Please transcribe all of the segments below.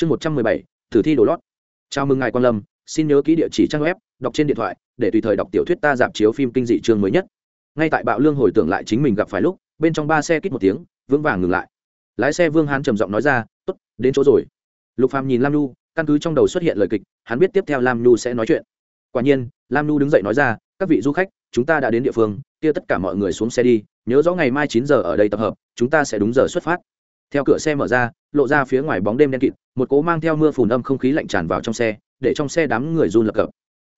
chương một trăm mười bảy thử thi đồ lót. Chào mừng ngài quan lâm, xin nhớ ký địa chỉ trang web, đọc trên điện thoại, để tùy thời đọc tiểu thuyết ta dạp chiếu phim kinh dị chương mới nhất. Ngay tại bạo lương hồi tưởng lại chính mình gặp phải lúc, bên trong ba xe kít một tiếng, vững vàng ngừng lại. Lái xe vương hán trầm giọng nói ra t ố t đến chỗ rồi. Lục phàm nhìn lam nhu, căn cứ trong đầu xuất hiện lời kịch, hắn biết tiếp theo lam nhu sẽ nói chuyện. Quả nhiên, lam nhu đứng dậy nói ra, các vị du khách, chúng ta đã đến địa phương, kia tất cả mọi người xuống xe đi, nhớ rõ ngày mai chín giờ ở đây tập hợp, chúng ta sẽ đúng giờ xuất phát. Theo cửa xe mở ra, lộ ra phía ngoài bóng đêm đen kịt một cố mang theo mưa phùn âm không khí lạnh tràn vào trong xe, để trong xe đám người run lập cập.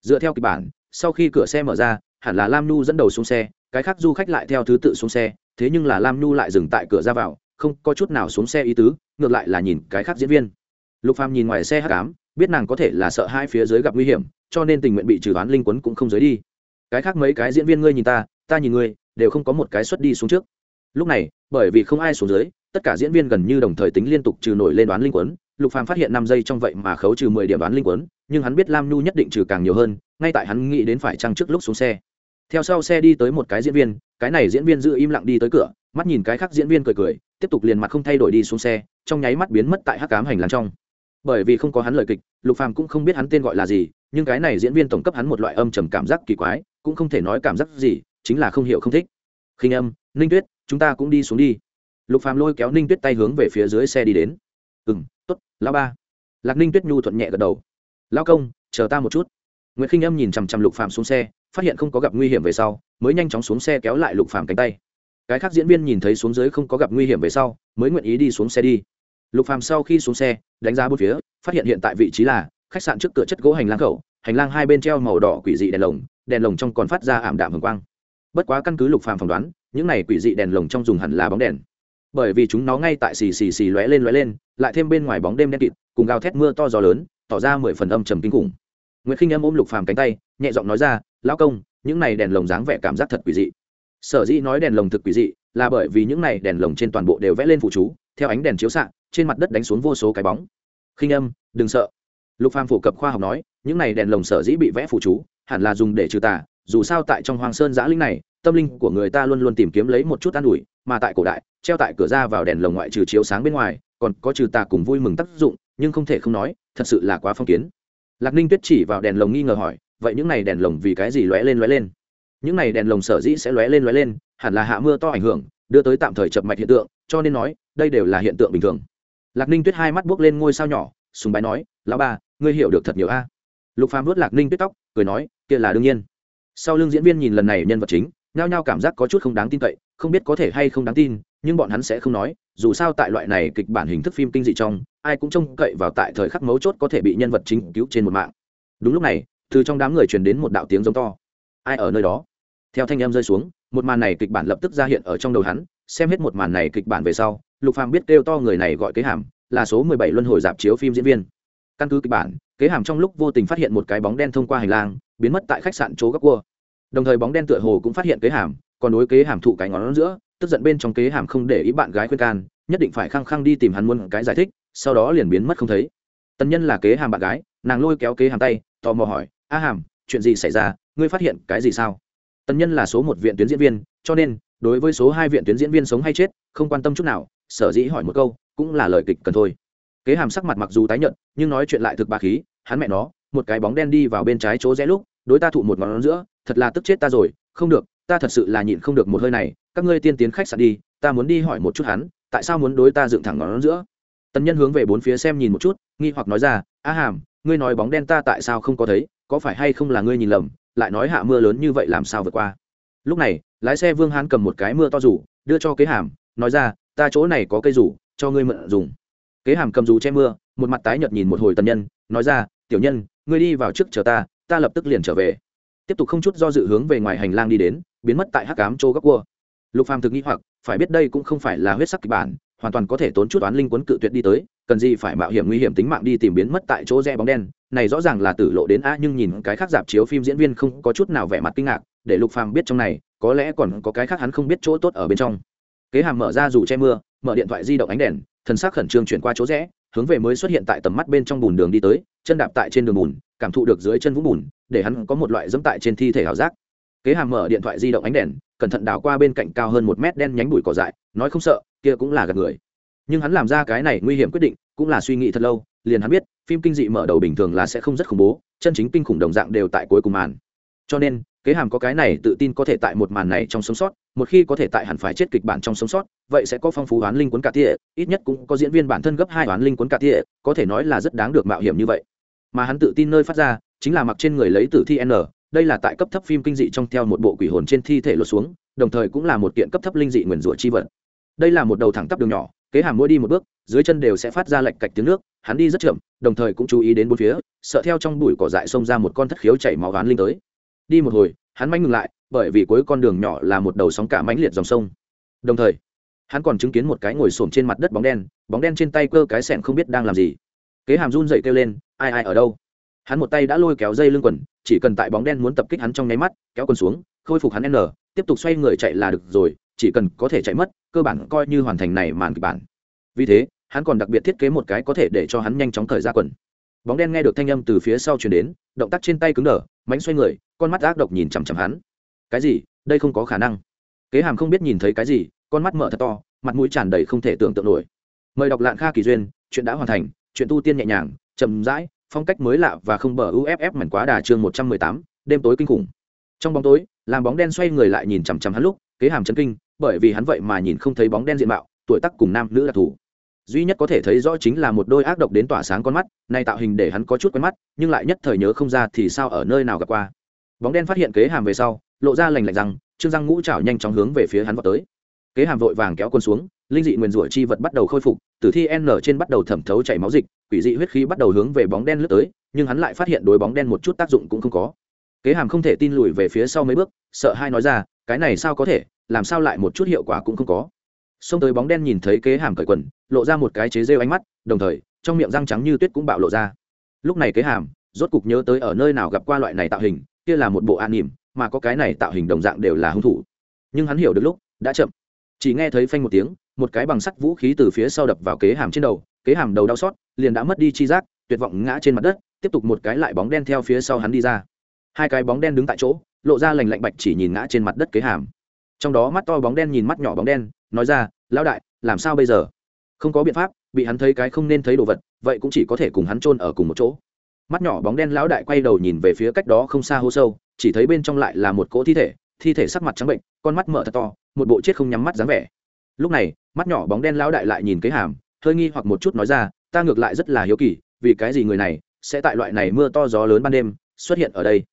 Dựa theo kịch bản, sau khi cửa xe mở ra, hẳn là lam nhu dẫn đầu xuống xe, cái khác du khách lại theo thứ tự xuống xe, thế nhưng là lam nhu lại dừng tại cửa ra vào, không có chút nào xuống xe ý tứ, ngược lại là nhìn cái khác diễn viên. Lục phàm nhìn ngoài xe hát cám biết nàng có thể là sợ hai phía dưới gặp nguy hiểm, cho nên tình nguyện bị trừ đoán linh quấn cũng không giới đi. Cái khác mấy cái diễn viên ngươi nhìn ta ta nhìn ngươi, đều không có một cái xuất đi xuống trước. Lúc này, bởi vì không ai xuống dưới, tất cả diễn viên gần như đồng thời tính liên tục trừ nổi lên đoán linh quấn lục phàm phát hiện năm giây trong vậy mà khấu trừ mười điểm đoán linh quấn, nhưng hắn biết lam nhu nhất định trừ càng nhiều hơn, ngay tại hắn nghĩ đến phải trăng trước lúc xuống xe. Theo sau xe đi tới một cái diễn viên, cái này diễn viên giữ im lặng đi tới cửa, mắt nhìn cái khác diễn viên cười cười, tiếp tục liền mặt không thay đổi đi xuống xe, trong nháy mắt biến mất tại hắc cám hành lang trong. Bởi vì không có hắn lời kịch, lục phàm cũng không biết hắn tên gọi là gì, nhưng cái này diễn viên tổng cấp hắn một loại âm trầm cảm giác kỳ quái, cũng không thể nói cảm giác gì, chính là không hiểu không thích. Khinh âm, ninh tuyết, chúng ta cũng đi xuống đi. Lục phàm lôi kéo ninh tuyết tay hướng về phía dưới xe đi đến. Ừ m Tốt, lão ba. Lạc ninh tuyết nhu thuận nhẹ gật đầu. Lão công chờ ta một chút. Nguyễn khinh âm nhìn chằm chằm lục phàm xuống xe phát hiện không có gặp nguy hiểm về sau mới nhanh chóng xuống xe kéo lại lục phàm cánh tay. Cái khác diễn viên nhìn thấy xuống dưới không có gặp nguy hiểm về sau mới nguyện ý đi xuống xe đi. Lục phàm sau khi xuống xe đánh giá bốn phía phát hiện hiện tại vị trí là khách sạn trước cửa chất gỗ hành lang khẩu hành lang hai bên treo màu đỏ quỷ dị đèn lồng đèn lồng trong còn phát ra ảm đạm hồng quang. Bất quá căn cứ lục phàm phỏng đoán những này quỷ dị đèn lồng trong dùng hẳn là bóng đèn bởi vì chúng nó ngay tại xì xì xì lóe lên lóe lên, lại thêm bên ngoài bóng đêm đen kịt, cùng gào thét mưa to gió lớn, tỏ ra mười phần âm trầm kinh khủng. Nguyễn khinh âm ôm lục phàm cánh tay, nhẹ giọng nói ra, lão công, những này đèn lồng dáng vẻ cảm giác thật quỷ dị. Sở dĩ nói đèn lồng thực quỷ dị, là bởi vì những này đèn lồng trên toàn bộ đều vẽ lên phụ chú, theo ánh đèn chiếu xạ, trên mặt đất đánh xuống vô số cái bóng. Khinh âm, đừng sợ. Lục phàm phổ cập khoa học nói, những này đèn lồng sở dĩ bị vẽ phụ chú, hẳn là dùng để trừ tà, dù sao tại trong hoàng sơn giã linh này, tâm linh của người ta luôn luôn tìm kiếm lấy một chút an ủi mà tại cổ đại, treo tại cửa ra vào đèn lồng ngoại trừ chiếu sáng bên ngoài, còn có trừ tà cùng vui mừng tác dụng, nhưng không thể không nói, thật sự là quá phong kiến. Lạc ninh tuyết chỉ vào đèn lồng nghi ngờ hỏi, vậy những này đèn lồng vì cái gì lóe lên lóe lên? Những này đèn lồng sở dĩ sẽ lóe lên lóe lên, hẳn là hạ mưa to ảnh hưởng, đưa tới tạm thời chập mạch hiện tượng, cho nên nói, đây đều là hiện tượng bình thường. Lạc ninh tuyết hai mắt buốc lên ngôi sao nhỏ, sùng bái nói, lão ba ngươi hiểu được thật nhiều a. Lục phàm vớt lạc ninh tuyết tóc, cười nói, kia là đương nhiên. Sau lưng diễn viên nhìn lần này nhân vật chính nhao nhao cảm giác có chút không đáng tin cậy, không biết có thể hay không đáng tin, nhưng bọn hắn sẽ không nói, dù sao tại loại này kịch bản hình thức phim kinh dị trong, ai cũng trông cậy vào tại thời khắc mấu chốt có thể bị nhân vật chính cứu trên một mạng. Đúng lúc này, từ trong đám người truyền đến một đạo tiếng giống to. Ai ở nơi đó? Theo thanh em rơi xuống, một màn này kịch bản lập tức ra hiện ở trong đầu hắn, xem hết một màn này kịch bản về sau, lục phàm biết kêu to người này gọi kế hàm, là số mười bảy luân hồi dạp chiếu phim diễn viên. Căn cứ kịch bản, kế hàm trong lúc vô tình phát hiện một cái bóng đen thông qua hành lang, biến mất tại khách sạn chỗ góc cua đồng thời bóng đen tựa hồ cũng phát hiện kế hàm, còn đối kế hàm thụ cái ngón giữa, tức giận bên trong kế hàm không để ý bạn gái khuyên can, nhất định phải khăng khăng đi tìm hắn muốn cái giải thích, sau đó liền biến mất không thấy. Tân nhân là kế hàm bạn gái, nàng lôi kéo kế hàm tay, tò mò hỏi, a hàm, chuyện gì xảy ra? Ngươi phát hiện cái gì sao? Tân nhân là số một viện tuyến diễn viên, cho nên, đối với số hai viện tuyến diễn viên sống hay chết, không quan tâm chút nào, sở dĩ hỏi một câu, cũng là lời kịch cần thôi. Kế hàm sắc mặt mặc dù tái nhận nhưng nói chuyện lại thực bà khí, hắn mẹ nó, một cái bóng đen đi vào bên trái chỗ rẽ lúc, đối ta thụ một ngón giữa thật là tức chết ta rồi, không được, ta thật sự là nhịn không được một hơi này, các ngươi tiên tiến khách sạn đi, ta muốn đi hỏi một chút hắn, tại sao muốn đối ta dựng thẳng ngón giữa? Tần nhân hướng về bốn phía xem nhìn một chút, nghi hoặc nói ra, a hàm, ngươi nói bóng đen ta tại sao không có thấy, có phải hay không là ngươi nhìn lầm, lại nói hạ mưa lớn như vậy làm sao vượt qua? Lúc này, lái xe vương hán cầm một cái mưa to rủ, đưa cho kế hàm, nói ra, ta chỗ này có cây rủ, cho ngươi mượn dùng. Kế hàm cầm dù che mưa, một mặt tái nhợt nhìn một hồi tần nhân, nói ra, tiểu nhân, ngươi đi vào trước chờ ta ta lập tức liền trở về tiếp tục không chút do dự hướng về ngoài hành lang đi đến, biến mất tại hắc cám chỗ góc cua. Lục phàm thực nghĩ hoặc, phải biết đây cũng không phải là huyết sắc kịch bản, hoàn toàn có thể tốn chút toán linh quấn cự tuyệt đi tới, cần gì phải mạo hiểm nguy hiểm tính mạng đi tìm biến mất tại chỗ rẽ bóng đen. Này rõ ràng là tử lộ đến a nhưng nhìn cái khác dạp chiếu phim diễn viên không có chút nào vẻ mặt kinh ngạc, để lục phàm biết trong này, có lẽ còn có cái khác hắn không biết chỗ tốt ở bên trong. Kế hàm mở ra dù che mưa, mở điện thoại di động ánh đèn, thần sắc khẩn trương chuyển qua chỗ rẽ hướng về mới xuất hiện tại tầm mắt bên trong bùn đường đi tới, chân đạp tại trên đường bùn, cảm thụ được dưới chân vũng bùn, để hắn có một loại dẫm tại trên thi thể ảo giác. Kế hàm mở điện thoại di động ánh đèn, cẩn thận đảo qua bên cạnh cao hơn một mét đen nhánh bụi cỏ dại, nói không sợ, kia cũng là gạt người. Nhưng hắn làm ra cái này nguy hiểm quyết định, cũng là suy nghĩ thật lâu, liền hắn biết, phim kinh dị mở đầu bình thường là sẽ không rất khủng bố, chân chính kinh khủng đồng dạng đều tại cuối cùng màn cho nên, kế hàm có cái này tự tin có thể tại một màn này trong sống sót, một khi có thể tại hẳn phải chết kịch bản trong sống sót, vậy sẽ có phong phú hoán linh cuốn cả tỉa ít nhất cũng có diễn viên bản thân gấp hai hoán linh cuốn cả tỉa có thể nói là rất đáng được mạo hiểm như vậy. Mà hắn tự tin nơi phát ra, chính là mặc trên người lấy tử thi n, đây là tại cấp thấp phim kinh dị trong theo một bộ quỷ hồn trên thi thể lột xuống, đồng thời cũng là một kiện cấp thấp linh dị nguyền rủa chi vật. Đây là một đầu thẳng tắp đường nhỏ, kế hàm mỗi đi một bước, dưới chân đều sẽ phát ra lệch cạch tiếng nước, hắn đi rất chậm, đồng thời cũng chú ý đến bốn phía, sợ theo trong bụi cỏ dại xông ra một con thất khiếu chảy máu ván linh tới đi một hồi, hắn mánh ngừng lại, bởi vì cuối con đường nhỏ là một đầu sóng cả mãnh liệt dòng sông. Đồng thời, hắn còn chứng kiến một cái ngồi xổm trên mặt đất bóng đen bóng đen trên tay cơ cái sẹn không biết đang làm gì. Kế hàm run dậy kêu lên, ai ai ở đâu? Hắn một tay đã lôi kéo dây lưng quần, chỉ cần tại bóng đen muốn tập kích hắn trong nháy mắt, kéo quần xuống, khôi phục hắn n, tiếp tục xoay người chạy là được rồi, chỉ cần có thể chạy mất, cơ bản coi như hoàn thành này màn kịch bản. Vì thế, hắn còn đặc biệt thiết kế một cái có thể để cho hắn nhanh chóng thời ra quần. Bóng đen nghe được thanh âm từ phía sau chuyển đến, động tác trên tay cứng đờ mánh xoay người con mắt ác độc nhìn chằm chằm hắn. Cái gì? Đây không có khả năng. Kế hàm không biết nhìn thấy cái gì, con mắt mở thật to, mặt mũi tràn đầy không thể tưởng tượng nổi. Mời đọc lạng kha kỳ duyên, chuyện đã hoàn thành, chuyện tu tiên nhẹ nhàng, chậm rãi, phong cách mới lạ và không bờ uff mảnh quá đà chương một trăm mười tám, đêm tối kinh khủng. Trong bóng tối, làm bóng đen xoay người lại nhìn chằm chằm hắn lúc, kế hàm chấn kinh, bởi vì hắn vậy mà nhìn không thấy bóng đen diện mạo, tuổi tác cùng nam nữ đặc thù. Duy nhất có thể thấy rõ chính là một đôi ác độc đến tỏa sáng con mắt nay tạo hình để hắn có chút quen mắt, nhưng lại nhất thời nhớ không ra thì sao ở nơi nào gặp qua bóng đen phát hiện kế hàm về sau, lộ ra lành lạnh rằng trương răng ngũ trảo nhanh chóng hướng về phía hắn vào tới. Kế hàm vội vàng kéo quân xuống, linh dị nguyền rủa chi vật bắt đầu khôi phục tử thi n trên bắt đầu thẩm thấu chảy máu dịch, quỷ dị huyết khí bắt đầu hướng về bóng đen lướt tới, nhưng hắn lại phát hiện đối bóng đen một chút tác dụng cũng không có. Kế hàm không thể tin lùi về phía sau mấy bước, sợ hai nói ra, cái này sao có thể, làm sao lại một chút hiệu quả cũng không có? Xông tới bóng đen nhìn thấy kế hàm cởi quần, lộ ra một cái chế rêu ánh mắt, đồng thời, trong miệng răng trắng như tuyết cũng bạo lộ ra. Lúc này kế hàm, rốt cục nhớ tới ở nơi nào gặp qua loại này tạo hình kia là một bộ an nỉm, mà có cái này tạo hình đồng dạng đều là hung thủ. Nhưng hắn hiểu được lúc, đã chậm. Chỉ nghe thấy phanh một tiếng, một cái bằng sắt vũ khí từ phía sau đập vào kế hàm trên đầu, kế hàm đầu đau xót, liền đã mất đi chi giác, tuyệt vọng ngã trên mặt đất, tiếp tục một cái lại bóng đen theo phía sau hắn đi ra. Hai cái bóng đen đứng tại chỗ, lộ ra lành lạnh bạch chỉ nhìn ngã trên mặt đất kế hàm. Trong đó mắt to bóng đen nhìn mắt nhỏ bóng đen, nói ra, lão đại, làm sao bây giờ? Không có biện pháp, bị hắn thấy cái không nên thấy đồ vật, vậy cũng chỉ có thể cùng hắn chôn ở cùng một chỗ mắt nhỏ bóng đen lão đại quay đầu nhìn về phía cách đó không xa hố sâu, chỉ thấy bên trong lại là một cỗ thi thể thi thể sắc mặt trắng bệnh, con mắt mở thật to, một bộ chết không nhắm mắt dáng vẻ. Lúc này, mắt nhỏ bóng đen lão đại lại nhìn cái hàm, hơi nghi hoặc một chút nói ra, ta ngược lại rất là hiếu kỳ, vì cái gì người này sẽ tại loại này mưa to gió lớn ban đêm xuất hiện ở đây?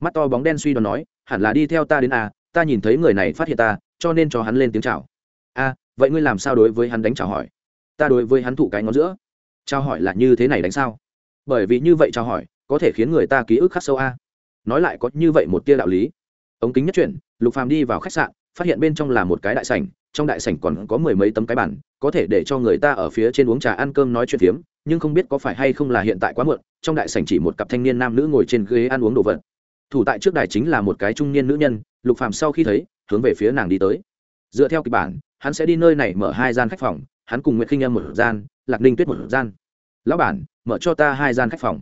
Mắt to bóng đen suy đoán nói, hẳn là đi theo ta đến a ta nhìn thấy người này phát hiện ta, cho nên cho hắn lên tiếng chào. A, vậy ngươi làm sao đối với hắn đánh chào hỏi? Ta đối với hắn thụ cái ngón giữa. Chào hỏi là như thế này đánh sao? Bởi vì như vậy chào hỏi, có thể khiến người ta ký ức khắc sâu a. Nói lại có như vậy một tia đạo lý. Ống kính nhất chuyển, lục phàm đi vào khách sạn, phát hiện bên trong là một cái đại sảnh, trong đại sảnh còn có mười mấy tấm cái bàn, có thể để cho người ta ở phía trên uống trà ăn cơm nói chuyện phiếm, nhưng không biết có phải hay không là hiện tại quá muộn, trong đại sảnh chỉ một cặp thanh niên nam nữ ngồi trên ghế ăn uống đồ vật. Thủ tại trước đài chính là một cái trung niên nữ nhân, lục phàm sau khi thấy, hướng về phía nàng đi tới. Dựa theo kịch bản, hắn sẽ đi nơi này mở hai gian khách phòng, hắn cùng nguyễn khinh âm một gian, lạc ninh tuyết một gian lão bản, mở cho ta hai gian khách phòng.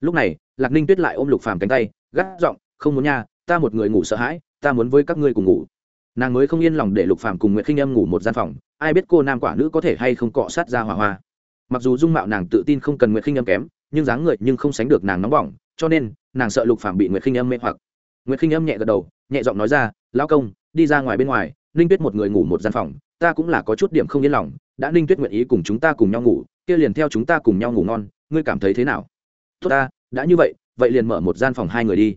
Lúc này, lạc ninh tuyết lại ôm lục phàm cánh tay, gắt giọng, không muốn nha, ta một người ngủ sợ hãi, ta muốn với các ngươi cùng ngủ. Nàng mới không yên lòng để lục phàm cùng nguyệt khinh âm ngủ một gian phòng, ai biết cô nam quả nữ có thể hay không cọ sát ra hỏa hoa. Mặc dù dung mạo nàng tự tin không cần nguyệt khinh âm kém, nhưng dáng người nhưng không sánh được nàng nóng bỏng, cho nên nàng sợ lục phàm bị nguyệt khinh âm mê hoặc. Nguyệt khinh âm nhẹ gật đầu, nhẹ giọng nói ra, lão công, đi ra ngoài bên ngoài. Ninh tuyết một người ngủ một gian phòng ta cũng là có chút điểm không yên lòng, đã ninh tuyết nguyện ý cùng chúng ta cùng nhau ngủ, kia liền theo chúng ta cùng nhau ngủ ngon, ngươi cảm thấy thế nào? Tốt ta, đã như vậy vậy liền mở một gian phòng hai người đi.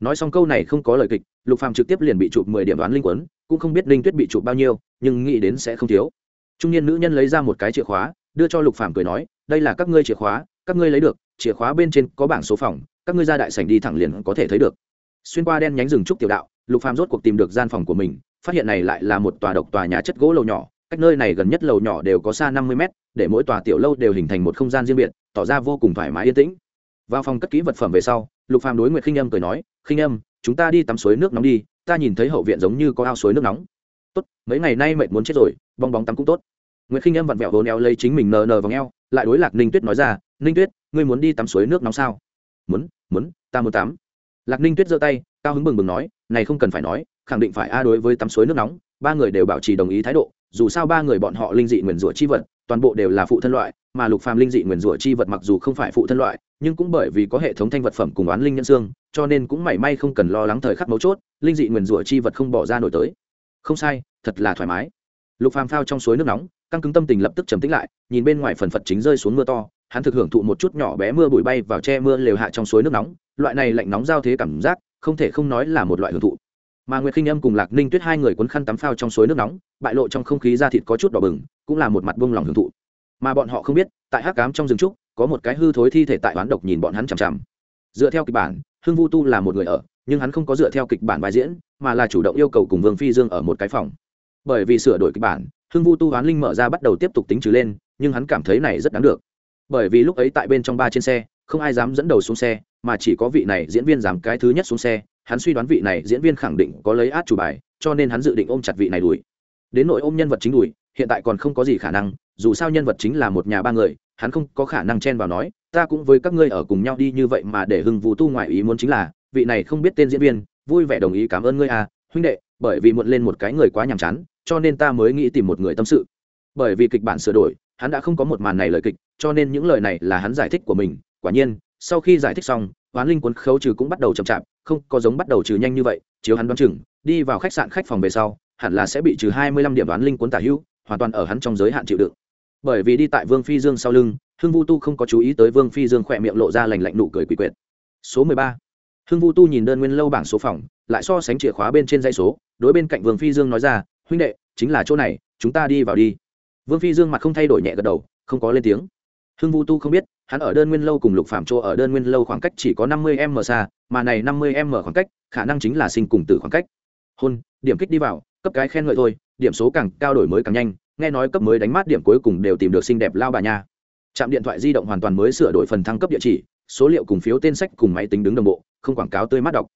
Nói xong câu này không có lời kịch, lục phàm trực tiếp liền bị chụp mười điểm đoán linh quấn, cũng không biết ninh tuyết bị chụp bao nhiêu, nhưng nghĩ đến sẽ không thiếu. Trung niên nữ nhân lấy ra một cái chìa khóa, đưa cho lục phàm cười nói, đây là các ngươi chìa khóa, các ngươi lấy được, chìa khóa bên trên có bảng số phòng, các ngươi ra đại sảnh đi thẳng liền có thể thấy được. Xuyên qua đen nhánh rừng trúc tiểu đạo lục phàm rốt cuộc tìm được gian phòng của mình, phát hiện này lại là một tòa độc tòa nhà chất gỗ lầu nhỏ, cách nơi này gần nhất lầu nhỏ đều có xa năm mươi mét, để mỗi tòa tiểu lâu đều hình thành một không gian riêng biệt, tỏ ra vô cùng thoải mái yên tĩnh. Vào phòng cất kỹ vật phẩm về sau, lục phàm đối nguyệt khinh âm cười nói, khinh âm, chúng ta đi tắm suối nước nóng đi, ta nhìn thấy hậu viện giống như có ao suối nước nóng. Tốt, mấy ngày nay mệt muốn chết rồi, bong bóng tắm cũng tốt. Nguyệt khinh âm vặn vẹo hồn eo lấy chính mình nờ nờ vào eo, lại đối lạc ninh tuyết nói ra, ninh tuyết, ngươi muốn đi tắm suối nước nóng sao? Muốn muốn, ta muốn tắm lạc ninh tuyết giơ tay, cao hứng bừng bừng nói, này không cần phải nói, khẳng định phải a đối với tắm suối nước nóng, ba người đều bảo trì đồng ý thái độ, dù sao ba người bọn họ linh dị nguyền rủa chi vật, toàn bộ đều là phụ thân loại, mà lục phàm linh dị nguyền rủa chi vật mặc dù không phải phụ thân loại, nhưng cũng bởi vì có hệ thống thanh vật phẩm cùng oán linh nhân xương, cho nên cũng mảy may không cần lo lắng thời khắc mấu chốt, linh dị nguyền rủa chi vật không bỏ ra nổi tới. Không sai, thật là thoải mái. Lục phàm phao trong suối nước nóng, căng cứng tâm tình lập tức trầm tĩnh lại, nhìn bên ngoài phần phật chính rơi xuống mưa to hắn thực hưởng thụ một chút nhỏ bé mưa bụi bay vào che mưa lều hạ trong suối nước nóng, loại này lạnh nóng giao thế cảm giác, không thể không nói là một loại hưởng thụ. Mà nguyệt khinh âm cùng lạc ninh tuyết hai người cuốn khăn tắm phao trong suối nước nóng, bại lộ trong không khí da thịt có chút đỏ bừng, cũng là một mặt buông lòng hưởng thụ. Mà bọn họ không biết, tại hắc cám trong rừng trúc, có một cái hư thối thi thể tại oán độc nhìn bọn hắn chằm chằm. Dựa theo kịch bản, hưng vu tu là một người ở, nhưng hắn không có dựa theo kịch bản bài diễn, mà là chủ động yêu cầu cùng vương phi dương ở một cái phòng. Bởi vì sửa đổi kịch bản, hưng vu tu oán linh mở ra bắt đầu tiếp tục tính trừ lên, nhưng hắn cảm thấy này rất đáng được bởi vì lúc ấy tại bên trong ba trên xe, không ai dám dẫn đầu xuống xe, mà chỉ có vị này diễn viên dám cái thứ nhất xuống xe, hắn suy đoán vị này diễn viên khẳng định có lấy át chủ bài, cho nên hắn dự định ôm chặt vị này đuổi. Đến nội ôm nhân vật chính đuổi, hiện tại còn không có gì khả năng, dù sao nhân vật chính là một nhà ba người, hắn không có khả năng chen vào nói, ta cũng với các ngươi ở cùng nhau đi như vậy mà để hưng vũ tu ngoại ý muốn chính là, vị này không biết tên diễn viên, vui vẻ đồng ý cảm ơn ngươi à huynh đệ, bởi vì muộn lên một cái người quá nhàm chán, cho nên ta mới nghĩ tìm một người tâm sự. Bởi vì kịch bản sửa đổi hắn đã không có một màn này lời kịch, cho nên những lời này là hắn giải thích của mình. Quả nhiên, sau khi giải thích xong, hoán linh cuốn khấu trừ cũng bắt đầu chậm chạp, không có giống bắt đầu trừ nhanh như vậy, chiếu hắn đoán chừng, đi vào khách sạn khách phòng về sau, hẳn là sẽ bị trừ hai mươi lăm điểm đoán linh cuốn tả hữu, hoàn toàn ở hắn trong giới hạn chịu đựng. Bởi vì đi tại vương phi dương sau lưng, hưng vu tu không có chú ý tới vương phi dương khỏe miệng lộ ra lành lạnh nụ cười quỷ quyệt số mười ba. Hưng vu tu nhìn đơn nguyên lâu bảng số phòng, lại so sánh chìa khóa bên trên dây số, đối bên cạnh vương phi dương nói ra, huynh đệ, chính là chỗ này, chúng ta đi vào đi vương phi dương mặt không thay đổi nhẹ gật đầu, không có lên tiếng. Hưng vu tu không biết, hắn ở đơn nguyên lâu cùng lục phạm chỗ ở đơn nguyên lâu khoảng cách chỉ có năm mươi m xa, mà này năm mươi m khoảng cách, khả năng chính là sinh cùng tử khoảng cách. Hôn, điểm kích đi vào, cấp cái khen ngợi thôi, điểm số càng cao đổi mới càng nhanh, nghe nói cấp mới đánh mát điểm cuối cùng đều tìm được xinh đẹp lao bà nha. Trạm điện thoại di động hoàn toàn mới sửa đổi phần thăng cấp địa chỉ, số liệu cùng phiếu tên sách cùng máy tính đứng đồng bộ, không quảng cáo tươi mát đọc.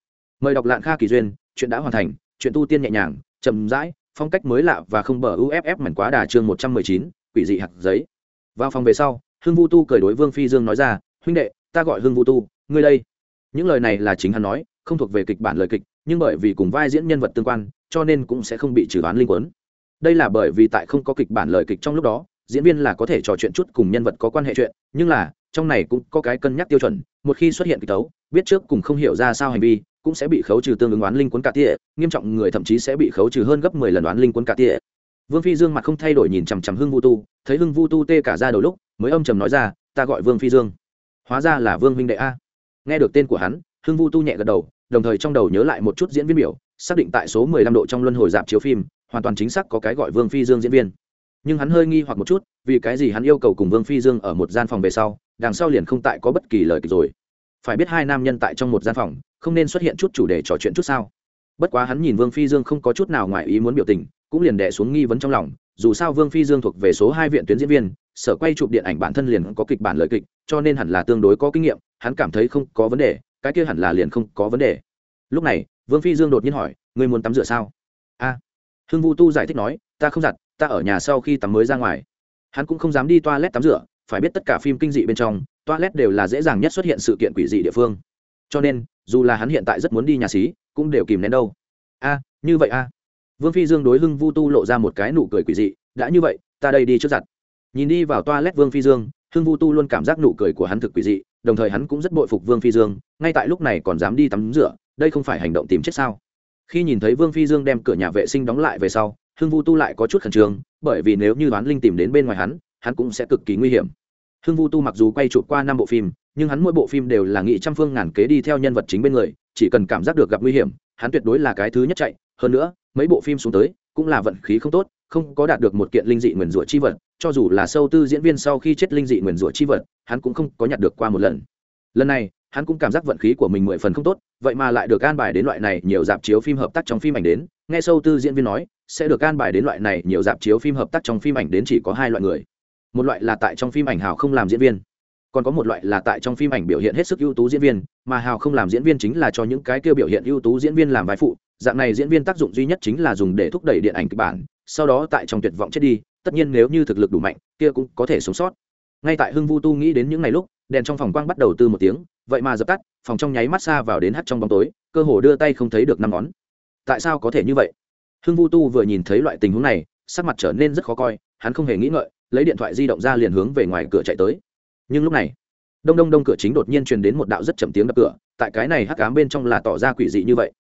Mời đọc lạng kha kỳ duyên, chuyện đã hoàn thành, chuyện tu tiên nhẹ nhàng, chậm rãi phong cách mới lạ và không bờ uff mảnh quá đà chương một trăm mười chín, quỷ dị hạt giấy. Vào phòng về sau, hưng vu tu cười đối vương phi dương nói ra, huynh đệ, ta gọi hưng vu tu, ngươi đây. Những lời này là chính hắn nói, không thuộc về kịch bản lời kịch, nhưng bởi vì cùng vai diễn nhân vật tương quan, cho nên cũng sẽ không bị trừ đoán linh quấn. Đây là bởi vì tại không có kịch bản lời kịch trong lúc đó, diễn viên là có thể trò chuyện chút cùng nhân vật có quan hệ chuyện, nhưng là, trong này cũng có cái cân nhắc tiêu chuẩn, một khi xuất hiện kịch tấu, biết trước cùng không hiểu ra sao hành vi cũng sẽ bị khấu trừ tương ứng oán linh cuốn cả tỉa nghiêm trọng người thậm chí sẽ bị khấu trừ hơn gấp mười lần oán linh cuốn cả tỉa vương phi dương mặt không thay đổi nhìn chằm chằm hưng vu tu, thấy hưng vu tu tê cả ra đầu lúc, mới âm trầm nói ra, ta gọi vương phi dương. Hóa ra là vương huynh đệ a. Nghe được tên của hắn, hưng vu tu nhẹ gật đầu, đồng thời trong đầu nhớ lại một chút diễn viên biểu, xác định tại số mười lăm độ trong luân hồi dạp chiếu phim, hoàn toàn chính xác có cái gọi vương phi dương diễn viên. Nhưng hắn hơi nghi hoặc một chút, vì cái gì hắn yêu cầu cùng vương phi dương ở một gian phòng về sau, đằng sau liền không tại có bất kỳ lời kịch rồi. Phải biết hai nam nhân tại trong một gian phòng không nên xuất hiện chút chủ đề trò chuyện chút sao? Bất quá hắn nhìn vương phi dương không có chút nào ngoài ý muốn biểu tình, cũng liền đẻ xuống nghi vấn trong lòng, dù sao vương phi dương thuộc về số hai viện tuyến diễn viên, sở quay chụp điện ảnh bản thân liền có kịch bản lời kịch, cho nên hẳn là tương đối có kinh nghiệm, hắn cảm thấy không có vấn đề, cái kia hẳn là liền không có vấn đề. Lúc này, vương phi dương đột nhiên hỏi, ngươi muốn tắm rửa sao? A. Hưng vu tu giải thích nói, ta không giặt, ta ở nhà sau khi tắm mới ra ngoài. Hắn cũng không dám đi toilet tắm rửa, phải biết tất cả phim kinh dị bên trong, toilet đều là dễ dàng nhất xuất hiện sự kiện quỷ dị địa phương cho nên, dù là hắn hiện tại rất muốn đi nhà xí, cũng đều kìm nén đâu. A, như vậy a. Vương phi dương đối hưng vu tu lộ ra một cái nụ cười quỷ dị, đã như vậy, ta đây đi trước giặt. Nhìn đi vào toilet vương phi dương, hưng vu tu luôn cảm giác nụ cười của hắn thực quỷ dị, đồng thời hắn cũng rất bội phục vương phi dương, ngay tại lúc này còn dám đi tắm rửa, đây không phải hành động tìm chết sao? Khi nhìn thấy vương phi dương đem cửa nhà vệ sinh đóng lại về sau, hưng vu tu lại có chút khẩn trương, bởi vì nếu như đoán linh tìm đến bên ngoài hắn hắn cũng sẽ cực kỳ nguy hiểm. Hưng vu tu mặc dù quay chụp qua năm bộ phim nhưng hắn mỗi bộ phim đều là nghị trăm phương ngàn kế đi theo nhân vật chính bên người, chỉ cần cảm giác được gặp nguy hiểm, hắn tuyệt đối là cái thứ nhất chạy. Hơn nữa, mấy bộ phim xuống tới, cũng là vận khí không tốt, không có đạt được một kiện linh dị nguyền rủa chi vật, cho dù là sâu tư diễn viên sau khi chết linh dị nguyền rủa chi vật, hắn cũng không có nhặt được qua một lần. Lần này, hắn cũng cảm giác vận khí của mình mười phần không tốt, vậy mà lại được an bài đến loại này nhiều dạp chiếu phim hợp tác trong phim ảnh đến, nghe sâu tư diễn viên nói, sẽ được an bài đến loại này nhiều dạp chiếu phim hợp tác trong phim ảnh đến chỉ có hai loại người. Một loại là tại trong phim ảnh hào không làm diễn viên còn có một loại là tại trong phim ảnh biểu hiện hết sức ưu tú diễn viên, mà hào không làm diễn viên chính là cho những cái kêu biểu hiện ưu tú diễn viên làm vai phụ. Dạng này diễn viên tác dụng duy nhất chính là dùng để thúc đẩy điện ảnh kịch bản, sau đó tại trong tuyệt vọng chết đi, tất nhiên nếu như thực lực đủ mạnh, kia cũng có thể sống sót. Ngay tại hưng vu tu nghĩ đến những ngày lúc, đèn trong phòng quang bắt đầu từ một tiếng, vậy mà dập tắt, phòng trong nháy mắt xa vào đến hắt trong bóng tối, cơ hồ đưa tay không thấy được năm ngón. Tại sao có thể như vậy? Hưng vu tu vừa nhìn thấy loại tình huống này, sắc mặt trở nên rất khó coi, hắn không hề nghĩ ngợi, lấy điện thoại di động ra liền hướng về ngoài cửa chạy tới nhưng lúc này, đông đông đông cửa chính đột nhiên truyền đến một đạo rất chậm tiếng đập cửa, tại cái này hắc ám bên trong là tỏ ra quỷ dị như vậy.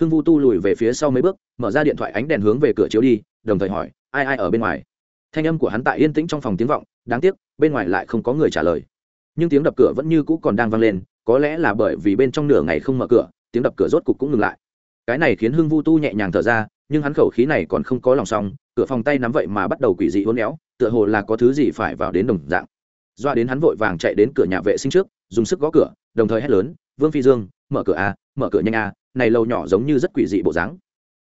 Hưng vu tu lùi về phía sau mấy bước, mở ra điện thoại ánh đèn hướng về cửa chiếu đi, đồng thời hỏi, ai ai ở bên ngoài? Thanh âm của hắn tại yên tĩnh trong phòng tiếng vọng, đáng tiếc, bên ngoài lại không có người trả lời. Nhưng tiếng đập cửa vẫn như cũ còn đang vang lên, có lẽ là bởi vì bên trong nửa ngày không mở cửa, tiếng đập cửa rốt cục cũng ngừng lại. Cái này khiến hưng vu tu nhẹ nhàng thở ra, nhưng hắn khẩu khí này còn không có lòng xong, cửa phòng tay nắm vậy mà bắt đầu quỷ dị hôn éo, tựa hồ là có thứ gì phải vào đến đồng dạng doa đến hắn vội vàng chạy đến cửa nhà vệ sinh trước, dùng sức gõ cửa, đồng thời hét lớn, vương phi dương, mở cửa a, mở cửa nhanh a, này lâu nhỏ giống như rất quỷ dị bộ dáng.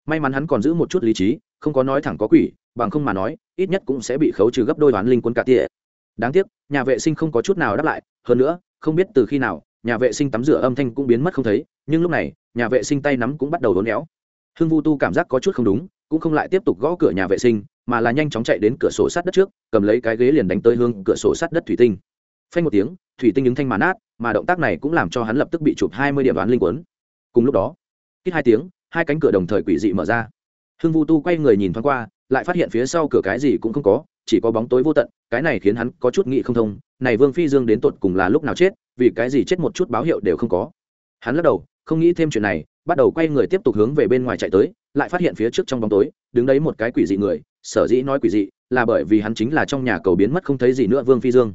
May mắn hắn còn giữ một chút lý trí, không có nói thẳng có quỷ, bằng không mà nói, ít nhất cũng sẽ bị khấu trừ gấp đôi đoán linh quân cả tỉa đáng tiếc, nhà vệ sinh không có chút nào đáp lại, hơn nữa, không biết từ khi nào, nhà vệ sinh tắm rửa âm thanh cũng biến mất không thấy, nhưng lúc này, nhà vệ sinh tay nắm cũng bắt đầu đốn éo. Hưng vu tu cảm giác có chút không đúng, cũng không lại tiếp tục gõ cửa nhà vệ sinh mà là nhanh chóng chạy đến cửa sổ sát đất trước cầm lấy cái ghế liền đánh tới hương cửa sổ sát đất thủy tinh. Phanh một tiếng thủy tinh những thanh màn nát, mà động tác này cũng làm cho hắn lập tức bị chụp hai mươi điểm đoán linh quấn. Cùng lúc đó kít hai tiếng hai cánh cửa đồng thời quỷ dị mở ra. Hưng vu tu quay người nhìn thoáng qua lại phát hiện phía sau cửa cái gì cũng không có chỉ có bóng tối vô tận cái này khiến hắn có chút nghị không thông này vương phi dương đến tột cùng là lúc nào chết vì cái gì chết một chút báo hiệu đều không có. Hắn lắc đầu không nghĩ thêm chuyện này bắt đầu quay người tiếp tục hướng về bên ngoài chạy tới lại phát hiện phía trước trong bóng tối, đứng đấy một cái quỷ dị người, sở dĩ nói quỷ dị, là bởi vì hắn chính là trong nhà cầu biến mất không thấy gì nữa vương phi dương.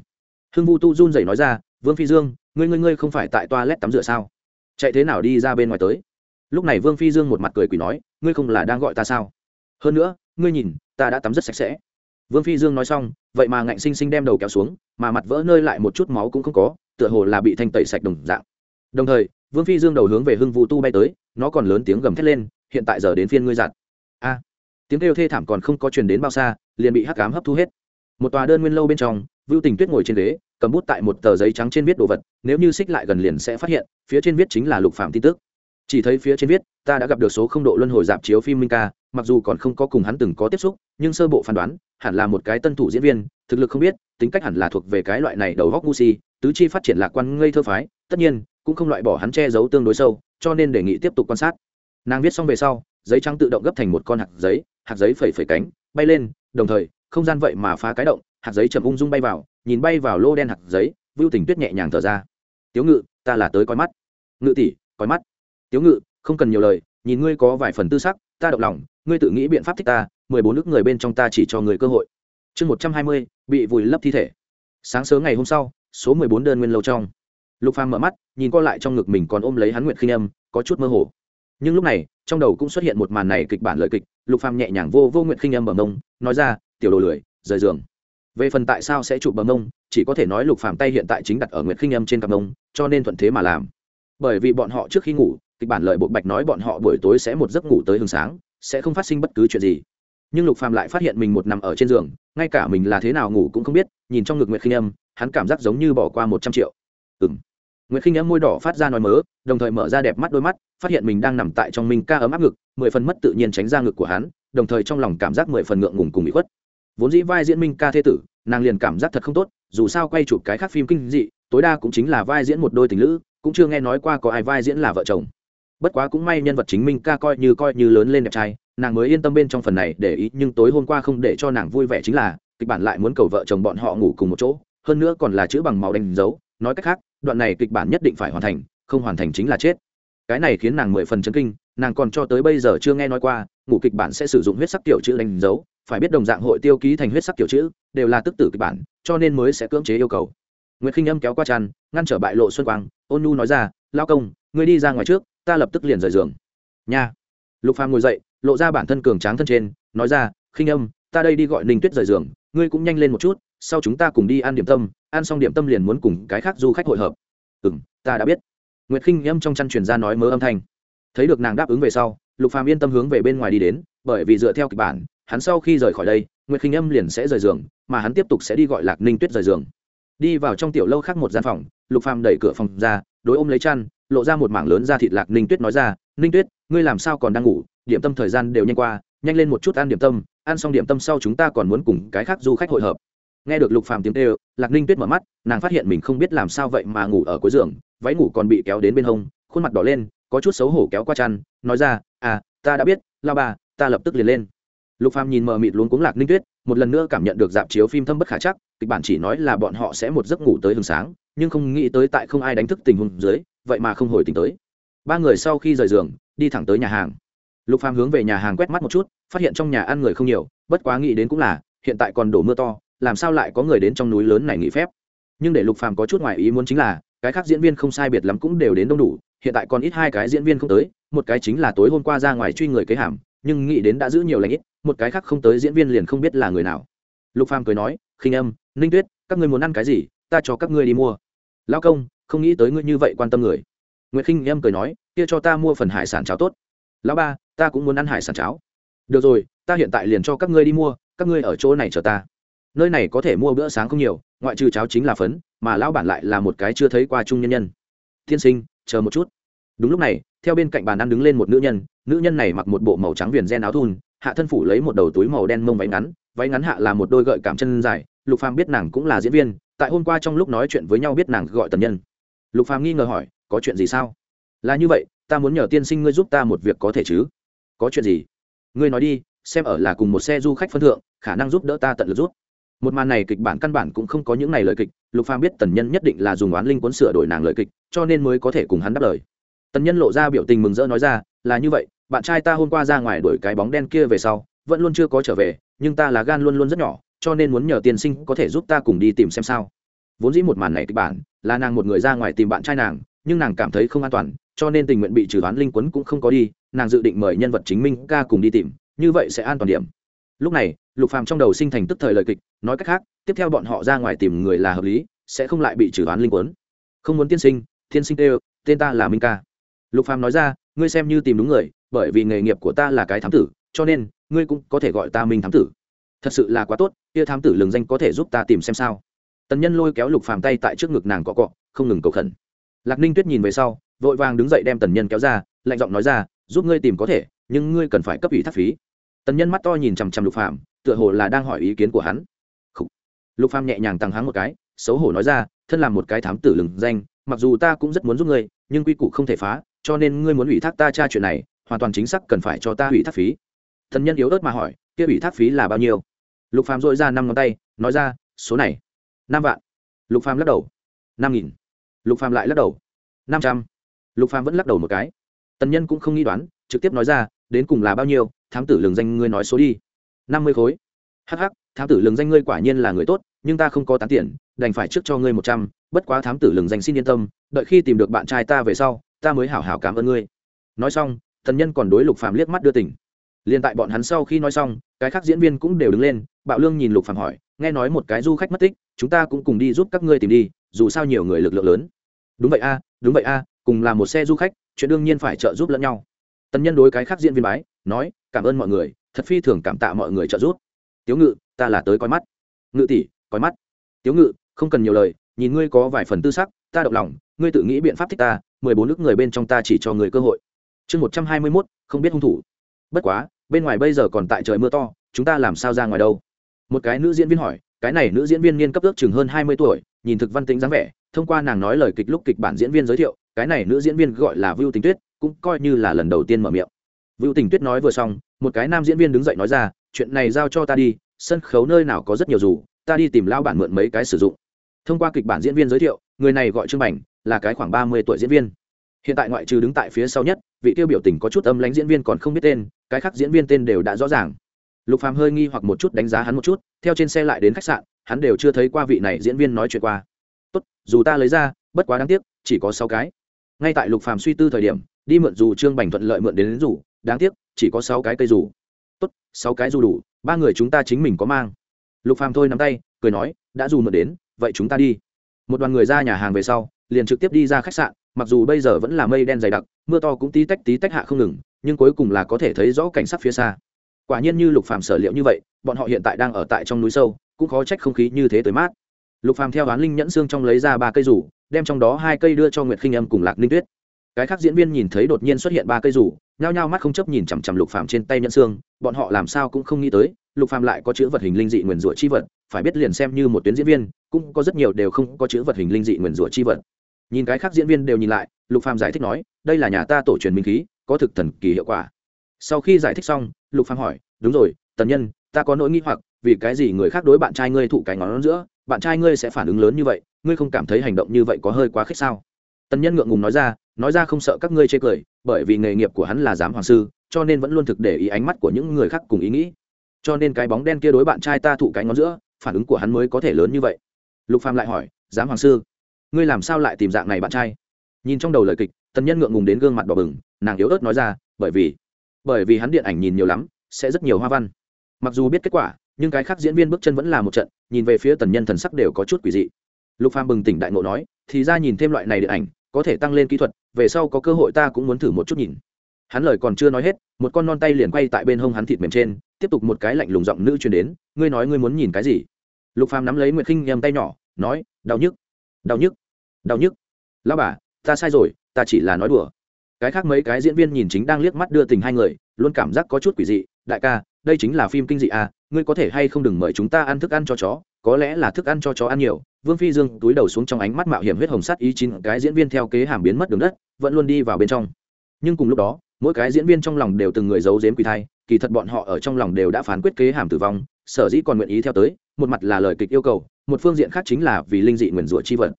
Hưng vu tu run rẩy nói ra, vương phi dương, ngươi ngươi ngươi không phải tại toa lét tắm rửa sao? Chạy thế nào đi ra bên ngoài tới? Lúc này vương phi dương một mặt cười quỷ nói, ngươi không là đang gọi ta sao? Hơn nữa, ngươi nhìn, ta đã tắm rất sạch sẽ. Vương phi dương nói xong, vậy mà ngạnh sinh sinh đem đầu kéo xuống, mà mặt vỡ nơi lại một chút máu cũng không có, tựa hồ là bị thanh tẩy sạch đồng dạng. Đồng thời, vương phi dương đầu hướng về hưng vũ tu bay tới, nó còn lớn tiếng gầm thét lên hiện tại giờ đến phiên ngươi giặt. A. Tiếng kêu thê thảm còn không có truyền đến bao xa, liền bị hắc cám hấp thu hết. Một tòa đơn nguyên lâu bên trong, vưu tình tuyết ngồi trên ghế, cầm bút tại một tờ giấy trắng trên viết đồ vật, nếu như xích lại gần liền sẽ phát hiện, phía trên viết chính là lục phạm tin tức. Chỉ thấy phía trên viết, ta đã gặp được số không độ luân hồi dạp chiếu phim minh ca, mặc dù còn không có cùng hắn từng có tiếp xúc, nhưng sơ bộ phán đoán, hẳn là một cái tân thủ diễn viên, thực lực không biết, tính cách hẳn là thuộc về cái loại này đầu góc ngu si, tứ chi phát triển lạc quan ngây thơ phái, tất nhiên, cũng không loại bỏ hắn che giấu tương đối sâu, cho nên đề nghị tiếp tục quan sát nàng viết xong về sau, giấy trắng tự động gấp thành một con hạt giấy hạt giấy phẩy phẩy cánh, bay lên, đồng thời, không gian vậy mà phá cái động, hạt giấy chậm ung dung bay vào, nhìn bay vào lô đen hạt giấy, vưu tình tuyết nhẹ nhàng thở ra. Tiếu ngự, ta là tới coi mắt. Ngự tỷ, coi mắt. Tiếu ngự, không cần nhiều lời, nhìn ngươi có vài phần tư sắc, ta động lòng, ngươi tự nghĩ biện pháp thích ta, mười bốn nước người bên trong ta chỉ cho người cơ hội. Chương một trăm hai mươi, bị vùi lấp thi thể. Sáng sớm ngày hôm sau, số mười bốn đơn nguyên lâu trong. Lục phàm mở mắt, nhìn co lại trong ngực mình còn ôm lấy hắn nguyện khinh âm, có chút mơ hồ nhưng lúc này, trong đầu cũng xuất hiện một màn này kịch bản lợi kịch, lục phàm nhẹ nhàng vô vô nguyện khinh âm bờ mông, nói ra, tiểu đồ lười, rời giường. Về phần tại sao sẽ chụp bờ mông, chỉ có thể nói lục phàm tay hiện tại chính đặt ở nguyện khinh âm trên cặp mông cho nên thuận thế mà làm. Bởi vì bọn họ trước khi ngủ, kịch bản lợi bộ bạch nói bọn họ buổi tối sẽ một giấc ngủ tới hừng sáng, sẽ không phát sinh bất cứ chuyện gì. Nhưng lục phàm lại phát hiện mình một nằm ở trên giường, ngay cả mình là thế nào ngủ cũng không biết, nhìn trong ngực nguyệt khinh âm, hắn cảm giác giống như bỏ qua một trăm triệu. Ừm nguyệt khinh âm môi đỏ phát ra nói mớ, đồng thời mở ra đẹp mắt đôi mắt, phát hiện mình đang nằm tại trong minh ca ấm áp ngực, mười phần mất tự nhiên tránh ra ngực của hắn, đồng thời trong lòng cảm giác mười phần ngượng ngùng cùng bị khuất. Vốn dĩ vai diễn minh ca thế tử, nàng liền cảm giác thật không tốt, dù sao quay chụp cái khác phim kinh dị, tối đa cũng chính là vai diễn một đôi tình lữ, cũng chưa nghe nói qua có ai vai diễn là vợ chồng. Bất quá cũng may nhân vật chính minh ca coi như coi như lớn lên đẹp trai, nàng mới yên tâm bên trong phần này để ý, nhưng tối hôm qua không để cho nàng vui vẻ chính là, kịch bản lại muốn cầu vợ chồng bọn họ ngủ cùng một chỗ, hơn nữa còn là chữ bằng màu đánh dấu, nói cách khác đoạn này kịch bản nhất định phải hoàn thành, không hoàn thành chính là chết. Cái này khiến nàng mười phần chấn kinh, nàng còn cho tới bây giờ chưa nghe nói qua, ngủ kịch bản sẽ sử dụng huyết sắc kiểu chữ đánh dấu, phải biết đồng dạng hội tiêu ký thành huyết sắc kiểu chữ, đều là tức tử kịch bản, cho nên mới sẽ cưỡng chế yêu cầu. Nguyễn khinh âm kéo qua tràn, ngăn trở bại lộ xuân quang, ôn nhu nói ra, lao công, ngươi đi ra ngoài trước, ta lập tức liền rời giường. Nha. Lục phàm ngồi dậy, lộ ra bản thân cường tráng thân trên, nói ra, khinh âm, ta đây đi gọi ninh tuyết rời giường, ngươi cũng nhanh lên một chút, sau chúng ta cùng đi ăn điểm tâm ăn xong điểm tâm liền muốn cùng cái khác du khách hội hợp. Ừ m ta đã biết. Nguyệt khinh âm trong chăn truyền ra nói mớ âm thanh. Thấy được nàng đáp ứng về sau, lục phàm yên tâm hướng về bên ngoài đi đến, bởi vì dựa theo kịch bản, hắn sau khi rời khỏi đây, nguyệt khinh âm liền sẽ rời giường, mà hắn tiếp tục sẽ đi gọi lạc ninh tuyết rời giường. Đi vào trong tiểu lâu khác một gian phòng, lục phàm đẩy cửa phòng ra, đối ôm lấy chăn, lộ ra một mảng lớn ra thịt lạc ninh tuyết nói ra, ninh tuyết, ngươi làm sao còn đang ngủ? Điểm tâm thời gian đều nhanh qua, nhanh lên một chút ăn điểm tâm, ăn xong điểm tâm sau chúng ta còn muốn cùng cái khác du khách hội hợp nghe được lục phàm tiếng kêu, lạc ninh tuyết mở mắt, nàng phát hiện mình không biết làm sao vậy mà ngủ ở cuối giường, váy ngủ còn bị kéo đến bên hông, khuôn mặt đỏ lên, có chút xấu hổ kéo qua chăn, nói ra à ta đã biết, lao bà, ta lập tức liền lên. Lục phàm nhìn mờ mịt luống cuống lạc ninh tuyết, một lần nữa cảm nhận được dạp chiếu phim thâm bất khả chắc, kịch bản chỉ nói là bọn họ sẽ một giấc ngủ tới hừng sáng, nhưng không nghĩ tới tại không ai đánh thức tình huống dưới, vậy mà không hồi tỉnh tới. Ba người sau khi rời giường, đi thẳng tới nhà hàng. Lục phàm hướng về nhà hàng quét mắt một chút, phát hiện trong nhà ăn người không nhiều, bất quá nghĩ đến cũng là, hiện tại còn đổ mưa to làm sao lại có người đến trong núi lớn này nghỉ phép? Nhưng để lục phàm có chút ngoài ý muốn chính là, cái khác diễn viên không sai biệt lắm cũng đều đến đông đủ, hiện tại còn ít hai cái diễn viên không tới, một cái chính là tối hôm qua ra ngoài truy người kế hàm, nhưng nghĩ đến đã giữ nhiều lãnh ít, một cái khác không tới diễn viên liền không biết là người nào. Lục phàm cười nói, khinh âm, ninh tuyết, các ngươi muốn ăn cái gì, ta cho các ngươi đi mua. Lao công, không nghĩ tới ngươi như vậy quan tâm người. Nguyễn khinh âm cười nói, kia cho ta mua phần hải sản cháo tốt. Lão ba, ta cũng muốn ăn hải sản cháo. Được rồi, ta hiện tại liền cho các ngươi đi mua, các ngươi ở chỗ này chờ ta nơi này có thể mua bữa sáng không nhiều, ngoại trừ cháo chính là phấn, mà lão bản lại là một cái chưa thấy qua trung nhân nhân. Tiên sinh, chờ một chút. Đúng lúc này, theo bên cạnh bàn ăn đứng lên một nữ nhân nữ nhân này mặc một bộ màu trắng viền gen áo thun, hạ thân phủ lấy một đầu túi màu đen mông váy ngắn váy ngắn hạ là một đôi gợi cảm chân dài, lục phàm biết nàng cũng là diễn viên, tại hôm qua trong lúc nói chuyện với nhau biết nàng gọi tần nhân. Lục phàm nghi ngờ hỏi, có chuyện gì sao? Là như vậy, ta muốn nhờ tiên sinh ngươi giúp ta một việc có thể chứ. Có chuyện gì? Ngươi nói đi, xem ở là cùng một xe du khách phân thượng, khả năng giúp đỡ ta tận lực giúp một màn này kịch bản căn bản cũng không có những này lời kịch, lục phàm biết tần nhân nhất định là dùng oán linh cuốn sửa đổi nàng lời kịch, cho nên mới có thể cùng hắn đáp lời. Tần nhân lộ ra biểu tình mừng rỡ nói ra, là như vậy, bạn trai ta hôm qua ra ngoài đuổi cái bóng đen kia về sau, vẫn luôn chưa có trở về, nhưng ta là gan luôn luôn rất nhỏ, cho nên muốn nhờ tiên sinh có thể giúp ta cùng đi tìm xem sao. Vốn dĩ một màn này kịch bản, là nàng một người ra ngoài tìm bạn trai nàng, nhưng nàng cảm thấy không an toàn, cho nên tình nguyện bị trừ đoán linh quấn cũng không có đi, nàng dự định mời nhân vật chính minh ca cùng đi tìm, như vậy sẽ an toàn điểm lúc này, lục phàm trong đầu sinh thành tức thời lời kịch, nói cách khác, tiếp theo bọn họ ra ngoài tìm người là hợp lý, sẽ không lại bị trừ đoán linh quấn. Không muốn tiên sinh tiên sinh tê tên ta là minh ca. Lục phàm nói ra, ngươi xem như tìm đúng người, bởi vì nghề nghiệp của ta là cái thám tử, cho nên, ngươi cũng có thể gọi ta minh thám tử. Thật sự là quá tốt, kia thám tử lường danh có thể giúp ta tìm xem sao. Tần nhân lôi kéo lục phàm tay tại trước ngực nàng cọ cọ, không ngừng cầu khẩn. Lạc ninh tuyết nhìn về sau, vội vàng đứng dậy đem tần nhân kéo ra, lạnh giọng nói ra, giúp ngươi tìm có thể, nhưng ngươi cần phải cấp ủy thác phí tần nhân mắt to nhìn chằm chằm lục phàm, tựa hồ là đang hỏi ý kiến của hắn. Lục phàm nhẹ nhàng tăng háng một cái, xấu hổ nói ra, thân làm một cái thám tử lừng danh, mặc dù ta cũng rất muốn giúp ngươi, nhưng quy củ không thể phá, cho nên ngươi muốn ủy thác ta tra chuyện này, hoàn toàn chính xác cần phải cho ta ủy thác phí. Thần nhân yếu ớt mà hỏi, kia ủy thác phí là bao nhiêu? Lục phàm dội ra năm ngón tay, nói ra, số này, năm vạn. Lục phàm lắc đầu, năm nghìn. Lục phàm lại lắc đầu, năm trăm. Lục phàm vẫn lắc đầu một cái. Tần nhân cũng không nghĩ đoán, trực tiếp nói ra, đến cùng là bao nhiêu thám tử lường danh ngươi nói số đi. Năm mươi khối. Hh thám tử lường danh ngươi quả nhiên là người tốt, nhưng ta không có tán tiền, đành phải trước cho ngươi một trăm, bất quá thám tử lường danh xin yên tâm, đợi khi tìm được bạn trai ta về sau, ta mới hảo hảo cảm ơn ngươi. Nói xong, thần nhân còn đối lục phàm liếc mắt đưa tỉnh liền tại bọn hắn sau khi nói xong, cái khác diễn viên cũng đều đứng lên, bạo lương nhìn lục phàm hỏi, nghe nói một cái du khách mất tích, chúng ta cũng cùng đi giúp các ngươi tìm đi, dù sao nhiều người lực lượng lớn. Đúng vậy a, đúng vậy a, cùng là một xe du khách, chuyện đương nhiên phải trợ giúp lẫn nhau tần nhân đối cái khác diễn viên bái, nói, cảm ơn mọi người, thật phi thường cảm tạ mọi người trợ giúp. Tiếu ngự, ta là tới coi mắt. Ngự tỷ, coi mắt. Tiếu ngự, không cần nhiều lời, nhìn ngươi có vài phần tư sắc, ta động lòng, ngươi tự nghĩ biện pháp thích ta, mười bốn nước người bên trong ta chỉ cho người cơ hội. Chương một trăm hai mươi mốt, không biết hung thủ. Bất quá, bên ngoài bây giờ còn tại trời mưa to, chúng ta làm sao ra ngoài đâu? Một cái nữ diễn viên hỏi, cái này nữ diễn viên niên cấp ước chừng hơn hai mươi tuổi, nhìn thực văn tính dáng vẻ, thông qua nàng nói lời kịch lúc kịch bản diễn viên giới thiệu, cái này nữ diễn viên gọi là vưu tính tuyết cũng coi như là lần đầu tiên mở miệng. Vưu tình tuyết nói vừa xong, một cái nam diễn viên đứng dậy nói ra, chuyện này giao cho ta đi, sân khấu nơi nào có rất nhiều dù, ta đi tìm lao bản mượn mấy cái sử dụng. Thông qua kịch bản diễn viên giới thiệu, người này gọi trương bảnh là cái khoảng ba mươi tuổi diễn viên. Hiện tại ngoại trừ đứng tại phía sau nhất, vị tiêu biểu tình có chút âm lãnh diễn viên còn không biết tên, cái khác diễn viên tên đều đã rõ ràng. Lục phàm hơi nghi hoặc một chút đánh giá hắn một chút, theo trên xe lại đến khách sạn, hắn đều chưa thấy qua vị này diễn viên nói chuyện qua. Tốt, dù ta lấy ra, bất quá đáng tiếc, chỉ có sáu cái. Ngay tại lục phàm suy tư thời điểm đi mượn dù trương bành thuận lợi mượn đến, đến dù đáng tiếc chỉ có sáu cái cây dù tốt sáu cái dù đủ ba người chúng ta chính mình có mang. Lục phàm thôi nắm tay cười nói đã dù mượn đến vậy chúng ta đi. Một đoàn người ra nhà hàng về sau liền trực tiếp đi ra khách sạn mặc dù bây giờ vẫn là mây đen dày đặc mưa to cũng tí tách tí tách hạ không ngừng nhưng cuối cùng là có thể thấy rõ cảnh sắc phía xa. Quả nhiên như lục phàm sở liệu như vậy bọn họ hiện tại đang ở tại trong núi sâu cũng khó trách không khí như thế tới mát. Lục phàm theo đoán linh nhẫn xương trong lấy ra ba cây rủ đem trong đó hai cây đưa cho nguyệt khinh âm cùng lạc ninh tuyết cái khác diễn viên nhìn thấy đột nhiên xuất hiện ba cây rủ, nhao nhao mắt không chấp nhìn chằm chằm lục phàm trên tay nhẫn xương, bọn họ làm sao cũng không nghĩ tới, lục phàm lại có chữ vật hình linh dị nguyền rủa chi vật, phải biết liền xem như một tuyến diễn viên, cũng có rất nhiều đều không có chữ vật hình linh dị nguyền rủa chi vật. Nhìn cái khác diễn viên đều nhìn lại, lục phàm giải thích nói, đây là nhà ta tổ truyền minh khí, có thực thần kỳ hiệu quả. Sau khi giải thích xong, lục phàm hỏi, đúng rồi, tần nhân, ta có nỗi nghi hoặc, vì cái gì người khác đối bạn trai ngươi thụ cái ngón giữa, bạn trai ngươi sẽ phản ứng lớn như vậy, ngươi không cảm thấy hành động như vậy có hơi quá khích sao? Tần nhân ngượng ngùng nói ra nói ra không sợ các ngươi chê cười, bởi vì nghề nghiệp của hắn là giám hoàng sư, cho nên vẫn luôn thực để ý ánh mắt của những người khác cùng ý nghĩ. Cho nên cái bóng đen kia đối bạn trai ta thụ cái ngón giữa, phản ứng của hắn mới có thể lớn như vậy. Lục phàm lại hỏi, giám hoàng sư, ngươi làm sao lại tìm dạng này bạn trai? Nhìn trong đầu lời kịch, tần nhân ngượng ngùng đến gương mặt đỏ bừng, nàng yếu ớt nói ra, bởi vì bởi vì hắn điện ảnh nhìn nhiều lắm, sẽ rất nhiều hoa văn. Mặc dù biết kết quả, nhưng cái khác diễn viên bước chân vẫn là một trận, nhìn về phía tần nhân thần sắc đều có chút quỷ dị. Lục phàm bừng tỉnh đại ngộ nói, thì ra nhìn thêm loại này điện ảnh, có thể tăng lên kỹ thuật về sau có cơ hội ta cũng muốn thử một chút nhìn. Hắn lời còn chưa nói hết, một con non tay liền quay tại bên hông hắn thịt mềm trên, tiếp tục một cái lạnh lùng giọng nữ truyền đến, ngươi nói ngươi muốn nhìn cái gì? Lục phàm nắm lấy nguyệt khinh nhầm tay nhỏ, nói, đau nhức đau nhức đau nhức. Lão bà, ta sai rồi, ta chỉ là nói đùa. Cái khác mấy cái diễn viên nhìn chính đang liếc mắt đưa tình hai người, luôn cảm giác có chút quỷ dị, đại ca, đây chính là phim kinh dị à ngươi có thể hay không đừng mời chúng ta ăn thức ăn cho chó, có lẽ là thức ăn cho chó ăn nhiều. Vương phi dương túi đầu xuống trong ánh mắt mạo hiểm huyết hồng sắt ý chín cái diễn viên theo kế hàm biến mất đường đất vẫn luôn đi vào bên trong. Nhưng cùng lúc đó, mỗi cái diễn viên trong lòng đều từng người giấu giếm quỳ thai, kỳ thật bọn họ ở trong lòng đều đã phán quyết kế hàm tử vong, sở dĩ còn nguyện ý theo tới, một mặt là lời kịch yêu cầu, một phương diện khác chính là vì linh dị nguyền rủa chi vật.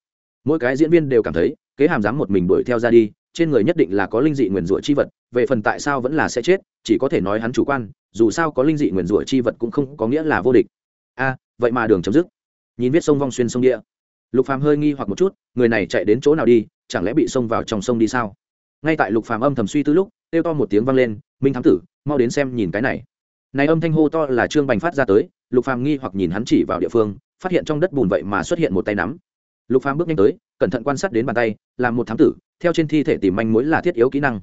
Mỗi cái diễn viên đều cảm thấy, kế hàm dám một mình đuổi theo ra đi, trên người nhất định là có linh dị nguyền rủa chi vật, về phần tại sao vẫn là sẽ chết, chỉ có thể nói hắn chủ quan, dù sao có linh dị nguyền rủa chi vật cũng không có nghĩa là vô địch. A, vậy mà đường chấm dứt. Nhìn viết sông vong xuyên sông địa. Lục phàm hơi nghi hoặc một chút, người này chạy đến chỗ nào đi chẳng lẽ bị xông vào trong sông đi sao? Ngay tại lục phàm âm thầm suy tư lúc, kêu to một tiếng vang lên, minh thám tử, mau đến xem nhìn cái này. Này âm thanh hô to là trương bành phát ra tới, lục phàm nghi hoặc nhìn hắn chỉ vào địa phương, phát hiện trong đất bùn vậy mà xuất hiện một tay nắm. Lục phàm bước nhanh tới, cẩn thận quan sát đến bàn tay làm một thám tử, theo trên thi thể tìm manh mối là thiết yếu kỹ năng.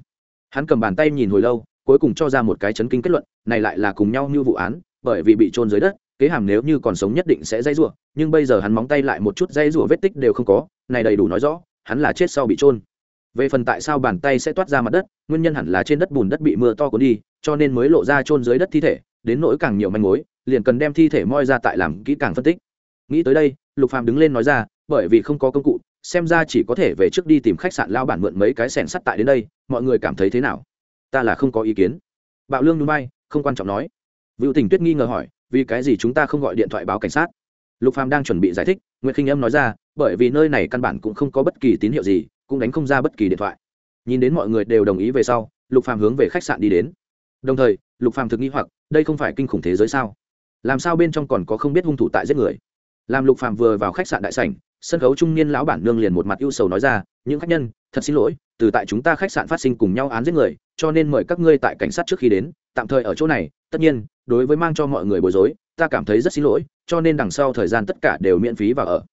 Hắn cầm bàn tay nhìn hồi lâu, cuối cùng cho ra một cái chấn kinh kết luận, này lại là cùng nhau như vụ án, bởi vì bị trôn dưới đất, kế hàm nếu như còn sống nhất định sẽ dây rủa, nhưng bây giờ hắn móng tay lại một chút dây rủa vết tích đều không có, này đầy đủ nói rõ hắn là chết sau bị trôn về phần tại sao bàn tay sẽ toát ra mặt đất, nguyên nhân hẳn là trên đất bùn đất bị mưa to cuốn đi, cho nên mới lộ ra trôn dưới đất thi thể, đến nỗi càng nhiều manh mối, liền cần đem thi thể moi ra tại làm kỹ càng phân tích. Nghĩ tới đây, lục phàm đứng lên nói ra, bởi vì không có công cụ, xem ra chỉ có thể về trước đi tìm khách sạn lao bản mượn mấy cái sẻn sắt tại đến đây, mọi người cảm thấy thế nào? Ta là không có ý kiến. Bạo lương núi bay không quan trọng nói. Vựu tình tuyết nghi ngờ hỏi, vì cái gì chúng ta không gọi điện thoại báo cảnh sát? Lục phàm đang chuẩn bị giải thích nguyễn khinh âm nói ra, bởi vì nơi này căn bản cũng không có bất kỳ tín hiệu gì, cũng đánh không ra bất kỳ điện thoại. Nhìn đến mọi người đều đồng ý về sau, lục phàm hướng về khách sạn đi đến. Đồng thời, lục phàm thực nghi hoặc, đây không phải kinh khủng thế giới sao? Làm sao bên trong còn có không biết hung thủ tại giết người? Làm lục phàm vừa vào khách sạn đại sảnh, sân khấu trung niên lão bản nương liền một mặt ưu sầu nói ra, những khách nhân, thật xin lỗi, từ tại chúng ta khách sạn phát sinh cùng nhau án giết người, cho nên mời các ngươi tại cảnh sát trước khi đến, tạm thời ở chỗ này, tất nhiên, đối với mang cho mọi người bối rối ta cảm thấy rất xin lỗi, cho nên đằng sau thời gian tất cả đều miễn phí và ở.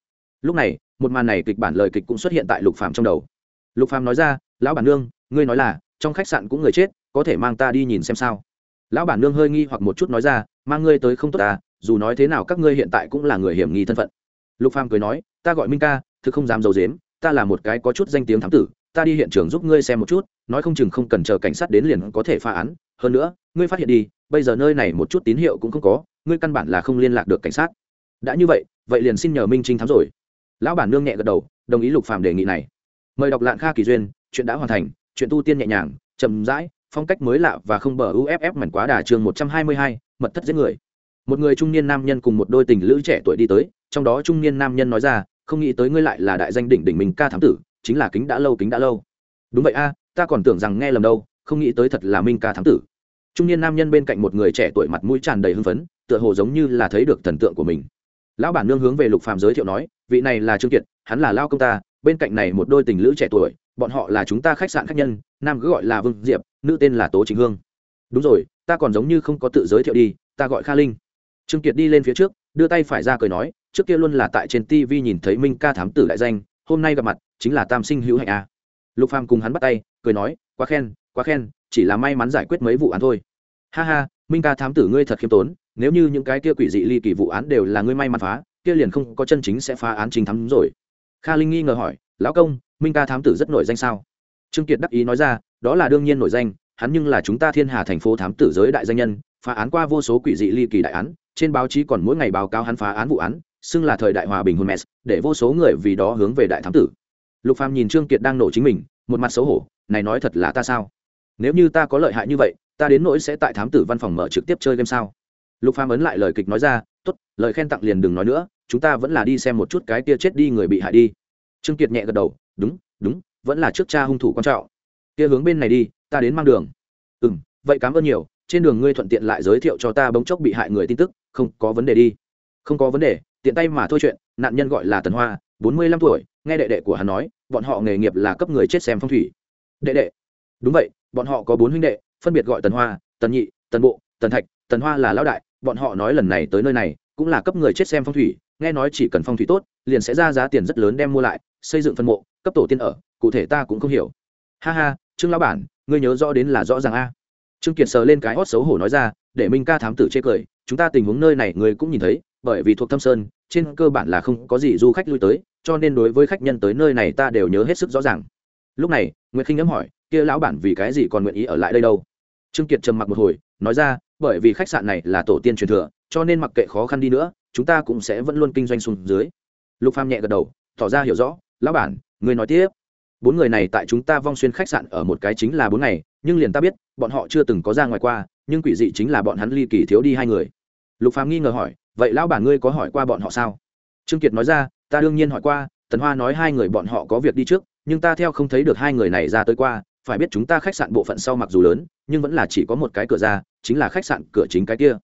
Lúc này, một màn này kịch bản lời kịch cũng xuất hiện tại lục phàm trong đầu. Lục phàm nói ra, lão bản nương, ngươi nói là, trong khách sạn cũng người chết, có thể mang ta đi nhìn xem sao? Lão bản nương hơi nghi hoặc một chút nói ra, mang ngươi tới không tốt ta dù nói thế nào các ngươi hiện tại cũng là người hiểm nghi thân phận. Lục phàm cười nói, ta gọi minh ca, thực không dám giấu dếm ta là một cái có chút danh tiếng thám tử, ta đi hiện trường giúp ngươi xem một chút, nói không chừng không cần chờ cảnh sát đến liền có thể phá án. Hơn nữa, ngươi phát hiện đi, bây giờ nơi này một chút tín hiệu cũng không có ngươi căn bản là không liên lạc được cảnh sát. Đã như vậy vậy liền xin nhờ minh trinh thám rồi. Lão bản nương nhẹ gật đầu, đồng ý lục phàm đề nghị này. Mời đọc lạng kha kỳ duyên, chuyện đã hoàn thành, chuyện tu tiên nhẹ nhàng, chậm rãi, phong cách mới lạ và không bờ uff mảnh quá đà chương một trăm hai mươi hai, mật thất giết người. Một người trung niên nam nhân cùng một đôi tình lữ trẻ tuổi đi tới, trong đó trung niên nam nhân nói ra, không nghĩ tới ngươi lại là đại danh đỉnh đỉnh mình ca thám tử, chính là kính đã lâu, kính đã lâu. Đúng vậy a, ta còn tưởng rằng nghe lầm đâu, không nghĩ tới thật là minh ca thám tử. Trung niên nam nhân bên cạnh một người trẻ tuổi mặt mũi tràn đầy hưng phấn tựa hồ giống như là thấy được thần tượng của mình. Lão bản nương hướng về lục phàm giới thiệu nói, vị này là trương kiệt, hắn là lao công ta, bên cạnh này một đôi tình lữ trẻ tuổi, bọn họ là chúng ta khách sạn khách nhân, nam cứ gọi là vương diệp, nữ tên là tố chính hương. Đúng rồi, ta còn giống như không có tự giới thiệu đi, ta gọi kha linh. Trương kiệt đi lên phía trước, đưa tay phải ra cười nói, trước kia luôn là tại trên tv nhìn thấy minh ca thám tử đại danh, hôm nay gặp mặt, chính là tam sinh hữu hạnh a. Lục phàm cùng hắn bắt tay, cười nói, quá khen quá khen, chỉ là may mắn giải quyết mấy vụ án thôi. Ha ha, minh ca thám tử ngươi thật khiêm tốn nếu như những cái kia quỷ dị ly kỳ vụ án đều là ngươi may mắn phá, kia liền không có chân chính sẽ phá án chính thắm rồi. Kha linh nghi ngờ hỏi, lão công, minh ca thám tử rất nổi danh sao? Trương kiệt đắc ý nói ra, đó là đương nhiên nổi danh, hắn nhưng là chúng ta thiên hà thành phố thám tử giới đại danh nhân, phá án qua vô số quỷ dị ly kỳ đại án, trên báo chí còn mỗi ngày báo cáo hắn phá án vụ án, xưng là thời đại hòa bình hôn mess để vô số người vì đó hướng về đại thám tử. Lục phàm nhìn trương kiệt đang nổ chính mình, một mặt xấu hổ, này nói thật là ta sao? Nếu như ta có lợi hại như vậy, ta đến nỗi sẽ tại thám tử văn phòng mở trực tiếp chơi game sao? Lục phàm ấn lại lời kịch nói ra, tốt, lời khen tặng liền đừng nói nữa, chúng ta vẫn là đi xem một chút cái kia chết đi người bị hại đi. Trương kiệt nhẹ gật đầu, đúng đúng, vẫn là trước cha hung thủ quan trọng. Kia hướng bên này đi, ta đến mang đường. Ừ vậy cảm ơn nhiều, trên đường ngươi thuận tiện lại giới thiệu cho ta bỗng chốc bị hại người tin tức, không có vấn đề đi. Không có vấn đề, tiện tay mà thôi chuyện, nạn nhân gọi là tần hoa, bốn mươi lăm tuổi, nghe đệ đệ của hắn nói, bọn họ nghề nghiệp là cấp người chết xem phong thủy. Đệ đệ. Đúng vậy, bọn họ có bốn huynh đệ, phân biệt gọi tần hoa, tần nhị, tần bộ, tần thạch, tần hoa là lão đại bọn họ nói lần này tới nơi này, cũng là cấp người chết xem phong thủy, nghe nói chỉ cần phong thủy tốt, liền sẽ ra giá tiền rất lớn đem mua lại, xây dựng phân mộ, cấp tổ tiên ở, cụ thể ta cũng không hiểu. Ha ha, trương lão bản, ngươi nhớ rõ đến là rõ ràng a. Trương kiệt sờ lên cái hót xấu hổ nói ra, để minh ca thám tử chê cười, chúng ta tình huống nơi này người cũng nhìn thấy, bởi vì thuộc thâm sơn, trên cơ bản là không có gì du khách lui tới, cho nên đối với khách nhân tới nơi này ta đều nhớ hết sức rõ ràng. Lúc này nguyễn khinh ngẫm hỏi, kia lão bản vì cái gì còn nguyện ý ở lại đây đâu? Trương kiệt trầm mặc một hồi nói ra, bởi vì khách sạn này là tổ tiên truyền thừa, cho nên mặc kệ khó khăn đi nữa, chúng ta cũng sẽ vẫn luôn kinh doanh xuống dưới. Lục phàm nhẹ gật đầu, tỏ ra hiểu rõ. Lão bản, người nói tiếp. Bốn người này tại chúng ta vong xuyên khách sạn ở một cái chính là bốn ngày, nhưng liền ta biết, bọn họ chưa từng có ra ngoài qua, nhưng quỷ dị chính là bọn hắn ly kỳ thiếu đi hai người. Lục phàm nghi ngờ hỏi, vậy lão bản ngươi có hỏi qua bọn họ sao? Trương kiệt nói ra, ta đương nhiên hỏi qua, tần hoa nói hai người bọn họ có việc đi trước, nhưng ta theo không thấy được hai người này ra tới qua phải biết chúng ta khách sạn bộ phận sau mặc dù lớn, nhưng vẫn là chỉ có một cái cửa ra, chính là khách sạn cửa chính cái kia.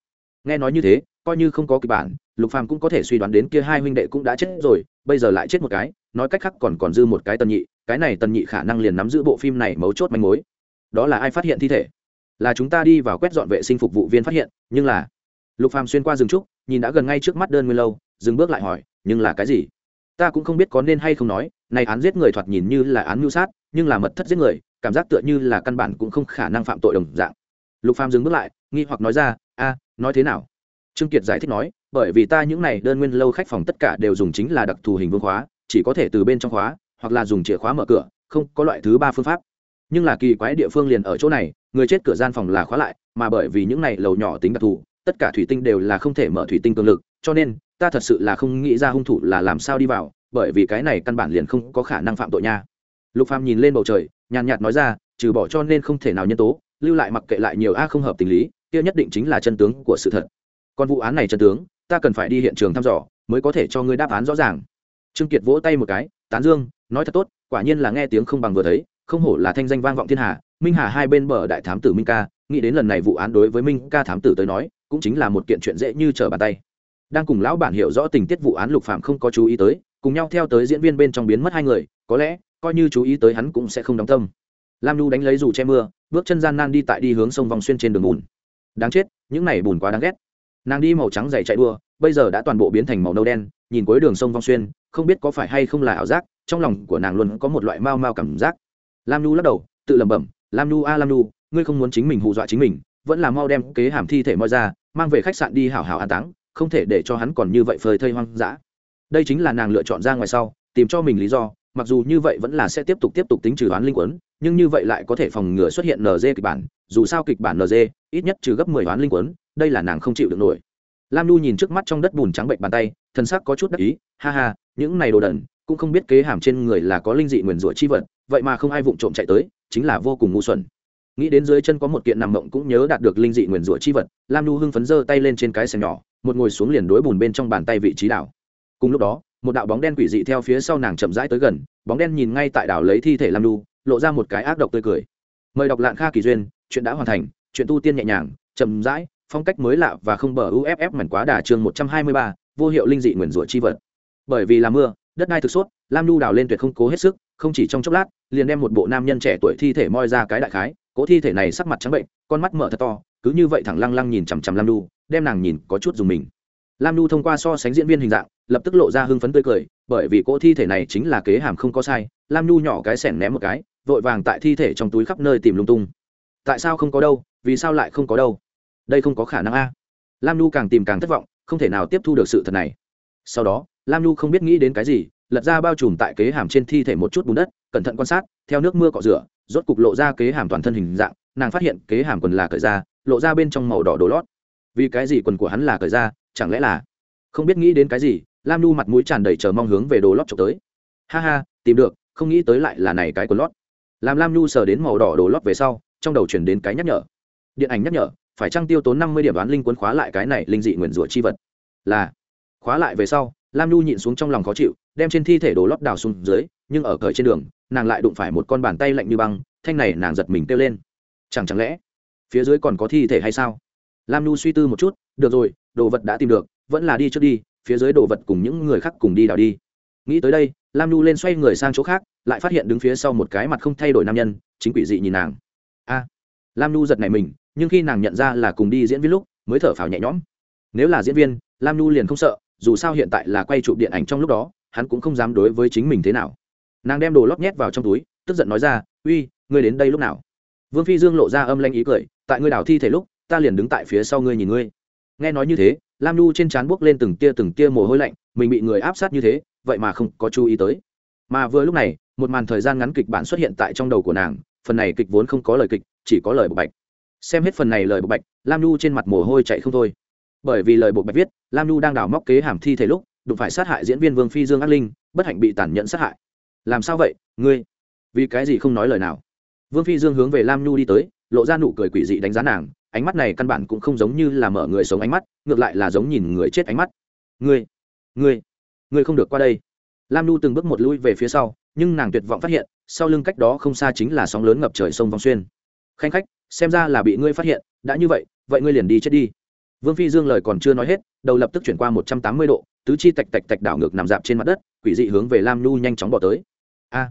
Nghe nói như thế, coi như không có kịch bản, lục phàm cũng có thể suy đoán đến kia hai huynh đệ cũng đã chết rồi, bây giờ lại chết một cái, nói cách khác còn còn dư một cái tần nhị, cái này tần nhị khả năng liền nắm giữ bộ phim này mấu chốt manh mối. Đó là ai phát hiện thi thể? Là chúng ta đi vào quét dọn vệ sinh phục vụ viên phát hiện, nhưng là lục phàm xuyên qua rừng trúc, nhìn đã gần ngay trước mắt đơn nguyên lâu, dừng bước lại hỏi, nhưng là cái gì? Ta cũng không biết có nên hay không nói, này án giết người thoạt nhìn như là án mưu sát, nhưng là mật thất giết người cảm giác tựa như là căn bản cũng không khả năng phạm tội đồng dạng. Lục phàm dừng bước lại, nghi hoặc nói ra, a, nói thế nào? Trương kiệt giải thích nói, bởi vì ta những này đơn nguyên lâu khách phòng tất cả đều dùng chính là đặc thù hình vương khóa, chỉ có thể từ bên trong khóa, hoặc là dùng chìa khóa mở cửa, không có loại thứ ba phương pháp. Nhưng là kỳ quái địa phương liền ở chỗ này, người chết cửa gian phòng là khóa lại, mà bởi vì những này lầu nhỏ tính đặc thù, tất cả thủy tinh đều là không thể mở thủy tinh cường lực, cho nên, ta thật sự là không nghĩ ra hung thủ là làm sao đi vào, bởi vì cái này căn bản liền không có khả năng phạm tội nha. Lục phàm nhìn lên bầu trời nhàn nhạt nói ra, trừ bỏ cho nên không thể nào nhân tố, lưu lại mặc kệ lại nhiều a không hợp tình lý, kia nhất định chính là chân tướng của sự thật. Còn vụ án này chân tướng, ta cần phải đi hiện trường thăm dò, mới có thể cho ngươi đáp án rõ ràng. Trương kiệt vỗ tay một cái, tán dương, nói thật tốt, quả nhiên là nghe tiếng không bằng vừa thấy, không hổ là thanh danh vang vọng thiên hà, minh hà hai bên bờ đại thám tử minh ca, nghĩ đến lần này vụ án đối với minh ca thám tử tới nói, cũng chính là một kiện chuyện dễ như trở bàn tay. Đang cùng lão bản hiểu rõ tình tiết vụ án lục phạm không có chú ý tới, cùng nhau theo tới diễn viên bên trong biến mất hai người, có lẽ coi như chú ý tới hắn cũng sẽ không đóng tâm. Lam nu đánh lấy dù che mưa, bước chân gian nan đi tại đi hướng sông vòng xuyên trên đường bùn. Đáng chết, những này bùn quá đáng ghét. Nàng đi màu trắng dày chạy đua, bây giờ đã toàn bộ biến thành màu nâu đen, nhìn cuối đường sông vong xuyên, không biết có phải hay không là ảo giác, trong lòng của nàng luôn có một loại mau mau cảm giác. Lam nu lắc đầu, tự lẩm bẩm, lam nu a, lam nu ngươi không muốn chính mình hù dọa chính mình, vẫn là mau đem kế hàm thi thể moi ra, mang về khách sạn đi hảo hảo an táng, không thể để cho hắn còn như vậy phơi thây hoang dã. Đây chính là nàng lựa chọn ra ngoài sau, tìm cho mình lý do mặc dù như vậy vẫn là sẽ tiếp tục tiếp tục tính trừ đoán linh quấn, nhưng như vậy lại có thể phòng ngừa xuất hiện nd kịch bản, dù sao kịch bản nd ít nhất trừ gấp mười đoán linh quấn, đây là nàng không chịu được nổi. Lam nu nhìn trước mắt trong đất bùn trắng bệnh bàn tay thân sắc có chút đắc ý, ha ha, những này đồ đẩn cũng không biết kế hàm trên người là có linh dị nguyền rủa chi vật, vậy mà không ai vụng trộm chạy tới, chính là vô cùng ngu xuẩn. Nghĩ đến dưới chân có một kiện nằm mộng cũng nhớ đạt được linh dị nguyền rủa chi vật, lam nu hưng phấn giơ tay lên trên cái xẻng nhỏ, một ngồi xuống liền đối bùn bên trong bàn tay vị trí đảo. Cùng lúc đó một đạo bóng đen quỷ dị theo phía sau nàng chậm rãi tới gần, bóng đen nhìn ngay tại đảo lấy thi thể lam đu lộ ra một cái ác độc tươi cười. Mời đọc lạng kha kỳ duyên, chuyện đã hoàn thành, chuyện tu tiên nhẹ nhàng, chậm rãi, phong cách mới lạ và không bờ uff mảnh quá đà chương một trăm hai mươi ba, vô hiệu linh dị nguyền rủa chi vật. Bởi vì là mưa, đất đai thực suốt lam nu đào lên tuyệt không cố hết sức, không chỉ trong chốc lát, liền đem một bộ nam nhân trẻ tuổi thi thể moi ra cái đại khái cỗ thi thể này sắc mặt trắng bệnh, con mắt mở thật to, cứ như vậy thẳng lăng lăng nhìn chằm chằm lam nu đem nàng nhìn có chút dùng mình lam nu thông qua so sánh diễn viên hình dạng, lập tức lộ ra hưng phấn tươi cười, bởi vì cỗ thi thể này chính là kế hàm không có sai, lam nu nhỏ cái sẻn ném một cái, vội vàng tại thi thể trong túi khắp nơi tìm lung tung. Tại sao không có đâu, vì sao lại không có đâu? Đây không có khả năng a. Lam nu càng tìm càng thất vọng, không thể nào tiếp thu được sự thật này. Sau đó, lam nu không biết nghĩ đến cái gì, lật ra bao trùm tại kế hàm trên thi thể một chút bùn đất, cẩn thận quan sát, theo nước mưa cọ rửa, rốt cục lộ ra kế hàm toàn thân hình dạng, nàng phát hiện kế hàm quần là cởi ra lộ ra bên trong màu đỏ đồ lót. Vì cái gì quần của hắn là cởi ra chẳng lẽ là không biết nghĩ đến cái gì, lam nu mặt mũi tràn đầy chờ mong hướng về đồ lót trộm tới. Ha ha, tìm được, không nghĩ tới lại là này cái quần lót. Làm lam nu sờ đến màu đỏ đồ lót về sau, trong đầu chuyển đến cái nhắc nhở. Điện ảnh nhắc nhở, phải trăng tiêu tốn năm mươi điểm đoán linh quấn khóa lại cái này linh dị nguyền rủa chi vật. Là, khóa lại về sau, lam nhu nhịn xuống trong lòng khó chịu, đem trên thi thể đồ lót đào xuống dưới, nhưng ở cởi trên đường, nàng lại đụng phải một con bàn tay lạnh như băng, thanh này nàng giật mình kêu lên. Chẳng chẳng lẽ, phía dưới còn có thi thể hay sao? Lam nhu suy tư một chút, được rồi đồ vật đã tìm được, vẫn là đi trước đi, phía dưới đồ vật cùng những người khác cùng đi đào đi. Nghĩ tới đây, lam nhu lên xoay người sang chỗ khác, lại phát hiện đứng phía sau một cái mặt không thay đổi nam nhân, chính quỷ dị nhìn nàng. A. Lam nhu giật này mình, nhưng khi nàng nhận ra là cùng đi diễn viên lúc, mới thở phào nhẹ nhõm. Nếu là diễn viên, lam nhu liền không sợ, dù sao hiện tại là quay chụp điện ảnh trong lúc đó, hắn cũng không dám đối với chính mình thế nào. Nàng đem đồ lót nhét vào trong túi, tức giận nói ra, uy, ngươi đến đây lúc nào? Vương phi dương lộ ra âm lanh ý cười, tại ngươi đảo thi thể lúc, ta liền đứng tại phía sau ngươi nhìn ngươi nghe nói như thế, lam nhu trên trán buốc lên từng tia từng tia mồ hôi lạnh, mình bị người áp sát như thế, vậy mà không có chú ý tới. Mà vừa lúc này, một màn thời gian ngắn kịch bản xuất hiện tại trong đầu của nàng, phần này kịch vốn không có lời kịch, chỉ có lời bộc bạch. Xem hết phần này lời bộc bạch, lam nhu trên mặt mồ hôi chạy không thôi. Bởi vì lời bộc bạch viết, lam nhu đang đào móc kế hàm thi thể lúc, đụng phải sát hại diễn viên vương phi dương ác linh, bất hạnh bị tàn nhẫn sát hại. Làm sao vậy, ngươi? Vì cái gì không nói lời nào? Vương phi dương hướng về lam nhu đi tới, lộ ra nụ cười quỷ dị đánh giá nàng ánh mắt này căn bản cũng không giống như là mở người sống ánh mắt, ngược lại là giống nhìn người chết ánh mắt. Ngươi ngươi ngươi không được qua đây. Lam nhu từng bước một lui về phía sau, nhưng nàng tuyệt vọng phát hiện, sau lưng cách đó không xa chính là sóng lớn ngập trời sông vòng xuyên. Khanh khách, xem ra là bị ngươi phát hiện, đã như vậy vậy ngươi liền đi chết đi. Vương phi dương lời còn chưa nói hết, đầu lập tức chuyển qua một trăm tám mươi độ, tứ chi tạch tạch tạch đảo ngược nằm dạp trên mặt đất, quỷ dị hướng về lam nhu nhanh chóng bỏ tới. A!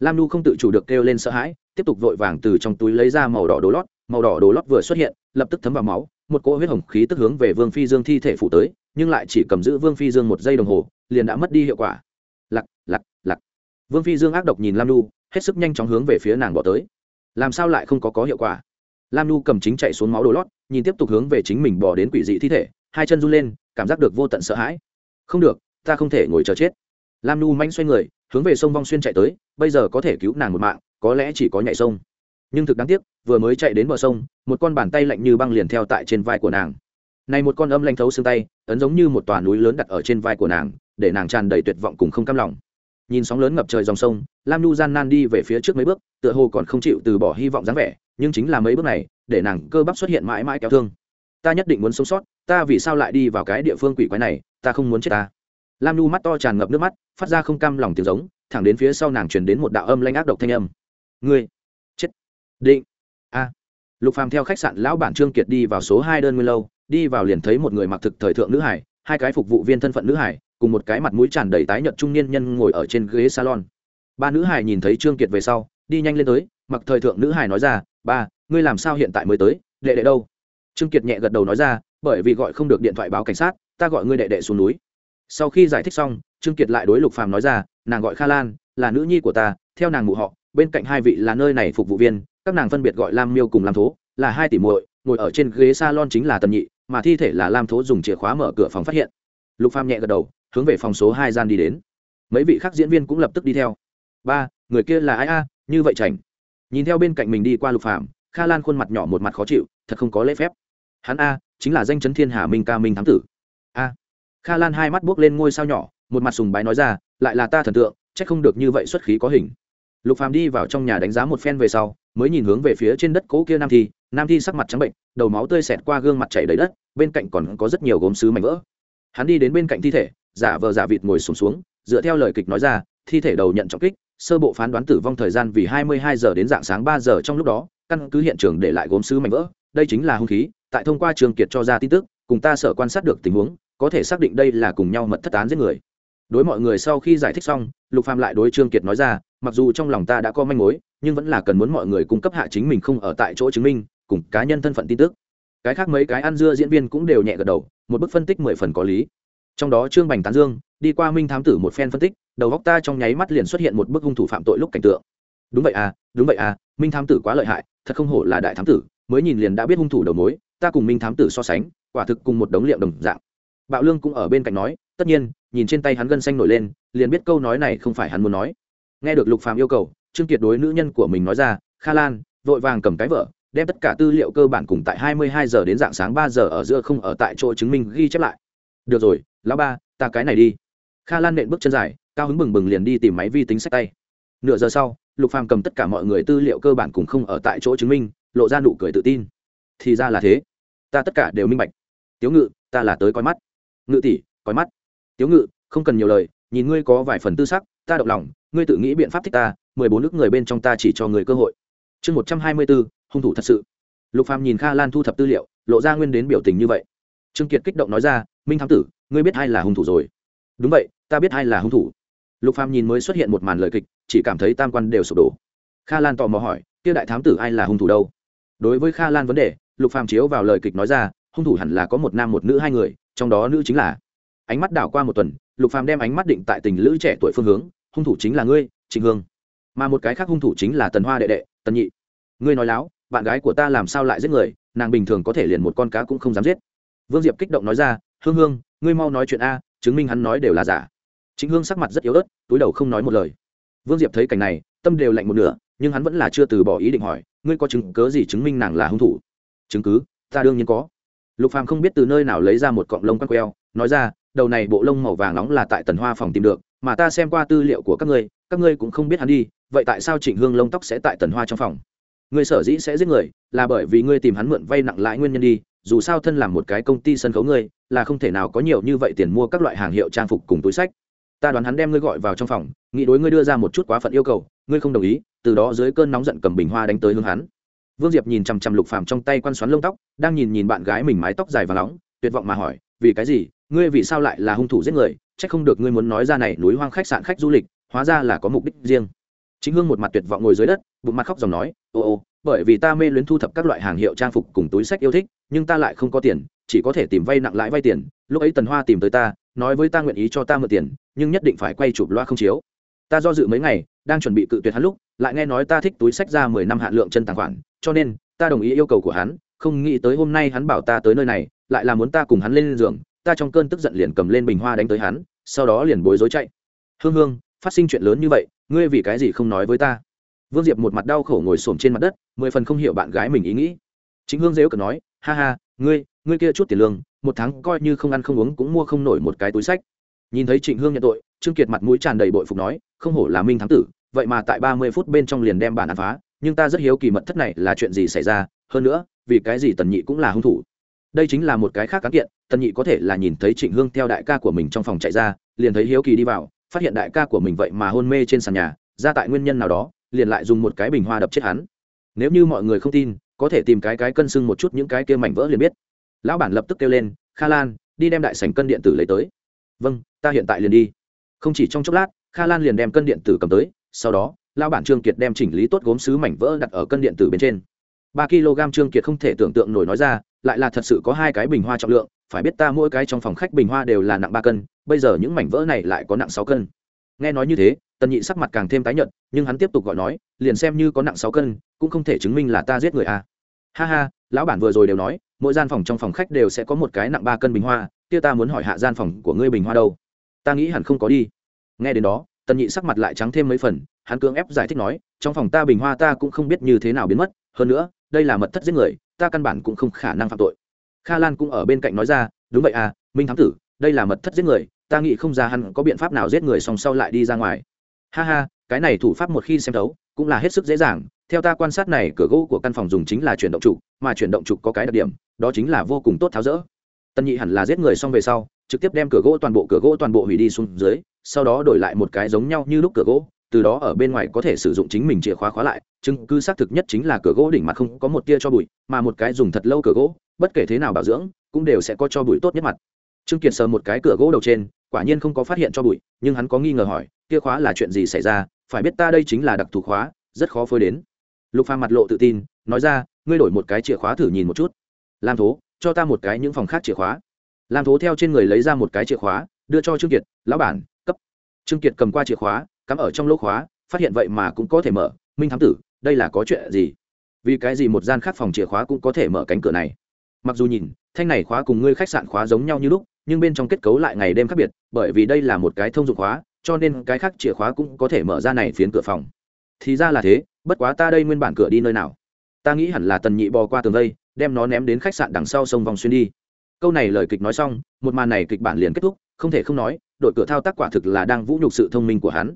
Lam nhu không tự chủ được kêu lên sợ hãi, tiếp tục vội vàng từ trong túi lấy ra màu đỏ đồ lót, màu đỏ đồ lót vừa xuất hiện lập tức thấm vào máu, một cỗ huyết hồng khí tức hướng về vương phi dương thi thể phủ tới, nhưng lại chỉ cầm giữ vương phi dương một giây đồng hồ, liền đã mất đi hiệu quả. Lặc lặc lặc. Vương phi dương ác độc nhìn lam nu hết sức nhanh chóng hướng về phía nàng bỏ tới. Làm sao lại không có có hiệu quả? Lam nu cầm chính chạy xuống máu đồ lót, nhìn tiếp tục hướng về chính mình bỏ đến quỷ dị thi thể, hai chân run lên, cảm giác được vô tận sợ hãi. Không được, ta không thể ngồi chờ chết. Lam nu manh xoay người, hướng về sông vong xuyên chạy tới, bây giờ có thể cứu nàng một mạng, có lẽ chỉ có nhảy sông nhưng thực đáng tiếc, vừa mới chạy đến bờ sông, một con bàn tay lạnh như băng liền theo tại trên vai của nàng. Này một con âm lanh thấu xương tay, ấn giống như một tòa núi lớn đặt ở trên vai của nàng, để nàng tràn đầy tuyệt vọng cùng không cam lòng. Nhìn sóng lớn ngập trời dòng sông, lam nhu gian nan đi về phía trước mấy bước, tựa hồ còn không chịu từ bỏ hy vọng dáng vẻ, nhưng chính là mấy bước này, để nàng cơ bắp xuất hiện mãi mãi kéo thương. Ta nhất định muốn sống sót, ta vì sao lại đi vào cái địa phương quỷ quái này, ta không muốn chết ta. Lam nhu mắt to tràn ngập nước mắt, phát ra không cam lòng tiếng giống, thẳng đến phía sau nàng truyền đến một đạo âm lanh ác độc thanh âm. Ngươi định. A. Lục phàm theo khách sạn lão bản trương kiệt đi vào số hai đơn nguyên lâu, đi vào liền thấy một người mặc thực thời thượng nữ hải, hai cái phục vụ viên thân phận nữ hải, cùng một cái mặt mũi tràn đầy tái nhợt trung niên nhân ngồi ở trên ghế salon. Ba nữ hải nhìn thấy trương kiệt về sau, đi nhanh lên tới, mặc thời thượng nữ hải nói ra, ba, ngươi làm sao hiện tại mới tới, đệ đệ đâu? Trương kiệt nhẹ gật đầu nói ra, bởi vì gọi không được điện thoại báo cảnh sát, ta gọi ngươi đệ đệ xuống núi. Sau khi giải thích xong, trương kiệt lại đối lục phàm nói ra, nàng gọi kha lan, là nữ nhi của ta, theo nàng mụ họ, bên cạnh hai vị là nơi này phục vụ viên các nàng phân biệt gọi lam miêu cùng lam thố, là hai tỷ muội, ngồi ở trên ghế salon chính là tần nhị, mà thi thể là lam thố dùng chìa khóa mở cửa phòng phát hiện. Lục phàm nhẹ gật đầu, hướng về phòng số hai gian đi đến. Mấy vị khác diễn viên cũng lập tức đi theo. Ba, người kia là ai a? Như vậy chảnh. Nhìn theo bên cạnh mình đi qua lục phàm, kha lan khuôn mặt nhỏ một mặt khó chịu, thật không có lễ phép. Hắn a, chính là danh chấn thiên hà minh ca minh thám tử. A. Kha lan hai mắt buốc lên ngôi sao nhỏ, một mặt sùng bái nói ra, lại là ta thần tượng, chắc không được như vậy xuất khí có hình. Lục phàm đi vào trong nhà đánh giá một phen về sau mới nhìn hướng về phía trên đất cố kia nam thi. Nam thi sắc mặt trắng bệnh đầu máu tươi xẹt qua gương mặt chảy đầy đất bên cạnh còn có rất nhiều gốm sứ mảnh vỡ. Hắn đi đến bên cạnh thi thể giả vờ giả vịt ngồi sùng xuống, xuống dựa theo lời kịch nói ra thi thể đầu nhận trọng kích sơ bộ phán đoán tử vong thời gian vì 22 giờ đến dạng sáng 3 giờ trong lúc đó căn cứ hiện trường để lại gốm sứ mảnh vỡ đây chính là hung khí tại thông qua trường kiệt cho ra tin tức cùng ta sở quan sát được tình huống có thể xác định đây là cùng nhau mật thất án giết người. Đối mọi người sau khi giải thích xong lục phàm lại đối trương kiệt nói ra mặc dù trong lòng ta đã có manh mối nhưng vẫn là cần muốn mọi người cung cấp hạ chính mình không ở tại chỗ chứng minh, cùng cá nhân thân phận tin tức. Cái khác mấy cái ăn dưa diễn viên cũng đều nhẹ gật đầu, một bức phân tích mười phần có lý. Trong đó trương bành tán dương, đi qua minh thám tử một phen phân tích, đầu góc ta trong nháy mắt liền xuất hiện một bức hung thủ phạm tội lúc cảnh tượng. Đúng vậy à đúng vậy à minh thám tử quá lợi hại, thật không hổ là đại thám tử, mới nhìn liền đã biết hung thủ đầu mối, ta cùng minh thám tử so sánh, quả thực cùng một đống liệu đồng dạng. Bạo lương cũng ở bên cạnh nói, tất nhiên, nhìn trên tay hắn gân xanh nổi lên, liền biết câu nói này không phải hắn muốn nói. Nghe được lục phàm yêu cầu trương kiệt đối nữ nhân của mình nói ra, kha lan, vội vàng cầm cái vợ, đem tất cả tư liệu cơ bản cùng tại 22 giờ đến dạng sáng 3 giờ ở giữa không ở tại chỗ chứng minh ghi chép lại. Được rồi, lão ba, ta cái này đi. Kha lan nện bước chân dài, cao hứng bừng bừng liền đi tìm máy vi tính sách tay. Nửa giờ sau, lục phàm cầm tất cả mọi người tư liệu cơ bản cùng không ở tại chỗ chứng minh, lộ ra nụ cười tự tin. Thì ra là thế. Ta tất cả đều minh bạch. Tiếu ngự, ta là tới coi mắt. Ngự tỷ, coi mắt. Tiếu ngự, không cần nhiều lời, nhìn ngươi có vài phần tư sắc, ta động lòng, ngươi tự nghĩ biện pháp thích ta mười bốn nước người bên trong ta chỉ cho người cơ hội. Chương một trăm hai mươi bốn, hung thủ thật sự. Lục phàm nhìn kha lan thu thập tư liệu, lộ ra nguyên đến biểu tình như vậy. Trương kiệt kích động nói ra, minh thám tử, ngươi biết ai là hung thủ rồi? Đúng vậy, ta biết ai là hung thủ. Lục phàm nhìn mới xuất hiện một màn lời kịch, chỉ cảm thấy tam quan đều sụp đổ. Kha lan tò mò hỏi, kia đại thám tử ai là hung thủ đâu? Đối với kha lan vấn đề, lục phàm chiếu vào lời kịch nói ra, hung thủ hẳn là có một nam một nữ hai người, trong đó nữ chính là. Ánh mắt đảo qua một tuần, lục phàm đem ánh mắt định tại tình lữ trẻ tuổi phương hướng, hung thủ chính là ngươi, trịnh hương mà một cái khác hung thủ chính là tần hoa đệ đệ, tần nhị. Ngươi nói láo, bạn gái của ta làm sao lại giết người, nàng bình thường có thể liền một con cá cũng không dám giết. Vương diệp kích động nói ra, hương hương, ngươi mau nói chuyện a, chứng minh hắn nói đều là giả. Chính hương sắc mặt rất yếu ớt, túi đầu không nói một lời. Vương diệp thấy cảnh này, tâm đều lạnh một nửa, nhưng hắn vẫn là chưa từ bỏ ý định hỏi, ngươi có chứng cớ gì chứng minh nàng là hung thủ? Chứng cứ? Ta đương nhiên có. Lục phàm không biết từ nơi nào lấy ra một cọng lông quăng queo, nói ra, đầu này bộ lông màu vàng nóng là tại tần hoa phòng tìm được, mà ta xem qua tư liệu của các ngươi các ngươi cũng không biết hắn đi vậy tại sao trịnh hương lông tóc sẽ tại tần hoa trong phòng? Ngươi sở dĩ sẽ giết người là bởi vì ngươi tìm hắn mượn vay nặng lãi nguyên nhân đi, dù sao thân làm một cái công ty sân khấu ngươi là không thể nào có nhiều như vậy tiền mua các loại hàng hiệu trang phục cùng túi sách. Ta đoán hắn đem ngươi gọi vào trong phòng, nghĩ đối ngươi đưa ra một chút quá phận yêu cầu, ngươi không đồng ý, từ đó dưới cơn nóng giận cầm bình hoa đánh tới hướng hắn. Vương diệp nhìn chằm chằm lục phàm trong tay quan xoắn lông tóc, đang nhìn nhìn bạn gái mình mái tóc dài và nóng, tuyệt vọng mà hỏi, vì cái gì? Ngươi vì sao lại là hung thủ giết người? Chắc không được ngươi muốn nói ra này núi hoang khách sạn khách du lịch, hóa ra là có mục đích riêng chính hương một mặt tuyệt vọng ngồi dưới đất, bụng mặt khóc dòng nói, ô ô, bởi vì ta mê luyến thu thập các loại hàng hiệu trang phục cùng túi sách yêu thích, nhưng ta lại không có tiền, chỉ có thể tìm vay nặng lãi vay tiền. Lúc ấy tần hoa tìm tới ta, nói với ta nguyện ý cho ta mượn tiền, nhưng nhất định phải quay chụp loa không chiếu. Ta do dự mấy ngày, đang chuẩn bị cự tuyệt hắn lúc, lại nghe nói ta thích túi sách ra mười năm hạn lượng chân tàng khoản, cho nên, ta đồng ý yêu cầu của hắn, không nghĩ tới hôm nay hắn bảo ta tới nơi này, lại là muốn ta cùng hắn lên giường. Ta trong cơn tức giận liền cầm lên bình hoa đánh tới hắn, sau đó liền bối rối chạy. Hương hương, phát sinh chuyện lớn như vậy ngươi vì cái gì không nói với ta? Vương diệp một mặt đau khổ ngồi xổm trên mặt đất, mười phần không hiểu bạn gái mình ý nghĩ. Chính hương dếu cần nói, ha ha, ngươi ngươi kia chút tiền lương, một tháng coi như không ăn không uống cũng mua không nổi một cái túi sách. Nhìn thấy trịnh hương nhận tội, trương kiệt mặt mũi tràn đầy bội phục nói, không hổ là minh thám tử, vậy mà tại ba mươi phút bên trong liền đem bản án phá, nhưng ta rất hiếu kỳ mật thất này là chuyện gì xảy ra, hơn nữa, vì cái gì tần nhị cũng là hung thủ? Đây chính là một cái khác cán kiện, tần nhị có thể là nhìn thấy trịnh hương theo đại ca của mình trong phòng chạy ra, liền thấy hiếu kỳ đi vào phát hiện đại ca của mình vậy mà hôn mê trên sàn nhà, ra tại nguyên nhân nào đó, liền lại dùng một cái bình hoa đập chết hắn. Nếu như mọi người không tin, có thể tìm cái cái cân sưng một chút những cái kia mảnh vỡ liền biết. Lão bản lập tức kêu lên, kha lan, đi đem đại sảnh cân điện tử lấy tới. Vâng ta hiện tại liền đi. Không chỉ trong chốc lát, kha lan liền đem cân điện tử cầm tới, sau đó, lão bản trương kiệt đem chỉnh lý tốt gốm sứ mảnh vỡ đặt ở cân điện tử bên trên. Ba kg trương kiệt không thể tưởng tượng nổi nói ra, lại là thật sự có hai cái bình hoa trọng lượng, phải biết ta mỗi cái trong phòng khách bình hoa đều là nặng ba cân bây giờ những mảnh vỡ này lại có nặng sáu cân. Nghe nói như thế, tần nhị sắc mặt càng thêm tái nhợt, nhưng hắn tiếp tục gọi nói, liền xem như có nặng sáu cân, cũng không thể chứng minh là ta giết người a à. ha ha, lão bản vừa rồi đều nói, mỗi gian phòng trong phòng khách đều sẽ có một cái nặng ba cân bình hoa, kia ta muốn hỏi hạ gian phòng của ngươi bình hoa đâu? Ta nghĩ hẳn không có đi. Nghe đến đó, tần nhị sắc mặt lại trắng thêm mấy phần, hắn cưỡng ép giải thích nói, trong phòng ta bình hoa ta cũng không biết như thế nào biến mất, hơn nữa, đây là mật thất giết người, ta căn bản cũng không khả năng phạm tội. Kha lan cũng ở bên cạnh nói ra, đúng vậy à minh thám tử, đây là mật thất giết người ta nghĩ không ra hắn có biện pháp nào giết người song sau lại đi ra ngoài. Ha ha, cái này thủ pháp một khi xem thấu, cũng là hết sức dễ dàng. Theo ta quan sát này, cửa gỗ của căn phòng dùng chính là chuyển động trục mà chuyển động trục có cái đặc điểm, đó chính là vô cùng tốt tháo rỡ. Tân nhị hẳn là giết người xong về sau, trực tiếp đem cửa gỗ toàn bộ, cửa gỗ toàn bộ hủy đi xuống dưới, sau đó đổi lại một cái giống nhau như lúc cửa gỗ, từ đó ở bên ngoài có thể sử dụng chính mình chìa khóa khóa lại. Chứng cứ xác thực nhất chính là cửa gỗ đỉnh mặt không có một tia cho bụi, mà một cái dùng thật lâu cửa gỗ, bất kể thế nào bảo dưỡng, cũng đều sẽ có cho bụi tốt nhất mặt. Trương kiệt sờ một cái cửa gỗ đầu trên quả nhiên không có phát hiện cho bụi, nhưng hắn có nghi ngờ hỏi, kia khóa là chuyện gì xảy ra? Phải biết ta đây chính là đặc thù khóa, rất khó phơi đến. Lục phàm mặt lộ tự tin, nói ra, ngươi đổi một cái chìa khóa thử nhìn một chút. Lam thố, cho ta một cái những phòng khác chìa khóa. Lam thố theo trên người lấy ra một cái chìa khóa, đưa cho trương kiệt, lão bản, cấp. Trương kiệt cầm qua chìa khóa, cắm ở trong lỗ khóa, phát hiện vậy mà cũng có thể mở. Minh thám tử, đây là có chuyện gì? Vì cái gì một gian khác phòng chìa khóa cũng có thể mở cánh cửa này? Mặc dù nhìn, thanh này khóa cùng ngươi khách sạn khóa giống nhau như lúc nhưng bên trong kết cấu lại ngày đêm khác biệt, bởi vì đây là một cái thông dụng khóa, cho nên cái khác chìa khóa cũng có thể mở ra này phiến cửa phòng. Thì ra là thế, bất quá ta đây nguyên bản cửa đi nơi nào? Ta nghĩ hẳn là tần nhị bò qua tường vây, đem nó ném đến khách sạn đằng sau sông vòng xuyên đi. Câu này lời kịch nói xong, một màn này kịch bản liền kết thúc, không thể không nói, đội cửa thao tác quả thực là đang vũ nhục sự thông minh của hắn.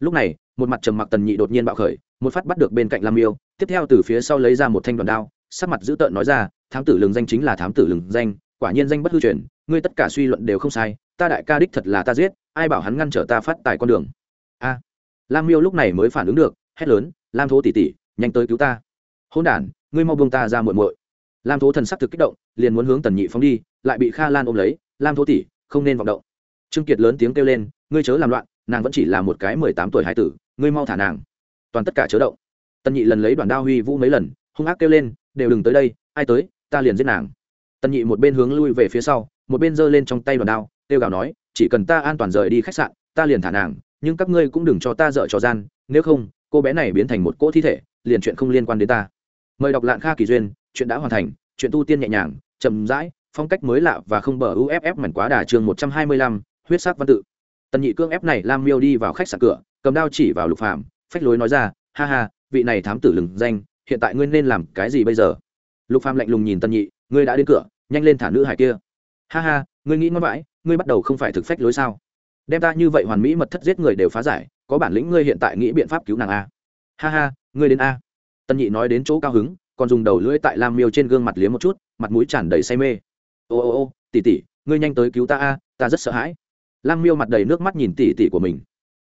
Lúc này, một mặt trầm mặc tần nhị đột nhiên bạo khởi, một phát bắt được bên cạnh lam miêu, tiếp theo từ phía sau lấy ra một thanh đoàn đao, sắc mặt dữ tợn nói ra, thám tử lừng danh chính là thám tử lừng danh quả nhiên danh bất hư truyền, ngươi tất cả suy luận đều không sai, ta đại ca đích thật là ta giết, ai bảo hắn ngăn trở ta phát tài con đường. A. À, lam miêu lúc này mới phản ứng được, hét lớn, lam thố tỉ tỉ nhanh tới cứu ta. Hôn đản, ngươi mau buông ta ra muội muội. Lam thố thần sắc thực kích động, liền muốn hướng tần nhị phóng đi, lại bị kha lan ôm lấy, lam thố tỉ không nên vọng động. Trương kiệt lớn tiếng kêu lên, ngươi chớ làm loạn, nàng vẫn chỉ là một cái mười tám tuổi hải tử, ngươi mau thả nàng. Toàn tất cả chớ động. Tần nhị lần lấy đoàn đao huy vũ mấy lần, hung ác kêu lên, đều đừng tới đây, ai tới, ta liền giết nàng tần nhị một bên hướng lui về phía sau, một bên giơ lên trong tay đoàn đao, kêu gào nói, chỉ cần ta an toàn rời đi khách sạn, ta liền thả nàng, nhưng các ngươi cũng đừng cho ta dợ trò gian, nếu không, cô bé này biến thành một cỗ thi thể, liền chuyện không liên quan đến ta. Mời đọc lạng kha kỳ duyên, chuyện đã hoàn thành, chuyện tu tiên nhẹ nhàng, chậm rãi, phong cách mới lạ và không bờ uff mảnh quá đà chương một trăm hai mươi lăm, huyết sắc văn tự. Tần nhị cương ép này lam miêu đi vào khách sạn cửa, cầm đao chỉ vào lục phạm phách lối nói ra, ha ha, vị này thám tử lừng danh, hiện tại ngươi nên làm cái gì bây giờ? Lục phạm lạnh lùng nhìn tần nhị ngươi đã đến cửa, nhanh lên thả nữ hải kia. Ha ha, ngươi nghĩ ngon vãi, ngươi bắt đầu không phải thực phách lối sao? Đem ta như vậy hoàn mỹ mật thất giết người đều phá giải, có bản lĩnh ngươi hiện tại nghĩ biện pháp cứu nàng a. Ha ha, ngươi đến a. Tân nhị nói đến chỗ cao hứng, còn dùng đầu lưỡi tại lam miêu trên gương mặt liếm một chút, mặt mũi tràn đầy say mê. Ô ô ô tỉ tỉ ngươi nhanh tới cứu ta a, ta rất sợ hãi. Lam miêu mặt đầy nước mắt nhìn tỉ tỉ của mình.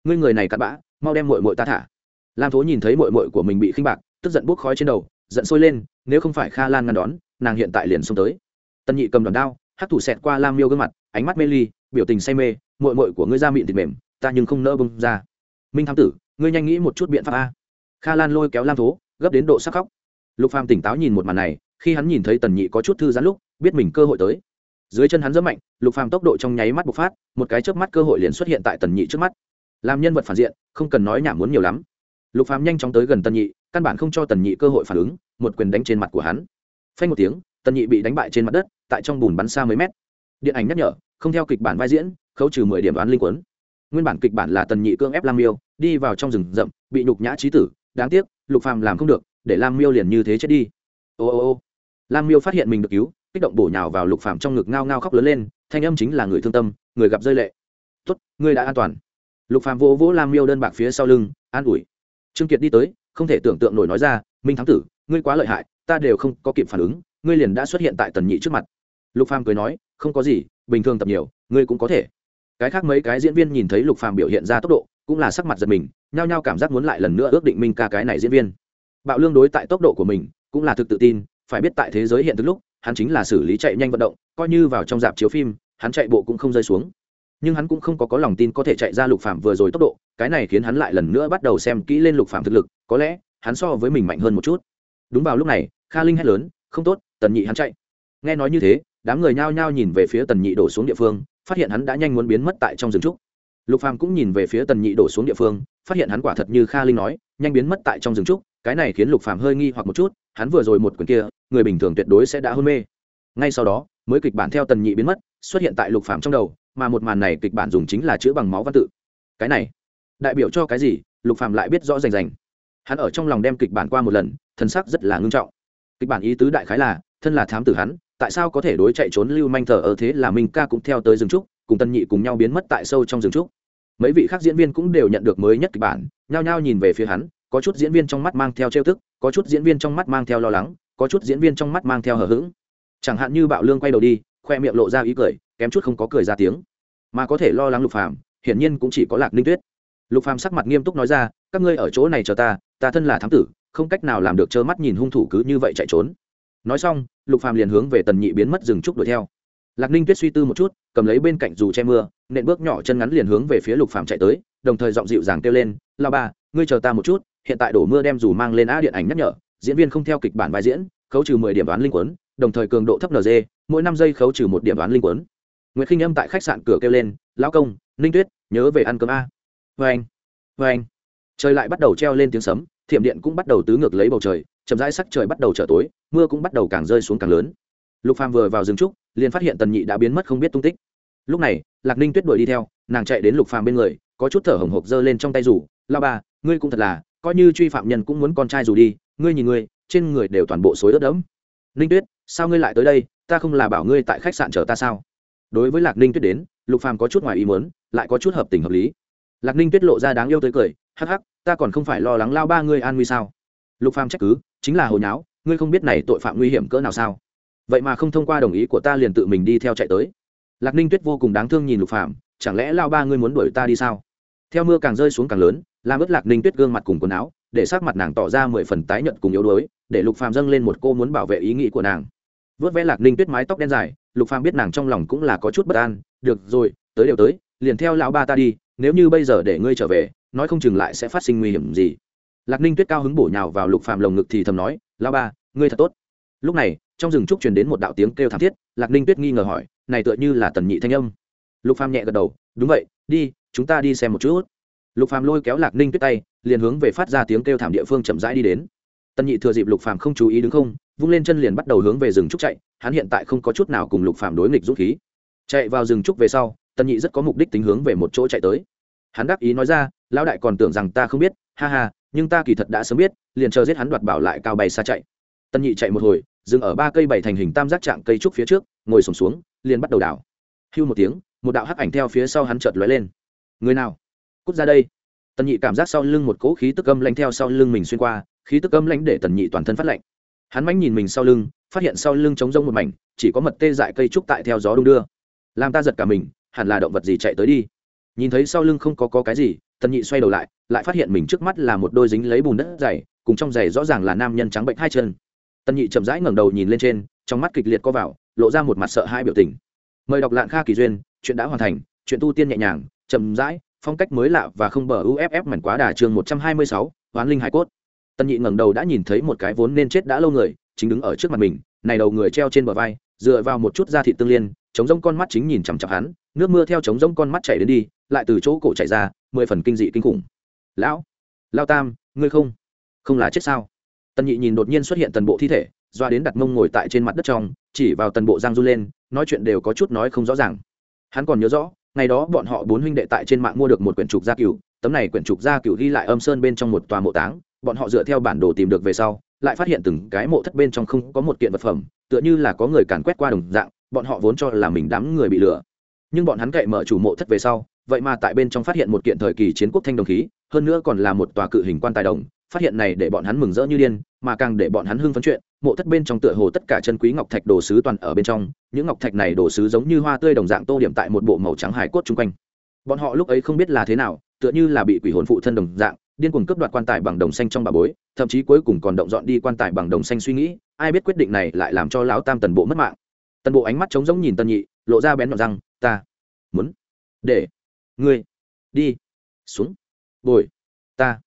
Ngươi người này cặn bã, mau đem mội mội ta thả. Lam thố nhìn thấy mội mội của mình bị khinh bạc, tức giận bốc khói trên đầu, giận sôi lên, nếu không phải kha lan ngăn đón nàng hiện tại liền xông tới. Tân nhị cầm đòn đao hát thủ xẹt qua lam miêu gương mặt, ánh mắt mê ly, biểu tình say mê mội mội của ngươi ra miệng thịt mềm, ta nhưng không nỡ bông ra. Minh thám tử, ngươi nhanh nghĩ một chút biện pháp a. Kha lan lôi kéo lam thố, gấp đến độ sắc khóc. Lục phàm tỉnh táo nhìn một màn này, khi hắn nhìn thấy tần nhị có chút thư giãn lúc, biết mình cơ hội tới. Dưới chân hắn rất mạnh, lục phàm tốc độ trong nháy mắt bộc phát, một cái chớp mắt cơ hội liền xuất hiện tại tần nhị trước mắt. Làm nhân vật phản diện, không cần nói nhảm muốn nhiều lắm. Lục phàm nhanh chóng tới gần tần nhị, căn bản không cho tần nhị cơ hội phản ứng, một quyền đánh trên mặt của hắn phanh một tiếng, tần nhị bị đánh bại trên mặt đất, tại trong bùn bắn xa mấy mét. Điện ảnh nhắc nhở, không theo kịch bản vai diễn, khấu trừ mười điểm đoán linh quấn nguyên bản kịch bản là tần nhị cương ép lam miêu, đi vào trong rừng rậm, bị nhục nhã trí tử, đáng tiếc, lục phàm làm không được, để lam miêu liền như thế chết đi. Ô ô ô. Lam miêu phát hiện mình được cứu, kích động bổ nhào vào lục phàm trong ngực ngao ngao khóc lớn lên, thanh âm chính là người thương tâm, người gặp rơi lệ. Tốt, ngươi đã an toàn. Lục phàm vỗ vỗ lam miêu đơn bạc phía sau lưng, an ủi. Trương kiệt đi tới, không thể tưởng tượng nổi nói ra, minh thắng tử, ngươi quá lợi hại ta đều không có kịp phản ứng, ngươi liền đã xuất hiện tại tần nhị trước mặt. Lục phàm cười nói, không có gì, bình thường tập nhiều, ngươi cũng có thể. Cái khác mấy cái diễn viên nhìn thấy lục phàm biểu hiện ra tốc độ, cũng là sắc mặt giật mình, nhao nhao cảm giác muốn lại lần nữa ước định minh ca cái này diễn viên. Bạo lương đối tại tốc độ của mình, cũng là thực tự tin, phải biết tại thế giới hiện thực lúc, hắn chính là xử lý chạy nhanh vận động, coi như vào trong dạp chiếu phim, hắn chạy bộ cũng không rơi xuống. Nhưng hắn cũng không có có lòng tin có thể chạy ra lục phạm vừa rồi tốc độ, cái này khiến hắn lại lần nữa bắt đầu xem kỹ lên lục phạm thực lực, có lẽ, hắn so với mình mạnh hơn một chút đúng vào lúc này, kha linh hét lớn, không tốt, tần nhị hắn chạy. Nghe nói như thế, đám người nhao nhao nhìn về phía tần nhị đổ xuống địa phương, phát hiện hắn đã nhanh muốn biến mất tại trong rừng trúc. Lục phàm cũng nhìn về phía tần nhị đổ xuống địa phương, phát hiện hắn quả thật như kha linh nói, nhanh biến mất tại trong rừng trúc, cái này khiến lục phàm hơi nghi hoặc một chút, hắn vừa rồi một quyền kia, người bình thường tuyệt đối sẽ đã hôn mê. Ngay sau đó, mới kịch bản theo tần nhị biến mất, xuất hiện tại lục phàm trong đầu, mà một màn này kịch bản dùng chính là chữ bằng máu văn tự. Cái này, đại biểu cho cái gì? Lục phàm lại biết rõ rành rành. Hắn ở trong lòng đem kịch bản qua một lần thân sắc rất là ngưng trọng. Kịch bản ý tứ đại khái là, thân là thám tử hắn, tại sao có thể đối chạy trốn lưu manh thờ ở thế là minh ca cũng theo tới rừng trúc, cùng tân nhị cùng nhau biến mất tại sâu trong rừng trúc. Mấy vị khác diễn viên cũng đều nhận được mới nhất kịch bản, nhao nhao nhìn về phía hắn, có chút diễn viên trong mắt mang theo trêu tức, có chút diễn viên trong mắt mang theo lo lắng, có chút diễn viên trong mắt mang theo hờ hững. Chẳng hạn như bạo lương quay đầu đi, khoe miệng lộ ra ý cười, kém chút không có cười ra tiếng. Mà có thể lo lắng lục phàm, hiển nhiên cũng chỉ có lạc ninh tuyết. Lục phàm sắc mặt nghiêm túc nói ra, các ngươi ở chỗ này chờ ta ta thân là thám tử không cách nào làm được trơ mắt nhìn hung thủ cứ như vậy chạy trốn. Nói xong, lục phàm liền hướng về tần nhị biến mất rừng trúc đuổi theo. Lạc ninh tuyết suy tư một chút, cầm lấy bên cạnh dù che mưa, nện bước nhỏ chân ngắn liền hướng về phía lục phàm chạy tới, đồng thời giọng dịu dàng kêu lên la ba ngươi chờ ta một chút, hiện tại đổ mưa đem dù mang lên á điện ảnh nhắc nhở, diễn viên không theo kịch bản vai diễn, khấu trừ mười điểm đoán linh quấn đồng thời cường độ thấp nd mỗi năm giây khấu trừ một điểm đoán linh quấn nguyễn khinh âm tại khách sạn cửa kêu lên, lão công, ninh tuyết, nhớ về ăn cơm a. Vê anh vê anh trời lại bắt đầu treo lên tiếng sấm thiểm điện cũng bắt đầu tứ ngược lấy bầu trời, chậm rãi sắc trời bắt đầu trở tối, mưa cũng bắt đầu càng rơi xuống càng lớn. Lục phàm vừa vào rừng trúc, liền phát hiện tần nhị đã biến mất không biết tung tích. Lúc này, lạc ninh tuyết đuổi đi theo, nàng chạy đến lục phàm bên người, có chút thở hồng hộc giơ lên trong tay rủ la ba ngươi cũng thật là, coi như truy phạm nhân cũng muốn con trai rủ đi, ngươi nhìn ngươi, trên người đều toàn bộ xối ướt đẫm. Ninh tuyết, sao ngươi lại tới đây? Ta không là bảo ngươi tại khách sạn chờ ta sao? Đối với lạc ninh tuyết đến, lục phàm có chút ngoài ý muốn, lại có chút hợp tình hợp lý. Lạc ninh tuyết lộ ra đáng yêu tới cười, hắc hắc ta còn không phải lo lắng lao ba ngươi an nguy sao? Lục phàm trách cứ chính là hồi nháo ngươi không biết này tội phạm nguy hiểm cỡ nào sao? Vậy mà không thông qua đồng ý của ta liền tự mình đi theo chạy tới. Lạc ninh tuyết vô cùng đáng thương nhìn lục Phàm, chẳng lẽ lao ba ngươi muốn đuổi ta đi sao? Theo mưa càng rơi xuống càng lớn làm ướt lạc ninh tuyết gương mặt cùng quần áo để sắc mặt nàng tỏ ra mười phần tái nhợt cùng yếu đuối để lục phàm dâng lên một cô muốn bảo vệ ý nghĩ của nàng. Vớt vẽ lạc ninh tuyết mái tóc đen dài lục phàm biết nàng trong lòng cũng là có chút bất an được rồi tới đều tới liền theo lão ba ta đi nếu như bây giờ để ngươi trở về nói không chừng lại sẽ phát sinh nguy hiểm gì. Lạc ninh tuyết cao hứng bổ nhào vào lục phàm lồng ngực thì thầm nói, lão ba, ngươi thật tốt. Lúc này, trong rừng trúc truyền đến một đạo tiếng kêu thảm thiết, lạc ninh tuyết nghi ngờ hỏi, này tựa như là tần nhị thanh âm. Lục phàm nhẹ gật đầu, đúng vậy, đi, chúng ta đi xem một chút. Lục phàm lôi kéo lạc ninh tuyết tay, liền hướng về phát ra tiếng kêu thảm địa phương chậm rãi đi đến. Tần nhị thừa dịp lục phàm không chú ý đứng không, vung lên chân liền bắt đầu hướng về rừng trúc chạy, hắn hiện tại không có chút nào cùng lục phàm đối nghịch dũng khí. Chạy vào rừng trúc về sau, tần nhị rất có mục đích tính hướng về một chỗ chạy tới. Hắn đắc ý nói ra lão đại còn tưởng rằng ta không biết ha ha nhưng ta kỳ thật đã sớm biết liền chờ giết hắn đoạt bảo lại cao bay xa chạy. Tân nhị chạy một hồi dừng ở ba cây bảy thành hình tam giác trạng cây trúc phía trước ngồi sùng xuống, xuống liền bắt đầu đảo. Hưu một tiếng một đạo hắc ảnh theo phía sau hắn chợt lóe lên. Người nào? Cút ra đây. Tần nhị cảm giác sau lưng một cỗ khí tức âm lanh theo sau lưng mình xuyên qua khí tức âm lãnh để tần nhị toàn thân phát lạnh. Hắn mánh nhìn mình sau lưng phát hiện sau lưng trống rông một mảnh chỉ có mật tê dại cây trúc tại theo gió đung đưa. Làm ta giật cả mình hẳn là động vật gì chạy tới đi? Nhìn thấy sau lưng không có, có cái gì tần nhị xoay đầu lại lại phát hiện mình trước mắt là một đôi dính lấy bùn đất dày, cùng trong giày rõ ràng là nam nhân trắng bệnh hai chân. Tần nhị chậm rãi ngẩng đầu nhìn lên trên, trong mắt kịch liệt co vào, lộ ra một mặt sợ hai biểu tình. Mời đọc lạng kha kỳ duyên, chuyện đã hoàn thành, chuyện tu tiên nhẹ nhàng, chậm rãi, phong cách mới lạ và không bờ uff mảnh quá đà chương một trăm hai mươi sáu oán linh hải cốt. Tần nhị ngẩng đầu đã nhìn thấy một cái vốn nên chết đã lâu người, chính đứng ở trước mặt mình, này đầu người treo trên bờ vai, dựa vào một chút da thịt tương liên chống rông con mắt chính nhìn chằm chặp hắn, nước mưa theo chống rông con mắt chảy đến đi lại từ chỗ cổ chạy ra, mười phần kinh dị kinh khủng. Lão lao tam, ngươi không? Không là chết sao? Tần nhị nhìn đột nhiên xuất hiện tần bộ thi thể, doa đến đặt mông ngồi tại trên mặt đất trong, chỉ vào tần bộ giang du lên, nói chuyện đều có chút nói không rõ ràng. Hắn còn nhớ rõ, ngày đó bọn họ bốn huynh đệ tại trên mạng mua được một quyển trục gia cửu, tấm này quyển trục gia cửu ghi lại âm sơn bên trong một tòa mộ táng, bọn họ dựa theo bản đồ tìm được về sau, lại phát hiện từng cái mộ thất bên trong không có một kiện vật phẩm, tựa như là có người càn quét qua đồng dạng, bọn họ vốn cho là mình đám người bị lừa. Nhưng bọn hắn cậy mở chủ mộ thất về sau vậy mà tại bên trong phát hiện một kiện thời kỳ chiến quốc thanh đồng khí, hơn nữa còn là một tòa cự hình quan tài đồng, phát hiện này để bọn hắn mừng rỡ như điên, mà càng để bọn hắn hưng phấn chuyện, mộ thất bên trong tựa hồ tất cả chân quý ngọc thạch đồ sứ toàn ở bên trong, những ngọc thạch này đồ sứ giống như hoa tươi đồng dạng tô điểm tại một bộ màu trắng hải cốt chung quanh. Bọn họ lúc ấy không biết là thế nào, tựa như là bị quỷ hồn phụ thân đồng dạng, điên cuồng cướp đoạt quan tài bằng đồng xanh trong bà bối, thậm chí cuối cùng còn động dọn đi quan tài bằng đồng xanh suy nghĩ, ai biết quyết định này lại làm cho lão tam tần bộ mất mạng. Tần bộ ánh mắt trống rỗng nhìn tân nhị, lộ ra bén nhọn răng, ta muốn để ngươi, đi. Xuống. Bồi. Ta.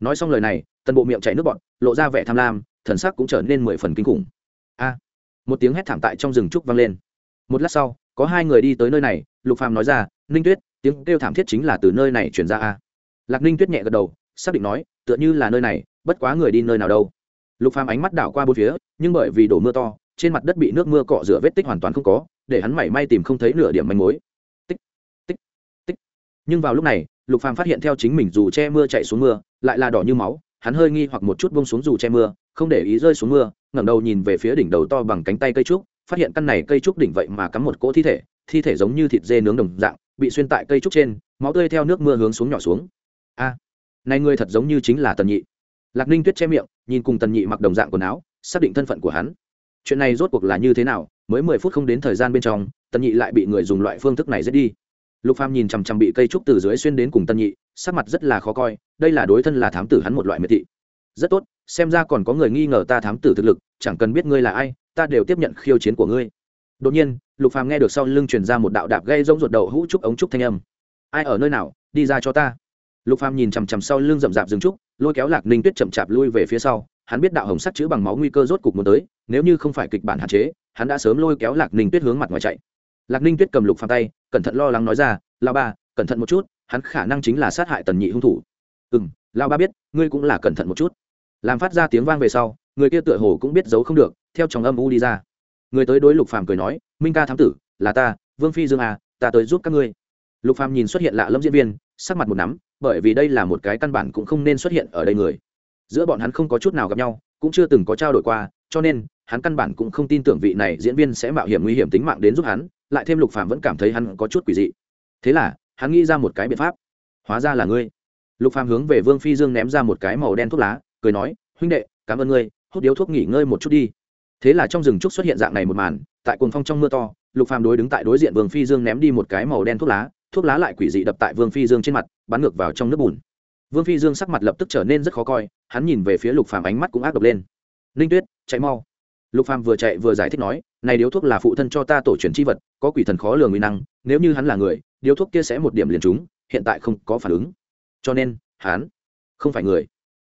Nói xong lời này, tần bộ miệng chảy nước bọn lộ ra vẻ tham lam, thần sắc cũng trở nên mười phần kinh khủng. A. Một tiếng hét thảm tại trong rừng trúc vang lên. Một lát sau, có hai người đi tới nơi này, lục phàm nói ra, ninh tuyết, tiếng kêu thảm thiết chính là từ nơi này chuyển ra a. Lạc ninh tuyết nhẹ gật đầu, xác định nói, tựa như là nơi này, bất quá người đi nơi nào đâu. Lục phàm ánh mắt đảo qua bốn phía, nhưng bởi vì đổ mưa to, trên mặt đất bị nước mưa cọ rửa vết tích hoàn toàn không có, để hắn mảy may tìm không thấy nửa điểm manh mối nhưng vào lúc này, lục phàm phát hiện theo chính mình dù che mưa chạy xuống mưa, lại là đỏ như máu, hắn hơi nghi hoặc một chút bông xuống dù che mưa, không để ý rơi xuống mưa, ngẩng đầu nhìn về phía đỉnh đầu to bằng cánh tay cây trúc, phát hiện căn này cây trúc đỉnh vậy mà cắm một cỗ thi thể thi thể giống như thịt dê nướng đồng dạng, bị xuyên tại cây trúc trên, máu tươi theo nước mưa hướng xuống nhỏ xuống. A, này ngươi thật giống như chính là tần nhị. Lạc ninh tuyết che miệng, nhìn cùng tần nhị mặc đồng dạng quần áo, xác định thân phận của hắn. Chuyện này rốt cuộc là như thế nào, mới mười phút không đến thời gian bên trong, tần nhị lại bị người dùng loại phương thức này giết đi lục phàm nhìn chằm chằm bị cây trúc từ dưới xuyên đến cùng tân nhị, sắc mặt rất là khó coi, đây là đối thân là thám tử hắn một loại miệt thị. Rất tốt, xem ra còn có người nghi ngờ ta thám tử thực lực, chẳng cần biết ngươi là ai, ta đều tiếp nhận khiêu chiến của ngươi. Đột nhiên, lục phàm nghe được sau lưng truyền ra một đạo đạp gây rông ruột đầu hũ trúc ống trúc thanh âm. Ai ở nơi nào, đi ra cho ta. Lục phàm nhìn chằm chằm sau lưng rậm rạp dừng trúc, lôi kéo lạc ninh tuyết chậm chạp lui về phía sau, hắn biết đạo hồng sắc chữ bằng máu nguy cơ rốt cục muốn tới, nếu như không phải kịch bản hạn chế, hắn đã sớm lôi kéo lạc ninh tuyết hướng mặt ngoài chạy lạc ninh tuyết cầm lục phàm tay, cẩn thận lo lắng nói ra lao ba, cẩn thận một chút, hắn khả năng chính là sát hại tần nhị hung thủ. Ừ m lao ba biết, ngươi cũng là cẩn thận một chút. Làm phát ra tiếng vang về sau, người kia tựa hồ cũng biết giấu không được, theo trong âm u đi ra. Người tới đối lục phàm cười nói, minh ca thám tử, là ta, vương phi dương à ta tới giúp các ngươi. Lục phàm nhìn xuất hiện lạ lâm diễn viên, sắc mặt một nắm, bởi vì đây là một cái căn bản cũng không nên xuất hiện ở đây người. Giữa bọn hắn không có chút nào gặp nhau, cũng chưa từng có trao đổi qua, cho nên, hắn căn bản cũng không tin tưởng vị này diễn viên sẽ mạo hiểm nguy hiểm tính mạng đến giúp hắn lại thêm lục phàm vẫn cảm thấy hắn có chút quỷ dị. Thế là, hắn nghĩ ra một cái biện pháp. Hóa ra là ngươi. Lục phàm hướng về vương phi dương ném ra một cái màu đen thuốc lá, cười nói, huynh đệ, cảm ơn ngươi, hút điếu thuốc nghỉ ngơi một chút đi. Thế là trong rừng trúc xuất hiện dạng này một màn, tại cuồng phong trong mưa to, lục phàm đối đứng tại đối diện vương phi dương ném đi một cái màu đen thuốc lá thuốc lá lại quỷ dị đập tại vương phi dương trên mặt, bắn ngược vào trong nước bùn. Vương phi dương sắc mặt lập tức trở nên rất khó coi, hắn nhìn về phía lục phàm ánh mắt cũng ác độc lên. Ninh tuyết, chạy mau. Lục phàm vừa chạy vừa giải thích nói này điếu thuốc là phụ thân cho ta tổ truyền chi vật, có quỷ thần khó lường uy năng, nếu như hắn là người, điếu thuốc kia sẽ một điểm liền trúng, hiện tại không có phản ứng. Cho nên, hắn không phải người.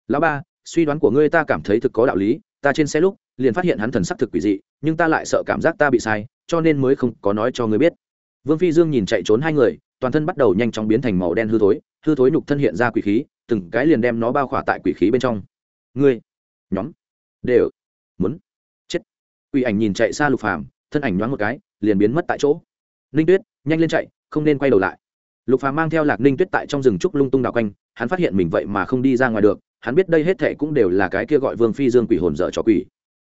Lão ba, suy đoán của ngươi ta cảm thấy thực có đạo lý, ta trên xe lúc, liền phát hiện hắn thần sắc thực quỷ dị, nhưng ta lại sợ cảm giác ta bị sai, cho nên mới không có nói cho ngươi biết. Vương phi dương nhìn chạy trốn hai người, toàn thân bắt đầu nhanh chóng biến thành màu đen hư thối hư thối nhục thân hiện ra quỷ khí, từng cái liền đem nó bao khỏa tại quỷ khí bên trong. Ngươi, nhóm, đều muốn quỷ ảnh nhìn chạy xa lục phàm, thân ảnh nhoáng một cái, liền biến mất tại chỗ. Ninh tuyết, nhanh lên chạy, không nên quay đầu lại. Lục phàm mang theo lạc ninh tuyết tại trong rừng trúc lung tung đào quanh, hắn phát hiện mình vậy mà không đi ra ngoài được, hắn biết đây hết thệ cũng đều là cái kia gọi vương phi dương quỷ hồn dở cho quỷ.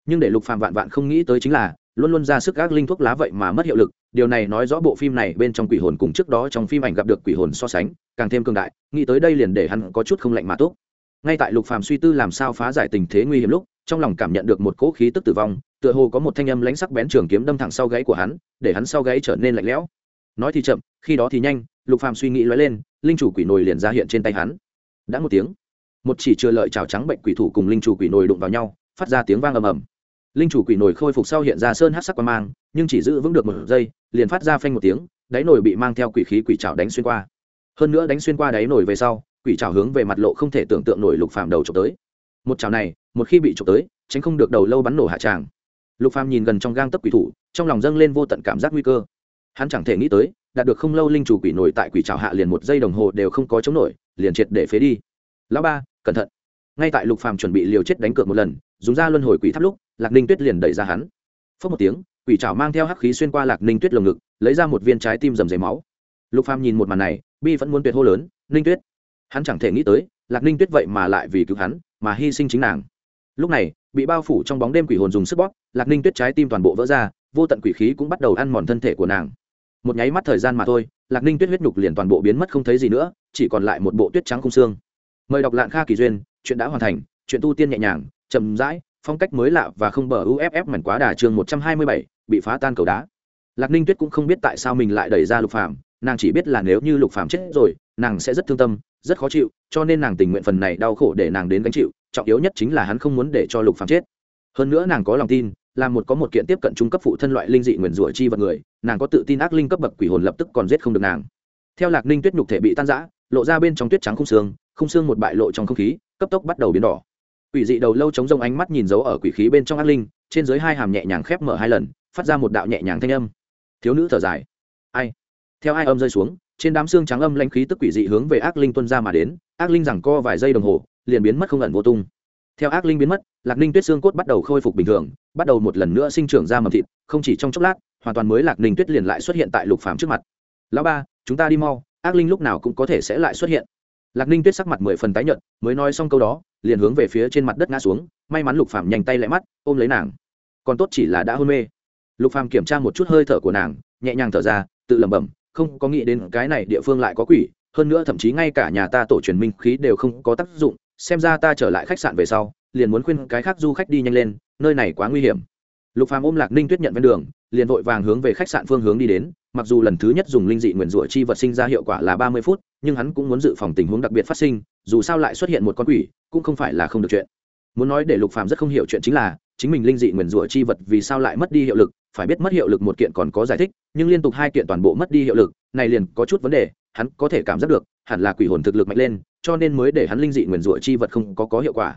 Nhưng để lục phàm vạn vạn không nghĩ tới chính là, luôn luôn ra sức các linh thuốc lá vậy mà mất hiệu lực, điều này nói rõ bộ phim này bên trong quỷ hồn cùng trước đó trong phim ảnh gặp được quỷ hồn so sánh, càng thêm cường đại, nghĩ tới đây liền để hắn có chút không lạnh mà tốt. Ngay tại lục phàm suy tư làm sao phá giải tình thế nguy hiểm lúc, trong lòng cảm nhận được một cỗ khí tức tử vong tựa hồ có một thanh âm lãnh sắc bén trường kiếm đâm thẳng sau gáy của hắn, để hắn sau gáy trở nên lạnh lẽo. Nói thì chậm, khi đó thì nhanh, lục phàm suy nghĩ lóe lên, linh chủ quỷ nồi liền ra hiện trên tay hắn. Đã một tiếng, một chỉ chưa lợi chảo trắng bệnh quỷ thủ cùng linh chủ quỷ nồi đụng vào nhau, phát ra tiếng vang ầm ầm. Linh chủ quỷ nồi khôi phục sau hiện ra sơn hát sắc quan mang, nhưng chỉ giữ vững được một giây, liền phát ra phanh một tiếng, đáy nồi bị mang theo quỷ khí quỷ chảo đánh xuyên qua. Hơn nữa đánh xuyên qua đáy nồi về sau, quỷ chảo hướng về mặt lộ không thể tưởng tượng nổi lục phàm đầu trộm tới. Một chảo này, một khi bị trộm tới, tránh không được đầu lâu bắn nổ hạ tràng lục phàm nhìn gần trong gang tấc quỷ thủ, trong lòng dâng lên vô tận cảm giác nguy cơ. Hắn chẳng thể nghĩ tới, đạt được không lâu linh chủ quỷ nổi tại quỷ trào hạ liền một giây đồng hồ đều không có chống nổi, liền triệt để phế đi. Lão ba, cẩn thận. Ngay tại lục phàm chuẩn bị liều chết đánh cược một lần, dùng ra luân hồi quỷ tháp lúc, lạc ninh tuyết liền đẩy ra hắn. Phất một tiếng, quỷ trào mang theo hắc khí xuyên qua lạc ninh tuyết lồng ngực, lấy ra một viên trái tim dầm rề máu. Lục phàm nhìn một màn này, bi vẫn muốn tuyệt hô lớn, ninh tuyết. Hắn chẳng thể nghĩ tới, lạc ninh tuyết vậy mà lại vì cứu hắn, mà hy sinh chính nàng lúc này, bị bao phủ trong bóng đêm quỷ hồn dùng sức bóp, lạc ninh tuyết trái tim toàn bộ vỡ ra, vô tận quỷ khí cũng bắt đầu ăn mòn thân thể của nàng. Một nháy mắt thời gian mà thôi, lạc ninh tuyết huyết nhục liền toàn bộ biến mất không thấy gì nữa, chỉ còn lại một bộ tuyết trắng không xương. Mời đọc lạng kha kỳ duyên, chuyện đã hoàn thành, chuyện tu tiên nhẹ nhàng, chậm rãi, phong cách mới lạ và không bờ uff mảnh quá đà chương một trăm hai mươi bảy, bị phá tan cầu đá. Lạc ninh tuyết cũng không biết tại sao mình lại đẩy ra lục phàm nàng chỉ biết là nếu như lục phàm chết rồi, nàng sẽ rất thương tâm, rất khó chịu, cho nên nàng tình nguyện phần này đau khổ để nàng đến gánh chịu, trọng yếu nhất chính là hắn không muốn để cho lục phàm chết. Hơn nữa nàng có lòng tin, là một có một kiện tiếp cận trung cấp phụ thân loại linh dị nguyền rủa chi vật người, nàng có tự tin ác linh cấp bậc quỷ hồn lập tức còn giết không được nàng. Theo lạc ninh tuyết nhục thể bị tan rã, lộ ra bên trong tuyết trắng khung xương khung xương một bại lộ trong không khí, cấp tốc bắt đầu biến đỏ. Quỷ dị đầu lâu chống rông ánh mắt nhìn dấu ở quỷ khí bên trong ác linh, trên dưới hai hàm nhẹ nhàng khép mở hai lần, phát ra một đạo nhẹ nhàng thanh âm. Thiếu nữ thở dài. Ai? Theo hai âm rơi xuống, trên đám xương trắng âm lãnh khí tức quỷ dị hướng về ác linh tuân ra mà đến, ác linh rằng co vài giây đồng hồ, liền biến mất không ẩn vô tung. Theo ác linh biến mất, lạc ninh tuyết xương cốt bắt đầu khôi phục bình thường, bắt đầu một lần nữa sinh trưởng ra mầm thịt, không chỉ trong chốc lát, hoàn toàn mới lạc ninh tuyết liền lại xuất hiện tại lục phàm trước mặt. Lão ba, chúng ta đi mau, ác linh lúc nào cũng có thể sẽ lại xuất hiện. Lạc ninh tuyết sắc mặt mười phần tái nhợt, mới nói xong câu đó, liền hướng về phía trên mặt đất ngã xuống, may mắn lục phàm nhanh tay lại mắt, ôm lấy nàng. Còn tốt chỉ là đã hôn mê. Lục phàm kiểm tra một chút hơi thở của nàng, nhẹ nhàng thở ra, tự lẩm bẩm không có nghĩ đến cái này địa phương lại có quỷ, hơn nữa thậm chí ngay cả nhà ta tổ truyền minh khí đều không có tác dụng, xem ra ta trở lại khách sạn về sau, liền muốn khuyên cái khác du khách đi nhanh lên, nơi này quá nguy hiểm. Lục phàm ôm lạc ninh tuyết nhận ven đường, liền vội vàng hướng về khách sạn phương hướng đi đến, mặc dù lần thứ nhất dùng linh dị nguyền rủa chi vật sinh ra hiệu quả là ba mươi phút, nhưng hắn cũng muốn dự phòng tình huống đặc biệt phát sinh, dù sao lại xuất hiện một con quỷ, cũng không phải là không được chuyện. Muốn nói để lục phàm rất không hiểu chuyện chính là chính mình linh dị nguyền rủa chi vật vì sao lại mất đi hiệu lực, phải biết mất hiệu lực một kiện còn có giải thích, nhưng liên tục hai kiện toàn bộ mất đi hiệu lực, này liền có chút vấn đề, hắn có thể cảm giác được, hẳn là quỷ hồn thực lực mạnh lên, cho nên mới để hắn linh dị nguyền rủa chi vật không có có hiệu quả.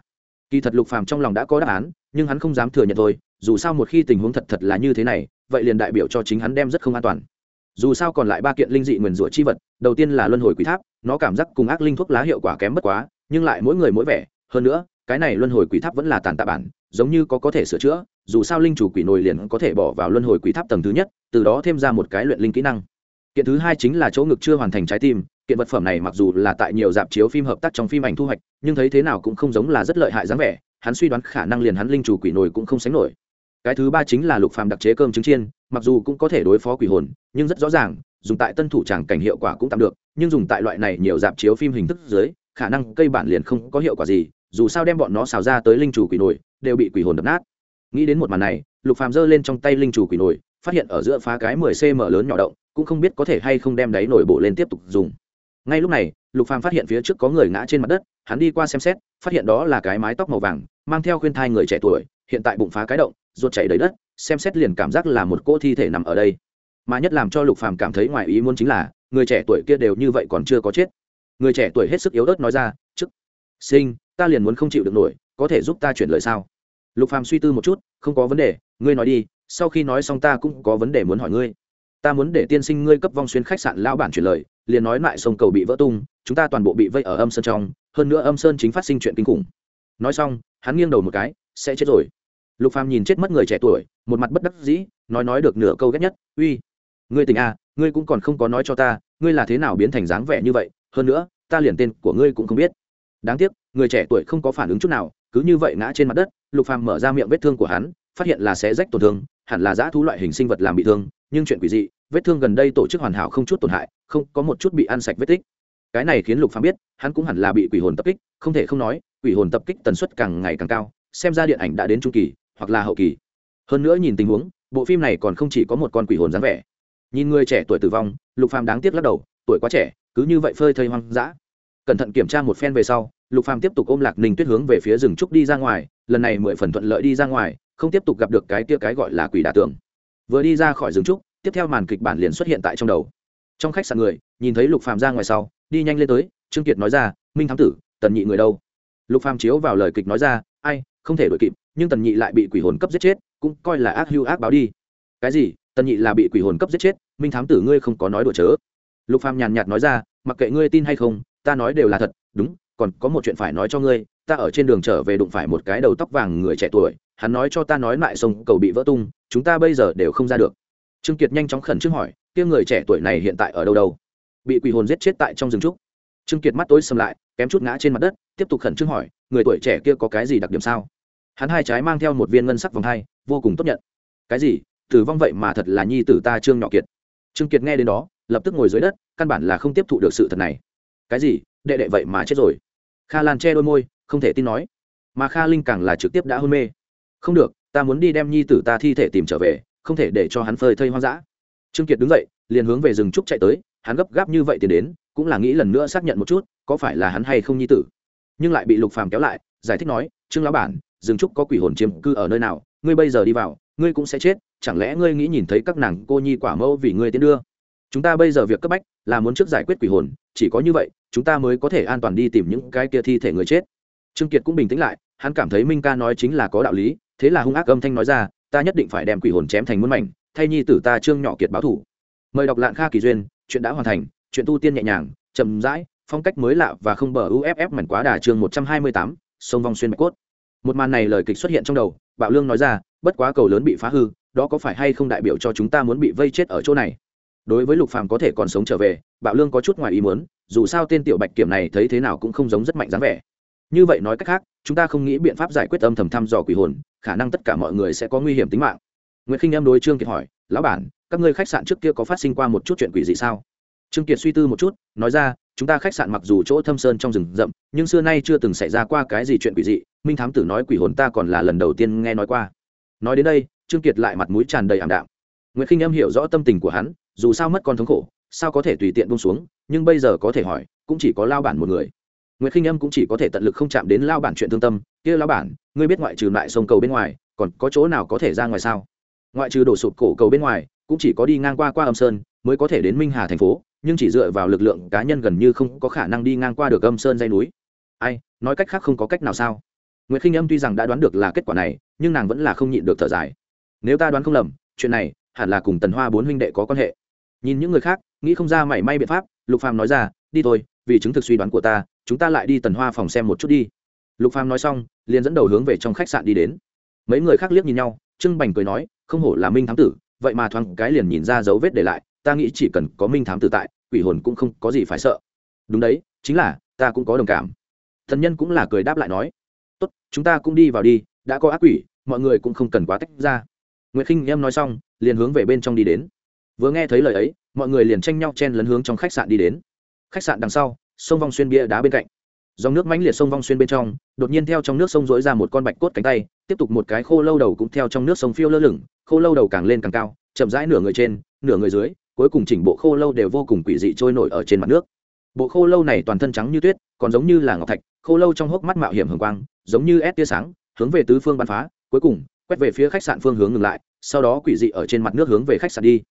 Kỳ thật lục phàm trong lòng đã có đáp án, nhưng hắn không dám thừa nhận thôi, dù sao một khi tình huống thật thật là như thế này, vậy liền đại biểu cho chính hắn đem rất không an toàn. Dù sao còn lại ba kiện linh dị nguyền rủa chi vật, đầu tiên là luân hồi quỷ tháp, nó cảm giác cùng ác linh thuốc lá hiệu quả kém bất quá, nhưng lại mỗi người mỗi vẻ, hơn nữa cái này luân hồi quỷ tháp vẫn là tàn tạ bản, giống như có có thể sửa chữa, dù sao linh chủ quỷ nồi liền có thể bỏ vào luân hồi quỷ tháp tầng thứ nhất, từ đó thêm ra một cái luyện linh kỹ năng. Kiện thứ hai chính là chỗ ngực chưa hoàn thành trái tim, kiện vật phẩm này mặc dù là tại nhiều dạp chiếu phim hợp tác trong phim ảnh thu hoạch, nhưng thấy thế nào cũng không giống là rất lợi hại dáng vẻ, hắn suy đoán khả năng liền hắn linh chủ quỷ nồi cũng không sánh nổi. Cái thứ ba chính là lục phàm đặc chế cơm trứng chiên, mặc dù cũng có thể đối phó quỷ hồn, nhưng rất rõ ràng, dùng tại tân thủ tràng cảnh hiệu quả cũng tạm được, nhưng dùng tại loại này nhiều dạp chiếu phim hình thức dưới, khả năng cây bản liền không có hiệu quả gì dù sao đem bọn nó xào ra tới linh chủ quỷ nổi đều bị quỷ hồn đập nát. Nghĩ đến một màn này, lục phàm giơ lên trong tay linh chủ quỷ nổi phát hiện ở giữa phá cái 10 cm lớn nhỏ động, cũng không biết có thể hay không đem đáy nổi bộ lên tiếp tục dùng. Ngay lúc này, lục phàm phát hiện phía trước có người ngã trên mặt đất, hắn đi qua xem xét, phát hiện đó là cái mái tóc màu vàng, mang theo khuyên thai người trẻ tuổi, hiện tại bụng phá cái động, ruột chảy đầy đất, xem xét liền cảm giác là một cô thi thể nằm ở đây. Mà nhất làm cho lục phàm cảm thấy ngoài ý muốn chính là, người trẻ tuổi kia đều như vậy còn chưa có chết. Người trẻ tuổi hết sức yếu ớt nói ra, chức, sinh ta liền muốn không chịu được nổi, có thể giúp ta chuyển lời sao? Lục phàm suy tư một chút, không có vấn đề, ngươi nói đi, sau khi nói xong ta cũng có vấn đề muốn hỏi ngươi. Ta muốn để tiên sinh ngươi cấp vong xuyên khách sạn lao bản chuyển lời, liền nói lại sông cầu bị vỡ tung, chúng ta toàn bộ bị vây ở âm sơn trong, hơn nữa âm sơn chính phát sinh chuyện kinh khủng. Nói xong, hắn nghiêng đầu một cái, sẽ chết rồi. Lục phàm nhìn chết mất người trẻ tuổi, một mặt bất đắc dĩ, nói nói được nửa câu ghét nhất, uy, ngươi tình à ngươi cũng còn không có nói cho ta, ngươi là thế nào biến thành dáng vẻ như vậy? Hơn nữa, ta liền tên của ngươi cũng không biết. Đáng tiếc người trẻ tuổi không có phản ứng chút nào, cứ như vậy ngã trên mặt đất, lục phàm mở ra miệng vết thương của hắn, phát hiện là xé rách tổn thương, hẳn là giã thú loại hình sinh vật làm bị thương, nhưng chuyện quỷ dị, vết thương gần đây tổ chức hoàn hảo không chút tổn hại, không, có một chút bị ăn sạch vết tích. Cái này khiến lục phàm biết, hắn cũng hẳn là bị quỷ hồn tập kích, không thể không nói, quỷ hồn tập kích tần suất càng ngày càng cao, xem ra điện ảnh đã đến trung kỳ, hoặc là hậu kỳ. Hơn nữa nhìn tình huống, bộ phim này còn không chỉ có một con quỷ hồn dáng vẻ. Nhìn người trẻ tuổi tử vong, lục phàm đáng tiếc lắc đầu, tuổi quá trẻ, cứ như vậy phơi thây hoang dã cẩn thận kiểm tra một phen về sau, lục phàm tiếp tục ôm lạc ninh tuyết hướng về phía rừng trúc đi ra ngoài, lần này mười phần thuận lợi đi ra ngoài, không tiếp tục gặp được cái tia cái gọi là quỷ đả tường. Vừa đi ra khỏi rừng trúc, tiếp theo màn kịch bản liền xuất hiện tại trong đầu. Trong khách sạn người, nhìn thấy lục phàm ra ngoài sau, đi nhanh lên tới, trương kiệt nói ra, minh thám tử, tần nhị người đâu? Lục phàm chiếu vào lời kịch nói ra, ai, không thể đuổi kịp, nhưng tần nhị lại bị quỷ hồn cấp giết chết, cũng coi là ác hưu ác báo đi. Cái gì? Tần nhị là bị quỷ hồn cấp giết chết? Minh thám tử ngươi không có nói đùa chớ. Lục phàm nhàn nhạt nói ra, mặc kệ ngươi tin hay không ta nói đều là thật, đúng, còn có một chuyện phải nói cho ngươi, ta ở trên đường trở về đụng phải một cái đầu tóc vàng người trẻ tuổi, hắn nói cho ta nói lại sông cầu bị vỡ tung, chúng ta bây giờ đều không ra được. Trương kiệt nhanh chóng khẩn trương hỏi, kia người trẻ tuổi này hiện tại ở đâu đâu? Bị quỷ hồn giết chết tại trong rừng trúc. Trương kiệt mắt tối sầm lại, kém chút ngã trên mặt đất, tiếp tục khẩn trương hỏi, người tuổi trẻ kia có cái gì đặc điểm sao? Hắn hai trái mang theo một viên ngân sắc vòng hai, vô cùng tốt nhận. Cái gì? Tử vong vậy mà thật là nhi tử ta trương nhỏ kiệt. Trương kiệt nghe đến đó, lập tức ngồi dưới đất, căn bản là không tiếp thụ được sự thật này cái gì, đệ đệ vậy mà chết rồi. Kha lan che đôi môi, không thể tin nói. Mà kha linh càng là trực tiếp đã hôn mê. Không được, ta muốn đi đem nhi tử ta thi thể tìm trở về, không thể để cho hắn phơi thây hoang dã. Trương kiệt đứng dậy, liền hướng về rừng trúc chạy tới, hắn gấp gáp như vậy thì đến, cũng là nghĩ lần nữa xác nhận một chút, có phải là hắn hay không nhi tử. Nhưng lại bị lục phàm kéo lại, giải thích nói, trương lão bản, rừng trúc có quỷ hồn chiếm cư ở nơi nào, ngươi bây giờ đi vào, ngươi cũng sẽ chết, chẳng lẽ ngươi nghĩ nhìn thấy các nàng cô nhi quả mẫu vì ngươi tiến đưa? Chúng ta bây giờ việc cấp bách là muốn trước giải quyết quỷ hồn chỉ có như vậy, chúng ta mới có thể an toàn đi tìm những cái kia thi thể người chết. Trương kiệt cũng bình tĩnh lại, hắn cảm thấy minh ca nói chính là có đạo lý, thế là hung ác âm thanh nói ra, ta nhất định phải đem quỷ hồn chém thành muôn mảnh, thay nhi tử ta trương nhỏ kiệt báo thủ. Mời đọc lạng kha kỳ duyên, chuyện đã hoàn thành, chuyện tu tiên nhẹ nhàng, chậm rãi, phong cách mới lạ và không bờ uff mảnh quá đà chương một trăm hai mươi tám, sông vong xuyên bạch cốt. Một màn này lời kịch xuất hiện trong đầu, bạo lương nói ra, bất quá cầu lớn bị phá hư, đó có phải hay không đại biểu cho chúng ta muốn bị vây chết ở chỗ này? Đối với lục phàm có thể còn sống trở về, bạo lương có chút ngoài ý muốn, dù sao tên tiểu bạch kiểm này thấy thế nào cũng không giống rất mạnh dáng vẻ. Như vậy nói cách khác, chúng ta không nghĩ biện pháp giải quyết âm thầm thăm dò quỷ hồn, khả năng tất cả mọi người sẽ có nguy hiểm tính mạng. Nguyễn khinh em đối trương kiệt hỏi, lão bản, các ngươi khách sạn trước kia có phát sinh qua một chút chuyện quỷ gì sao? Trương kiệt suy tư một chút, nói ra, chúng ta khách sạn mặc dù chỗ thâm sơn trong rừng rậm, nhưng xưa nay chưa từng xảy ra qua cái gì chuyện quỷ dị, minh thám tử nói quỷ hồn ta còn là lần đầu tiên nghe nói qua. Nói đến đây, trương kiệt lại mặt mũi tràn đầy ảm đạm. Nguyễn khinh em hiểu rõ tâm tình của hắn dù sao mất con thống khổ, sao có thể tùy tiện bông xuống, nhưng bây giờ có thể hỏi, cũng chỉ có lao bản một người. Nguyễn khinh em cũng chỉ có thể tận lực không chạm đến lao bản chuyện thương tâm, kia lao bản, ngươi biết ngoại trừ lại sông cầu bên ngoài, còn có chỗ nào có thể ra ngoài sao? Ngoại trừ đổ sụp cổ cầu bên ngoài, cũng chỉ có đi ngang qua qua âm sơn mới có thể đến minh hà thành phố, nhưng chỉ dựa vào lực lượng cá nhân gần như không có khả năng đi ngang qua được âm sơn dây núi. Ai, nói cách khác không có cách nào sao? Nguyễn khinh âm tuy rằng đã đoán được là kết quả này, nhưng nàng vẫn là không nhịn được thở dài. Nếu ta đoán không lầm, chuyện này hẳn là cùng tần hoa bốn huynh đệ có quan hệ nhìn những người khác, nghĩ không ra mảy may biện pháp, lục phàm nói ra, đi thôi, vì chứng thực suy đoán của ta, chúng ta lại đi tần hoa phòng xem một chút đi. Lục phàm nói xong, liền dẫn đầu hướng về trong khách sạn đi đến. Mấy người khác liếc nhìn nhau trưng bành cười nói, không hổ là minh thám tử, vậy mà thoáng cái liền nhìn ra dấu vết để lại, ta nghĩ chỉ cần có minh thám tử tại, quỷ hồn cũng không có gì phải sợ. Đúng đấy, chính là, ta cũng có đồng cảm. Thần nhân cũng là cười đáp lại nói, tốt, chúng ta cũng đi vào đi, đã có ác quỷ, mọi người cũng không cần quá tách ra. Nguyễn khinh em nói xong, liền hướng về bên trong đi đến vừa nghe thấy lời ấy, mọi người liền tranh nhau chen lấn hướng trong khách sạn đi đến. Khách sạn đằng sau, sông vong xuyên bia đá bên cạnh. Dòng nước mãnh liệt sông vong xuyên bên trong, đột nhiên theo trong nước sông dối ra một con bạch cốt cánh tay, tiếp tục một cái khô lâu đầu cũng theo trong nước sông phiêu lơ lửng, khô lâu đầu càng lên càng cao, chậm rãi nửa người trên, nửa người dưới, cuối cùng chỉnh bộ khô lâu đều vô cùng quỷ dị trôi nổi ở trên mặt nước. Bộ khô lâu này toàn thân trắng như tuyết, còn giống như là ngọc thạch, khô lâu trong hốc mắt mạo hiểm hường quang, giống như ép tia sáng, hướng về tứ phương bắn phá, cuối cùng, quét về phía khách sạn phương hướng ngừng lại, sau đó quỷ dị ở trên mặt nước hướng về khách sạn đi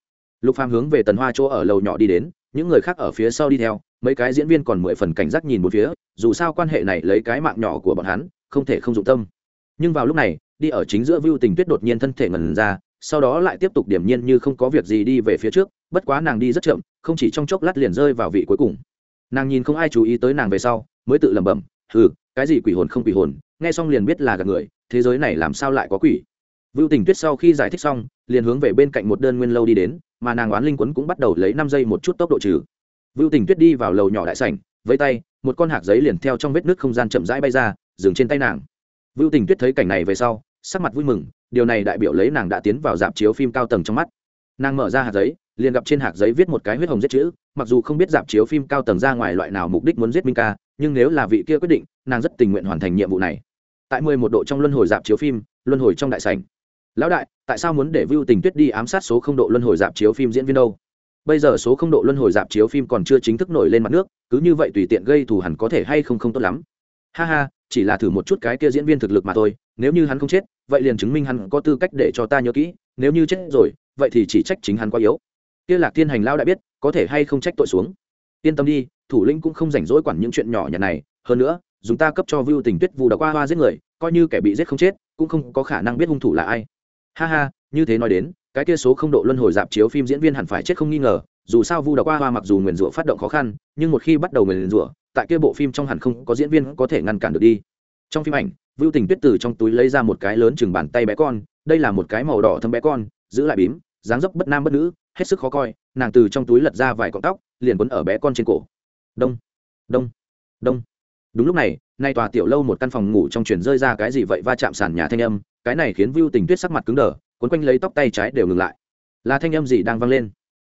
lục phàm hướng về tần hoa chỗ ở lầu nhỏ đi đến, những người khác ở phía sau đi theo, mấy cái diễn viên còn mười phần cảnh giác nhìn một phía, dù sao quan hệ này lấy cái mạng nhỏ của bọn hắn, không thể không dụng tâm. Nhưng vào lúc này, đi ở chính giữa view tình tuyết đột nhiên thân thể ngần ra, sau đó lại tiếp tục điểm nhiên như không có việc gì đi về phía trước, bất quá nàng đi rất chậm, không chỉ trong chốc lát liền rơi vào vị cuối cùng. Nàng nhìn không ai chú ý tới nàng về sau, mới tự lẩm bẩm ừ cái gì quỷ hồn không quỷ hồn, nghe xong liền biết là gạt người, thế giới này làm sao lại có quỷ? Vưu tình tuyết sau khi giải thích xong, liền hướng về bên cạnh một đơn nguyên lâu đi đến mà nàng oán linh quấn cũng bắt đầu lấy năm giây một chút tốc độ trừ. Vưu tình tuyết đi vào lầu nhỏ đại sảnh, với tay, một con hạt giấy liền theo trong vết nước không gian chậm rãi bay ra, dừng trên tay nàng. Vưu tình tuyết thấy cảnh này về sau, sắc mặt vui mừng, điều này đại biểu lấy nàng đã tiến vào dạp chiếu phim cao tầng trong mắt. Nàng mở ra hạt giấy, liền gặp trên hạt giấy viết một cái huyết hồng giết chữ, mặc dù không biết dạp chiếu phim cao tầng ra ngoài loại nào mục đích muốn giết minh ca, nhưng nếu là vị kia quyết định, nàng rất tình nguyện hoàn thành nhiệm vụ này. Tại mười một độ trong luân hồi dạp chiếu phim, luân hồi trong đại sảnh lão đại, tại sao muốn để vưu tình tuyết đi ám sát số không độ luân hồi dạp chiếu phim diễn viên đâu? Bây giờ số không độ luân hồi dạp chiếu phim còn chưa chính thức nổi lên mặt nước, cứ như vậy tùy tiện gây thù hẳn có thể hay không không tốt lắm. Ha ha, chỉ là thử một chút cái kia diễn viên thực lực mà thôi, nếu như hắn không chết, vậy liền chứng minh hắn có tư cách để cho ta nhớ kỹ, nếu như chết rồi, vậy thì chỉ trách chính hắn quá yếu. Kia lạc thiên hành lao đã biết, có thể hay không trách tội xuống. Yên tâm đi, thủ lĩnh cũng không rảnh rỗi quản những chuyện nhỏ nhặt này, hơn nữa, dùng ta cấp cho vưu tình tuyết vụ đã qua hoa giết người, coi như kẻ bị giết không chết, cũng không có khả năng biết hung thủ là ai ha ha, như thế nói đến, cái kia số không độ luân hồi dạp chiếu phim diễn viên hẳn phải chết không nghi ngờ, dù sao vu đọc qua hoa mặc dù nguyền rủa phát động khó khăn, nhưng một khi bắt đầu nguyền rủa, tại kia bộ phim trong hẳn không có diễn viên có thể ngăn cản được đi. Trong phim ảnh vưu tình tuyết từ trong túi lấy ra một cái lớn chừng bàn tay bé con, đây là một cái màu đỏ thâm bé con, giữ lại bím, dáng dấp bất nam bất nữ, hết sức khó coi, nàng từ trong túi lật ra vài cọng tóc, liền quấn ở bé con trên cổ. Đông đông đông. Đúng lúc này, nay tòa tiểu lâu một căn phòng ngủ trong chuyển rơi ra cái gì vậy va chạm sàn nhà thanh âm cái này khiến vưu tình tuyết sắc mặt cứng đờ, cuốn quanh lấy tóc tay trái đều ngừng lại. Là thanh âm gì đang vang lên?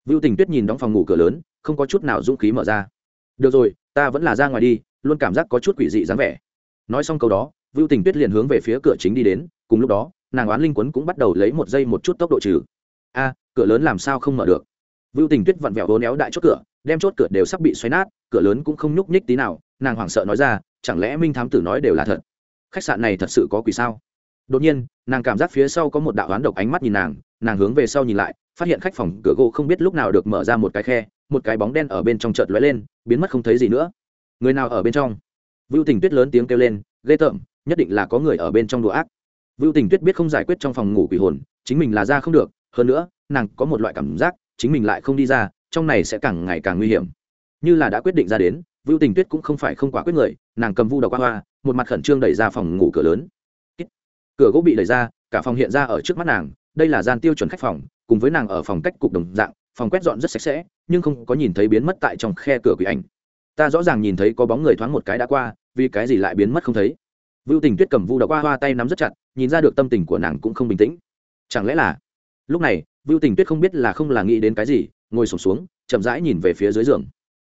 Vưu tình tuyết nhìn đóng phòng ngủ cửa lớn, không có chút nào dũng khí mở ra. Được rồi, ta vẫn là ra ngoài đi, luôn cảm giác có chút quỷ dị dáng vẻ. Nói xong câu đó, vưu tình tuyết liền hướng về phía cửa chính đi đến, cùng lúc đó, nàng oán linh quấn cũng bắt đầu lấy một giây một chút tốc độ trừ. A, cửa lớn làm sao không mở được? Vưu tình tuyết vặn vẹo hố néo đại chốt cửa, đem chốt cửa đều sắp bị xoáy nát, cửa lớn cũng không nhúc nhích tí nào, nàng hoảng sợ nói ra, chẳng lẽ minh thám tử nói đều là thật? Khách sạn này thật sự có quỷ sao? Đột nhiên, nàng cảm giác phía sau có một đạo oán độc ánh mắt nhìn nàng nàng hướng về sau nhìn lại, phát hiện khách phòng cửa gỗ không biết lúc nào được mở ra một cái khe, một cái bóng đen ở bên trong chợt lóe lên, biến mất không thấy gì nữa. Người nào ở bên trong? Vưu tình tuyết lớn tiếng kêu lên, ghê tởm, nhất định là có người ở bên trong đồ ác. Vưu tình tuyết biết không giải quyết trong phòng ngủ quỷ hồn, chính mình là ra không được, hơn nữa, nàng có một loại cảm giác, chính mình lại không đi ra, trong này sẽ càng ngày càng nguy hiểm. Như là đã quyết định ra đến, vưu tình tuyết cũng không phải không quả quyết người, nàng cầm vu đọc qua hoa, một mặt khẩn trương đẩy ra phòng ngủ cửa lớn cửa gỗ bị đẩy ra cả phòng hiện ra ở trước mắt nàng đây là gian tiêu chuẩn khách phòng cùng với nàng ở phòng cách cục đồng dạng phòng quét dọn rất sạch sẽ nhưng không có nhìn thấy biến mất tại trong khe cửa quỷ ảnh. Ta rõ ràng nhìn thấy có bóng người thoáng một cái đã qua vì cái gì lại biến mất không thấy? Vưu tình tuyết cầm vu đọc qua hoa tay nắm rất chặt nhìn ra được tâm tình của nàng cũng không bình tĩnh. Chẳng lẽ là? Lúc này vưu tình tuyết không biết là không là nghĩ đến cái gì ngồi sụp xuống, xuống chậm rãi nhìn về phía dưới giường.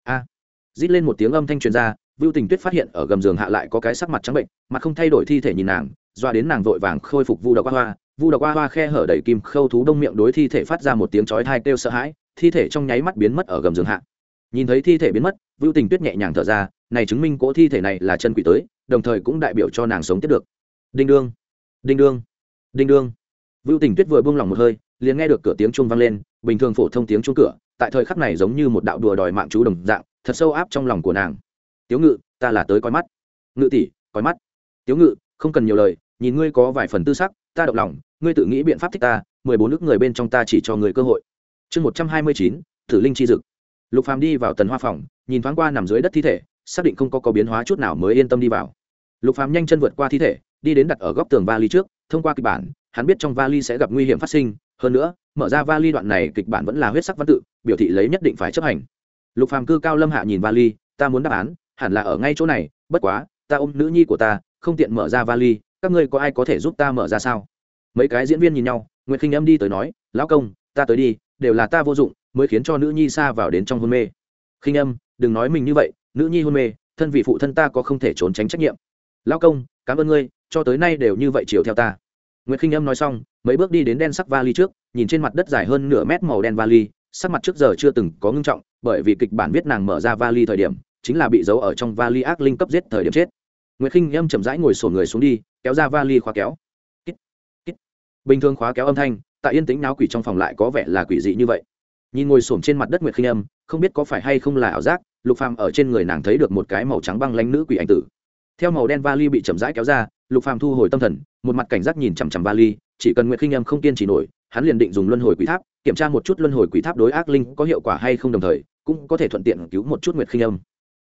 A! À, rít lên một tiếng âm thanh truyền ra vưu tình tuyết phát hiện ở gầm giường hạ lại có cái sắc mặt trắng bệnh mặt không thay đổi thi thể nhìn nàng doa đến nàng vội vàng khôi phục vu độc hoa vu độc hoa khe hở đẩy kim khâu thú đông miệng đối thi thể phát ra một tiếng chói thai kêu sợ hãi. Thi thể trong nháy mắt biến mất ở gầm giường hạ. Nhìn thấy thi thể biến mất, vưu tình tuyết nhẹ nhàng thở ra, này chứng minh cỗ thi thể này là chân quỷ tới, đồng thời cũng đại biểu cho nàng sống tiếp được. Đinh đương đinh đương đinh đương. Vưu tình tuyết vừa buông lỏng một hơi, liền nghe được cửa tiếng chuông vang lên, bình thường phổ thông tiếng chuông cửa, tại thời khắc này giống như một đạo đùa đòi mạng chú đồng dạng, thật sâu áp trong lòng của nàng. Tiếu ngự, ta là tới coi mắt. Ngự tỷ, coi mắt. Tiếu ngự, không cần nhiều lời nhìn ngươi có vài phần tư sắc, ta động lòng, ngươi tự nghĩ biện pháp thích ta, mười bốn nước người bên trong ta chỉ cho người cơ hội. Chương một trăm hai mươi chín thử linh chi dực. Lục phàm đi vào tần hoa phòng, nhìn thoáng qua nằm dưới đất thi thể, xác định không có có biến hóa chút nào mới yên tâm đi vào. Lục phàm nhanh chân vượt qua thi thể, đi đến đặt ở góc tường vali trước, thông qua kịch bản, hắn biết trong vali sẽ gặp nguy hiểm phát sinh, hơn nữa, mở ra vali đoạn này kịch bản vẫn là huyết sắc văn tự, biểu thị lấy nhất định phải chấp hành. Lục phàm cư cao lâm hạ nhìn vali, ta muốn đáp án, hẳn là ở ngay chỗ này, bất quá, ta ôm nữ nhi của ta, không tiện mở ra vali các ngươi có ai có thể giúp ta mở ra sao? Mấy cái diễn viên nhìn nhau nguyễn khinh âm đi tới nói, lão công, ta tới đi, đều là ta vô dụng, mới khiến cho nữ nhi xa vào đến trong hôn mê. Khinh âm, đừng nói mình như vậy, nữ nhi hôn mê, thân vị phụ thân ta có không thể trốn tránh trách nhiệm. Lão công, cảm ơn ngươi, cho tới nay đều như vậy chiều theo ta. Nguyệt khinh âm nói xong, mấy bước đi đến đen sắc vali trước, nhìn trên mặt đất dài hơn nửa mét màu đen vali, sắc mặt trước giờ chưa từng có ngưng trọng, bởi vì kịch bản viết nàng mở ra vali thời điểm, chính là bị giấu ở trong vali ác linh cấp giết thời điểm chết nguyệt khinh âm chậm rãi ngồi xổm người xuống đi, kéo ra vali khóa kéo. Bình thường khóa kéo âm thanh, tại yên tĩnh náo quỷ trong phòng lại có vẻ là quỷ dị như vậy. Nhìn ngồi xổm trên mặt đất nguyệt khinh âm không biết có phải hay không là ảo giác, lục phàm ở trên người nàng thấy được một cái màu trắng băng lánh nữ quỷ ảnh tử. Theo màu đen vali bị chậm rãi kéo ra, lục phàm thu hồi tâm thần, một mặt cảnh giác nhìn chằm chằm vali, chỉ cần nguyệt khinh âm không kiên trì nổi, hắn liền định dùng luân hồi quỷ tháp, kiểm tra một chút luân hồi quỷ tháp đối ác linh có hiệu quả hay không đồng thời, cũng có thể thuận tiện cứu một chút nguyệt khinh âm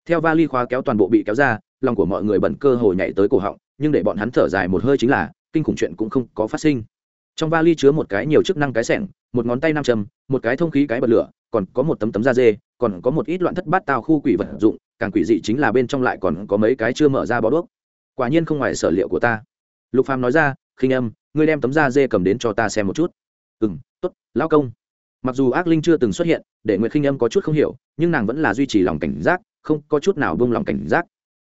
theo vali khóa kéo toàn bộ bị kéo ra, lòng của mọi người bận cơ hồ nhảy tới cổ họng, nhưng để bọn hắn thở dài một hơi chính là, kinh khủng chuyện cũng không có phát sinh. Trong vali chứa một cái nhiều chức năng cái sẻng, một ngón tay nam châm, một cái thông khí cái bật lửa, còn có một tấm tấm da dê, còn có một ít loạn thất bát tao khu quỷ vật dụng, càng quỷ dị chính là bên trong lại còn có mấy cái chưa mở ra bó đuốc. Quả nhiên không ngoài sở liệu của ta. Lục phàm nói ra, khinh âm, ngươi đem tấm da dê cầm đến cho ta xem một chút. Ừ m tốt, lão công. Mặc dù ác linh chưa từng xuất hiện, để nguyệt khinh âm có chút không hiểu, nhưng nàng vẫn là duy trì lòng cảnh giác không có chút nào buông lòng cảnh giác.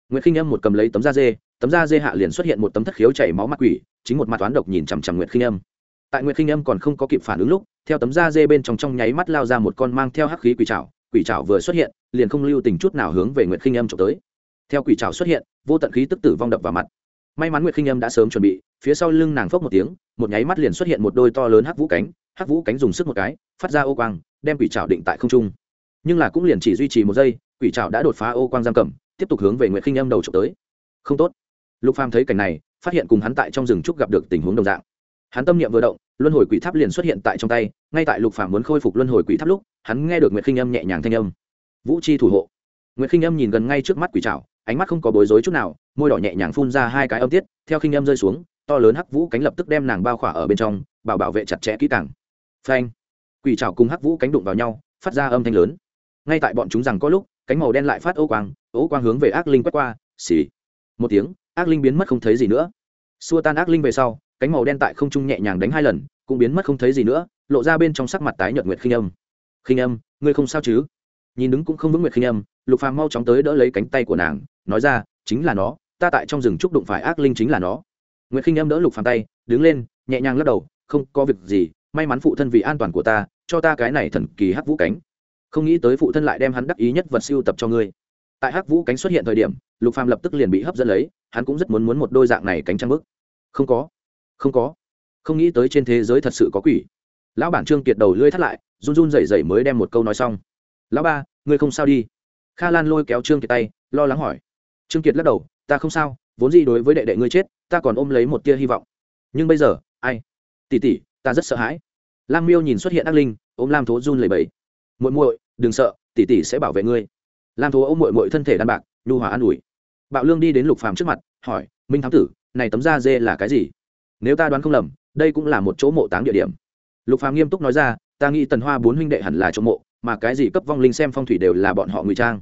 Nguyệt khinh âm một cầm lấy tấm da dê, tấm da dê hạ liền xuất hiện một tấm thất khiếu chảy máu mặt quỷ, chính một mặt toán độc nhìn chằm chằm nguyệt khinh âm. Tại nguyệt khinh âm còn không có kịp phản ứng lúc, theo tấm da dê bên trong trong nháy mắt lao ra một con mang theo hắc khí quỷ trảo quỷ trảo vừa xuất hiện, liền không lưu tình chút nào hướng về nguyệt khinh âm trộm tới. Theo quỷ trảo xuất hiện, vô tận khí tức tử vong đập vào mặt. May mắn nguyệt khinh âm đã sớm chuẩn bị, phía sau lưng nàng phốc một tiếng, một nháy mắt liền xuất hiện một đôi to lớn hắc vũ cánh, hắc vũ cánh dùng sức một cái, phát ra ô quang, đem quỷ trào định tại không trung. Nhưng là cũng liền chỉ duy trì một giây quỷ trảo đã đột phá ô quang giam cầm, tiếp tục hướng về nguyệt khinh âm đầu trộm tới. Không tốt. Lục phàm thấy cảnh này, phát hiện cùng hắn tại trong rừng trúc gặp được tình huống đồng dạng. Hắn tâm niệm vừa động, luân hồi quỷ tháp liền xuất hiện tại trong tay, ngay tại lục phàm muốn khôi phục luân hồi quỷ tháp lúc, hắn nghe được nguyệt khinh âm nhẹ nhàng thanh âm. Vũ chi thủ hộ. Nguyệt khinh âm nhìn gần ngay trước mắt quỷ trảo, ánh mắt không có bối rối chút nào, môi đỏ nhẹ nhàng phun ra hai cái âm tiết, theo khinh âm rơi xuống, to lớn hắc vũ cánh lập tức đem nàng bao khỏa ở bên trong, bảo bảo vệ chặt chẽ kỹ càng. Phanh. Quỷ trảo cùng hắc vũ cánh đụng vào nhau, phát ra âm thanh lớn. Ngay tại bọn chúng rằng có lúc cánh màu đen lại phát ô quang ô quang hướng về ác linh quét qua, xì. Một tiếng, ác linh biến mất không thấy gì nữa. Xua tan ác linh về sau, cánh màu đen tại không trung nhẹ nhàng đánh hai lần, cũng biến mất không thấy gì nữa, lộ ra bên trong sắc mặt tái nhợt nguyệt khinh âm. Khinh âm, ngươi không sao chứ? Nhìn đứng cũng không vững nguyệt khinh âm, lục phàm mau chóng tới đỡ lấy cánh tay của nàng, nói ra, chính là nó, ta tại trong rừng trúc đụng phải ác linh chính là nó. Nguyệt khinh âm đỡ lục phàm tay, đứng lên, nhẹ nhàng lắc đầu, không có việc gì, may mắn phụ thân vì an toàn của ta, cho ta cái này thần kỳ hắc vũ cánh không nghĩ tới phụ thân lại đem hắn đắc ý nhất vật siêu tập cho ngươi. Tại hắc vũ cánh xuất hiện thời điểm, lục phàm lập tức liền bị hấp dẫn lấy, hắn cũng rất muốn muốn một đôi dạng này cánh trăng bức. Không có không có. Không nghĩ tới trên thế giới thật sự có quỷ. Lão bản trương kiệt đầu lưỡi thắt lại, run run rẩy rẩy mới đem một câu nói xong. Lão ba, ngươi không sao đi? Kha lan lôi kéo trương kiệt tay, lo lắng hỏi. Trương kiệt lắc đầu, ta không sao, vốn gì đối với đệ đệ ngươi chết, ta còn ôm lấy một tia hy vọng. Nhưng bây giờ, ai? Tỉ tỉ ta rất sợ hãi. Lam miêu nhìn xuất hiện ác linh, ôm lam thố run lẩy bẩy muội muội, đừng sợ, tỷ tỷ sẽ bảo vệ ngươi. Lam thố ôm muội muội thân thể đan bạc, nhu hòa an ủi. Bạo lương đi đến lục phàm trước mặt, hỏi, minh thám tử, này tấm da dê là cái gì? Nếu ta đoán không lầm, đây cũng là một chỗ mộ táng địa điểm. Lục phàm nghiêm túc nói ra, ta nghĩ tần hoa bốn huynh đệ hẳn là chỗ mộ, mà cái gì cấp vong linh xem phong thủy đều là bọn họ ngụy trang.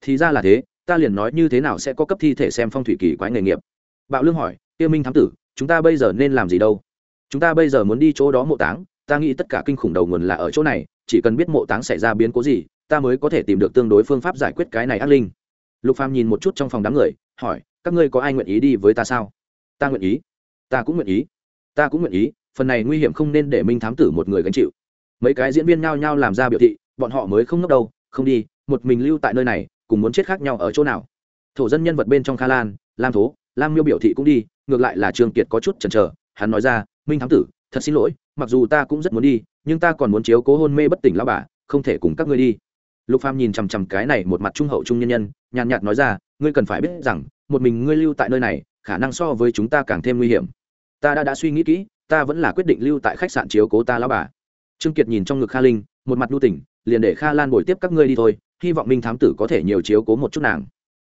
Thì ra là thế, ta liền nói như thế nào sẽ có cấp thi thể xem phong thủy kỳ quái nghề nghiệp? Bạo lương hỏi tiêu minh thám tử, chúng ta bây giờ nên làm gì đâu? Chúng ta bây giờ muốn đi chỗ đó mộ táng, ta nghĩ tất cả kinh khủng đầu nguồn là ở chỗ này chỉ cần biết mộ táng xảy ra biến cố gì, ta mới có thể tìm được tương đối phương pháp giải quyết cái này ác linh. Lục phàm nhìn một chút trong phòng đám người, hỏi, các ngươi có ai nguyện ý đi với ta sao? Ta nguyện ý. Ta cũng nguyện ý. Ta cũng nguyện ý, phần này nguy hiểm không nên để minh thám tử một người gánh chịu. Mấy cái diễn viên nhao nhao làm ra biểu thị, bọn họ mới không ngốc đâu, không đi, một mình lưu tại nơi này, cùng muốn chết khác nhau ở chỗ nào. Thổ dân nhân vật bên trong kha lan, lam thố, lam miêu biểu thị cũng đi, ngược lại là Trường kiệt có chút chần chờ, hắn nói ra, minh thám tử, thật xin lỗi, mặc dù ta cũng rất muốn đi nhưng ta còn muốn chiếu cố hôn mê bất tỉnh lao bà, không thể cùng các ngươi đi. Lục phàm nhìn chằm chằm cái này một mặt trung hậu trung nhân nhân, nhàn nhạt nói ra, ngươi cần phải biết rằng, một mình ngươi lưu tại nơi này, khả năng so với chúng ta càng thêm nguy hiểm. Ta đã đã suy nghĩ kỹ, ta vẫn là quyết định lưu tại khách sạn chiếu cố ta lão bà. Trương kiệt nhìn trong ngực kha linh, một mặt nhu tỉnh liền để kha lan bồi tiếp các ngươi đi thôi, hy vọng minh thám tử có thể nhiều chiếu cố một chút nàng.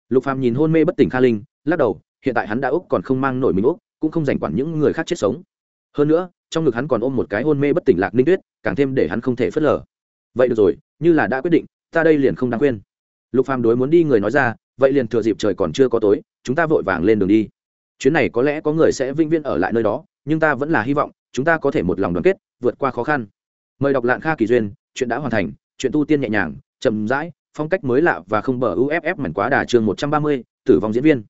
Lục phàm nhìn hôn mê bất tỉnh kha linh, lắc đầu, hiện tại hắn đã úc còn không mang nổi mình úc, cũng không dành quản những người khác chết sống. Hơn nữa trong ngực hắn còn ôm một cái hôn mê bất tỉnh lạc ninh tuyết, càng thêm để hắn không thể phớt lờ. Vậy được rồi, như là đã quyết định, ta đây liền không đáng khuyên lục phàm đối muốn đi người nói ra, vậy liền thừa dịp trời còn chưa có tối, chúng ta vội vàng lên đường đi. Chuyến này có lẽ có người sẽ vinh viên ở lại nơi đó, nhưng ta vẫn là hy vọng, chúng ta có thể một lòng đoàn kết, vượt qua khó khăn. Mời đọc lạng kha kỳ duyên, chuyện đã hoàn thành, chuyện tu tiên nhẹ nhàng, chậm rãi, phong cách mới lạ và không bờ uff mảnh quá đà chương một trăm ba mươi, tử vong diễn viên.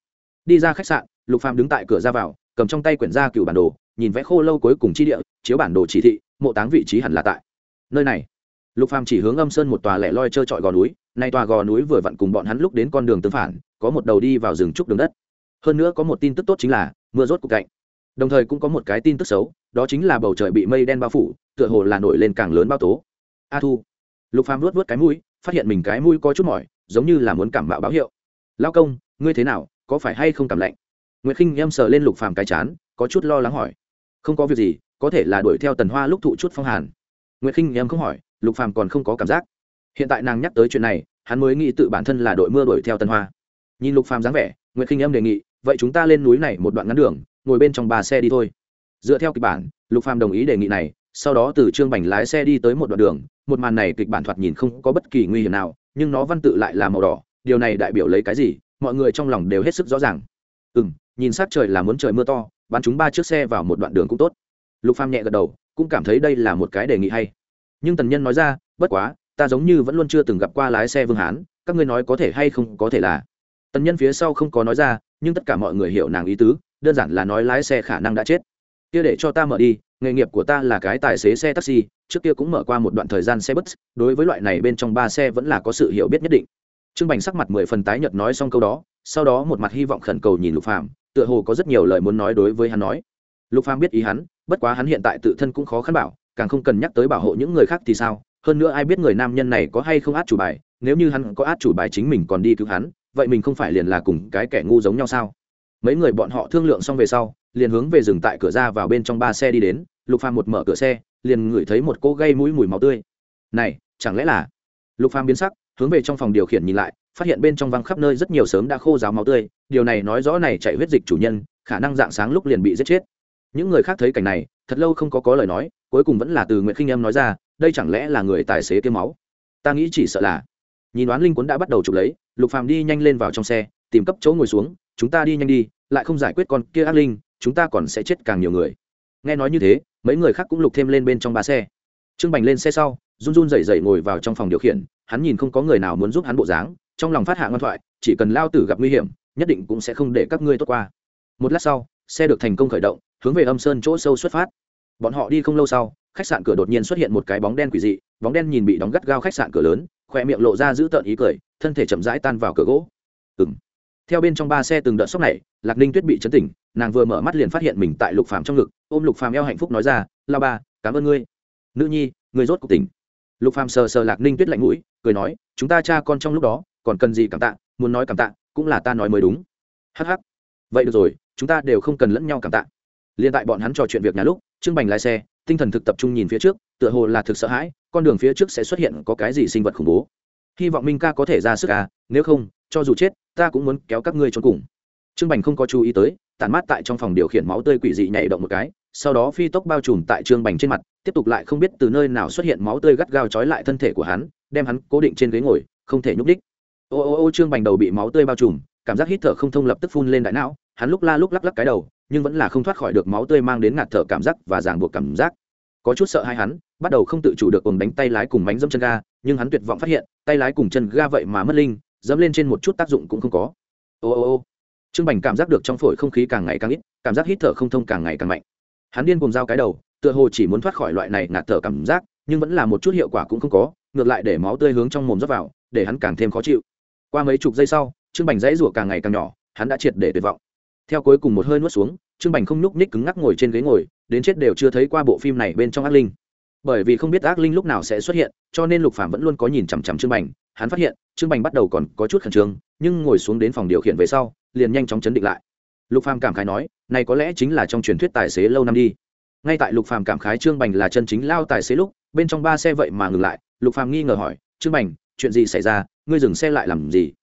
Đi ra khách sạn, lục phàm đứng tại cửa ra vào cầm trong tay quyển gia cựu bản đồ, nhìn vẽ khô lâu cuối cùng chi địa, chiếu bản đồ chỉ thị, mộ táng vị trí hẳn là tại nơi này. Lục phàm chỉ hướng âm sơn một tòa lẻ loi trơ trọi gò núi, nay tòa gò núi vừa vặn cùng bọn hắn lúc đến con đường tương phản, có một đầu đi vào rừng trúc đường đất. Hơn nữa có một tin tức tốt chính là, mưa rốt cục cạnh. Đồng thời cũng có một cái tin tức xấu, đó chính là bầu trời bị mây đen bao phủ, tựa hồ là nổi lên càng lớn bao tố. A thu. Lục phàm luốt vớt cái mũi, phát hiện mình cái mũi có chút mỏi, giống như là muốn cảm mạo báo hiệu. Lao công, ngươi thế nào, có phải hay không cảm lạnh? Nguyệt khinh em sờ lên lục phàm cái chán, có chút lo lắng hỏi. Không có việc gì, có thể là đuổi theo tần hoa lúc thụ chút phong hàn. Nguyệt khinh em không hỏi, lục phàm còn không có cảm giác. Hiện tại nàng nhắc tới chuyện này, hắn mới nghĩ tự bản thân là đội mưa đuổi theo tần hoa. Nhìn lục phàm dáng vẻ, nguyệt khinh em đề nghị, vậy chúng ta lên núi này một đoạn ngắn đường, ngồi bên trong ba xe đi thôi. Dựa theo kịch bản, lục phàm đồng ý đề nghị này, sau đó từ trương bành lái xe đi tới một đoạn đường, một màn này kịch bản thoạt nhìn không có bất kỳ nguy hiểm nào, nhưng nó văn tự lại là màu đỏ, điều này đại biểu lấy cái gì, mọi người trong lòng đều hết sức rõ ràng. Ừ nhìn sát trời là muốn trời mưa to, bắn chúng ba chiếc xe vào một đoạn đường cũng tốt. Lục phàm nhẹ gật đầu, cũng cảm thấy đây là một cái đề nghị hay. Nhưng tần nhân nói ra, bất quá, ta giống như vẫn luôn chưa từng gặp qua lái xe vương hán, các ngươi nói có thể hay không có thể là. Tần nhân phía sau không có nói ra, nhưng tất cả mọi người hiểu nàng ý tứ, đơn giản là nói lái xe khả năng đã chết. Kia để cho ta mở đi, nghề nghiệp của ta là cái tài xế xe taxi, trước kia cũng mở qua một đoạn thời gian xe bus, đối với loại này bên trong ba xe vẫn là có sự hiểu biết nhất định. Trương bành sắc mặt mười phần tái nhợt nói xong câu đó, sau đó một mặt hy vọng khẩn cầu nhìn lục phàm tựa hồ có rất nhiều lời muốn nói đối với hắn nói. Lục phàm biết ý hắn, bất quá hắn hiện tại tự thân cũng khó khăn bảo, càng không cần nhắc tới bảo hộ những người khác thì sao? Hơn nữa ai biết người nam nhân này có hay không át chủ bài, nếu như hắn có át chủ bài chính mình còn đi cứu hắn, vậy mình không phải liền là cùng cái kẻ ngu giống nhau sao? Mấy người bọn họ thương lượng xong về sau, liền hướng về dừng tại cửa ra vào bên trong ba xe đi đến, lục phàm một mở cửa xe, liền ngửi thấy một cô gây mũi mùi máu tươi. Này, chẳng lẽ là? Lục phàm biến sắc, hướng về trong phòng điều khiển nhìn lại, phát hiện bên trong văng khắp nơi rất nhiều sớm đã khô ráo máu tươi điều này nói rõ này chạy huyết dịch chủ nhân, khả năng dạng sáng lúc liền bị giết chết. Những người khác thấy cảnh này, thật lâu không có có lời nói, cuối cùng vẫn là từ nguyễn khinh em nói ra, đây chẳng lẽ là người tài xế kiếm máu? Ta nghĩ chỉ sợ là. Nhìn đoán linh quấn đã bắt đầu chụp lấy, lục phàm đi nhanh lên vào trong xe, tìm cấp chỗ ngồi xuống, chúng ta đi nhanh đi, lại không giải quyết con kia ác linh, chúng ta còn sẽ chết càng nhiều người. Nghe nói như thế, mấy người khác cũng lục thêm lên bên trong ba xe. Trương bành lên xe sau, run run rẩy rẩy ngồi vào trong phòng điều khiển, hắn nhìn không có người nào muốn giúp hắn bộ dáng, trong lòng phát hạ ngoan thoại, chỉ cần lao tử gặp nguy hiểm nhất định cũng sẽ không để các ngươi tốt qua. Một lát sau, xe được thành công khởi động, hướng về âm sơn chỗ sâu xuất phát. Bọn họ đi không lâu sau, khách sạn cửa đột nhiên xuất hiện một cái bóng đen quỷ dị, bóng đen nhìn bị đóng gắt gao khách sạn cửa lớn, khoe miệng lộ ra giữ tợn ý cười, thân thể chậm rãi tan vào cửa gỗ. Ừng theo bên trong ba xe từng đợt sốc này, lạc ninh tuyết bị chấn tỉnh, nàng vừa mở mắt liền phát hiện mình tại lục phàm trong ngực, ôm lục phàm eo hạnh phúc nói ra la ba, cảm ơn ngươi. Nữ nhi, ngươi rốt cuộc tỉnh. Lục phàm sờ sờ lạc ninh tuyết lạnh mũi, cười nói, chúng ta cha con trong lúc đó, còn cần gì cảm tạ, muốn nói cảm tạ cũng là ta nói mới đúng. Hắc hắc. Vậy được rồi, chúng ta đều không cần lẫn nhau cảm tạ. Liên tại bọn hắn trò chuyện việc nhà lúc, trương bành lái xe, tinh thần thực tập trung nhìn phía trước, tựa hồ là thực sợ hãi, con đường phía trước sẽ xuất hiện có cái gì sinh vật khủng bố. Hy vọng minh ca có thể ra sức à nếu không, cho dù chết, ta cũng muốn kéo các ngươi trốn cùng. Trương bành không có chú ý tới, tản mát tại trong phòng điều khiển máu tươi quỷ dị nhảy động một cái, sau đó phi tốc bao trùm tại trương bành trên mặt, tiếp tục lại không biết từ nơi nào xuất hiện máu tươi gắt gao trói lại thân thể của hắn, đem hắn cố định trên ghế ngồi, không thể nhúc đích ô ô ô, trương bành đầu bị máu tươi bao trùm, cảm giác hít thở không thông lập tức phun lên đại não, hắn lúc la lúc lắc lắc cái đầu, nhưng vẫn là không thoát khỏi được máu tươi mang đến ngạt thở cảm giác và ràng buộc cảm giác. Có chút sợ hai hắn, bắt đầu không tự chủ được cùng đánh tay lái cùng bánh dẫm chân ga, nhưng hắn tuyệt vọng phát hiện, tay lái cùng chân ga vậy mà mất linh, dẫm lên trên một chút tác dụng cũng không có. Ô ô ô, trương bành cảm giác được trong phổi không khí càng ngày càng ít, cảm giác hít thở không thông càng ngày càng mạnh. Hắn điên cùng dao cái đầu, tựa hồ chỉ muốn thoát khỏi loại này ngạt thở cảm giác, nhưng vẫn là một chút hiệu quả cũng không có, ngược lại để máu tươi hướng trong mồm rót vào, để hắn càng thêm khó chịu qua mấy chục giây sau, trương bành dãy rủa càng ngày càng nhỏ, hắn đã triệt để tuyệt vọng. Theo cuối cùng một hơi nuốt xuống, trương bành không nhúc ních cứng ngắc ngồi trên ghế ngồi, đến chết đều chưa thấy qua bộ phim này bên trong ác linh. Bởi vì không biết ác linh lúc nào sẽ xuất hiện, cho nên lục phạm vẫn luôn có nhìn chằm chằm trương bành. Hắn phát hiện, trương bành bắt đầu còn có chút khẩn trương, nhưng ngồi xuống đến phòng điều khiển về sau, liền nhanh chóng chấn định lại. Lục phàm cảm khái nói, này có lẽ chính là trong truyền thuyết tài xế lâu năm đi. Ngay tại lục phàm cảm khái trương bành là chân chính lao tài xế lúc, bên trong ba xe vậy mà ngừng lại. Lục phàm nghi ngờ hỏi, trương bành, chuyện gì xảy ra? Ngươi dừng xe lại làm gì?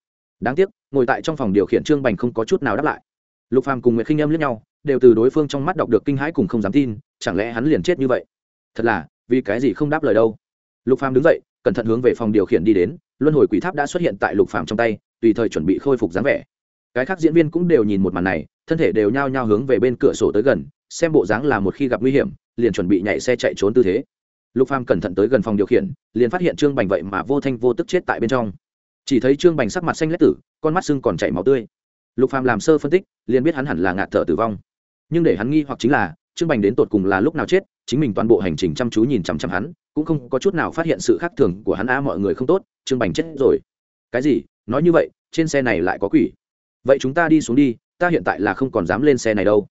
Đáng tiếc, ngồi tại trong phòng điều khiển trương bành không có chút nào đáp lại. Lục phàm cùng nguyệt khinh âm lẫn nhau, đều từ đối phương trong mắt đọc được kinh hãi cùng không dám tin, chẳng lẽ hắn liền chết như vậy? Thật là, vì cái gì không đáp lời đâu? Lục phàm đứng dậy, cẩn thận hướng về phòng điều khiển đi đến, luân hồi quỷ tháp đã xuất hiện tại lục phàm trong tay, tùy thời chuẩn bị khôi phục dáng vẻ. Cái khác diễn viên cũng đều nhìn một màn này, thân thể đều nhao nhao hướng về bên cửa sổ tới gần, xem bộ dáng là một khi gặp nguy hiểm, liền chuẩn bị nhảy xe chạy trốn tư thế. Lục phàm cẩn thận tới gần phòng điều khiển, liền phát hiện trương bành vậy mà vô thanh vô tức chết tại bên trong chỉ thấy trương bành sắc mặt xanh lét tử, con mắt sưng còn chảy máu tươi. Lục phàm làm sơ phân tích, liền biết hắn hẳn là ngạt thở tử vong. Nhưng để hắn nghi hoặc chính là, trương bành đến tột cùng là lúc nào chết, chính mình toàn bộ hành trình chăm chú nhìn chằm chằm hắn, cũng không có chút nào phát hiện sự khác thường của hắn, a, mọi người không tốt, trương bành chết rồi. Cái gì? Nói như vậy, trên xe này lại có quỷ? Vậy chúng ta đi xuống đi, ta hiện tại là không còn dám lên xe này đâu.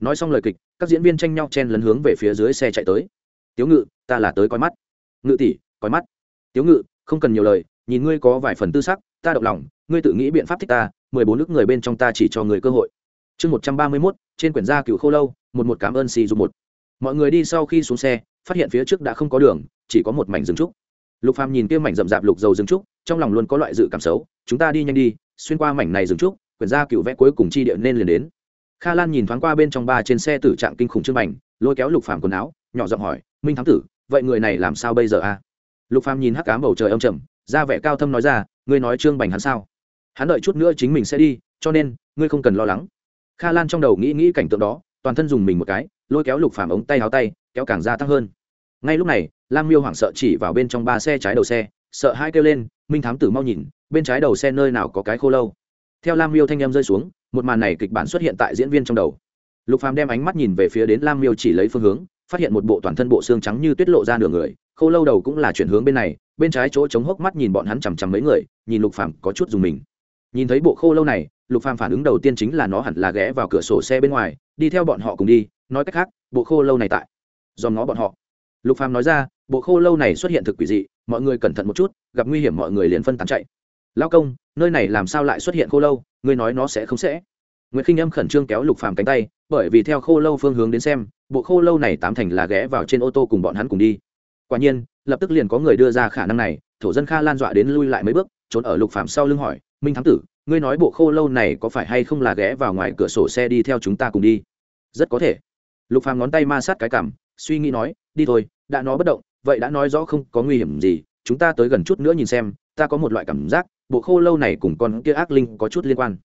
Nói xong lời kịch, các diễn viên tranh nhau chen lấn hướng về phía dưới xe chạy tới. Tiếu ngự, ta là tới coi mắt. Ngự tỷ, coi mắt. Tiếu ngự, không cần nhiều lời nhìn ngươi có vài phần tư sắc, ta động lòng, ngươi tự nghĩ biện pháp thích ta, mười bốn nước người bên trong ta chỉ cho người cơ hội. Chương một trăm ba mươi mốt, trên quyển gia cựu khô lâu, một một cảm ơn xì dù một. Mọi người đi sau khi xuống xe, phát hiện phía trước đã không có đường, chỉ có một mảnh rừng trúc. Lục phàm nhìn kia mảnh rậm rạp lục dầu rừng trúc, trong lòng luôn có loại dự cảm xấu, chúng ta đi nhanh đi, xuyên qua mảnh này rừng trúc, quyển gia cựu vẽ cuối cùng chi địa nên liền đến. Kha lan nhìn thoáng qua bên trong ba trên xe tử trạng kinh khủng trương mảnh lôi kéo lục phàm quần áo, nhỏ giọng hỏi, minh thám tử, vậy người này làm sao bây giờ a? Lục phàm nhìn hắc cám bầu trời âm trầm ra vẻ cao thâm nói ra, ngươi nói trương bành hắn sao? Hắn đợi chút nữa chính mình sẽ đi, cho nên, ngươi không cần lo lắng. Kha lan trong đầu nghĩ nghĩ cảnh tượng đó, toàn thân dùng mình một cái, lôi kéo lục phàm ống tay áo tay, kéo càng ra tăng hơn. Ngay lúc này, lam miêu hoảng sợ chỉ vào bên trong ba xe trái đầu xe, sợ hai kêu lên, minh thám tử mau nhìn, bên trái đầu xe nơi nào có cái khô lâu. Theo lam miêu thanh em rơi xuống, một màn này kịch bản xuất hiện tại diễn viên trong đầu. Lục phàm đem ánh mắt nhìn về phía đến lam miêu chỉ lấy phương hướng, phát hiện một bộ toàn thân bộ xương trắng như tuyết lộ ra nửa người, khô lâu đầu cũng là chuyển hướng bên này bên trái chỗ chống hốc mắt nhìn bọn hắn chằm chằm mấy người, nhìn lục phàm có chút dùng mình. Nhìn thấy bộ khô lâu này, lục phàm phản ứng đầu tiên chính là nó hẳn là ghé vào cửa sổ xe bên ngoài, đi theo bọn họ cùng đi, nói cách khác, bộ khô lâu này tại. Dòm ngó bọn họ. Lục phàm nói ra, bộ khô lâu này xuất hiện thực quỷ dị, mọi người cẩn thận một chút, gặp nguy hiểm mọi người liền phân tán chạy. Lao công, nơi này làm sao lại xuất hiện khô lâu, ngươi nói nó sẽ không sẽ. Nguyễn khinh âm khẩn trương kéo lục phàm cánh tay, bởi vì theo khô lâu phương hướng đến xem, bộ khô lâu này tám thành là ghé vào trên ô tô cùng bọn hắn cùng đi quả nhiên, lập tức liền có người đưa ra khả năng này, thổ dân kha lan dọa đến lui lại mấy bước, trốn ở lục Phạm sau lưng hỏi, minh thám tử, ngươi nói bộ khô lâu này có phải hay không là ghé vào ngoài cửa sổ xe đi theo chúng ta cùng đi? Rất có thể. Lục phàm ngón tay ma sát cái cảm suy nghĩ nói, đi thôi, đã nó bất động, vậy đã nói rõ không có nguy hiểm gì, chúng ta tới gần chút nữa nhìn xem, ta có một loại cảm giác, bộ khô lâu này cùng con kia ác linh có chút liên quan.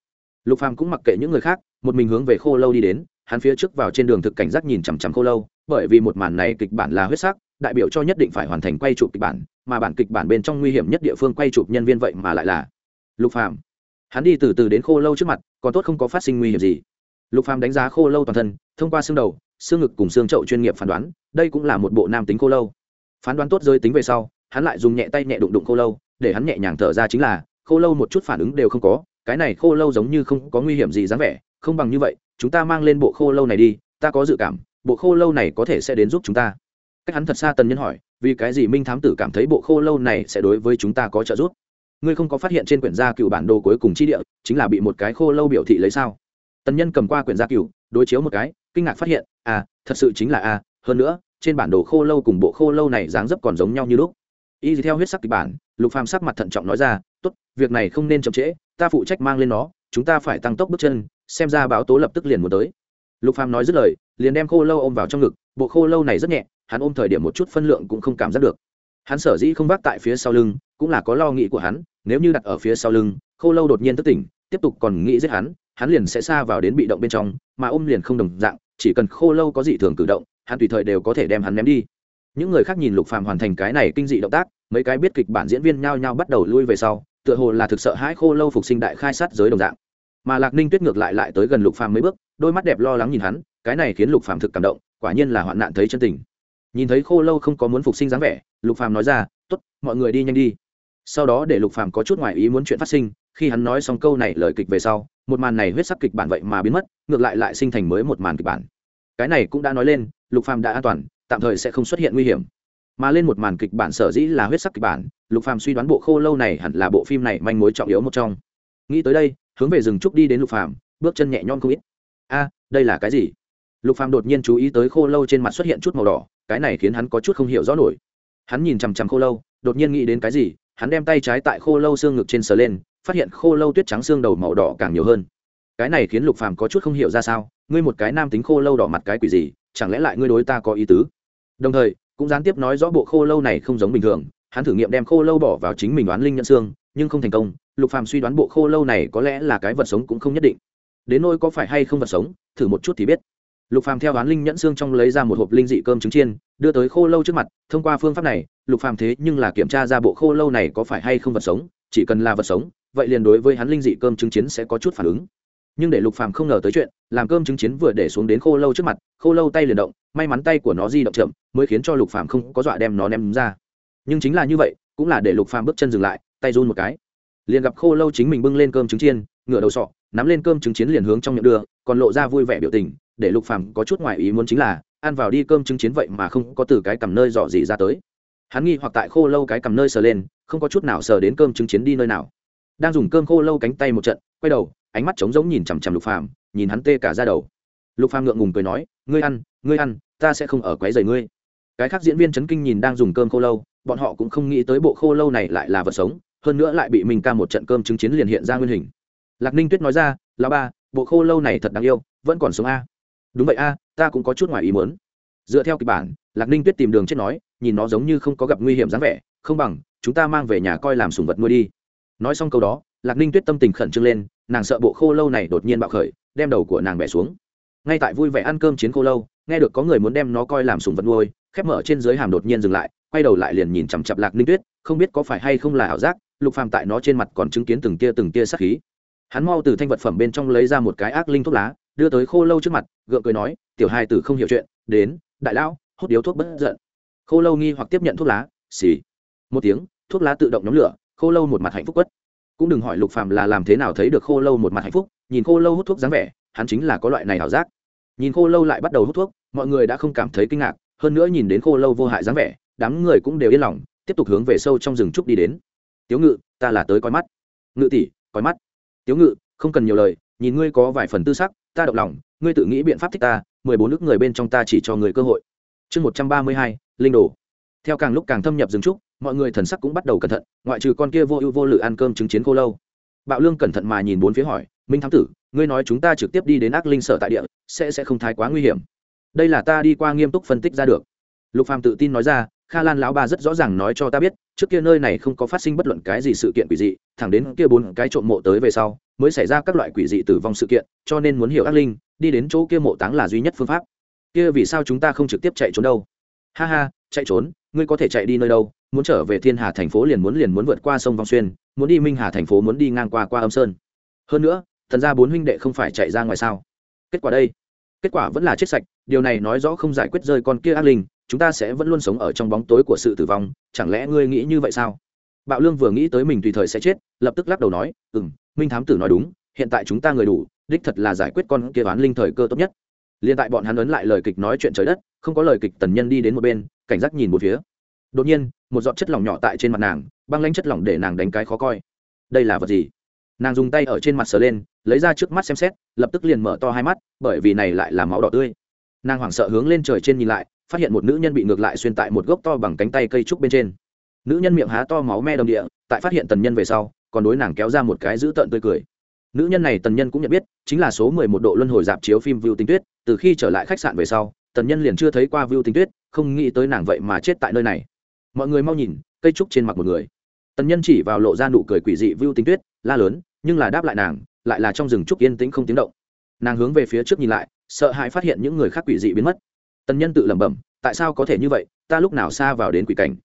Lục phàm cũng mặc kệ những người khác, một mình hướng về khô lâu đi đến, hắn phía trước vào trên đường thực cảnh giác nhìn chằm chằm khô lâu, bởi vì một màn này kịch bản là huyết sắc đại biểu cho nhất định phải hoàn thành quay chụp kịch bản, mà bản kịch bản bên trong nguy hiểm nhất địa phương quay chụp nhân viên vậy mà lại là lục phàm. Hắn đi từ từ đến khô lâu trước mặt, còn tốt không có phát sinh nguy hiểm gì. Lục phàm đánh giá khô lâu toàn thân, thông qua xương đầu, xương ngực cùng xương chậu chuyên nghiệp phán đoán, đây cũng là một bộ nam tính khô lâu. Phán đoán tốt rơi tính về sau, hắn lại dùng nhẹ tay nhẹ đụng đụng khô lâu, để hắn nhẹ nhàng thở ra chính là, khô lâu một chút phản ứng đều không có, cái này khô lâu giống như không có nguy hiểm gì dáng vẻ, không bằng như vậy, chúng ta mang lên bộ khô lâu này đi, ta có dự cảm, bộ khô lâu này có thể sẽ đến giúp chúng ta cách hắn thật xa tần nhân hỏi vì cái gì minh thám tử cảm thấy bộ khô lâu này sẽ đối với chúng ta có trợ giúp? Ngươi không có phát hiện trên quyển gia cựu bản đồ cuối cùng chi địa chính là bị một cái khô lâu biểu thị lấy sao? Tần nhân cầm qua quyển gia cựu đối chiếu một cái kinh ngạc phát hiện à thật sự chính là a à, hơn nữa trên bản đồ khô lâu cùng bộ khô lâu này dáng dấp còn giống nhau như lúc. Y theo huyết sắc kịch bản lục phàm sắc mặt thận trọng nói ra tốt việc này không nên chậm trễ ta phụ trách mang lên nó chúng ta phải tăng tốc bước chân xem ra báo tố lập tức liền muốn tới lục phàm nói dứt lời, liền đem khô lâu ôm vào trong ngực, bộ khô lâu này rất nhẹ, hắn ôm thời điểm một chút phân lượng cũng không cảm giác được. Hắn sở dĩ không vác tại phía sau lưng, cũng là có lo nghĩ của hắn, nếu như đặt ở phía sau lưng, khô lâu đột nhiên thức tỉnh, tiếp tục còn nghĩ giết hắn hắn liền sẽ xa vào đến bị động bên trong, mà ôm liền không đồng dạng, chỉ cần khô lâu có dị thường cử động, hắn tùy thời đều có thể đem hắn ném đi. Những người khác nhìn lục phàm hoàn thành cái này kinh dị động tác, mấy cái biết kịch bản diễn viên nhao nhao bắt đầu lui về sau, tựa hồ là thực sợ hãi khô lâu phục sinh đại khai sát giới đồng dạng. Mà lạc ninh tuyết ngược lại lại tới gần lục phàm mấy bước đôi mắt đẹp lo lắng nhìn hắn, cái này khiến lục phàm thực cảm động, quả nhiên là hoạn nạn thấy chân tình. Nhìn thấy khô lâu không có muốn phục sinh dáng vẻ, lục phàm nói ra, tốt, mọi người đi nhanh đi. Sau đó để lục phàm có chút ngoài ý muốn chuyện phát sinh, khi hắn nói xong câu này lời kịch về sau, một màn này huyết sắc kịch bản vậy mà biến mất, ngược lại lại sinh thành mới một màn kịch bản. Cái này cũng đã nói lên, lục phàm đã an toàn, tạm thời sẽ không xuất hiện nguy hiểm. Mà lên một màn kịch bản sở dĩ là huyết sắc kịch bản, lục phàm suy đoán bộ khô lâu này hẳn là bộ phim này manh mối trọng yếu một trong. Nghĩ tới đây, hướng về rừng trúc đi đến lục phàm, bước chân nhẹ nhõm không ít a, đây là cái gì? Lục phàm đột nhiên chú ý tới khô lâu trên mặt xuất hiện chút màu đỏ, cái này khiến hắn có chút không hiểu rõ nổi. Hắn nhìn chằm chằm khô lâu, đột nhiên nghĩ đến cái gì, hắn đem tay trái tại khô lâu xương ngực trên sờ lên, phát hiện khô lâu tuyết trắng xương đầu màu đỏ càng nhiều hơn. Cái này khiến lục phàm có chút không hiểu ra sao, ngươi một cái nam tính khô lâu đỏ mặt cái quỷ gì, chẳng lẽ lại ngươi đối ta có ý tứ? Đồng thời, cũng gián tiếp nói rõ bộ khô lâu này không giống bình thường, hắn thử nghiệm đem khô lâu bỏ vào chính mình đoán linh nhận xương, nhưng không thành công, lục phàm suy đoán bộ khô lâu này có lẽ là cái vật sống cũng không nhất định đến nôi có phải hay không vật sống, thử một chút thì biết. Lục phàm theo đoán linh nhẫn xương trong lấy ra một hộp linh dị cơm trứng chiên, đưa tới khô lâu trước mặt, thông qua phương pháp này, lục phàm thế nhưng là kiểm tra ra bộ khô lâu này có phải hay không vật sống, chỉ cần là vật sống, vậy liền đối với hắn linh dị cơm trứng chiến sẽ có chút phản ứng. Nhưng để lục phàm không ngờ tới chuyện, làm cơm trứng chiến vừa để xuống đến khô lâu trước mặt, khô lâu tay liền động, may mắn tay của nó di động chậm, mới khiến cho lục phàm không có dọa đem nó ném ra. Nhưng chính là như vậy, cũng là để lục phàm bước chân dừng lại, tay run một cái. Liền gặp khô lâu chính mình bưng lên cơm trứng chiên ngửa đầu sọ, nắm lên cơm trứng chiến liền hướng trong miệng đưa, còn lộ ra vui vẻ biểu tình, để lục phàm có chút ngoài ý muốn chính là, ăn vào đi cơm trứng chiến vậy mà không có từ cái cầm nơi dọ gì ra tới. Hắn nghi hoặc tại khô lâu cái cầm nơi sờ lên, không có chút nào sờ đến cơm trứng chiến đi nơi nào. Đang dùng cơm khô lâu cánh tay một trận, quay đầu, ánh mắt trống rỗng nhìn chằm chằm lục phàm, nhìn hắn tê cả ra đầu. Lục phàm ngượng ngùng cười nói, ngươi ăn ngươi ăn, ta sẽ không ở quấy rầy ngươi. Cái khác diễn viên chấn kinh nhìn đang dùng cơm khô lâu, bọn họ cũng không nghĩ tới bộ khô lâu này lại là vật sống, hơn nữa lại bị mình ca một trận cơm chứng chiến liền hiện ra nguyên hình lạc ninh tuyết nói ra là ba, bộ khô lâu này thật đáng yêu, vẫn còn sống a. Đúng vậy a, ta cũng có chút ngoài ý muốn. Dựa theo kịch bản, lạc ninh tuyết tìm đường chết nói, nhìn nó giống như không có gặp nguy hiểm dáng vẻ, không bằng chúng ta mang về nhà coi làm sùng vật nuôi đi. Nói xong câu đó, lạc ninh tuyết tâm tình khẩn trương lên, nàng sợ bộ khô lâu này đột nhiên bạo khởi, đem đầu của nàng bẻ xuống. Ngay tại vui vẻ ăn cơm chiến khô lâu, nghe được có người muốn đem nó coi làm sùng vật nuôi, khép mở trên dưới hàm đột nhiên dừng lại, quay đầu lại liền nhìn chằm chặp lạc ninh tuyết, không biết có phải hay không là ảo giác, lục phàm tại nó trên mặt còn chứng kiến từng tia từng tia sát khí hắn mau từ thanh vật phẩm bên trong lấy ra một cái ác linh thuốc lá, đưa tới khô lâu trước mặt, gượng cười nói, tiểu hai tử không hiểu chuyện, đến, đại lão, hút điếu thuốc bất giận. Khô lâu nghi hoặc tiếp nhận thuốc lá, xì. Một tiếng, thuốc lá tự động nhóm lửa, khô lâu một mặt hạnh phúc quất. Cũng đừng hỏi lục phàm là làm thế nào thấy được khô lâu một mặt hạnh phúc, nhìn khô lâu hút thuốc dáng vẻ, hắn chính là có loại này ảo giác. Nhìn khô lâu lại bắt đầu hút thuốc, mọi người đã không cảm thấy kinh ngạc, hơn nữa nhìn đến khô lâu vô hại dáng vẻ, đám người cũng đều yên lòng, tiếp tục hướng về sâu trong rừng trúc đi đến. Tiếu ngự, ta là tới coi mắt. Ngự tỷ, coi mắt tiếu ngự, không cần nhiều lời, nhìn ngươi có vài phần tư sắc, ta động lòng, ngươi tự nghĩ biện pháp thích ta, mười bốn nước người bên trong ta chỉ cho người cơ hội. Chương một trăm ba mươi hai, linh đồ. Theo càng lúc càng thâm nhập rừng trúc, mọi người thần sắc cũng bắt đầu cẩn thận, ngoại trừ con kia vô ưu vô lự ăn cơm chứng chiến cô lâu. Bạo lương cẩn thận mà nhìn bốn phía hỏi, minh thám tử, ngươi nói chúng ta trực tiếp đi đến ác linh sở tại địa, sẽ sẽ không thái quá nguy hiểm. Đây là ta đi qua nghiêm túc phân tích ra được. Lục phàm tự tin nói ra kha lan lão ba rất rõ ràng nói cho ta biết, trước kia nơi này không có phát sinh bất luận cái gì sự kiện quỷ dị, thẳng đến kia bốn cái trộm mộ tới về sau, mới xảy ra các loại quỷ dị tử vong sự kiện, cho nên muốn hiểu ác linh, đi đến chỗ kia mộ táng là duy nhất phương pháp. Kia vì sao chúng ta không trực tiếp chạy trốn đâu? Ha ha, chạy trốn, ngươi có thể chạy đi nơi đâu, muốn trở về thiên hà thành phố liền muốn liền muốn vượt qua sông vong xuyên, muốn đi minh hà thành phố muốn đi ngang qua qua âm sơn. Hơn nữa, thần gia bốn huynh đệ không phải chạy ra ngoài sao? Kết quả đây, kết quả vẫn là chết sạch, điều này nói rõ không giải quyết rơi con kia ác linh chúng ta sẽ vẫn luôn sống ở trong bóng tối của sự tử vong, chẳng lẽ ngươi nghĩ như vậy sao? Bạo lương vừa nghĩ tới mình tùy thời sẽ chết, lập tức lắc đầu nói ừ m minh thám tử nói đúng, hiện tại chúng ta người đủ, đích thật là giải quyết con kia toán linh thời cơ tốt nhất. Liền tại bọn hắn ấn lại lời kịch nói chuyện trời đất, không có lời kịch tần nhân đi đến một bên, cảnh giác nhìn một phía. Đột nhiên, một giọt chất lỏng nhỏ tại trên mặt nàng, băng lanh chất lỏng để nàng đánh cái khó coi. Đây là vật gì? Nàng dùng tay ở trên mặt sờ lên, lấy ra trước mắt xem xét, lập tức liền mở to hai mắt, bởi vì này lại là máu đỏ tươi. Nàng hoảng sợ hướng lên trời trên nhìn lại phát hiện một nữ nhân bị ngược lại xuyên tại một gốc to bằng cánh tay cây trúc bên trên. Nữ nhân miệng há to máu me đầm địa, tại phát hiện tần nhân về sau, còn đối nàng kéo ra một cái dữ tợn tươi cười. Nữ nhân này tần nhân cũng nhận biết, chính là số mười một độ luân hồi dạp chiếu phim view tinh tuyết, từ khi trở lại khách sạn về sau, tần nhân liền chưa thấy qua view tinh tuyết, không nghĩ tới nàng vậy mà chết tại nơi này. Mọi người mau nhìn, cây trúc trên mặt một người. Tần nhân chỉ vào lộ ra nụ cười quỷ dị view tinh tuyết, la lớn, nhưng là đáp lại nàng, lại là trong rừng trúc yên tĩnh không tiếng động. Nàng hướng về phía trước nhìn lại, sợ hãi phát hiện những người khác quỷ dị biến mất tần nhân tự lẩm bẩm, tại sao có thể như vậy, ta lúc nào xa vào đến quỷ cảnh?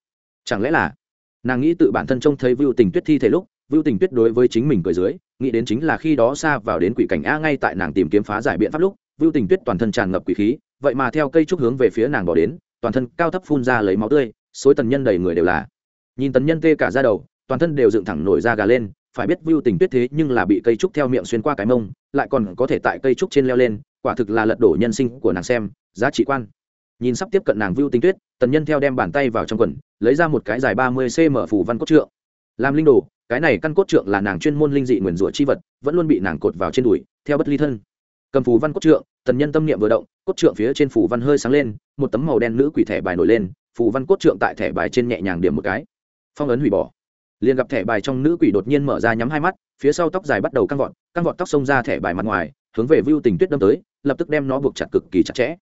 Chẳng lẽ là nàng nghĩ tự bản thân trông thấy vưu tình tuyết thi thể lúc, vưu tình tuyết đối với chính mình cười dưới, nghĩ đến chính là khi đó xa vào đến quỷ cảnh a ngay tại nàng tìm kiếm phá giải biện pháp lúc, vưu tình tuyết toàn thân tràn ngập quỷ khí, vậy mà theo cây trúc hướng về phía nàng bỏ đến, toàn thân cao thấp phun ra lấy máu tươi, xối tần nhân đầy người đều là. Nhìn tần nhân tê cả ra đầu, toàn thân đều dựng thẳng nổi ra gà lên, phải biết vưu tình tuyết thế nhưng là bị cây trúc theo miệng xuyên qua cái mông, lại còn có thể tại cây trúc trên leo lên, quả thực là lật đổ nhân sinh của nàng xem giá trị quan. Nhìn sắp tiếp cận nàng vưu tinh tuyết, tần nhân theo đem bàn tay vào trong quần, lấy ra một cái dài ba mươi cm phủ văn cốt trượng. Làm linh đồ, cái này căn cốt trượng là nàng chuyên môn linh dị nguyền rủa chi vật, vẫn luôn bị nàng cột vào trên đùi, theo bất ly thân. Cầm phù văn cốt trượng, tần nhân tâm niệm vừa động, cốt trượng phía trên phủ văn hơi sáng lên, một tấm màu đen nữ quỷ thẻ bài nổi lên, phù văn cốt trượng tại thẻ bài trên nhẹ nhàng điểm một cái. Phong ấn hủy bỏ. Liền gặp thẻ bài trong nữ quỷ đột nhiên mở ra nhắm hai mắt, phía sau tóc dài bắt đầu căng vọt căng vọt tóc xông ra thẻ bài mặt ngoài, hướng về vưu tình tuyết đâm tới, lập tức đem nó buộc chặt cực kỳ chặt chẽ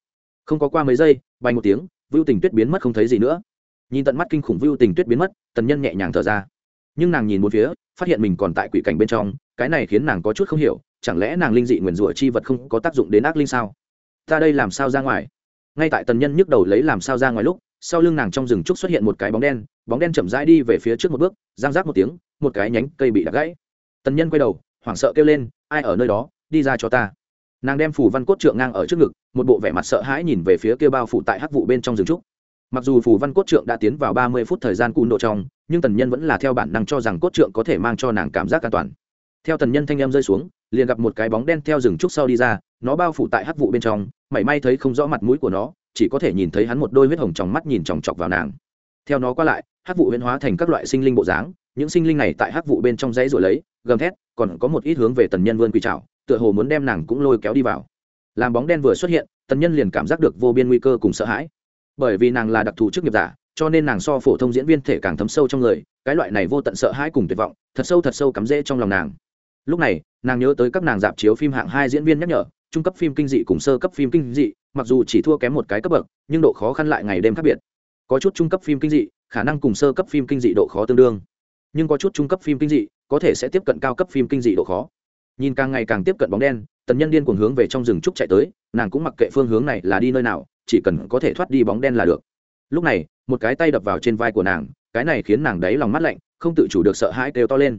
không có qua mấy giây, bay một tiếng, vưu tình tuyết biến mất không thấy gì nữa. Nhìn tận mắt kinh khủng vưu tình tuyết biến mất, tần nhân nhẹ nhàng thở ra. Nhưng nàng nhìn một phía, phát hiện mình còn tại quỷ cảnh bên trong, cái này khiến nàng có chút không hiểu, chẳng lẽ nàng linh dị nguyền rủa chi vật không có tác dụng đến ác linh sao? Ta đây làm sao ra ngoài? Ngay tại tần nhân nhức đầu lấy làm sao ra ngoài lúc, sau lưng nàng trong rừng trúc xuất hiện một cái bóng đen bóng đen chậm rãi đi về phía trước một bước, giang rác một tiếng, một cái nhánh cây bị đập gãy. Tần nhân quay đầu, hoảng sợ kêu lên, ai ở nơi đó? Đi ra cho ta nàng đem phù văn cốt trượng ngang ở trước ngực, một bộ vẻ mặt sợ hãi nhìn về phía kia bao phủ tại hắc vụ bên trong rừng trúc. Mặc dù phù văn cốt trượng đã tiến vào ba mươi phút thời gian cùn độ trong, nhưng tần nhân vẫn là theo bản năng cho rằng cốt trượng có thể mang cho nàng cảm giác an toàn. Theo tần nhân thanh em rơi xuống, liền gặp một cái bóng đen theo rừng trúc sau đi ra, nó bao phủ tại hắc vụ bên trong, mảy may thấy không rõ mặt mũi của nó, chỉ có thể nhìn thấy hắn một đôi huyết hồng trong mắt nhìn chòng chọc vào nàng. Theo nó qua lại, hắc vụ huyễn hóa thành các loại sinh linh bộ dáng, những sinh linh này tại hắc vụ bên trong dãy rồi lấy, gầm thét, còn có một ít hướng về tần nhân vươn quỳ trào tựa hồ muốn đem nàng cũng lôi kéo đi vào. Làm bóng đen vừa xuất hiện, tần nhân liền cảm giác được vô biên nguy cơ cùng sợ hãi. Bởi vì nàng là đặc thù chức nghiệp giả, cho nên nàng so phổ thông diễn viên thể càng thấm sâu trong người, cái loại này vô tận sợ hãi cùng tuyệt vọng, thật sâu thật sâu cắm rễ trong lòng nàng. Lúc này, nàng nhớ tới các nàng dạp chiếu phim hạng hai diễn viên nhắc nhở, trung cấp phim kinh dị cùng sơ cấp phim kinh dị, mặc dù chỉ thua kém một cái cấp bậc, nhưng độ khó khăn lại ngày đêm khác biệt. Có chút trung cấp phim kinh dị, khả năng cùng sơ cấp phim kinh dị độ khó tương đương. Nhưng có chút trung cấp phim kinh dị, có thể sẽ tiếp cận cao cấp phim kinh dị độ khó nhìn càng ngày càng tiếp cận bóng đen, tần nhân điên cuồng hướng về trong rừng trúc chạy tới, nàng cũng mặc kệ phương hướng này là đi nơi nào, chỉ cần có thể thoát đi bóng đen là được. Lúc này, một cái tay đập vào trên vai của nàng, cái này khiến nàng đáy lòng mắt lạnh, không tự chủ được sợ hãi kêu to lên.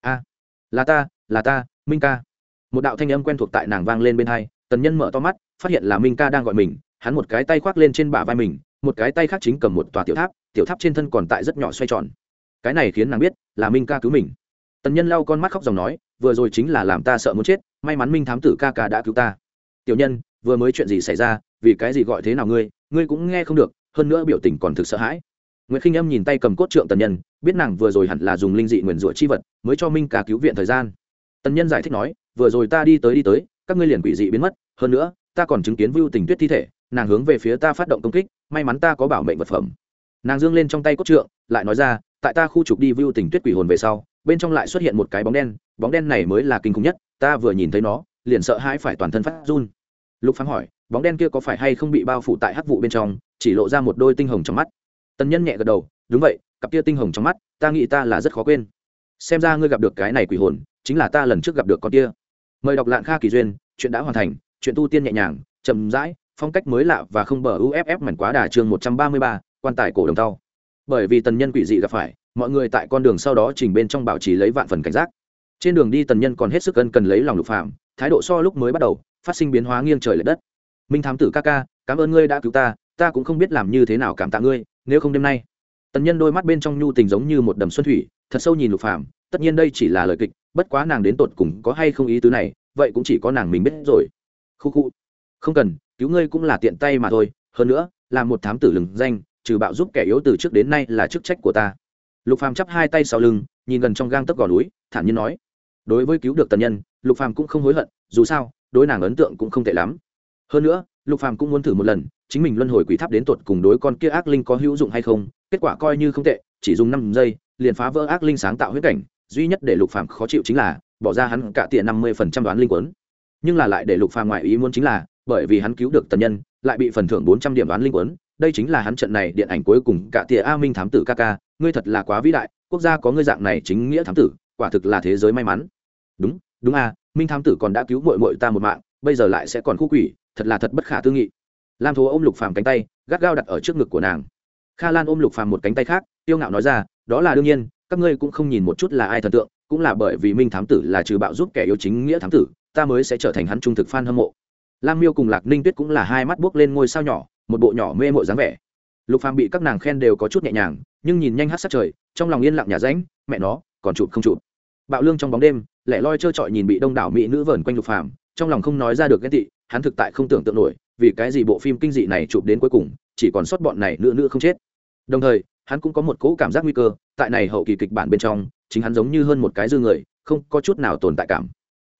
A, là ta là ta, minh ca. Một đạo thanh âm quen thuộc tại nàng vang lên bên hai, tần nhân mở to mắt, phát hiện là minh ca đang gọi mình, hắn một cái tay khoác lên trên bả vai mình, một cái tay khác chính cầm một tòa tiểu tháp tiểu tháp trên thân còn tại rất nhỏ xoay tròn. Cái này khiến nàng biết là minh ca cứu mình. Tần nhân lau con mắt khóc dòng nói vừa rồi chính là làm ta sợ muốn chết, may mắn minh thám tử ca ca đã cứu ta. Tiểu nhân, vừa mới chuyện gì xảy ra, vì cái gì gọi thế nào ngươi ngươi cũng nghe không được, hơn nữa biểu tình còn thực sợ hãi. Nguyễn khinh âm nhìn tay cầm cốt trượng tần nhân, biết nàng vừa rồi hẳn là dùng linh dị nguyền rủa chi vật, mới cho minh ca cứu viện thời gian. Tần nhân giải thích nói, vừa rồi ta đi tới đi tới, các ngươi liền quỷ dị biến mất, hơn nữa, ta còn chứng kiến vưu tình tuyết thi thể, nàng hướng về phía ta phát động công kích, may mắn ta có bảo mệnh vật phẩm. Nàng dương lên trong tay cốt trượng, lại nói ra, tại ta khu trục đi vưu tình tuyết quỷ hồn về sau bên trong lại xuất hiện một cái bóng đen bóng đen này mới là kinh khủng nhất, ta vừa nhìn thấy nó, liền sợ hãi phải toàn thân phát run. Lục phán hỏi, bóng đen kia có phải hay không bị bao phủ tại hắc vụ bên trong, chỉ lộ ra một đôi tinh hồng trong mắt. Tần nhân nhẹ gật đầu, đúng vậy, cặp kia tinh hồng trong mắt, ta nghĩ ta là rất khó quên. Xem ra ngươi gặp được cái này quỷ hồn, chính là ta lần trước gặp được con kia. Mời đọc lạng kha kỳ duyên, chuyện đã hoàn thành, chuyện tu tiên nhẹ nhàng, chậm rãi, phong cách mới lạ và không bờ uff mảnh quá đà chương một trăm ba mươi ba, quan tài cổ đồng tàu bởi vì tần nhân quỷ dị gặp phải, mọi người tại con đường sau đó trình bên trong bảo trì lấy vạn phần cảnh giác. Trên đường đi tần nhân còn hết sức cân cần lấy lòng lục phạm thái độ so lúc mới bắt đầu, phát sinh biến hóa nghiêng trời l ệ đất. Minh thám tử ca ca, cảm ơn ngươi đã cứu ta ta cũng không biết làm như thế nào cảm tạ ngươi, nếu không đêm nay. Tần nhân đôi mắt bên trong nhu tình giống như một đầm xuân thủy, thật sâu nhìn lục phạm tất nhiên đây chỉ là lời kịch, bất quá nàng đến tột cùng có hay không ý tứ này, vậy cũng chỉ có nàng mình biết rồi. Khu khu. Không cần, cứu ngươi cũng là tiện tay mà thôi, hơn nữa, là một thám tử lừng danh trừ bạo giúp kẻ yếu từ trước đến nay là chức trách của ta. Lục phàm chắp hai tay sau lưng, nhìn gần trong gang tấc gò núi, thản nhiên nói, đối với cứu được tần nhân, lục phàm cũng không hối hận, dù sao, đối nàng ấn tượng cũng không tệ lắm. Hơn nữa, lục phàm cũng muốn thử một lần, chính mình luân hồi quỷ tháp đến tột cùng đối con kia ác linh có hữu dụng hay không, kết quả coi như không tệ, chỉ dùng năm giây, liền phá vỡ ác linh sáng tạo huyết cảnh, duy nhất để lục phàm khó chịu chính là bỏ ra hắn cả tiền năm mươi phần trăm đoán linh quấn nhưng là lại để lục phàm ngoại ý muốn chính là, bởi vì hắn cứu được tần nhân, lại bị phần thưởng bốn trăm điểm đoán linh quấn đây chính là hắn trận này điện ảnh cuối cùng, cả tia a minh thám tử ca ca, ngươi thật là quá vĩ đại, quốc gia có ngươi dạng này chính nghĩa thám tử, quả thực là thế giới may mắn. Đúng đúng a minh thám tử còn đã cứu mội mội ta một mạng, bây giờ lại sẽ còn khu quỷ, thật là thật bất khả tư nghị. Lam thố ôm lục phàm cánh tay, gắt gao đặt ở trước ngực của nàng. Kha lan ôm lục phàm một cánh tay khác, tiêu ngạo nói ra, đó là đương nhiên, các ngươi cũng không nhìn một chút là ai thần tượng, cũng là bởi vì minh thám tử là trừ bạo giúp kẻ yêu chính nghĩa thám tử, ta mới sẽ trở thành hắn trung thực fan hâm mộ. Lam miêu cùng lạc ninh tuyết cũng là hai mắt buốc lên ngôi sao nhỏ một bộ nhỏ mê mội dáng vẻ. Lục phàm bị các nàng khen đều có chút nhẹ nhàng, nhưng nhìn nhanh hát sát trời, trong lòng yên lặng nhà ránh mẹ nó, còn chụp không chụp. Bạo lương trong bóng đêm, lẻ loi trơ trọi nhìn bị đông đảo mỹ nữ vờn quanh lục phàm, trong lòng không nói ra được ghen tị, hắn thực tại không tưởng tượng nổi, vì cái gì bộ phim kinh dị này chụp đến cuối cùng, chỉ còn sót bọn này nữ nữ không chết. Đồng thời, hắn cũng có một cỗ cảm giác nguy cơ, tại này hậu kỳ kịch bản bên trong, chính hắn giống như hơn một cái dư người, không có chút nào tồn tại cảm.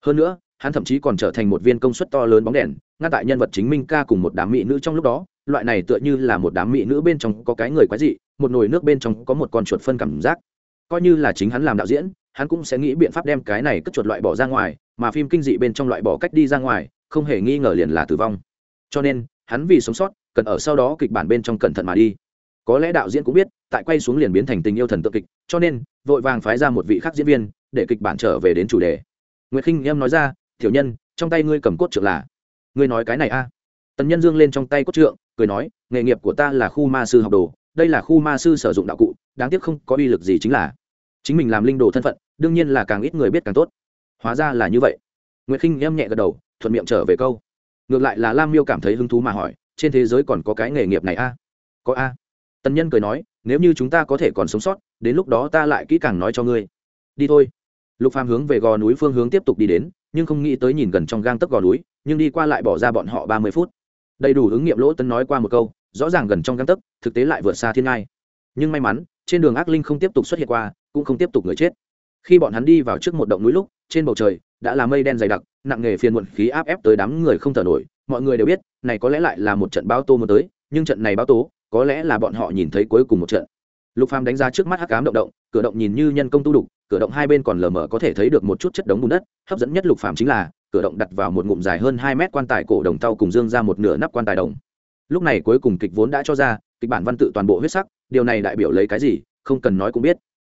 Hơn nữa, hắn thậm chí còn trở thành một viên công suất to lớn bóng đèn, ngăn tại nhân vật chính minh ca cùng một đám mỹ nữ trong lúc đó loại này tựa như là một đám mỹ nữ bên trong có cái người quái dị, một nồi nước bên trong có một con chuột phân cảm giác. Coi như là chính hắn làm đạo diễn, hắn cũng sẽ nghĩ biện pháp đem cái này cất chuột loại bỏ ra ngoài, mà phim kinh dị bên trong loại bỏ cách đi ra ngoài, không hề nghi ngờ liền là tử vong. Cho nên, hắn vì sống sót, cần ở sau đó kịch bản bên trong cẩn thận mà đi. Có lẽ đạo diễn cũng biết, tại quay xuống liền biến thành tình yêu thần tượng kịch, cho nên, vội vàng phái ra một vị khác diễn viên, để kịch bản trở về đến chủ đề. Nguyễn khinh em nói ra, tiểu nhân, trong tay ngươi cầm cốt trượng là ngươi nói cái này a tần nhân dương lên trong tay cốt trượng, cười nói, nghề nghiệp của ta là khu ma sư học đồ, đây là khu ma sư sử dụng đạo cụ, đáng tiếc không có uy lực gì chính là. Chính mình làm linh đồ thân phận, đương nhiên là càng ít người biết càng tốt. Hóa ra là như vậy. Nguyễn khinh em nhẹ gật đầu, thuận miệng trở về câu. Ngược lại là lam miêu cảm thấy hứng thú mà hỏi, trên thế giới còn có cái nghề nghiệp này a? Có a? Tần nhân cười nói, nếu như chúng ta có thể còn sống sót, đến lúc đó ta lại kỹ càng nói cho ngươi. Đi thôi. Lục phàm hướng về gò núi phương hướng tiếp tục đi đến, nhưng không nghĩ tới nhìn gần trong gang tấc gò núi, nhưng đi qua lại bỏ ra bọn họ ba mươi phút đầy đủ ứng nghiệm lỗ tân nói qua một câu, rõ ràng gần trong găng tấc, thực tế lại vượt xa thiên ngai. Nhưng may mắn, trên đường ác linh không tiếp tục xuất hiện qua, cũng không tiếp tục người chết. Khi bọn hắn đi vào trước một động núi lúc, trên bầu trời, đã là mây đen dày đặc, nặng nghề phiền muộn khí áp ép tới đám người không thở nổi, mọi người đều biết, này có lẽ lại là một trận bao tô muốn tới, nhưng trận này bao tố, có lẽ là bọn họ nhìn thấy cuối cùng một trận. Lục phàm đánh giá trước mắt hắc ám động động, cửa động nhìn như nhân công tu đục, cửa động hai bên còn lờ mờ có thể thấy được một chút chất đống bùn đất, hấp dẫn nhất lục phàm chính là cửa động đặt vào một ngụm dài hơn hai mét quan tài cổ đồng tàu cùng dương ra một nửa nắp quan tài đồng. Lúc này cuối cùng kịch vốn đã cho ra, kịch bản văn tự toàn bộ huyết sắc, điều này đại biểu lấy cái gì, không cần nói cũng biết.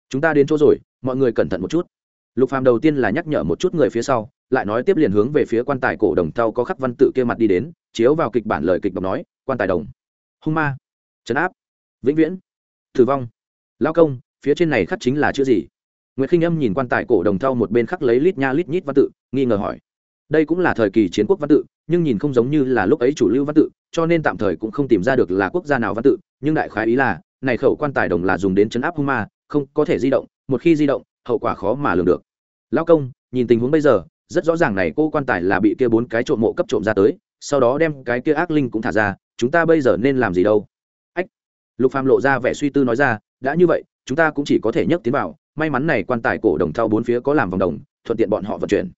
Chúng ta đến chỗ rồi, mọi người cẩn thận một chút. Lục phàm đầu tiên là nhắc nhở một chút người phía sau, lại nói tiếp liền hướng về phía quan tài cổ đồng tàu có khắc văn tự kia mặt đi đến, chiếu vào kịch bản lời kịch đọc nói, quan tài đồng. Hung ma. Trấn áp. Vĩnh viễn. Thử vong. Lao công, phía trên này khắc chính là chữ gì? Nguyễn khinh âm nhìn quan tài cổ đồng thau một bên khắc lấy lít nha lít nhít văn tự, nghi ngờ hỏi đây cũng là thời kỳ chiến quốc văn tự, nhưng nhìn không giống như là lúc ấy chủ lưu văn tự, cho nên tạm thời cũng không tìm ra được là quốc gia nào văn tự, nhưng đại khái ý là, này khẩu quan tài đồng là dùng đến chấn áp hung ma, không có thể di động, một khi di động, hậu quả khó mà lường được. Lao công, nhìn tình huống bây giờ, rất rõ ràng này cô quan tài là bị kia bốn cái trộm mộ cấp trộm ra tới, sau đó đem cái kia ác linh cũng thả ra, chúng ta bây giờ nên làm gì đâu? Ách! Lục phàm lộ ra vẻ suy tư nói ra, đã như vậy, chúng ta cũng chỉ có thể nhấc tiến vào, may mắn này quan tài cổ đồng thau bốn phía có làm vòng đồng, thuận tiện bọn họ vận chuyển.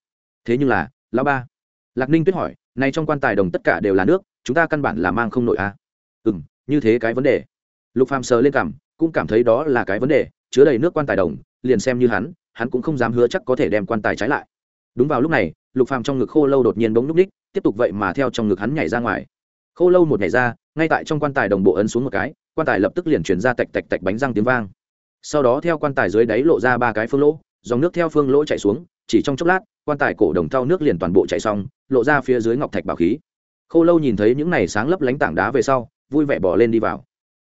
Thế nhưng là lão ba. Lạc ninh tuyết hỏi, này trong quan tài đồng tất cả đều là nước, chúng ta căn bản là mang không nội a à? ừ m như thế cái vấn đề. Lục phàm sờ lên cảm cũng cảm thấy đó là cái vấn đề, chứa đầy nước quan tài đồng, liền xem như hắn hắn cũng không dám hứa chắc có thể đem quan tài trái lại. Đúng vào lúc này, lục phàm trong ngực khô lâu đột nhiên bỗng núp ních, tiếp tục vậy mà theo trong ngực hắn nhảy ra ngoài. Khô lâu một nhảy ra, ngay tại trong quan tài đồng bộ ấn xuống một cái, quan tài lập tức liền chuyển ra tạch tạch tạch bánh răng tiếng vang. Sau đó theo quan tài dưới đáy lộ ra ba cái phương lỗ dòng nước theo phương lỗ chạy xuống, chỉ trong chốc lát, quan tài cổ đồng thau nước liền toàn bộ chạy xong, lộ ra phía dưới ngọc thạch bảo khí. Khô lâu nhìn thấy những này sáng lấp lánh tảng đá về sau, vui vẻ bỏ lên đi vào.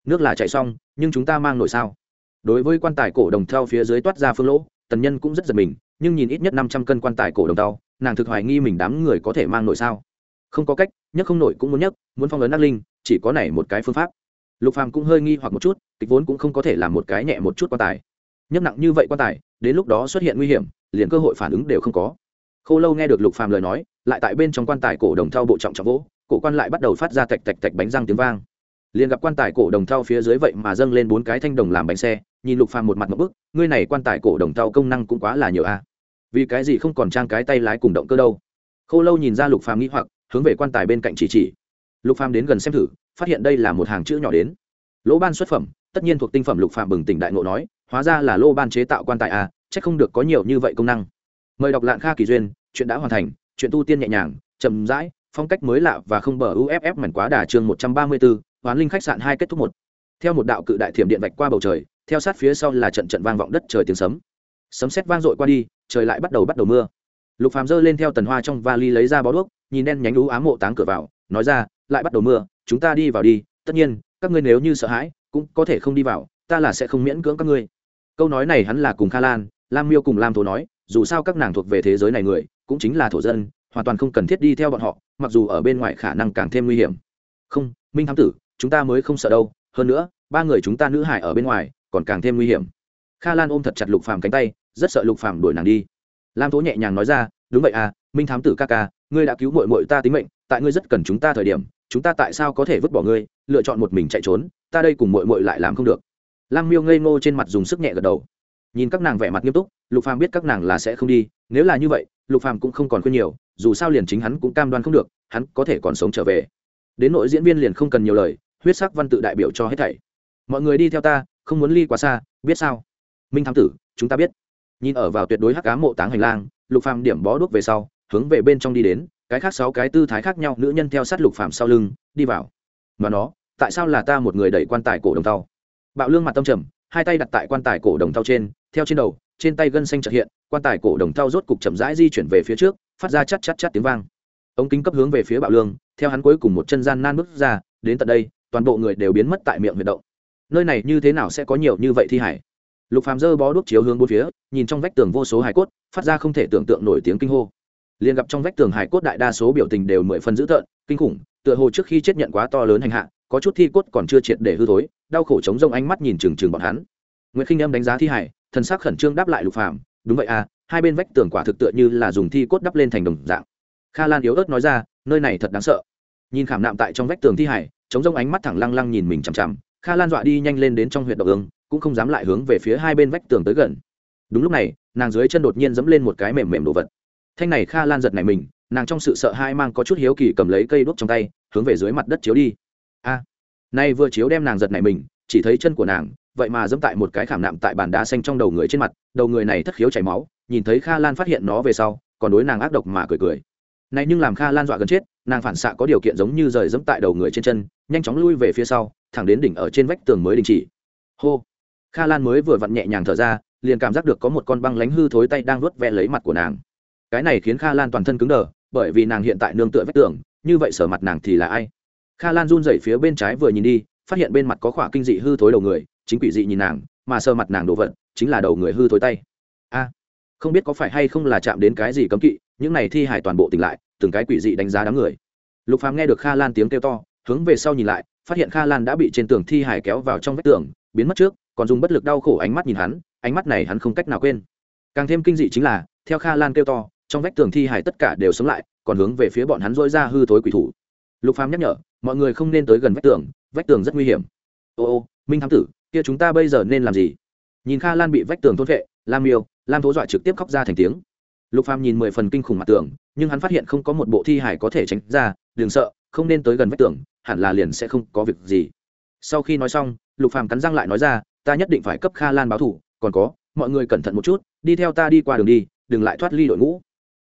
Nước là chạy xong, nhưng chúng ta mang nổi sao? Đối với quan tài cổ đồng thau phía dưới toát ra phương lỗ, tần nhân cũng rất giật mình, nhưng nhìn ít nhất năm trăm cân quan tài cổ đồng thau, nàng thực hoài nghi mình đám người có thể mang nổi sao? Không có cách nhấc không nổi cũng muốn nhấc muốn phong ấn ác linh, chỉ có này một cái phương pháp. Lục phàm cũng hơi nghi hoặc một chút, kịch vốn cũng không có thể làm một cái nhẹ một chút quan tài. Nhấc nặng như vậy quan tài đến lúc đó xuất hiện nguy hiểm, liền cơ hội phản ứng đều không có. Khô lâu nghe được lục phàm lời nói, lại tại bên trong quan tài cổ đồng thau bộ trọng trọng vỗ, cổ quan lại bắt đầu phát ra tạch tạch tạch bánh răng tiếng vang. Liền gặp quan tài cổ đồng thau phía dưới vậy mà dâng lên bốn cái thanh đồng làm bánh xe, nhìn lục phàm một mặt một bức, ngươi này quan tài cổ đồng thau công năng cũng quá là nhiều a vì cái gì không còn trang cái tay lái cùng động cơ đâu. Khô lâu nhìn ra lục phàm nghĩ hoặc, hướng về quan tài bên cạnh chỉ chỉ. Lục phàm đến gần xem thử, phát hiện đây là một hàng chữ nhỏ đến. Lỗ ban xuất phẩm, tất nhiên thuộc tinh phẩm lục phàm bừng tỉnh đại ngộ nói hóa ra là lô ban chế tạo quan tài a chắc không được có nhiều như vậy công năng. Mời đọc lạng kha kỳ duyên chuyện đã hoàn thành chuyện tu tiên nhẹ nhàng chậm rãi phong cách mới lạ và không bờ uff mảnh quá đà chương một trăm ba mươi 134, hoán linh khách sạn hai kết thúc một. Theo một đạo cự đại thiểm điện vạch qua bầu trời theo sát phía sau là trận trận vang vọng đất trời tiếng sấm. Sấm sét vang dội qua đi trời lại bắt đầu bắt đầu mưa. Lục phàm giơ lên theo tần hoa trong vali lấy ra bó đuốc nhìn đen nhánh lú ám mộ táng cửa vào nói ra lại bắt đầu mưa chúng ta đi vào đi tất nhiên các ngươi nếu như sợ hãi cũng có thể không đi vào ta là sẽ không miễn cưỡng các ngươi câu nói này hắn là cùng kha lan, lam miêu cùng lam thổ nói, dù sao các nàng thuộc về thế giới này người, cũng chính là thổ dân, hoàn toàn không cần thiết đi theo bọn họ, mặc dù ở bên ngoài khả năng càng thêm nguy hiểm. Không, minh thám tử, chúng ta mới không sợ đâu, hơn nữa, ba người chúng ta nữ hải ở bên ngoài, còn càng thêm nguy hiểm. Kha lan ôm thật chặt lục phàm cánh tay, rất sợ lục phàm đuổi nàng đi. Lam tố nhẹ nhàng nói ra, đúng vậy à minh thám tử ca ca, ngươi đã cứu mội mội ta tính mệnh, tại ngươi rất cần chúng ta thời điểm, chúng ta tại sao có thể vứt bỏ ngươi, lựa chọn một mình chạy trốn, ta đây cùng mội mội lại làm không được lam miêu ngây ngô trên mặt dùng sức nhẹ gật đầu. Nhìn các nàng vẻ mặt nghiêm túc, lục phàm biết các nàng là sẽ không đi, nếu là như vậy, lục phàm cũng không còn khuyên nhiều, dù sao liền chính hắn cũng cam đoan không được, hắn có thể còn sống trở về. Đến nội diễn viên liền không cần nhiều lời, huyết sắc văn tự đại biểu cho hết thảy. Mọi người đi theo ta, không muốn ly quá xa, biết sao? Minh thám tử, chúng ta biết. Nhìn ở vào tuyệt đối hắc cá mộ táng hành lang, lục phàm điểm bó đuốc về sau, hướng về bên trong đi đến, cái khác sáu cái tư thái khác nhau, nữ nhân theo sát lục phàm sau lưng, đi vào. Mà nó, tại sao là ta một người đẩy quan tài cổ đồng tàu bạo lương mặt tâm trầm, hai tay đặt tại quan tài cổ đồng thau trên, theo trên đầu, trên tay gân xanh trật hiện, quan tài cổ đồng thau rốt cục chậm rãi di chuyển về phía trước, phát ra chắt chắt chắt tiếng vang. Ống kính cấp hướng về phía bạo lương, theo hắn cuối cùng một chân gian nan bước ra, đến tận đây, toàn bộ người đều biến mất tại miệng huyệt động. Nơi này như thế nào sẽ có nhiều như vậy thi hải lục phàm dơ bó đuốc chiếu hướng bốn phía, nhìn trong vách tường vô số hải cốt, phát ra không thể tưởng tượng nổi tiếng kinh hô. Liền gặp trong vách tường hải cốt đại đa số biểu tình đều mười phần dữ tợn, kinh khủng, tựa hồ trước khi chết nhận quá to lớn hành hạ có chút thi cốt còn chưa triệt để hư thối, đau khổ chống rông ánh mắt nhìn trừng trừng bọn hắn. Nguyễn khinh âm đánh giá thi hải thần sắc khẩn trương đáp lại lục phàm, đúng vậy à hai bên vách tường quả thực tựa như là dùng thi cốt đắp lên thành đồng dạng. Kha lan yếu ớt nói ra, nơi này thật đáng sợ. Nhìn khảm nạm tại trong vách tường thi hải chống rông ánh mắt thẳng lăng lăng nhìn mình chằm chằm, kha lan dọa đi nhanh lên đến trong huyện độc ương, cũng không dám lại hướng về phía hai bên vách tường tới gần. Đúng lúc này, nàng dưới chân đột nhiên dẫm lên một cái mềm mềm đồ vật. Thanh này kha lan giật này mình, nàng trong sự sợ hai mang có chút hiếu kỳ cầm lấy cây đuốc trong tay, hướng về dưới mặt đất chiếu đi nay vừa chiếu đem nàng giật này mình, chỉ thấy chân của nàng, vậy mà dẫm tại một cái khảm nạm tại bàn đá xanh trong đầu người trên mặt, đầu người này thất khiếu chảy máu, nhìn thấy kha lan phát hiện nó về sau, còn đối nàng ác độc mà cười cười. Này nhưng làm kha lan dọa gần chết, nàng phản xạ có điều kiện giống như rời dẫm tại đầu người trên chân, nhanh chóng lui về phía sau, thẳng đến đỉnh ở trên vách tường mới đình chỉ. Hô! Kha lan mới vừa vặn nhẹ nhàng thở ra, liền cảm giác được có một con băng lánh hư thối tay đang vuốt ve lấy mặt của nàng. Cái này khiến kha lan toàn thân cứng đờ, bởi vì nàng hiện tại nương tựa vách tường, như vậy sở mặt nàng thì là ai? Kha lan run rẩy phía bên trái vừa nhìn đi, phát hiện bên mặt có khỏa kinh dị hư thối đầu người, chính quỷ dị nhìn nàng, mà sờ mặt nàng đồ vật, chính là đầu người hư thối tay. A, không biết có phải hay không là chạm đến cái gì cấm kỵ, những này thi hải toàn bộ tỉnh lại, từng cái quỷ dị đánh giá đám người. Lục phàm nghe được kha lan tiếng kêu to, hướng về sau nhìn lại, phát hiện kha lan đã bị trên tường thi hải kéo vào trong vách tường, biến mất trước, còn dùng bất lực đau khổ ánh mắt nhìn hắn, ánh mắt này hắn không cách nào quên. Càng thêm kinh dị chính là, theo kha lan kêu to, trong vách tường thi hải tất cả đều sống lại, còn hướng về phía bọn hắn dỗi ra hư thối quỷ thủ. Lục phàm nhắc nhở mọi người không nên tới gần vách tường vách tường rất nguy hiểm. Ô ô, minh thám tử, kia chúng ta bây giờ nên làm gì? Nhìn kha lan bị vách tường thốt vệ lam miêu, lam thố dọa trực tiếp khóc ra thành tiếng. Lục phàm nhìn mười phần kinh khủng mặt tường, nhưng hắn phát hiện không có một bộ thi hải có thể tránh ra, đừng sợ, không nên tới gần vách tường, hẳn là liền sẽ không có việc gì. Sau khi nói xong, lục phàm cắn răng lại nói ra, ta nhất định phải cấp kha lan báo thủ còn có, mọi người cẩn thận một chút, đi theo ta đi qua đường đi, đừng lại thoát ly đội ngũ.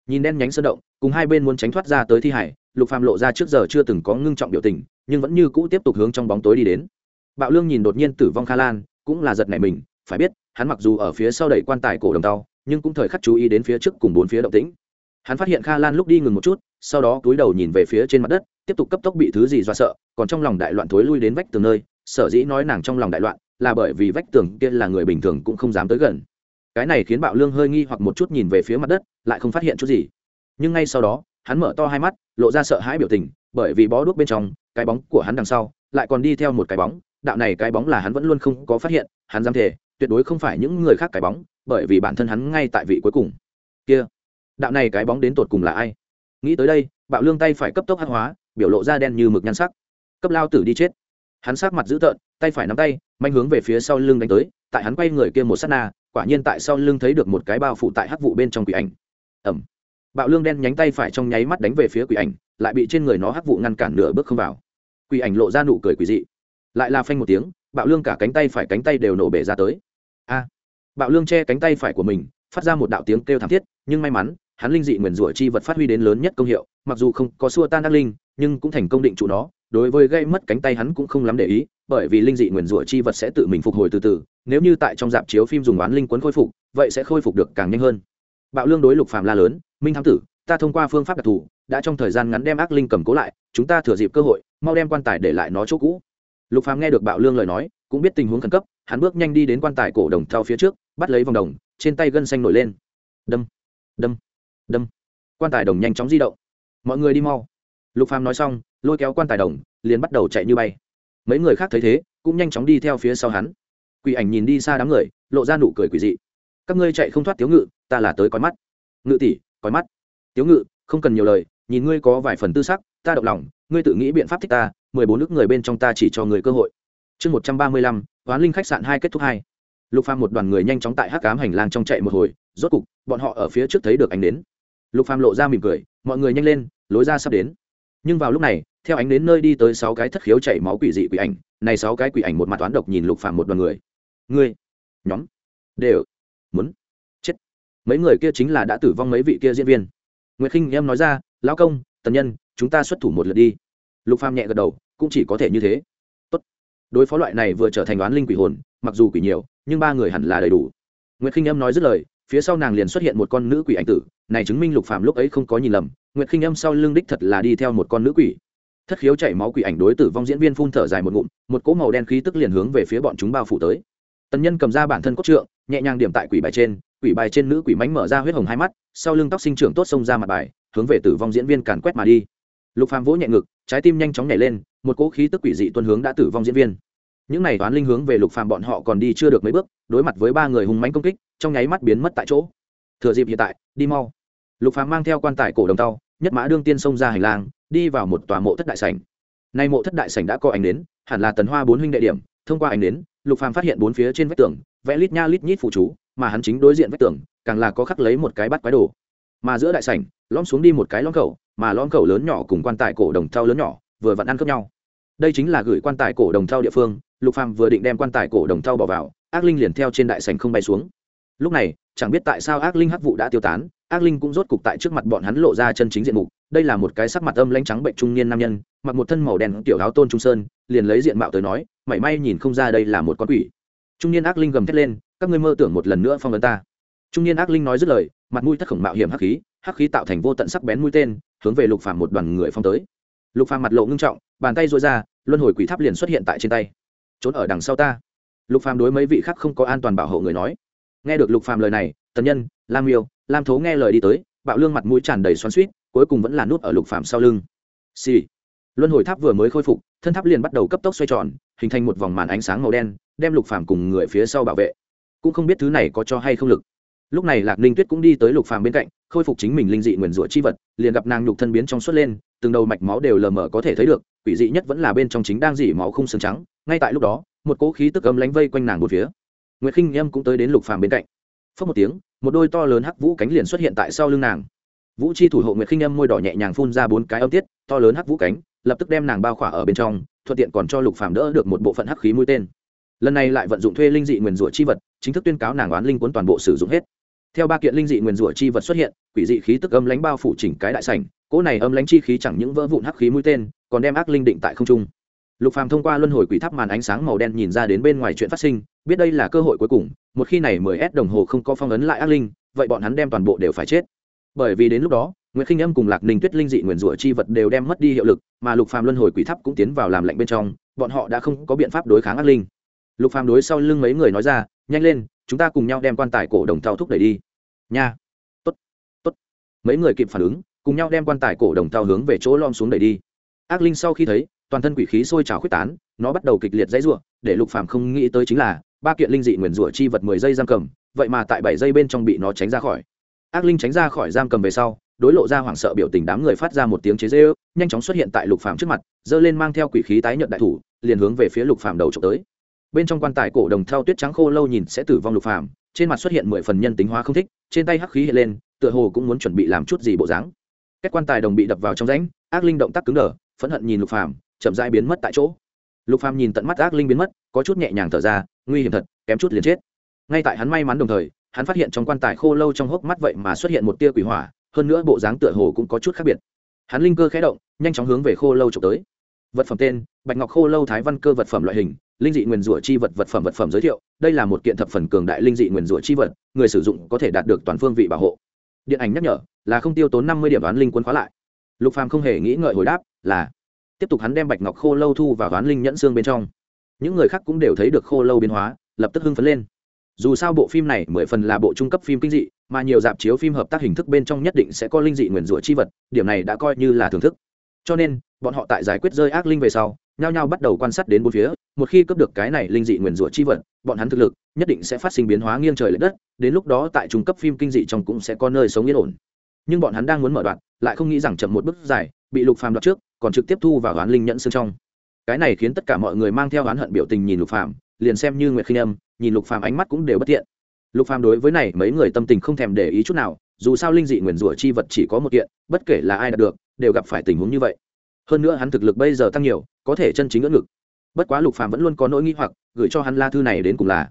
Nhìn đen nhánh sơn động cùng hai bên muốn tránh thoát ra tới thi hải, lục phàm lộ ra trước giờ chưa từng có ngưng trọng biểu tình, nhưng vẫn như cũ tiếp tục hướng trong bóng tối đi đến. Bạo lương nhìn đột nhiên tử vong kha lan, cũng là giật nảy mình, phải biết, hắn mặc dù ở phía sau đẩy quan tài cổ đồng tàu nhưng cũng thời khắc chú ý đến phía trước cùng bốn phía động tĩnh. Hắn phát hiện kha lan lúc đi ngừng một chút, sau đó cúi đầu nhìn về phía trên mặt đất, tiếp tục cấp tốc bị thứ gì do sợ, còn trong lòng đại loạn thối lui đến vách tường nơi, sở dĩ nói nàng trong lòng đại loạn, là bởi vì vách tường kia là người bình thường cũng không dám tới gần. Cái này khiến bạo lương hơi nghi hoặc một chút nhìn về phía mặt đất, lại không phát hiện chút gì nhưng ngay sau đó, hắn mở to hai mắt, lộ ra sợ hãi biểu tình, bởi vì bó đuốc bên trong, cái bóng của hắn đằng sau lại còn đi theo một cái bóng, đạo này cái bóng là hắn vẫn luôn không có phát hiện, hắn dám thể tuyệt đối không phải những người khác cái bóng, bởi vì bản thân hắn ngay tại vị cuối cùng. Kia, đạo này cái bóng đến tột cùng là ai? Nghĩ tới đây, bạo lương tay phải cấp tốc hát hóa, biểu lộ ra đen như mực nhan sắc. Cấp lao tử đi chết. Hắn sát mặt dữ tợn, tay phải nắm tay, manh hướng về phía sau lưng đánh tới, tại hắn quay người kia một sát na, quả nhiên tại sau lưng thấy được một cái bao phủ tại hắc vụ bên trong quỷ ảnh. Ẩm bạo lương đen nhánh tay phải trong nháy mắt đánh về phía quỷ ảnh, lại bị trên người nó hắc vụ ngăn cản nửa bước không vào. Quỷ ảnh lộ ra nụ cười quỷ dị. Lại là phanh một tiếng, bạo lương cả cánh tay phải cánh tay đều nổ bể ra tới. A! Bạo lương che cánh tay phải của mình, phát ra một đạo tiếng kêu thảm thiết, nhưng may mắn, hắn linh dị nguyền rủa chi vật phát huy đến lớn nhất công hiệu, mặc dù không có xua tan ác linh, nhưng cũng thành công định trụ nó. Đối với gây mất cánh tay hắn cũng không lắm để ý, bởi vì linh dị nguyền rủa chi vật sẽ tự mình phục hồi từ từ, nếu như tại trong dạp chiếu phim dùng oán linh quấn khôi phục, vậy sẽ khôi phục được càng nhanh hơn. Bạo lương đối lục phàm la lớn minh thám tử, ta thông qua phương pháp đặc thù, đã trong thời gian ngắn đem ác linh cầm cố lại, chúng ta thừa dịp cơ hội, mau đem quan tài để lại nó chỗ cũ. Lục phàm nghe được bạo lương lời nói, cũng biết tình huống khẩn cấp, hắn bước nhanh đi đến quan tài cổ đồng thao phía trước, bắt lấy vòng đồng, trên tay gân xanh nổi lên. Đâm đâm đâm. Quan tài đồng nhanh chóng di động. Mọi người đi mau. Lục phàm nói xong, lôi kéo quan tài đồng, liền bắt đầu chạy như bay. Mấy người khác thấy thế, cũng nhanh chóng đi theo phía sau hắn. Quỷ ảnh nhìn đi xa đám người, lộ ra nụ cười quỷ dị. Các ngươi chạy không thoát thiếu ngự, ta là tới coi mắt. Ngự tỷ coi mắt. Tiếu ngự, không cần nhiều lời, nhìn ngươi có vài phần tư sắc, ta động lòng, ngươi tự nghĩ biện pháp thích ta, mười bốn nước người bên trong ta chỉ cho người cơ hội. Chương một trăm ba mươi lăm, hoán linh khách sạn hai kết thúc hai. Lục phàm một đoàn người nhanh chóng tại hắc cám hành lang trong chạy một hồi, rốt cục, bọn họ ở phía trước thấy được ánh đến lục phàm lộ ra mỉm cười, mọi người nhanh lên, lối ra sắp đến. Nhưng vào lúc này, theo ánh đến nơi đi tới sáu cái thất khiếu chảy máu quỷ dị quỷ ảnh, này sáu cái quỷ ảnh một mặt toán độc nhìn lục phàm một đoàn người. Ngươi, nhóm, đều muốn mấy người kia chính là đã tử vong mấy vị kia diễn viên. Nguyệt khinh em nói ra, lão công, tần nhân, chúng ta xuất thủ một lượt đi. Lục phàm nhẹ gật đầu, cũng chỉ có thể như thế. Tốt. Đối phó loại này vừa trở thành đoán linh quỷ hồn, mặc dù quỷ nhiều, nhưng ba người hẳn là đầy đủ. Nguyệt khinh em nói dứt lời, phía sau nàng liền xuất hiện một con nữ quỷ ảnh tử. Này chứng minh lục phàm lúc ấy không có nhìn lầm, nguyệt khinh Em sau lưng đích thật là đi theo một con nữ quỷ. Thất khiếu chảy máu quỷ ảnh đối tử vong diễn viên phun thở dài một ngụm, một cỗ màu đen khí tức liền hướng về phía bọn chúng bao phủ tới. Tần nhân cầm ra bản thân cốt trượng, nhẹ nhàng điểm tại quỷ bài trên quỷ bài trên nữ quỷ mánh mở ra huyết hồng hai mắt, sau lưng tóc sinh trưởng tốt xông ra mặt bài, hướng về tử vong diễn viên càn quét mà đi. Lục phàm vỗ nhẹ ngực, trái tim nhanh chóng nhảy lên, một cỗ khí tức quỷ dị tuân hướng đã tử vong diễn viên. Những này toán linh hướng về lục phàm bọn họ còn đi chưa được mấy bước, đối mặt với ba người hùng mãnh công kích, trong nháy mắt biến mất tại chỗ. Thừa dịp hiện tại, đi mau. Lục phàm mang theo quan tài cổ đồng tàu nhất mã đương tiên xông ra hành lang, đi vào một tòa mộ thất đại sảnh. Nay mộ thất đại sảnh đã có ánh đến hẳn là tần hoa bốn huynh đệ điểm, thông qua ánh đến lục phàm phát hiện bốn phía trên vách tường, vẽ lít nha lít nhít phụ chú mà hắn chính đối diện vách tường, càng là có khắc lấy một cái bắt quái đồ. Mà giữa đại sảnh, lõm xuống đi một cái lõm khẩu, mà lõm khẩu lớn nhỏ cùng quan tài cổ đồng thau lớn nhỏ, vừa vặn ăn khớp nhau. Đây chính là gửi quan tài cổ đồng thau địa phương, lục phàm vừa định đem quan tài cổ đồng thau bỏ vào, ác linh liền theo trên đại sảnh không bay xuống. Lúc này, chẳng biết tại sao ác linh hắc vụ đã tiêu tán, ác linh cũng rốt cục tại trước mặt bọn hắn lộ ra chân chính diện mục. Đây là một cái sắc mặt âm lãnh trắng bệnh trung niên nam nhân, mặc một thân màu đen tiểu áo tôn trung sơn, liền lấy diện mạo tới nói, mảy may nhìn không ra đây là một con quỷ. Trung niên ác linh gầm thét lên các ngươi mơ tưởng một lần nữa phong ấn ta. Trung niên ác linh nói dứt lời, mặt mũi thất khổng mạo hiểm hắc khí hắc khí tạo thành vô tận sắc bén mũi tên, hướng về lục phàm một đoàn người phong tới. Lục phàm mặt lộ ngưng trọng, bàn tay duỗi ra, luân hồi quỷ tháp liền xuất hiện tại trên tay. Trốn ở đằng sau ta. Lục phàm đối mấy vị khác không có an toàn bảo hộ người nói. Nghe được lục phàm lời này, tần nhân, lam miêu, lam thố nghe lời đi tới, bạo lương mặt mũi tràn đầy xoắn suýt cuối cùng vẫn là nút ở lục phàm sau lưng. Xì、sì. luân hồi tháp vừa mới khôi phục, thân tháp liền bắt đầu cấp tốc xoay tròn, hình thành một vòng màn ánh sáng màu đen, đem lục phàm cùng người phía sau bảo vệ cũng không biết thứ này có cho hay không lực. Lúc này lạc ninh tuyết cũng đi tới lục phàm bên cạnh, khôi phục chính mình linh dị nguyền rủa chi vật, liền gặp nàng nhục thân biến trong suốt lên, từng đầu mạch máu đều lờ mờ có thể thấy được, quỷ dị nhất vẫn là bên trong chính đang dỉ máu không sương trắng, ngay tại lúc đó, một cỗ khí tức ấm lánh vây quanh nàng một phía. Nguyệt khinh em cũng tới đến lục phàm bên cạnh. Phớt một tiếng, một đôi to lớn hắc vũ cánh liền xuất hiện tại sau lưng nàng. Vũ chi thủ hộ nguyệt khinh em môi đỏ nhẹ nhàng phun ra bốn cái âm tiết, to lớn hắc vũ cánh, lập tức đem nàng bao khỏa ở bên trong, thuận tiện còn cho lục phàm đỡ được một bộ phận hắc khí mũi tên lần này lại vận dụng thuê linh dị nguyền rủa chi vật, chính thức tuyên cáo nàng oán linh cuốn toàn bộ sử dụng hết. Theo ba kiện linh dị nguyền rủa chi vật xuất hiện, quỷ dị khí tức âm lánh bao phủ chỉnh cái đại sảnh, cỗ này âm lánh chi khí chẳng những vỡ vụn hắc khí mũi tên, còn đem ác linh định tại không trung. Lục phàm thông qua luân hồi quỷ tháp màn ánh sáng màu đen nhìn ra đến bên ngoài chuyện phát sinh, biết đây là cơ hội cuối cùng, một khi này mười s đồng hồ không có phong ấn lại ác linh, vậy bọn hắn đem toàn bộ đều phải chết. Bởi vì đến lúc đó nguyễn khinh âm cùng lạc ninh tuyết linh dị nguyền rủa chi vật đều đem mất đi hiệu lực, mà lục phàm luân hồi quỷ tháp cũng tiến vào làm lạnh bên trong, bọn họ đã không có biện pháp đối kháng ác linh lục phàm đối sau lưng mấy người nói ra, nhanh lên, chúng ta cùng nhau đem quan tài cổ đồng thao thúc đẩy đi. Nha. Tốt tốt. Mấy người kịp phản ứng, cùng nhau đem quan tài cổ đồng thao hướng về chỗ lom xuống đẩy đi. Ác linh sau khi thấy, toàn thân quỷ khí sôi trào khuyết tán, nó bắt đầu kịch liệt dãy rủa, để lục phàm không nghĩ tới chính là, ba kiện linh dị nguyền rủa chi vật mười giây giam cầm, vậy mà tại bảy giây bên trong bị nó tránh ra khỏi. Ác linh tránh ra khỏi giam cầm về sau, đối lộ ra hoảng sợ biểu tình đám người phát ra một tiếng chế dê nhanh chóng xuất hiện tại lục phàm trước mặt, giơ lên mang theo quỷ khí tái nhận đại thủ, liền hướng về phía lục phàm đầu trộm tới bên trong quan tài cổ đồng thao tuyết trắng khô lâu nhìn sẽ tử vong lục phàm, trên mặt xuất hiện mười phần nhân tính hóa không thích, trên tay hắc khí hiện lên, tựa hồ cũng muốn chuẩn bị làm chút gì bộ dáng. Các quan tài đồng bị đập vào trong rãnh, ác linh động tác cứng đờ, phẫn hận nhìn lục phàm, chậm rãi biến mất tại chỗ. Lục phàm nhìn tận mắt ác linh biến mất, có chút nhẹ nhàng thở ra, nguy hiểm thật, kém chút liền chết. Ngay tại hắn may mắn đồng thời, hắn phát hiện trong quan tài khô lâu trong hốc mắt vậy mà xuất hiện một tia quỷ hỏa, hơn nữa bộ dáng tựa hồ cũng có chút khác biệt. Hắn linh cơ khẽ động, nhanh chóng hướng về khô lâu trộm tới. Vật phẩm tên, bạch ngọc khô lâu thái văn cơ vật phẩm loại hình linh dị nguyền rủa chi vật vật phẩm vật phẩm giới thiệu, đây là một kiện thập phần cường đại linh dị nguyền rủa chi vật, người sử dụng có thể đạt được toàn phương vị bảo hộ. Điện ảnh nhắc nhở, là không tiêu tốn năm mươi điểm đoán linh quân khóa lại. Lục phàm không hề nghĩ ngợi hồi đáp, là, tiếp tục hắn đem bạch ngọc khô lâu thu vào đoán linh nhẫn xương bên trong. Những người khác cũng đều thấy được khô lâu biến hóa, lập tức hưng phấn lên. Dù sao bộ phim này mười phần là bộ trung cấp phim kinh dị, mà nhiều dạp chiếu phim hợp tác hình thức bên trong nhất định sẽ có linh dị nguyền rủa chi vật, điểm này đã coi như là thưởng thức. Cho nên, bọn họ tại giải quyết rơi ác linh về sau, nhao nhao bắt đầu quan sát đến bốn phía một khi cướp được cái này linh dị nguyền rủa chi vật, bọn hắn thực lực nhất định sẽ phát sinh biến hóa nghiêng trời lệch đất, đến lúc đó tại trung cấp phim kinh dị trong cũng sẽ có nơi sống yên ổn. Nhưng bọn hắn đang muốn mở đoạn, lại không nghĩ rằng chậm một bước dài, bị lục phàm đoạt trước, còn trực tiếp thu vào oán linh nhẫn xương trong. Cái này khiến tất cả mọi người mang theo oán hận biểu tình nhìn lục phàm, liền xem như nguyệt khinh âm, nhìn lục phàm ánh mắt cũng đều bất thiện. Lục phàm đối với này mấy người tâm tình không thèm để ý chút nào, dù sao linh dị nguyền rủa chi vật chỉ có một kiện, bất kể là ai đạt được, đều gặp phải tình huống như vậy. Hơn nữa hắn thực lực bây giờ tăng nhiều, có thể chân chính ngưỡng ngực bất quá lục phàm vẫn luôn có nỗi nghi hoặc, gửi cho hắn la thư này đến cùng là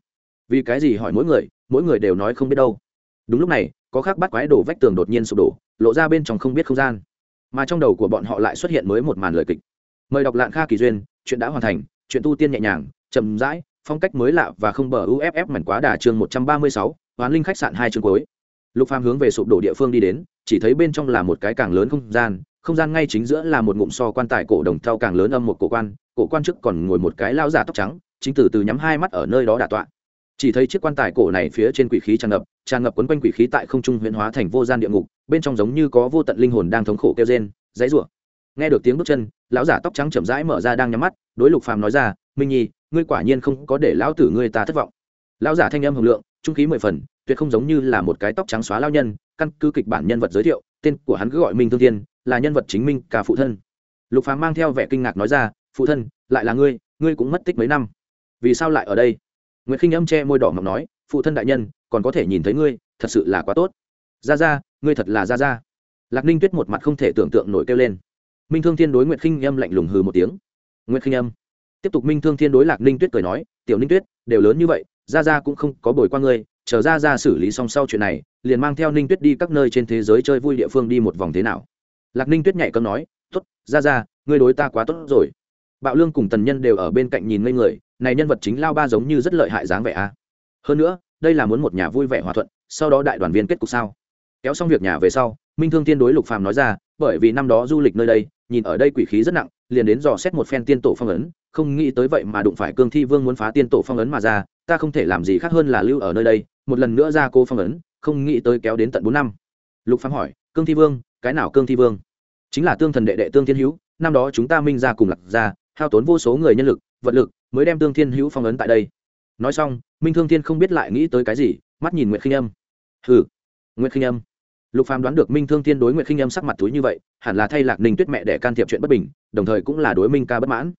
vì cái gì hỏi mỗi người mỗi người đều nói không biết đâu. Đúng lúc này, có khác bắt quái đổ vách tường đột nhiên sụp đổ, lộ ra bên trong không biết không gian. Mà trong đầu của bọn họ lại xuất hiện mới một màn lời kịch. Mời đọc lạng kha kỳ duyên, chuyện đã hoàn thành, chuyện tu tiên nhẹ nhàng, chậm rãi, phong cách mới lạ và không bờ uff mảnh quá đà chương một trăm ba mươi sáu, hoán linh khách sạn hai chương cuối. Lục phàm hướng về sụp đổ địa phương đi đến, chỉ thấy bên trong là một cái càng lớn không gian không gian ngay chính giữa là một ngụm so quan tài cổ đồng thau càng lớn âm một cổ quan cổ quan trước còn ngồi một cái lao giả tóc trắng, chính từ từ nhắm hai mắt ở nơi đó đả tọa. Chỉ thấy chiếc quan tài cổ này phía trên quỷ khí tràn ngập tràn ngập quấn quanh quỷ khí tại không trung huyễn hóa thành vô gian địa ngục, bên trong giống như có vô tận linh hồn đang thống khổ kêu rên, dãy rủa. Nghe được tiếng bước chân, lão giả tóc trắng chậm rãi mở ra đang nhắm mắt, đối lục phàm nói ra, minh nhi, ngươi quả nhiên không có để lão tử ngươi ta thất vọng. Lão giả thanh âm hồng lượng, trung khí mười phần, tuyệt không giống như là một cái tóc trắng xóa lao nhân, căn cứ kịch bản nhân vật giới thiệu, tên của hắn cứ gọi minh thương thiên là nhân vật chính minh cả phụ thân. Lục phàm mang theo vẻ kinh ngạc nói ra, phụ thân, lại là ngươi ngươi cũng mất tích mấy năm. Vì sao lại ở đây? Nguyễn khinh âm che môi đỏ mọc nói, phụ thân đại nhân, còn có thể nhìn thấy ngươi, thật sự là quá tốt. Ra ra ngươi thật là ra ra lạc ninh tuyết một mặt không thể tưởng tượng nổi kêu lên. Minh thương thiên đối nguyễn khinh âm lạnh lùng hừ một tiếng. Nguyễn khinh âm. Tiếp tục minh thương thiên đối lạc ninh tuyết cười nói, tiểu ninh tuyết, đều lớn như vậy ra ra cũng không có bồi qua ngươi, chờ ra ra xử lý xong sau chuyện này, liền mang theo ninh tuyết đi các nơi trên thế giới chơi vui địa phương đi một vòng thế nào? Lạc ninh tuyết nhạy cấm nói t ố t ra ra, ngươi đối ta quá tốt rồi. Bạo lương cùng tần nhân đều ở bên cạnh nhìn ngây người, này nhân vật chính lao ba giống như rất lợi hại dáng vẻ a. Hơn nữa, đây là muốn một nhà vui vẻ hòa thuận, sau đó đại đoàn viên kết cục sao? Kéo xong việc nhà về sau, minh thương tiên đối lục phàm nói ra, bởi vì năm đó du lịch nơi đây, nhìn ở đây quỷ khí rất nặng, liền đến dò xét một phen tiên tổ phong ấn, không nghĩ tới vậy mà đụng phải cương thi vương muốn phá tiên tổ phong ấn mà ra, ta không thể làm gì khác hơn là lưu ở nơi đây, một lần nữa ra cô phong ấn, không nghĩ tới kéo đến tận bốn năm. Lục phàm hỏi, cương thi vương cái nào cương thi vương? Chính là tương thần đệ đệ tương thiên hữu, năm đó chúng ta minh ra cùng lạc ra hao tốn vô số người nhân lực, vật lực, mới đem tương thiên hữu phong ấn tại đây. Nói xong, minh thương thiên không biết lại nghĩ tới cái gì, mắt nhìn nguyệt khinh âm. Hừ, nguyệt khinh âm. Lục phàm đoán được minh thương thiên đối nguyệt khinh âm sắc mặt túi như vậy, hẳn là thay lạc ninh tuyết mẹ để can thiệp chuyện bất bình, đồng thời cũng là đối minh ca bất mãn.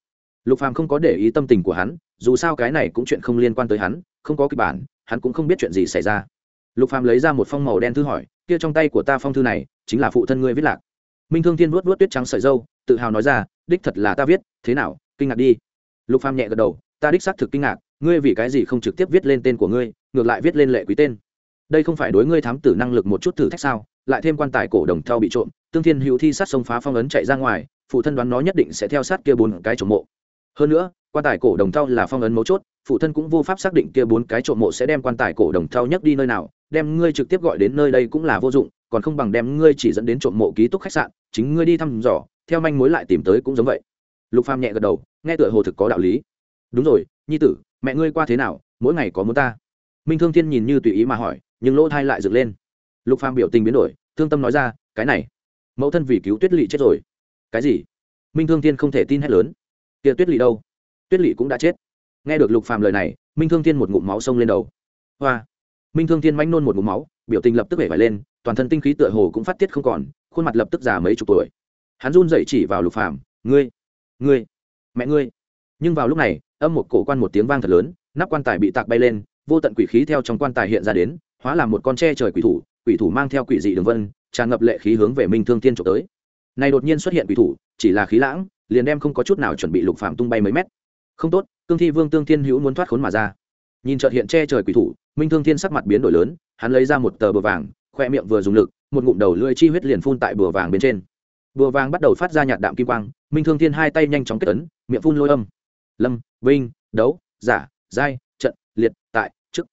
Lục phàm không có để ý tâm tình của hắn, dù sao cái này cũng chuyện không liên quan tới hắn, không có kịch bản, hắn cũng không biết chuyện gì xảy ra. Lục phàm lấy ra một phong màu đen thư hỏi kia trong tay của ta phong thư này chính là phụ thân ngươi viết lạc. Minh thương thiên vuốt vuốt tuyết trắng sợi dâu, tự hào nói ra, đích thật là ta viết, thế nào, kinh ngạc đi. Lục phàm nhẹ gật đầu, ta đích xác thực kinh ngạc, ngươi vì cái gì không trực tiếp viết lên tên của ngươi, ngược lại viết lên lệ quý tên. Đây không phải đối ngươi thám tử năng lực một chút thử thách sao, lại thêm quan tài cổ đồng theo bị trộm, tương thiên hữu thi sát sông phá phong ấn chạy ra ngoài, phụ thân đoán nó nhất định sẽ theo sát kia bốn cái trộm mộ. Hơn nữa, quan tài cổ đồng thau là phong ấn mấu chốt, phụ thân cũng vô pháp xác định kia bốn cái trộm mộ sẽ đem quan tài cổ đồng thau nhấc đi nơi nào đem ngươi trực tiếp gọi đến nơi đây cũng là vô dụng, còn không bằng đem ngươi chỉ dẫn đến trộm mộ ký túc khách sạn, chính ngươi đi thăm dò, theo manh mối lại tìm tới cũng giống vậy. Lục phàm nhẹ gật đầu, nghe tựa hồ thực có đạo lý. Đúng rồi, nhi tử, mẹ ngươi qua thế nào, mỗi ngày có muốn ta? Minh thương thiên nhìn như tùy ý mà hỏi, nhưng lỗ thai lại dựng lên. Lục phàm biểu tình biến đổi, thương tâm nói ra, cái này, mẫu thân vì cứu tuyết lỵ chết rồi. Cái gì? Minh thương thiên không thể tin hết lớn. Kia tuyết lỵ đâu? Tuyết lỵ cũng đã chết. Nghe được lục phàm lời này, minh thương thiên một ngụm máu sông lên đầu. Hoa minh thương thiên manh nôn một mũ máu, biểu tình lập tức vẻ vải lên, toàn thân tinh khí tựa hồ cũng phát tiết không còn, khuôn mặt lập tức già mấy chục tuổi. Hắn run dậy chỉ vào lục phàm, ngươi ngươi, mẹ ngươi. Nhưng vào lúc này, âm một cổ quan một tiếng vang thật lớn, nắp quan tài bị tạc bay lên, vô tận quỷ khí theo trong quan tài hiện ra đến, hóa làm một con tre trời quỷ thủ quỷ thủ mang theo quỷ dị đường vân, tràn ngập lệ khí hướng về minh thương Thiên trộm tới. Này đột nhiên xuất hiện quỷ thủ, chỉ là khí lãng, liền đem không có chút nào chuẩn bị lục phạm tung bay mấy mét. Không tốt, cương thi vương tương thiên hữu muốn thoát khốn mà ra nhìn trợt hiện che trời quỷ thủ, minh thương thiên sắc mặt biến đổi lớn, hắn lấy ra một tờ bừa vàng, khoe miệng vừa dùng lực, một ngụm đầu lưỡi chi huyết liền phun tại bừa vàng bên trên. Bừa vàng bắt đầu phát ra nhạt đạm kim quang, minh thương thiên hai tay nhanh chóng kết ấn, miệng phun lôi âm. Lâm, vinh, đấu, giả, giai, trận, liệt, tại, chức.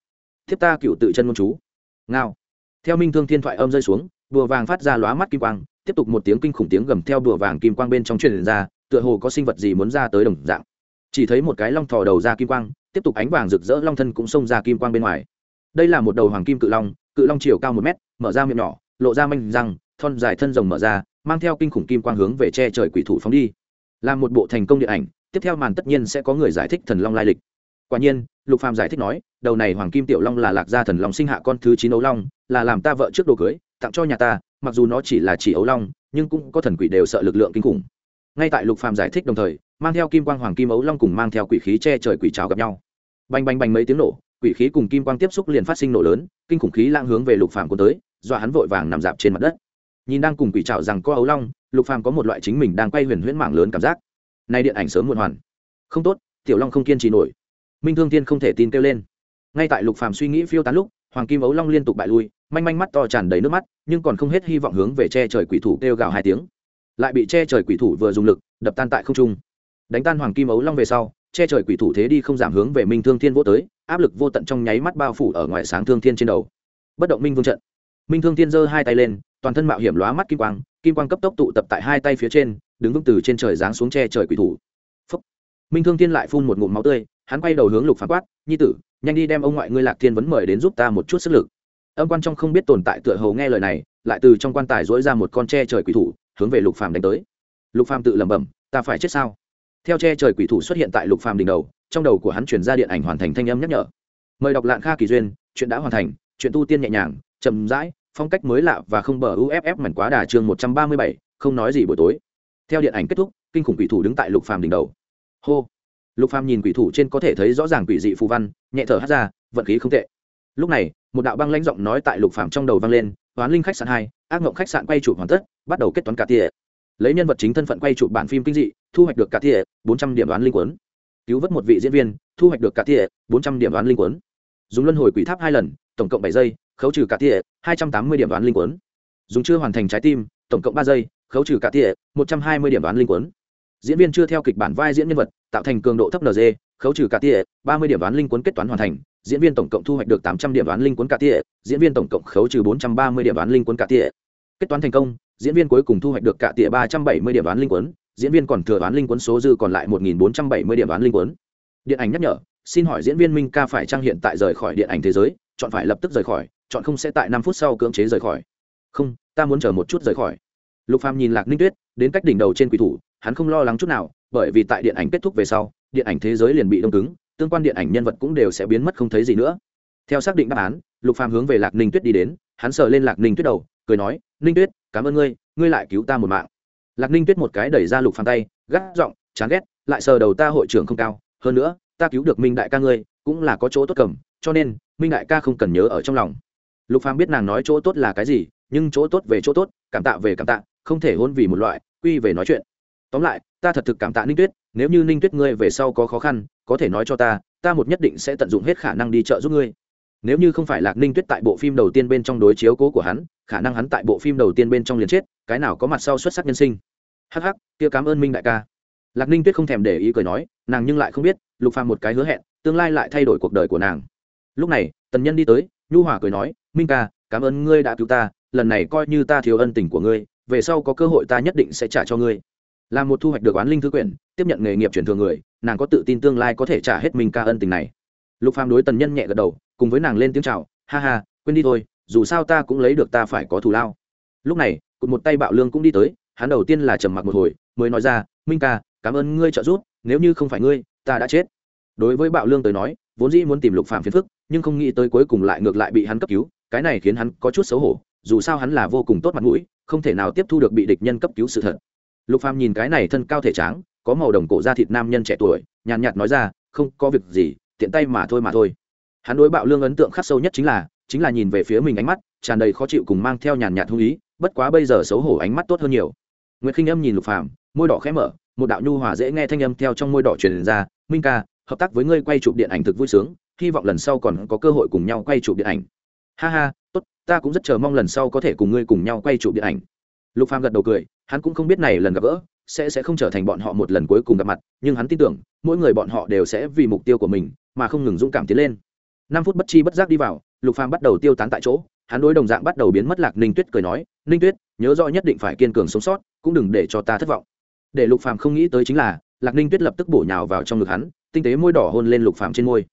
Thiếp ta cựu tự chân ngôn chú. Ngao. Theo minh thương thiên thoại âm rơi xuống, bùa vàng phát ra lóa mắt kim quang, tiếp tục một tiếng kinh khủng tiếng gầm theo bùa vàng kim quang bên trong truyền ra, tựa hồ có sinh vật gì muốn ra tới đồng dạng. Chỉ thấy một cái long thò đầu ra kim quang tiếp tục ánh vàng rực rỡ long thân cũng xông ra kim quang bên ngoài. Đây là một đầu hoàng kim cự long cự long chiều cao một mét, mở ra miệng nhỏ, lộ ra manh răng, thon dài thân rồng mở ra, mang theo kinh khủng kim quang hướng về che trời quỷ thủ phóng đi. Làm một bộ thành công điện ảnh, tiếp theo màn tất nhiên sẽ có người giải thích thần long lai lịch. Quả nhiên, lục phàm giải thích nói, đầu này hoàng kim tiểu long là lạc gia thần long sinh hạ con thứ chín ấu long, là làm ta vợ trước đồ cưới, tặng cho nhà ta, mặc dù nó chỉ là chỉ ấu long, nhưng cũng có thần quỷ đều sợ lực lượng kinh khủng. Ngay tại lục phàm giải thích đồng thời mang theo kim quang hoàng kim ấu long cùng mang theo quỷ khí che trời quỷ trào gặp nhau. Bành bành bành mấy tiếng nổ, quỷ khí cùng kim quang tiếp xúc liền phát sinh nổ lớn, kinh khủng khí lang hướng về lục phàm cuốn tới, dọa hắn vội vàng nằm dạp trên mặt đất. Nhìn đang cùng quỷ trào rằng có ấu long, lục phàm có một loại chính mình đang quay huyền huyễn mạng lớn cảm giác. Nay điện ảnh sớm muộn hoàn. Không tốt, tiểu long không kiên trì nổi. Minh thương thiên không thể tin kêu lên. Ngay tại lục phàm suy nghĩ phiêu tán lúc, hoàng kim ấu long liên tục bại lui, manh manh mắt to tràn đầy nước mắt, nhưng còn không hết hy vọng hướng về che trời quỷ thủ kêu gào hai tiếng. Lại bị che trời quỷ thủ vừa dùng lực, đập tan tại không trung đánh tan hoàng kim ấu long về sau, che trời quỷ thủ thế đi không giảm hướng về minh thương thiên vô tới, áp lực vô tận trong nháy mắt bao phủ ở ngoài sáng thương thiên trên đầu. Bất động minh vương trận. Minh thương thiên giơ hai tay lên, toàn thân mạo hiểm lóa mắt kim quang kim quang cấp tốc tụ tập tại hai tay phía trên, đứng vững từ trên trời giáng xuống che trời quỷ thủ. Phúc. minh thương thiên lại phun một ngụm máu tươi, hắn quay đầu hướng lục phàm quát, nhi tử, nhanh đi đem ông ngoại ngươi lạc thiên vấn mời đến giúp ta một chút sức lực. Âm quan trong không biết tồn tại tựa hầu nghe lời này, lại từ trong quan tài dỗi ra một con tre trời quỷ thủ, hướng về lục phàm đánh tới. Lục phàm tự lẩm bẩm, ta phải chết sao? Theo che trời quỷ thủ xuất hiện tại lục phàm đỉnh đầu, trong đầu của hắn chuyển ra điện ảnh hoàn thành thanh âm nhắc nhở. Mời đọc lạng kha kỳ duyên, chuyện đã hoàn thành, chuyện tu tiên nhẹ nhàng, chậm rãi, phong cách mới lạ và không bờ uff mảnh quá đà chương một trăm ba mươi bảy, không nói gì buổi tối. Theo điện ảnh kết thúc, kinh khủng quỷ thủ đứng tại lục phàm đỉnh đầu. Hô! Lục phàm nhìn quỷ thủ trên có thể thấy rõ ràng quỷ dị phù văn, nhẹ thở hát ra, vận khí không tệ. Lúc này, một đạo băng lãnh giọng nói tại lục phàm trong đầu vang lên toán linh khách sạn hai, ác mộng khách sạn quay chủ hoàn tất, bắt đầu kết toán cả tỉa lấy nhân vật chính thân phận quay chụp bản phim kinh dị, thu hoạch được cả tỉa bốn trăm điểm đoán linh quấn cứu vớt một vị diễn viên, thu hoạch được cả tỉa bốn trăm điểm đoán linh quấn dùng luân hồi quỷ tháp hai lần, tổng cộng bảy giây, khấu trừ cả tỉa hai trăm tám mươi điểm đoán linh quấn dùng chưa hoàn thành trái tim, tổng cộng ba giây, khấu trừ cả tỉa một trăm hai mươi điểm đoán linh quấn diễn viên chưa theo kịch bản vai diễn nhân vật, tạo thành cường độ thấp nd khấu trừ cả tỉa ba mươi điểm đoán linh quấn kết toán hoàn thành. Diễn viên tổng cộng thu hoạch được tám trăm điểm đoán linh quấn cả tỉa diễn viên tổng cộng khấu trừ bốn trăm ba mươi điểm đoán linh quấn cả tỉa kết toán thành công diễn viên cuối cùng thu hoạch được cả tỉa ba trăm bảy mươi điểm đoán linh quấn diễn viên còn thừa đoán linh quấn số dư còn lại một nghìn bốn trăm bảy mươi điểm đoán linh quấn điện ảnh nhắc nhở, xin hỏi diễn viên minh ca phải trang hiện tại rời khỏi điện ảnh thế giới, chọn phải lập tức rời khỏi, chọn không sẽ tại năm phút sau cưỡng chế rời khỏi. Không, ta muốn chờ một chút rời khỏi. Lục phàm nhìn lạc ninh tuyết, đến cách đỉnh đầu trên quỷ thủ, hắn không lo lắng chút nào, bởi vì tại điện ảnh kết thúc về sau, điện ảnh thế giới liền bị đông cứng, tương quan điện ảnh nhân vật cũng đều sẽ biến mất không thấy gì nữa. Theo xác định đáp án, lục phàm hướng về lạc ninh tuyết đi đến, hắn sờ lên lạc ninh tuyết đầu, cười nói, ninh tuyết cảm ơn ngươi ngươi lại cứu ta một mạng. Lạc ninh tuyết một cái đẩy ra lục phàm tay, gắt giọng, chán ghét, lại sờ đầu ta hội trưởng không cao. Hơn nữa, ta cứu được minh đại ca ngươi, cũng là có chỗ tốt cầm, cho nên, minh đại ca không cần nhớ ở trong lòng. Lục phàm biết nàng nói chỗ tốt là cái gì, nhưng chỗ tốt về chỗ tốt, cảm tạ về cảm tạ, không thể hôn vì một loại, quy về nói chuyện. Tóm lại, ta thật thực cảm tạ ninh tuyết, nếu như ninh tuyết ngươi về sau có khó khăn, có thể nói cho ta ta một nhất định sẽ tận dụng hết khả năng đi chợ giúp ngươi nếu như không phải lạc ninh tuyết tại bộ phim đầu tiên bên trong đối chiếu cố của hắn, khả năng hắn tại bộ phim đầu tiên bên trong liền chết, cái nào có mặt sau xuất sắc nhân sinh. Hắc hắc, kia cảm ơn minh đại ca. Lạc ninh tuyết không thèm để ý cười nói, nàng nhưng lại không biết, lục phàm một cái hứa hẹn, tương lai lại thay đổi cuộc đời của nàng. Lúc này, tần nhân đi tới, nhu hòa cười nói, minh ca, cảm ơn ngươi đã cứu ta, lần này coi như ta thiếu ân tình của ngươi, về sau có cơ hội ta nhất định sẽ trả cho ngươi. Làm một thu hoạch được oán linh thư quyển, tiếp nhận nghề nghiệp truyền thừa người, nàng có tự tin tương lai có thể trả hết mình ca ân tình này lục phàm đối tần nhân nhẹ gật đầu, cùng với nàng lên tiếng chào, ha ha, quên đi thôi, dù sao ta cũng lấy được ta phải có thù lao. Lúc này, cụt một tay bạo lương cũng đi tới, hắn đầu tiên là trầm mặc một hồi, mới nói ra, minh ca, cảm ơn ngươi trợ giúp, nếu như không phải ngươi, ta đã chết. Đối với bạo lương tới nói, vốn dĩ muốn tìm lục phàm phiền phức, nhưng không nghĩ tới cuối cùng lại ngược lại bị hắn cấp cứu, cái này khiến hắn có chút xấu hổ, dù sao hắn là vô cùng tốt mặt mũi, không thể nào tiếp thu được bị địch nhân cấp cứu sự thật. Lục phàm nhìn cái này thân cao thể tráng, có màu đồng cổ da thịt nam nhân trẻ tuổi, nhàn nhạt nói ra, không có việc gì tiện tay mà thôi mà thôi. Hắn đối bạo lương ấn tượng khắc sâu nhất chính là chính là nhìn về phía mình ánh mắt, tràn đầy khó chịu cùng mang theo nhàn nhạt hung ý, bất quá bây giờ xấu hổ ánh mắt tốt hơn nhiều. Nguyệt khinh âm nhìn lục phàm, môi đỏ khẽ mở, một đạo nhu hòa dễ nghe thanh âm theo trong môi đỏ truyền ra, minh ca, hợp tác với ngươi quay chụp điện ảnh thực vui sướng, hy vọng lần sau còn có cơ hội cùng nhau quay chụp điện ảnh. Ha ha, tốt, ta cũng rất chờ mong lần sau có thể cùng ngươi cùng nhau quay chụp điện ảnh. Lục phàm gật đầu cười, hắn cũng không biết này lần gặp gỡ sẽ sẽ không trở thành bọn họ một lần cuối cùng gặp mặt, nhưng hắn tin tưởng, mỗi người bọn họ đều sẽ vì mục tiêu của mình mà không ngừng dũng cảm tiến lên. Năm phút bất chi bất giác đi vào, lục phàm bắt đầu tiêu tán tại chỗ, hắn đối đồng dạng bắt đầu biến mất lạc ninh tuyết cười nói, ninh tuyết, nhớ rõ nhất định phải kiên cường sống sót, cũng đừng để cho ta thất vọng. Để lục phàm không nghĩ tới chính là, lạc ninh tuyết lập tức bổ nhào vào trong ngực hắn, tinh tế môi đỏ hôn lên lục phàm trên môi.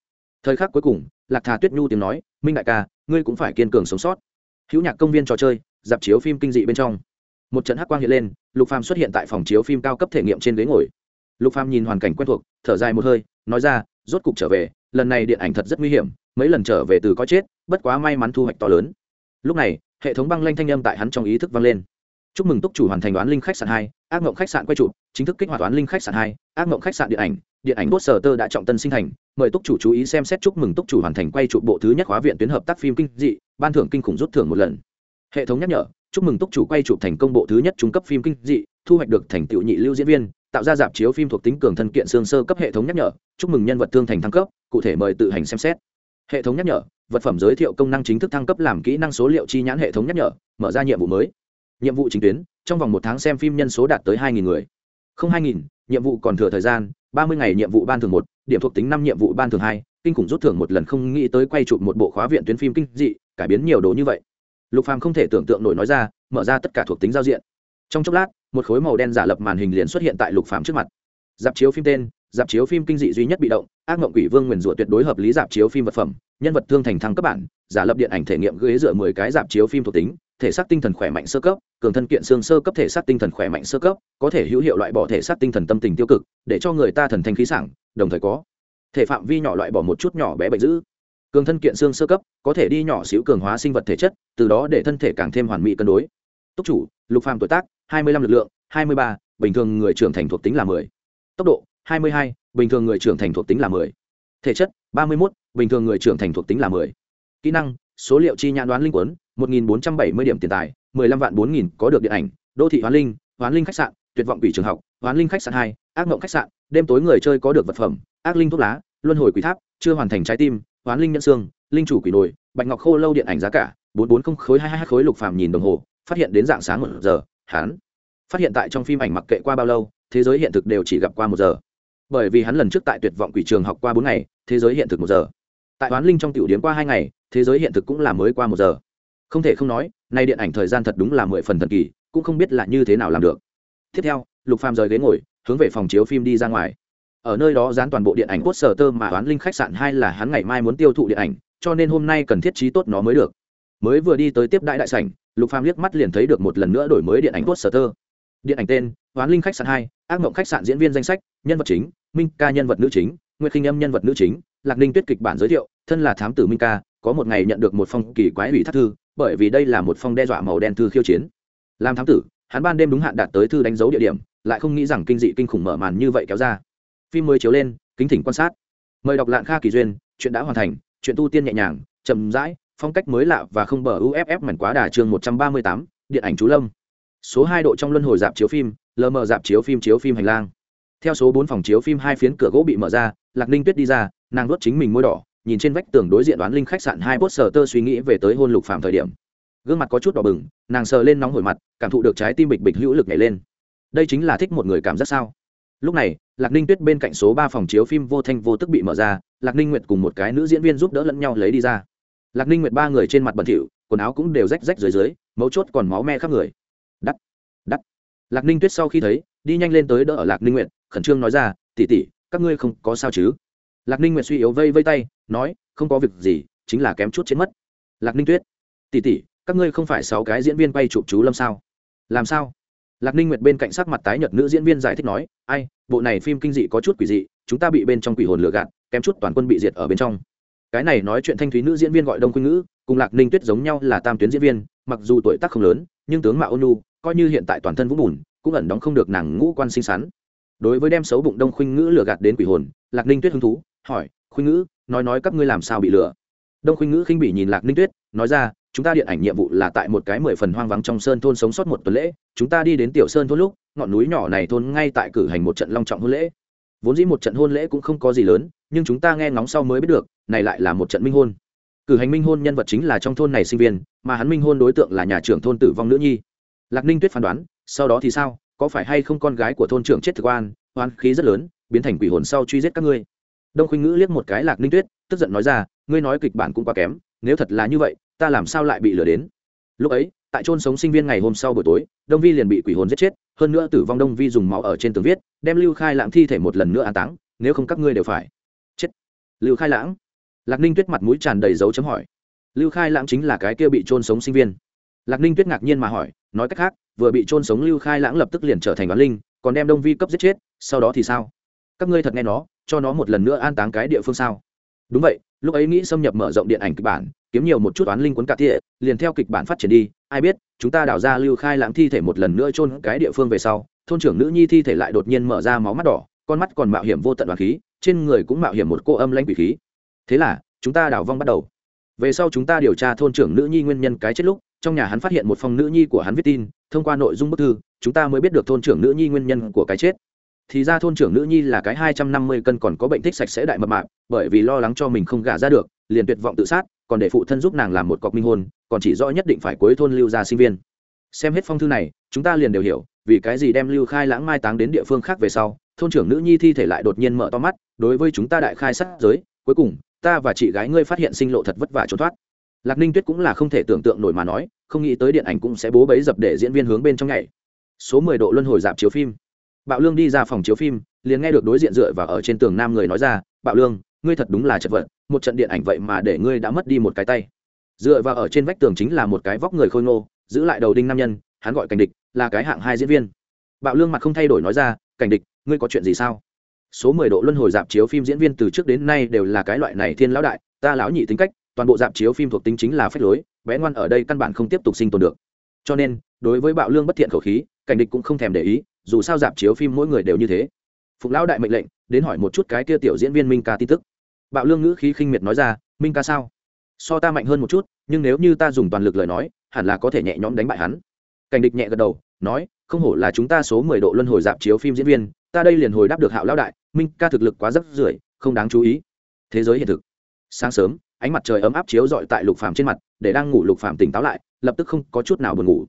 Thời khắc cuối cùng, lạc thà tuyết nhu tiếng nói, minh đại ca, ngươi cũng phải kiên cường sống sót. Hữu nhạc công viên trò chơi, dạp chiếu phim kinh dị bên trong. Một trận hắc quang hiện lên, lục phàm xuất hiện tại phòng chiếu phim cao cấp thể nghiệm trên ghế ngồi. Lục phàm nhìn hoàn cảnh quen thuộc, thở dài một hơi, nói ra rốt cục trở về, lần này điện ảnh thật rất nguy hiểm, mấy lần trở về từ có chết, bất quá may mắn thu hoạch to lớn. Lúc này, hệ thống băng lanh thanh âm tại hắn trong ý thức vang lên. Chúc mừng túc chủ hoàn thành đoán linh khách sạn hai, ác mộng khách sạn quay trụ chính thức kích hoạt đoán linh khách sạn hai, ác mộng khách sạn điện ảnh điện ảnh bốt sở tơ đã trọng tân sinh thành, mời túc chủ chú ý xem xét chúc mừng túc chủ hoàn thành quay trụ bộ thứ nhất hóa viện tuyến hợp tác phim kinh dị, ban thưởng kinh khủng rút thưởng một lần. Hệ thống nhắc nhở chúc mừng túc chủ quay chụp thành công bộ thứ nhất trung cấp phim kinh dị, thu hoạch được thành tựu nhị lưu diễn viên, tạo ra dạp chiếu phim thuộc tính cường thân kiện xương sơ cấp hệ thống nhắc nhở, chúc mừng nhân vật thương thành thăng cấp, cụ thể mời tự hành xem xét. Hệ thống nhắc nhở, vật phẩm giới thiệu công năng chính thức thăng cấp làm kỹ năng số liệu chi nhãn hệ thống nhắc nhở, mở ra nhiệm vụ mới. Nhiệm vụ chính tuyến, trong vòng một tháng xem phim nhân số đạt tới hai người. Không hai nhiệm vụ còn thừa thời gian, ba mươi ngày nhiệm vụ ban thường một, điểm thuộc tính năm nhiệm vụ ban thường hai, kinh khủng rút thưởng một lần không nghĩ tới quay chụp một bộ khóa viện tuyến phim kinh dị, cải biến nhiều đồ như vậy lục phàm không thể tưởng tượng nổi nói ra, mở ra tất cả thuộc tính giao diện. Trong chốc lát, một khối màu đen giả lập màn hình liền xuất hiện tại lục Phàm trước mặt. Dạp chiếu phim tên, dạp chiếu phim kinh dị duy nhất bị động, ác mộng quỷ vương nguyền rủa tuyệt đối hợp lý dạp chiếu phim vật phẩm, nhân vật thương thành thăng cấp bản, giả lập điện ảnh thể nghiệm ghế dựa mười cái dạp chiếu phim thuộc tính, thể xác tinh thần khỏe mạnh sơ cấp, cường thân kiện xương sơ cấp thể xác tinh thần khỏe mạnh sơ cấp, có thể hữu hiệu loại bỏ thể xác tinh thần tâm tình tiêu cực, để cho người ta thần thanh khí sảng, đồng thời có thể phạm vi nhỏ loại bỏ một chút nhỏ bé bệnh dữ cường thân kiện xương sơ cấp, có thể đi nhỏ xíu cường hóa sinh vật thể chất, từ đó để thân thể càng thêm hoàn mỹ cân đối. Túc chủ, lục phàm tuổi tác, hai mươi lăm lực lượng, hai mươi ba, bình thường người trưởng thành thuộc tính là mười. Tốc độ, hai mươi hai, bình thường người trưởng thành thuộc tính là mười. Thể chất, ba mươi một bình thường người trưởng thành thuộc tính là mười. Kỹ năng, số liệu chi nhãn đoán linh quấn một nghìn bốn trăm bảy mươi điểm tiền tài, mười lăm vạn bốn nghìn có được điện ảnh, đô thị hoán linh hoán linh khách sạn, tuyệt vọng quỷ trường học, hoán linh khách sạn hai, ác mộng khách sạn, đêm tối người chơi có được vật phẩm, ác linh thuốc lá, luân hồi quỷ tháp, chưa hoàn thành trái tim hoán linh nhân xương, linh chủ quỷ nồi, bạch ngọc khô lâu điện ảnh giá cả, bốn bốn không khối hai hai khối lục phàm nhìn đồng hồ, phát hiện đến dạng sáng một giờ, hắn phát hiện tại trong phim ảnh mặc kệ qua bao lâu, thế giới hiện thực đều chỉ gặp qua một giờ. Bởi vì hắn lần trước tại tuyệt vọng quỷ trường học qua bốn ngày, thế giới hiện thực một giờ. Tại oán linh trong tiểu điếm qua hai ngày, thế giới hiện thực cũng là mới qua một giờ. Không thể không nói, nay điện ảnh thời gian thật đúng là mười phần thần kỳ, cũng không biết là như thế nào làm được. Tiếp theo, lục phàm rời ghế ngồi, hướng về phòng chiếu phim đi ra ngoài ở nơi đó dán toàn bộ điện ảnh cốt sở tơ mà oán linh khách sạn hai là hắn ngày mai muốn tiêu thụ điện ảnh, cho nên hôm nay cần thiết trí tốt nó mới được. Mới vừa đi tới tiếp đại đại sảnh, lục phàm liếc mắt liền thấy được một lần nữa đổi mới điện ảnh cốt sở tơ. Điện ảnh tên, oán linh khách sạn hai, ác mộng khách sạn diễn viên danh sách, nhân vật chính, minh ca nhân vật nữ chính, nguyệt khinh âm nhân vật nữ chính, lạc ninh tuyết kịch bản giới thiệu, thân là thám tử minh ca, có một ngày nhận được một phong kỳ quái ủy thác thư, bởi vì đây là một phong đe dọa màu đen thư khiêu chiến. Làm thám tử, hắn ban đêm đúng hạn đạt tới thư đánh dấu địa điểm, lại không nghĩ rằng kinh dị kinh khủng mở màn như vậy kéo ra phim mới chiếu lên, kính thỉnh quan sát. Mời đọc lạng kha kỳ duyên, chuyện đã hoàn thành, chuyện tu tiên nhẹ nhàng, chậm rãi, phong cách mới lạ và không bờ uff mảnh quá đà chương một trăm ba mươi tám, điện ảnh chú lâm. Số hai độ trong luân hồi dạp chiếu phim, lờ mờ dạp chiếu phim chiếu phim hành lang. Theo số bốn phòng chiếu phim hai phiến cửa gỗ bị mở ra, lạc ninh tuyết đi ra, nàng nuốt chính mình môi đỏ, nhìn trên vách tường đối diện đoán linh khách sạn hai bốt sờ tơ suy nghĩ về tới hôn lục phạm thời điểm. Gương mặt có chút đỏ bừng, nàng sờ lên nóng hổi mặt, cảm thụ được trái tim bịch bịch hữu lực nhảy lên. Đây chính là thích một người cảm giác sao? Lúc này, lạc ninh tuyết bên cạnh số ba phòng chiếu phim vô thanh vô tức bị mở ra, lạc ninh nguyệt cùng một cái nữ diễn viên giúp đỡ lẫn nhau lấy đi ra. Lạc ninh nguyệt ba người trên mặt bẩn thỉu, quần áo cũng đều rách rách dưới dưới, mấu chốt còn máu me khắp người. Đắt đắt. Lạc ninh tuyết sau khi thấy, đi nhanh lên tới đỡ ở lạc ninh nguyệt, khẩn trương nói ra tỉ tỉ các ngươi không có sao chứ? Lạc ninh nguyệt suy yếu vây vây tay, nói, không có việc gì, chính là kém chút chết mất. Lạc ninh tuyết tỉ tỉ các ngươi không phải sáu cái diễn viên quay chụp chú lâm sao? Làm sao? Lạc ninh nguyệt bên cạnh sắc mặt tái nhợt nữ diễn viên giải thích nói, ai, bộ này phim kinh dị có chút quỷ dị, chúng ta bị bên trong quỷ hồn lừa gạt, kém chút toàn quân bị diệt ở bên trong. Cái này nói chuyện thanh thúy nữ diễn viên gọi đông khuynh ngữ, cùng lạc ninh tuyết giống nhau là tam tuyến diễn viên, mặc dù tuổi tác không lớn, nhưng tướng mạo ônu coi như hiện tại toàn thân vũng bùn, cũng ẩn đóng không được nàng ngũ quan xinh xắn. Đối với đem xấu bụng đông khuynh ngữ lừa gạt đến quỷ hồn, lạc ninh tuyết hứng thú, hỏi khuynh ngữ, nói nói các ngươi làm sao bị lừa? Đông khuynh ngữ khinh bị nhìn lạc ninh tuyết, nói ra chúng ta điện ảnh nhiệm vụ là tại một cái mười phần hoang vắng trong sơn thôn sống sót một tuần lễ, chúng ta đi đến tiểu sơn thôn lúc, ngọn núi nhỏ này thôn ngay tại cử hành một trận long trọng hôn lễ. Vốn dĩ một trận hôn lễ cũng không có gì lớn, nhưng chúng ta nghe ngóng sau mới biết được, này lại là một trận minh hôn. Cử hành minh hôn nhân vật chính là trong thôn này sinh viên, mà hắn minh hôn đối tượng là nhà trưởng thôn tử vong nữ nhi. Lạc ninh tuyết phán đoán, sau đó thì sao, có phải hay không con gái của thôn trưởng chết thực oan oan khí rất lớn, biến thành quỷ hồn sau truy giết các ngươi? Đông khuynh ngữ liếc một cái lạc ninh tuyết, tức giận nói ra, ngươi nói kịch bản cũng quá kém, nếu thật là như vậy ta làm sao lại bị lừa đến? Lúc ấy, tại chôn sống sinh viên ngày hôm sau buổi tối, đông vi liền bị quỷ hồn giết chết, hơn nữa tử vong đông vi dùng máu ở trên tường viết, đem lưu khai lãng thi thể một lần nữa an táng, nếu không các ngươi đều phải chết. Lưu khai lãng? Lạc ninh tuyết mặt mũi tràn đầy dấu chấm hỏi. Lưu khai lãng chính là cái kia bị trôn sống sinh viên. Lạc ninh tuyết ngạc nhiên mà hỏi, nói cách khác, vừa bị trôn sống lưu khai lãng lập tức liền trở thành oán linh, còn đem đông vi cấp giết chết, sau đó thì sao? Các ngươi thật nghe nó, cho nó một lần nữa an táng cái địa phương sao? Đúng vậy lúc ấy nghĩ xâm nhập mở rộng điện ảnh kịch bản, kiếm nhiều một chút oán linh cuốn cả thiện liền theo kịch bản phát triển đi. Ai biết, chúng ta đào ra lưu khai lãng thi thể một lần nữa chôn cái địa phương về sau, thôn trưởng nữ nhi thi thể lại đột nhiên mở ra máu mắt đỏ, con mắt còn mạo hiểm vô tận đoàn khí, trên người cũng mạo hiểm một cô âm lãnh quỷ khí. Thế là, chúng ta đào vong bắt đầu. Về sau chúng ta điều tra thôn trưởng nữ nhi nguyên nhân cái chết lúc, trong nhà hắn phát hiện một phòng nữ nhi của hắn viết tin, thông qua nội dung bức thư, chúng ta mới biết được thôn trưởng nữ nhi nguyên nhân của cái chết thì ra thôn trưởng nữ nhi là cái hai trăm năm mươi cân còn có bệnh thích sạch sẽ đại mập mạp, bởi vì lo lắng cho mình không gả ra được, liền tuyệt vọng tự sát, còn để phụ thân giúp nàng làm một cọc minh hôn, còn chỉ rõ nhất định phải cuối thôn lưu ra sinh viên. Xem hết phong thư này, chúng ta liền đều hiểu, vì cái gì đem lưu khai lãng mai táng đến địa phương khác về sau, thôn trưởng nữ nhi thi thể lại đột nhiên mở to mắt, đối với chúng ta đại khai sát giới, cuối cùng, ta và chị gái ngươi phát hiện sinh lộ thật vất vả trốn thoát. Lạc ninh tuyết cũng là không thể tưởng tượng nổi mà nói, không nghĩ tới điện ảnh cũng sẽ bố bấy dập để diễn viên hướng bên trong nhảy. Số mười độ luân hồi dạp chiếu phim bạo lương đi ra phòng chiếu phim, liền nghe được đối diện dựa và ở trên tường nam người nói ra, bạo lương, ngươi thật đúng là chật vật, một trận điện ảnh vậy mà để ngươi đã mất đi một cái tay. Dựa vào ở trên vách tường chính là một cái vóc người khôi ngô, giữ lại đầu đinh nam nhân, hắn gọi cảnh địch, là cái hạng hai diễn viên. Bạo lương mặt không thay đổi nói ra, cảnh địch, ngươi có chuyện gì sao? Số mười độ luân hồi dạp chiếu phim diễn viên từ trước đến nay đều là cái loại này thiên lão đại, ta lão nhị tính cách, toàn bộ dạp chiếu phim thuộc tính chính là phép lối, bé ngoan ở đây căn bản không tiếp tục sinh tồn được. Cho nên, đối với bạo lương bất thiện khẩu khí, cảnh địch cũng không thèm để ý dù sao dạp chiếu phim mỗi người đều như thế. Phục lão đại mệnh lệnh, đến hỏi một chút cái kia tiểu diễn viên minh ca tin tức. Bạo lương ngữ khí khinh miệt nói ra, minh ca sao? So ta mạnh hơn một chút, nhưng nếu như ta dùng toàn lực lời nói, hẳn là có thể nhẹ nhõm đánh bại hắn. Cảnh địch nhẹ gật đầu, nói, không hổ là chúng ta số mười độ luân hồi dạp chiếu phim diễn viên, ta đây liền hồi đáp được hạo lão đại, minh ca thực lực quá rất rưởi không đáng chú ý. Thế giới hiện thực. Sáng sớm, ánh mặt trời ấm áp chiếu rọi tại lục phàm trên mặt, để đang ngủ lục phàm tỉnh táo lại, lập tức không có chút nào buồn ngủ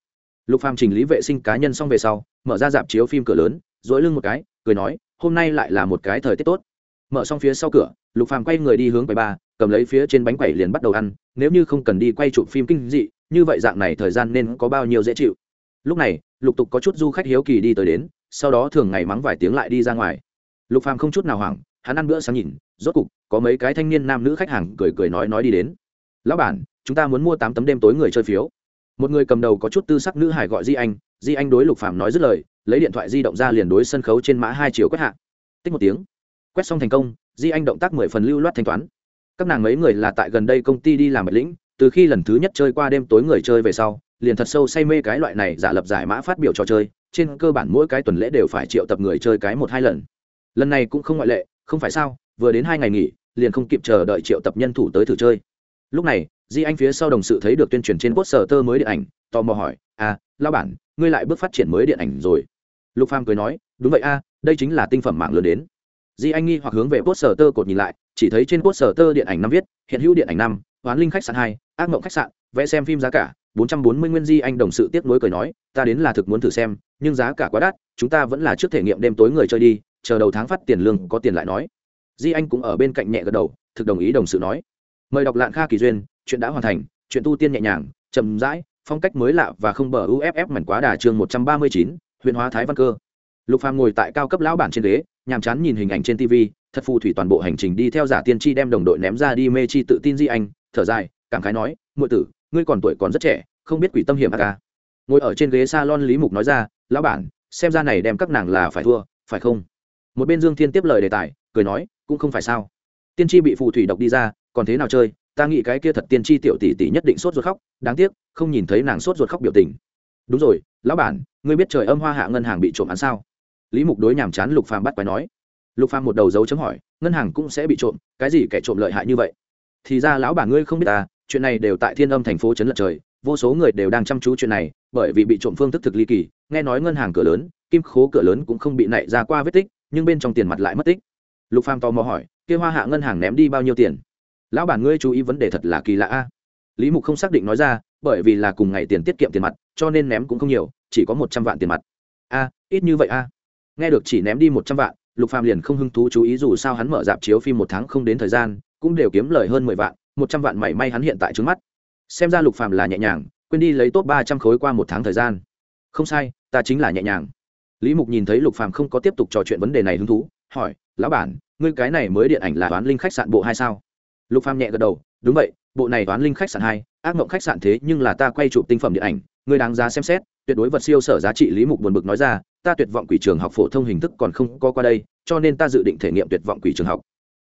lục phàm chỉnh lý vệ sinh cá nhân xong về sau, mở ra dạp chiếu phim cửa lớn dỗi lưng một cái, cười nói, hôm nay lại là một cái thời tiết tốt. Mở xong phía sau cửa, lục phàm quay người đi hướng quầy ba cầm lấy phía trên bánh quẩy liền bắt đầu ăn, nếu như không cần đi quay chụp phim kinh dị, như vậy dạng này thời gian nên có bao nhiêu dễ chịu? Lúc này, lục tục có chút du khách hiếu kỳ đi tới đến, sau đó thường ngày mắng vài tiếng lại đi ra ngoài. Lục phàm không chút nào hoảng, hắn ăn bữa sáng nhìn, rốt cục, có mấy cái thanh niên nam nữ khách hàng cười cười nói nói đi đến. Lão bản, chúng ta muốn mua tám tấm đêm tối người chơi phiếu một người cầm đầu có chút tư sắc nữ hải gọi di anh. Di anh đối lục phàm nói dứt lời, lấy điện thoại di động ra liền đối sân khấu trên mã hai chiều quét hạ. Tích một tiếng. Quét xong thành công, di anh động tác mười phần lưu loát thanh toán. Các nàng mấy người là tại gần đây công ty đi làm mật lĩnh, từ khi lần thứ nhất chơi qua đêm tối người chơi về sau, liền thật sâu say mê cái loại này giả lập giải mã phát biểu trò chơi, trên cơ bản mỗi cái tuần lễ đều phải triệu tập người chơi cái một hai lần. Lần này cũng không ngoại lệ, không phải sao, vừa đến hai ngày nghỉ, liền không kịp chờ đợi triệu tập nhân thủ tới thử chơi. Lúc này di anh phía sau đồng sự thấy được tuyên truyền trên poster tơ mới điện ảnh, tò mò hỏi à lao bản, ngươi lại bước phát triển mới điện ảnh rồi. Lục phàm cười nói, đúng vậy a, đây chính là tinh phẩm mạng lớn đến. Di anh nghi hoặc hướng về poster tơ cột nhìn lại, chỉ thấy trên poster tơ điện ảnh năm viết, hiện hữu điện ảnh năm, hoán linh khách sạn hai, ác mộng khách sạn, vẽ xem phim giá cả, bốn trăm bốn mươi nguyên di anh đồng sự tiếp nối cười nói, ta đến là thực muốn thử xem, nhưng giá cả quá đắt, chúng ta vẫn là trước thể nghiệm đêm tối người chơi đi, chờ đầu tháng phát tiền lương có tiền lại nói. Di anh cũng ở bên cạnh nhẹ gật đầu, thực đồng ý đồng sự nói mời đọc lạng kha kỳ duyên, chuyện đã hoàn thành, chuyện tu tiên nhẹ nhàng, chậm rãi, phong cách mới lạ và không bờ uff mảnh quá đà chương một trăm ba mươi chín huyện hóa thái văn cơ. Lục phàm ngồi tại cao cấp lão bản trên ghế, nhàm chán nhìn hình ảnh trên tv thật phù thủy toàn bộ hành trình đi theo giả tiên tri đem đồng đội ném ra đi mê chi tự tin di anh, thở dài, cảm khái nói, muội tử, ngươi còn tuổi còn rất trẻ, không biết quỷ tâm hiểm ác ca. Ngồi ở trên ghế salon lý mục nói ra, lão bản, xem ra này đem các nàng là phải thua, phải không? Một bên dương thiên tiếp lời đề tài, cười nói, cũng không phải sao tiên tri bị phù thủy độc đi ra, còn thế nào chơi, ta nghĩ cái kia thật tiên tri tiểu tỷ tỷ nhất định sốt ruột khóc, đáng tiếc, không nhìn thấy nàng sốt ruột khóc biểu tình. Đúng rồi, lão bản, ngươi biết trời âm hoa hạ ngân hàng bị trộm án sao? Lý mục đối nhàm chán lục phàm bắt quái nói. Lục phàm một đầu dấu chấm hỏi, ngân hàng cũng sẽ bị trộm, cái gì kẻ trộm lợi hại như vậy? Thì ra lão bản ngươi không biết ta chuyện này đều tại thiên âm thành phố chấn lật trời, vô số người đều đang chăm chú chuyện này, bởi vì bị trộm phương thức thực ly kỳ, nghe nói ngân hàng cửa lớn, kim khố cửa lớn cũng không bị nảy ra qua vết tích, nhưng bên trong tiền mặt lại mất tích. Lục phàm tò mò hỏi kia hoa hạ ngân hàng ném đi bao nhiêu tiền? Lão bản ngươi chú ý vấn đề thật là kỳ lạ a. Lý mục không xác định nói ra, bởi vì là cùng ngày tiền tiết kiệm tiền mặt, cho nên ném cũng không nhiều, chỉ có một trăm vạn tiền mặt. A, ít như vậy a. Nghe được chỉ ném đi một trăm vạn, lục phàm liền không hứng thú chú ý dù sao hắn mở dạp chiếu phim một tháng không đến thời gian, cũng đều kiếm lời hơn mười vạn, một trăm vạn mảy may hắn hiện tại trước mắt. Xem ra lục phàm là nhẹ nhàng, quên đi lấy tốt ba trăm khối qua một tháng thời gian. Không sai, ta chính là nhẹ nhàng. Lý mục nhìn thấy lục phàm không có tiếp tục trò chuyện vấn đề này hứng thú, hỏi, lão bản ngươi cái này mới điện ảnh là toán linh khách sạn bộ hai sao? Lục phàm nhẹ gật đầu, đúng vậy, bộ này toán linh khách sạn hai, ác mộng khách sạn thế nhưng là ta quay chụp tinh phẩm điện ảnh, ngươi đáng giá xem xét, tuyệt đối vật siêu sở giá trị lý mục buồn bực nói ra, ta tuyệt vọng quỷ trường học phổ thông hình thức còn không có qua đây, cho nên ta dự định thể nghiệm tuyệt vọng quỷ trường học.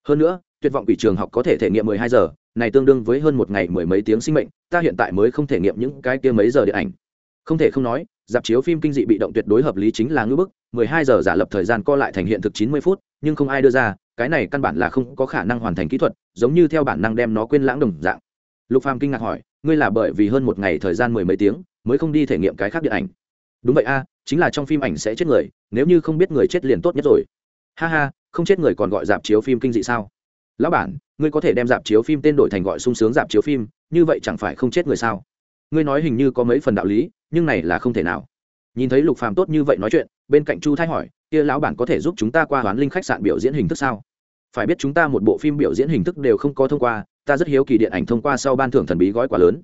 Hơn nữa, tuyệt vọng quỷ trường học có thể thể nghiệm 12 giờ, này tương đương với hơn một ngày mười mấy tiếng sinh mệnh, ta hiện tại mới không thể nghiệm những cái kia mấy giờ điện ảnh. Không thể không nói, dạp chiếu phim kinh dị bị động tuyệt đối hợp lý chính là ngưỡng bức 12 giờ giả lập thời gian co lại thành hiện thực 90 phút, nhưng không ai đưa ra cái này căn bản là không có khả năng hoàn thành kỹ thuật, giống như theo bản năng đem nó quên lãng đồng dạng. Lục phàm kinh ngạc hỏi, ngươi là bởi vì hơn một ngày thời gian mười mấy tiếng mới không đi thể nghiệm cái khác điện ảnh? Đúng vậy a, chính là trong phim ảnh sẽ chết người, nếu như không biết người chết liền tốt nhất rồi. Ha ha, không chết người còn gọi dạp chiếu phim kinh dị sao? Lão bản, ngươi có thể đem dạp chiếu phim tên đổi thành gọi sung sướng dạp chiếu phim, như vậy chẳng phải không chết người sao? Ngươi nói hình như có mấy phần đạo lý, nhưng này là không thể nào. Nhìn thấy lục phàm tốt như vậy nói chuyện, bên cạnh chu thái hỏi kia lão bản có thể giúp chúng ta qua hoán linh khách sạn biểu diễn hình thức sao? Phải biết chúng ta một bộ phim biểu diễn hình thức đều không có thông qua, ta rất hiếu kỳ điện ảnh thông qua sau ban thưởng thần bí gói quá lớn.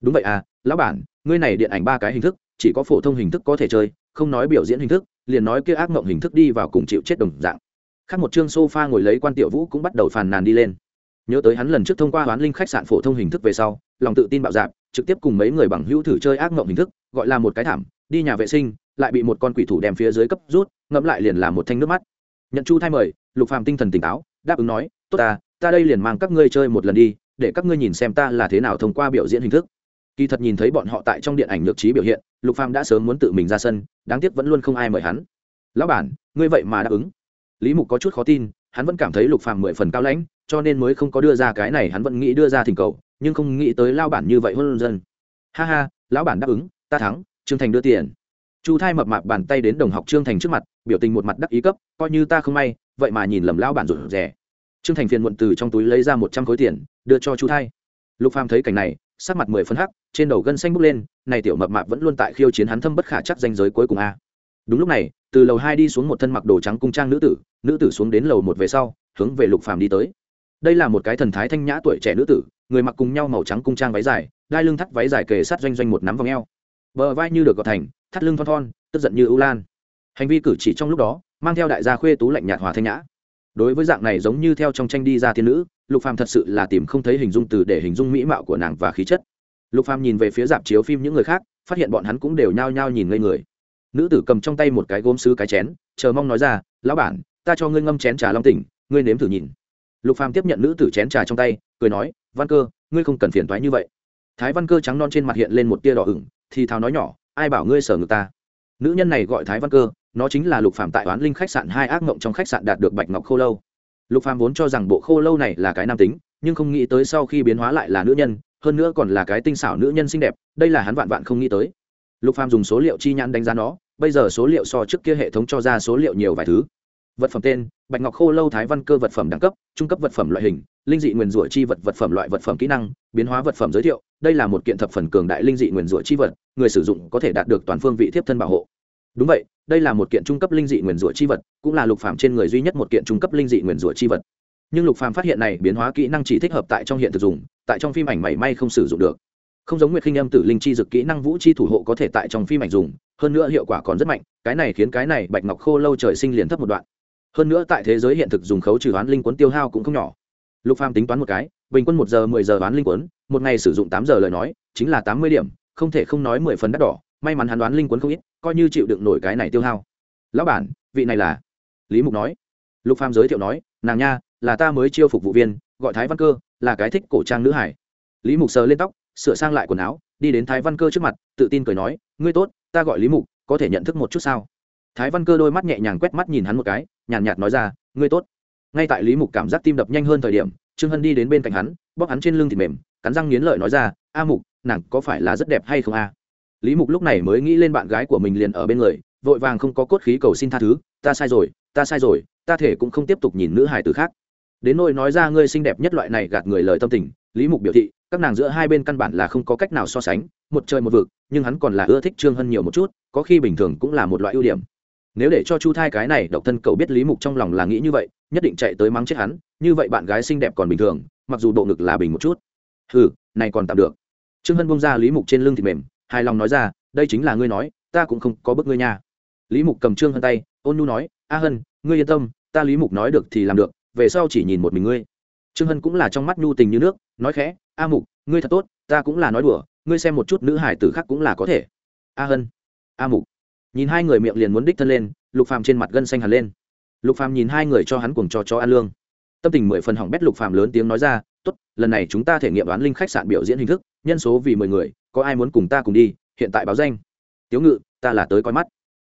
Đúng vậy à lão bản, ngươi này điện ảnh ba cái hình thức, chỉ có phổ thông hình thức có thể chơi, không nói biểu diễn hình thức, liền nói kia ác mộng hình thức đi vào cùng chịu chết đồng dạng. Khác một chương sofa ngồi lấy quan tiểu vũ cũng bắt đầu phàn nàn đi lên. Nhớ tới hắn lần trước thông qua hoán linh khách sạn phổ thông hình thức về sau, lòng tự tin bạo dạp trực tiếp cùng mấy người bằng hữu thử chơi ác mộng hình thức, gọi là một cái thảm, đi nhà vệ sinh lại bị một con quỷ thủ đem phía dưới cấp rút, ngẫm lại liền là một thanh nước mắt. Nhận chu thay mời, lục phàm tinh thần tỉnh táo, đáp ứng nói, tốt ta ta đây liền mang các ngươi chơi một lần đi, để các ngươi nhìn xem ta là thế nào thông qua biểu diễn hình thức. Kỳ thật nhìn thấy bọn họ tại trong điện ảnh nhược trí biểu hiện, lục phàm đã sớm muốn tự mình ra sân, đáng tiếc vẫn luôn không ai mời hắn. Lão bản, ngươi vậy mà đáp ứng. Lý mục có chút khó tin, hắn vẫn cảm thấy lục phàm mười phần cao lãnh, cho nên mới không có đưa ra cái này, hắn vẫn nghĩ đưa ra thỉnh cầu, nhưng không nghĩ tới lao bản như vậy hơn dân. Ha ha, lão bản đáp ứng, ta thắng, trương thành đưa tiền chu thai mập mạp bàn tay đến đồng học trương thành trước mặt, biểu tình một mặt đắc ý cấp, coi như ta không may, vậy mà nhìn lầm lão bản rụt rẻ trương thành phiền muộn từ trong túi lấy ra một trăm khối tiền, đưa cho chu thai. Lục phàm thấy cảnh này, sắc mặt mười phân hắc, trên đầu gân xanh bốc lên, này tiểu mập mạp vẫn luôn tại khiêu chiến hắn thâm bất khả chắc danh giới cuối cùng a. Đúng lúc này, từ lầu hai đi xuống một thân mặc đồ trắng cung trang nữ tử nữ tử xuống đến lầu một về sau, hướng về lục phàm đi tới. Đây là một cái thần thái thanh nhã tuổi trẻ nữ tử, người mặc cùng nhau màu trắng cung trang váy dài, đai lưng thắt váy dài kề sát doanh doanh một nắm vòng eo bờ vai như được gọt thành, thắt lưng thon thon, tức giận như ưu lan. Hành vi cử chỉ trong lúc đó, mang theo đại gia khuê tú lạnh nhạt hòa thanh nhã. Đối với dạng này giống như theo trong tranh đi ra thiên nữ, lục phàm thật sự là tìm không thấy hình dung từ để hình dung mỹ mạo của nàng và khí chất. Lục phàm nhìn về phía dạp chiếu phim những người khác, phát hiện bọn hắn cũng đều nhao nhao nhìn ngây người. Nữ tử cầm trong tay một cái gốm sứ cái chén, chờ mong nói ra, lão bản, ta cho ngươi ngâm chén trà long tỉnh, ngươi nếm thử nhìn. Lục phàm tiếp nhận nữ tử chén trà trong tay, cười nói, văn cơ, ngươi không cần phiền toái như vậy thái văn cơ trắng non trên mặt hiện lên một tia đỏ ửng, thì thào nói nhỏ, ai bảo ngươi sở ngực ta? Nữ nhân này gọi thái văn cơ, nó chính là lục Phạm tại oán linh khách sạn hai ác mộng trong khách sạn đạt được bạch ngọc khô lâu. Lục Phạm vốn cho rằng bộ khô lâu này là cái nam tính, nhưng không nghĩ tới sau khi biến hóa lại là nữ nhân, hơn nữa còn là cái tinh xảo nữ nhân xinh đẹp, đây là hắn vạn vạn không nghĩ tới. Lục Phạm dùng số liệu chi nhãn đánh giá nó, bây giờ số liệu so trước kia hệ thống cho ra số liệu nhiều vài thứ vật phẩm tên, bạch ngọc khô lâu thái văn cơ vật phẩm đẳng cấp, trung cấp vật phẩm loại hình, linh dị nguyền rủa chi vật vật phẩm loại vật phẩm kỹ năng, biến hóa vật phẩm giới thiệu, đây là một kiện thập phần cường đại linh dị nguyền rủa chi vật, người sử dụng có thể đạt được toàn phương vị thiếp thân bảo hộ. Đúng vậy, đây là một kiện trung cấp linh dị nguyền rủa chi vật, cũng là lục phàm trên người duy nhất một kiện trung cấp linh dị nguyền rủa chi vật. Nhưng lục phàm phát hiện này biến hóa kỹ năng chỉ thích hợp tại trong hiện thực dùng, tại trong phim ảnh mảy may không sử dụng được. Không giống nguyệt khinh âm tử linh chi dực kỹ năng vũ chi thủ hộ có thể tại trong phim ảnh dùng, hơn nữa hiệu quả còn rất mạnh, cái này khiến cái này bạch ngọc khô lâu trời sinh liền thấp một đoạn hơn nữa tại thế giới hiện thực dùng khấu trừ hoán linh quấn tiêu hao cũng không nhỏ. Lục phàm tính toán một cái, bình quân một giờ mười giờ hoán linh quấn một ngày sử dụng tám giờ lời nói, chính là tám mươi điểm, không thể không nói mười phần đắt đỏ, may mắn hắn đoán linh quấn không ít, coi như chịu đựng nổi cái này tiêu hao. Lão bản, vị này là? Lý mục nói. Lục phàm giới thiệu nói, nàng nha, là ta mới chiêu phục vụ viên, gọi thái văn cơ, là cái thích cổ trang nữ hải. Lý mục sờ lên tóc, sửa sang lại quần áo, đi đến thái văn cơ trước mặt, tự tin cười nói, ngươi tốt, ta gọi lý mục, có thể nhận thức một chút sao? Thái văn cơ đôi mắt nhẹ nhàng quét mắt nhìn hắn một cái, nhàn nhạt nói ra, ngươi tốt. Ngay tại lý mục cảm giác tim đập nhanh hơn thời điểm, trương hân đi đến bên cạnh hắn, bóp hắn trên lưng thịt mềm, cắn răng nghiến lợi nói ra, a mục, nàng có phải là rất đẹp hay không a? Lý mục lúc này mới nghĩ lên bạn gái của mình liền ở bên người, vội vàng không có cốt khí cầu xin tha thứ, ta sai rồi, ta sai rồi, ta thể cũng không tiếp tục nhìn nữ hài từ khác. Đến nỗi nói ra ngươi xinh đẹp nhất loại này gạt người lời tâm tình, lý mục biểu thị, các nàng giữa hai bên căn bản là không có cách nào so sánh, một trời một vực, nhưng hắn còn là ưa thích trương hân nhiều một chút, có khi bình thường cũng là một loại ưu điểm nếu để cho chu thai cái này độc thân cậu biết lý mục trong lòng là nghĩ như vậy, nhất định chạy tới mắng chết hắn, như vậy bạn gái xinh đẹp còn bình thường, mặc dù bộ ngực là bình một chút. Hừ, này còn tạm được. Trương hân bông ra lý mục trên lưng thịt mềm, hài lòng nói ra, đây chính là ngươi nói, ta cũng không có bức ngươi nha. Lý mục cầm trương hân tay, ôn nhu nói, a hân, ngươi yên tâm, ta lý mục nói được thì làm được, về sau chỉ nhìn một mình ngươi. Trương hân cũng là trong mắt nhu tình như nước, nói khẽ, a mục, ngươi thật tốt, ta cũng là nói đùa, ngươi xem một chút nữ hải tử khác cũng là có thể. A hân, a mục nhìn hai người miệng liền muốn đích thân lên, lục phàm trên mặt gân xanh hẳn lên. Lục phàm nhìn hai người cho hắn cuồng cho cho ăn lương. Tâm tình mười phần hỏng bét lục phàm lớn tiếng nói ra, tốt, lần này chúng ta thể nghiệm đoán linh khách sạn biểu diễn hình thức, nhân số vì mười người, có ai muốn cùng ta cùng đi, hiện tại báo danh. Tiếu ngự, ta là tới coi mắt.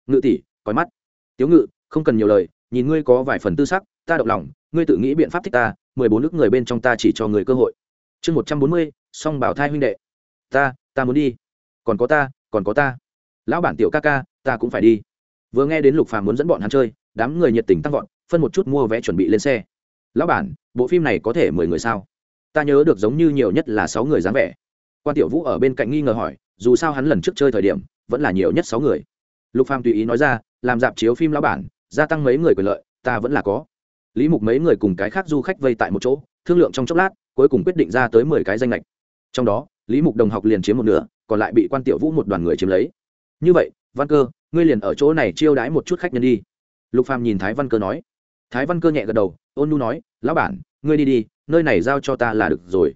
Ngự tỷ, coi mắt. Tiếu ngự, không cần nhiều lời, nhìn ngươi có vài phần tư sắc, ta động lòng, ngươi tự nghĩ biện pháp thích ta, mười bốn nước người bên trong ta chỉ cho người cơ hội. Chương một trăm bốn mươi, song bảo thai huynh đệ. Ta ta muốn đi. Còn có ta, còn có ta lão bản tiểu ca ca, ta cũng phải đi. Vừa nghe đến lục phàm muốn dẫn bọn hắn chơi, đám người nhiệt tình tăng vọt, phân một chút mua vé chuẩn bị lên xe. Lão bản, bộ phim này có thể mười người sao? Ta nhớ được giống như nhiều nhất là sáu người dáng vẻ. Quan tiểu vũ ở bên cạnh nghi ngờ hỏi, dù sao hắn lần trước chơi thời điểm, vẫn là nhiều nhất sáu người. Lục phàm tùy ý nói ra, làm dạp chiếu phim lão bản, gia tăng mấy người quyền lợi, ta vẫn là có. Lý mục mấy người cùng cái khác du khách vây tại một chỗ, thương lượng trong chốc lát, cuối cùng quyết định ra tới mười cái danh lệch. Trong đó, lý mục đồng học liền chiếm một nửa, còn lại bị quan tiểu vũ một đoàn người chiếm lấy như vậy, văn cơ, ngươi liền ở chỗ này chiêu đãi một chút khách nhân đi. Lục phàm nhìn thái văn cơ nói. Thái văn cơ nhẹ gật đầu, ôn nu nói, lão bản, ngươi đi đi, nơi này giao cho ta là được rồi.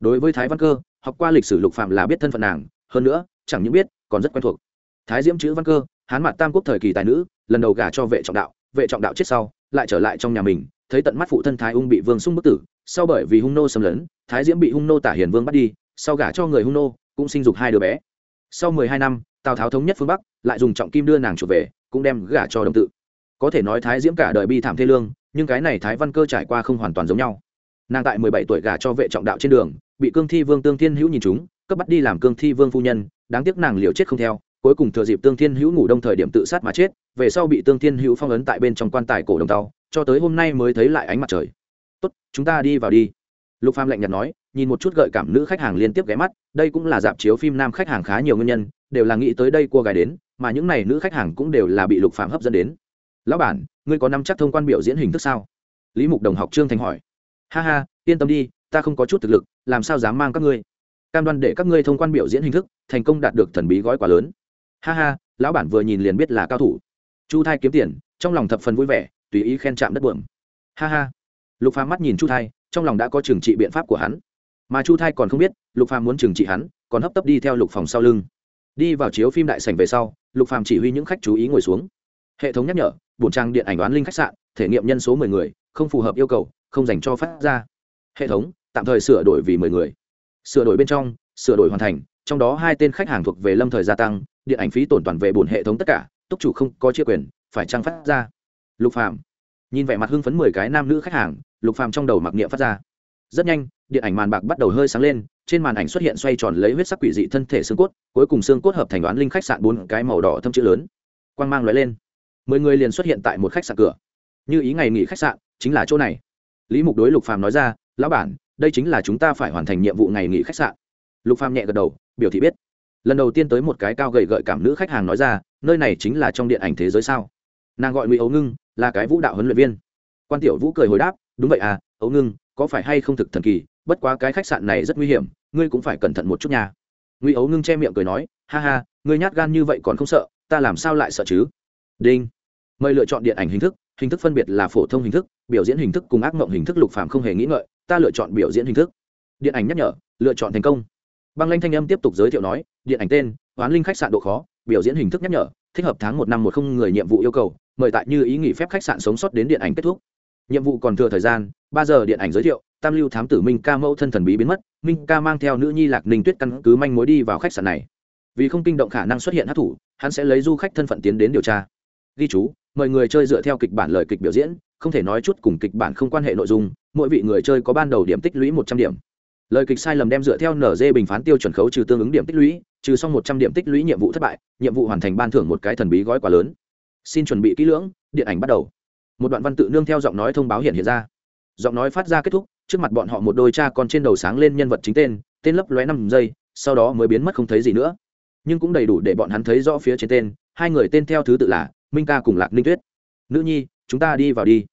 Đối với thái văn cơ, học qua lịch sử lục phàm là biết thân phận nàng, hơn nữa, chẳng những biết, còn rất quen thuộc. Thái diễm chữ văn cơ, hán mặt tam quốc thời kỳ tài nữ, lần đầu gả cho vệ trọng đạo, vệ trọng đạo chết sau, lại trở lại trong nhà mình, thấy tận mắt phụ thân thái ung bị vương sung bức tử, sau bởi vì hung nô xâm lấn, thái diễm bị hung nô tả hiền vương bắt đi, sau gả cho người hung nô, cũng sinh dục hai đứa bé. Sau mười hai năm tào tháo thống nhất phương bắc lại dùng trọng kim đưa nàng chuột về cũng đem gả cho đồng tự có thể nói thái diễm cả đời bi thảm thê lương nhưng cái này thái văn cơ trải qua không hoàn toàn giống nhau nàng tại mười bảy tuổi gả cho vệ trọng đạo trên đường bị cương thi vương tương thiên hữu nhìn chúng cấp bắt đi làm cương thi vương phu nhân đáng tiếc nàng liều chết không theo cuối cùng thừa dịp tương thiên hữu ngủ đông thời điểm tự sát mà chết về sau bị tương thiên hữu phong ấn tại bên trong quan tài cổ đồng tàu cho tới hôm nay mới thấy lại ánh mặt trời tốt chúng ta đi vào đi lục phàm lạnh nhạt nói nhìn một chút gợi cảm nữ khách hàng liên tiếp ghé mắt, đây cũng là dạp chiếu phim nam khách hàng khá nhiều nguyên nhân, đều là nghĩ tới đây cua gái đến, mà những này nữ khách hàng cũng đều là bị lục phàm hấp dẫn đến. Lão bản, ngươi có nắm chắc thông quan biểu diễn hình thức sao? Lý mục đồng học trương thành hỏi. Ha ha, yên tâm đi, ta không có chút thực lực, làm sao dám mang các ngươi? Cam đoan để các ngươi thông quan biểu diễn hình thức, thành công đạt được thần bí gói quá lớn. Ha ha, lão bản vừa nhìn liền biết là cao thủ. Chu thai kiếm tiền, trong lòng thập phần vui vẻ, tùy ý khen chạm đất bượm ha ha. Lục phàm mắt nhìn chu thai, trong lòng đã có trừng trị biện pháp của hắn mà chu thai còn không biết lục phàm muốn trừng trị hắn còn hấp tấp đi theo lục phòng sau lưng đi vào chiếu phim đại sảnh về sau lục phàm chỉ huy những khách chú ý ngồi xuống hệ thống nhắc nhở bổn trang điện ảnh đoán linh khách sạn thể nghiệm nhân số mười người không phù hợp yêu cầu không dành cho phát ra hệ thống tạm thời sửa đổi vì mười người sửa đổi bên trong sửa đổi hoàn thành trong đó hai tên khách hàng thuộc về lâm thời gia tăng điện ảnh phí tổn toàn về bổn hệ thống tất cả túc chủ không có chia quyền phải trang phát ra lục phàm nhìn vẻ mặt hưng phấn mười cái nam nữ khách hàng lục phàm trong đầu mặc niệm phát ra rất nhanh điện ảnh màn bạc bắt đầu hơi sáng lên, trên màn ảnh xuất hiện xoay tròn lấy huyết sắc quỷ dị thân thể xương cốt, cuối cùng xương cốt hợp thành đoán linh khách sạn bốn cái màu đỏ thâm chữ lớn. Quang mang lóe lên. Mười người liền xuất hiện tại một khách sạn cửa. Như ý ngày nghỉ khách sạn, chính là chỗ này. Lý mục đối lục phàm nói ra, lão bản, đây chính là chúng ta phải hoàn thành nhiệm vụ ngày nghỉ khách sạn. Lục phàm nhẹ gật đầu, biểu thị biết. Lần đầu tiên tới một cái cao gầy gợi cảm nữ khách hàng nói ra, nơi này chính là trong điện ảnh thế giới sao? Nàng gọi ngụy ấu ngưng, là cái vũ đạo huấn luyện viên. Quan tiểu vũ cười hồi đáp, đúng vậy à ấu ngưng, có phải hay không thực thần kỳ? Bất quá cái khách sạn này rất nguy hiểm, ngươi cũng phải cẩn thận một chút nha. Ngụy ấu ngưng che miệng cười nói, ha ha, ngươi nhát gan như vậy còn không sợ, ta làm sao lại sợ chứ? Đinh. Mời lựa chọn điện ảnh hình thức hình thức phân biệt là phổ thông hình thức, biểu diễn hình thức cùng ác mộng hình thức lục phạm không hề nghĩ ngợi, ta lựa chọn biểu diễn hình thức. Điện ảnh nhắc nhở, lựa chọn thành công. Băng lanh thanh âm tiếp tục giới thiệu nói, điện ảnh tên oán linh khách sạn độ khó, biểu diễn hình thức nhắc nhở, thích hợp tháng một năm một không người nhiệm vụ yêu cầu, mời tại như ý nghỉ phép khách sạn sống sót đến điện ảnh kết thúc. Nhiệm vụ còn thừa thời gian, ba giờ điện ảnh giới thiệu tam lưu thám tử minh ca mẫu thân thần bí biến mất, minh ca mang theo nữ nhi lạc ninh tuyết căn cứ manh mối đi vào khách sạn này. vì không kinh động khả năng xuất hiện hát thủ, hắn sẽ lấy du khách thân phận tiến đến điều tra. ghi chú, mời người chơi dựa theo kịch bản lời kịch biểu diễn, không thể nói chút cùng kịch bản không quan hệ nội dung, mỗi vị người chơi có ban đầu điểm tích lũy một trăm điểm. lời kịch sai lầm đem dựa theo nz bình phán tiêu chuẩn khấu trừ tương ứng điểm tích lũy, trừ xong một trăm điểm tích lũy nhiệm vụ thất bại, nhiệm vụ hoàn thành ban thưởng một cái thần bí gói quá lớn. xin chuẩn bị kỹ lưỡng, điện ảnh bắt đầu. một đoạn văn tự nương theo giọng nói thông báo hiện hiện ra. giọng nói phát ra kết thúc trước mặt bọn họ một đôi cha con trên đầu sáng lên nhân vật chính tên tên lấp lóe năm giây, sau đó mới biến mất không thấy gì nữa. Nhưng cũng đầy đủ để bọn hắn thấy rõ phía trên tên, hai người tên theo thứ tự là minh ca cùng lạc ninh tuyết. Nữ nhi, chúng ta đi vào đi.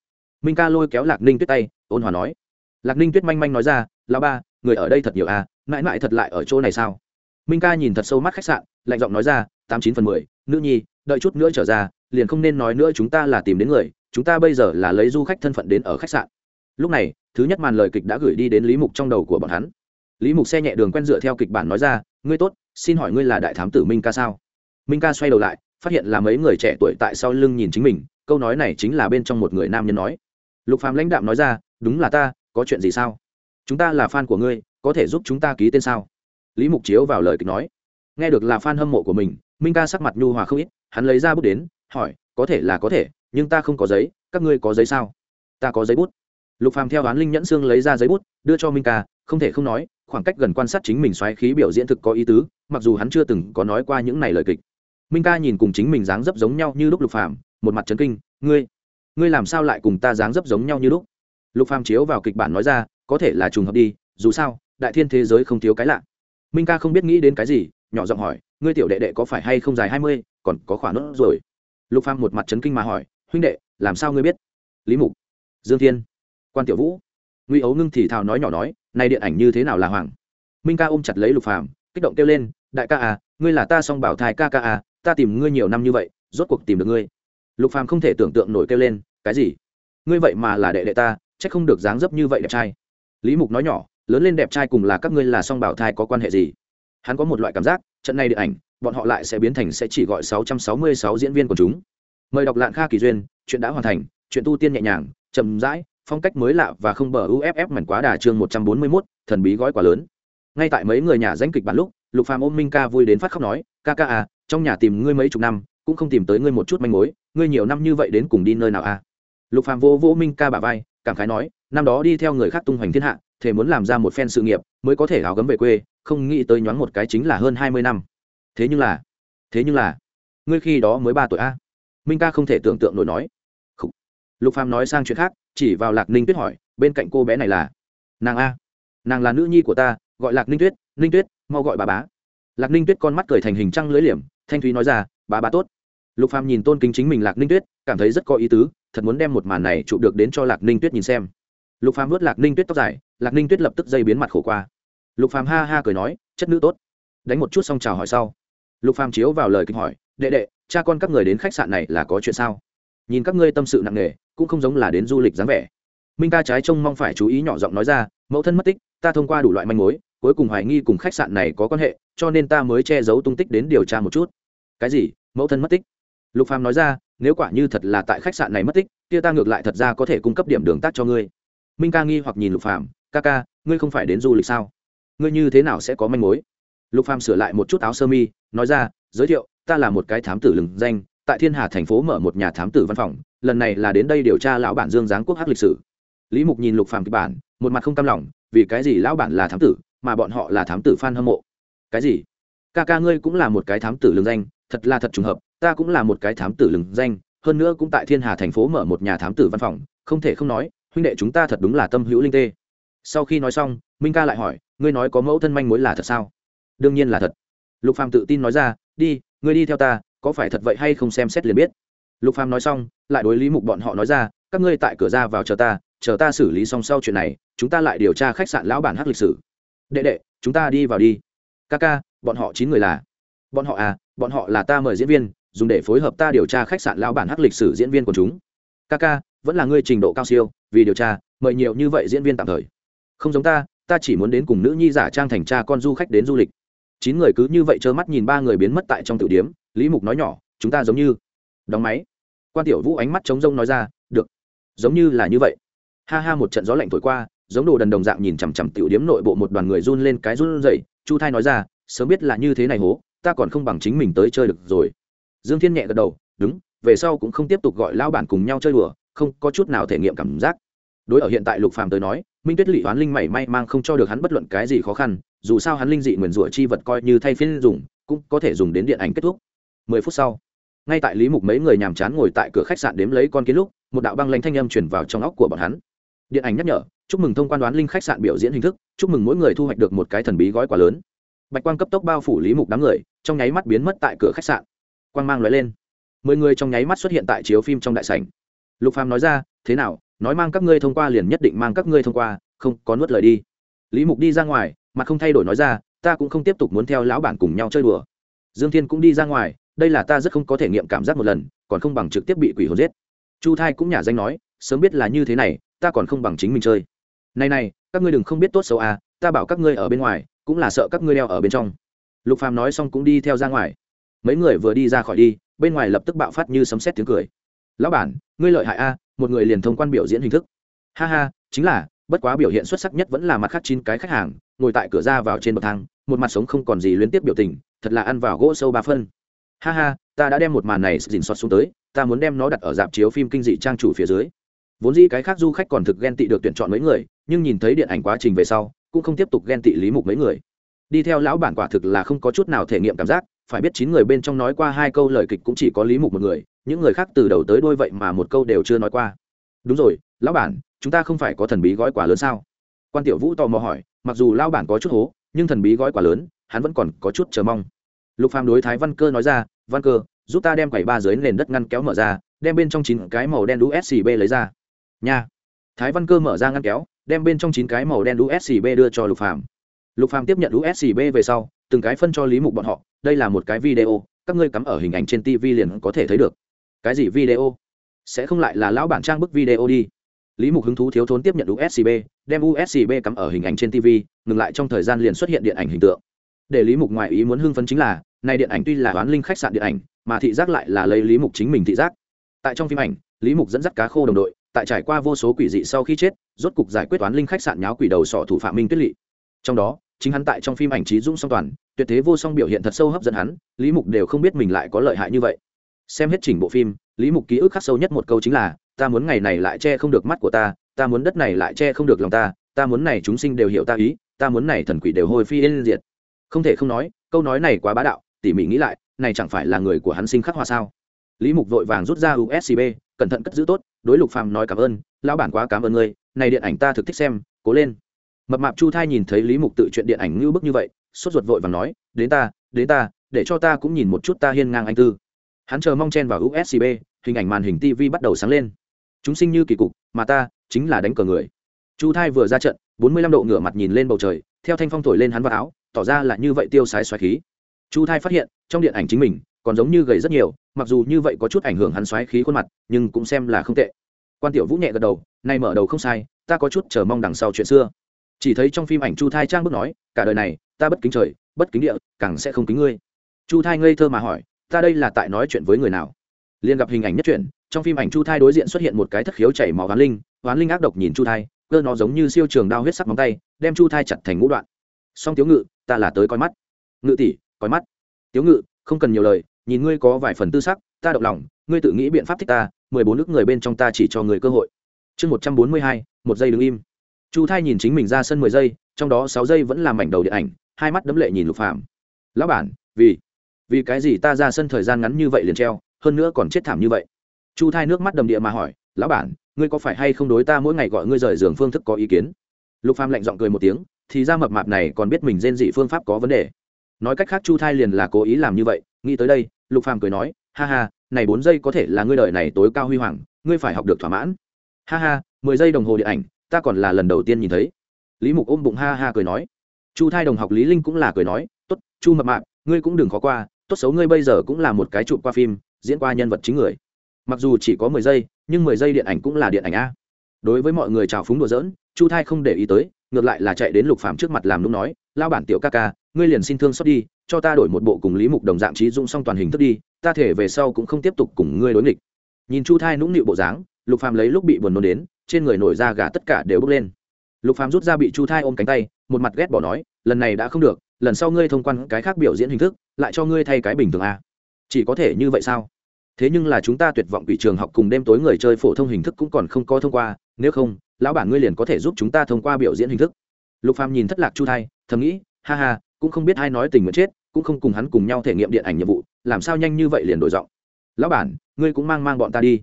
Minh ca lôi kéo lạc ninh tuyết tay, ôn hòa nói. Lạc ninh tuyết manh manh nói ra là ba, người ở đây thật nhiều à mãi mãi thật lại ở chỗ này sao? Minh ca nhìn thật sâu mắt khách sạn, lạnh giọng nói ra, tám chín phần mười, nữ nhi, đợi chút nữa trở ra, liền không nên nói nữa chúng ta là tìm đến người, chúng ta bây giờ là lấy du khách thân phận đến ở khách sạn. Lúc này thứ nhất màn lời kịch đã gửi đi đến lý mục trong đầu của bọn hắn. Lý mục xe nhẹ đường quen dựa theo kịch bản nói ra, ngươi tốt, xin hỏi ngươi là đại thám tử minh ca sao? Minh ca xoay đầu lại, phát hiện là mấy người trẻ tuổi tại sau lưng nhìn chính mình, câu nói này chính là bên trong một người nam nhân nói. Lục phàm lãnh đạm nói ra, đúng là ta, có chuyện gì sao? Chúng ta là fan của ngươi, có thể giúp chúng ta ký tên sao? Lý mục chiếu vào lời kịch nói. Nghe được là fan hâm mộ của mình, minh ca sắc mặt nhu hòa không ít, hắn lấy ra bút đến, hỏi, có thể là có thể, nhưng ta không có giấy, các ngươi có giấy sao? Ta có giấy bút lục phàm theo đoán linh nhẫn xương lấy ra giấy bút, đưa cho minh ca, không thể không nói, khoảng cách gần quan sát chính mình xoáy khí biểu diễn thực có ý tứ, mặc dù hắn chưa từng có nói qua những này lời kịch. Minh ca nhìn cùng chính mình dáng dấp giống nhau như lúc lục phàm, một mặt chấn kinh, ngươi ngươi làm sao lại cùng ta dáng dấp giống nhau như lúc? Lục phàm chiếu vào kịch bản nói ra, có thể là trùng hợp đi, dù sao, đại thiên thế giới không thiếu cái lạ. Minh ca không biết nghĩ đến cái gì, nhỏ giọng hỏi, ngươi tiểu đệ đệ có phải hay không dài hai mươi, còn có khoản nốt rồi lục phàm một mặt chấn kinh mà hỏi, huynh đệ, làm sao ngươi biết? Lý mục, dương thiên quan tiểu vũ ngụy ấu ngưng thì thào nói nhỏ nói nay điện ảnh như thế nào là hoàng minh ca ôm chặt lấy lục phàm kích động kêu lên đại ca à ngươi là ta song bảo thai ca ca à ta tìm ngươi nhiều năm như vậy rốt cuộc tìm được ngươi lục phàm không thể tưởng tượng nổi kêu lên cái gì ngươi vậy mà là đệ đệ ta chắc không được dáng dấp như vậy đẹp trai lý mục nói nhỏ lớn lên đẹp trai cùng là các ngươi là song bảo thai có quan hệ gì hắn có một loại cảm giác trận này điện ảnh bọn họ lại sẽ biến thành sẽ chỉ gọi 666 diễn viên của chúng mời đọc lạn kha kỳ duyên chuyện đã hoàn thành chuyện tu tiên nhẹ nhàng chậm rãi phong cách mới lạ và không bờ uff mảnh quá đà chương 141, thần bí gói quá lớn. Ngay tại mấy người nhà danh kịch bản lúc lục phàm ôm minh ca vui đến phát khóc nói ca ca à trong nhà tìm ngươi mấy chục năm cũng không tìm tới ngươi một chút manh mối ngươi nhiều năm như vậy đến cùng đi nơi nào à? Lục phàm vô vô minh ca bả vai cảm khái nói năm đó đi theo người khác tung hoành thiên hạ thể muốn làm ra một phen sự nghiệp mới có thể áo gấm về quê không nghĩ tới nhoáng một cái chính là hơn hai mươi năm. Thế nhưng là thế nhưng là ngươi khi đó mới ba tuổi a minh ca không thể tưởng tượng nổi nói. Khủ. lục phàm nói sang chuyện khác chỉ vào lạc ninh tuyết hỏi, bên cạnh cô bé này là? Nàng a. Nàng là nữ nhi của ta, gọi lạc ninh tuyết ninh tuyết, mau gọi bà bá. Lạc ninh tuyết con mắt cười thành hình trăng lưỡi liềm, thanh thúy nói ra, bà bá tốt. Lục phàm nhìn tôn kính chính mình lạc ninh tuyết, cảm thấy rất có ý tứ, thật muốn đem một màn này chụp được đến cho lạc ninh tuyết nhìn xem. Lục phàm vớt lạc ninh tuyết tóc dài, lạc ninh tuyết lập tức dây biến mặt khổ qua. Lục phàm ha ha cười nói, chất nữ tốt. Đánh một chút xong chào hỏi sau. Lục phàm chiếu vào lời kinh hỏi, đệ đệ, cha con các người đến khách sạn này là có chuyện sao? Nhìn các ngươi tâm sự nặng nề, cũng không giống là đến du lịch dáng vẻ. Minh ca trái trông mong phải chú ý nhỏ giọng nói ra, mẫu thân mất tích, ta thông qua đủ loại manh mối, cuối cùng hoài nghi cùng khách sạn này có quan hệ, cho nên ta mới che giấu tung tích đến điều tra một chút. Cái gì? Mẫu thân mất tích? Lục phàm nói ra, nếu quả như thật là tại khách sạn này mất tích, kia ta ngược lại thật ra có thể cung cấp điểm đường tắt cho ngươi. Minh ca nghi hoặc nhìn lục phàm, ca ca, ngươi không phải đến du lịch sao? Ngươi như thế nào sẽ có manh mối? Lục phàm sửa lại một chút áo sơ mi, nói ra, giới thiệu, ta là một cái thám tử lừng danh tại thiên hà thành phố mở một nhà thám tử văn phòng, lần này là đến đây điều tra lão bản dương giáng quốc hắc lịch sử. Lý mục nhìn lục phàm kịch bản, một mặt không cam lòng, vì cái gì lão bản là thám tử, mà bọn họ là thám tử fan hâm mộ? Cái gì? Ca ca ngươi cũng là một cái thám tử lừng danh, thật là thật trùng hợp, ta cũng là một cái thám tử lừng danh, hơn nữa cũng tại thiên hà thành phố mở một nhà thám tử văn phòng, không thể không nói, huynh đệ chúng ta thật đúng là tâm hữu linh tê. Sau khi nói xong, minh ca lại hỏi, ngươi nói có mẫu thân manh mối là thật sao? Đương nhiên là thật. Lục phàm tự tin nói ra, đi, ngươi đi theo ta có phải thật vậy hay không xem xét liền biết. Lục phàm nói xong, lại đối lý mục bọn họ nói ra, các ngươi tại cửa ra vào chờ ta chờ ta xử lý xong sau chuyện này, chúng ta lại điều tra khách sạn lão bản hắc lịch sử. Đệ đệ, chúng ta đi vào đi. Ca ca, bọn họ chín người là? Bọn họ à bọn họ là ta mời diễn viên, dùng để phối hợp ta điều tra khách sạn lão bản hắc lịch sử diễn viên của chúng. Ca ca, vẫn là ngươi trình độ cao siêu, vì điều tra, mời nhiều như vậy diễn viên tạm thời. Không giống ta ta chỉ muốn đến cùng nữ nhi giả trang thành cha con du khách đến du lịch chín người cứ như vậy trơ mắt nhìn ba người biến mất tại trong tử điếm, lý mục nói nhỏ, chúng ta giống như đóng máy. Quan tiểu vũ ánh mắt trống rông nói ra, được, giống như là như vậy. Ha ha, một trận gió lạnh thổi qua, giống đồ đần đồng dạng nhìn chằm chằm tiểu điếm nội bộ một đoàn người run lên cái run rẩy. Chu thai nói ra, sớm biết là như thế này hố, ta còn không bằng chính mình tới chơi được rồi. Dương thiên nhẹ gật đầu, đúng, về sau cũng không tiếp tục gọi lao bản cùng nhau chơi đùa, không có chút nào thể nghiệm cảm giác. Đối ở hiện tại lục phàm tới nói, minh tuyết lị oán linh mảy may mang không cho được hắn bất luận cái gì khó khăn dù sao hắn linh dị nguyền rủa chi vật coi như thay phiên dùng, cũng có thể dùng đến điện ảnh kết thúc. Mười phút sau, ngay tại lý mục mấy người nhàm chán ngồi tại cửa khách sạn đếm lấy con kiến lúc, một đạo băng lanh thanh âm truyền vào trong óc của bọn hắn. Điện ảnh nhắc nhở, chúc mừng thông quan đoán linh khách sạn biểu diễn hình thức, chúc mừng mỗi người thu hoạch được một cái thần bí gói quá lớn. Bạch quang cấp tốc bao phủ lý mục đám người, trong nháy mắt biến mất tại cửa khách sạn. Quang mang lóe lên. Mười người trong nháy mắt xuất hiện tại chiếu phim trong đại sảnh. Lục phàm nói ra, thế nào, nói mang các ngươi thông qua liền nhất định mang các ngươi thông qua, không có nuốt lời đi. Lý mục đi ra ngoài mà không thay đổi nói ra, ta cũng không tiếp tục muốn theo lão bản cùng nhau chơi đùa. Dương thiên cũng đi ra ngoài, đây là ta rất không có thể nghiệm cảm giác một lần, còn không bằng trực tiếp bị quỷ hồn giết. Chu thai cũng nhả danh nói, sớm biết là như thế này, ta còn không bằng chính mình chơi. Này này, các ngươi đừng không biết tốt xấu à ta bảo các ngươi ở bên ngoài, cũng là sợ các ngươi đeo ở bên trong. Lục phàm nói xong cũng đi theo ra ngoài. Mấy người vừa đi ra khỏi đi, bên ngoài lập tức bạo phát như sấm sét tiếng cười. Lão bản, ngươi lợi hại a, một người liền thông quan biểu diễn hình thức. Ha ha, chính là, bất quá biểu hiện xuất sắc nhất vẫn là mặt khác chín cái khách hàng ngồi tại cửa ra vào trên bậc thang, một mặt sống không còn gì liên tiếp biểu tình, thật là ăn vào gỗ sâu ba phân. Ha ha, ta đã đem một màn này dình xót xuống tới, ta muốn đem nó đặt ở dạp chiếu phim kinh dị trang chủ phía dưới. Vốn dĩ cái khác du khách còn thực ghen tị được tuyển chọn mấy người, nhưng nhìn thấy điện ảnh quá trình về sau, cũng không tiếp tục ghen tị lý mục mấy người. Đi theo lão bản quả thực là không có chút nào thể nghiệm cảm giác, phải biết chín người bên trong nói qua hai câu lời kịch cũng chỉ có lý mục một người, những người khác từ đầu tới đôi vậy mà một câu đều chưa nói qua. Đúng rồi, lão bản, chúng ta không phải có thần bí gói quà lớn sao? Quan tiểu vũ tò mò hỏi, mặc dù lão bản có chút hố, nhưng thần bí gói quá lớn, hắn vẫn còn có chút chờ mong. Lục phàm đối thái văn cơ nói ra, văn cơ, giúp ta đem quầy ba dưới nền đất ngăn kéo mở ra, đem bên trong chín cái màu đen uscb lấy ra. Nha. Thái văn cơ mở ra ngăn kéo, đem bên trong chín cái màu đen uscb đưa cho lục phàm. Lục phàm tiếp nhận uscb về sau, từng cái phân cho lý mục bọn họ, đây là một cái video, các ngươi cắm ở hình ảnh trên tv liền có thể thấy được. Cái gì video? Sẽ không lại là lão bản trang bức video đi lý mục hứng thú thiếu thốn tiếp nhận uscb đem uscb cắm ở hình ảnh trên tv ngừng lại trong thời gian liền xuất hiện điện ảnh hình tượng. Để lý mục ngoài ý muốn hưng phấn chính là nay điện ảnh tuy là oán linh khách sạn điện ảnh, mà thị giác lại là lấy lý mục chính mình thị giác. Tại trong phim ảnh, lý mục dẫn dắt cá khô đồng đội, tại trải qua vô số quỷ dị sau khi chết, rốt cục giải quyết toán linh khách sạn nháo quỷ đầu sọ thủ phạm minh tuyết lỵ trong đó, chính hắn tại trong phim ảnh trí dũng song toàn, tuyệt thế vô song biểu hiện thật sâu hấp dẫn hắn, lý mục đều không biết mình lại có lợi hại như vậy. Xem hết chỉnh bộ phim, lý mục ký ức khắc sâu nhất một câu chính là ta muốn ngày này lại che không được mắt của ta ta muốn đất này lại che không được lòng ta ta muốn này chúng sinh đều hiểu ta ý, ta muốn này thần quỷ đều hôi phi yên diệt. Không thể không nói, câu nói này quá bá đạo, tỉ mỉ nghĩ lại, này chẳng phải là người của hắn sinh khắc hoa sao? Lý mục vội vàng rút ra uscb cẩn thận cất giữ tốt, đối lục phàm nói cảm ơn, lão bản quá cảm ơn ngươi, này điện ảnh ta thực thích xem, cố lên. Mập mạp chu thai nhìn thấy lý mục tự chuyện điện ảnh như bức như vậy, sốt ruột vội vàng nói, đến ta đến ta, để cho ta cũng nhìn một chút ta hiên ngang anh tư. Hắn chờ mong chen vào uscb hình ảnh màn hình tv bắt đầu sáng lên chúng sinh như kỳ cục, mà ta chính là đánh cờ người. Chu thai vừa ra trận, bốn mươi lăm độ ngửa mặt nhìn lên bầu trời, theo thanh phong thổi lên hắn vào áo, tỏ ra là như vậy tiêu sái xoáy khí. Chu thai phát hiện, trong điện ảnh chính mình, còn giống như gầy rất nhiều, mặc dù như vậy có chút ảnh hưởng hắn xoáy khí khuôn mặt, nhưng cũng xem là không tệ. Quan tiểu vũ nhẹ gật đầu, nay mở đầu không sai, ta có chút chờ mong đằng sau chuyện xưa. Chỉ thấy trong phim ảnh chu thai trang bước nói, cả đời này, ta bất kính trời, bất kính địa, càng sẽ không kính ngươi. Chu thai ngây thơ mà hỏi, ta đây là tại nói chuyện với người nào? Liền gặp hình ảnh nhất chuyện trong phim ảnh chu thai đối diện xuất hiện một cái thất khiếu chảy máu hoán linh hoán linh ác độc nhìn chu thai, cơ nó giống như siêu trường đao huyết sắc móng tay, đem chu thai chặt thành ngũ đoạn. Song tiếu ngự, ta là tới coi mắt. Ngự tỷ, coi mắt. Tiếu ngự, không cần nhiều lời, nhìn ngươi có vài phần tư sắc, ta động lòng, ngươi tự nghĩ biện pháp thích ta, mười bốn nước người bên trong ta chỉ cho người cơ hội. Chương một trăm bốn mươi hai, một giây đứng im. Chu thai nhìn chính mình ra sân mười giây, trong đó sáu giây vẫn làm mảnh đầu điện ảnh, hai mắt đấm lệ nhìn lục phạm lão bản, vì vì cái gì ta ra sân thời gian ngắn như vậy liền treo, hơn nữa còn chết thảm như vậy? Chu thai nước mắt đầm địa mà hỏi, lão bản, ngươi có phải hay không đối ta mỗi ngày gọi ngươi rời giường phương thức có ý kiến? Lục phàm lạnh giọng cười một tiếng, thì ra mập mạp này còn biết mình rên dị phương pháp có vấn đề. Nói cách khác chu thai liền là cố ý làm như vậy, nghĩ tới đây, lục phàm cười nói, ha ha, này bốn giây có thể là ngươi đời này tối cao huy hoàng, ngươi phải học được thỏa mãn. Ha ha, mười giây đồng hồ điện ảnh, ta còn là lần đầu tiên nhìn thấy. Lý mục ôm bụng ha ha cười nói. Chu thai đồng học lý linh cũng là cười nói, tốt, chu mập mạp, ngươi cũng đừng khó qua, tốt xấu ngươi bây giờ cũng là một cái trụ qua phim, diễn qua nhân vật chính người mặc dù chỉ có mười giây, nhưng mười giây điện ảnh cũng là điện ảnh a. Đối với mọi người chào phúng đùa giỡn, chu thai không để ý tới, ngược lại là chạy đến lục phạm trước mặt làm lúc nói lao bản tiểu ca ca, ngươi liền xin thương xót đi, cho ta đổi một bộ cùng lý mục đồng dạng trí dung xong toàn hình thức đi, ta thể về sau cũng không tiếp tục cùng ngươi đối nghịch. Nhìn chu thai nũng nịu bộ dáng, lục phàm lấy lúc bị buồn nôn đến, trên người nổi da gà tất cả đều bốc lên. Lục phàm rút ra bị chu thai ôm cánh tay, một mặt ghét bỏ nói, lần này đã không được, lần sau ngươi thông quan cái khác biểu diễn hình thức, lại cho ngươi thay cái bình thường a. Chỉ có thể như vậy sao? Thế nhưng là chúng ta tuyệt vọng quỷ trường học cùng đêm tối người chơi phổ thông hình thức cũng còn không có thông qua, nếu không, lão bản ngươi liền có thể giúp chúng ta thông qua biểu diễn hình thức. Lục phàm nhìn thất lạc chu thai, thầm nghĩ, ha ha, cũng không biết ai nói tình nguyện chết, cũng không cùng hắn cùng nhau thể nghiệm điện ảnh nhiệm vụ, làm sao nhanh như vậy liền đổi giọng. Lão bản, ngươi cũng mang mang bọn ta đi.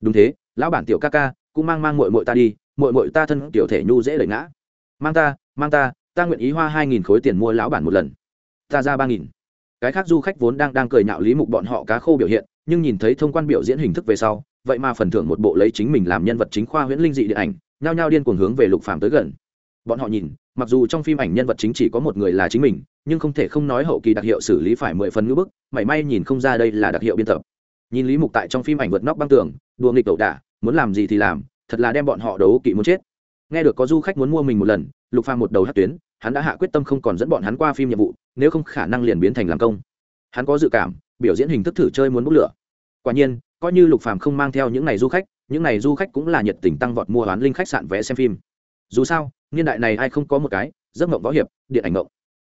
Đúng thế, lão bản tiểu ca ca, cũng mang mang muội muội ta đi, muội muội ta thân tiểu thể nhu dễ đẩy ngã. Mang ta mang ta ta nguyện ý hoa hai nghìn khối tiền mua lão bản một lần. Ta ra ba nghìn. Cái khác du khách vốn đang đang cười nhạo lý mục bọn họ cá khô biểu hiện nhưng nhìn thấy thông quan biểu diễn hình thức về sau, vậy mà phần thưởng một bộ lấy chính mình làm nhân vật chính khoa huyễn linh dị điện ảnh, nhao nhao điên cuồng hướng về lục phàm tới gần. Bọn họ nhìn, mặc dù trong phim ảnh nhân vật chính chỉ có một người là chính mình, nhưng không thể không nói hậu kỳ đặc hiệu xử lý phải mười phần ngữ bức, mảy may nhìn không ra đây là đặc hiệu biên tập. Nhìn lý mục tại trong phim ảnh vượt nóc băng tường, đùa nghịch ẩu đả, muốn làm gì thì làm, thật là đem bọn họ đấu kỵ muốn chết. Nghe được có du khách muốn mua mình một lần, lục phàm một đầu hát tuyến, hắn đã hạ quyết tâm không còn dẫn bọn hắn qua phim nhiệm vụ, nếu không khả năng liền biến thành làm công. Hắn có dự cảm biểu diễn hình thức thử chơi muốn bút lửa. Quả nhiên, coi như lục phàm không mang theo những này du khách, những này du khách cũng là nhiệt tình tăng vọt mua bán linh khách sạn vé xem phim. Dù sao, niên đại này ai không có một cái, giấc mộng võ hiệp, điện ảnh mộng.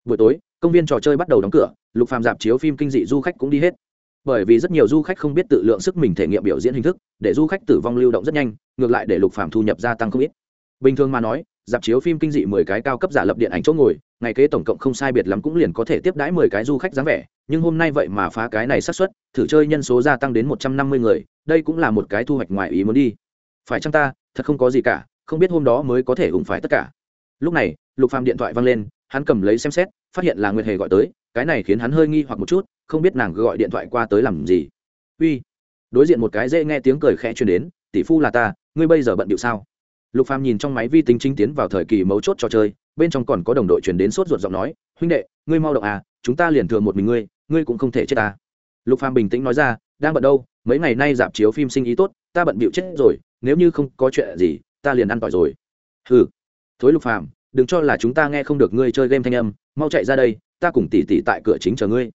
Buổi tối, công viên trò chơi bắt đầu đóng cửa, lục phàm dạp chiếu phim kinh dị du khách cũng đi hết. Bởi vì rất nhiều du khách không biết tự lượng sức mình thể nghiệm biểu diễn hình thức, để du khách tử vong lưu động rất nhanh, ngược lại để lục phàm thu nhập gia tăng không ít. Bình thường mà nói, dạp chiếu phim kinh dị mười cái cao cấp giả lập điện ảnh chỗ ngồi ngày kế tổng cộng không sai biệt lắm cũng liền có thể tiếp đãi mười cái du khách dáng vẻ, nhưng hôm nay vậy mà phá cái này xác suất, thử chơi nhân số gia tăng đến một trăm năm mươi người, đây cũng là một cái thu hoạch ngoài ý muốn đi. Phải chăng ta, thật không có gì cả, không biết hôm đó mới có thể ủng phải tất cả. Lúc này, lục phàm điện thoại vang lên, hắn cầm lấy xem xét, phát hiện là nguyệt hề gọi tới, cái này khiến hắn hơi nghi hoặc một chút, không biết nàng gọi điện thoại qua tới làm gì. Uy. Đối diện một cái dễ nghe tiếng cười khẽ truyền đến, tỷ phu là ta, ngươi bây giờ bận điệu sao? Lục phàm nhìn trong máy vi tính chính tiến vào thời kỳ mấu chốt trò chơi, bên trong còn có đồng đội chuyển đến sốt ruột giọng nói, huynh đệ, ngươi mau động à chúng ta liền thừa một mình ngươi ngươi cũng không thể chết ta. Lục phàm bình tĩnh nói ra, đang bận đâu, mấy ngày nay dạp chiếu phim sinh ý tốt, ta bận bịu chết rồi, nếu như không có chuyện gì, ta liền ăn tỏi rồi. Hừ, thối lục phàm, đừng cho là chúng ta nghe không được ngươi chơi game thanh âm, mau chạy ra đây, ta cùng tỷ tỷ tại cửa chính chờ ngươi.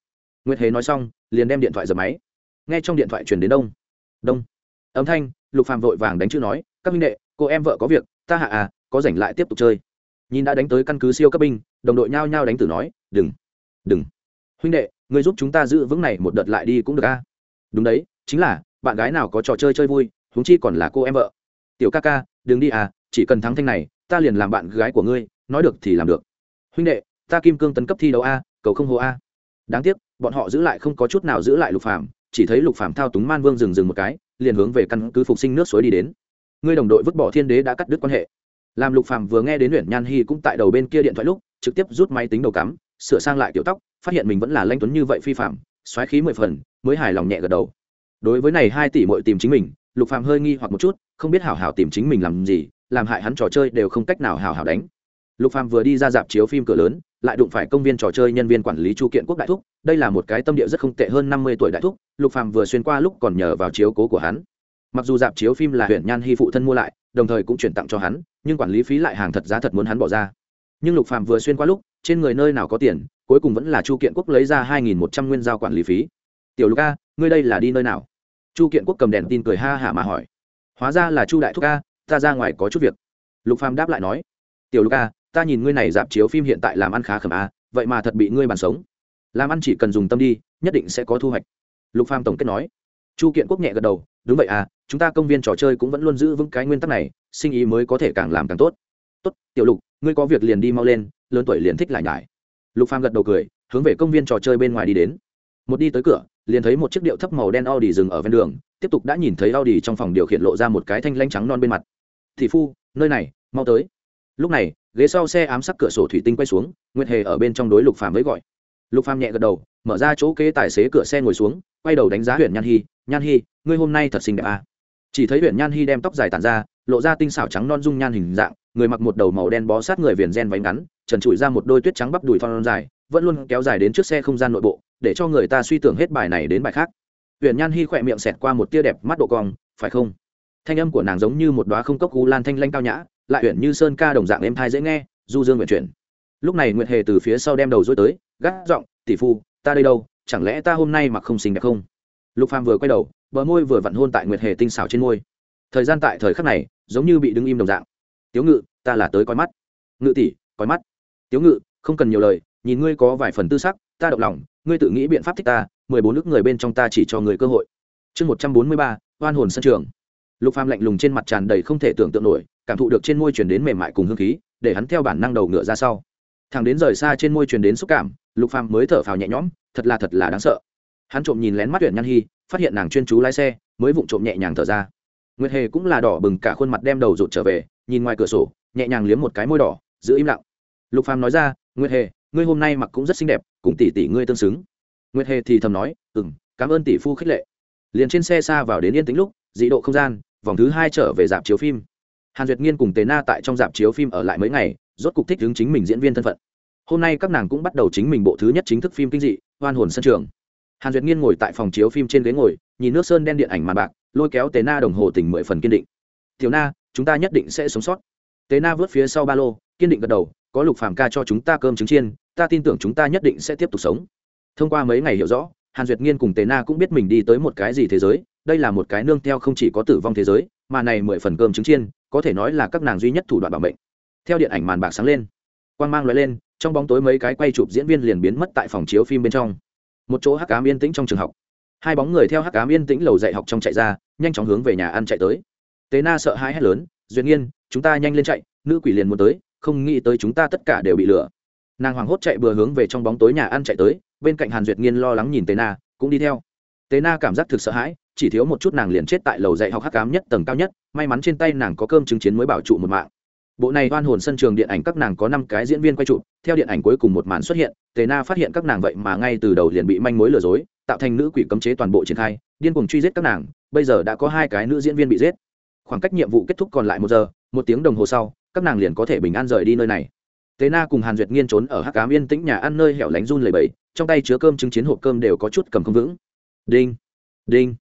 Nguyệt hề nói xong, liền đem điện thoại dập máy. Nghe trong điện thoại truyền đến đông. Đông. Âm thanh, lục phàm vội vàng đánh chữ nói, các minh đệ cô em vợ có việc, ta hạ à có rảnh lại tiếp tục chơi. Nhìn đã đánh tới căn cứ siêu cấp binh, đồng đội nhao nhao đánh tử nói, đừng đừng. Huynh đệ, người giúp chúng ta giữ vững này một đợt lại đi cũng được a đúng đấy, chính là, bạn gái nào có trò chơi chơi vui, huống chi còn là cô em vợ. Tiểu ca ca, đừng đi à chỉ cần thắng thanh này, ta liền làm bạn gái của ngươi, nói được thì làm được. Huynh đệ, ta kim cương tấn cấp thi đấu a, cầu không hồ a. Đáng tiếc, bọn họ giữ lại không có chút nào giữ lại lục phàm, chỉ thấy lục phàm thao túng man vương dừng dừng một cái, liền hướng về căn cứ phục sinh nước suối đi đến ngươi đồng đội vứt bỏ thiên đế đã cắt đứt quan hệ. Làm lục phàm vừa nghe đến luyện nhan hy cũng tại đầu bên kia điện thoại lúc, trực tiếp rút máy tính đầu cắm, sửa sang lại tiểu tóc, phát hiện mình vẫn là lanh tuấn như vậy phi phạm, xoáy khí mười phần, mới hài lòng nhẹ gật đầu. Đối với này hai tỷ muội tìm chính mình, lục phàm hơi nghi hoặc một chút, không biết hảo hảo tìm chính mình làm gì, làm hại hắn trò chơi đều không cách nào hảo hảo đánh. Lục phàm vừa đi ra dạp chiếu phim cửa lớn, lại đụng phải công viên trò chơi nhân viên quản lý chu kiện quốc đại thúc, đây là một cái tâm địa rất không tệ hơn năm mươi tuổi đại thúc, lục phàm vừa xuyên qua lúc còn nhờ vào chiếu cố của hắn mặc dù dạp chiếu phim là huyện nhan hy phụ thân mua lại, đồng thời cũng chuyển tặng cho hắn, nhưng quản lý phí lại hàng thật giá thật muốn hắn bỏ ra. Nhưng lục phàm vừa xuyên qua lúc, trên người nơi nào có tiền, cuối cùng vẫn là chu kiện quốc lấy ra hai nghìn một trăm nguyên giao quản lý phí. Tiểu lục a ngươi đây là đi nơi nào? Chu kiện quốc cầm đèn tin cười ha hả mà hỏi. Hóa ra là chu đại thúc a ta ra ngoài có chút việc. Lục phàm đáp lại nói. Tiểu lục a ta nhìn ngươi này dạp chiếu phim hiện tại làm ăn khá khẩm a, vậy mà thật bị ngươi bàn sống. Làm ăn chỉ cần dùng tâm đi, nhất định sẽ có thu hoạch. Lục phàm tổng kết nói chu kiện quốc nhẹ gật đầu, đúng vậy à chúng ta công viên trò chơi cũng vẫn luôn giữ vững cái nguyên tắc này, sinh ý mới có thể càng làm càng tốt. Tốt, tiểu lục, ngươi có việc liền đi mau lên, lớn tuổi liền thích lại nhải. Lục phàm gật đầu cười, hướng về công viên trò chơi bên ngoài đi đến. Một đi tới cửa, liền thấy một chiếc điệu thấp màu đen Audi dừng ở ven đường, tiếp tục đã nhìn thấy Audi trong phòng điều khiển lộ ra một cái thanh lanh trắng non bên mặt. Thị phu, nơi này, mau tới. Lúc này, ghế sau xe ám sắc cửa sổ thủy tinh quay xuống, nguyệt hề ở bên trong đối lục phàm với gọi. Lục phàm nhẹ gật đầu, mở ra chỗ kế tài xế cửa xe ngồi xuống, quay đầu đánh giá huyện nhan hy nhan hy ngươi hôm nay thật xinh đẹp à. chỉ thấy huyện nhan hy đem tóc dài tàn ra, lộ ra tinh xảo trắng non dung nhan hình dạng, người mặc một đầu màu đen bó sát người viền gen váy ngắn, trần trụi ra một đôi tuyết trắng bắp đùi phong dài, vẫn luôn kéo dài đến trước xe không gian nội bộ, để cho người ta suy tưởng hết bài này đến bài khác. Huyện nhan hy khỏe miệng xẹt qua một tia đẹp mắt độ cong, phải không? Thanh âm của nàng giống như một đoá không cốc gu lan thanh lanh cao nhã, lại huyện như sơn ca đồng dạng êm thai dễ nghe, du dương nguyện chuyển. Lúc này nguyệt hề từ phía sau đem đầu dối tới gác giọng, tỷ phu, ta đây đâu? Chẳng lẽ ta hôm nay mặc không xinh đẹp không? Lục phàm vừa quay đầu, bờ môi vừa vặn hôn tại nguyệt hề tinh xảo trên môi. Thời gian tại thời khắc này, giống như bị đứng im đồng dạng. Tiếu ngự, ta là tới coi mắt. Ngự tỷ, coi mắt. Tiếu ngự, không cần nhiều lời, nhìn ngươi có vài phần tư sắc, ta động lòng, ngươi tự nghĩ biện pháp thích ta, mười bốn nước người bên trong ta chỉ cho người cơ hội. Chương một trăm bốn mươi ba, oan hồn sân trường. Lục phàm lạnh lùng trên mặt tràn đầy không thể tưởng tượng nổi, cảm thụ được trên môi truyền đến mềm mại cùng hương khí, để hắn theo bản năng đầu ngựa ra sau. Thằng đến rời xa trên môi truyền đến xúc cảm, lục phàm mới thở phào nhẹ nhõm, thật là thật là đáng sợ hắn trộm nhìn lén mắt tuyển nhan hy phát hiện nàng chuyên chú lái xe, mới vụng trộm nhẹ nhàng thở ra. Nguyệt hề cũng là đỏ bừng cả khuôn mặt đem đầu rụt trở về, nhìn ngoài cửa sổ, nhẹ nhàng liếm một cái môi đỏ, giữ im lặng. Lục phàm nói ra, nguyệt hề, ngươi hôm nay mặc cũng rất xinh đẹp, cùng tỷ tỷ ngươi tương xứng. Nguyệt hề thì thầm nói, ừm, cảm ơn tỷ phu khích lệ. Liền trên xe xa vào đến yên tĩnh lúc, dị độ không gian, vòng thứ hai trở về dạp chiếu phim. Hàn duyệt nghiên cùng Tế na tại trong dạp chiếu phim ở lại mấy ngày, rốt cục thích hướng chính mình diễn viên thân phận. Hôm nay các nàng cũng bắt đầu chính mình bộ thứ nhất chính thức phim kinh dị, hoan hồn sân trường hàn duyệt nghiên ngồi tại phòng chiếu phim trên ghế ngồi, nhìn nước sơn đen điện ảnh màn bạc, lôi kéo tế na đồng hồ tỉnh mười phần kiên định. Tiểu na, chúng ta nhất định sẽ sống sót. Tế na vớt phía sau ba lô, kiên định gật đầu, có lục phàm ca cho chúng ta cơm trứng chiên, ta tin tưởng chúng ta nhất định sẽ tiếp tục sống. Thông qua mấy ngày hiểu rõ, hàn duyệt nghiên cùng tế na cũng biết mình đi tới một cái gì thế giới, đây là một cái nương theo không chỉ có tử vong thế giới, mà này mười phần cơm trứng chiên, có thể nói là các nàng duy nhất thủ đoạn bảo mệnh. Theo điện ảnh màn bạc sáng lên, quang mang loại lên, trong bóng tối mấy cái quay chụp diễn viên liền biến mất tại phòng chiếu phim bên trong một chỗ hắc ám yên tĩnh trong trường học. Hai bóng người theo hắc ám yên tĩnh lầu dạy học trong chạy ra, nhanh chóng hướng về nhà ăn chạy tới. Tế na sợ hãi hét lớn duyên nhiên chúng ta nhanh lên chạy, nữ quỷ liền muốn tới, không nghĩ tới chúng ta tất cả đều bị lửa. nàng hoảng hốt chạy bừa hướng về trong bóng tối nhà ăn chạy tới, bên cạnh hàn duyệt nghiên lo lắng nhìn tế na, cũng đi theo. Tế na cảm giác thực sợ hãi, chỉ thiếu một chút nàng liền chết tại lầu dạy học hắc ám nhất tầng cao nhất, may mắn trên tay nàng có cơm chứng chiến mới bảo trụ một mạng bộ này oan hồn sân trường điện ảnh các nàng có năm cái diễn viên quay trụ theo điện ảnh cuối cùng một màn xuất hiện, tề na phát hiện các nàng vậy mà ngay từ đầu liền bị manh mối lừa dối, tạo thành nữ quỷ cấm chế toàn bộ triển khai, điên cuồng truy giết các nàng, bây giờ đã có hai cái nữ diễn viên bị giết. Khoảng cách nhiệm vụ kết thúc còn lại một giờ, một tiếng đồng hồ sau, các nàng liền có thể bình an rời đi nơi này. Tế na cùng hàn duyệt nghiên trốn ở hắc cám yên tĩnh nhà ăn nơi hẻo lánh run lầy bẫy trong tay chứa cơm chứng chiến hộp cơm đều có chút cầm không vững. Đinh đinh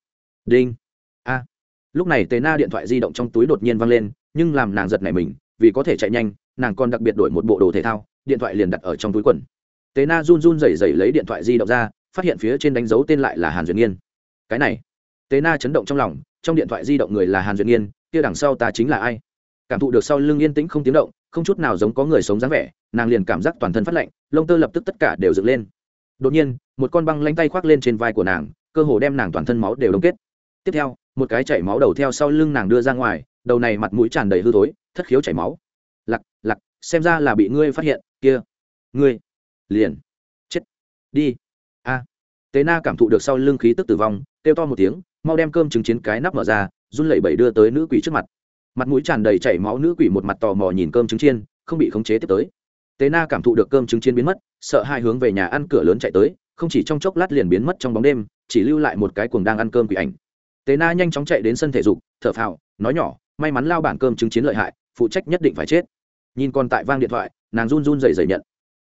đinh. A. Lúc này tế na điện thoại di động trong túi đột nhiên văng lên, nhưng làm nàng giật này mình vì có thể chạy nhanh, nàng còn đặc biệt đổi một bộ đồ thể thao, điện thoại liền đặt ở trong túi quần. Tế na run run rẩy rẩy lấy điện thoại di động ra, phát hiện phía trên đánh dấu tên lại là hàn duyệt nghiên. Cái này, tế na chấn động trong lòng, trong điện thoại di động người là hàn duyệt nghiên, kia đằng sau ta chính là ai? Cảm thụ được sau lưng yên tĩnh không tiếng động, không chút nào giống có người sống dáng vẻ, nàng liền cảm giác toàn thân phát lạnh, lông tơ lập tức tất cả đều dựng lên. Đột nhiên, một con băng lanh tay khoác lên trên vai của nàng, cơ hồ đem nàng toàn thân máu đều đông kết. Tiếp theo, một cái chảy máu đầu theo sau lưng nàng đưa ra ngoài đầu này mặt mũi tràn đầy hư thối, thất khiếu chảy máu. Lặc lặc, xem ra là bị ngươi phát hiện, kia, ngươi, liền, chết, đi. A. Tế na cảm thụ được sau lưng khí tức tử vong, kêu to một tiếng, mau đem cơm chứng chiến cái nắp mở ra, run lẩy bẩy đưa tới nữ quỷ trước mặt. Mặt mũi tràn đầy chảy máu nữ quỷ một mặt tò mò nhìn cơm trứng chiên, không bị khống chế tiếp tới. Tế na cảm thụ được cơm trứng chiên biến mất, sợ hai hướng về nhà ăn cửa lớn chạy tới, không chỉ trong chốc lát liền biến mất trong bóng đêm, chỉ lưu lại một cái cuồng đang ăn cơm quỷ ảnh. Tế na nhanh chóng chạy đến sân thể dục, thở phào, nói nhỏ may mắn lao bản cơm trứng chiến lợi hại, phụ trách nhất định phải chết. Nhìn con tại vang điện thoại, nàng run run dày dày nhận.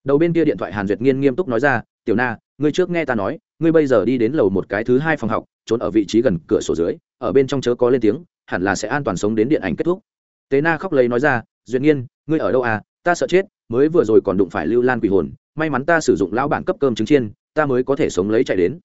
Đầu bên kia điện thoại hàn duyệt nghiên nghiêm túc nói ra, tiểu na, ngươi trước nghe ta nói, ngươi bây giờ đi đến lầu một cái thứ hai phòng học, trốn ở vị trí gần cửa sổ dưới, ở bên trong chớ có lên tiếng, hẳn là sẽ an toàn sống đến điện ảnh kết thúc. Tế na khóc lấy nói ra, duyệt nghiên, ngươi ở đâu à? Ta sợ chết, mới vừa rồi còn đụng phải lưu lan quỷ hồn, may mắn ta sử dụng lão bản cấp cơm trứng chiên ta mới có thể sống lấy chạy đến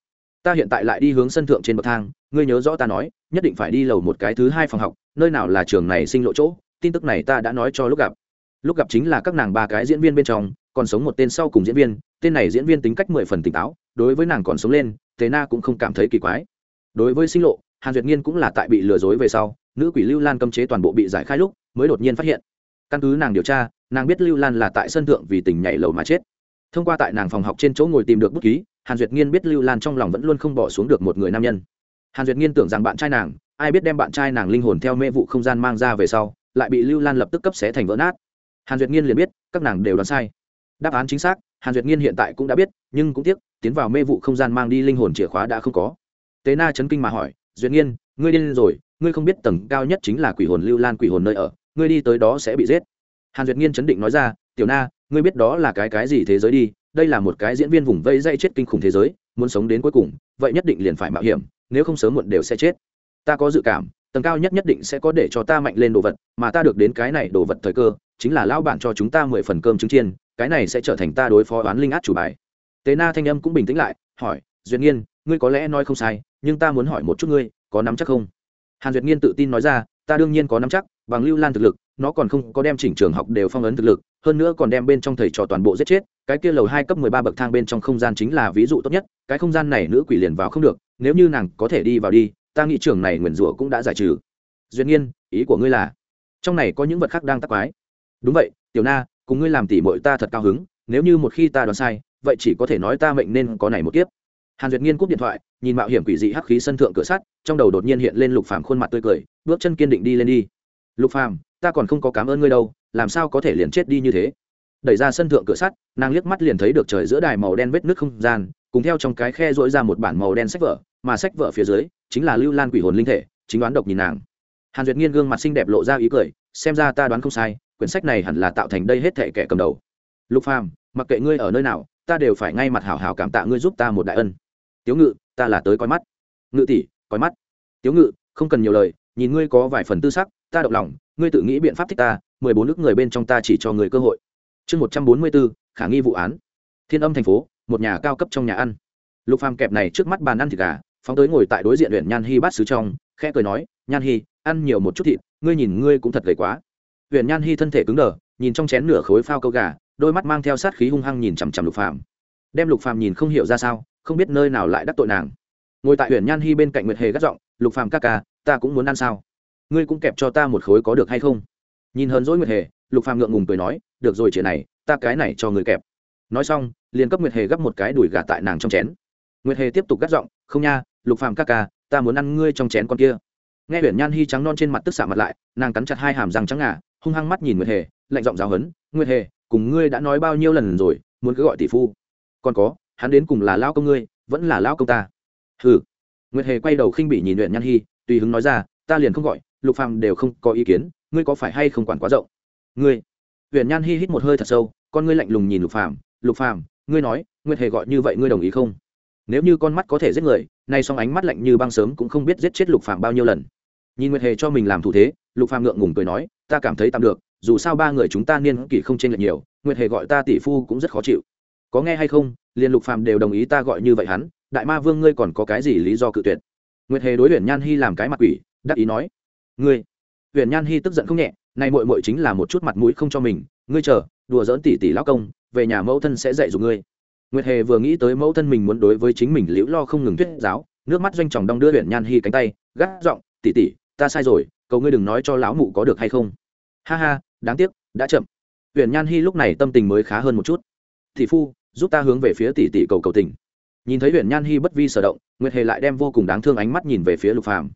ta hiện tại lại đi hướng sân thượng trên bậc thang, ngươi nhớ rõ ta nói, nhất định phải đi lầu một cái thứ hai phòng học, nơi nào là trường này sinh lộ chỗ, tin tức này ta đã nói cho lúc gặp. Lúc gặp chính là các nàng ba cái diễn viên bên trong, còn sống một tên sau cùng diễn viên, tên này diễn viên tính cách mười phần tỉnh táo, đối với nàng còn sống lên thế na cũng không cảm thấy kỳ quái. Đối với sinh lộ, hàn duyệt nghiên cũng là tại bị lừa dối về sau, nữ quỷ lưu lan cấm chế toàn bộ bị giải khai lúc, mới đột nhiên phát hiện. Căn cứ nàng điều tra, nàng biết lưu lan là tại sân thượng vì tình nhảy lầu mà chết. Thông qua tại nàng phòng học trên chỗ ngồi tìm được bút ký hàn duyệt nghiên biết lưu lan trong lòng vẫn luôn không bỏ xuống được một người nam nhân. Hàn duyệt nghiên tưởng rằng bạn trai nàng, ai biết đem bạn trai nàng linh hồn theo mê vụ không gian mang ra về sau, lại bị lưu lan lập tức cấp xé thành vỡ nát. Hàn duyệt nghiên liền biết, các nàng đều đoán sai. Đáp án chính xác, hàn duyệt nghiên hiện tại cũng đã biết, nhưng cũng tiếc, tiến vào mê vụ không gian mang đi linh hồn chìa khóa đã không có. Tế na chấn kinh mà hỏi, duyệt nghiên, ngươi điên rồi, ngươi không biết tầng cao nhất chính là quỷ hồn lưu lan quỷ hồn nơi ở, ngươi đi tới đó sẽ bị giết. Hàn duyệt nghiên chấn định nói ra, tiểu na, ngươi biết đó là cái cái gì thế giới đi đây là một cái diễn viên vùng vây dây chết kinh khủng thế giới, muốn sống đến cuối cùng, vậy nhất định liền phải mạo hiểm, nếu không sớm muộn đều sẽ chết. Ta có dự cảm, tầng cao nhất nhất định sẽ có để cho ta mạnh lên đồ vật, mà ta được đến cái này đồ vật thời cơ, chính là lao bản cho chúng ta mười phần cơm trứng chiên, cái này sẽ trở thành ta đối phó oán linh át chủ bài. Tế na thanh âm cũng bình tĩnh lại, hỏi, duyệt nghiên, ngươi có lẽ nói không sai, nhưng ta muốn hỏi một chút ngươi, có nắm chắc không? Hàn duyệt nghiên tự tin nói ra, ta đương nhiên có nắm chắc, bằng lưu lan thực lực, nó còn không có đem chỉnh trường học đều phong ấn thực lực, hơn nữa còn đem bên trong thầy trò toàn bộ giết chết cái kia lầu hai cấp mười ba bậc thang bên trong không gian chính là ví dụ tốt nhất, cái không gian này nữ quỷ liền vào không được, nếu như nàng có thể đi vào đi, ta nghĩ trường này nguyền rủa cũng đã giải trừ. Duyên nhiên ý của ngươi là? Trong này có những vật khác đang tắc quái. Đúng vậy, tiểu na, cùng ngươi làm tỉ mội ta thật cao hứng, nếu như một khi ta đoán sai, vậy chỉ có thể nói ta mệnh nên có này một kiếp. Hàn duyệt nghiên cúp điện thoại, nhìn mạo hiểm quỷ dị hắc khí sân thượng cửa sắt, trong đầu đột nhiên hiện lên lục phàm khuôn mặt tươi cười, bước chân kiên định đi lên đi. Lục phàm, ta còn không có cảm ơn ngươi đâu, làm sao có thể liền chết đi như thế? Đẩy ra sân thượng cửa sắt, nàng liếc mắt liền thấy được trời giữa đài màu đen vết nước không gian, cùng theo trong cái khe dỗi ra một bản màu đen sách vở, mà sách vở phía dưới chính là lưu lan quỷ hồn linh thể, chính đoán độc nhìn nàng. Hàn duyệt nghiên gương mặt xinh đẹp lộ ra ý cười, xem ra ta đoán không sai, quyển sách này hẳn là tạo thành đây hết thệ kẻ cầm đầu. Lục phàm, mặc kệ ngươi ở nơi nào, ta đều phải ngay mặt hảo hảo cảm tạ ngươi giúp ta một đại ân. Tiếu ngự, ta là tới coi mắt. Ngự tỷ, coi mắt. Tiếu ngự, không cần nhiều lời, nhìn ngươi có vài phần tư sắc, ta động lòng, ngươi tự nghĩ biện pháp thích ta, mười bốn nước người bên trong ta chỉ cho người cơ hội chương một trăm bốn mươi bốn, khả nghi vụ án. Thiên âm thành phố, một nhà cao cấp trong nhà ăn. Lục phàm kẹp này trước mắt bàn ăn thịt gà, phóng tới ngồi tại đối diện huyện nhan hy bát sứ trong, khẽ cười nói, nhan hy ăn nhiều một chút thịt, ngươi nhìn ngươi cũng thật gầy quá. Huyện nhan hy thân thể cứng đờ, nhìn trong chén nửa khối phao câu gà, đôi mắt mang theo sát khí hung hăng nhìn chằm chằm lục phàm. Đem lục phàm nhìn không hiểu ra sao, không biết nơi nào lại đắc tội nàng. Ngồi tại huyện nhan hy bên cạnh nguyệt hề gắt giọng, lục phàm ca ca, ta cũng muốn ăn sao? Ngươi cũng kẹp cho ta một khối có được hay không? Nhìn hờn dỗi nguyệt hề, lục phàm ngượng ngùng cười nói được rồi chuyện này, ta cái này cho người kẹp. Nói xong, liền cấp nguyệt hề gấp một cái đùi gà tại nàng trong chén. Nguyệt hề tiếp tục gắt giọng, không nha, lục phàm ca ca, ta muốn ăn ngươi trong chén con kia. Nghe huyền nhan hy trắng non trên mặt tức xạ mặt lại, nàng cắn chặt hai hàm răng trắng ngà, hung hăng mắt nhìn nguyệt hề, lạnh giọng giáo hấn nguyệt hề, cùng ngươi đã nói bao nhiêu lần rồi, muốn cứ gọi tỷ phu. Còn có, hắn đến cùng là lao công ngươi, vẫn là lao công ta. Hừ. Nguyệt hề quay đầu khinh bị nhìn luyện nhan hy tùy hứng nói ra, ta liền không gọi, lục phàm đều không có ý kiến, ngươi có phải hay không quản quá rộng? Ngươi huyền nhan Hi hít một hơi thật sâu, con ngươi lạnh lùng nhìn lục phàm. Lục phàm, ngươi nói, nguyệt hề gọi như vậy ngươi đồng ý không? Nếu như con mắt có thể giết người, nay song ánh mắt lạnh như băng sớm cũng không biết giết chết lục phàm bao nhiêu lần. Nhìn nguyệt hề cho mình làm thủ thế, lục phàm ngượng ngùng cười nói, ta cảm thấy tạm được, dù sao ba người chúng ta niên kỷ không chênh lệch nhiều, nguyệt hề gọi ta tỷ phu cũng rất khó chịu. Có nghe hay không? Liền lục phàm đều đồng ý ta gọi như vậy hắn, đại ma vương ngươi còn có cái gì lý do cự tuyệt? Nguyệt hề đối huyền nhan Hi làm cái mặt quỷ, đắc ý nói, ngươi, huyền nhan Hi tức giận không nhẹ nay muội muội chính là một chút mặt mũi không cho mình, ngươi chờ, đùa dỡn tỷ tỷ lão công, về nhà mẫu thân sẽ dạy dỗ ngươi. Nguyệt hề vừa nghĩ tới mẫu thân mình muốn đối với chính mình liễu lo không ngừng thuyết giáo, nước mắt doanh tròng đong đưa huyện nhan hy cánh tay, gắt giọng tỷ tỷ ta sai rồi, cầu ngươi đừng nói cho lão mụ có được hay không. Ha ha, đáng tiếc, đã chậm. Huyện nhan hy lúc này tâm tình mới khá hơn một chút. Thị phu, giúp ta hướng về phía tỷ tỷ cầu cầu tình. Nhìn thấy huyện nhan hy bất vi sở động, nguyệt hề lại đem vô cùng đáng thương ánh mắt nhìn về phía lục phàm.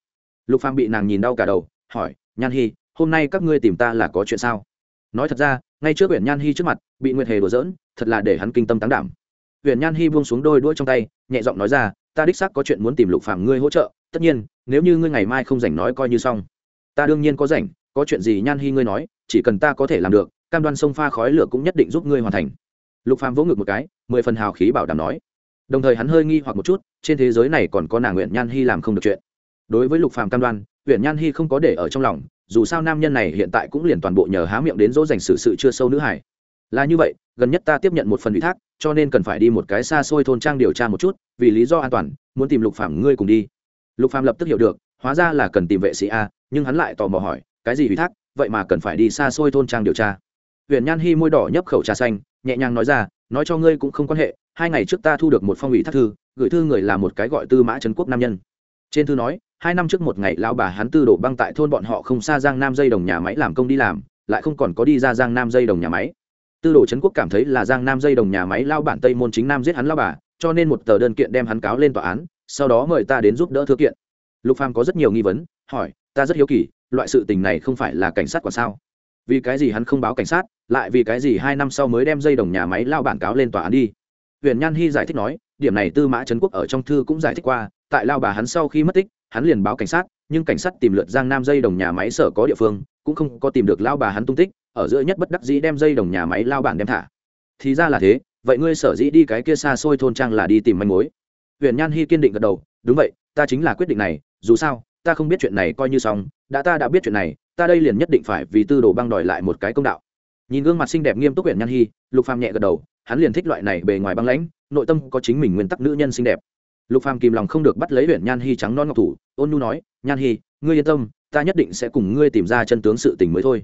Lục phàm bị nàng nhìn đau cả đầu, hỏi, nhan hy hôm nay các ngươi tìm ta là có chuyện sao? Nói thật ra, ngay trước huyện nhan hy trước mặt, bị nguyệt hề đùa giỡn, thật là để hắn kinh tâm tán đảm. Huyện nhan hy buông xuống đôi đuôi trong tay, nhẹ giọng nói ra, ta đích xác có chuyện muốn tìm lục phàm ngươi hỗ trợ, tất nhiên, nếu như ngươi ngày mai không rảnh nói coi như xong. Ta đương nhiên có rảnh, có chuyện gì nhan hy ngươi nói, chỉ cần ta có thể làm được, cam đoan sông pha khói lửa cũng nhất định giúp ngươi hoàn thành. Lục phàm vỗ ngực một cái, mười phần hào khí bảo đảm nói. Đồng thời hắn hơi nghi hoặc một chút, trên thế giới này còn có nàng nguyện nhan hy làm không được chuyện. Đối với lục phàm cam đoan huyện nhan hy không có để ở trong lòng dù sao nam nhân này hiện tại cũng liền toàn bộ nhờ há miệng đến dỗ dành sự sự chưa sâu nữ hải. Là như vậy, gần nhất ta tiếp nhận một phần ủy thác, cho nên cần phải đi một cái xa xôi thôn trang điều tra một chút, vì lý do an toàn, muốn tìm lục phạm ngươi cùng đi. Lục phạm lập tức hiểu được, hóa ra là cần tìm vệ sĩ a, nhưng hắn lại tò mò hỏi, cái gì ủy thác, vậy mà cần phải đi xa xôi thôn trang điều tra. Huyện nhan hy môi đỏ nhấp khẩu trà xanh, nhẹ nhàng nói ra, nói cho ngươi cũng không quan hệ, hai ngày trước ta thu được một phong ủy thác thư, gửi thư người là một cái gọi tư mã trấn quốc nam nhân. Trên thư nói hai năm trước một ngày, lão bà hắn tư đổ băng tại thôn bọn họ không xa giang nam dây đồng nhà máy làm công đi làm, lại không còn có đi ra giang nam dây đồng nhà máy. Tư đồ trấn quốc cảm thấy là giang nam dây đồng nhà máy lao bản tây môn chính nam giết hắn lao bà, cho nên một tờ đơn kiện đem hắn cáo lên tòa án, sau đó mời ta đến giúp đỡ thư kiện. Lục phàm có rất nhiều nghi vấn, hỏi, ta rất hiếu kỳ, loại sự tình này không phải là cảnh sát còn sao? Vì cái gì hắn không báo cảnh sát, lại vì cái gì hai năm sau mới đem dây đồng nhà máy lao bản cáo lên tòa án đi? Huyền nhan hy giải thích nói, điểm này tư mã trấn quốc ở trong thư cũng giải thích qua, tại lao bà hắn sau khi mất tích hắn liền báo cảnh sát, nhưng cảnh sát tìm lượt giang nam dây đồng nhà máy sở có địa phương, cũng không có tìm được lao bà hắn tung tích, ở giữa nhất bất đắc dĩ đem dây đồng nhà máy lao bản đem thả. Thì ra là thế, vậy ngươi sở dĩ đi cái kia xa xôi thôn trang là đi tìm manh mối. Huyền nhan hy kiên định gật đầu, đúng vậy, ta chính là quyết định này, dù sao, ta không biết chuyện này coi như xong, đã ta đã biết chuyện này, ta đây liền nhất định phải vì tư đồ băng đòi lại một cái công đạo. Nhìn gương mặt xinh đẹp nghiêm túc huyền nhan hy lục phàm nhẹ gật đầu, hắn liền thích loại này bề ngoài băng lãnh, nội tâm có chính mình nguyên tắc nữ nhân xinh đẹp lục phàm kìm lòng không được bắt lấy huyền nhan hy trắng non ngọc thủ, ôn nu nói, nhan hy ngươi yên tâm, ta nhất định sẽ cùng ngươi tìm ra chân tướng sự tình mới thôi.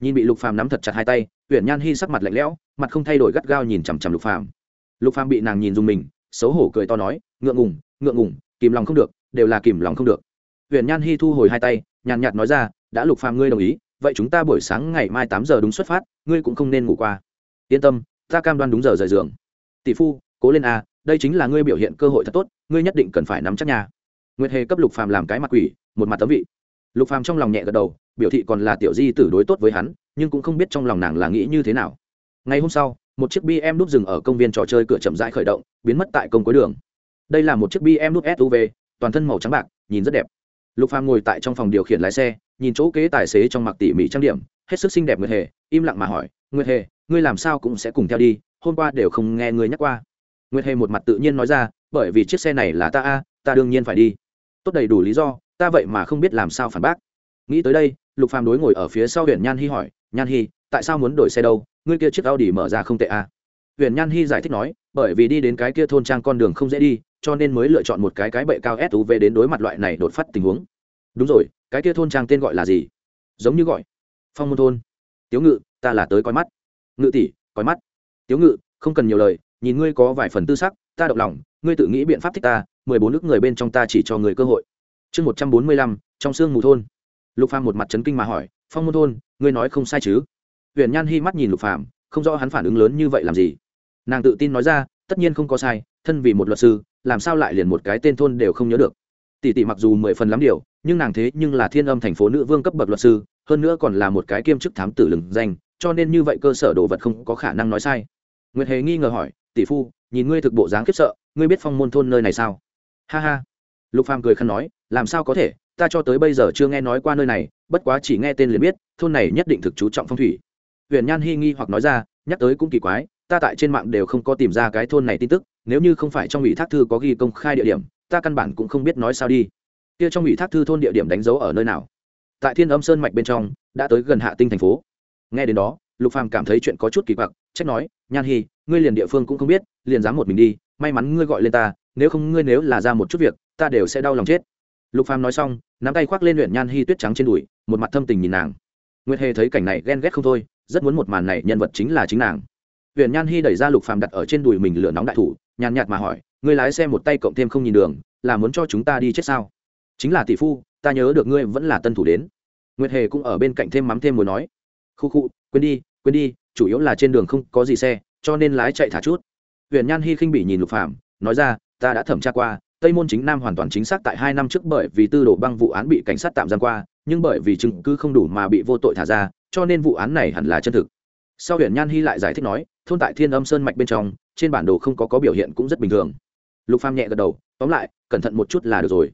Nhìn bị lục phàm nắm thật chặt hai tay huyền nhan hy sắc mặt lạnh lẽo, mặt không thay đổi gắt gao nhìn chằm chằm lục phàm. Lục phàm bị nàng nhìn dùng mình, xấu hổ cười to nói, ngượng ngùng ngượng ngùng, kìm lòng không được, đều là kìm lòng không được. Huyền nhan hy thu hồi hai tay, nhàn nhạt nói ra, đã lục phàm ngươi đồng ý, vậy chúng ta buổi sáng ngày mai tám giờ đúng xuất phát, ngươi cũng không nên ngủ qua. Yên tâm, ta cam đoan đúng giờ rời giường. Tỷ phu, cố lên a đây chính là ngươi biểu hiện cơ hội thật tốt, ngươi nhất định cần phải nắm chắc nhà nguyệt hề cấp lục phàm làm cái mặt quỷ, một mặt tấm vị. Lục phàm trong lòng nhẹ gật đầu, biểu thị còn là tiểu di tử đối tốt với hắn, nhưng cũng không biết trong lòng nàng là nghĩ như thế nào. Ngày hôm sau, một chiếc bm đúp dừng ở công viên trò chơi cửa chậm rãi khởi động, biến mất tại công cuối đường. Đây là một chiếc bm đúp suv toàn thân màu trắng bạc, nhìn rất đẹp. Lục phàm ngồi tại trong phòng điều khiển lái xe, nhìn chỗ kế tài xế trong mặc tỉ mỉ trang điểm, hết sức xinh đẹp nguyệt hề, im lặng mà hỏi, nguyệt hề, ngươi làm sao cũng sẽ cùng theo đi, hôm qua đều không nghe ngươi nhắc qua nguyệt hề một mặt tự nhiên nói ra, bởi vì chiếc xe này là ta a, ta đương nhiên phải đi. Tốt đầy đủ lý do, ta vậy mà không biết làm sao phản bác. Nghĩ tới đây, lục phàm đối ngồi ở phía sau huyện nhan hy hỏi, nhan hy tại sao muốn đổi xe đâu? Ngươi kia chiếc audi mở ra không tệ à? huyện nhan hy giải thích nói, bởi vì đi đến cái kia thôn trang con đường không dễ đi, cho nên mới lựa chọn một cái cái bệ cao suv đến đối mặt loại này đột phát tình huống. Đúng rồi, cái kia thôn trang tên gọi là gì? Giống như gọi. Phong môn thôn. Tiếu ngự, ta là tới coi mắt. Ngự tỷ, coi mắt. Tiếu ngự, không cần nhiều lời nhìn ngươi có vài phần tư sắc, ta động lòng, ngươi tự nghĩ biện pháp thích ta, mười bốn nước người bên trong ta chỉ cho người cơ hội. Chương một trăm bốn mươi lăm, trong sương mù thôn. Lục phàm một mặt chấn kinh mà hỏi, phong môn thôn, ngươi nói không sai chứ? Huyền nhan hi mắt nhìn lục phàm, không rõ hắn phản ứng lớn như vậy làm gì. Nàng tự tin nói ra, tất nhiên không có sai, thân vì một luật sư, làm sao lại liền một cái tên thôn đều không nhớ được? Tỷ tỷ mặc dù mười phần lắm điều, nhưng nàng thế nhưng là thiên âm thành phố nữ vương cấp bậc luật sư, hơn nữa còn là một cái kiêm chức thám tử lừng danh, cho nên như vậy cơ sở đồ vật không có khả năng nói sai. Nguyệt hề nghi ngờ hỏi tỷ phu, nhìn ngươi thực bộ dáng khiếp sợ, ngươi biết phong môn thôn nơi này sao? Ha ha. Lục phàm cười khăn nói, làm sao có thể? Ta cho tới bây giờ chưa nghe nói qua nơi này, bất quá chỉ nghe tên liền biết, thôn này nhất định thực chú trọng phong thủy. Huyền nhan hy nghi hoặc nói ra, nhắc tới cũng kỳ quái, ta tại trên mạng đều không có tìm ra cái thôn này tin tức, nếu như không phải trong ủy thác thư có ghi công khai địa điểm, ta căn bản cũng không biết nói sao đi. Kia trong ủy thác thư thôn địa điểm đánh dấu ở nơi nào? Tại thiên âm sơn mạch bên trong, đã tới gần hạ tinh thành phố. Nghe đến đó lục phàm cảm thấy chuyện có chút kỳ quặc, trách nói, nhan hi, ngươi liền địa phương cũng không biết, liền dám một mình đi, may mắn ngươi gọi lên ta, nếu không ngươi nếu là ra một chút việc, ta đều sẽ đau lòng chết. Lục phàm nói xong, nắm tay khoác lên luyện nhan hi tuyết trắng trên đùi, một mặt thâm tình nhìn nàng. Nguyệt hề thấy cảnh này ghen ghét không thôi, rất muốn một màn này nhân vật chính là chính nàng. Huyện nhan hi đẩy ra lục phàm đặt ở trên đùi mình lửa nóng đại thủ, nhàn nhạt mà hỏi, ngươi lái xe một tay cộng thêm không nhìn đường, là muốn cho chúng ta đi chết sao? Chính là tỷ phu, ta nhớ được ngươi vẫn là tân thủ đến. Nguyệt hề cũng ở bên cạnh thêm mắm thêm muốn nói. Khu khu, quên đi quên đi, chủ yếu là trên đường không có gì xe, cho nên lái chạy thả chút. Huyền nhan hi khinh bị nhìn lục phàm, nói ra, ta đã thẩm tra qua, tây môn chính nam hoàn toàn chính xác tại hai năm trước bởi vì tư đồ băng vụ án bị cảnh sát tạm giam qua, nhưng bởi vì chứng cứ không đủ mà bị vô tội thả ra, cho nên vụ án này hẳn là chân thực. Sau huyền nhan hy lại giải thích nói, thôn tại thiên âm sơn mạch bên trong, trên bản đồ không có có biểu hiện cũng rất bình thường. Lục phàm nhẹ gật đầu, tóm lại, cẩn thận một chút là được rồi.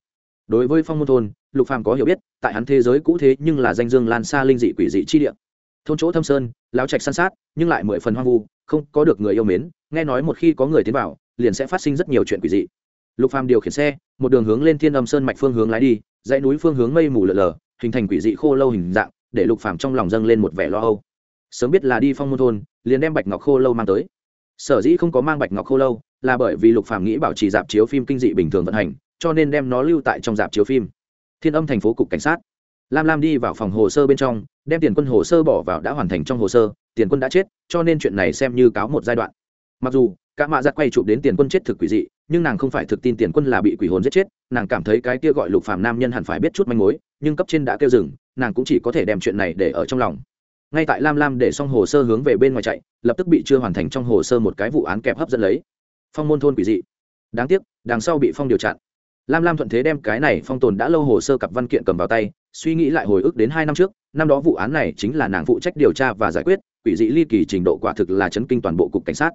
Đối với phong môn thôn, lục phàm có hiểu biết, tại hắn thế giới cũ thế nhưng là danh dương lan xa linh dị quỷ dị chi địa thôn chỗ thâm sơn lao trạch san sát, nhưng lại mười phần hoang vu, không có được người yêu mến, nghe nói một khi có người tiến vào, liền sẽ phát sinh rất nhiều chuyện quỷ dị. Lục phàm điều khiển xe, một đường hướng lên thiên âm sơn mạch phương hướng lái đi, dãy núi phương hướng mây mù lờ lờ hình thành quỷ dị khô lâu hình dạng, để lục phàm trong lòng dâng lên một vẻ lo âu. Sớm biết là đi phong môn thôn, liền đem bạch ngọc khô lâu mang tới. Sở dĩ không có mang bạch ngọc khô lâu, là bởi vì lục phàm nghĩ bảo trì dạp chiếu phim kinh dị bình thường vận hành, cho nên đem nó lưu tại trong dạp chiếu phim. Thiên âm thành phố cục cảnh sát. Lam lam đi vào phòng hồ sơ bên trong đem tiền quân hồ sơ bỏ vào đã hoàn thành trong hồ sơ, tiền quân đã chết, cho nên chuyện này xem như cáo một giai đoạn. Mặc dù, cả mạ giặt quay chụp đến tiền quân chết thực quỷ dị, nhưng nàng không phải thực tin tiền quân là bị quỷ hồn giết chết, nàng cảm thấy cái kia gọi lục phàm nam nhân hẳn phải biết chút manh mối, nhưng cấp trên đã kêu dừng, nàng cũng chỉ có thể đem chuyện này để ở trong lòng. Ngay tại lam lam để xong hồ sơ hướng về bên ngoài chạy, lập tức bị chưa hoàn thành trong hồ sơ một cái vụ án kẹp hấp dẫn lấy. Phong môn thôn quỷ dị. Đáng tiếc, đằng sau bị phong điều chặn. Lam lam thuận thế đem cái này phong tồn đã lâu hồ sơ cặp văn kiện cầm vào tay suy nghĩ lại hồi ức đến hai năm trước, năm đó vụ án này chính là nàng phụ trách điều tra và giải quyết, quỷ dị ly kỳ trình độ quả thực là chấn kinh toàn bộ cục cảnh sát.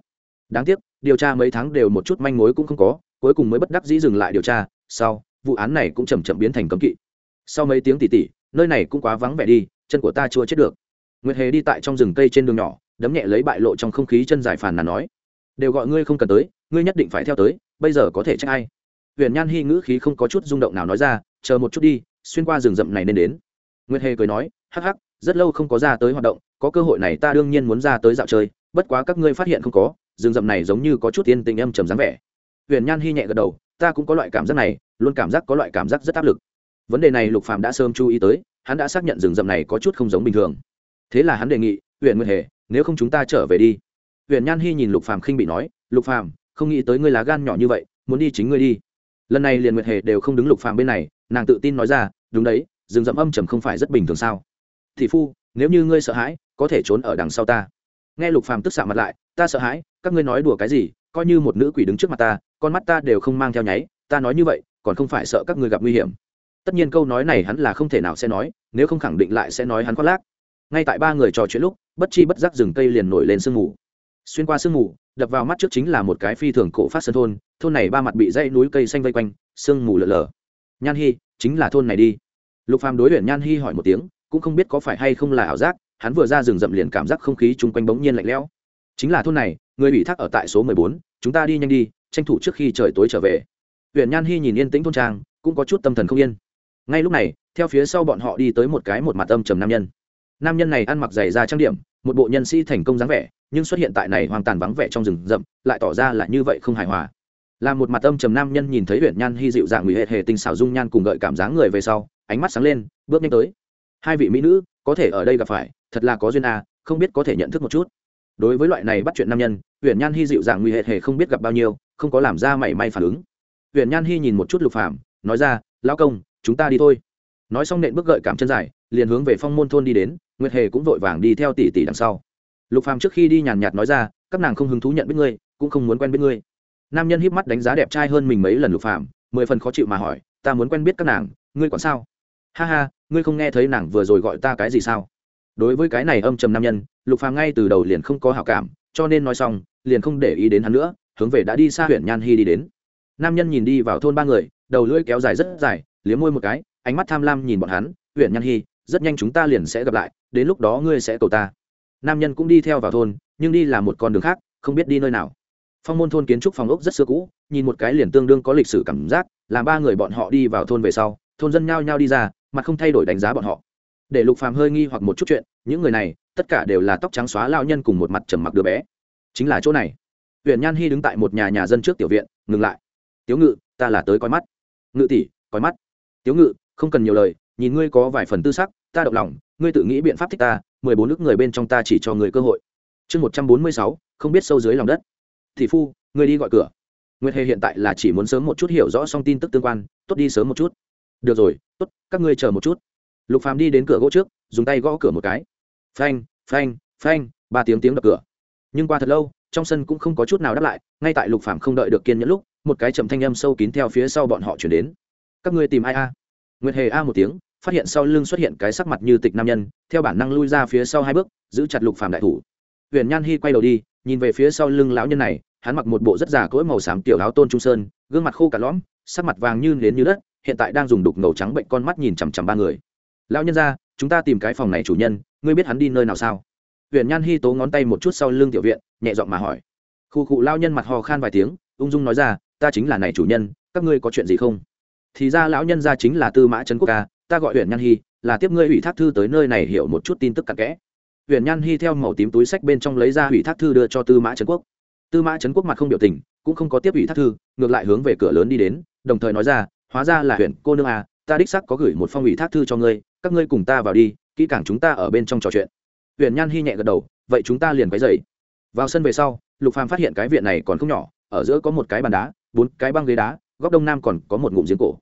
Đáng tiếc, điều tra mấy tháng đều một chút manh mối cũng không có, cuối cùng mới bất đắc dĩ dừng lại điều tra, sau, vụ án này cũng chầm chậm biến thành cấm kỵ. Sau mấy tiếng tỉ tỉ, nơi này cũng quá vắng vẻ đi, chân của ta chưa chết được. Nguyệt hề đi tại trong rừng cây trên đường nhỏ, đấm nhẹ lấy bại lộ trong không khí chân dài phàn nàn nói, đều gọi ngươi không cần tới, ngươi nhất định phải theo tới, bây giờ có thể trách ai? Huyền nhan hy ngữ khí không có chút rung động nào nói ra, chờ một chút đi xuyên qua rừng rậm này nên đến. Nguyệt hề cười nói, hắc hắc, rất lâu không có ra tới hoạt động, có cơ hội này ta đương nhiên muốn ra tới dạo chơi, bất quá các ngươi phát hiện không có, rừng rậm này giống như có chút yên tình âm trầm dáng vẻ. Huyền nhan hy nhẹ gật đầu, ta cũng có loại cảm giác này, luôn cảm giác có loại cảm giác rất áp lực. Vấn đề này lục phạm đã sớm chú ý tới, hắn đã xác nhận rừng rậm này có chút không giống bình thường. Thế là hắn đề nghị, huyền nguyệt hề, nếu không chúng ta trở về đi. Huyền nhan hy nhìn lục phàm khinh bị nói, lục phàm, không nghĩ tới ngươi lá gan nhỏ như vậy, muốn đi chính ngươi đi. Lần này liền nguyệt hề đều không đứng lục phàm bên này nàng tự tin nói ra, đúng đấy, rừng rậm âm trầm không phải rất bình thường sao? Thị phu, nếu như ngươi sợ hãi, có thể trốn ở đằng sau ta. Nghe lục phàm tức xạ mặt lại, ta sợ hãi, các ngươi nói đùa cái gì, coi như một nữ quỷ đứng trước mặt ta, con mắt ta đều không mang theo nháy, ta nói như vậy, còn không phải sợ các ngươi gặp nguy hiểm. Tất nhiên câu nói này hắn là không thể nào sẽ nói, nếu không khẳng định lại sẽ nói hắn khoác lác. Ngay tại ba người trò chuyện lúc, bất chi bất giác rừng cây liền nổi lên sương mù. Xuyên qua sương mù, đập vào mắt trước chính là một cái phi thường cổ phát sân thôn thôn này ba mặt bị dãy núi cây xanh vây quanh, sương mù lở lở nhan hy chính là thôn này đi. Lục phàm đối luyện nhan hy hỏi một tiếng, cũng không biết có phải hay không là ảo giác, hắn vừa ra rừng rậm liền cảm giác không khí chung quanh bỗng nhiên lạnh lẽo. Chính là thôn này, người bị thác ở tại số mười bốn, chúng ta đi nhanh đi, tranh thủ trước khi trời tối trở về. Huyện nhan hy nhìn yên tĩnh thôn trang, cũng có chút tâm thần không yên. Ngay lúc này, theo phía sau bọn họ đi tới một cái một mặt âm trầm nam nhân. Nam nhân này ăn mặc dày da trang điểm, một bộ nhân sĩ thành công dáng vẻ, nhưng xuất hiện tại này hoàn toàn vắng vẻ trong rừng rậm, lại tỏ ra là như vậy không hài hòa là một mặt âm trầm nam nhân nhìn thấy huyện nhan hy dịu dạng nguy hệ hệ tình xảo dung nhan cùng gợi cảm dáng người về sau, ánh mắt sáng lên, bước nhanh tới. Hai vị mỹ nữ, có thể ở đây gặp phải, thật là có duyên à không biết có thể nhận thức một chút. Đối với loại này bắt chuyện nam nhân huyện nhan hy dịu dạng nguy hệ hề không biết gặp bao nhiêu, không có làm ra mảy may phản ứng. Huyện nhan hy nhìn một chút lục phàm, nói ra, lão công, chúng ta đi thôi. Nói xong nện bước gợi cảm chân dài, liền hướng về phong môn thôn đi đến, nguyệt hề cũng vội vàng đi theo tỷ tỷ đằng sau. Lục phàm trước khi đi nhàn nhạt nói ra, các nàng không hứng thú nhận biết ngươi, cũng không muốn quen biết ngươi nam nhân híp mắt đánh giá đẹp trai hơn mình mấy lần lục phàm, mười phần khó chịu mà hỏi, ta muốn quen biết các nàng, ngươi còn sao? Ha ha, ngươi không nghe thấy nàng vừa rồi gọi ta cái gì sao? Đối với cái này âm trầm nam nhân, lục phàm ngay từ đầu liền không có hảo cảm, cho nên nói xong, liền không để ý đến hắn nữa, hướng về đã đi xa huyện nhan hy đi đến. Nam nhân nhìn đi vào thôn ba người, đầu lưỡi kéo dài rất dài, liếm môi một cái, ánh mắt tham lam nhìn bọn hắn, huyện nhan hy rất nhanh chúng ta liền sẽ gặp lại, đến lúc đó ngươi sẽ cầu ta. Nam nhân cũng đi theo vào thôn, nhưng đi là một con đường khác, không biết đi nơi nào phong môn thôn kiến trúc phòng ốc rất xưa cũ, nhìn một cái liền tương đương có lịch sử cảm giác làm ba người bọn họ đi vào thôn về sau, thôn dân nhao nhao đi ra, mà không thay đổi đánh giá bọn họ. Để lục phàm hơi nghi hoặc một chút chuyện, những người này, tất cả đều là tóc trắng xóa lao nhân cùng một mặt trầm mặc đứa bé. Chính là chỗ này. Huyện nhan hy đứng tại một nhà nhà dân trước tiểu viện, ngừng lại. Tiếu ngự, ta là tới coi mắt. Ngự tỷ, coi mắt. Tiếu ngự, không cần nhiều lời, nhìn ngươi có vài phần tư sắc, ta động lòng, ngươi tự nghĩ biện pháp thích ta, mười bốn nước người bên trong ta chỉ cho người cơ hội. Chương một trăm bốn mươi sáu, không biết sâu dưới lòng đất thị phu, ngươi đi gọi cửa. Nguyệt hề hiện tại là chỉ muốn sớm một chút hiểu rõ xong tin tức tương quan, tốt đi sớm một chút. Được rồi, tốt, các ngươi chờ một chút. Lục phàm đi đến cửa gỗ trước, dùng tay gõ cửa một cái. Phanh phanh phanh, ba tiếng tiếng đập cửa. Nhưng qua thật lâu, trong sân cũng không có chút nào đáp lại, ngay tại lục phàm không đợi được kiên nhẫn lúc, một cái trầm thanh âm sâu kín theo phía sau bọn họ chuyển đến. Các ngươi tìm ai a? Nguyệt hề a một tiếng, phát hiện sau lưng xuất hiện cái sắc mặt như tịch nam nhân, theo bản năng lui ra phía sau hai bước, giữ chặt lục phàm đại thủ. Huyền nhan hy quay đầu đi nhìn về phía sau lưng lão nhân này, hắn mặc một bộ rất già cỗi màu xám tiểu áo tôn trung sơn, gương mặt khô cả lõm, sắc mặt vàng như nến như đất, hiện tại đang dùng đục ngầu trắng bệnh con mắt nhìn chằm chằm ba người. Lão nhân ra chúng ta tìm cái phòng này chủ nhân, ngươi biết hắn đi nơi nào sao? Huyền nhan hy tố ngón tay một chút sau lưng tiểu viện, nhẹ giọng mà hỏi. Khu cụ lao nhân mặt hò khan vài tiếng, ung dung nói ra, ta chính là này chủ nhân, các ngươi có chuyện gì không? Thì ra lão nhân ra chính là tư mã trấn quốc ca, ta gọi huyện nhan hy là tiếp ngươi ủy thác thư tới nơi này hiểu một chút tin tức cặn kẽ huyện nhan hy theo màu tím túi sách bên trong lấy ra ủy thác thư đưa cho tư mã trấn quốc. Tư mã trấn quốc mặt không biểu tình, cũng không có tiếp ủy thác thư, ngược lại hướng về cửa lớn đi đến, đồng thời nói ra, hóa ra là huyện cô nương à ta đích sắc có gửi một phong ủy thác thư cho ngươi, các ngươi cùng ta vào đi, kỹ càng chúng ta ở bên trong trò chuyện. Huyện nhan hy nhẹ gật đầu, vậy chúng ta liền váy dậy vào sân về sau, lục phàm phát hiện cái viện này còn không nhỏ, ở giữa có một cái bàn đá, bốn cái băng ghế đá, góc đông nam còn có một ngụm giếng cổ.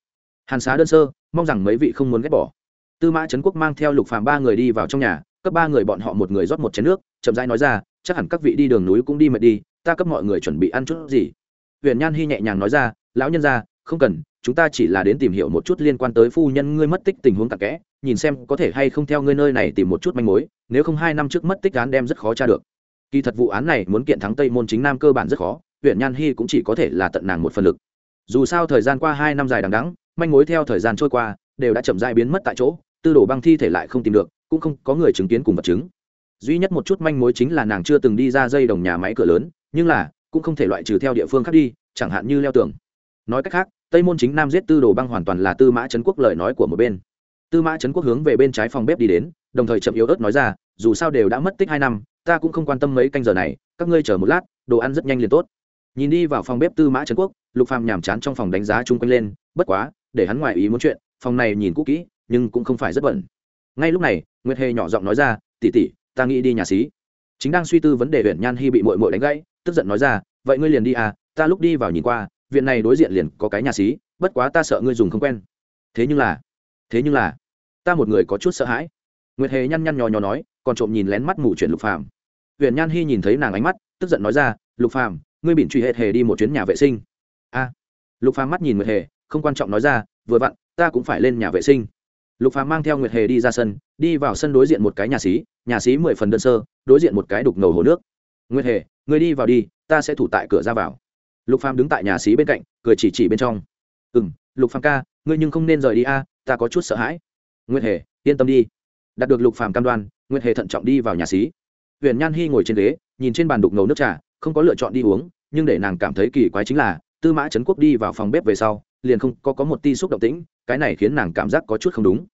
Hàn xá đơn sơ, mong rằng mấy vị không muốn ghét bỏ. Tư mã trấn quốc mang theo lục phàm ba người đi vào trong nhà cấp ba người bọn họ một người rót một chén nước, chậm rãi nói ra, chắc hẳn các vị đi đường núi cũng đi mệt đi, ta cấp mọi người chuẩn bị ăn chút gì. Huyền nhan hy nhẹ nhàng nói ra, lão nhân gia, không cần, chúng ta chỉ là đến tìm hiểu một chút liên quan tới phu nhân ngươi mất tích tình huống tạc kẽ, nhìn xem có thể hay không theo ngươi nơi này tìm một chút manh mối, nếu không hai năm trước mất tích án đem rất khó tra được. Kỳ thật vụ án này muốn kiện thắng tây môn chính nam cơ bản rất khó huyện nhan hy cũng chỉ có thể là tận nàng một phần lực. Dù sao thời gian qua hai năm dài đằng đắng manh mối theo thời gian trôi qua, đều đã chậm dại biến mất tại chỗ, tư đồ băng thi thể lại không tìm được cũng không có người chứng kiến cùng vật chứng. Duy nhất một chút manh mối chính là nàng chưa từng đi ra dây đồng nhà máy cửa lớn, nhưng là, cũng không thể loại trừ theo địa phương khác đi, chẳng hạn như leo tường. Nói cách khác, tây môn chính nam giết tư đồ băng hoàn toàn là tư mã trấn quốc lời nói của một bên. Tư mã trấn quốc hướng về bên trái phòng bếp đi đến, đồng thời chậm yếu ớt nói ra, dù sao đều đã mất tích hai năm, ta cũng không quan tâm mấy canh giờ này, các ngươi chờ một lát, đồ ăn rất nhanh liền tốt. Nhìn đi vào phòng bếp tư mã trấn quốc, lục phàm nhàm chán trong phòng đánh giá chung quanh lên, bất quá, để hắn ngoài ý muốn chuyện, phòng này nhìn cũ kỹ, nhưng cũng không phải rất bẩn. Ngay lúc này nguyệt hề nhỏ giọng nói ra tỉ tỉ ta nghĩ đi nhà xí. Chính đang suy tư vấn đề huyện nhan hy bị mội mội đánh gãy, tức giận nói ra, vậy ngươi liền đi à ta lúc đi vào nhìn qua, viện này đối diện liền có cái nhà xí, bất quá ta sợ ngươi dùng không quen. Thế nhưng là, thế nhưng là, ta một người có chút sợ hãi. Nguyệt hề nhăn nhăn nhò nhò nói, còn trộm nhìn lén mắt mù chuyển lục phàm. Huyện nhan hy nhìn thấy nàng ánh mắt, tức giận nói ra, lục phàm, ngươi bỉn truy hệ hề đi một chuyến nhà vệ sinh. A. Lục phàm mắt nhìn nguyệt hề, không quan trọng nói ra, vừa vặn, ta cũng phải lên nhà vệ sinh lục phàm mang theo nguyệt hề đi ra sân, đi vào sân đối diện một cái nhà xí nhà xí mười phần đơn sơ, đối diện một cái đục ngầu hồ nước. Nguyệt hề, ngươi đi vào đi, ta sẽ thủ tại cửa ra vào. Lục phàm đứng tại nhà xí bên cạnh, cười chỉ chỉ bên trong. Ừ m lục phàm ca, ngươi nhưng không nên rời đi a, ta có chút sợ hãi. Nguyệt hề, yên tâm đi. Đạt được lục phàm cam đoan, nguyệt hề thận trọng đi vào nhà xí. Huyền nhan hy ngồi trên ghế, nhìn trên bàn đục ngầu nước trà, không có lựa chọn đi uống, nhưng để nàng cảm thấy kỳ quái chính là, tư mã trấn quốc đi vào phòng bếp về sau liền không có có một ti xúc động tĩnh, cái này khiến nàng cảm giác có chút không đúng.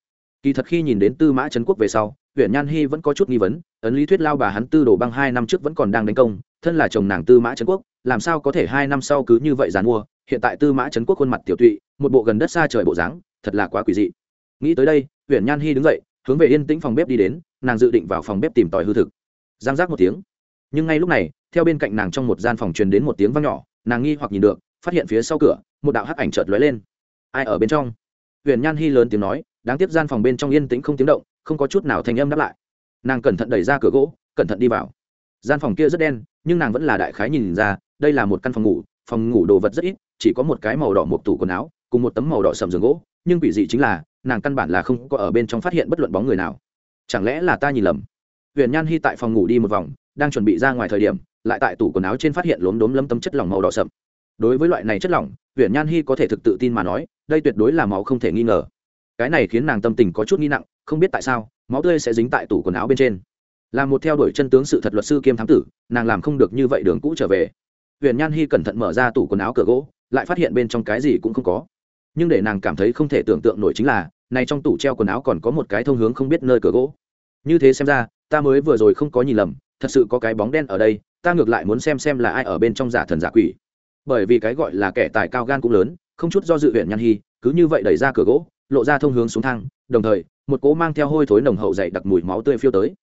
Kỳ thật khi nhìn đến tư mã trấn quốc về sau huyện nhan hy vẫn có chút nghi vấn, ấn lý thuyết lao bà hắn tư đồ băng hai năm trước vẫn còn đang đánh công, thân là chồng nàng tư mã trấn quốc, làm sao có thể hai năm sau cứ như vậy dàn mua, hiện tại tư mã trấn quốc khuôn mặt tiểu tụy, một bộ gần đất xa trời bộ dáng, thật là quá quỷ dị. Nghĩ tới đây huyện nhan hy đứng dậy, hướng về yên tĩnh phòng bếp đi đến, nàng dự định vào phòng bếp tìm tòi hư thực. Giang giác một tiếng. Nhưng ngay lúc này, theo bên cạnh nàng trong một gian phòng truyền đến một tiếng vang nhỏ, nàng nghi hoặc nhìn được phát hiện phía sau cửa, một đạo hắc ảnh chợt lóe lên. Ai ở bên trong? Huyền nhan hy lớn tiếng nói, đáng tiếc gian phòng bên trong yên tĩnh không tiếng động, không có chút nào thành âm đáp lại. Nàng cẩn thận đẩy ra cửa gỗ, cẩn thận đi vào. Gian phòng kia rất đen, nhưng nàng vẫn là đại khái nhìn ra, đây là một căn phòng ngủ phòng ngủ đồ vật rất ít, chỉ có một cái màu đỏ một tủ quần áo, cùng một tấm màu đỏ sầm giường gỗ, nhưng quỷ dị chính là, nàng căn bản là không có ở bên trong phát hiện bất luận bóng người nào. Chẳng lẽ là ta nhìn lầm? Huyền nhan hy tại phòng ngủ đi một vòng, đang chuẩn bị ra ngoài thời điểm, lại tại tủ quần áo trên phát hiện lốm đốm lâm tấm chất lỏng màu đỏ sậm đối với loại này chất lỏng huyện nhan hy có thể thực tự tin mà nói, đây tuyệt đối là máu không thể nghi ngờ. Cái này khiến nàng tâm tình có chút nghi nặng, không biết tại sao, máu tươi sẽ dính tại tủ quần áo bên trên. Là một theo đuổi chân tướng sự thật luật sư kiêm thám tử, nàng làm không được như vậy đường cũ trở về. Huyện nhan hy cẩn thận mở ra tủ quần áo cửa gỗ, lại phát hiện bên trong cái gì cũng không có. Nhưng để nàng cảm thấy không thể tưởng tượng nổi chính là, này trong tủ treo quần áo còn có một cái thông hướng không biết nơi cửa gỗ. Như thế xem ra, ta mới vừa rồi không có nhìn lầm, thật sự có cái bóng đen ở đây, ta ngược lại muốn xem xem là ai ở bên trong giả thần giả quỷ bởi vì cái gọi là kẻ tài cao gan cũng lớn, không chút do dự huyện nhan hy cứ như vậy đẩy ra cửa gỗ, lộ ra thông hướng xuống thang, đồng thời, một cỗ mang theo hôi thối nồng hậu dày đặc mùi máu tươi phiêu tới.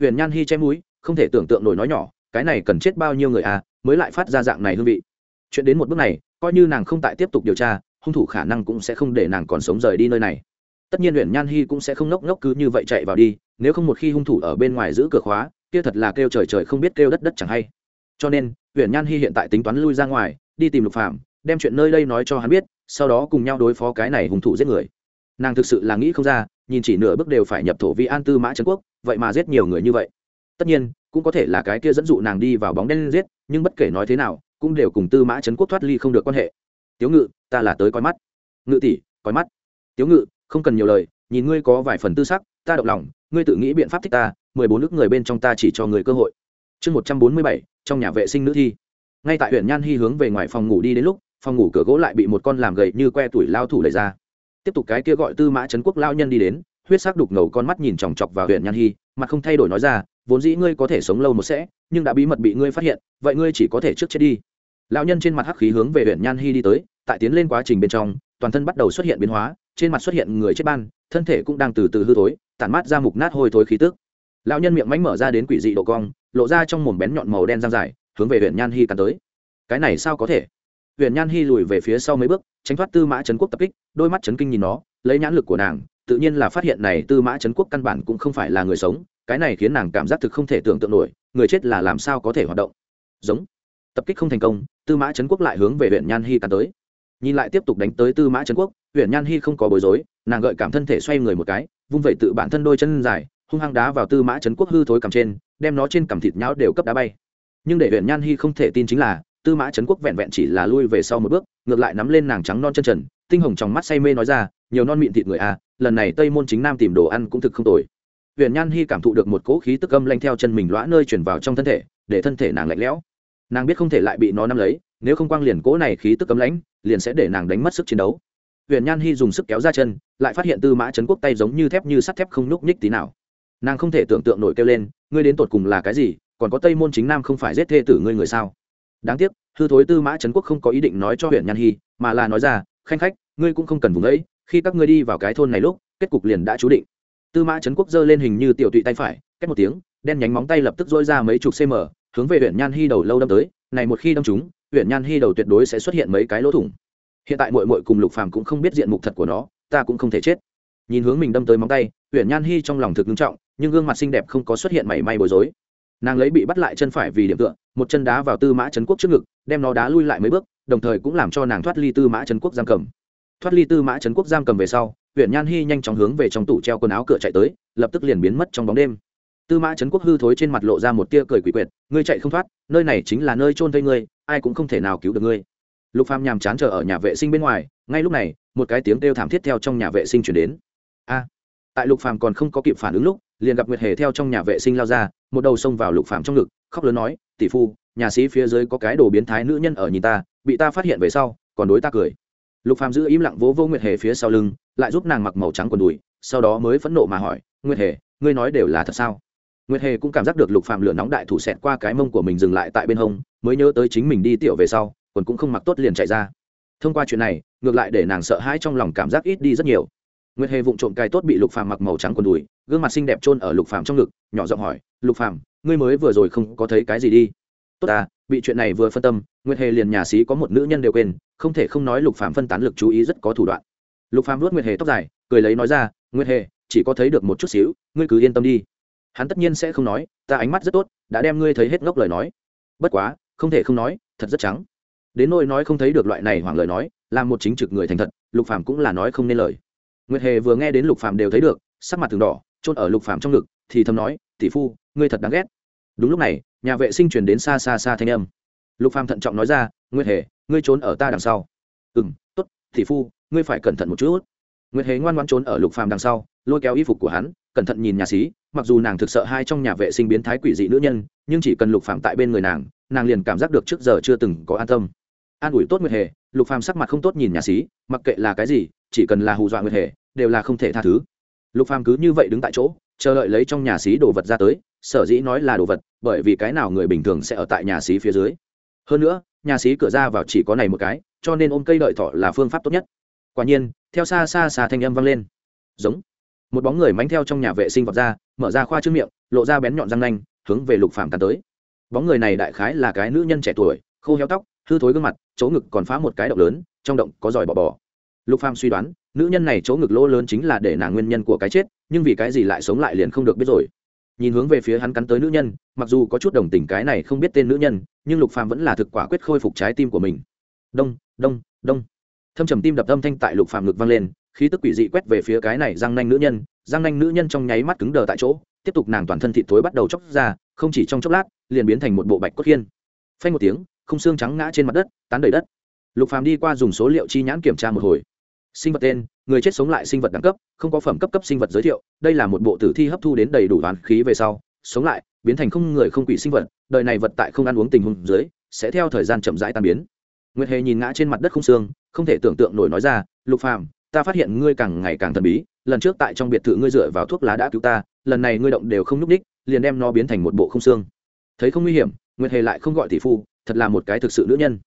Huyện nhan hy che mũi, không thể tưởng tượng nổi nói nhỏ, cái này cần chết bao nhiêu người à mới lại phát ra dạng này hương vị. Chuyện đến một bước này, coi như nàng không tại tiếp tục điều tra, hung thủ khả năng cũng sẽ không để nàng còn sống rời đi nơi này. Tất nhiên huyện nhan hy cũng sẽ không nốc nốc cứ như vậy chạy vào đi, nếu không một khi hung thủ ở bên ngoài giữ cửa khóa, kia thật là kêu trời trời không biết kêu đất đất chẳng hay. Cho nên, huyện nhan hy hiện tại tính toán lui ra ngoài đi tìm lục phạm đem chuyện nơi đây nói cho hắn biết, sau đó cùng nhau đối phó cái này hung thủ giết người. Nàng thực sự là nghĩ không ra, nhìn chỉ nửa bước đều phải nhập thổ vi an tư mã trấn quốc, vậy mà giết nhiều người như vậy. Tất nhiên, cũng có thể là cái kia dẫn dụ nàng đi vào bóng đen giết, nhưng bất kể nói thế nào, cũng đều cùng tư mã trấn quốc thoát ly không được quan hệ. Tiếu ngự, ta là tới coi mắt. Ngự tỷ, coi mắt. Tiếu ngự, không cần nhiều lời, nhìn ngươi có vài phần tư sắc, ta động lòng, ngươi tự nghĩ biện pháp thích ta, mười bốn nước người bên trong ta chỉ cho người cơ hội. Chương một trăm bốn mươi bảy, trong nhà vệ sinh nữ thi ngay tại huyện nhan hy hướng về ngoài phòng ngủ đi đến lúc, phòng ngủ cửa gỗ lại bị một con làm gậy như que tuổi lao thủ đẩy ra. Tiếp tục cái kia gọi tư mã trấn quốc lao nhân đi đến, huyết sắc đục ngầu con mắt nhìn chòng chọc vào huyện nhan hy mặt không thay đổi nói ra, vốn dĩ ngươi có thể sống lâu một sẽ, nhưng đã bí mật bị ngươi phát hiện, vậy ngươi chỉ có thể trước chết đi. Lão nhân trên mặt hắc khí hướng về huyện nhan hy đi tới, tại tiến lên quá trình bên trong, toàn thân bắt đầu xuất hiện biến hóa, trên mặt xuất hiện người chết ban, thân thể cũng đang từ từ hư thối, tản mát ra mục nát hôi thối khí tức. Lão nhân miệng mánh mở ra đến quỷ dị độ cong, lộ ra trong mồm bén nhọn màu đen răng dài hướng về huyện nhan hy cắn tới. Cái này sao có thể? Huyện nhan hy lùi về phía sau mấy bước, tránh thoát tư mã trấn quốc tập kích, đôi mắt trấn kinh nhìn nó, lấy nhãn lực của nàng, tự nhiên là phát hiện này tư mã trấn quốc căn bản cũng không phải là người sống, cái này khiến nàng cảm giác thực không thể tưởng tượng nổi, người chết là làm sao có thể hoạt động. Giống. Tập kích không thành công, tư mã trấn quốc lại hướng về huyện nhan hy cắn tới. Nhìn lại tiếp tục đánh tới tư mã trấn quốc, huyện nhan hy không có bối rối, nàng gợi cảm thân thể xoay người một cái, vung vẩy tự bản thân đôi chân dài, hung hăng đá vào tư mã trấn quốc hư thối cằm trên, đem nó trên cằm thịt nhão đều cấp đá bay nhưng để huyện nhan hy không thể tin chính là tư mã trấn quốc vẹn vẹn chỉ là lui về sau một bước, ngược lại nắm lên nàng trắng non chân trần, tinh hồng trong mắt say mê nói ra, nhiều non mịn thịt người à lần này tây môn chính nam tìm đồ ăn cũng thực không tồi. Huyện nhan hy cảm thụ được một cỗ khí tức âm lanh theo chân mình lõa nơi chuyển vào trong thân thể, để thân thể nàng lạnh lẽo. Nàng biết không thể lại bị nó nắm lấy, nếu không quang liền cỗ này khí tức cấm lãnh, liền sẽ để nàng đánh mất sức chiến đấu. Huyện nhan hy dùng sức kéo ra chân, lại phát hiện tư mã trấn quốc tay giống như thép như sắt thép không nhúc nhích tí nào. Nàng không thể tưởng tượng nổi kêu lên, ngươi đến tột cùng là cái gì? Còn có tây môn chính nam không phải giết thê tử ngươi người sao? Đáng tiếc, hư thối tư mã trấn quốc không có ý định nói cho huyện nhan hy mà là nói ra, khanh khách, ngươi cũng không cần vùng ấy, khi các ngươi đi vào cái thôn này lúc, kết cục liền đã chú định. Tư mã trấn quốc giơ lên hình như tiểu tụy tay phải cách một tiếng, đen nhánh móng tay lập tức dỗi ra mấy chục cm hướng về huyện nhan hy đầu lâu đâm tới. Này một khi đâm chúng huyện nhan hy đầu tuyệt đối sẽ xuất hiện mấy cái lỗ thủng. Hiện tại mội mội cùng lục phàm cũng không biết diện mục thật của nó, ta cũng không thể chết. Nhìn hướng mình đâm tới móng tay, huyện nhan hy trong lòng thực nghiêm trọng, nhưng gương mặt xinh đẹp không có xuất hiện mảy may bối rối nàng lấy bị bắt lại chân phải vì điểm tựa, một chân đá vào tư mã trấn quốc trước ngực, đem nó đá lui lại mấy bước, đồng thời cũng làm cho nàng thoát ly tư mã trấn quốc giam cầm. Thoát ly tư mã trấn quốc giam cầm về sau huyện nhan hy nhanh chóng hướng về trong tủ treo quần áo cửa chạy tới, lập tức liền biến mất trong bóng đêm. Tư mã trấn quốc hư thối trên mặt lộ ra một tia cười quỷ quyệt, ngươi chạy không thoát, nơi này chính là nơi trôn thây ngươi, ai cũng không thể nào cứu được ngươi. Lục phàm nhàm chán chờ ở nhà vệ sinh bên ngoài, ngay lúc này, một cái tiếng kêu thảm thiết theo trong nhà vệ sinh chuyển đến. A! Tại lục phàm còn không có kịp phản ứng lúc liền gặp nguyệt hề theo trong nhà vệ sinh lao ra, một đầu xông vào lục Phạm trong ngực, khóc lớn nói, tỷ phu, nhà sĩ phía dưới có cái đồ biến thái nữ nhân ở nhìn ta, bị ta phát hiện về sau, còn đối ta cười. Lục Phạm giữ im lặng vỗ vô nguyệt hề phía sau lưng, lại giúp nàng mặc màu trắng quần đùi, sau đó mới phẫn nộ mà hỏi, nguyệt hề, ngươi nói đều là thật sao? Nguyệt hề cũng cảm giác được lục Phạm lửa nóng đại thủ xẹt qua cái mông của mình dừng lại tại bên hông, mới nhớ tới chính mình đi tiểu về sau, quần cũng không mặc tốt liền chạy ra. Thông qua chuyện này, ngược lại để nàng sợ hãi trong lòng cảm giác ít đi rất nhiều nguyệt hề vụng trộm cài tốt bị lục phàm mặc màu trắng quần đùi, gương mặt xinh đẹp trôn ở lục phàm trong ngực, nhỏ giọng hỏi, lục phàm, ngươi mới vừa rồi không có thấy cái gì đi? Tốt à bị chuyện này vừa phân tâm, nguyệt hề liền nhà sĩ có một nữ nhân đều quên, không thể không nói lục phàm phân tán lực chú ý rất có thủ đoạn. Lục phàm nuốt nguyệt hề tóc dài, cười lấy nói ra, nguyệt hề, chỉ có thấy được một chút xíu, ngươi cứ yên tâm đi. Hắn tất nhiên sẽ không nói, ta ánh mắt rất tốt, đã đem ngươi thấy hết ngốc lời nói. Bất quá, không thể không nói, thật rất trắng. Đến nỗi nói không thấy được loại này hoảng lời nói, là một chính trực người thành thật, lục phàm cũng là nói không nên lời nguyệt hề vừa nghe đến lục phàm đều thấy được, sắc mặt từng đỏ trôn ở lục phàm trong ngực, thì thầm nói, tỷ phu, ngươi thật đáng ghét. Đúng lúc này, nhà vệ sinh truyền đến xa xa xa thanh âm. Lục phàm thận trọng nói ra, nguyệt hề, ngươi trốn ở ta đằng sau. Ừm, tốt, tỷ phu, ngươi phải cẩn thận một chút. Nguyệt hề ngoan ngoãn trốn ở lục phàm đằng sau, lôi kéo y phục của hắn, cẩn thận nhìn nhà sĩ, mặc dù nàng thực sợ hai trong nhà vệ sinh biến thái quỷ dị nữ nhân, nhưng chỉ cần lục phàm tại bên người nàng nàng liền cảm giác được trước giờ chưa từng có an tâm. An ủi tốt nguyệt hề, lục phàm sắc mặt không tốt nhìn nhà sĩ, mặc kệ là cái gì, chỉ cần là hù dọa nguyệt hề đều là không thể tha thứ. Lục phàm cứ như vậy đứng tại chỗ, chờ đợi lấy trong nhà xí đồ vật ra tới, sở dĩ nói là đồ vật, bởi vì cái nào người bình thường sẽ ở tại nhà xí phía dưới. Hơn nữa, nhà xí cửa ra vào chỉ có này một cái, cho nên ôm cây đợi thọ là phương pháp tốt nhất. Quả nhiên, theo xa xa xa thanh âm vang lên. Giống. Một bóng người mánh theo trong nhà vệ sinh vọt ra, mở ra khoa trước miệng, lộ ra bén nhọn răng nanh, hướng về lục phàm tàn tới. Bóng người này đại khái là cái nữ nhân trẻ tuổi, khô héo tóc, hư thối gương mặt, chỗ ngực còn phá một cái động lớn, trong động có giỏi bò bò lục phàm suy đoán, nữ nhân này chỗ ngực lỗ lớn chính là để nàng nguyên nhân của cái chết, nhưng vì cái gì lại sống lại liền không được biết rồi. Nhìn hướng về phía hắn cắn tới nữ nhân, mặc dù có chút đồng tình cái này không biết tên nữ nhân, nhưng lục phàm vẫn là thực quả quyết khôi phục trái tim của mình. Đông đông đông. Thâm trầm tim đập âm thanh tại lục phàm ngực vang lên, khí tức quỷ dị quét về phía cái này răng nanh nữ nhân, răng nanh nữ nhân trong nháy mắt cứng đờ tại chỗ, tiếp tục nàng toàn thân thịt thối bắt đầu chóc ra, không chỉ trong chốc lát, liền biến thành một bộ bạch cốt khiên. Phanh một tiếng không xương trắng ngã trên mặt đất, tán đầy đất. Lục phàm đi qua dùng số liệu chi nhãn kiểm tra một hồi sinh vật tên, người chết sống lại sinh vật đẳng cấp, không có phẩm cấp cấp sinh vật giới thiệu, đây là một bộ tử thi hấp thu đến đầy đủ đoán khí về sau, sống lại, biến thành không người không quỷ sinh vật, đời này vật tại không ăn uống tình huống dưới, sẽ theo thời gian chậm rãi tan biến. Nguyệt hề nhìn ngã trên mặt đất không xương, không thể tưởng tượng nổi nói ra, lục phàm, ta phát hiện ngươi càng ngày càng thần bí, lần trước tại trong biệt thự ngươi dựa vào thuốc lá đã cứu ta, lần này ngươi động đều không nhúc ních liền đem nó biến thành một bộ không xương. Thấy không nguy hiểm, nguyệt hề lại không gọi tỷ phu, thật là một cái thực sự nữ nhân.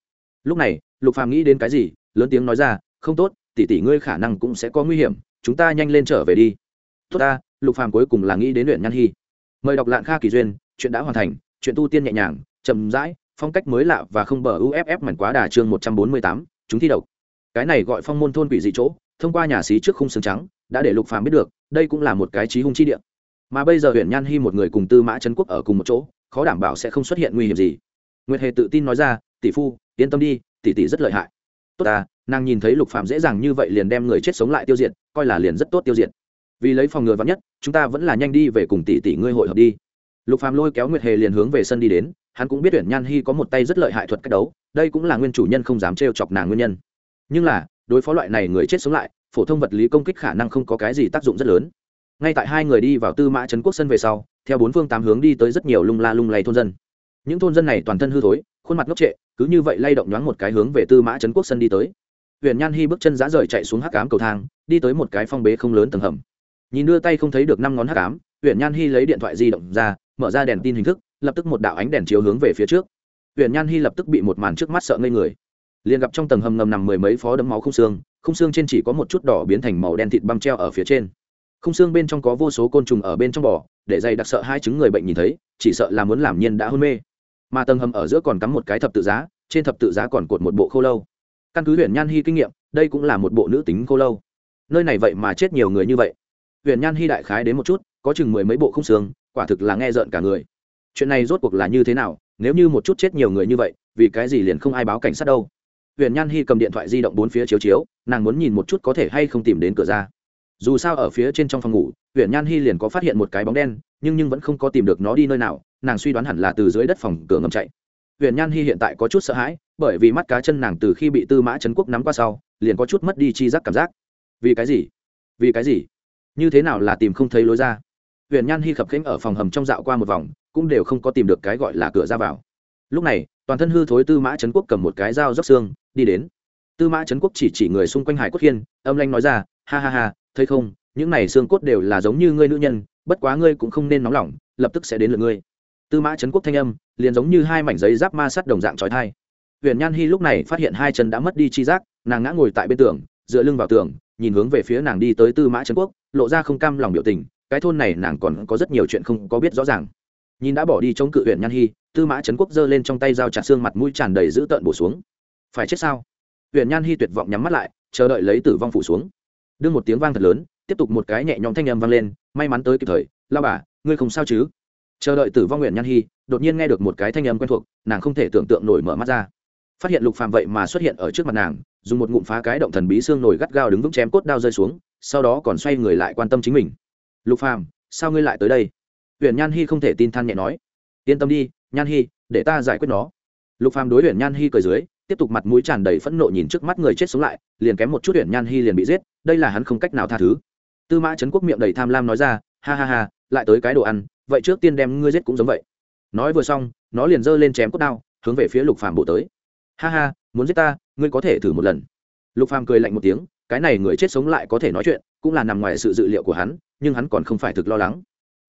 Lúc này, lục phàm nghĩ đến cái gì, lớn tiếng nói ra, không tốt tỷ tỷ ngươi khả năng cũng sẽ có nguy hiểm, chúng ta nhanh lên trở về đi. Tốt ta, lục phàm cuối cùng là nghĩ đến luyện nhan hy. Mời đọc lạng kha kỳ duyên, chuyện đã hoàn thành, chuyện tu tiên nhẹ nhàng, chậm rãi, phong cách mới lạ và không bờ uff mảnh quá đà chương một trăm bốn mươi tám, chúng thi độc. Cái này gọi phong môn thôn quỷ dị chỗ, thông qua nhà xí trước khung xương trắng, đã để lục phàm biết được, đây cũng là một cái trí hung chi địa. Mà bây giờ huyện nhan hy một người cùng tư mã trấn quốc ở cùng một chỗ, khó đảm bảo sẽ không xuất hiện nguy hiểm gì. Nguyệt hề tự tin nói ra, tỷ phu, yên tâm đi, tỷ tỷ rất lợi hại. Tốt ta nàng nhìn thấy lục Phạm dễ dàng như vậy liền đem người chết sống lại tiêu diệt, coi là liền rất tốt tiêu diệt. Vì lấy phòng ngừa vắn nhất, chúng ta vẫn là nhanh đi về cùng tỷ tỷ ngươi hội hợp đi. Lục Phạm lôi kéo nguyệt hề liền hướng về sân đi đến, hắn cũng biết tuyển nhan hy có một tay rất lợi hại thuật cách đấu, đây cũng là nguyên chủ nhân không dám trêu chọc nàng nguyên nhân. Nhưng là, đối phó loại này người chết sống lại, phổ thông vật lý công kích khả năng không có cái gì tác dụng rất lớn. Ngay tại hai người đi vào tư mã trấn quốc sân về sau, theo bốn phương tám hướng đi tới rất nhiều lung la lung lay thôn dân. Những thôn dân này toàn thân hư thối, khuôn mặt ngốc trệ, cứ như vậy lay động nhoáng một cái hướng về tư mã trấn quốc sân đi tới huyền nhan hy bước chân giã rời chạy xuống hắc cám cầu thang, đi tới một cái phong bế không lớn tầng hầm. Nhìn đưa tay không thấy được năm ngón hắc cám huyền nhan hy lấy điện thoại di động ra, mở ra đèn tin hình thức, lập tức một đạo ánh đèn chiếu hướng về phía trước. Huyền nhan hy lập tức bị một màn trước mắt sợ ngây người. Liền gặp trong tầng hầm ngầm nằm mười mấy phó đấm máu không xương không xương trên chỉ có một chút đỏ biến thành màu đen thịt băm treo ở phía trên. Không xương bên trong có vô số côn trùng ở bên trong bò, để dày đặc sợ hai chứng người bệnh nhìn thấy, chỉ sợ là muốn làm nhiên đã hôn mê. Mà tầng hầm ở giữa còn cắm một cái thập tự giá, trên thập tự giá còn cột một bộ khô lâu căn cứ huyện nhan hy kinh nghiệm, đây cũng là một bộ nữ tính cô lâu. Nơi này vậy mà chết nhiều người như vậy. Huyện nhan hy đại khái đến một chút, có chừng mười mấy bộ không xương, quả thực là nghe rợn cả người. Chuyện này rốt cuộc là như thế nào, nếu như một chút chết nhiều người như vậy, vì cái gì liền không ai báo cảnh sát đâu? Huyện nhan hy cầm điện thoại di động bốn phía chiếu chiếu, nàng muốn nhìn một chút có thể hay không tìm đến cửa ra. Dù sao ở phía trên trong phòng ngủ huyện nhan hy liền có phát hiện một cái bóng đen, nhưng nhưng vẫn không có tìm được nó đi nơi nào, nàng suy đoán hẳn là từ dưới đất phòng cửa ngầm chạy. Huyện nhan hy hiện tại có chút sợ hãi bởi vì mắt cá chân nàng từ khi bị tư mã trấn quốc nắm qua sau, liền có chút mất đi chi giác cảm giác. Vì cái gì? Vì cái gì? Như thế nào là tìm không thấy lối ra? Huyện nhan hy khập khánh ở phòng hầm trong dạo qua một vòng, cũng đều không có tìm được cái gọi là cửa ra vào. Lúc này, toàn thân hư thối tư mã trấn quốc cầm một cái dao róc xương, đi đến. Tư mã trấn quốc chỉ chỉ người xung quanh hải cốt hiên, âm lanh nói ra, ha ha ha, thấy không? Những này xương cốt đều là giống như ngươi nữ nhân, bất quá ngươi cũng không nên nóng lòng, lập tức sẽ đến lượt ngươi. Tư mã trấn quốc thanh âm, liền giống như hai mảnh giấy giáp ma sắt đồng dạng trói thai huyền nhan hy lúc này phát hiện hai chân đã mất đi chi giác, nàng ngã ngồi tại bên tường, dựa lưng vào tường, nhìn hướng về phía nàng đi tới tư mã trấn quốc, lộ ra không cam lòng biểu tình, cái thôn này nàng còn có rất nhiều chuyện không có biết rõ ràng. Nhìn đã bỏ đi chống cự huyện nhan hy tư mã trấn quốc giơ lên trong tay dao chặt xương mặt mũi tràn đầy dữ tợn bổ xuống. Phải chết sao? Huyện nhan hy tuyệt vọng nhắm mắt lại, chờ đợi lấy tử vong phủ xuống. Đương một tiếng vang thật lớn, tiếp tục một cái nhẹ nhõm thanh âm vang lên, may mắn tới kịp thời lao bà, ngươi không sao chứ? Chờ đợi tử vong nguyện nhan hy đột nhiên nghe được một cái thanh âm quen thuộc, nàng không thể tưởng tượng nổi mở mắt ra phát hiện lục phàm vậy mà xuất hiện ở trước mặt nàng, dùng một ngụm phá cái động thần bí xương nổi gắt gao đứng vững chém cốt đao rơi xuống, sau đó còn xoay người lại quan tâm chính mình. Lục phàm, sao ngươi lại tới đây? Huyện nhan hy không thể tin than nhẹ nói. Yên tâm đi, nhan hy để ta giải quyết nó. Lục phàm đối huyện nhan hy cười dưới, tiếp tục mặt mũi tràn đầy phẫn nộ nhìn trước mắt người chết sống lại, liền kém một chút huyện nhan hy liền bị giết, đây là hắn không cách nào tha thứ. Tư mã trấn quốc miệng đầy tham lam nói ra, ha ha ha, lại tới cái đồ ăn, vậy trước tiên đem ngươi giết cũng giống vậy. Nói vừa xong, nó liền giơ lên chém cốt đao, hướng về phía lục phàm bộ tới ha ha, muốn giết ta, ngươi có thể thử một lần. Lục phàm cười lạnh một tiếng, cái này người chết sống lại có thể nói chuyện, cũng là nằm ngoài sự dự liệu của hắn, nhưng hắn còn không phải thực lo lắng.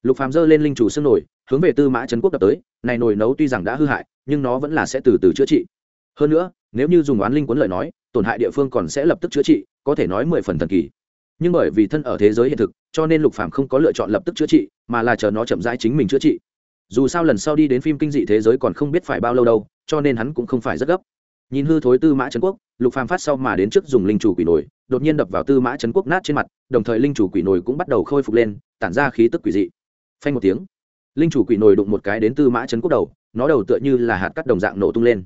Lục phàm giơ lên linh chủ xương nổi hướng về tư mã trấn quốc đập tới, này nồi nấu tuy rằng đã hư hại, nhưng nó vẫn là sẽ từ từ chữa trị. Hơn nữa, nếu như dùng oán linh cuốn lời nói, tổn hại địa phương còn sẽ lập tức chữa trị, có thể nói mười phần thần kỳ. Nhưng bởi vì thân ở thế giới hiện thực, cho nên lục phàm không có lựa chọn lập tức chữa trị, mà là chờ nó chậm rãi chính mình chữa trị. Dù sao lần sau đi đến phim kinh dị thế giới còn không biết phải bao lâu đâu, cho nên hắn cũng không phải rất gấp nhìn hư thối tư mã trấn quốc, lục phàm phát sau mà đến trước dùng linh chủ quỷ nổi đột nhiên đập vào tư mã trấn quốc nát trên mặt, đồng thời linh chủ quỷ nổi cũng bắt đầu khôi phục lên, tản ra khí tức quỷ dị. Phanh một tiếng, linh chủ quỷ nổi đụng một cái đến tư mã trấn quốc đầu, nó đầu tựa như là hạt cắt đồng dạng nổ tung lên.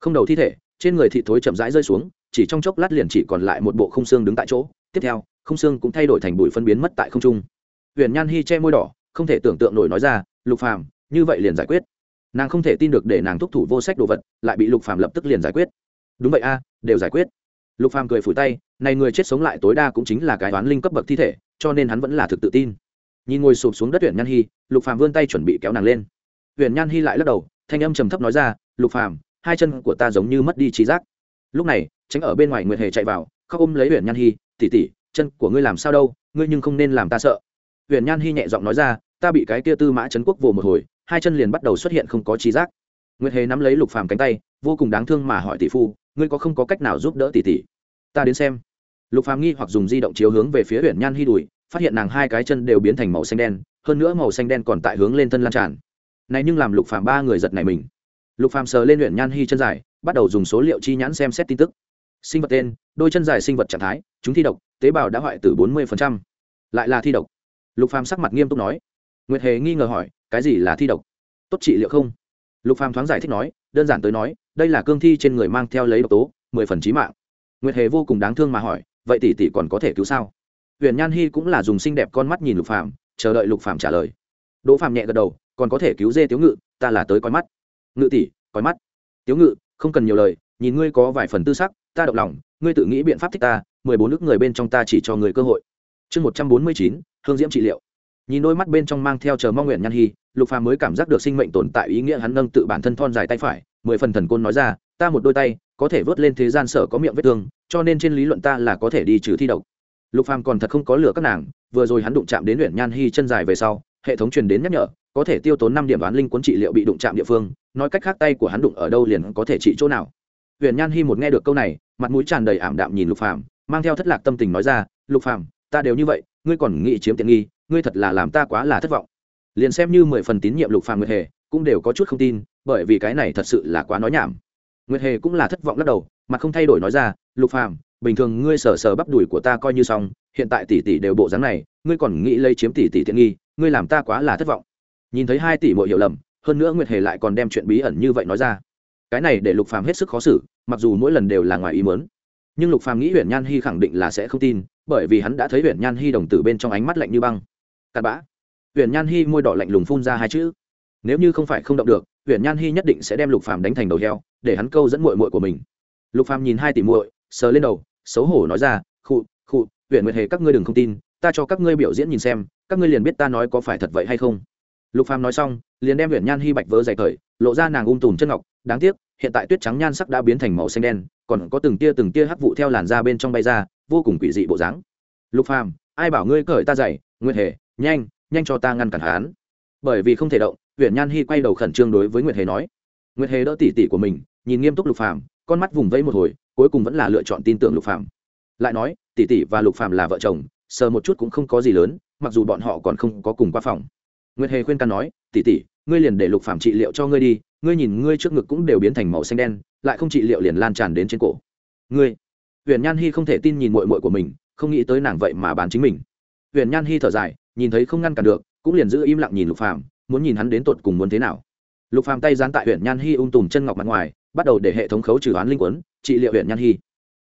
Không đầu thi thể, trên người thị thối chậm rãi rơi xuống, chỉ trong chốc lát liền chỉ còn lại một bộ không xương đứng tại chỗ. Tiếp theo không xương cũng thay đổi thành bụi phân biến mất tại không trung. Huyền nhan hy che môi đỏ, không thể tưởng tượng nổi nói ra, lục phàm, như vậy liền giải quyết nàng không thể tin được để nàng thúc thủ vô sách đồ vật, lại bị lục phàm lập tức liền giải quyết. Đúng vậy a, đều giải quyết. Lục phàm cười phủi tay, này người chết sống lại tối đa cũng chính là cái đoán linh cấp bậc thi thể, cho nên hắn vẫn là thực tự tin. Nhìn ngồi sụp xuống đất huyện nhan hy lục phàm vươn tay chuẩn bị kéo nàng lên. Huyện nhan hy lại lắc đầu, thanh âm trầm thấp nói ra, lục phàm, hai chân của ta giống như mất đi trí giác. Lúc này, tránh ở bên ngoài nguyệt hề chạy vào, khóc ôm lấy huyện nhan hy tỉ tỉ chân của ngươi làm sao đâu, ngươi nhưng không nên làm ta sợ. Huyện nhan hy nhẹ giọng nói ra, ta bị cái kia tư mã trấn quốc vồ một hồi hai chân liền bắt đầu xuất hiện không có trí giác. Nguyệt hề nắm lấy lục phàm cánh tay, vô cùng đáng thương mà hỏi tỷ phu, ngươi có không có cách nào giúp đỡ tỷ tỷ? Ta đến xem. Lục phàm nghi hoặc dùng di động chiếu hướng về phía huyện nhan hy đùi, phát hiện nàng hai cái chân đều biến thành màu xanh đen, hơn nữa màu xanh đen còn tại hướng lên thân lan tràn. Này nhưng làm lục phàm ba người giật này mình. Lục phàm sờ lên huyện nhan hy chân dài, bắt đầu dùng số liệu chi nhãn xem xét tin tức. Sinh vật tên, đôi chân dài sinh vật trạng thái, chúng thi độc, tế bào đã hoại từ bốn mươi lại là thi độc. Lục phàm sắc mặt nghiêm túc nói. Nguyệt hề nghi ngờ hỏi cái gì là thi độc? Tốt trị liệu không? Lục phàm thoáng giải thích nói, đơn giản tới nói, đây là cương thi trên người mang theo lấy độc tố, mười phần chí mạng. Nguyệt hề vô cùng đáng thương mà hỏi, vậy tỷ tỷ còn có thể cứu sao? Huyền nhan hy cũng là dùng xinh đẹp con mắt nhìn lục phàm, chờ đợi lục phàm trả lời. Đỗ phàm nhẹ gật đầu, còn có thể cứu dê tiếu ngự, ta là tới coi mắt. Ngự tỷ, coi mắt. Tiếu ngự, không cần nhiều lời, nhìn ngươi có vài phần tư sắc, ta động lòng, ngươi tự nghĩ biện pháp thích ta, mười bốn nước người bên trong ta chỉ cho người cơ hội. Chương một trăm bốn mươi chín, hương diễm trị liệu nhìn đôi mắt bên trong mang theo chờ mong nguyện nhan hy, lục phàm mới cảm giác được sinh mệnh tồn tại ý nghĩa hắn nâng tự bản thân thon dài tay phải, mười phần thần côn nói ra, ta một đôi tay, có thể vớt lên thế gian sở có miệng vết thương, cho nên trên lý luận ta là có thể đi trừ thi độc. Lục phàm còn thật không có lửa các nàng, vừa rồi hắn đụng chạm đến luyện nhan hy chân dài về sau, hệ thống truyền đến nhắc nhở, có thể tiêu tốn năm điểm đoán linh cuốn trị liệu bị đụng chạm địa phương, nói cách khác tay của hắn đụng ở đâu liền có thể trị chỗ nào. Huyền nhan hy một nghe được câu này, mặt mũi tràn đầy ảm đạm nhìn lục phàm, mang theo thất lạc tâm tình nói ra, lục phàm, ta đều như vậy, ngươi còn nghĩ chiếm tiện nghi ngươi thật là làm ta quá là thất vọng. Liền xem như mười phần tín nhiệm lục phàm nguyệt hề, cũng đều có chút không tin, bởi vì cái này thật sự là quá nói nhảm. Nguyệt hề cũng là thất vọng lắc đầu, mà không thay đổi nói ra, lục phàm, bình thường ngươi sờ sờ bắp đùi của ta coi như xong, hiện tại tỷ tỷ đều bộ dáng này, ngươi còn nghĩ lấy chiếm tỷ tỷ tiện nghi, ngươi làm ta quá là thất vọng. Nhìn thấy hai tỷ muội hiểu lầm, hơn nữa nguyệt hề lại còn đem chuyện bí ẩn như vậy nói ra. Cái này để lục phàm hết sức khó xử, mặc dù mỗi lần đều là ngoài ý muốn. Nhưng lục phàm nghĩ huyền nhan hy khẳng định là sẽ không tin, bởi vì hắn đã thấy huyền nhan hy đồng tử bên trong ánh mắt lạnh như băng cặn bã. Huyền nhan hy môi đỏ lạnh lùng phun ra hai chữ. Nếu như không phải không động được huyền nhan hy nhất định sẽ đem lục phàm đánh thành đầu heo, để hắn câu dẫn muội muội của mình. Lục phàm nhìn hai tỷ muội, sờ lên đầu, xấu hổ nói ra, khụ khụ huyền nguyệt hề, các ngươi đừng không tin, ta cho các ngươi biểu diễn nhìn xem, các ngươi liền biết ta nói có phải thật vậy hay không. Lục phàm nói xong, liền đem huyền nhan hy bạch vỡ dày cởi lộ ra nàng ung tùm chân ngọc. Đáng tiếc, hiện tại tuyết trắng nhan sắc đã biến thành màu xanh đen, còn có từng tia từng tia hắc vụ theo làn da bên trong bay ra, vô cùng quỷ dị bộ dáng. Lục phàm, ai bảo ngươi cởi ta dày, nguyệt hề nhanh nhanh cho ta ngăn cản hắn. Bởi vì không thể động huyện nhan hy quay đầu khẩn trương đối với nguyệt hề nói. Nguyệt hề đỡ tỉ tỉ của mình, nhìn nghiêm túc lục phàm, con mắt vùng vẫy một hồi, cuối cùng vẫn là lựa chọn tin tưởng lục phàm. Lại nói tỷ tỷ và lục phàm là vợ chồng, sờ một chút cũng không có gì lớn, mặc dù bọn họ còn không có cùng qua phòng. Nguyệt hề khuyên can nói tỷ tỷ ngươi liền để lục phàm trị liệu cho ngươi đi, ngươi nhìn ngươi trước ngực cũng đều biến thành màu xanh đen, lại không trị liệu liền lan tràn đến trên cổ. Ngươi. Huyền nhan hy không thể tin nhìn muội muội của mình, không nghĩ tới nàng vậy mà bán chính mình. Huyền nhan hy thở dài nhìn thấy không ngăn cản được, cũng liền giữ im lặng nhìn lục phàm, muốn nhìn hắn đến tột cùng muốn thế nào. Lục phàm tay dán tại huyện nhan hy ung tùm chân ngọc mặt ngoài, bắt đầu để hệ thống khấu trừ oán linh quấn, trị liệu huyện nhan hy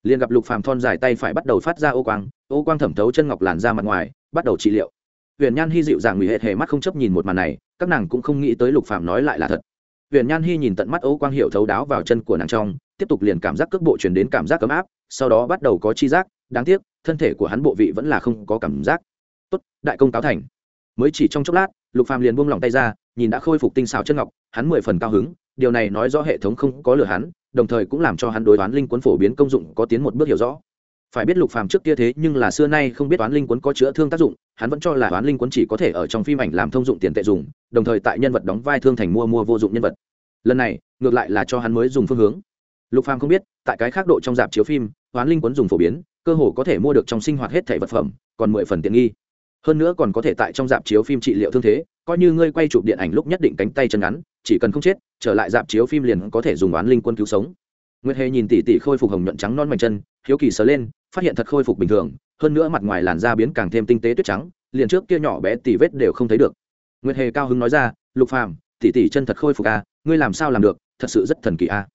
liền gặp lục phàm thon dài tay phải bắt đầu phát ra ô quang ô quang thẩm thấu chân ngọc làn ra mặt ngoài, bắt đầu trị liệu. Huyện nhan hy dịu dàng nguy hệ hề mắt không chấp nhìn một màn này, các nàng cũng không nghĩ tới lục phàm nói lại là thật. Huyện nhan hy nhìn tận mắt ô quang hiệu thấu đáo vào chân của nàng trong, tiếp tục liền cảm giác cước bộ chuyển đến cảm giác cấm áp, sau đó bắt đầu có chi giác, đáng tiếc, thân thể của hắn bộ vị vẫn là không có cảm giác tốt, đại công cáo thành. Mới chỉ trong chốc lát, lục phàm liền buông lỏng tay ra, nhìn đã khôi phục tinh xảo chân ngọc, hắn mười phần cao hứng, điều này nói rõ hệ thống không có lừa hắn, đồng thời cũng làm cho hắn đối toán linh cuốn phổ biến công dụng có tiến một bước hiểu rõ. Phải biết lục phàm trước kia thế nhưng là xưa nay không biết toán linh cuốn có chữa thương tác dụng, hắn vẫn cho là toán linh cuốn chỉ có thể ở trong phim ảnh làm thông dụng tiền tệ dùng, đồng thời tại nhân vật đóng vai thương thành mua mua vô dụng nhân vật. Lần này, ngược lại là cho hắn mới dùng phương hướng. Lục phàm không biết, tại cái khác độ trong dạp chiếu phim, toán linh cuốn dùng phổ biến, cơ hồ có thể mua được trong sinh hoạt hết thảy vật phẩm, còn mười phần tiện nghi hơn nữa còn có thể tại trong dạp chiếu phim trị liệu thương thế coi như ngươi quay chụp điện ảnh lúc nhất định cánh tay chân ngắn chỉ cần không chết trở lại dạp chiếu phim liền có thể dùng oán linh quân cứu sống. Nguyệt hề nhìn tỷ tỷ khôi phục hồng nhuận trắng non mảnh chân hiếu kỳ sờ lên phát hiện thật khôi phục bình thường hơn nữa mặt ngoài làn da biến càng thêm tinh tế tuyết trắng liền trước kia nhỏ bé tỷ vết đều không thấy được. Nguyệt hề cao hứng nói ra lục phàm tỷ tỷ chân thật khôi phục a à, ngươi làm sao làm được thật sự rất thần kỳ a à.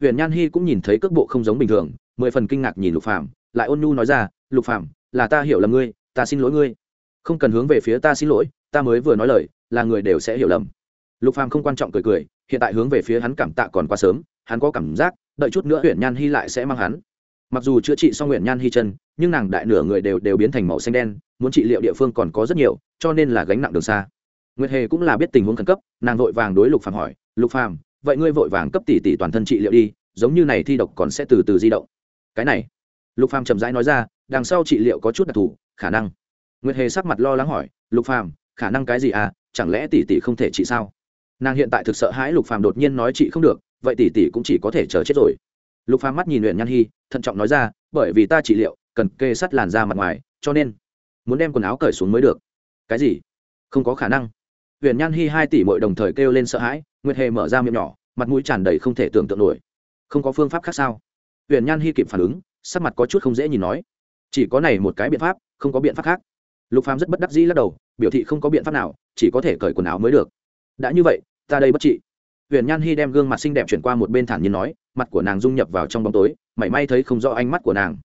huyền nhan hi cũng nhìn thấy cước bộ không giống bình thường mười phần kinh ngạc nhìn lục phàm lại ôn nhu nói ra lục phàm là ta hiểu là ngươi ta xin lỗi ngươi không cần hướng về phía ta xin lỗi, ta mới vừa nói lời, là người đều sẽ hiểu lầm. Lục phàm không quan trọng cười cười, hiện tại hướng về phía hắn cảm tạ còn quá sớm, hắn có cảm giác, đợi chút nữa huyện nhan hy lại sẽ mang hắn. Mặc dù chữa trị xong huyện nhan hy chân, nhưng nàng đại nửa người đều đều biến thành màu xanh đen, muốn trị liệu địa phương còn có rất nhiều, cho nên là gánh nặng đường xa. Nguyệt hề cũng là biết tình huống khẩn cấp, nàng vội vàng đối lục phàm hỏi, lục phàm, vậy ngươi vội vàng cấp tỷ tỷ toàn thân trị liệu đi, giống như này thi độc còn sẽ từ từ di động. Cái này, lục phàm chậm rãi nói ra, đằng sau trị liệu có chút đặc thù, khả năng nguyệt hề sắc mặt lo lắng hỏi, lục phàm, khả năng cái gì à? Chẳng lẽ tỷ tỷ không thể trị sao? Nàng hiện tại thực sợ hãi lục phàm đột nhiên nói chị không được, vậy tỷ tỷ cũng chỉ có thể chờ chết rồi. Lục phàm mắt nhìn luyện nhan hy thận trọng nói ra, bởi vì ta trị liệu, cần kê sắt làn da mặt ngoài, cho nên muốn đem quần áo cởi xuống mới được. Cái gì? Không có khả năng. Huyền nhan hy hai tỷ muội đồng thời kêu lên sợ hãi, nguyệt hề mở ra miệng nhỏ, mặt mũi tràn đầy không thể tưởng tượng nổi. Không có phương pháp khác sao? Huyền nhan hy kịp phản ứng, sắc mặt có chút không dễ nhìn nói. Chỉ có này một cái biện pháp, không có biện pháp khác lục phàm rất bất đắc dĩ lắc đầu, biểu thị không có biện pháp nào, chỉ có thể cởi quần áo mới được. Đã như vậy, ta đây bất trị. Huyền nhan hy đem gương mặt xinh đẹp chuyển qua một bên thản nhiên nói, mặt của nàng dung nhập vào trong bóng tối, mảy may thấy không rõ ánh mắt của nàng.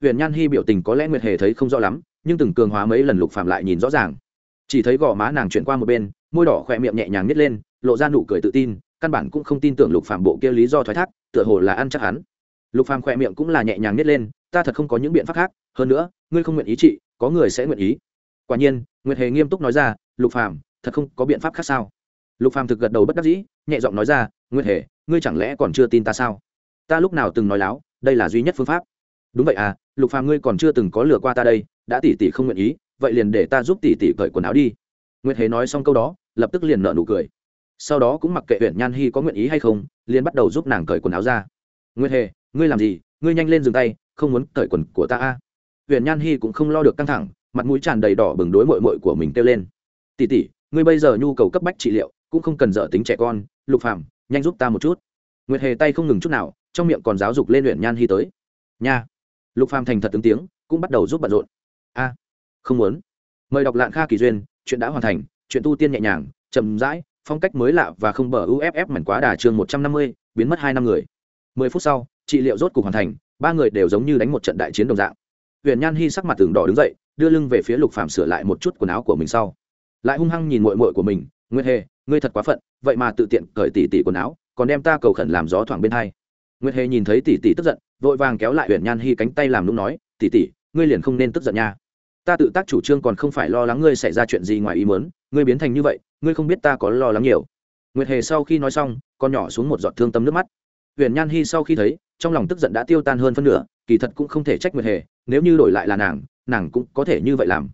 Huyền nhan hy biểu tình có lẽ nguyệt hề thấy không rõ lắm, nhưng từng cường hóa mấy lần lục Phàm lại nhìn rõ ràng. Chỉ thấy gò má nàng chuyển qua một bên, môi đỏ khỏe miệng nhẹ nhàng nhét lên, lộ ra nụ cười tự tin, căn bản cũng không tin tưởng lục Phàm bộ kia lý do thoái thác, tựa hồ là ăn chắc hắn. Lục Phàm khỏe miệng cũng là nhẹ nhàng nhét lên, ta thật không có những biện pháp khác, hơn nữa, ngươi không nguyện ý chị có người sẽ nguyện ý quả nhiên nguyệt hề nghiêm túc nói ra lục Phàm, thật không có biện pháp khác sao? Lục phàm thực gật đầu bất đắc dĩ nhẹ giọng nói ra Nguyệt hề ngươi chẳng lẽ còn chưa tin ta sao? Ta lúc nào từng nói láo đây là duy nhất phương pháp. Đúng vậy à lục phàm ngươi còn chưa từng có lừa qua ta đây đã tỷ tỷ không nguyện ý vậy liền để ta giúp tỷ tỷ cởi quần áo đi. Nguyệt hề nói xong câu đó lập tức liền nở nụ cười. Sau đó cũng mặc kệ huyện nhan hy có nguyện ý hay không liền bắt đầu giúp nàng cởi quần áo ra. Nguyệt hề ngươi làm gì? Ngươi nhanh lên dừng tay không muốn cởi quần của ta a. À. huyện nhan hy cũng không lo được căng thẳng mặt mũi tràn đầy đỏ bừng đối mội mội của mình kêu lên. Tỉ tỉ ngươi bây giờ nhu cầu cấp bách trị liệu, cũng không cần dở tính trẻ con, lục phàm, nhanh giúp ta một chút. Nguyệt hề tay không ngừng chút nào, trong miệng còn giáo dục lên luyện nhan hy tới. Nha. Lục phàm thành thật ứng tiếng, cũng bắt đầu giúp bận rộn. A, không muốn. Mời đọc lạng kha kỳ duyên, chuyện đã hoàn thành, chuyện tu tiên nhẹ nhàng, chậm rãi, phong cách mới lạ và không bờ uff mảnh quá đà chương một trăm năm mươi, biến mất hai năm người. Mười phút sau, trị liệu rốt cục hoàn thành, ba người đều giống như đánh một trận đại chiến đồng dạng. Huyền nhan hy sắc mặt tường đỏ đứng dậy đưa lưng về phía lục phàm sửa lại một chút quần áo của mình sau. Lại hung hăng nhìn muội muội của mình, nguyệt hề, ngươi thật quá phận, vậy mà tự tiện cởi tỉ tỉ quần áo, còn đem ta cầu khẩn làm gió thoảng bên hai. Nguyệt hề nhìn thấy tỉ tỉ tức giận, vội vàng kéo lại huyện nhan hy cánh tay làm lúc nói, tỉ tỉ, ngươi liền không nên tức giận nha. Ta tự tác chủ trương còn không phải lo lắng ngươi xảy ra chuyện gì ngoài ý mớn ngươi biến thành như vậy, ngươi không biết ta có lo lắng nhiều. Nguyệt hề sau khi nói xong, con nhỏ xuống một giọt thương tâm nước mắt. Huyền nhan hy sau khi thấy, trong lòng tức giận đã tiêu tan hơn phân nửa, kỳ thật cũng không thể trách nguyệt hề, nếu như đổi lại là nàng nàng cũng có thể như vậy làm.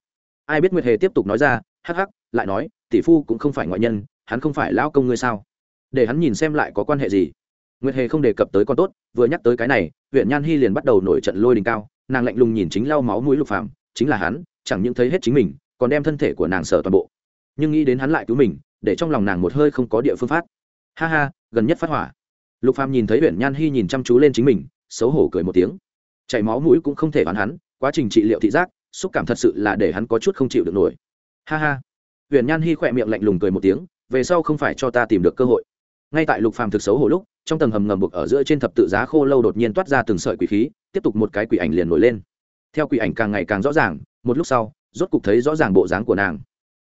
Ai biết nguyệt hề tiếp tục nói ra, hắc hắc, lại nói, tỷ phu cũng không phải ngoại nhân, hắn không phải lão công ngươi sao? Để hắn nhìn xem lại có quan hệ gì. Nguyệt hề không đề cập tới con tốt, vừa nhắc tới cái này huyện nhan hy liền bắt đầu nổi trận lôi đình cao, nàng lạnh lùng nhìn chính lau máu mũi lục phàm, chính là hắn, chẳng những thấy hết chính mình, còn đem thân thể của nàng sở toàn bộ. Nhưng nghĩ đến hắn lại cứu mình, để trong lòng nàng một hơi không có địa phương phát. Ha ha, gần nhất phát hỏa. Lục phàm nhìn thấy huyện nhan hy nhìn chăm chú lên chính mình, xấu hổ cười một tiếng. Chảy máu mũi cũng không thể oán hắn quá trình trị liệu thị giác, xúc cảm thật sự là để hắn có chút không chịu được nổi. Ha ha. Huyền nhan hy khỏe miệng lạnh lùng cười một tiếng, về sau không phải cho ta tìm được cơ hội. Ngay tại lục phàm thực xấu hổ lúc, trong tầng hầm ngầm buộc ở giữa trên thập tự giá khô lâu đột nhiên toát ra từng sợi quỷ khí, tiếp tục một cái quỷ ảnh liền nổi lên. Theo quỷ ảnh càng ngày càng rõ ràng, một lúc sau, rốt cục thấy rõ ràng bộ dáng của nàng.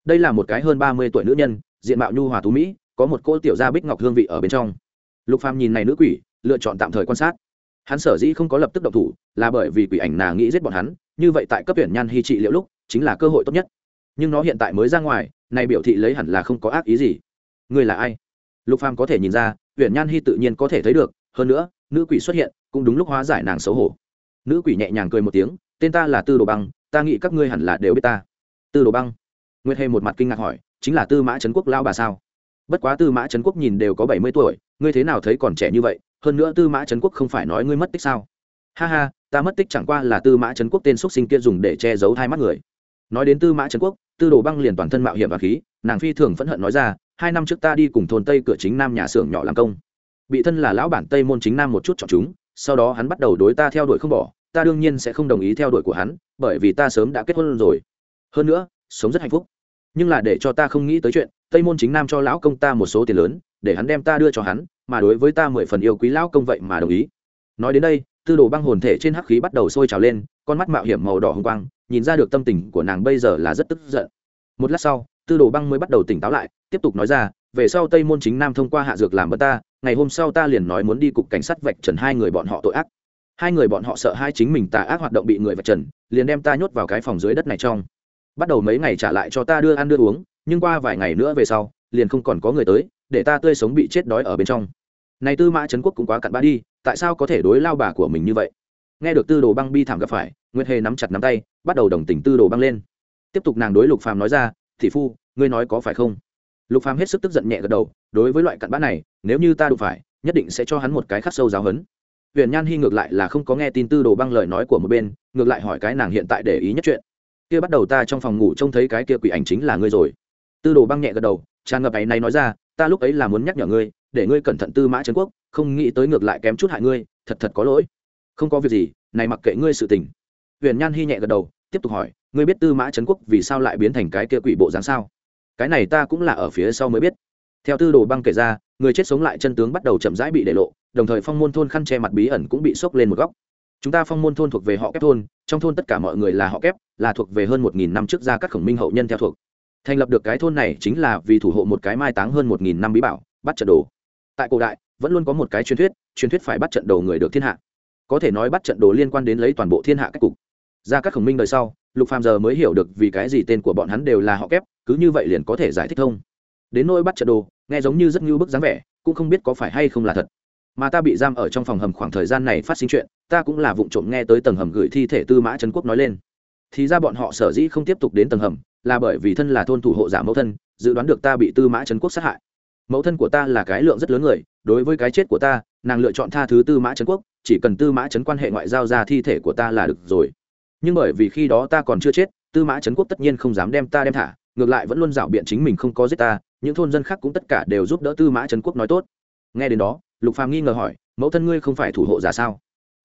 Đây là một cái hơn ba mươi tuổi nữ nhân, diện mạo nhu hòa tú mỹ, có một cô tiểu gia bích ngọc hương vị ở bên trong. Lục phàm nhìn này nữ quỷ, lựa chọn tạm thời quan sát hắn sở dĩ không có lập tức động thủ, là bởi vì quỷ ảnh nà nghĩ giết bọn hắn, như vậy tại cấp tuyển nhan hy trị liệu lúc, chính là cơ hội tốt nhất. Nhưng nó hiện tại mới ra ngoài, này biểu thị lấy hẳn là không có ác ý gì. Ngươi là ai? Lục phàm có thể nhìn ra, tuyển nhan hy tự nhiên có thể thấy được, hơn nữa, nữ quỷ xuất hiện, cũng đúng lúc hóa giải nàng xấu hổ. Nữ quỷ nhẹ nhàng cười một tiếng, tên ta là tư đồ băng, ta nghĩ các ngươi hẳn là đều biết ta. Tư đồ băng. Nguyệt hề một mặt kinh ngạc hỏi, chính là tư mã trấn quốc lao bà sao? Bất quá tư mã trấn quốc nhìn đều có bảy mươi tuổi, ngươi thế nào thấy còn trẻ như vậy hơn nữa tư mã trấn quốc không phải nói ngươi mất tích sao? Ha ha, ta mất tích chẳng qua là tư mã trấn quốc tên x sinh kia dùng để che giấu hai mắt người. Nói đến tư mã trấn quốc, tư đồ băng liền toàn thân mạo hiểm và khí, nàng phi thường phẫn hận nói ra, hai năm trước ta đi cùng thôn tây cửa chính nam nhà xưởng nhỏ làm công. Bị thân là lão bản tây môn chính nam một chút chọn chúng, sau đó hắn bắt đầu đối ta theo đuổi không bỏ, ta đương nhiên sẽ không đồng ý theo đuổi của hắn, bởi vì ta sớm đã kết hôn rồi. Hơn nữa, sống rất hạnh phúc. Nhưng là để cho ta không nghĩ tới chuyện, tây môn chính nam cho lão công ta một số tiền lớn để hắn đem ta đưa cho hắn, mà đối với ta mười phần yêu quý lão công vậy mà đồng ý. Nói đến đây, tư đồ băng hồn thể trên hắc khí bắt đầu sôi trào lên, con mắt mạo hiểm màu đỏ hồng quang, nhìn ra được tâm tình của nàng bây giờ là rất tức giận. Một lát sau, tư đồ băng mới bắt đầu tỉnh táo lại, tiếp tục nói ra, về sau tây môn chính nam thông qua hạ dược làm bớt ta, ngày hôm sau ta liền nói muốn đi cục cảnh sát vạch trần hai người bọn họ tội ác. Hai người bọn họ sợ hai chính mình tà ác hoạt động bị người vạch trần, liền đem ta nhốt vào cái phòng dưới đất này trong. Bắt đầu mấy ngày trả lại cho ta đưa ăn đưa uống, nhưng qua vài ngày nữa về sau, liền không còn có người tới để ta tươi sống bị chết đói ở bên trong. Này tư mã trấn quốc cũng quá cặn bã đi, tại sao có thể đối lao bà của mình như vậy? Nghe được tư đồ băng bi thảm gặp phải, nguyệt hề nắm chặt nắm tay, bắt đầu đồng tình tư đồ băng lên. Tiếp tục nàng đối lục phàm nói ra, thị phu, ngươi nói có phải không? Lục phàm hết sức tức giận nhẹ gật đầu, đối với loại cặn bã này, nếu như ta đụng phải, nhất định sẽ cho hắn một cái khắc sâu giáo hấn huyền nhan hy ngược lại là không có nghe tin tư đồ băng lời nói của một bên, ngược lại hỏi cái nàng hiện tại để ý nhất chuyện. Kia bắt đầu ta trong phòng ngủ trông thấy cái kia quỷ ảnh chính là ngươi rồi. Tư đồ băng nhẹ gật đầu, tràn ngập ấy này nói ra ta lúc ấy là muốn nhắc nhở ngươi, để ngươi cẩn thận tư mã trấn quốc, không nghĩ tới ngược lại kém chút hại ngươi, thật thật có lỗi. Không có việc gì, này mặc kệ ngươi sự tình. Huyền nhan hy nhẹ gật đầu, tiếp tục hỏi, ngươi biết tư mã trấn quốc vì sao lại biến thành cái kia quỷ bộ dáng sao? Cái này ta cũng là ở phía sau mới biết. Theo tư đồ băng kể ra, người chết sống lại chân tướng bắt đầu chậm rãi bị để lộ, đồng thời phong môn thôn khăn che mặt bí ẩn cũng bị sốc lên một góc. Chúng ta phong môn thôn thuộc về họ kép thôn, trong thôn tất cả mọi người là họ kép, là thuộc về hơn một nghìn năm trước ra các khổng minh hậu nhân theo thuộc thành lập được cái thôn này chính là vì thủ hộ một cái mai táng hơn một nghìn năm bí bảo, bắt trận đồ. Tại cổ đại, vẫn luôn có một cái truyền thuyết truyền thuyết phải bắt trận đồ người được thiên hạ. Có thể nói bắt trận đồ liên quan đến lấy toàn bộ thiên hạ cách cục. Ra các khổng minh đời sau, lục phàm giờ mới hiểu được vì cái gì tên của bọn hắn đều là họ kép, cứ như vậy liền có thể giải thích thông. Đến nỗi bắt trận đồ, nghe giống như rất như bức dáng vẻ, cũng không biết có phải hay không là thật. Mà ta bị giam ở trong phòng hầm khoảng thời gian này phát sinh chuyện, ta cũng là vụng trộm nghe tới tầng hầm gửi thi thể tư mã trấn quốc nói lên. Thì ra bọn họ sở dĩ không tiếp tục đến tầng hầm là bởi vì thân là thôn thủ hộ giả mẫu thân, dự đoán được ta bị tư mã trấn quốc sát hại. Mẫu thân của ta là cái lượng rất lớn người, đối với cái chết của ta, nàng lựa chọn tha thứ tư mã trấn quốc, chỉ cần tư mã trấn quan hệ ngoại giao ra thi thể của ta là được rồi. Nhưng bởi vì khi đó ta còn chưa chết, tư mã trấn quốc tất nhiên không dám đem ta đem thả, ngược lại vẫn luôn rảo biện chính mình không có giết ta, những thôn dân khác cũng tất cả đều giúp đỡ tư mã trấn quốc nói tốt. Nghe đến đó, lục phàm nghi ngờ hỏi, mẫu thân ngươi không phải thủ hộ giả sao?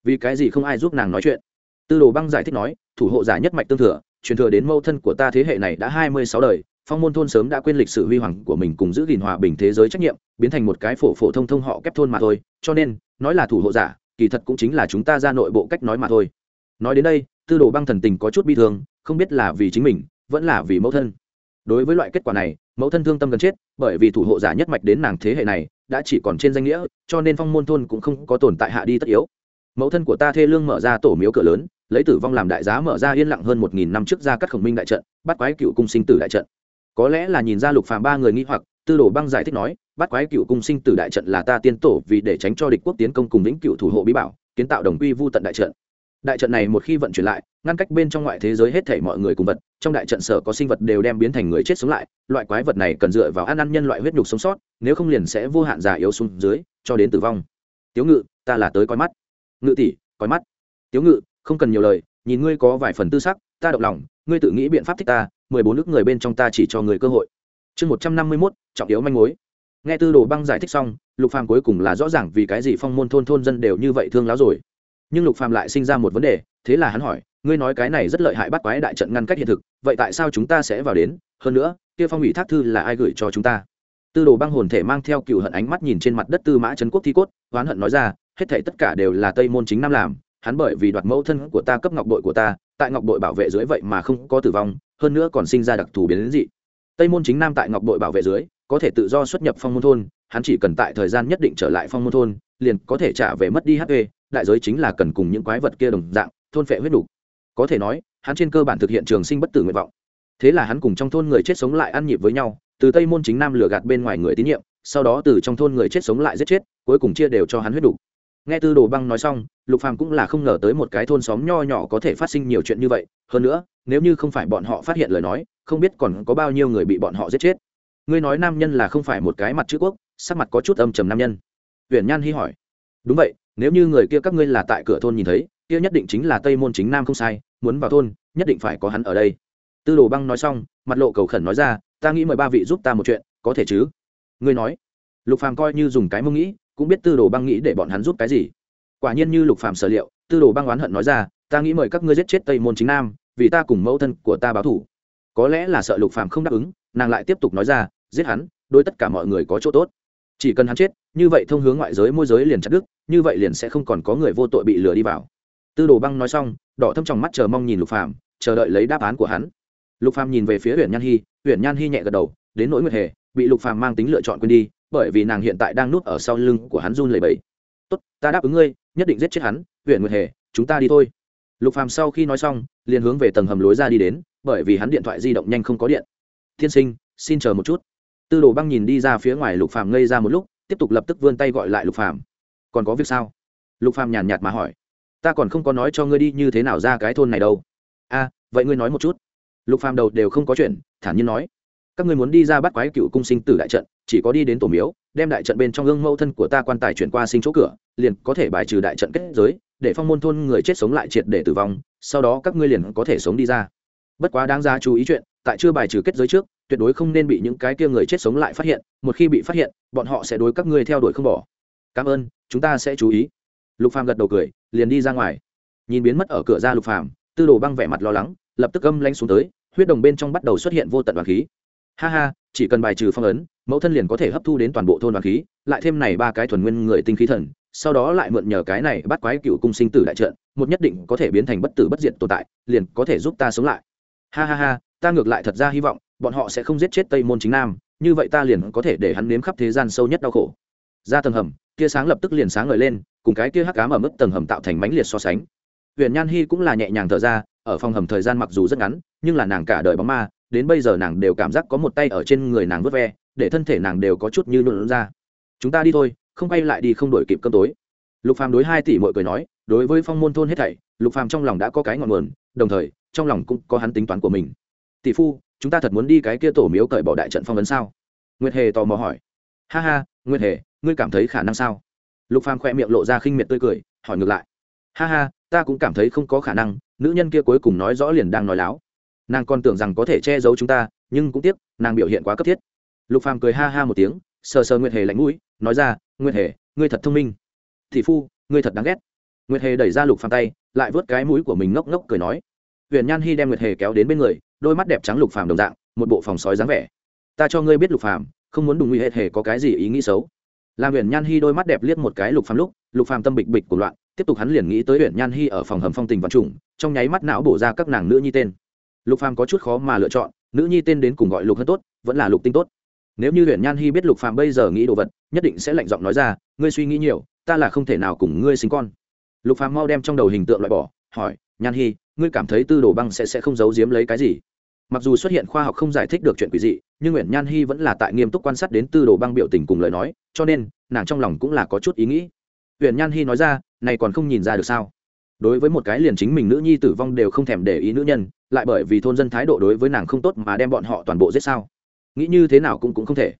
Vì cái gì không ai giúp nàng nói chuyện? Tư đồ băng giải thích nói, thủ hộ giả nhất mạch tương thừa truyền thừa đến mẫu thân của ta thế hệ này đã hai mươi sáu đời, phong môn thôn sớm đã quên lịch sử huy hoàng của mình cùng giữ gìn hòa bình thế giới trách nhiệm, biến thành một cái phổ phổ thông thông họ kép thôn mà thôi. Cho nên, nói là thủ hộ giả, kỳ thật cũng chính là chúng ta ra nội bộ cách nói mà thôi. Nói đến đây, tư đồ băng thần tình có chút bi thương, không biết là vì chính mình, vẫn là vì mẫu thân. Đối với loại kết quả này, mẫu thân thương tâm gần chết, bởi vì thủ hộ giả nhất mạch đến nàng thế hệ này đã chỉ còn trên danh nghĩa, cho nên phong môn thôn cũng không có tồn tại hạ đi tất yếu. Mẫu thân của ta thê lương mở ra tổ miếu cửa lớn lấy tử vong làm đại giá mở ra yên lặng hơn một nghìn năm trước ra các khổng minh đại trận, bắt quái cựu cung sinh tử đại trận. Có lẽ là nhìn ra lục phàm ba người nghi hoặc, tư đồ băng giải thích nói, bắt quái cựu cung sinh tử đại trận là ta tiên tổ vì để tránh cho địch quốc tiến công cùng lĩnh cựu thủ hộ bí bảo, kiến tạo đồng quy vu tận đại trận. Đại trận này một khi vận chuyển lại, ngăn cách bên trong ngoại thế giới hết thảy mọi người cùng vật, trong đại trận sở có sinh vật đều đem biến thành người chết sống lại, loại quái vật này cần dựa vào ăn ăn nhân loại huyết nhục sống sót, nếu không liền sẽ vô hạn già yếu xuống dưới, cho đến tử vong. Tiếu ngự, ta là tới coi mắt. Ngự tỷ, coi mắt. Tiếu ngự không cần nhiều lời, nhìn ngươi có vài phần tư sắc, ta động lòng, ngươi tự nghĩ biện pháp thích ta, mười bốn nước người bên trong ta chỉ cho người cơ hội. Chương một trăm năm mươi mốt, trọng yếu manh mối. Nghe tư đồ băng giải thích xong, lục phàm cuối cùng là rõ ràng vì cái gì phong môn thôn thôn dân đều như vậy thương láo rồi. Nhưng lục phàm lại sinh ra một vấn đề, thế là hắn hỏi, ngươi nói cái này rất lợi hại bắt quái đại trận ngăn cách hiện thực, vậy tại sao chúng ta sẽ vào đến? Hơn nữa, kia phong ủy thác thư là ai gửi cho chúng ta? Tư đồ băng hồn thể mang theo cựu hận ánh mắt nhìn trên mặt đất tư mã trấn quốc thi cốt, oán hận nói ra, hết thảy tất cả đều là tây môn chính nam làm hắn bởi vì đoạt mẫu thân của ta cấp ngọc bội của ta, tại ngọc bội bảo vệ dưới vậy mà không có tử vong, hơn nữa còn sinh ra đặc thù biến đến dị. Tây môn chính nam tại ngọc bội bảo vệ dưới, có thể tự do xuất nhập phong môn thôn, hắn chỉ cần tại thời gian nhất định trở lại phong môn thôn, liền có thể trả về mất đi hp đại giới chính là cần cùng những quái vật kia đồng dạng, thôn phệ huyết đủ. có thể nói, hắn trên cơ bản thực hiện trường sinh bất tử nguyện vọng. Thế là hắn cùng trong thôn người chết sống lại ăn nhịp với nhau, từ tây môn chính nam lừa gạt bên ngoài người tín nhiệm, sau đó từ trong thôn người chết sống lại giết chết, cuối cùng chia đều cho hắn huyết đủ nghe tư đồ băng nói xong, lục phàm cũng là không ngờ tới một cái thôn xóm nho nhỏ có thể phát sinh nhiều chuyện như vậy. Hơn nữa, nếu như không phải bọn họ phát hiện lời nói, không biết còn có bao nhiêu người bị bọn họ giết chết. Ngươi nói nam nhân là không phải một cái mặt chữ quốc, sắc mặt có chút âm trầm nam nhân. Huyền nhan hy hỏi. Đúng vậy, nếu như người kia các ngươi là tại cửa thôn nhìn thấy, kia nhất định chính là tây môn chính nam không sai, muốn vào thôn, nhất định phải có hắn ở đây. Tư đồ băng nói xong, mặt lộ cầu khẩn nói ra, ta nghĩ mời ba vị giúp ta một chuyện, có thể chứ? Ngươi nói. Lục phàm coi như dùng cái mông nghĩ cũng biết tư đồ băng nghĩ để bọn hắn giúp cái gì. Quả nhiên như lục phàm sở liệu, tư đồ băng oán hận nói ra, ta nghĩ mời các ngươi giết chết tây môn chính nam, vì ta cùng mẫu thân của ta báo thủ. Có lẽ là sợ lục phàm không đáp ứng, nàng lại tiếp tục nói ra, giết hắn, đối tất cả mọi người có chỗ tốt. Chỉ cần hắn chết, như vậy thông hướng ngoại giới môi giới liền chặt đứt, như vậy liền sẽ không còn có người vô tội bị lừa đi vào. Tư đồ băng nói xong, đỏ thâm trong mắt chờ mong nhìn lục phàm, chờ đợi lấy đáp án của hắn. Lục phàm nhìn về phía huyện nhan hy huyện nhan hy nhẹ gật đầu, đến nỗi nguyệt hề, bị lục phàm mang tính lựa chọn quên đi bởi vì nàng hiện tại đang núp ở sau lưng của hắn run lẩy bẩy. Tốt, ta đáp ứng ngươi, nhất định giết chết hắn huyện nguyệt hề, chúng ta đi thôi. Lục phàm sau khi nói xong, liền hướng về tầng hầm lối ra đi đến, bởi vì hắn điện thoại di động nhanh không có điện. Thiên sinh, xin chờ một chút. Tư đồ băng nhìn đi ra phía ngoài lục phàm ngây ra một lúc, tiếp tục lập tức vươn tay gọi lại lục phàm. Còn có việc sao? Lục phàm nhàn nhạt mà hỏi. Ta còn không có nói cho ngươi đi như thế nào ra cái thôn này đâu. A, vậy ngươi nói một chút. Lục phàm đầu đều không có chuyện, thản nhiên nói các ngươi muốn đi ra bắt quái cựu cung sinh tử đại trận, chỉ có đi đến tổ miếu, đem đại trận bên trong gương mẫu thân của ta quan tài chuyển qua sinh chỗ cửa, liền có thể bài trừ đại trận kết giới, để phong môn thôn người chết sống lại triệt để tử vong, sau đó các ngươi liền có thể sống đi ra. Bất quá đáng ra chú ý chuyện, tại chưa bài trừ kết giới trước, tuyệt đối không nên bị những cái kia người chết sống lại phát hiện, một khi bị phát hiện, bọn họ sẽ đối các ngươi theo đuổi không bỏ. Cảm ơn, chúng ta sẽ chú ý. Lục phàm gật đầu cười, liền đi ra ngoài. Nhìn biến mất ở cửa ra lục phàm, tư đồ băng vẻ mặt lo lắng, lập tức âm lanh xuống tới, huyết đồng bên trong bắt đầu xuất hiện vô tận đoàn khí ha ha, chỉ cần bài trừ phong ấn, mẫu thân liền có thể hấp thu đến toàn bộ thôn đoàn khí, lại thêm này ba cái thuần nguyên người tinh khí thần, sau đó lại mượn nhờ cái này bắt quái cựu cung sinh tử đại trận, một nhất định có thể biến thành bất tử bất diệt tồn tại, liền có thể giúp ta sống lại. Ha ha ha, ta ngược lại thật ra hy vọng, bọn họ sẽ không giết chết tây môn chính nam, như vậy ta liền có thể để hắn nếm khắp thế gian sâu nhất đau khổ. Ra tầng hầm, tia sáng lập tức liền sáng ngời lên, cùng cái kia hắc cám ở mức tầng hầm tạo thành mánh liệt so sánh. Huyện nhan hy cũng là nhẹ nhàng thở ra, ở phòng hầm thời gian mặc dù rất ngắn, nhưng là nàng cả đời bóng ma đến bây giờ nàng đều cảm giác có một tay ở trên người nàng vớt ve, để thân thể nàng đều có chút như luôn ra. Chúng ta đi thôi, không quay lại đi không đổi kịp cơm tối. Lục phàm đối hai tỷ mọi cười nói, đối với phong môn thôn hết thảy, lục phàm trong lòng đã có cái ngọn nguồn, đồng thời, trong lòng cũng có hắn tính toán của mình. Tỷ phu, chúng ta thật muốn đi cái kia tổ miếu cởi bỏ đại trận phong vấn sao? Nguyệt hề tò mò hỏi. Ha ha, nguyệt hề, ngươi cảm thấy khả năng sao? Lục phàm khoe miệng lộ ra khinh miệt tươi cười, hỏi ngược lại. Ha ha, ta cũng cảm thấy không có khả năng, nữ nhân kia cuối cùng nói rõ liền đang nói láo nàng còn tưởng rằng có thể che giấu chúng ta, nhưng cũng tiếc, nàng biểu hiện quá cấp thiết. Lục phàm cười ha ha một tiếng, sờ sờ nguyệt hề lạnh mũi, nói ra, nguyệt hề, ngươi thật thông minh. Thị phu, ngươi thật đáng ghét. Nguyệt hề đẩy ra lục phàm tay, lại vớt cái mũi của mình ngốc ngốc cười nói. Huyền nhan hy đem nguyệt hề kéo đến bên người, đôi mắt đẹp trắng lục phàm đồng dạng, một bộ phòng sói dáng vẻ. Ta cho ngươi biết lục phàm, không muốn đùng nguy hệt hề có cái gì ý nghĩ xấu. Làm huyền nhan hy đôi mắt đẹp liếc một cái lục phàm lúc, lục phàm tâm bịch bịch của loạn, tiếp tục hắn liền nghĩ tới huyền nhan hy ở phòng hầm phong tình văn trùng trong nháy mắt não bổ ra các nàng nữ nhi tên lục phàm có chút khó mà lựa chọn, nữ nhi tên đến cùng gọi lục Hân tốt, vẫn là lục tinh tốt. Nếu như huyền nhan hy biết lục phàm bây giờ nghĩ đồ vật, nhất định sẽ lạnh giọng nói ra, ngươi suy nghĩ nhiều, ta là không thể nào cùng ngươi sinh con. Lục phàm mau đem trong đầu hình tượng loại bỏ, hỏi, nhan hy ngươi cảm thấy tư đồ băng sẽ sẽ không giấu giếm lấy cái gì? Mặc dù xuất hiện khoa học không giải thích được chuyện quỷ dị, nhưng nguyễn nhan hy vẫn là tại nghiêm túc quan sát đến tư đồ băng biểu tình cùng lời nói, cho nên, nàng trong lòng cũng là có chút ý nghĩ. Huyện nhan hy nói ra, này còn không nhìn ra được sao? Đối với một cái liền chính mình nữ nhi tử vong đều không thèm để ý nữ nhân lại bởi vì thôn dân thái độ đối với nàng không tốt mà đem bọn họ toàn bộ giết sao? Nghĩ như thế nào cũng cũng không thể.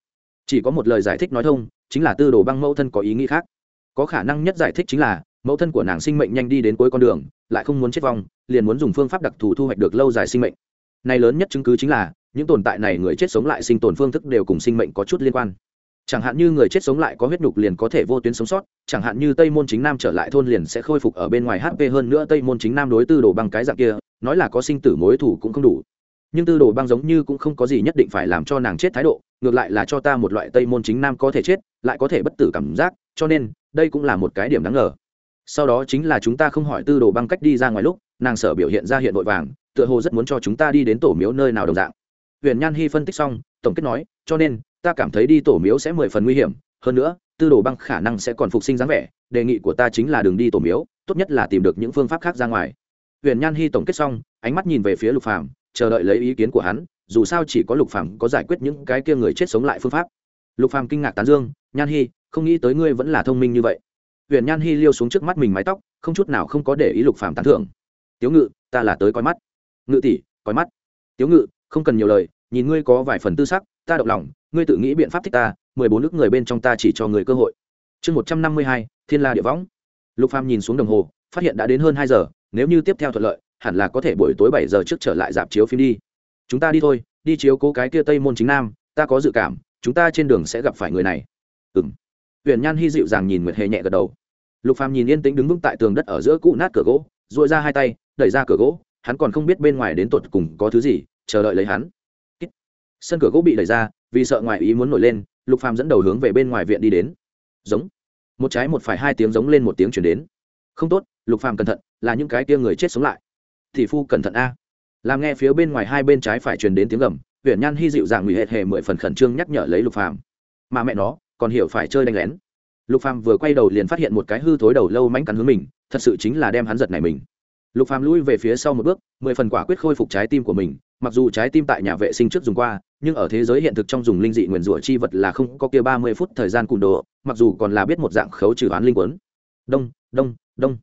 Chỉ có một lời giải thích nói thông, chính là tư đồ băng mẫu thân có ý nghĩ khác. Có khả năng nhất giải thích chính là, mẫu thân của nàng sinh mệnh nhanh đi đến cuối con đường, lại không muốn chết vong, liền muốn dùng phương pháp đặc thù thu hoạch được lâu dài sinh mệnh. Này lớn nhất chứng cứ chính là, những tồn tại này người chết sống lại sinh tồn phương thức đều cùng sinh mệnh có chút liên quan. Chẳng hạn như người chết sống lại có huyết nhục liền có thể vô tuyến sống sót, chẳng hạn như tây môn chính nam trở lại thôn liền sẽ khôi phục ở bên ngoài hp hơn nữa tây môn chính nam đối tư đồ bằng cái dạng kia nói là có sinh tử mối thủ cũng không đủ. Nhưng tư đồ băng giống như cũng không có gì nhất định phải làm cho nàng chết thái độ, ngược lại là cho ta một loại tây môn chính nam có thể chết, lại có thể bất tử cảm giác, cho nên, đây cũng là một cái điểm đáng ngờ. Sau đó chính là chúng ta không hỏi tư đồ băng cách đi ra ngoài lúc, nàng sở biểu hiện ra hiện vội vàng, tựa hồ rất muốn cho chúng ta đi đến tổ miếu nơi nào đồng dạng. Huyền nhan hy phân tích xong, tổng kết nói, cho nên, ta cảm thấy đi tổ miếu sẽ mười phần nguy hiểm, hơn nữa, tư đồ băng khả năng sẽ còn phục sinh dáng vẻ, đề nghị của ta chính là đường đi tổ miếu, tốt nhất là tìm được những phương pháp khác ra ngoài huyền nhan hy tổng kết xong, ánh mắt nhìn về phía lục phàm, chờ đợi lấy ý kiến của hắn, dù sao chỉ có lục phàm có giải quyết những cái kia người chết sống lại phương pháp. Lục phàm kinh ngạc tán dương, nhan hy không nghĩ tới ngươi vẫn là thông minh như vậy. Huyền nhan hy liêu xuống trước mắt mình mái tóc, không chút nào không có để ý lục phàm tán thưởng. Tiếu ngự, ta là tới coi mắt. Ngự tỷ, coi mắt. Tiếu ngự, không cần nhiều lời, nhìn ngươi có vài phần tư sắc, ta động lòng, ngươi tự nghĩ biện pháp thích ta, mười bốn nước người bên trong ta chỉ cho người cơ hội. Chương một trăm năm mươi hai, thiên la địa võng. Lục phàm nhìn xuống đồng hồ, phát hiện đã đến hơn hai giờ nếu như tiếp theo thuận lợi, hẳn là có thể buổi tối bảy giờ trước trở lại dạp chiếu phim đi. Chúng ta đi thôi, đi chiếu cố cái kia tây môn chính nam, ta có dự cảm, chúng ta trên đường sẽ gặp phải người này. Ừng huyền nhan hy dịu dàng nhìn nguyệt hề nhẹ gật đầu. Lục phàm nhìn yên tĩnh đứng vững tại tường đất ở giữa cũ nát cửa gỗ dội ra hai tay, đẩy ra cửa gỗ, hắn còn không biết bên ngoài đến tột cùng có thứ gì, chờ đợi lấy hắn. Sân cửa gỗ bị đẩy ra, vì sợ ngoài ý muốn nổi lên, lục phàm dẫn đầu hướng về bên ngoài viện đi đến. Giống. Một trái một phải hai tiếng giống lên một tiếng chuyển đến. Không tốt, lục phàm cẩn thận là những cái tia người chết sống lại. Thị phu cẩn thận a. Làm nghe phía bên ngoài hai bên trái phải truyền đến tiếng gầm huyện nhan hy dịu dàng nguy hệ hề mười phần khẩn trương nhắc nhở lấy lục phàm. Mà mẹ nó, còn hiểu phải chơi đánh lén. Lục phàm vừa quay đầu liền phát hiện một cái hư thối đầu lâu mánh cắn hướng mình, thật sự chính là đem hắn giật này mình. Lục phàm lui về phía sau một bước, mười phần quả quyết khôi phục trái tim của mình, mặc dù trái tim tại nhà vệ sinh trước dùng qua, nhưng ở thế giới hiện thực trong dùng linh dị nguyền rủa chi vật là không có kia ba mươi phút thời gian cùn độ mặc dù còn là biết một dạng khấu trừ oán linh quấn. Đông đông đông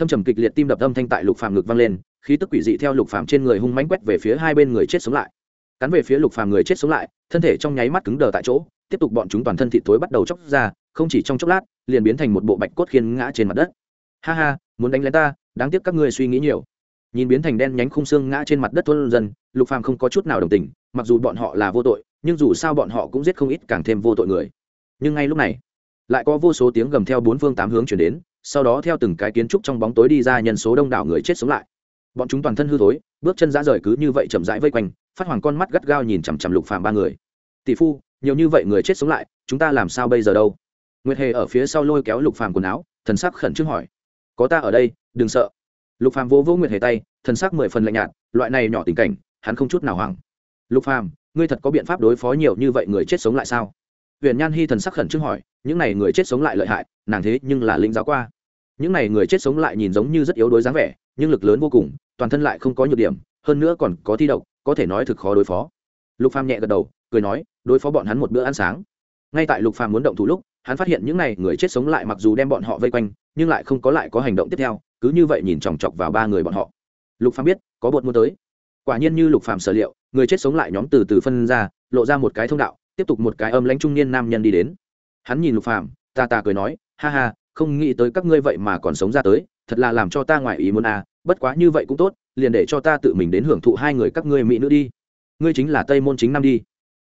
thâm trầm kịch liệt tim đập âm thanh tại lục phàm ngực vang lên, khí tức quỷ dị theo lục phàm trên người hung mãnh quét về phía hai bên người chết sống lại. Cắn về phía lục phàm người chết sống lại, thân thể trong nháy mắt cứng đờ tại chỗ, tiếp tục bọn chúng toàn thân thịt tối bắt đầu chóc ra, không chỉ trong chốc lát, liền biến thành một bộ bạch cốt khiên ngã trên mặt đất. Ha ha, muốn đánh lén ta, đáng tiếc các ngươi suy nghĩ nhiều. Nhìn biến thành đen nhánh khung xương ngã trên mặt đất thôn dân, lục phàm không có chút nào đồng tình, mặc dù bọn họ là vô tội, nhưng dù sao bọn họ cũng giết không ít càng thêm vô tội người. Nhưng ngay lúc này, lại có vô số tiếng gầm theo bốn phương tám hướng chuyển đến sau đó theo từng cái kiến trúc trong bóng tối đi ra nhân số đông đảo người chết sống lại. Bọn chúng toàn thân hư thối, bước chân dã rời cứ như vậy chậm rãi vây quanh, phát hoàng con mắt gắt gao nhìn chằm chằm lục phàm ba người. Tỷ phu, nhiều như vậy người chết sống lại, chúng ta làm sao bây giờ đâu? Nguyệt hề ở phía sau lôi kéo lục phàm quần áo, thần sắc khẩn trương hỏi. Có ta ở đây, đừng sợ. Lục phàm vỗ vỗ nguyệt hề tay, thần sắc mười phần lạnh nhạt, loại này nhỏ tình cảnh, hắn không chút nào hoảng. Lục phàm, ngươi thật có biện pháp đối phó nhiều như vậy người chết sống lại sao? Huyền nhan hy thần sắc khẩn trương hỏi, những này người chết sống lại lợi hại, nàng thế nhưng là linh giáo qua. Những này người chết sống lại nhìn giống như rất yếu đuối dáng vẻ, nhưng lực lớn vô cùng, toàn thân lại không có nhược điểm, hơn nữa còn có thi độc, có thể nói thực khó đối phó. Lục phàm nhẹ gật đầu, cười nói, đối phó bọn hắn một bữa ăn sáng. Ngay tại lục phàm muốn động thủ lúc, hắn phát hiện những này người chết sống lại mặc dù đem bọn họ vây quanh, nhưng lại không có lại có hành động tiếp theo, cứ như vậy nhìn chòng chọc vào ba người bọn họ. Lục phàm biết, có bột mua tới. Quả nhiên như lục phàm sở liệu, người chết sống lại nhóm từ từ phân ra, lộ ra một cái thông đạo tiếp tục một cái âm lãnh trung niên nam nhân đi đến. Hắn nhìn lục phàm, ta ta cười nói, ha ha, không nghĩ tới các ngươi vậy mà còn sống ra tới, thật là làm cho ta ngoài ý muốn à bất quá như vậy cũng tốt, liền để cho ta tự mình đến hưởng thụ hai người các ngươi mỹ nữ đi. Ngươi chính là tây môn chính nam đi.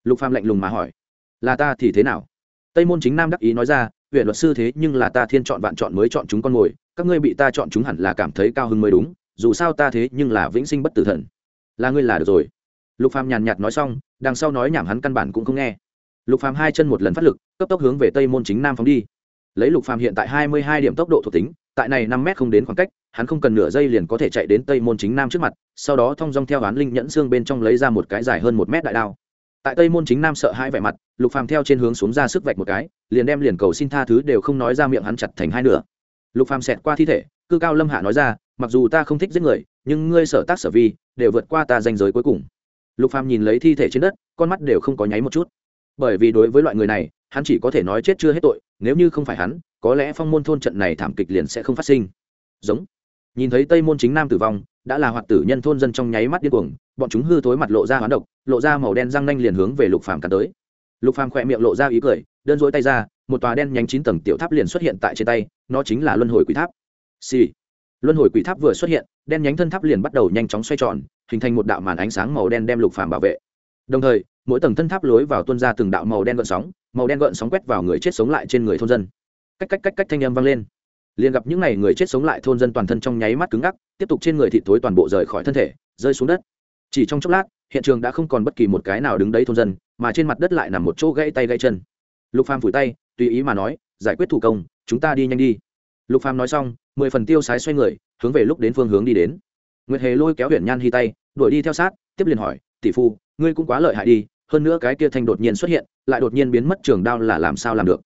Lục phàm lạnh lùng mà hỏi, là ta thì thế nào? Tây môn chính nam đắc ý nói ra, huyện luật sư thế, nhưng là ta thiên chọn vạn chọn mới chọn chúng con mồi các ngươi bị ta chọn chúng hẳn là cảm thấy cao hứng mới đúng, dù sao ta thế nhưng là vĩnh sinh bất tử thần. Là ngươi là được rồi. Lục phàm nhàn nhạt nói xong, đằng sau nói nhảm hắn căn bản cũng không nghe lục phàm hai chân một lần phát lực, cấp tốc hướng về tây môn chính nam phóng đi. Lấy lục phàm hiện tại hai mươi hai điểm tốc độ thuộc tính, tại này năm mét không đến khoảng cách, hắn không cần nửa giây liền có thể chạy đến tây môn chính nam trước mặt, sau đó thong dong theo hắn linh nhẫn xương bên trong lấy ra một cái dài hơn một mét đại đao. Tại tây môn chính nam sợ hãi vẻ mặt, lục phàm theo trên hướng xuống ra sức vạch một cái, liền đem liền cầu xin tha thứ đều không nói ra miệng hắn chặt thành hai nửa. Lục phàm xẹt qua thi thể, cư cao lâm hạ nói ra, mặc dù ta không thích giết người, nhưng ngươi sở tác sở vi, đều vượt qua ta danh giới cuối cùng. Lục phàm nhìn lấy thi thể trên đất, con mắt đều không có nháy một chút bởi vì đối với loại người này, hắn chỉ có thể nói chết chưa hết tội, nếu như không phải hắn, có lẽ phong môn thôn trận này thảm kịch liền sẽ không phát sinh. Giống. Nhìn thấy tây môn chính nam tử vong, đã là hoạt tử nhân thôn dân trong nháy mắt điên cuồng, bọn chúng hư thối mặt lộ ra hoán độc, lộ ra màu đen răng nanh liền hướng về lục phàm cắn tới. Lục phàm khỏe miệng lộ ra ý cười, đơn dỗi tay ra, một tòa đen nhánh chín tầng tiểu tháp liền xuất hiện tại trên tay, nó chính là luân hồi quỷ tháp. Xì. Luân hồi quỷ tháp vừa xuất hiện, đen nhánh thân tháp liền bắt đầu nhanh chóng xoay tròn, hình thành một đạo màn ánh sáng màu đen đem lục phàm bảo vệ đồng thời, mỗi tầng thân tháp lối vào tuôn ra từng đạo màu đen gợn sóng, màu đen gợn sóng quét vào người chết sống lại trên người thôn dân. Cách cách cách cách thanh âm vang lên. Liền gặp những n à y người chết sống lại thôn dân toàn thân trong nháy mắt cứng ngắc, tiếp tục trên người thị thối toàn bộ rời khỏi thân thể, rơi xuống đất. Chỉ trong chốc lát, hiện trường đã không còn bất kỳ một cái nào đứng đấy thôn dân, mà trên mặt đất lại nằm một chỗ gãy tay gãy chân. Lục phàm phủi tay, tùy ý mà nói, giải quyết thủ công, chúng ta đi nhanh đi. Lục phàm nói xong, mười phần tiêu sái xoay người, hướng về lúc đến phương hướng đi đến. Nguyệt hề lôi kéo huyện nhan hy tay, đuổi đi theo sát, tiếp liền hỏi tỷ phu, ngươi cũng quá lợi hại đi, hơn nữa cái kia thanh đột nhiên xuất hiện, lại đột nhiên biến mất trường đao là làm sao làm được?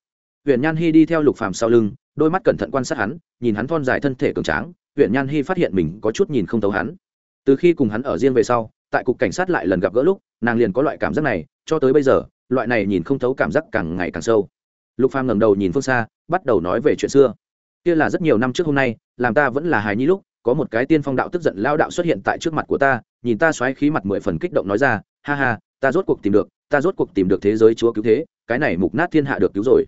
Huyện nhan hy đi theo lục phàm sau lưng, đôi mắt cẩn thận quan sát hắn, nhìn hắn thon dài thân thể cường tráng huyện nhan hy phát hiện mình có chút nhìn không thấu hắn. Từ khi cùng hắn ở riêng về sau, tại cục cảnh sát lại lần gặp gỡ lúc, nàng liền có loại cảm giác này, cho tới bây giờ, loại này nhìn không thấu cảm giác càng ngày càng sâu. Lục phàm ngẩng đầu nhìn phương xa, bắt đầu nói về chuyện xưa. Kia là rất nhiều năm trước hôm nay, làm ta vẫn là hài nhi lúc có một cái tiên phong đạo tức giận lao đạo xuất hiện tại trước mặt của ta, nhìn ta xoáy khí mặt mười phần kích động nói ra, ha ha, ta rốt cuộc tìm được, ta rốt cuộc tìm được thế giới chúa cứu thế, cái này mục nát thiên hạ được cứu rồi.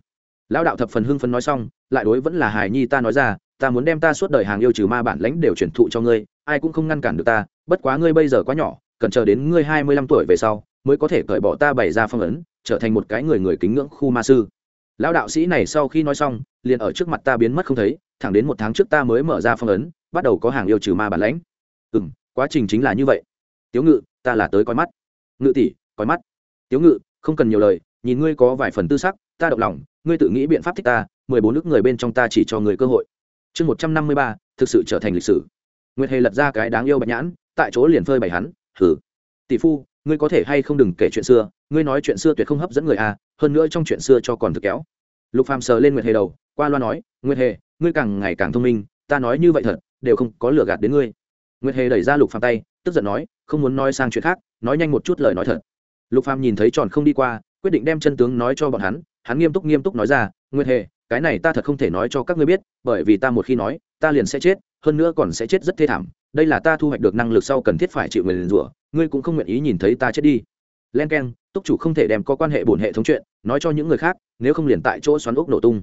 Lao đạo thập phần hưng phấn nói xong, lại đối vẫn là hài nhi ta nói ra, ta muốn đem ta suốt đời hàng yêu trừ ma bản lãnh đều truyền thụ cho ngươi, ai cũng không ngăn cản được ta, bất quá ngươi bây giờ quá nhỏ, cần chờ đến ngươi hai mươi lăm tuổi về sau, mới có thể cởi bỏ ta bày ra phong ấn, trở thành một cái người người kính ngưỡng khu ma sư. Lão đạo sĩ này sau khi nói xong, liền ở trước mặt ta biến mất không thấy, thẳng đến một tháng trước ta mới mở ra phong ấn bắt đầu có hàng yêu trừ ma bản lãnh. Ừ m quá trình chính là như vậy. Tiếu ngự, ta là tới coi mắt. Ngự tỷ, coi mắt. Tiếu ngự, không cần nhiều lời, nhìn ngươi có vài phần tư sắc, ta động lòng, ngươi tự nghĩ biện pháp thích ta, mười bốn nước người bên trong ta chỉ cho người cơ hội. Chương một trăm năm mươi ba, thực sự trở thành lịch sử. Nguyệt hề lật ra cái đáng yêu bạch nhãn, tại chỗ liền phơi bày hắn hử tỷ phu, ngươi có thể hay không đừng kể chuyện xưa, ngươi nói chuyện xưa tuyệt không hấp dẫn người à hơn nữa trong chuyện xưa cho còn thực kéo. Lục phàm sờ lên nguyệt hề đầu, qua loa nói, nguyệt hề, ngươi càng ngày càng thông minh, ta nói như vậy thật đều không có lừa gạt đến ngươi. Nguyệt hề đẩy ra lục phàm tay, tức giận nói, không muốn nói sang chuyện khác, nói nhanh một chút lời nói thật. Lục phàm nhìn thấy tròn không đi qua, quyết định đem chân tướng nói cho bọn hắn hắn nghiêm túc nghiêm túc nói ra, nguyệt hề, cái này ta thật không thể nói cho các ngươi biết, bởi vì ta một khi nói, ta liền sẽ chết, hơn nữa còn sẽ chết rất thê thảm, đây là ta thu hoạch được năng lực sau cần thiết phải chịu người liền rủa, ngươi cũng không nguyện ý nhìn thấy ta chết đi. Len k e n túc chủ không thể đem có quan hệ bổn hệ thống chuyện, nói cho những người khác, nếu không liền tại chỗ xoắn ốc nổ tung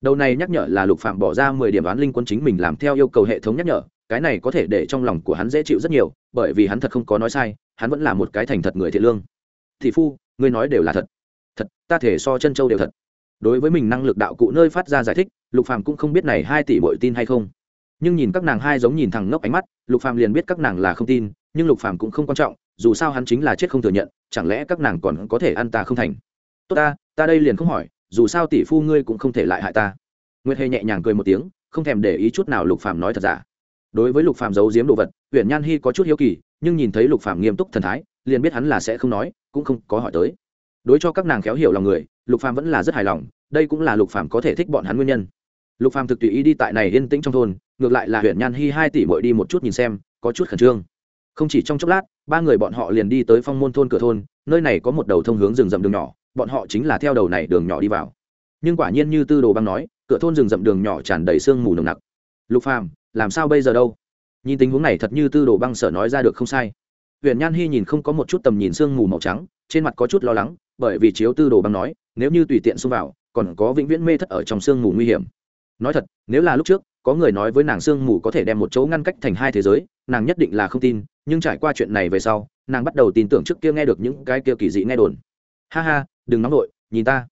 đầu này nhắc nhở là lục phạm bỏ ra mười điểm đoán linh quân chính mình làm theo yêu cầu hệ thống nhắc nhở, cái này có thể để trong lòng của hắn dễ chịu rất nhiều, bởi vì hắn thật không có nói sai, hắn vẫn là một cái thành thật người thiện lương. Thị phu, ngươi nói đều là thật. Thật, ta thể so chân châu đều thật. Đối với mình năng lực đạo cụ nơi phát ra giải thích, lục phàm cũng không biết này hai tỷ bội tin hay không. Nhưng nhìn các nàng hai giống nhìn thằng ngốc ánh mắt, lục phàm liền biết các nàng là không tin, nhưng lục phàm cũng không quan trọng, dù sao hắn chính là chết không thừa nhận, chẳng lẽ các nàng còn có thể ăn ta không thành? Tốt ta ta đây liền không hỏi dù sao tỷ phu ngươi cũng không thể lại hại ta. Nguyệt hề nhẹ nhàng cười một tiếng, không thèm để ý chút nào lục phàm nói thật giả. Đối với lục phàm giấu giếm đồ vật Huyền nhan hy có chút hiếu kỳ, nhưng nhìn thấy lục phàm nghiêm túc thần thái, liền biết hắn là sẽ không nói, cũng không có hỏi tới. Đối cho các nàng khéo hiểu lòng người, lục phàm vẫn là rất hài lòng, đây cũng là lục phàm có thể thích bọn hắn nguyên nhân. Lục phàm thực tùy ý đi tại này yên tĩnh trong thôn, ngược lại là huyện nhan hy hai tỷ bội đi một chút nhìn xem, có chút khẩn trương. Không chỉ trong chốc lát, ba người bọn họ liền đi tới phong môn thôn cửa thôn, nơi này có một đầu thông hướng rừng rậm đường nhỏ bọn họ chính là theo đầu này đường nhỏ đi vào. Nhưng quả nhiên như tư đồ băng nói, cửa thôn rừng rậm đường nhỏ tràn đầy sương mù nồng nặc. Lục phàm, làm sao bây giờ đâu? Nhìn tình huống này thật như tư đồ băng sở nói ra được không sai. Huyện nhan hy nhìn không có một chút tầm nhìn sương mù màu trắng, trên mặt có chút lo lắng, bởi vì chiếu tư đồ băng nói, nếu như tùy tiện xông vào, còn có vĩnh viễn mê thất ở trong sương mù nguy hiểm. Nói thật, nếu là lúc trước, có người nói với nàng sương mù có thể đem một chỗ ngăn cách thành hai thế giới, nàng nhất định là không tin, nhưng trải qua chuyện này về sau, nàng bắt đầu tin tưởng trước kia nghe được những cái kia kỳ dị nghe đồn. Ha ha đừng nóng nổi nhìn ta.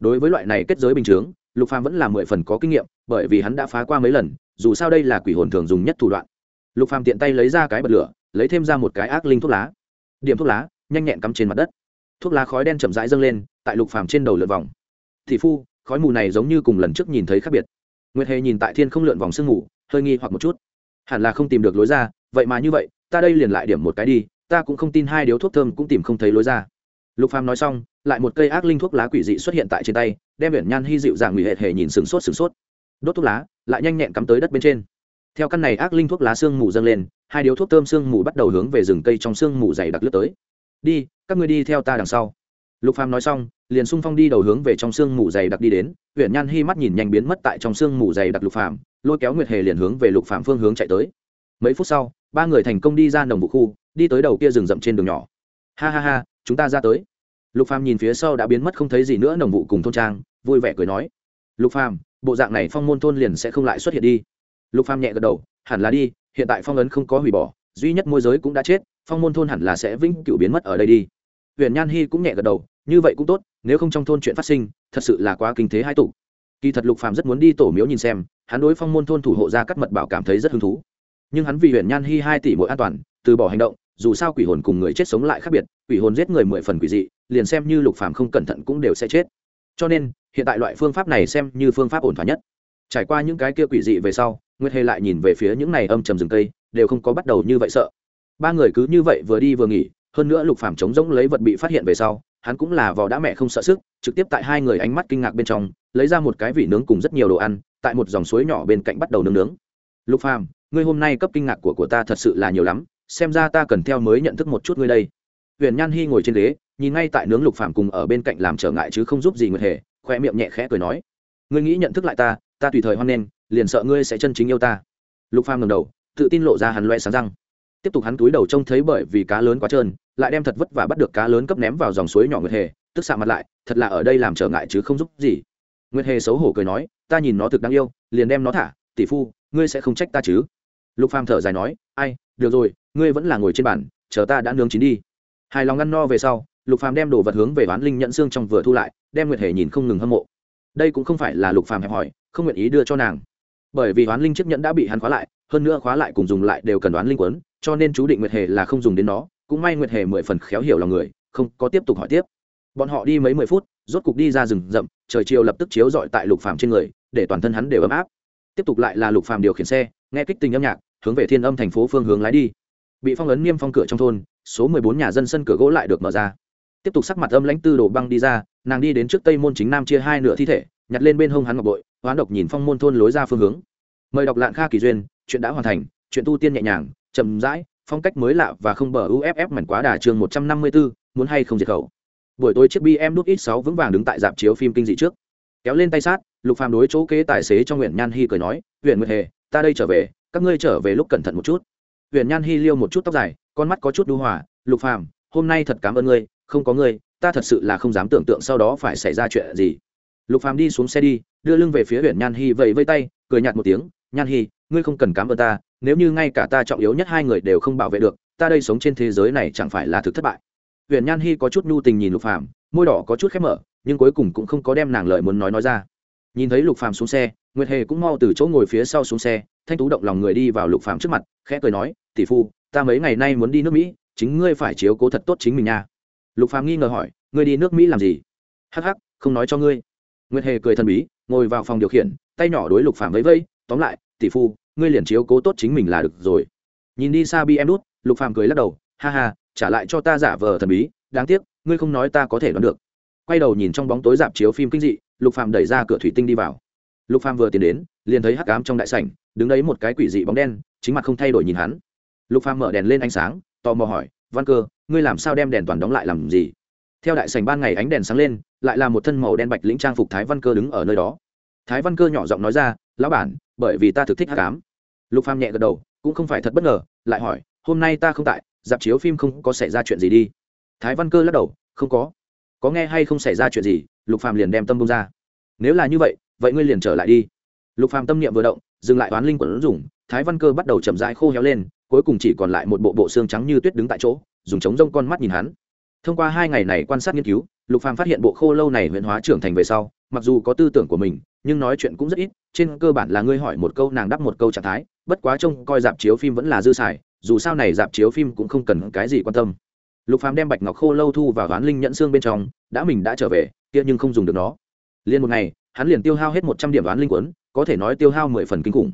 Đối với loại này kết giới bình chướng, lục phàm vẫn là mười phần có kinh nghiệm, bởi vì hắn đã phá qua mấy lần, dù sao đây là quỷ hồn thường dùng nhất thủ đoạn. Lục phàm tiện tay lấy ra cái bật lửa, lấy thêm ra một cái ác linh thuốc lá. Điểm thuốc lá, nhanh nhẹn cắm trên mặt đất. Thuốc lá khói đen chậm rãi dâng lên, tại lục phàm trên đầu lượn vòng. Thị phu, khói mù này giống như cùng lần trước nhìn thấy khác biệt. Nguyệt hề nhìn tại thiên không lượn vòng sương mù, hơi nghi hoặc một chút. Hẳn là không tìm được lối ra, vậy mà như vậy, ta đây liền lại điểm một cái đi, ta cũng không tin hai điếu thuốc thơm cũng tìm không thấy lối ra. Lục phàm nói xong lại một cây ác linh thuốc lá quỷ dị xuất hiện tại trên tay, đem biển nhan hy dịu dàng ngụy hệ hề nhìn sừng sốt sừng sốt. Đốt thuốc lá, lại nhanh nhẹn cắm tới đất bên trên. Theo căn này ác linh thuốc lá sương mù dâng lên, hai điếu thuốc thơm sương mù bắt đầu hướng về rừng cây trong sương mù dày đặc lướt tới. Đi, các ngươi đi theo ta đằng sau. Lục phàm nói xong, liền sung phong đi đầu hướng về trong sương mù dày đặc đi đến. Huyện nhan hy mắt nhìn nhanh biến mất tại trong sương mù dày đặc lục phàm, lôi kéo nguyệt hề liền hướng về lục phàm phương hướng chạy tới. Mấy phút sau, ba người thành công đi ra nồng vụ khu, đi tới đầu kia rừng rậm trên đường nhỏ. Ha ha ha, chúng ta ra tới lục phàm nhìn phía sau đã biến mất không thấy gì nữa, nồng vụ cùng thôn trang, vui vẻ cười nói, lục phàm, bộ dạng này phong môn thôn liền sẽ không lại xuất hiện đi. Lục phàm nhẹ gật đầu, hẳn là đi, hiện tại phong ấn không có hủy bỏ, duy nhất môi giới cũng đã chết, phong môn thôn hẳn là sẽ vĩnh cửu biến mất ở đây đi. Huyền nhan hy cũng nhẹ gật đầu, như vậy cũng tốt, nếu không trong thôn chuyện phát sinh, thật sự là quá kinh thế hai tụ kỳ thật lục phàm rất muốn đi tổ miếu nhìn xem, hắn đối phong môn thôn thủ hộ ra các mật bảo cảm thấy rất hứng thú. Nhưng hắn vì huyền nhan hy hai tỷ mỗi an toàn, từ bỏ hành động dù sao quỷ hồn cùng người chết sống lại khác biệt, quỷ hồn giết người mười phần quỷ dị, liền xem như lục phàm không cẩn thận cũng đều sẽ chết. Cho nên, hiện tại loại phương pháp này xem như phương pháp ổn thỏa nhất. Trải qua những cái kia quỷ dị về sau, nguyệt hề lại nhìn về phía những này âm trầm rừng cây, đều không có bắt đầu như vậy sợ. Ba người cứ như vậy vừa đi vừa nghỉ, hơn nữa lục phàm chống rỗng lấy vật bị phát hiện về sau, hắn cũng là vò đã mẹ không sợ sức, trực tiếp tại hai người ánh mắt kinh ngạc bên trong, lấy ra một cái vị nướng cùng rất nhiều đồ ăn, tại một dòng suối nhỏ bên cạnh bắt đầu nướng nướng. Lục phàm, ngươi hôm nay cấp kinh ngạc của của ta thật sự là nhiều lắm xem ra ta cần theo mới nhận thức một chút ngươi đây. Huyền nhan hy ngồi trên ghế, nhìn ngay tại nướng lục phàm cùng ở bên cạnh làm trở ngại chứ không giúp gì nguyệt hề khoe miệng nhẹ khẽ cười nói. Ngươi nghĩ nhận thức lại ta ta tùy thời hoan nghênh, liền sợ ngươi sẽ chân chính yêu ta. Lục phàm ngẩng đầu, tự tin lộ ra hắn loe sáng răng. Tiếp tục hắn túi đầu trông thấy bởi vì cá lớn quá trơn, lại đem thật vất vả bắt được cá lớn cấp ném vào dòng suối nhỏ nguyệt hề, tức xạ mặt lại, thật là ở đây làm trở ngại chứ không giúp gì. Nguyệt hề xấu hổ cười nói, ta nhìn nó thực đáng yêu, liền đem nó thả, tỷ phu, ngươi sẽ không trách ta chứ. Lục phàm thở dài nói, ai được rồi, ngươi vẫn là ngồi trên bàn, chờ ta đã nướng chín đi. Hài lòng ngăn no về sau, lục phàm đem đồ vật hướng về oán linh nhận xương trong vừa thu lại, đem nguyệt hề nhìn không ngừng hâm mộ. Đây cũng không phải là lục phàm hẹp hỏi, không nguyện ý đưa cho nàng. Bởi vì oán linh chiếc nhẫn đã bị hắn khóa lại, hơn nữa khóa lại cùng dùng lại đều cần đoán linh quấn, cho nên chú định nguyệt hề là không dùng đến nó. Cũng may nguyệt hề mười phần khéo hiểu lòng người, không có tiếp tục hỏi tiếp. Bọn họ đi mấy mười phút, rốt cục đi ra rừng rậm, trời chiều lập tức chiếu dọi tại lục phàm trên người, để toàn thân hắn đều ấm áp. Tiếp tục lại là lục phàm điều khiển xe, nghe kích tình âm nhạc hướng về thiên âm thành phố phương hướng lái đi. Bị phong ấn niêm phong cửa trong thôn, số mười bốn nhà dân sân cửa gỗ lại được mở ra. Tiếp tục sắc mặt âm lãnh tư đồ băng đi ra, nàng đi đến trước tây môn chính nam chia hai nửa thi thể, nhặt lên bên hông hắn ngọc bội, hoán độc nhìn phong môn thôn lối ra phương hướng. Mời đọc lạng kha kỳ duyên, chuyện đã hoàn thành, chuyện tu tiên nhẹ nhàng, chậm rãi, phong cách mới lạ và không bờ uff mảnh quá đà chương một trăm năm mươi bốn, muốn hay không diệt khẩu. Buổi tối chiếc bm đút ít sáu vững vàng đứng tại dạp chiếu phim kinh dị trước. Kéo lên tay sát, lục phàm đối chỗ kế tài xế trong huyện nhan hy cười nói huyện nguyệt hề, ta đây trở về các ngươi trở về lúc cẩn thận một chút. Huyền nhan hy liêu một chút tóc dài, con mắt có chút đu hòa, lục phàm, hôm nay thật cảm ơn ngươi, không có ngươi, ta thật sự là không dám tưởng tượng sau đó phải xảy ra chuyện gì. Lục phàm đi xuống xe đi, đưa lưng về phía huyền nhan hy vẫy vây tay, cười nhạt một tiếng, nhan hy ngươi không cần cảm ơn ta, nếu như ngay cả ta trọng yếu nhất hai người đều không bảo vệ được, ta đây sống trên thế giới này chẳng phải là thực thất bại. Huyền nhan hy có chút nhu tình nhìn lục phàm, môi đỏ có chút khép mở, nhưng cuối cùng cũng không có đem nàng lời muốn nói nói ra nhìn thấy lục phàm xuống xe, nguyệt hề cũng mau từ chỗ ngồi phía sau xuống xe, thanh tú động lòng người đi vào lục phàm trước mặt, khẽ cười nói, tỷ phu, ta mấy ngày nay muốn đi nước mỹ, chính ngươi phải chiếu cố thật tốt chính mình nha. Lục phàm nghi ngờ hỏi, ngươi đi nước mỹ làm gì? Hắc hắc, không nói cho ngươi. Nguyệt hề cười thần bí, ngồi vào phòng điều khiển, tay nhỏ đối lục phàm vẫy vẫy, tóm lại, tỷ phu, ngươi liền chiếu cố tốt chính mình là được rồi. Nhìn đi xa bi em đút lục phàm cười lắc đầu, ha ha, trả lại cho ta giả vờ thần bí, đáng tiếc, ngươi không nói ta có thể đoán được. Quay đầu nhìn trong bóng tối dạp chiếu phim kinh dị lục phàm đẩy ra cửa thủy tinh đi vào. Lục phàm vừa tiến đến, liền thấy hắc ám trong đại sảnh, đứng đấy một cái quỷ dị bóng đen, chính mặt không thay đổi nhìn hắn. Lục phàm mở đèn lên ánh sáng, tò mò hỏi, văn cơ, ngươi làm sao đem đèn toàn đóng lại làm gì? Theo đại sảnh ban ngày ánh đèn sáng lên, lại là một thân màu đen bạch lĩnh trang phục thái văn cơ đứng ở nơi đó. Thái văn cơ nhỏ giọng nói ra, lão bản, bởi vì ta thực thích hắc ám. Lục phàm nhẹ gật đầu, cũng không phải thật bất ngờ, lại hỏi, hôm nay ta không tại, dạp chiếu phim không có xảy ra chuyện gì đi. Thái văn cơ lắc đầu, không có có nghe hay không xảy ra chuyện gì, lục phàm liền đem tâm bông ra. Nếu là như vậy vậy ngươi liền trở lại đi. Lục phàm tâm niệm vừa động, dừng lại oán linh quần dùng, thái văn cơ bắt đầu chậm rãi khô héo lên, cuối cùng chỉ còn lại một bộ bộ xương trắng như tuyết đứng tại chỗ, dùng chống rông con mắt nhìn hắn. Thông qua hai ngày này quan sát nghiên cứu, lục phàm phát hiện bộ khô lâu này huyện hóa trưởng thành về sau, mặc dù có tư tưởng của mình, nhưng nói chuyện cũng rất ít, trên cơ bản là ngươi hỏi một câu nàng đáp một câu trạng thái, bất quá trông coi dạp chiếu phim vẫn là dư xài, dù sao này dạp chiếu phim cũng không cần cái gì quan tâm lục phàm đem bạch ngọc khô lâu thu vào đoán linh nhẫn xương bên trong, đã mình đã trở về, kia nhưng không dùng được nó. Liền một ngày, hắn liền tiêu hao hết một trăm điểm đoán linh quấn, có thể nói tiêu hao mười phần kinh khủng.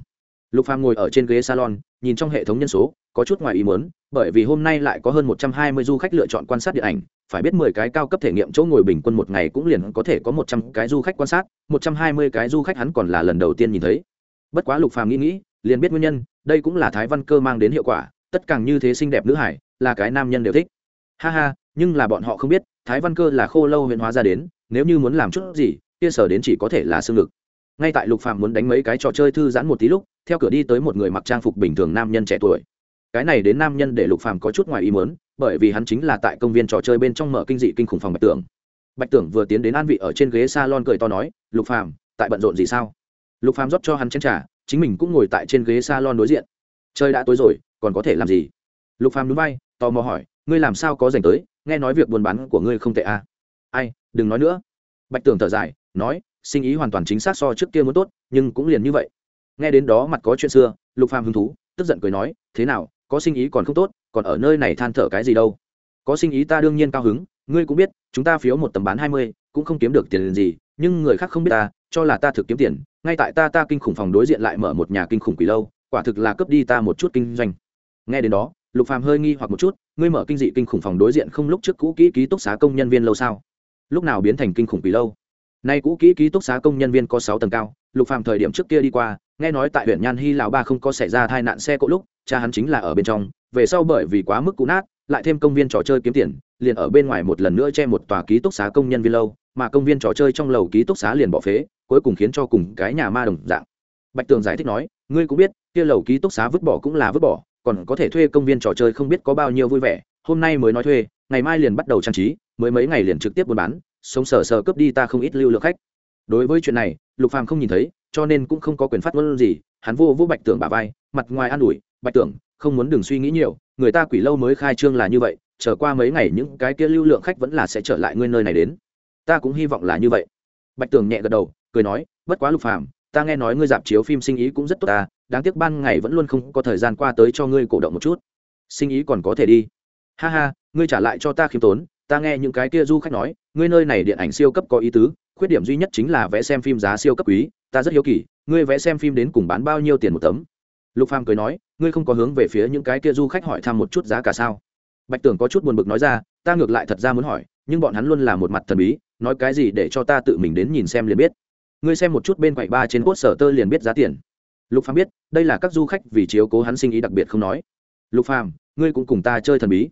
Lục phàm ngồi ở trên ghế salon, nhìn trong hệ thống nhân số, có chút ngoài ý muốn, bởi vì hôm nay lại có hơn một trăm hai mươi du khách lựa chọn quan sát điện ảnh, phải biết mười cái cao cấp thể nghiệm chỗ ngồi bình quân một ngày cũng liền có thể có một trăm cái du khách quan sát, một trăm hai mươi cái du khách hắn còn là lần đầu tiên nhìn thấy. Bất quá lục phàm nghĩ nghĩ, liền biết nguyên nhân, đây cũng là thái văn cơ mang đến hiệu quả, tất cả như thế xinh đẹp nữ hải, là cái nam nhân đều thích ha ha, nhưng là bọn họ không biết, thái văn cơ là khô lâu huyện hóa ra đến, nếu như muốn làm chút gì, kia sở đến chỉ có thể là xương lực ngay tại lục phạm muốn đánh mấy cái trò chơi thư giãn một tí lúc, theo cửa đi tới một người mặc trang phục bình thường nam nhân trẻ tuổi. Cái này đến nam nhân để lục phạm có chút ngoài ý muốn, bởi vì hắn chính là tại công viên trò chơi bên trong mở kinh dị kinh khủng phòng bạch tưởng. Bạch tưởng vừa tiến đến an vị ở trên ghế s a lon cười to nói, lục phạm tại bận rộn gì sao? Lục phạm rót cho hắn chén t r à chính mình cũng ngồi tại trên ghế s a lon đối diện. Chơi đã tối rồi, còn có thể làm gì? Lục phạm núi bay tò mò hỏi ngươi làm sao có dành tới, nghe nói việc buôn bán của ngươi không tệ à? ai, đừng nói nữa. Bạch tường thở dài, nói, sinh ý hoàn toàn chính xác so trước kia muốn tốt, nhưng cũng liền như vậy. Nghe đến đó mặt có chuyện xưa, lục phàm hứng thú, tức giận cười nói, thế nào, có sinh ý còn không tốt, còn ở nơi này than thở cái gì đâu? Có sinh ý ta đương nhiên cao hứng, ngươi cũng biết, chúng ta phiếu một tấm bán hai mươi, cũng không kiếm được tiền gì, nhưng người khác không biết ta, cho là ta thực kiếm tiền, ngay tại ta ta kinh khủng phòng đối diện lại mở một nhà kinh khủng quỷ lâu, quả thực là cướp đi ta một chút kinh doanh. Nghe đến đó lục phàm hơi nghi hoặc một chút, ngươi mở kinh dị kinh khủng phòng đối diện không lúc trước cũ kỹ ký túc xá công nhân viên lâu sao? Lúc nào biến thành kinh khủng quỷ lâu? Nay cũ kỹ ký túc xá công nhân viên có sáu tầng cao, lục phàm thời điểm trước kia đi qua, nghe nói tại huyện nhan hy lào ba không có xảy ra tai nạn xe cộ lúc, cha hắn chính là ở bên trong, về sau bởi vì quá mức cũ nát, lại thêm công viên trò chơi kiếm tiền, liền ở bên ngoài một lần nữa che một tòa ký túc xá công nhân viên lâu, mà công viên trò chơi trong lầu ký túc xá liền bỏ phế, cuối cùng khiến cho cùng cái nhà ma đồng dạng. Bạch tường giải thích nói, ngươi cũng biết, kia lầu ký túc xá vứt bỏ cũng là vứt bỏ còn có thể thuê công viên trò chơi không biết có bao nhiêu vui vẻ, hôm nay mới nói thuê, ngày mai liền bắt đầu trang trí, mới mấy ngày liền trực tiếp buôn bán, sống sờ sờ cướp đi ta không ít lưu lượng khách. Đối với chuyện này, lục phàm không nhìn thấy, cho nên cũng không có quyền phát ngôn gì, hắn vô vô bạch tưởng bà vai, mặt ngoài an ủi, bạch tưởng, không muốn đừng suy nghĩ nhiều, người ta quỷ lâu mới khai trương là như vậy trở qua mấy ngày những cái kia lưu lượng khách vẫn là sẽ trở lại ngươi nơi này đến. Ta cũng hy vọng là như vậy. Bạch tường nhẹ gật đầu, cười nói, bất quá lục phàm, ta nghe nói ngươi dạp chiếu phim sinh ý cũng rất tốt ta đáng tiếc ban ngày vẫn luôn không có thời gian qua tới cho ngươi cổ động một chút. Sinh ý còn có thể đi. Ha ha, ngươi trả lại cho ta khiêm tốn, ta nghe những cái kia du khách nói, ngươi nơi này điện ảnh siêu cấp có ý tứ, khuyết điểm duy nhất chính là vẽ xem phim giá siêu cấp quý, ta rất hiếu kỳ, ngươi vẽ xem phim đến cùng bán bao nhiêu tiền một tấm? Lục phàm cười nói, ngươi không có hướng về phía những cái kia du khách hỏi thăm một chút giá cả sao? Bạch tưởng có chút buồn bực nói ra, ta ngược lại thật ra muốn hỏi, nhưng bọn hắn luôn là một mặt thần bí, nói cái gì để cho ta tự mình đến nhìn xem liền biết. Ngươi xem một chút bên quầy ba trên quốc sở tơ liền biết giá tiền lục phàm biết, đây là các du khách vì chiếu cố hắn sinh ý đặc biệt không nói. Lục phàm, ngươi cũng cùng ta chơi thần bí.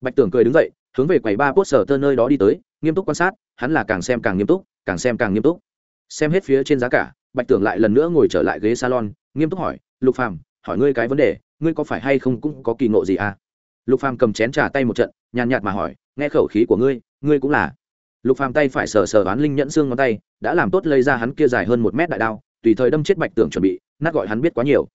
Bạch tưởng cười đứng dậy, hướng về quầy ba post sở tơ nơi đó đi tới, nghiêm túc quan sát, hắn là càng xem càng nghiêm túc, càng xem càng nghiêm túc. Xem hết phía trên giá cả, bạch tưởng lại lần nữa ngồi trở lại ghế salon, nghiêm túc hỏi, lục phàm, hỏi ngươi cái vấn đề, ngươi có phải hay không cũng có kỳ ngộ gì à? Lục phàm cầm chén trà tay một trận, nhàn nhạt mà hỏi, nghe khẩu khí của ngươi ngươi cũng là? Lục phàm tay phải sờ sờ đoán linh nhẫn xương ngón tay, đã làm tốt lấy ra hắn kia dài hơn một mét đại đao, tùy thời đâm chết bạch tưởng chuẩn bị nát gọi hắn biết quá nhiều.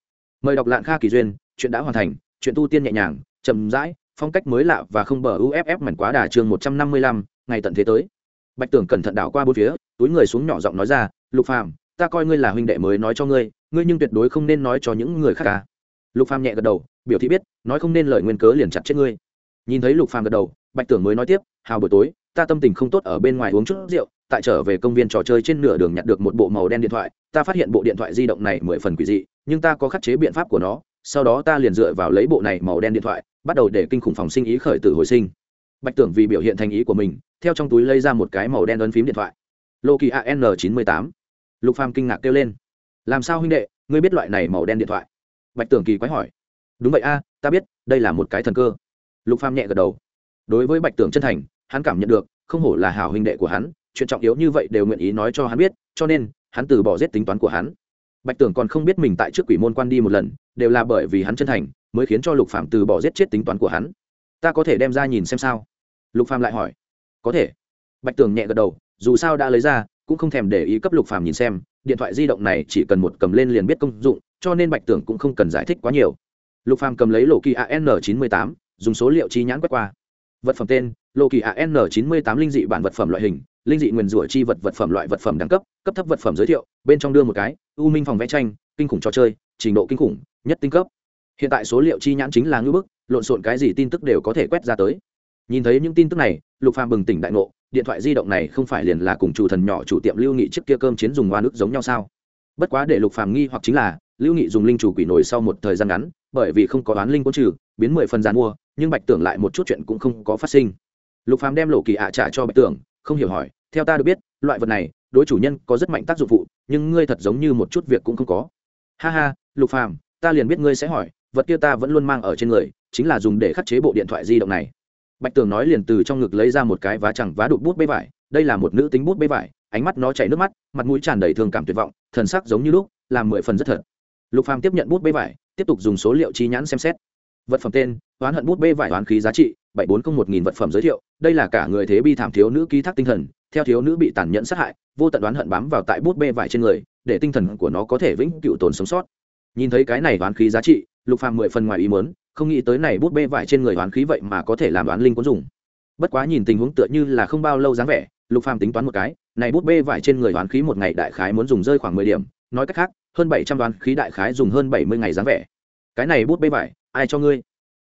Mời đọc lạng kha kỳ duyên, chuyện đã hoàn thành, chuyện tu tiên nhẹ nhàng, chậm rãi, phong cách mới lạ và không bờ uff mảnh quá đà chương một trăm năm mươi lăm, ngày tận thế tới. Bạch tưởng cẩn thận đảo qua bốn phía, túi người xuống nhỏ giọng nói ra, lục phàm, ta coi ngươi là huynh đệ mới nói cho ngươi ngươi nhưng tuyệt đối không nên nói cho những người khác cả. Lục phàm nhẹ gật đầu, biểu thị biết, nói không nên lời nguyên cớ liền chặt chết ngươi. Nhìn thấy lục phàm gật đầu, bạch tưởng mới nói tiếp, hào buổi tối ta tâm tình không tốt ở bên ngoài uống chút rượu, tại trở về công viên trò chơi trên nửa đường nhặt được một bộ màu đen điện thoại, ta phát hiện bộ điện thoại di động này mười phần quỷ dị, nhưng ta có khắc chế biện pháp của nó, sau đó ta liền dựa vào lấy bộ này màu đen điện thoại, bắt đầu để kinh khủng phòng sinh ý khởi tử hồi sinh. Bạch tưởng vì biểu hiện thành ý của mình, theo trong túi lấy ra một cái màu đen ấn phím điện thoại. Lô kỳ an chín mươi tám. Lục phàm kinh ngạc kêu lên. Làm sao huynh đệ, ngươi biết loại này màu đen điện thoại? Bạch tưởng kỳ quái hỏi. Đúng vậy a, ta biết, đây là một cái thần cơ. Lục phàm nhẹ gật đầu. Đối với bạch tưởng chân thành hắn cảm nhận được, không hổ là hảo huynh đệ của hắn, chuyện trọng yếu như vậy đều nguyện ý nói cho hắn biết, cho nên, hắn từ bỏ giết tính toán của hắn. Bạch tưởng còn không biết mình tại trước quỷ môn quan đi một lần, đều là bởi vì hắn chân thành, mới khiến cho lục phạm từ bỏ giết chết tính toán của hắn. Ta có thể đem ra nhìn xem sao? Lục phạm lại hỏi. Có thể. Bạch tưởng nhẹ gật đầu, dù sao đã lấy ra, cũng không thèm để ý cấp lục Phàm nhìn xem, điện thoại di động này chỉ cần một cầm lên liền biết công dụng, cho nên bạch tưởng cũng không cần giải thích quá nhiều. Lục Phàm cầm lấy lộ kỳ an chín mươi tám, dùng số liệu chi nhãn quét qua vật phẩm tên lộ kỳ an chín mươi tám linh dị bản vật phẩm loại hình, linh dị nguyền rủa chi vật vật phẩm loại vật phẩm đẳng cấp cấp thấp vật phẩm giới thiệu, bên trong đưa một cái, u minh phòng vẽ tranh, kinh khủng trò chơi, trình độ kinh khủng, nhất tinh cấp. Hiện tại số liệu chi nhãn chính là ngưỡng bức, lộn xộn cái gì tin tức đều có thể quét ra tới. Nhìn thấy những tin tức này, lục phàm bừng tỉnh đại ngộ, điện thoại di động này không phải liền là cùng chủ thần nhỏ chủ tiệm lưu nghị trước kia cơm chiến dùng hoa nước giống nhau sao? Bất quá để lục phàm nghi hoặc chính là, lưu nghị dùng linh chủ quỷ nổi sau một thời gian ngắn bởi vì không có đoán linh quân trừ, biến mười phần gian mua, nhưng bạch tưởng lại một chút chuyện cũng không có phát sinh. Lục phàm đem lộ kỳ ạ trả cho bạch tưởng, không hiểu hỏi, theo ta được biết, loại vật này, đối chủ nhân có rất mạnh tác dụng phụ, nhưng ngươi thật giống như một chút việc cũng không có. Ha ha, lục phàm, ta liền biết ngươi sẽ hỏi, vật kia ta vẫn luôn mang ở trên người, chính là dùng để khắc chế bộ điện thoại di động này. Bạch tường nói liền từ trong ngực lấy ra một cái vá chẳng vá đục bút bê vải, đây là một nữ tính bút bê vải, ánh mắt nó chảy nước mắt, mặt mũi tràn đầy thương cảm tuyệt vọng, thần sắc giống như lúc, làm mười phần rất thật. Lục phàm tiếp nhận bút bê vải tiếp tục dùng số liệu chi nhãn xem xét. Vật phẩm tên oán hận bút bê vải oán khí giá trị, bảy bốn không một nghìn vật phẩm giới thiệu. Đây là cả người thế bi thảm thiếu nữ ký thác tinh thần, theo thiếu nữ bị tàn nhẫn sát hại, vô tận đoán hận bám vào tại bút bê vải trên người, để tinh thần của nó có thể vĩnh cựu tồn sống sót. Nhìn thấy cái này đoán khí giá trị, lục phàm mười phần ngoài ý muốn, không nghĩ tới này bút bê vải trên người đoán khí vậy mà có thể làm đoán linh cuốn dùng. Bất quá nhìn tình huống tựa như là không bao lâu dáng vẻ, lục phàm tính toán một cái, này bút bê vải trên người đoán khí một ngày đại khái muốn dùng rơi khoảng mười điểm, nói cách khác hơn bảy trăm đoán khí đại khái dùng hơn bảy mươi ngày dáng vẻ. Cái này bút bê vải, ai cho ngươi?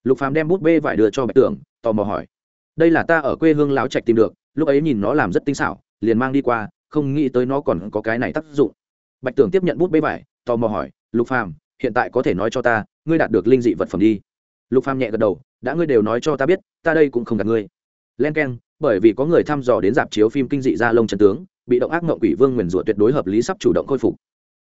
Lục phàm đem bút bê vải đưa cho bạch tưởng, tò mò hỏi. Đây là ta ở quê hương lão trạch tìm được, lúc ấy nhìn nó làm rất tinh xảo, liền mang đi qua, không nghĩ tới nó còn có cái này tác dụng. Bạch tưởng tiếp nhận bút bê vải, tò mò hỏi, lục phàm, hiện tại có thể nói cho ta, ngươi đạt được linh dị vật phẩm đi. Lục phàm nhẹ gật đầu, đã ngươi đều nói cho ta biết, ta đây cũng không gạt ngươi. Len keng, bởi vì có người thăm dò đến dạp chiếu phim kinh dị ra lông chân tướng, bị động ác mộng quỷ vương nguyền rủa tuyệt đối hợp lý sắp chủ động khôi phục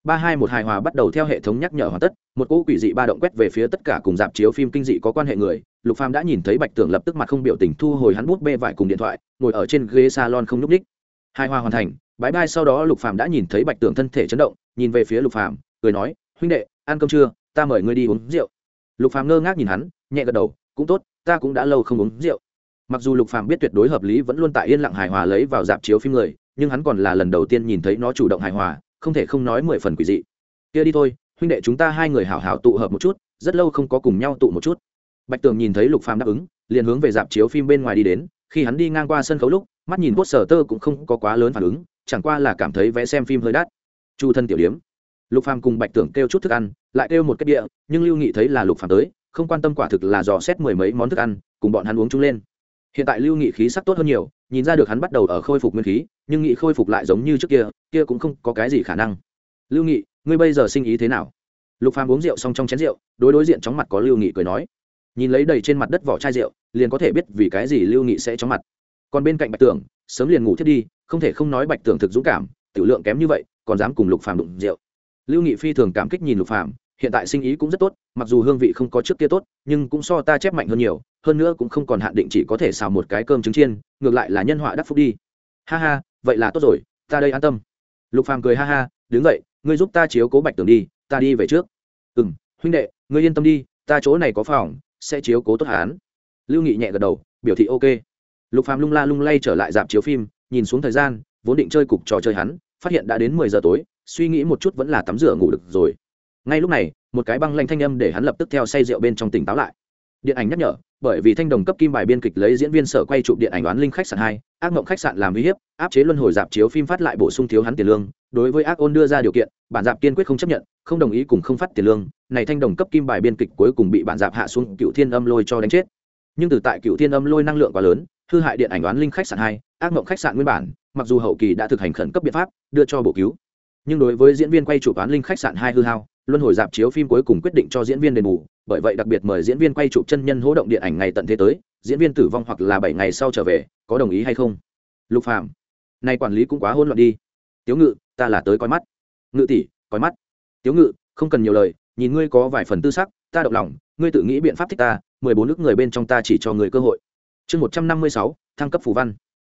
ba hai một hài hòa bắt đầu theo hệ thống nhắc nhở hoàn tất, một cỗ quỷ dị ba động quét về phía tất cả cùng dạp chiếu phim kinh dị có quan hệ người. Lục phàm đã nhìn thấy bạch tưởng lập tức mặt không biểu tình thu hồi hắn bút bê vải cùng điện thoại, ngồi ở trên ghế salon không nhúc ních hài hòa hoàn thành bãi bai sau đó lục phàm đã nhìn thấy bạch tưởng thân thể chấn động, nhìn về phía lục phàm, cười nói, huynh đệ, ăn cơm trưa, ta mời ngươi đi uống rượu. Lục phàm ngơ ngác nhìn hắn, nhẹ gật đầu, cũng tốt, ta cũng đã lâu không uống rượu. Mặc dù lục phàm biết tuyệt đối hợp lý vẫn luôn tại yên lặng hài hòa lấy vào dạp chiếu phim người, nhưng hắn còn là lần đầu tiên nhìn thấy nó chủ động hài hòa không thể không nói mười phần quỷ dị. Kia đi thôi, huynh đệ chúng ta hai người hảo hảo tụ hợp một chút, rất lâu không có cùng nhau tụ một chút. Bạch tường nhìn thấy lục phàm đáp ứng, liền hướng về dạp chiếu phim bên ngoài đi đến, khi hắn đi ngang qua sân khấu lúc, mắt nhìn bốt sở tơ cũng không có quá lớn phản ứng, chẳng qua là cảm thấy vẽ xem phim hơi đắt. Chu thân tiểu điếm. Lục phàm cùng bạch tưởng kêu chút thức ăn, lại kêu một cái địa, nhưng lưu nghị thấy là lục phàm tới, không quan tâm quả thực là dò xét mười mấy món thức ăn, cùng bọn hắn uống chung lên hiện tại lưu nghị khí sắc tốt hơn nhiều, nhìn ra được hắn bắt đầu ở khôi phục nguyên khí, nhưng nghị khôi phục lại giống như trước kia kia cũng không có cái gì khả năng. Lưu nghị, ngươi bây giờ sinh ý thế nào? Lục phàm uống rượu xong trong chén rượu, đối đối diện chóng mặt có lưu nghị cười nói. Nhìn lấy đầy trên mặt đất vỏ chai rượu, liền có thể biết vì cái gì lưu nghị sẽ chóng mặt. Còn bên cạnh bạch tưởng, sớm liền ngủ thiết đi, không thể không nói bạch tưởng thực dũng cảm, tiểu lượng kém như vậy, còn dám cùng lục phàm đụng rượu. Lưu nghị phi thường cảm kích nhìn lục phàm hiện tại sinh ý cũng rất tốt, mặc dù hương vị không có trước kia tốt, nhưng cũng so ta chép mạnh hơn nhiều, hơn nữa cũng không còn hạn định chỉ có thể xào một cái cơm trứng chiên, ngược lại là nhân họa đắc phúc đi. Ha ha, vậy là tốt rồi, ta đây an tâm. Lục phàm cười ha ha, đứng dậy, ngươi giúp ta chiếu cố bạch tường đi, ta đi về trước. Ừ m huynh đệ, ngươi yên tâm đi, ta chỗ này có phòng, sẽ chiếu cố tốt hán lưu nghị nhẹ gật đầu, biểu thị ok. Lục phàm lung la lung lay trở lại dạp chiếu phim, nhìn xuống thời gian, vốn định chơi cục trò chơi hắn, phát hiện đã đến mười giờ tối, suy nghĩ một chút vẫn là tắm rửa ngủ được rồi ngay lúc này, một cái băng lanh thanh âm để hắn lập tức theo say rượu bên trong tỉnh táo lại. Điện ảnh nhắc nhở, bởi vì thanh đồng cấp kim bài biên kịch lấy diễn viên sở quay chụp điện ảnh oán linh khách sạn hai, ác mộng khách sạn làm uy hiếp, áp chế luân hồi dạp chiếu phim phát lại bổ sung thiếu hắn tiền lương. Đối với ác ôn đưa ra điều kiện, bản dạp kiên quyết không chấp nhận, không đồng ý cùng không phát tiền lương. Này thanh đồng cấp kim bài biên kịch cuối cùng bị bản dạp hạ xuống cựu thiên âm lôi cho đánh chết. Nhưng từ tại cựu thiên âm lôi năng lượng quá lớn, hư hại điện ảnh oán linh khách sạn hai, ác mộng khách sạn nguyên bản, mặc dù hậu kỳ đã thực hành khẩn cấp biện pháp, đưa cho bổ cứu. Nhưng đối với diễn viên quay chụp oán linh khách sạn hai hư hao luân hồi dạp chiếu phim cuối cùng quyết định cho diễn viên đền bù, bởi vậy đặc biệt mời diễn viên quay chụp chân nhân hỗ động điện ảnh ngày tận thế tới, diễn viên tử vong hoặc là bảy ngày sau trở về, có đồng ý hay không? Lục phạm nay quản lý cũng quá hôn loạn đi. Tiếu ngự, ta là tới coi mắt. Ngự tỷ, coi mắt. Tiếu ngự, không cần nhiều lời, nhìn ngươi có vài phần tư sắc, ta động lòng, ngươi tự nghĩ biện pháp thích ta, mười bốn nước người bên trong ta chỉ cho người cơ hội. Chương một trăm năm mươi sáu, thăng cấp phù văn.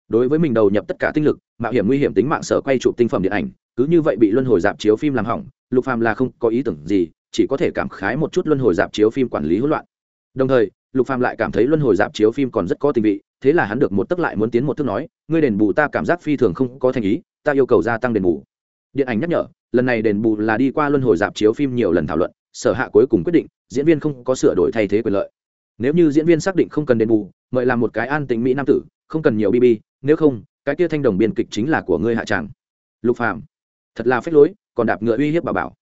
Đối với mình đầu nhập tất cả tinh lực, mạo hiểm nguy hiểm tính mạng sở quay chụp tinh phẩm điện ảnh, cứ như vậy bị luân hồi dạp chiếu phim làm hỏng lục phàm là không có ý tưởng gì, chỉ có thể cảm khái một chút luân hồi dạp chiếu phim quản lý hỗn loạn. Đồng thời, lục phàm lại cảm thấy luân hồi dạp chiếu phim còn rất có tình vị, thế là hắn được một tức lại muốn tiến một thước nói, ngươi đền bù ta cảm giác phi thường không có thành ý, ta yêu cầu gia tăng đền bù. Điện ảnh nhắc nhở, lần này đền bù là đi qua luân hồi dạp chiếu phim nhiều lần thảo luận, sở hạ cuối cùng quyết định, diễn viên không có sửa đổi thay thế quyền lợi. Nếu như diễn viên xác định không cần đền bù, mời làm một cái an tĩnh mỹ nam tử, không cần nhiều bb nếu không, cái kia thanh đồng biên kịch chính là của ngươi hạ tràng. Lục phàm, thật là phép lối còn đạp ngựa uy hiếp bà bảo.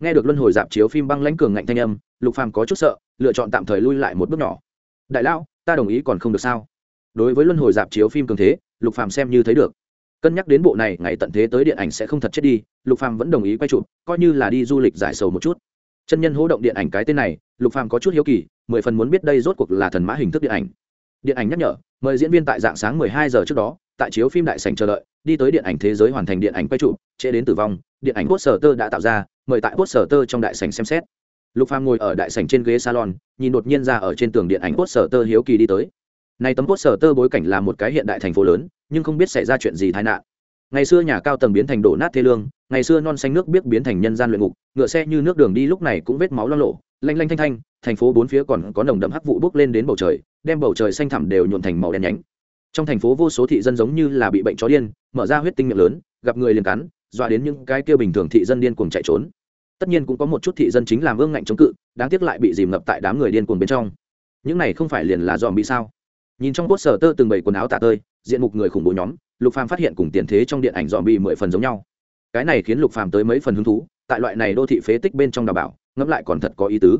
Nghe được luân hồi dạp chiếu phim băng lãnh cường ngạnh thanh âm, lục phàm có chút sợ, lựa chọn tạm thời lui lại một bước nhỏ. Đại lão, ta đồng ý còn không được sao? Đối với luân hồi dạp chiếu phim cường thế, lục phàm xem như thấy được. Cân nhắc đến bộ này, ngày tận thế tới điện ảnh sẽ không thật chết đi, lục phàm vẫn đồng ý quay chụp, coi như là đi du lịch giải sầu một chút. Chân nhân hỗ động điện ảnh cái tên này, lục phàm có chút hiếu kỳ, mười phần muốn biết đây rốt cuộc là thần mã hình thức điện ảnh. Điện ảnh nhắc nhở, mời diễn viên tại dạng sáng 12 giờ trước đó, tại chiếu phim đại sảnh chờ đợi, đi tới điện ảnh thế giới hoàn thành điện ảnh quay chụp, trễ đến tử vong điện ảnh poster đã tạo ra, mời tại poster trong đại sảnh xem xét. Lục phàm ngồi ở đại sảnh trên ghế salon, nhìn đột nhiên ra ở trên tường điện ảnh poster hiếu kỳ đi tới. Này tấm poster bối cảnh là một cái hiện đại thành phố lớn, nhưng không biết xảy ra chuyện gì tai nạn. Ngày xưa nhà cao tầng biến thành đổ nát thê lương, ngày xưa non xanh nước biết biến thành nhân gian luyện ngục, ngựa xe như nước đường đi lúc này cũng vết máu lo lộ lanh lanh thanh thanh, thành phố bốn phía còn có nồng đậm hắc vụ bốc lên đến bầu trời, đem bầu trời xanh thẳm đều nhuộn thành màu đen nhánh. Trong thành phố vô số thị dân giống như là bị bệnh chó điên, mở ra huyết tinh miệng lớn, gặp người liền cắn dọa đến những cái kia bình thường thị dân điên cuồng chạy trốn. Tất nhiên cũng có một chút thị dân chính làm ương ngạnh chống cự, đáng tiếc lại bị dìm ngập tại đám người điên cuồng bên trong. Những này không phải liền là dòm bị sao? Nhìn trong cốt sở tơ từng bầy quần áo tạ tơi, diện mục người khủng bố nhóm, lục phàm phát hiện cùng tiền thế trong điện ảnh dòm bị mười phần giống nhau. Cái này khiến lục phàm tới mấy phần hứng thú, tại loại này đô thị phế tích bên trong đào bảo, ngẫm lại còn thật có ý tứ.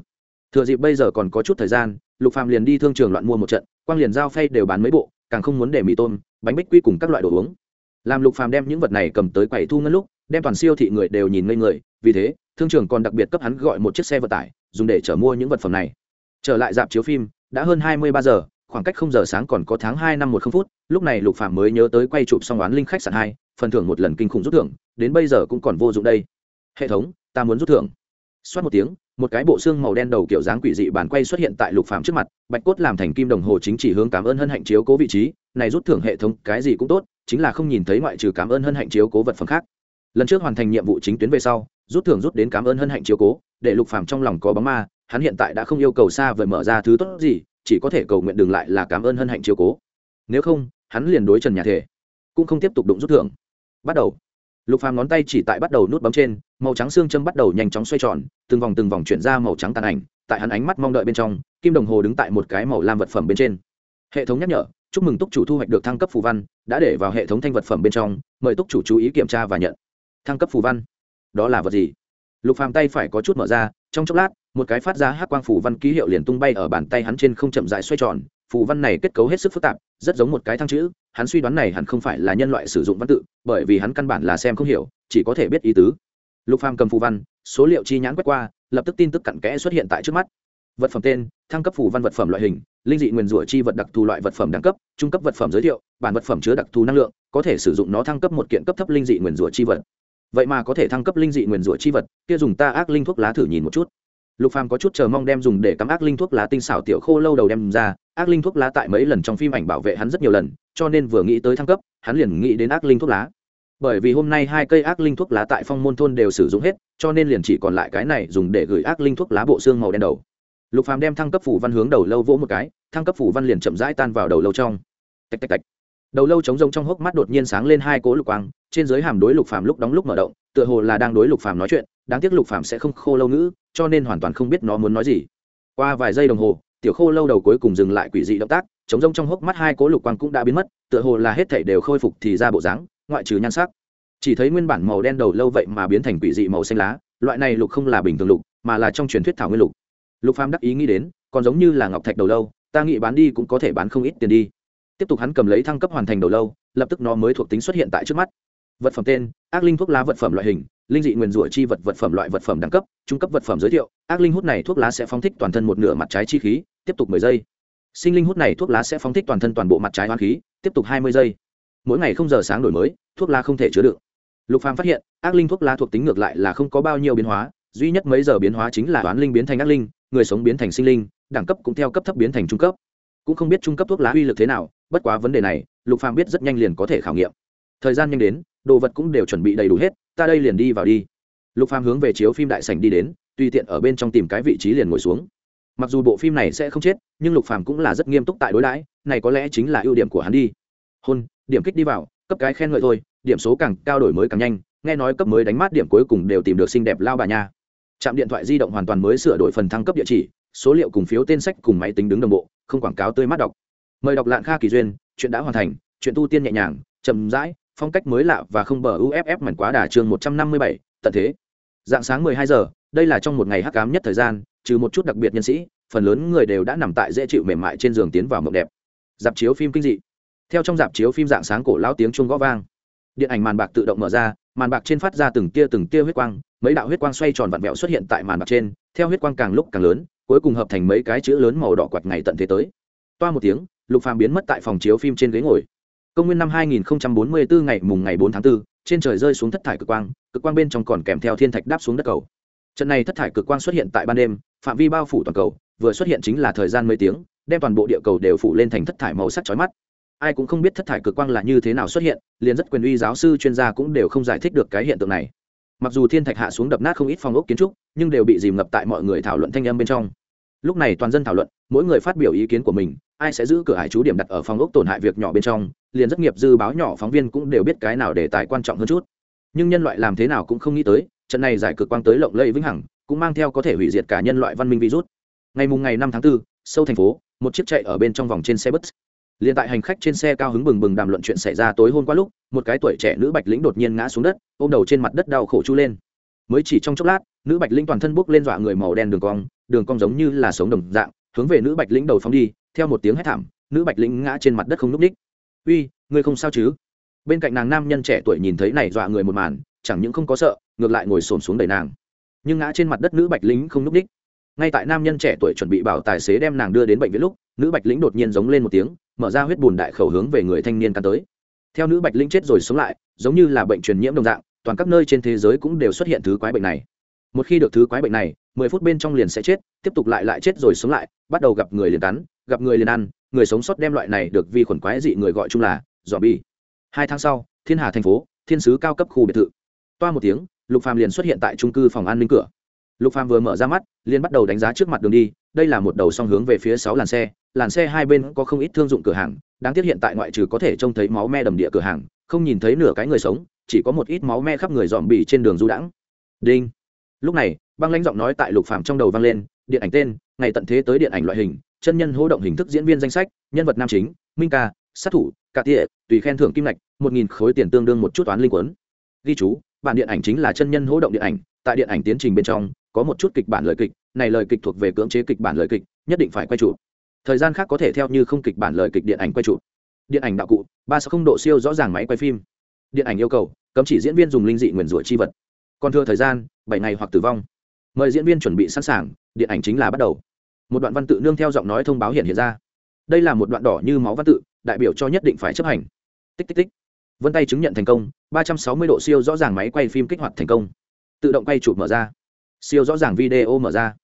Thừa dịp bây giờ còn có chút thời gian, lục phàm liền đi thương trường loạn mua một trận, quang liền giao phay đều bán mấy bộ, càng không muốn để mì tôm, bánh bích quy cùng các loại đồ uống làm lục phàm đem những vật này cầm tới quầy thu ngân lúc, đem toàn siêu thị người đều nhìn ngây người, vì thế, thương trường còn đặc biệt cấp hắn gọi một chiếc xe vận tải, dùng để chở mua những vật phẩm này. Trở lại dạp chiếu phim, đã hơn hai mươi ba giờ, khoảng cách không giờ sáng còn có tháng hai năm một không phút, lúc này lục phàm mới nhớ tới quay chụp xong oán linh khách sạn hai, phần thưởng một lần kinh khủng rút thưởng, đến bây giờ cũng còn vô dụng đây. Hệ thống, ta muốn rút thưởng xoát một tiếng, một cái bộ xương màu đen đầu kiểu dáng quỷ dị bản quay xuất hiện tại lục phàm trước mặt, bạch cốt làm thành kim đồng hồ chính chỉ hướng cảm ơn hân hạnh chiếu cố vị trí, này rút thưởng hệ thống, cái gì cũng tốt, chính là không nhìn thấy ngoại trừ cảm ơn hân hạnh chiếu cố vật phẩm khác. Lần trước hoàn thành nhiệm vụ chính tuyến về sau, rút thưởng rút đến cảm ơn hân hạnh chiếu cố, để lục phàm trong lòng có bóng ma, hắn hiện tại đã không yêu cầu xa vời mở ra thứ tốt gì, chỉ có thể cầu nguyện đừng lại là cảm ơn hân hạnh chiếu cố. Nếu không, hắn liền đối trần nhà thể, cũng không tiếp tục đụng rút thưởng. Bắt đầu lục phàm ngón tay chỉ tại bắt đầu nút bấm trên, màu trắng xương châm bắt đầu nhanh chóng xoay tròn, từng vòng từng vòng chuyển ra màu trắng tàn ảnh, tại hắn ánh mắt mong đợi bên trong, kim đồng hồ đứng tại một cái màu lam vật phẩm bên trên. Hệ thống nhắc nhở, chúc mừng túc chủ thu hoạch được thăng cấp phù văn, đã để vào hệ thống thanh vật phẩm bên trong, mời túc chủ chú ý kiểm tra và nhận. Thăng cấp phù văn? Đó là vật gì? Lục phàm tay phải có chút mở ra, trong chốc lát, một cái phát ra hắc quang phù văn ký hiệu liền tung bay ở bàn tay hắn trên không chậm rãi xoay tròn phù văn này kết cấu hết sức phức tạp, rất giống một cái thăng chữ, hắn suy đoán này hẳn không phải là nhân loại sử dụng văn tự, bởi vì hắn căn bản là xem không hiểu, chỉ có thể biết ý tứ. Lục phàm cầm phù văn, số liệu chi nhãn quét qua, lập tức tin tức cặn kẽ xuất hiện tại trước mắt. Vật phẩm tên, thăng cấp phù văn vật phẩm loại hình, linh dị nguyên rủa chi vật đặc thù loại vật phẩm đẳng cấp, trung cấp vật phẩm giới thiệu, bản vật phẩm chứa đặc thù năng lượng, có thể sử dụng nó thăng cấp một kiện cấp thấp linh dị nguyên rủa chi vật. Vậy mà có thể thăng cấp linh dị nguyên rủa chi vật, kia dùng ta ác linh thuốc lá thử nhìn một chút. Lục phàm có chút chờ mong đem dùng để cắm ác linh thuốc lá tinh xảo tiểu khô lâu đầu đem ra ác linh thuốc lá tại mấy lần trong phim ảnh bảo vệ hắn rất nhiều lần, cho nên vừa nghĩ tới thăng cấp, hắn liền nghĩ đến ác linh thuốc lá. Bởi vì hôm nay hai cây ác linh thuốc lá tại phong môn thôn đều sử dụng hết, cho nên liền chỉ còn lại cái này dùng để gửi ác linh thuốc lá bộ xương màu đen đầu. Lục phàm đem thăng cấp phủ văn hướng đầu lâu vỗ một cái, thăng cấp phủ văn liền chậm rãi tan vào đầu lâu trong. Tạch tạch tạch. Đầu lâu trống rông trong hốc mắt đột nhiên sáng lên hai cỗ lục quang, trên dưới hàm đối lục phàm lúc đóng lúc mở động, tựa hồ là đang đối lục phàm nói chuyện, đáng tiếc lục phàm sẽ không khô lâu ngữ, cho nên hoàn toàn không biết nó muốn nói gì. Qua vài giây đồng hồ tiểu khô lâu đầu cuối cùng dừng lại quỷ dị động tác, chống rông trong hốc mắt hai cỗ lục quang cũng đã biến mất, tựa hồ là hết thảy đều khôi phục thì ra bộ dáng, ngoại trừ nhan sắc. Chỉ thấy nguyên bản màu đen đầu lâu vậy mà biến thành quỷ dị màu xanh lá, loại này lục không là bình thường lục, mà là trong truyền thuyết thảo nguyên lục. Lục phàm đắc ý nghĩ đến, còn giống như là ngọc thạch đầu lâu, ta nghĩ bán đi cũng có thể bán không ít tiền đi. Tiếp tục hắn cầm lấy thăng cấp hoàn thành đầu lâu, lập tức nó mới thuộc tính xuất hiện tại trước mắt. Vật phẩm tên, ác linh thuốc lá vật phẩm loại hình linh dị nguyên rủa chi vật vật phẩm loại vật phẩm đẳng cấp, trung cấp vật phẩm giới thiệu, ác linh hút này thuốc lá sẽ phóng thích toàn thân một nửa mặt trái chi khí, tiếp tục mười giây. Sinh linh hút này thuốc lá sẽ phóng thích toàn thân toàn bộ mặt trái hoang khí, tiếp tục hai mươi giây. Mỗi ngày không giờ sáng đổi mới, thuốc lá không thể chứa đựng. Lục phàm phát hiện, ác linh thuốc lá thuộc tính ngược lại là không có bao nhiêu biến hóa, duy nhất mấy giờ biến hóa chính là toán linh biến thành ác linh, người sống biến thành sinh linh, đẳng cấp cũng theo cấp thấp biến thành trung cấp. Cũng không biết trung cấp thuốc lá uy lực thế nào, bất quá vấn đề này, lục phàm biết rất nhanh liền có thể khảo nghiệm. Thời gian nhanh đến đồ vật cũng đều chuẩn bị đầy đủ hết, ta đây liền đi vào đi. Lục phàm hướng về chiếu phim đại sảnh đi đến, tùy tiện ở bên trong tìm cái vị trí liền ngồi xuống. Mặc dù bộ phim này sẽ không chết, nhưng lục phàm cũng là rất nghiêm túc tại đối đãi, này có lẽ chính là ưu điểm của hắn đi. Hôn, điểm kích đi vào, cấp cái khen ngợi thôi, điểm số càng cao đổi mới càng nhanh, nghe nói cấp mới đánh mát điểm cuối cùng đều tìm được xinh đẹp lao bà nha. Trạm điện thoại di động hoàn toàn mới sửa đổi phần thăng cấp địa chỉ, số liệu cùng phiếu tên sách cùng máy tính đứng đồng bộ, không quảng cáo tươi mát đọc. Mời đọc lạng kha kỳ duyên, chuyện đã hoàn thành, chuyện tu tiên nhẹ nhàng, chậm rãi phong cách mới lạ và không bờ uff mảnh quá đà chương một trăm năm mươi bảy, tận thế. Dạng sáng mười hai giờ, đây là trong một ngày hắc cám nhất thời gian, trừ một chút đặc biệt nhân sĩ, phần lớn người đều đã nằm tại dễ chịu mềm mại trên giường tiến vào mộng đẹp. Dạp chiếu phim kinh dị. Theo trong dạp chiếu phim dạng sáng cổ lão tiếng chuông gõ vang. Điện ảnh màn bạc tự động mở ra, màn bạc trên phát ra từng tia từng tia huyết quang, mấy đạo huyết quang xoay tròn vặn vẹo xuất hiện tại màn bạc trên, theo huyết quang càng lúc càng lớn, cuối cùng hợp thành mấy cái chữ lớn màu đỏ quạt ngày tận thế tới. Toa một tiếng, lục phàm biến mất tại phòng chiếu phim trên ghế ngồi công nguyên năm 2044 ngày mùng ngày 4 tháng 4, trên trời rơi xuống thất thải cực quang cực quang bên trong còn kèm theo thiên thạch đáp xuống đất cầu. Trận này thất thải cực quang xuất hiện tại ban đêm phạm vi bao phủ toàn cầu vừa xuất hiện chính là thời gian mấy tiếng đem toàn bộ địa cầu đều phủ lên thành thất thải màu sắc chói mắt. Ai cũng không biết thất thải cực quang là như thế nào xuất hiện liền rất quyền uy giáo sư chuyên gia cũng đều không giải thích được cái hiện tượng này. Mặc dù thiên thạch hạ xuống đập nát không ít phong ốc kiến trúc nhưng đều bị dìm ngập tại mọi người thảo luận thanh âm bên trong lúc này toàn dân thảo luận mỗi người phát biểu ý kiến của mình ai sẽ giữ cửa hải chú điểm đặt ở phòng ốc tổn hại việc nhỏ bên trong liền rất nghiệp dư báo nhỏ phóng viên cũng đều biết cái nào để tài quan trọng hơn chút. Nhưng nhân loại làm thế nào cũng không nghĩ tới trận này giải cực quang tới lộng lẫy vĩnh hằng cũng mang theo có thể hủy diệt cả nhân loại văn minh virus. Ngày mùng ngày năm tháng 4, sâu thành phố một chiếc chạy ở bên trong vòng trên xe bus. Liền tại hành khách trên xe cao hứng bừng bừng đàm luận chuyện xảy ra tối hôm qua lúc một cái tuổi trẻ nữ bạch lĩnh đột nhiên ngã xuống đất ôm đầu trên mặt đất đau khổ chu lên. Mới chỉ trong chốc lát nữ bạch lĩnh toàn thân bốc lên dọa người màu đen đường cong đường cong giống như là sống đồng dạng, hướng về nữ bạch lĩnh đầu phóng đi, theo một tiếng hét thảm, nữ bạch lĩnh ngã trên mặt đất không n ú c ních. Uy, ngươi không sao chứ? Bên cạnh nàng nam nhân trẻ tuổi nhìn thấy này dọa người một màn, chẳng những không có sợ, ngược lại ngồi xổm xuống đẩy nàng. Nhưng ngã trên mặt đất nữ bạch lĩnh không n ú c ních. Ngay tại nam nhân trẻ tuổi chuẩn bị bảo tài xế đem nàng đưa đến bệnh viện lúc, nữ bạch lĩnh đột nhiên giống lên một tiếng, mở ra huyết bùn đại khẩu hướng về người thanh niên căn tới. Theo nữ bạch lĩnh chết rồi sống lại, giống như là bệnh truyền nhiễm đồng dạng, toàn các nơi trên thế giới cũng đều xuất hiện thứ quái bệnh này. Một khi được thứ quái bệnh này mười phút bên trong liền sẽ chết, tiếp tục lại lại chết rồi sống lại, bắt đầu gặp người liền cắn, gặp người liền ăn, người sống sót đem loại này được vi khuẩn quái dị người gọi chung là dò bi hai tháng sau, thiên hà thành phố, thiên sứ cao cấp khu biệt thự. Toa một tiếng, lục phàm liền xuất hiện tại trung cư phòng an ninh cửa. Lục phàm vừa mở ra mắt, liền bắt đầu đánh giá trước mặt đường đi, đây là một đầu song hướng về phía sáu làn xe làn xe hai bên có không ít thương dụng cửa hàng, đáng tiếc hiện tại ngoại trừ có thể trông thấy máu me đầm địa cửa hàng, không nhìn thấy nửa cái người sống, chỉ có một ít máu me khắp người dòm bì trên đường du đãng. Đinh lúc này, băng lãnh giọng nói tại lục phàm trong đầu vang lên, điện ảnh tên, ngày tận thế tới điện ảnh loại hình, chân nhân hỗ động hình thức diễn viên danh sách, nhân vật nam chính, minh ca, sát thủ cả tỉa tùy khen thưởng kim lạch một nghìn khối tiền tương đương một chút toán linh quấn ghi chú, bản điện ảnh chính là chân nhân hỗ động điện ảnh, tại điện ảnh tiến trình bên trong, có một chút kịch bản lời kịch, này lời kịch thuộc về cưỡng chế kịch bản lời kịch, nhất định phải quay trụ thời gian khác có thể theo như không kịch bản lời kịch điện ảnh quay trụ điện ảnh đạo cụ, ba sáu không độ siêu rõ ràng máy quay phim. Điện ảnh yêu cầu, cấm chỉ diễn viên dùng linh dị nguyền rủa chi vật còn thừa thời gian, bảy ngày hoặc tử vong. Mời diễn viên chuẩn bị sẵn sàng, điện ảnh chính là bắt đầu. Một đoạn văn tự nương theo giọng nói thông báo hiện hiện ra. Đây là một đoạn đỏ như máu văn tự, đại biểu cho nhất định phải chấp hành. Tích tích tích. Vân tay chứng nhận thành công, ba trăm sáu mươi độ siêu rõ ràng máy quay phim kích hoạt thành công. Tự động quay chụp mở ra. Siêu rõ ràng video mở ra.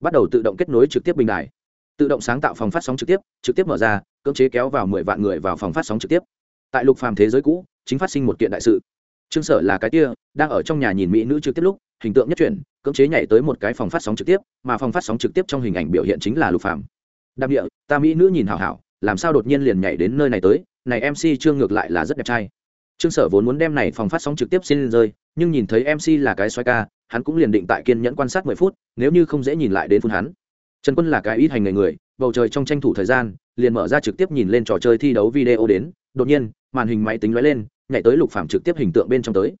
Bắt đầu tự động kết nối trực tiếp bình đài. Tự động sáng tạo phòng phát sóng trực tiếp trực tiếp mở ra, cưỡng chế kéo vào mười vạn người vào phòng phát sóng trực tiếp. Tại lục phàm thế giới cũ, chính phát sinh một kiện đại sự trương sở là cái kia đang ở trong nhà nhìn mỹ nữ trực tiếp lúc, hình tượng nhất chuyển, cưỡng chế nhảy tới một cái phòng phát sóng trực tiếp, mà phòng phát sóng trực tiếp trong hình ảnh biểu hiện chính là lục phàm. Đam địa, ta mỹ nữ nhìn hảo hảo, làm sao đột nhiên liền nhảy đến nơi này tới, này mc trương ngược lại là rất đẹp trai. Trương sở vốn muốn đem này phòng phát sóng trực tiếp xin rơi, nhưng nhìn thấy mc là cái xoay ca, hắn cũng liền định tại kiên nhẫn quan sát mười phút, nếu như không dễ nhìn lại đến phun hắn. Trần quân là cái ít hành người người, bầu trời trong tranh thủ thời gian, liền mở ra trực tiếp nhìn lên trò chơi thi đấu video đến, đột nhiên, màn hình máy tính lóe lên nhảy tới lục phạm trực tiếp hình tượng bên trong tới.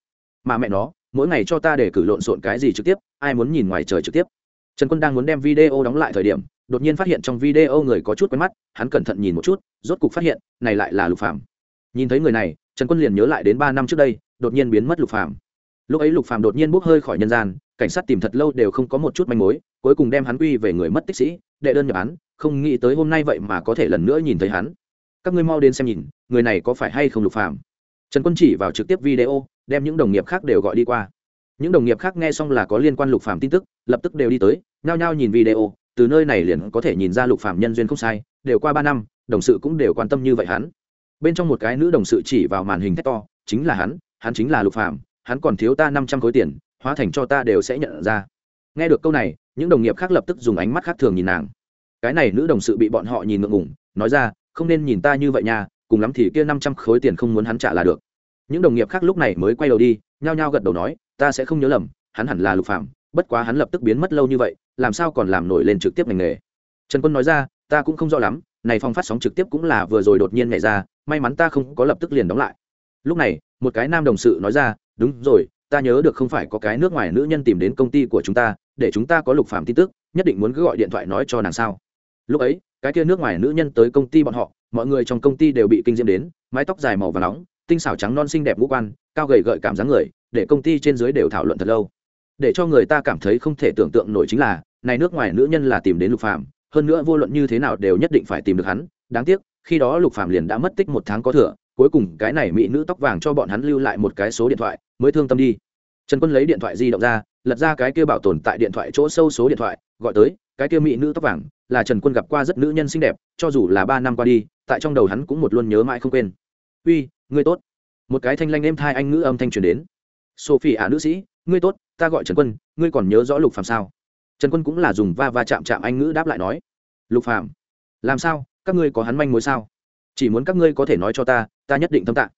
Mà mẹ nó, mỗi ngày cho ta để cử lộn xộn cái gì trực tiếp, ai muốn nhìn ngoài trời trực tiếp. Trần quân đang muốn đem video đóng lại thời điểm, đột nhiên phát hiện trong video người có chút quen mắt, hắn cẩn thận nhìn một chút, rốt cục phát hiện, này lại là lục phạm nhìn thấy người này, trần quân liền nhớ lại đến ba năm trước đây, đột nhiên biến mất lục phạm lúc ấy lục phạm đột nhiên bốc hơi khỏi nhân gian, cảnh sát tìm thật lâu đều không có một chút manh mối, cuối cùng đem hắn quy về người mất tích sĩ, đệ đơn nhập án, không nghĩ tới hôm nay vậy mà có thể lần nữa nhìn thấy hắn. Các ngươi mau đến xem nhìn, người này có phải hay không lục phạm trần quân chỉ vào trực tiếp video, đem những đồng nghiệp khác đều gọi đi qua. Những đồng nghiệp khác nghe xong là có liên quan lục phạm tin tức, lập tức đều đi tới, nhao nhao nhìn video, từ nơi này liền có thể nhìn ra lục phạm nhân duyên không sai, đều qua ba năm, đồng sự cũng đều quan tâm như vậy hắn. Bên trong một cái nữ đồng sự chỉ vào màn hình thét to, chính là hắn hắn chính là lục phạm hắn còn thiếu ta năm trăm khối tiền, hóa thành cho ta đều sẽ nhận ra. Nghe được câu này, những đồng nghiệp khác lập tức dùng ánh mắt khác thường nhìn nàng. Cái này nữ đồng sự bị bọn họ nhìn ngượng ngủng nói ra, không nên nhìn ta như vậy nha cùng lắm thì kia năm trăm khối tiền không muốn hắn trả là được. Những đồng nghiệp khác lúc này mới quay đầu đi, nhao nhao gật đầu nói, ta sẽ không nhớ lầm, hắn hẳn là lục phạm bất quá hắn lập tức biến mất lâu như vậy, làm sao còn làm nổi lên trực tiếp ngành nghề? Trần quân nói ra, ta cũng không rõ lắm, này phòng phát sóng trực tiếp cũng là vừa rồi đột nhiên nhảy ra, may mắn ta không có lập tức liền đóng lại. Lúc này, một cái nam đồng sự nói ra, đúng rồi, ta nhớ được không phải có cái nước ngoài nữ nhân tìm đến công ty của chúng ta, để chúng ta có lục phạm tin tức, nhất định muốn cứ gọi điện thoại nói cho nàng sao. Lúc ấy, cái kia nước ngoài nữ nhân tới công ty bọn họ mọi người trong công ty đều bị kinh diễm đến, mái tóc dài màu và nóng, tinh xảo trắng non xinh đẹp ngũ quan, cao gầy gợi cảm giác người, để công ty trên dưới đều thảo luận thật lâu. Để cho người ta cảm thấy không thể tưởng tượng nổi chính là, này nước ngoài nữ nhân là tìm đến lục phạm hơn nữa vô luận như thế nào đều nhất định phải tìm được hắn. Đáng tiếc, khi đó lục phạm liền đã mất tích một tháng có thừa, cuối cùng cái này mỹ nữ tóc vàng cho bọn hắn lưu lại một cái số điện thoại, mới thương tâm đi. Trần quân lấy điện thoại di động ra, lật ra cái kia bảo tồn tại điện thoại chỗ sâu số điện thoại gọi tới, cái kia mỹ nữ tóc vàng, là trần quân gặp qua rất nữ nhân xinh đẹp, cho dù là ba năm qua đi, tại trong đầu hắn cũng một luôn nhớ mãi không quên. Uy, ngươi tốt. Một cái thanh lanh êm thai anh ngữ âm thanh truyền đến. Sophie ả nữ sĩ, ngươi tốt, ta gọi trần quân, ngươi còn nhớ rõ lục phạm sao? Trần quân cũng là dùng va va chạm chạm anh ngữ đáp lại nói. Lục phạm làm sao? Các ngươi có hắn manh mối sao? Chỉ muốn các ngươi có thể nói cho ta ta nhất định thâm tạng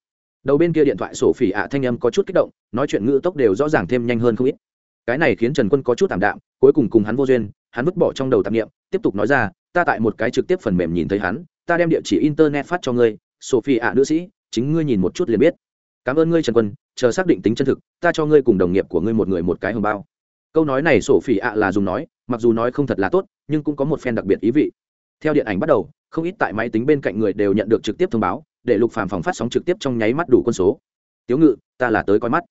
đầu bên kia điện thoại sổ phỉ ạ thanh âm có chút kích động, nói chuyện ngữ tốc đều rõ ràng thêm nhanh hơn không ít cái này khiến trần quân có chút tạm đạm, cuối cùng cùng hắn vô duyên, hắn vứt bỏ trong đầu tạp nghiệm tiếp tục nói ra, ta tại một cái trực tiếp phần mềm nhìn thấy hắn, ta đem địa chỉ internet phát cho ngươi sophie ạ nữ sĩ, chính ngươi nhìn một chút liền biết. Cảm ơn ngươi, trần quân, chờ xác định tính chân thực, ta cho ngươi cùng đồng nghiệp của ngươi một người một cái hồng bao. Câu nói này sổ phỉ ạ là dùng nói, mặc dù nói không thật là tốt, nhưng cũng có một phen đặc biệt ý vị. Theo điện ảnh bắt đầu, không ít tại máy tính bên cạnh người đều nhận được trực tiếp thông báo, để lục phàm phòng phát sóng trực tiếp trong nháy mắt đủ quân số. Tiếu ngự, ta là tới coi mắt.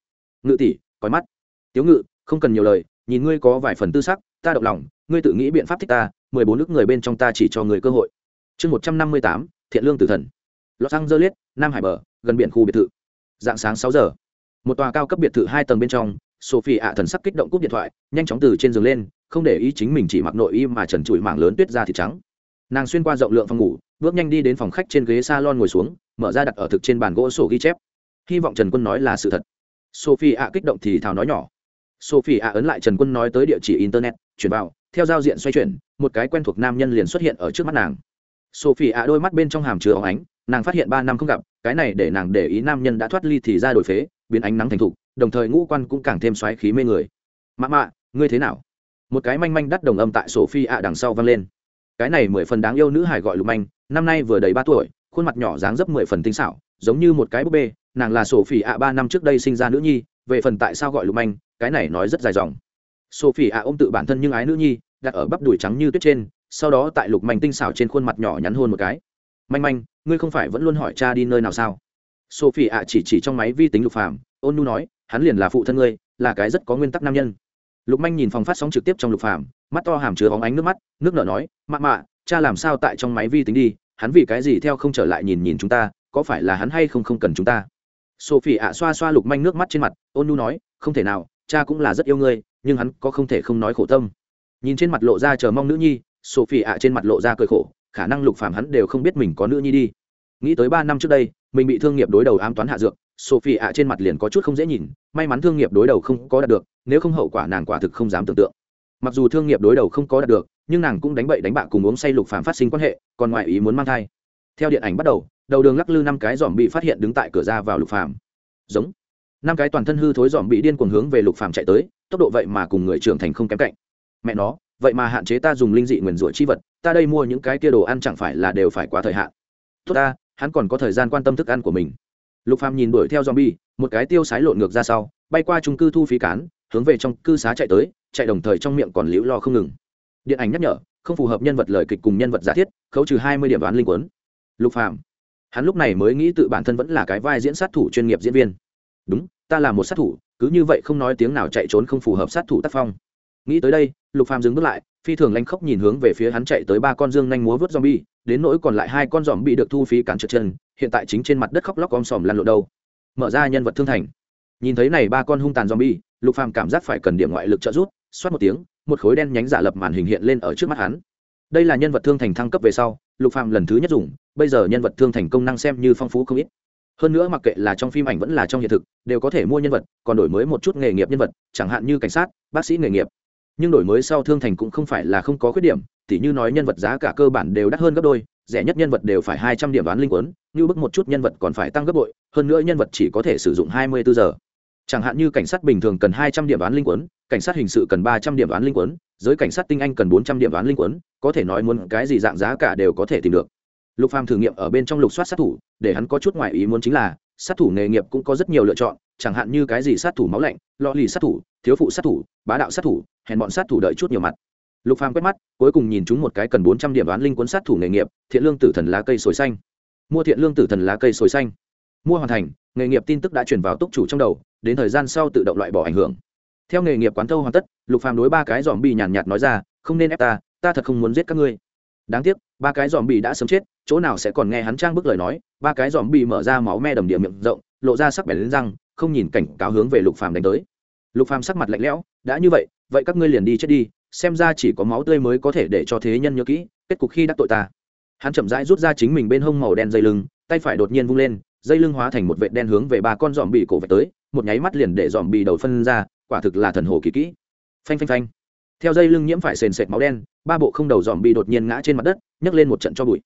Ngự tỷ, coi mắt. Tiếu ngự không cần nhiều lời, nhìn ngươi có vài phần tư sắc, ta động lòng, ngươi tự nghĩ biện pháp thích ta, mười bốn nước người bên trong ta chỉ cho người cơ hội. Chương một trăm năm mươi tám, thiện lương tử thần. Los angeles, nam hải bờ, gần biển khu biệt thự. Dạng sáng sáu giờ. Một tòa cao cấp biệt thự hai tầng bên trong, sophie ạ thần sắc kích động cúp điện thoại, nhanh chóng từ trên giường lên, không để ý chính mình chỉ mặc nội y mà trần trụi mảng lớn tuyết ra thịt trắng. Nàng xuyên qua rộng lượng phòng ngủ, bước nhanh đi đến phòng khách trên ghế s a lon ngồi xuống, mở ra đặt ở thực trên bàn gỗ sổ ghi chép. Hy vọng trần quân nói là sự thật. Sophie ạ kích động thì thào nói nhỏ sophie ạ ấn lại trần quân nói tới địa chỉ internet, chuyển vào, theo giao diện xoay chuyển, một cái quen thuộc nam nhân liền xuất hiện ở trước mắt nàng. Sophie ạ đôi mắt bên trong hàm chứa óng ánh, nàng phát hiện ba năm không gặp, cái này để nàng để ý nam nhân đã thoát ly thì ra đổi phế, biến ánh nắng thành thục, đồng thời ngũ quan cũng càng thêm xoáy khí mê người. Mạ mạ ngươi thế nào? Một cái manh manh đắt đồng âm tại sophie ạ đằng sau vang lên. Cái này mười phần đáng yêu nữ hải gọi lục manh, năm nay vừa đầy ba tuổi, khuôn mặt nhỏ dáng dấp mười phần tinh xảo, giống như một cái búp bê, nàng là sophie ạ ba năm trước đây sinh ra nữ nhi về phần tại sao gọi lục manh, cái này nói rất dài dòng. Sophie ạ ôm tự bản thân nhưng ái nữ nhi, đặt ở bắp đùi trắng như tuyết trên, sau đó tại lục manh tinh xảo trên khuôn mặt nhỏ nhắn hôn một cái. Manh manh, ngươi không phải vẫn luôn hỏi cha đi nơi nào sao? Sophie ạ chỉ chỉ trong máy vi tính lục phàm, ôn nu nói, hắn liền là phụ thân ngươi, là cái rất có nguyên tắc nam nhân. Lục manh nhìn phòng phát sóng trực tiếp trong lục phàm, mắt to hàm chứa bóng ánh nước mắt, nước nở nói, mạ mạ, cha làm sao tại trong máy vi tính đi, hắn vì cái gì theo không trở lại nhìn nhìn chúng ta, có phải là hắn hay không không cần chúng ta? Sophie ạ xoa xoa lục manh nước mắt trên mặt, ôn nu nói, không thể nào, cha cũng là rất yêu ngươi, nhưng hắn có không thể không nói khổ tâm. Nhìn trên mặt lộ ra chờ mong nữ nhi, sophie ạ trên mặt lộ ra cười khổ, khả năng lục phàm hắn đều không biết mình có nữ nhi đi. Nghĩ tới ba năm trước đây, mình bị thương nghiệp đối đầu ám toán hạ dược, sophie ạ trên mặt liền có chút không dễ nhìn, may mắn thương nghiệp đối đầu không có đạt được, nếu không hậu quả nàng quả thực không dám tưởng tượng. Mặc dù thương nghiệp đối đầu không có đạt được, nhưng nàng cũng đánh bậy đánh bạ cùng uống say lục phàm phát sinh quan hệ, còn ngoại ý muốn mang thai. Theo điện ảnh bắt đầu đầu đường lắc lư năm cái dòm bị phát hiện đứng tại cửa ra vào lục phàm. Giống. Năm cái toàn thân hư thối dòm bị điên cuồng hướng về lục phàm chạy tới, tốc độ vậy mà cùng người trưởng thành không kém cạnh. Mẹ nó, vậy mà hạn chế ta dùng linh dị nguyền rủa chi vật, ta đây mua những cái kia đồ ăn chẳng phải là đều phải quá thời hạn. Tốt ta, hắn còn có thời gian quan tâm thức ăn của mình. Lục phàm nhìn đuổi theo zombie, một cái tiêu sái lộn ngược ra sau, bay qua trung cư thu phí cán, hướng về trong cư xá chạy tới, chạy đồng thời trong miệng còn liễu lo không ngừng. Điện ảnh nhắc nhở, không phù hợp nhân vật lời kịch cùng nhân vật giả thiết, khấu trừ hai mươi điểm đoán linh quấn lục phàm hắn lúc này mới nghĩ tự bản thân vẫn là cái vai diễn sát thủ chuyên nghiệp diễn viên. Đúng, ta là một sát thủ, cứ như vậy không nói tiếng nào chạy trốn không phù hợp sát thủ tác phong. Nghĩ tới đây, lục phàm dừng bước lại, phi thường lanh khốc nhìn hướng về phía hắn chạy tới ba con dương nhanh múa vớt zombie, đến nỗi còn lại hai con giòm bị được thu phí cản trượt chân, hiện tại chính trên mặt đất khóc lóc om sòm lăn lộn đâu. Mở ra nhân vật thương thành. Nhìn thấy này ba con hung tàn zombie, lục phàm cảm giác phải cần điểm ngoại lực trợ giúp, xoát một tiếng, một khối đen nhánh giả lập màn hình hiện lên ở trước mắt hắn đây là nhân vật thương thành thăng cấp về sau, lục phạm lần thứ nhất dùng, bây giờ nhân vật thương thành công năng xem như phong phú không ít. Hơn nữa mặc kệ là trong phim ảnh vẫn là trong hiện thực, đều có thể mua nhân vật, còn đổi mới một chút nghề nghiệp nhân vật, chẳng hạn như cảnh sát, bác sĩ nghề nghiệp. Nhưng đổi mới sau thương thành cũng không phải là không có khuyết điểm, tỉ như nói nhân vật giá cả cơ bản đều đắt hơn gấp đôi, rẻ nhất nhân vật đều phải hai trăm điểm đoán linh quấn như bức một chút nhân vật còn phải tăng gấp bội, hơn nữa nhân vật chỉ có thể sử dụng hai mươi bốn giờ. Chẳng hạn như cảnh sát bình thường cần hai trăm điểm đoán linh quấn cảnh sát hình sự cần ba trăm điểm đoán linh quấn, giới cảnh sát tinh anh cần bốn trăm điểm đoán linh quấn, có thể nói muốn cái gì dạng giá cả đều có thể tìm được. Lục phàm thử nghiệm ở bên trong lục soát sát thủ, để hắn có chút ngoại ý muốn chính là, sát thủ nghề nghiệp cũng có rất nhiều lựa chọn, chẳng hạn như cái gì sát thủ máu lạnh, lọ lì sát thủ, thiếu phụ sát thủ, bá đạo sát thủ, hèn bọn sát thủ đợi chút nhiều mặt. Lục phàm quét mắt, cuối cùng nhìn chúng một cái cần bốn trăm điểm đoán linh cuốn sát thủ nghề nghiệp, thiện lương tử thần lá cây sồi xanh. Mua thiện lương tử thần lá cây sồi xanh. Mua hoàn thành, nghề nghiệp tin tức đã truyền vào túc chủ trong đầu, đến thời gian sau tự động loại bỏ ảnh hưởng theo nghề nghiệp quán thâu hoàn tất, lục phàm đối ba cái dòm bị nhàn nhạt nói ra, không nên ép ta ta thật không muốn giết các ngươi. Đáng tiếc, ba cái dòm bị đã sớm chết, chỗ nào sẽ còn nghe hắn trang bức lời nói, ba cái dòm bị mở ra máu me đầm địa miệng rộng, lộ ra sắc bẻ lên răng, không nhìn cảnh cáo hướng về lục phàm đánh tới. Lục phàm sắc mặt lạnh lẽo, đã như vậy vậy các ngươi liền đi chết đi, xem ra chỉ có máu tươi mới có thể để cho thế nhân nhớ kỹ, kết cục khi đắc tội ta. Hắn chậm rãi rút ra chính mình bên hông màu đen dây lưng, tay phải đột nhiên vung lên, dây lưng hóa thành một vệt đen hướng về ba con dòm bị cổ vạch tới, một nháy mắt liền để dòm bị đầu phân ra quả thực là thần hồ kỳ kỹ. Phanh phanh phanh. Theo dây lưng nhiễm phải sền sệt máu đen, ba bộ không đầu dòm bị đột nhiên ngã trên mặt đất, nhấc lên một trận cho bụi.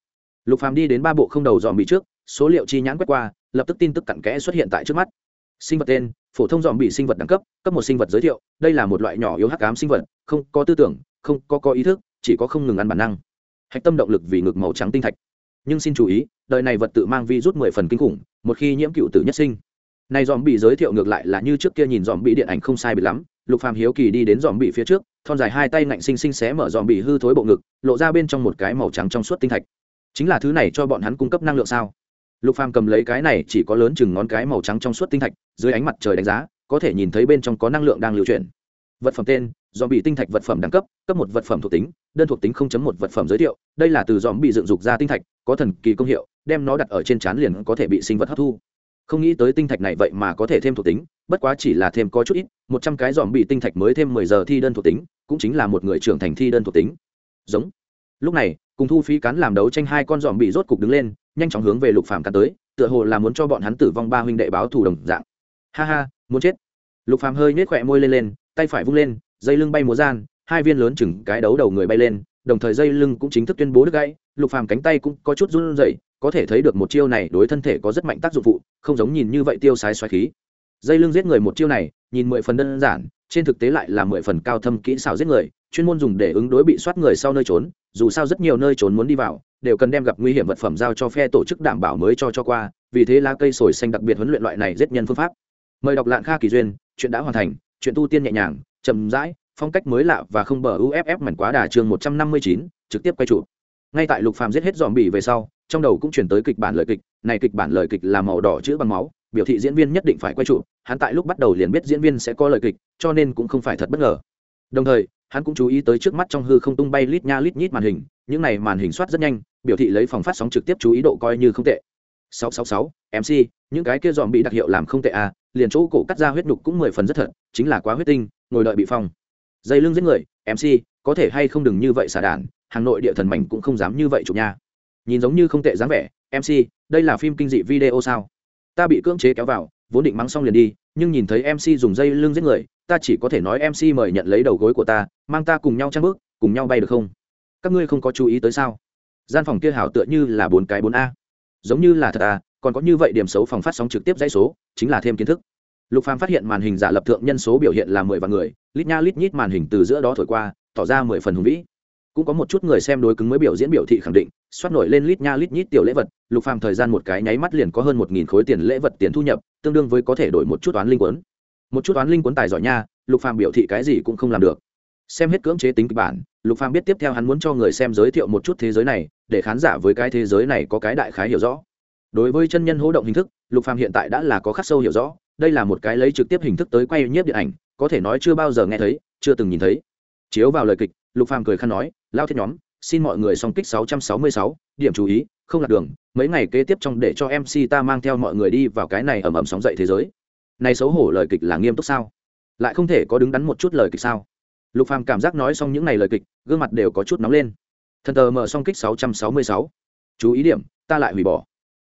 Lục phàm đi đến ba bộ không đầu dòm bị trước, số liệu chi nhãn quét qua, lập tức tin tức cặn kẽ xuất hiện tại trước mắt. Sinh vật tên, phổ thông dòm bị sinh vật đẳng cấp cấp một sinh vật giới thiệu, đây là một loại nhỏ yếu hắc ám sinh vật, không có tư tưởng, không có có ý thức, chỉ có không ngừng ăn bản năng. Hạch tâm động lực vì ngực màu trắng tinh thạch. Nhưng xin chú ý, đời này vật tự mang vi rút mười phần kinh khủng, một khi nhiễm cựu tử nhất sinh này dòm bị giới thiệu ngược lại là như trước kia nhìn dòm bị điện ảnh không sai bị lắm. Lục phàm hiếu kỳ đi đến dòm bị phía trước, thon dài hai tay ngạnh sinh sinh xé mở dòm bị hư thối bộ ngực, lộ ra bên trong một cái màu trắng trong suốt tinh thạch. Chính là thứ này cho bọn hắn cung cấp năng lượng sao? Lục phàm cầm lấy cái này chỉ có lớn chừng ngón cái màu trắng trong suốt tinh thạch, dưới ánh mặt trời đánh giá, có thể nhìn thấy bên trong có năng lượng đang lưu chuyển. Vật phẩm tên dòm bị tinh thạch vật phẩm đẳng cấp cấp một vật phẩm thuộc tính, đơn thuộc tính không chấm một vật phẩm giới thiệu, đây là từ dòm bị dựng dục ra tinh thạch, có thần kỳ công hiệu, đem nó đặt ở trên trán liền có thể bị sinh vật hấp thu không nghĩ tới tinh thạch này vậy mà có thể thêm thuộc tính, bất quá chỉ là thêm có chút ít, một trăm cái dòm bị tinh thạch mới thêm mười giờ thi đơn thuộc tính, cũng chính là một người trưởng thành thi đơn thuộc tính. Giống. Lúc này, cùng thu phí cắn làm đấu tranh hai con dòm bị rốt cục đứng lên, nhanh chóng hướng về lục phàm cắn tới, tựa hồ là muốn cho bọn hắn tử vong ba huynh đệ báo thù đồng dạng. Ha ha, muốn chết. Lục phàm hơi nhếch khỏe môi lên lên, tay phải vung lên, dây lưng bay múa gian, hai viên lớn chừng cái đấu đầu người bay lên, đồng thời dây lưng cũng chính thức tuyên bố đứt gãy, lục phàm cánh tay cũng có chút run rẩy có thể thấy được một chiêu này đối thân thể có rất mạnh tác dụng phụ, không giống nhìn như vậy tiêu sái xoáy khí. Dây lưng giết người một chiêu này, nhìn mười phần đơn giản, trên thực tế lại là mười phần cao thâm kỹ xảo giết người, chuyên môn dùng để ứng đối bị soát người sau nơi trốn, dù sao rất nhiều nơi trốn muốn đi vào, đều cần đem gặp nguy hiểm vật phẩm giao cho phe tổ chức đảm bảo mới cho cho qua, vì thế lá cây sồi xanh đặc biệt huấn luyện loại này giết nhân phương pháp. Mời đọc lạng kha kỳ duyên, chuyện đã hoàn thành, chuyện tu tiên nhẹ nhàng, chậm rãi, phong cách mới lạ và không bờ uff mảnh quá đà chương một trăm năm mươi chín, trực tiếp quay trụ. Ngay tại lục phàm giết hết dòm bỉ về sau trong đầu cũng chuyển tới kịch bản lời kịch này kịch bản lời kịch là màu đỏ chữ bằng máu biểu thị diễn viên nhất định phải quay trụ hắn tại lúc bắt đầu liền biết diễn viên sẽ có lời kịch cho nên cũng không phải thật bất ngờ. Đồng thời hắn cũng chú ý tới trước mắt trong hư không tung bay lít nha lít nhít màn hình những này màn hình soát rất nhanh biểu thị lấy phòng phát sóng trực tiếp chú ý độ coi như không tệ. 666, mc những cái kia dòm bị đặc hiệu làm không tệ à liền chỗ cổ cắt ra huyết nhục cũng mười phần rất thật chính là quá huyết tinh ngồi đợi bị phong. Dây lưng giết người mc có thể hay không đừng như vậy xả đản hà nội địa thần mảnh cũng không dám như vậy chụp nha nhìn giống như không tệ dáng vẻ. Mc đây là phim kinh dị video sao? Ta bị cưỡng chế kéo vào, vốn định mắng xong liền đi, nhưng nhìn thấy mc dùng dây lưng giết người, ta chỉ có thể nói mc mời nhận lấy đầu gối của ta, mang ta cùng nhau trang bước, cùng nhau bay được không? Các ngươi không có chú ý tới sao? Gian phòng kia hảo tựa như là bốn cái bốn a. Giống như là thật à còn có như vậy điểm xấu phòng phát sóng trực tiếp dãy số, chính là thêm kiến thức. Lục phàm phát hiện màn hình giả lập thượng nhân số biểu hiện là mười vạn người, lít nha lít nhít màn hình từ giữa đó thổi qua, tỏ ra mười phần hùng vĩ cũng có một chút người xem đối cứng mới biểu diễn biểu thị khẳng định, xoát nổi lên lít nha lít nhít tiểu lễ vật, lục phàm thời gian một cái nháy mắt liền có hơn một nghìn khối tiền lễ vật tiền thu nhập, tương đương với có thể đổi một chút toán linh quấn một chút toán linh quấn tài giỏi nha, lục phàm biểu thị cái gì cũng không làm được. Xem hết cưỡng chế tính kịch bản, lục phàm biết tiếp theo hắn muốn cho người xem giới thiệu một chút thế giới này, để khán giả với cái thế giới này có cái đại khái hiểu rõ. Đối với chân nhân hỗ động hình thức, lục phàm hiện tại đã là có khắc sâu hiểu rõ, đây là một cái lấy trực tiếp hình thức tới quay nhiếp điện ảnh, có thể nói chưa bao giờ nghe thấy, chưa từng nhìn thấy. Chiếu vào lời kịch, lục phàm cười khăn nói lao thiết nhóm xin mọi người song kích 666, điểm chú ý không lạc đường mấy ngày kế tiếp trong để cho mc ta mang theo mọi người đi vào cái này ẩm ẩm sóng dậy thế giới. Này xấu hổ lời kịch là nghiêm túc sao? Lại không thể có đứng đắn một chút lời kịch sao? Lục phàm cảm giác nói xong những ngày lời kịch gương mặt đều có chút nóng lên. Thần tờ mở song kích 666. chú ý điểm ta lại hủy bỏ.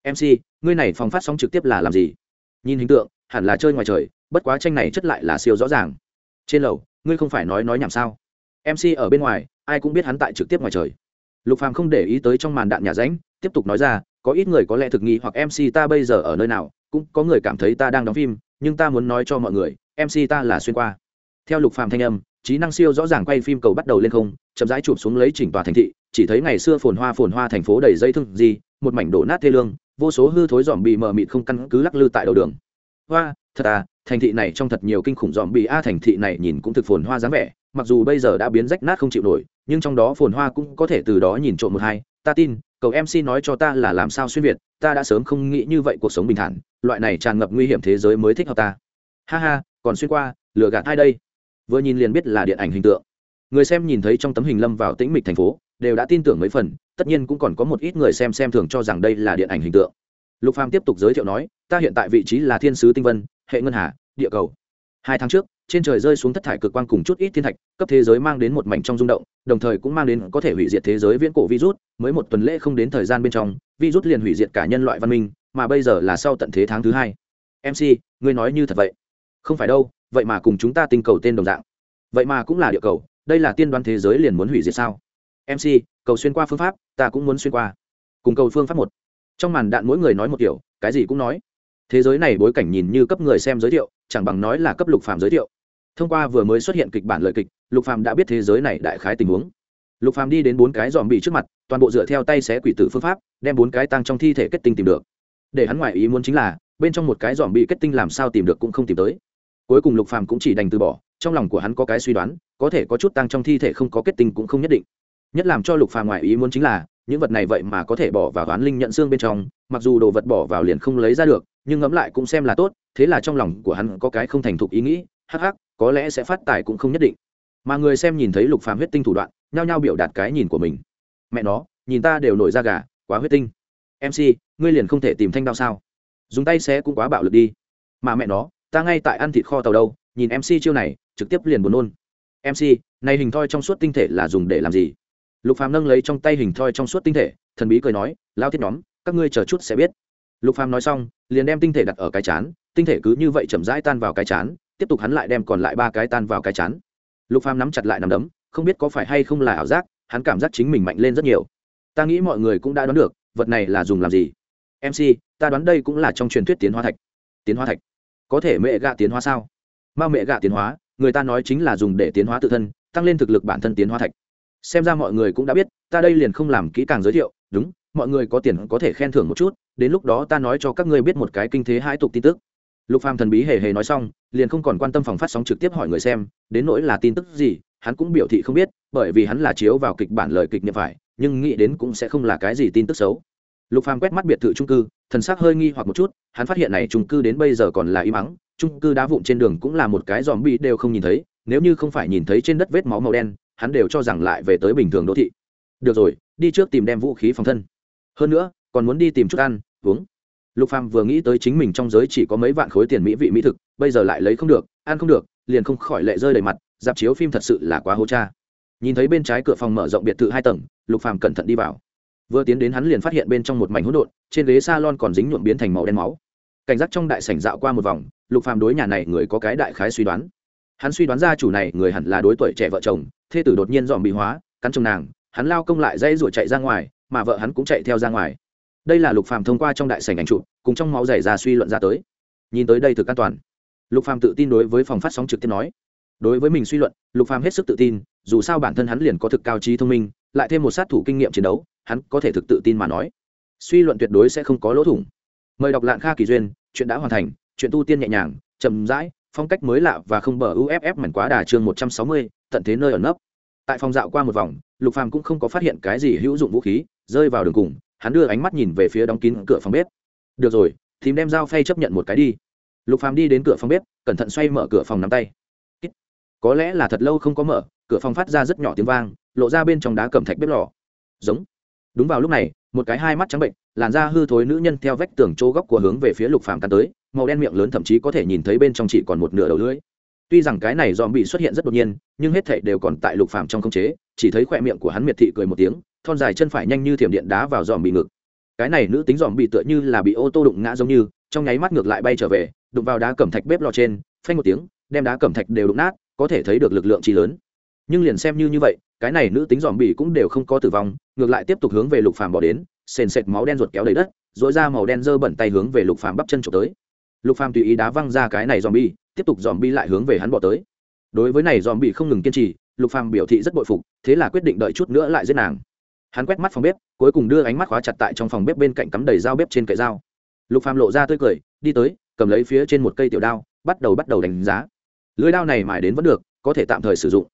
mc ngươi này phòng phát sóng trực tiếp là làm gì? Nhìn hình tượng hẳn là chơi ngoài trời bất quá tranh này chất lại là siêu rõ ràng. Trên lầu ngươi không phải nói nói nhảm sao? mc ở bên ngoài ai cũng biết hắn tại trực tiếp ngoài trời. Lục phàm không để ý tới trong màn đạn nhà ránh tiếp tục nói ra, có ít người có lẽ thực nghi hoặc mc ta bây giờ ở nơi nào, cũng có người cảm thấy ta đang đóng phim, nhưng ta muốn nói cho mọi người mc ta là xuyên qua. Theo lục phàm thanh âm, trí năng siêu rõ ràng quay phim cầu bắt đầu lên không, chậm rãi chụp xuống lấy chỉnh tòa thành thị, chỉ thấy ngày xưa phồn hoa phồn hoa thành phố đầy dây thương gì, một mảnh đổ nát thê lương, vô số hư thối dòm bị mờ mịt không căn cứ lắc lư tại đầu đường. Hoa, thật à thành thị này trong thật nhiều kinh khủng dòm bị a, thành thị này nhìn cũng thực phồn hoa dáng vẻ mặc dù bây giờ đã biến rách nát không chịu nổi, nhưng trong đó phồn hoa cũng có thể từ đó nhìn trộm một hai. Ta tin, cầu mc nói cho ta là làm sao xuyên việt, ta đã sớm không nghĩ như vậy cuộc sống bình thản, loại này tràn ngập nguy hiểm thế giới mới thích hợp ta. Ha ha, còn xuyên qua, lừa gạt ai đây? Vừa nhìn liền biết là điện ảnh hình tượng. Người xem nhìn thấy trong tấm hình lâm vào tĩnh mịch thành phố, đều đã tin tưởng mấy phần, tất nhiên cũng còn có một ít người xem xem thường cho rằng đây là điện ảnh hình tượng. Lục phàm tiếp tục giới thiệu nói, ta hiện tại vị trí là thiên sứ tinh vân, hệ ngân hà, địa cầu. Hai tháng trước trên trời rơi xuống thất thải cực quang cùng chút ít thiên thạch, cấp thế giới mang đến một mảnh trong rung động, đồng thời cũng mang đến có thể hủy diệt thế giới viễn cổ virus, mới một tuần lễ không đến thời gian bên trong, virus liền hủy diệt cả nhân loại văn minh, mà bây giờ là sau tận thế tháng thứ hai. Mc ngươi nói như thật vậy. Không phải đâu, vậy mà cùng chúng ta tinh cầu tên đồng dạng. Vậy mà cũng là địa cầu, đây là tiên đoán thế giới liền muốn hủy diệt sao? Mc cầu xuyên qua phương pháp, ta cũng muốn xuyên qua. Cùng cầu phương pháp một. Trong màn đạn mỗi người nói một kiểu, cái gì cũng nói thế giới này bối cảnh nhìn như cấp người xem giới thiệu, chẳng bằng nói là cấp lục phàm giới thiệu. Thông qua vừa mới xuất hiện kịch bản lời kịch, lục phàm đã biết thế giới này đại khái tình huống. Lục phàm đi đến bốn cái dòm bị trước mặt, toàn bộ dựa theo tay xé quỷ tử phương pháp, đem bốn cái tăng trong thi thể kết tinh tìm được. Để hắn ngoại ý muốn chính là, bên trong một cái dòm bị kết tinh làm sao tìm được cũng không tìm tới. Cuối cùng lục phàm cũng chỉ đành từ bỏ, trong lòng của hắn có cái suy đoán, có thể có chút tăng trong thi thể không có kết tinh cũng không nhất định. Nhất làm cho lục phàm ngoại ý muốn chính là những vật này vậy mà có thể bỏ vào toán linh nhận xương bên trong, mặc dù đồ vật bỏ vào liền không lấy ra được, nhưng ngẫm lại cũng xem là tốt, thế là trong lòng của hắn có cái không thành thục ý nghĩ, hắc hắc, có lẽ sẽ phát tài cũng không nhất định. Mà người xem nhìn thấy lục phàm huyết tinh thủ đoạn, nhao nhao biểu đạt cái nhìn của mình. Mẹ nó, nhìn ta đều nổi da gà, quá huyết tinh. Mc ngươi liền không thể tìm thanh đao sao? Dùng tay xé cũng quá bạo lực đi. Mà mẹ nó, ta ngay tại ăn thịt kho tàu đâu, nhìn mc chiêu này, trực tiếp liền buồn nôn. Mc này hình thoi trong suốt tinh thể là dùng để làm gì? Lục phàm nâng lấy trong tay hình thoi trong suốt tinh thể, thần bí cười nói lao thiết nhóm, các ngươi chờ chút sẽ biết. Lục phàm nói xong, liền đem tinh thể đặt ở cái chán, tinh thể cứ như vậy chậm rãi tan vào cái chán, tiếp tục hắn lại đem còn lại ba cái tan vào cái chán. Lục phàm nắm chặt lại nắm đấm, không biết có phải hay không là ảo giác, hắn cảm giác chính mình mạnh lên rất nhiều. Ta nghĩ mọi người cũng đã đoán được, vật này là dùng làm gì. Mc ta đoán đây cũng là trong truyền thuyết tiến hóa thạch. Tiến hóa thạch? Có thể mẹ gạ tiến hóa sao? Ma mẹ gạ tiến hóa, người ta nói chính là dùng để tiến hóa tự thân, tăng lên thực lực bản thân tiến hóa thạch xem ra mọi người cũng đã biết, ta đây liền không làm kỹ càng giới thiệu, đúng, mọi người có tiền có thể khen thưởng một chút, đến lúc đó ta nói cho các ngươi biết một cái kinh thế hai tục tin tức. Lục phàm thần bí hề hề nói xong, liền không còn quan tâm phòng phát sóng trực tiếp hỏi người xem, đến nỗi là tin tức gì, hắn cũng biểu thị không biết, bởi vì hắn là chiếu vào kịch bản lời kịch niệm phải, nhưng nghĩ đến cũng sẽ không là cái gì tin tức xấu. Lục phàm quét mắt biệt thự trung cư, thần sắc hơi nghi hoặc một chút, hắn phát hiện này trung cư đến bây giờ còn là im ắng trung cư đá vụn trên đường cũng là một cái dòm bị đều không nhìn thấy, nếu như không phải nhìn thấy trên đất vết máu màu đen hắn đều cho rằng lại về tới bình thường đô thị. Được rồi, đi trước tìm đem vũ khí phòng thân. Hơn nữa, còn muốn đi tìm chút ăn, uống. Lục phàm vừa nghĩ tới chính mình trong giới chỉ có mấy vạn khối tiền mỹ vị mỹ thực, bây giờ lại lấy không được, ăn không được, liền không khỏi lệ rơi đầy mặt, dạp chiếu phim thật sự là quá hô cha. Nhìn thấy bên trái cửa phòng mở rộng biệt thự hai tầng, lục phàm cẩn thận đi vào. Vừa tiến đến hắn liền phát hiện bên trong một mảnh hỗn độn, trên ghế salon còn dính nhuộm biến thành màu đen máu. Cảnh giác trong đại sảnh dạo qua một vòng, lục phàm đối nhà này người có cái đại khái suy đoán. Hắn suy đoán ra chủ này người hẳn là đối tuổi trẻ vợ chồng thê tử đột nhiên dòm bị hóa, cắn chồng nàng, hắn lao công lại dây ruột chạy ra ngoài, mà vợ hắn cũng chạy theo ra ngoài. Đây là lục phàm thông qua trong đại sảnh ảnh chụp, cùng trong máu dày ra suy luận ra tới. Nhìn tới đây thực an toàn. Lục phàm tự tin đối với phòng phát sóng trực tiếp nói. Đối với mình suy luận, lục phàm hết sức tự tin, dù sao bản thân hắn liền có thực cao trí thông minh, lại thêm một sát thủ kinh nghiệm chiến đấu, hắn có thể thực tự tin mà nói. Suy luận tuyệt đối sẽ không có lỗ thủng. Mời đọc lạng kha kỳ duyên, chuyện đã hoàn thành, chuyện tu tiên nhẹ nhàng, chậm rãi phong cách mới lạ và không bờ uff mảnh quá đà chương một trăm sáu mươi, tận thế nơi ẩn nấp. Tại phòng dạo qua một vòng, lục phàm cũng không có phát hiện cái gì hữu dụng vũ khí, rơi vào đường cùng, hắn đưa ánh mắt nhìn về phía đóng kín cửa phòng bếp. Được rồi tìm đem dao phay chấp nhận một cái đi. Lục phàm đi đến cửa phòng bếp, cẩn thận xoay mở cửa phòng nắm tay. Có lẽ là thật lâu không có mở. Cửa phòng phát ra rất nhỏ tiếng vang, lộ ra bên trong đá cầm thạch bếp lò. Giống. Đúng vào lúc này, một cái hai mắt trắng bệnh, làn da hư thối nữ nhân theo vách tường chỗ góc của hướng về phía lục phàm cắn tới màu đen miệng lớn thậm chí có thể nhìn thấy bên trong chỉ còn một nửa đầu lưỡi. Tuy rằng cái này dòm bị xuất hiện rất đột nhiên, nhưng hết thảy đều còn tại lục phàm trong không chế, chỉ thấy khỏe miệng của hắn miệt thị cười một tiếng, thon dài chân phải nhanh như thiểm điện đá vào dòm bị ngực. Cái này nữ tính dòm bị tựa như là bị ô tô đụng ngã giống như, trong nháy mắt ngược lại bay trở về, đụng vào đá cẩm thạch bếp lò trên, phanh một tiếng, đem đá cẩm thạch đều đụng nát, có thể thấy được lực lượng chi lớn. Nhưng liền xem như như vậy, cái này nữ tính dòm bị cũng đều không có tử vong, ngược lại tiếp tục hướng về lục phàm bỏ đến, sền sệt máu đen ruột kéo đầy đất dội ra màu đen dơ bẩn tay hướng về lục phàm bắp chân trộm tới lục phàm tùy ý đá văng ra cái này dòm bi tiếp tục dòm bi lại hướng về hắn bỏ tới. Đối với này dòm bi không ngừng kiên trì, lục phàm biểu thị rất bội phục, thế là quyết định đợi chút nữa lại giết nàng. Hắn quét mắt phòng bếp, cuối cùng đưa ánh mắt khóa chặt tại trong phòng bếp bên cạnh cắm đầy dao bếp trên kệ dao. Lục phàm lộ ra tươi cười, đi tới, cầm lấy phía trên một cây tiểu đao, bắt đầu bắt đầu đánh giá. Lưỡi đao này mài đến vẫn được, có thể tạm thời sử dụng.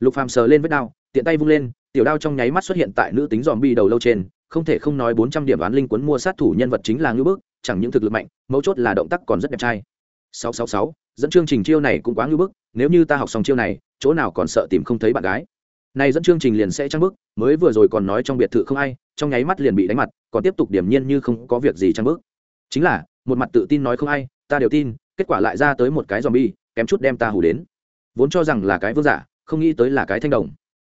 Lục phàm sờ lên vết đao, tiện tay vung lên, tiểu đao trong nháy mắt xuất hiện tại nữ tính dòm bi đầu lâu trên, không thể không nói bốn trăm điểm oán linh cuốn mua sát thủ nhân vật chính là ngưỡng bức chẳng những thực lực mạnh, mấu chốt là động tác còn rất đẹp trai. Sáu sáu sáu, dẫn chương trình chiêu này cũng quá ngưỡng bức, nếu như ta học xong chiêu này, chỗ nào còn sợ tìm không thấy bạn gái. Này dẫn chương trình liền sẽ trăng bức, mới vừa rồi còn nói trong biệt thự không ai, trong nháy mắt liền bị đánh mặt, còn tiếp tục điểm nhiên như không có việc gì trăng bức. Chính là, một mặt tự tin nói không ai, ta đều tin, kết quả lại ra tới một cái dòm bi kém chút đem ta hủ đến. Vốn cho rằng là cái vương giả, không nghĩ tới là cái thanh đồng.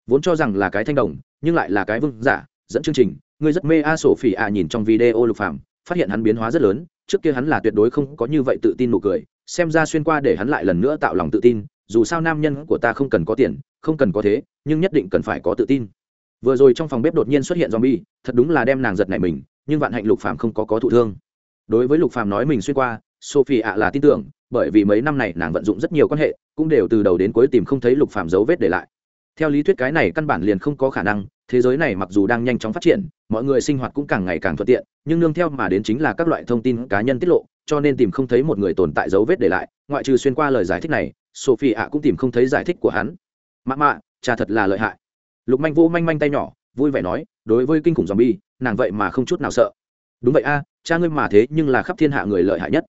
Vốn cho rằng là cái thanh đồng, nhưng lại là cái vương giả, dẫn chương trình, ngươi rất mê a sổ phỉ a nhìn trong video lục phạm phát hiện hắn biến hóa rất lớn, trước kia hắn là tuyệt đối không có như vậy tự tin nụ cười, xem ra xuyên qua để hắn lại lần nữa tạo lòng tự tin, dù sao nam nhân của ta không cần có tiền, không cần có thế, nhưng nhất định cần phải có tự tin. Vừa rồi trong phòng bếp đột nhiên xuất hiện zombie, thật đúng là đem nàng giật nảy mình, nhưng vạn hạnh lục phạm không có có thụ thương. Đối với lục phạm nói mình xuyên qua, sophie ạ là tin tưởng, bởi vì mấy năm này nàng vận dụng rất nhiều quan hệ, cũng đều từ đầu đến cuối tìm không thấy lục phạm dấu vết để lại theo lý thuyết cái này căn bản liền không có khả năng, thế giới này mặc dù đang nhanh chóng phát triển, mọi người sinh hoạt cũng càng ngày càng thuận tiện, nhưng nương theo mà đến chính là các loại thông tin cá nhân tiết lộ, cho nên tìm không thấy một người tồn tại dấu vết để lại, ngoại trừ xuyên qua lời giải thích này, sophie ạ cũng tìm không thấy giải thích của hắn. Mạ mạ, cha thật là lợi hại. Lục manh vô manh manh tay nhỏ, vui vẻ nói, đối với kinh khủng z bi nàng vậy mà không chút nào sợ. Đúng vậy a, cha ngươi mà thế nhưng là khắp thiên hạ người lợi hại nhất.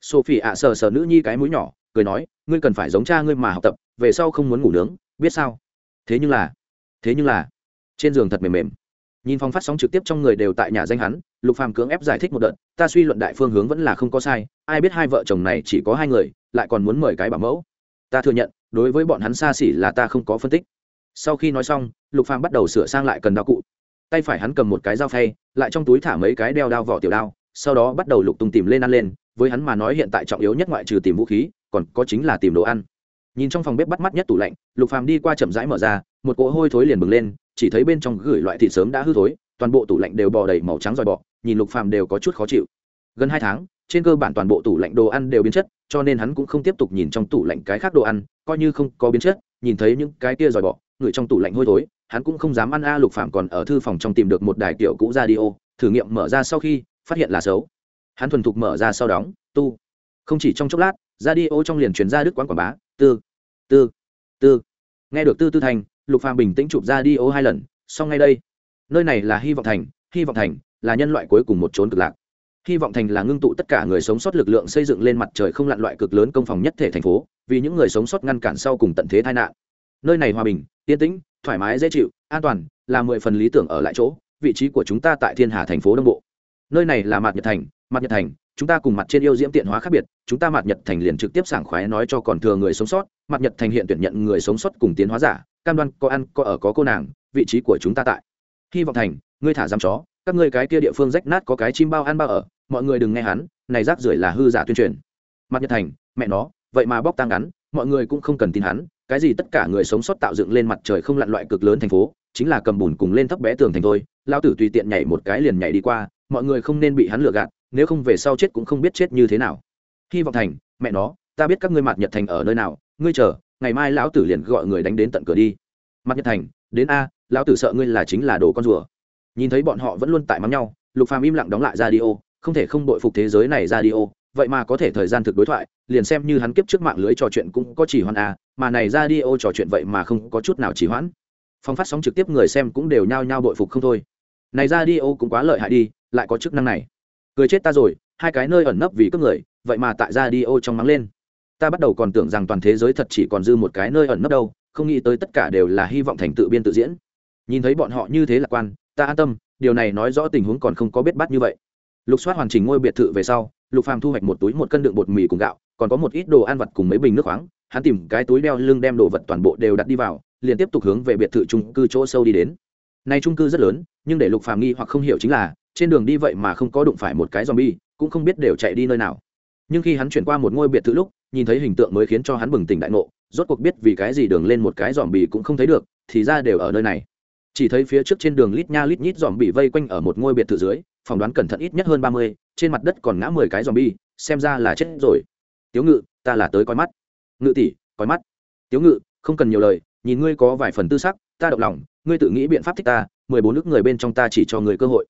Sophie ạ sờ sờ nữ nhi cái mũi nhỏ, cười nói, ngươi cần phải giống cha ngươi mà học tập, về sau không muốn ngủ nướng, biết sao? Thế nhưng là, thế nhưng là, trên giường thật mềm mềm. Nhìn phong phát sóng trực tiếp trong người đều tại nhà danh hắn, lục phàm cưỡng ép giải thích một đợt, ta suy luận đại phương hướng vẫn là không có sai, ai biết hai vợ chồng này chỉ có hai người, lại còn muốn mời cái bảo mẫu. Ta thừa nhận, đối với bọn hắn xa xỉ là ta không có phân tích. Sau khi nói xong, lục phàm bắt đầu sửa sang lại cần đao cụ. Tay phải hắn cầm một cái dao phay, lại trong túi thả mấy cái đeo đao vỏ tiểu đao, sau đó bắt đầu lục tung tìm lên ăn lên, với hắn mà nói hiện tại trọng yếu nhất ngoại trừ tìm vũ khí, còn có chính là tìm đồ ăn nhìn trong phòng bếp bắt mắt nhất tủ lạnh, lục phàm đi qua chậm rãi mở ra, một cỗ hôi thối liền bừng lên, chỉ thấy bên trong gửi loại thịt sớm đã hư thối, toàn bộ tủ lạnh đều bò đầy màu trắng dòi bọ nhìn lục phàm đều có chút khó chịu. Gần hai tháng, trên cơ bản toàn bộ tủ lạnh đồ ăn đều biến chất, cho nên hắn cũng không tiếp tục nhìn trong tủ lạnh cái khác đồ ăn, coi như không có biến chất, nhìn thấy những cái kia dòi bọ người trong tủ lạnh hôi thối, hắn cũng không dám ăn a, lục phàm còn ở thư phòng trong tìm được một đài tiểu cũ radio thử nghiệm mở ra sau khi, phát hiện là xấu. Hắn thuần thục mở ra sau đóng, tu. Không chỉ trong chốc lát radio trong liền truyền ra đức quán quảng bá tư tư tư. Nghe được tư tư thành, lục phàm bình tĩnh chụp ra đi ô hai lần, xong ngay đây. Nơi này là hy vọng thành, hy vọng thành là nhân loại cuối cùng một trốn cực lạc. Hy vọng thành là ngưng tụ tất cả người sống sót lực lượng xây dựng lên mặt trời không lặn loại cực lớn công phòng nhất thể thành phố, vì những người sống sót ngăn cản sau cùng tận thế tai nạn. Nơi này hòa bình, yên tĩnh, thoải mái, dễ chịu, an toàn là mười phần lý tưởng ở lại chỗ, vị trí của chúng ta tại thiên hà thành phố đông bộ. Nơi này là mặt nhật thành mặt nhật thành chúng ta cùng mặt trên yêu diễm tiện hóa khác biệt, chúng ta mặt nhật thành liền trực tiếp sảng khoái nói cho còn thừa người sống sót, mặt nhật thành hiện tuyển nhận người sống sót cùng tiến hóa giả, cam đoan có ăn, có ở, có cô nàng, vị trí của chúng ta tại. Hy vọng thành, ngươi thả giam chó, các ngươi cái kia địa phương rách nát có cái chim bao ăn bao ở, mọi người đừng nghe hắn, này rác rưởi là hư giả tuyên truyền. Mặt nhật thành, mẹ nó, vậy mà bóc tang ngắn, mọi người cũng không cần tin hắn, cái gì tất cả người sống sót tạo dựng lên mặt trời không lặn loại cực lớn thành phố, chính là cầm bùn cùng lên thấp bé tường thành thôi lao tử tùy tiện nhảy một cái liền nhảy đi qua, mọi người không nên bị hắn lừa gạt nếu không về sau chết cũng không biết chết như thế nào. Hy vọng thành, mẹ nó, ta biết các ngươi mặt nhật thành ở nơi nào, ngươi chờ, ngày mai lão tử liền gọi người đánh đến tận cửa đi. Mặt nhật thành, đến a, lão tử sợ ngươi là chính là đồ con rùa. Nhìn thấy bọn họ vẫn luôn tại mắng nhau, lục phàm im lặng đóng lại ra đi ô không thể không đội phục thế giới này ra đi ô vậy mà có thể thời gian thực đối thoại, liền xem như hắn kiếp trước mạng lưới trò chuyện cũng có chỉ hoãn a, mà này ra đi ô trò chuyện vậy mà không có chút nào chỉ hoãn. Phong phát sóng trực tiếp người xem cũng đều nhao nhao bội phục không thôi. Này ra đi ô cũng quá lợi hại đi, lại có chức năng này cười chết ta rồi, hai cái nơi ẩn nấp vì cướp người, vậy mà tại ra đi ô trong mắng lên. Ta bắt đầu còn tưởng rằng toàn thế giới thật chỉ còn dư một cái nơi ẩn nấp đâu, không nghĩ tới tất cả đều là hy vọng thành tự biên tự diễn. Nhìn thấy bọn họ như thế lạc quan, ta an tâm, điều này nói rõ tình huống còn không có biết bắt như vậy. Lục soát hoàn chỉnh ngôi biệt thự về sau, lục phàm thu hoạch một túi một cân đựng bột mì cùng gạo, còn có một ít đồ ăn vặt cùng mấy bình nước khoáng. Hắn tìm cái túi đeo lưng đem đồ vật toàn bộ đều đặt đi vào, liền tiếp tục hướng về biệt thự trung cư chỗ sâu đi đến. Nay trung cư rất lớn, nhưng để lục phàm nghi hoặc không hiểu chính là trên đường đi vậy mà không có đụng phải một cái zombie cũng không biết đều chạy đi nơi nào. Nhưng khi hắn chuyển qua một ngôi biệt thự lúc nhìn thấy hình tượng mới khiến cho hắn bừng tỉnh đại ngộ rốt cuộc biết vì cái gì đường lên một cái zombie bì cũng không thấy được thì ra đều ở nơi này. Chỉ thấy phía trước trên đường lít nha lít nhít zombie bì vây quanh ở một ngôi biệt thự dưới phỏng đoán cẩn thận ít nhất hơn ba mươi trên mặt đất còn ngã mười cái zombie, xem ra là chết rồi. Tiếu ngự ta là tới coi mắt. Ngự tỷ coi mắt. Tiếu ngự không cần nhiều lời nhìn ngươi có vài phần tư sắc ta động lòng ngươi tự nghĩ biện pháp thích ta mười bốn nước người bên trong ta chỉ cho ngươi cơ hội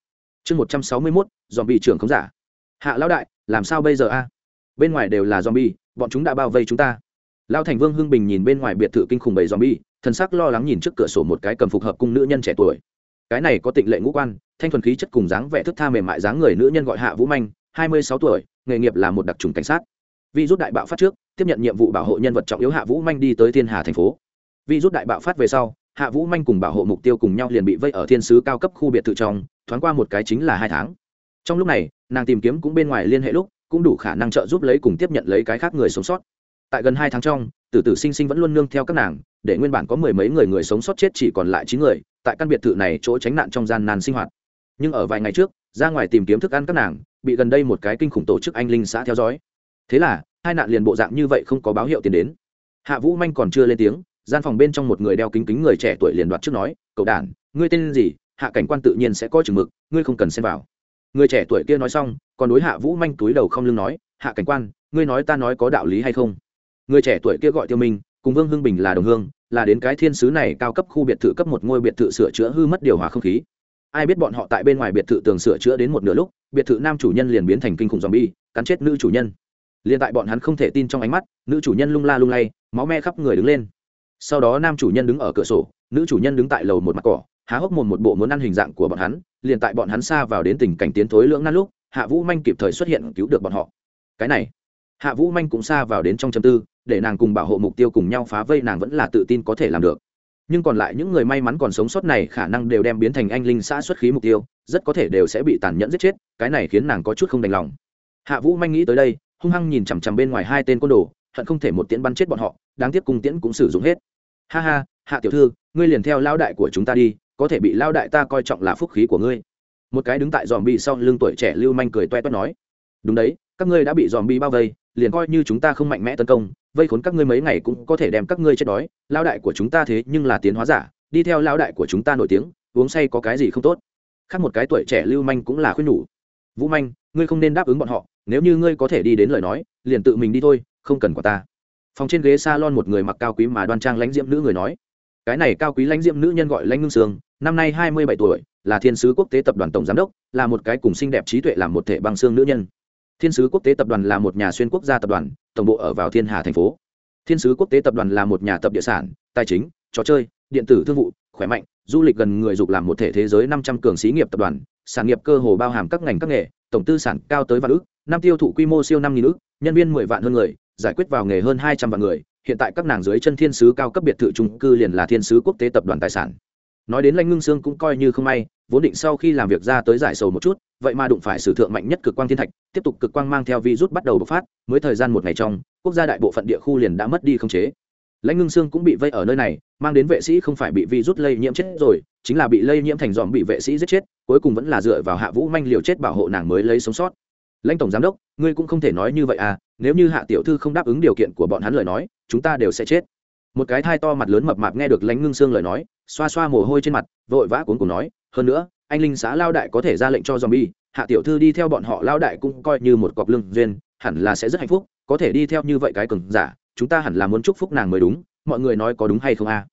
chương một trăm sáu mươi mốt dòm bị trưởng không giả. Hạ lão đại, làm sao bây giờ a? Bên ngoài đều là dòm bi bọn chúng đã bao vây chúng ta. Lao thành vương hưng bình nhìn bên ngoài biệt thự kinh khủng bầy dòm bi thần sắc lo lắng nhìn trước cửa sổ một cái cầm phục hợp cung nữ nhân trẻ tuổi. Cái này có tịnh lệ ngũ quan, thanh thuần khí chất cùng dáng vẻ thức tha mềm mại dáng người nữ nhân gọi hạ vũ manh, hai mươi sáu tuổi, nghề nghiệp là một đặc trùng cảnh sát. Vi rút đại bạo phát trước, tiếp nhận nhiệm vụ bảo hộ nhân vật trọng yếu hạ vũ manh đi tới thiên hà thành phố. Vi rút đại bạo phát về sau hạ vũ manh cùng bảo hộ mục tiêu cùng nhau liền bị vây ở thiên sứ cao cấp khu biệt thự trong, thoáng qua một cái chính là hai tháng. Trong lúc này, nàng tìm kiếm cũng bên ngoài liên hệ lúc, cũng đủ khả năng trợ giúp lấy cùng tiếp nhận lấy cái khác người sống sót. Tại gần hai tháng trong, tử tử sinh sinh vẫn luôn nương theo các nàng, để nguyên bản có mười mấy người người sống sót chết chỉ còn lại chín người, tại căn biệt thự này chỗ tránh nạn trong gian nan sinh hoạt. Nhưng ở vài ngày trước, ra ngoài tìm kiếm thức ăn các nàng, bị gần đây một cái kinh khủng tổ chức anh linh xã theo dõi. Thế là, hai nạn liền bộ dạng như vậy không có báo hiệu tiền đến. Hạ vũ manh còn chưa lên tiếng gian phòng bên trong một người đeo kính kính người trẻ tuổi liền đoạt trước nói, cậu đản, ngươi tên gì? Hạ cảnh quan tự nhiên sẽ có chừng mực, ngươi không cần xem vào. Người trẻ tuổi kia nói xong, còn đối hạ vũ manh túi đầu không lưng nói, hạ cảnh quan, ngươi nói ta nói có đạo lý hay không? Người trẻ tuổi kia gọi tiêu minh, cùng vương hưng bình là đồng hương, là đến cái thiên sứ này cao cấp khu biệt thự cấp một ngôi biệt thự sửa chữa hư mất điều hòa không khí. Ai biết bọn họ tại bên ngoài biệt thự tường sửa chữa đến một nửa lúc, biệt thự nam chủ nhân liền biến thành kinh khủng zombie, cắn chết nữ chủ nhân. Liền tại bọn hắn không thể tin trong ánh mắt, nữ chủ nhân lung la lung lay, máu me khắp người đứng lên sau đó nam chủ nhân đứng ở cửa sổ, nữ chủ nhân đứng tại lầu một mặt cỏ, há hốc mồm một bộ muốn ăn hình dạng của bọn hắn, liền tại bọn hắn xa vào đến tình cảnh tiến thối lưỡng nan lúc, hạ vũ manh kịp thời xuất hiện cứu được bọn họ. Cái này, hạ vũ manh cũng xa vào đến trong châm tư, để nàng cùng bảo hộ mục tiêu cùng nhau phá vây nàng vẫn là tự tin có thể làm được. Nhưng còn lại những người may mắn còn sống sót này khả năng đều đem biến thành anh linh xã xuất khí mục tiêu, rất có thể đều sẽ bị tàn nhẫn giết chết, cái này khiến nàng có chút không đành lòng. Hạ vũ manh nghĩ tới đây, hung hăng nhìn chằm chằm bên ngoài hai tên côn đồ, hận không thể một tiễn bắn chết bọn họ, đáng tiếc cùng tiễn cũng sử dụng hết ha ha, hạ tiểu thư, ngươi liền theo lao đại của chúng ta đi, có thể bị lao đại ta coi trọng là phúc khí của ngươi. Một cái đứng tại dòm bi sau lưng tuổi trẻ lưu manh cười toe toét nói. Đúng đấy, các ngươi đã bị dòm bi bao vây, liền coi như chúng ta không mạnh mẽ tấn công, vây khốn các ngươi mấy ngày cũng có thể đem các ngươi chết đói. Lao đại của chúng ta thế nhưng là tiến hóa giả, đi theo lao đại của chúng ta nổi tiếng, uống say có cái gì không tốt. Khác một cái tuổi trẻ lưu manh cũng là khuyên nhủ. Vũ manh, ngươi không nên đáp ứng bọn họ, nếu như ngươi có thể đi đến lời nói, liền tự mình đi thôi, không cần quả ta phòng trên ghế s a lon một người mặc cao quý mà đoan trang lãnh diễm nữ người nói, cái này cao quý lãnh diễm nữ nhân gọi lãnh ngưng sương, năm nay hai mươi bảy tuổi, là thiên sứ quốc tế tập đoàn tổng giám đốc, là một cái cùng xinh đẹp trí tuệ làm một thể băng xương nữ nhân. Thiên sứ quốc tế tập đoàn là một nhà xuyên quốc gia tập đoàn, tổng bộ ở vào thiên hà thành phố. Thiên sứ quốc tế tập đoàn là một nhà tập địa sản, tài chính, trò chơi, điện tử thương vụ, khỏe mạnh, du lịch gần người dục làm một thể thế giới năm trăm cường xí nghiệp tập đoàn, sản nghiệp cơ hồ bao hàm các ngành các nghề, tổng tư sản cao tới vạn ước năm tiêu thụ quy mô siêu năm nghìn ước nhân viên mười vạn hơn người giải quyết vào nghề hơn hai trăm vạn người, hiện tại các nàng dưới chân thiên sứ cao cấp biệt thự trung cư liền là thiên sứ quốc tế tập đoàn tài sản. Nói đến lanh ngưng sương cũng coi như không may, vốn định sau khi làm việc ra tới giải sầu một chút, vậy mà đụng phải sử thượng mạnh nhất cực quang thiên thạch, tiếp tục cực quang mang theo virus bắt đầu bộc phát, mới thời gian một ngày trong, quốc gia đại bộ phận địa khu liền đã mất đi không chế. Lãnh ngưng sương cũng bị vây ở nơi này, mang đến vệ sĩ không phải bị virus lây nhiễm chết rồi, chính là bị lây nhiễm thành dòm bị vệ sĩ giết chết, cuối cùng vẫn là dựa vào hạ vũ manh liều chết bảo hộ nàng mới lấy sống sót lãnh tổng giám đốc, ngươi cũng không thể nói như vậy à nếu như hạ tiểu thư không đáp ứng điều kiện của bọn hắn lời nói, chúng ta đều sẽ chết. Một cái thai to mặt lớn mập mạp nghe được lãnh ngưng sương lời nói, xoa xoa mồ hôi trên mặt, vội vã cuốn cùng nói, hơn nữa, anh linh xã lao đại có thể ra lệnh cho zombie, hạ tiểu thư đi theo bọn họ lao đại cũng coi như một cọc lương duyên, hẳn là sẽ rất hạnh phúc, có thể đi theo như vậy cái cường giả, chúng ta hẳn là muốn chúc phúc nàng mới đúng, mọi người nói có đúng hay không a?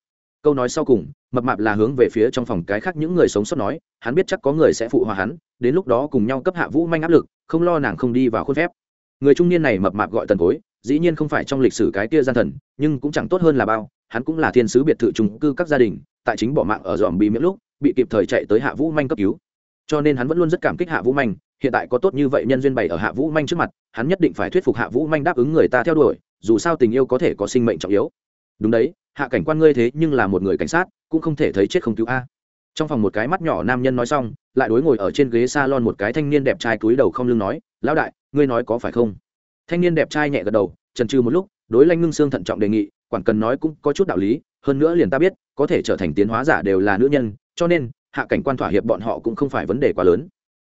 Câu nói sau cùng, mập mạp là hướng về phía trong phòng cái khác những người sống sót nói, hắn biết chắc có người sẽ phụ hòa hắn, đến lúc đó cùng nhau cấp hạ vũ manh áp lực không lo nàng không đi vào khuôn phép. Người trung niên này mập mạp gọi tần cối, dĩ nhiên không phải trong lịch sử cái kia gian thần, nhưng cũng chẳng tốt hơn là bao, hắn cũng là thiên sứ biệt thự trung cư các gia đình, tại chính bỏ mạng ở dòm bị miễn lúc, bị kịp thời chạy tới hạ vũ manh cấp cứu. Cho nên hắn vẫn luôn rất cảm kích hạ vũ manh, hiện tại có tốt như vậy nhân duyên bày ở hạ vũ manh trước mặt, hắn nhất định phải thuyết phục hạ vũ manh đáp ứng người ta theo đuổi, dù sao tình yêu có thể có sinh mệnh trọng yếu. Đúng đấy, hạ cảnh quan ngươi thế nhưng là một người cảnh sát, cũng không thể thấy chết không cứu a trong phòng một cái mắt nhỏ nam nhân nói xong, lại đối ngồi ở trên ghế s a lon một cái thanh niên đẹp trai túi đầu không lưng nói, lão đại, ngươi nói có phải không? Thanh niên đẹp trai nhẹ gật đầu, trần trừ một lúc, đối lanh ngưng xương thận trọng đề nghị, quản cần nói cũng có chút đạo lý, hơn nữa liền ta biết, có thể trở thành tiến hóa giả đều là nữ nhân, cho nên, hạ cảnh quan thỏa hiệp bọn họ cũng không phải vấn đề quá lớn.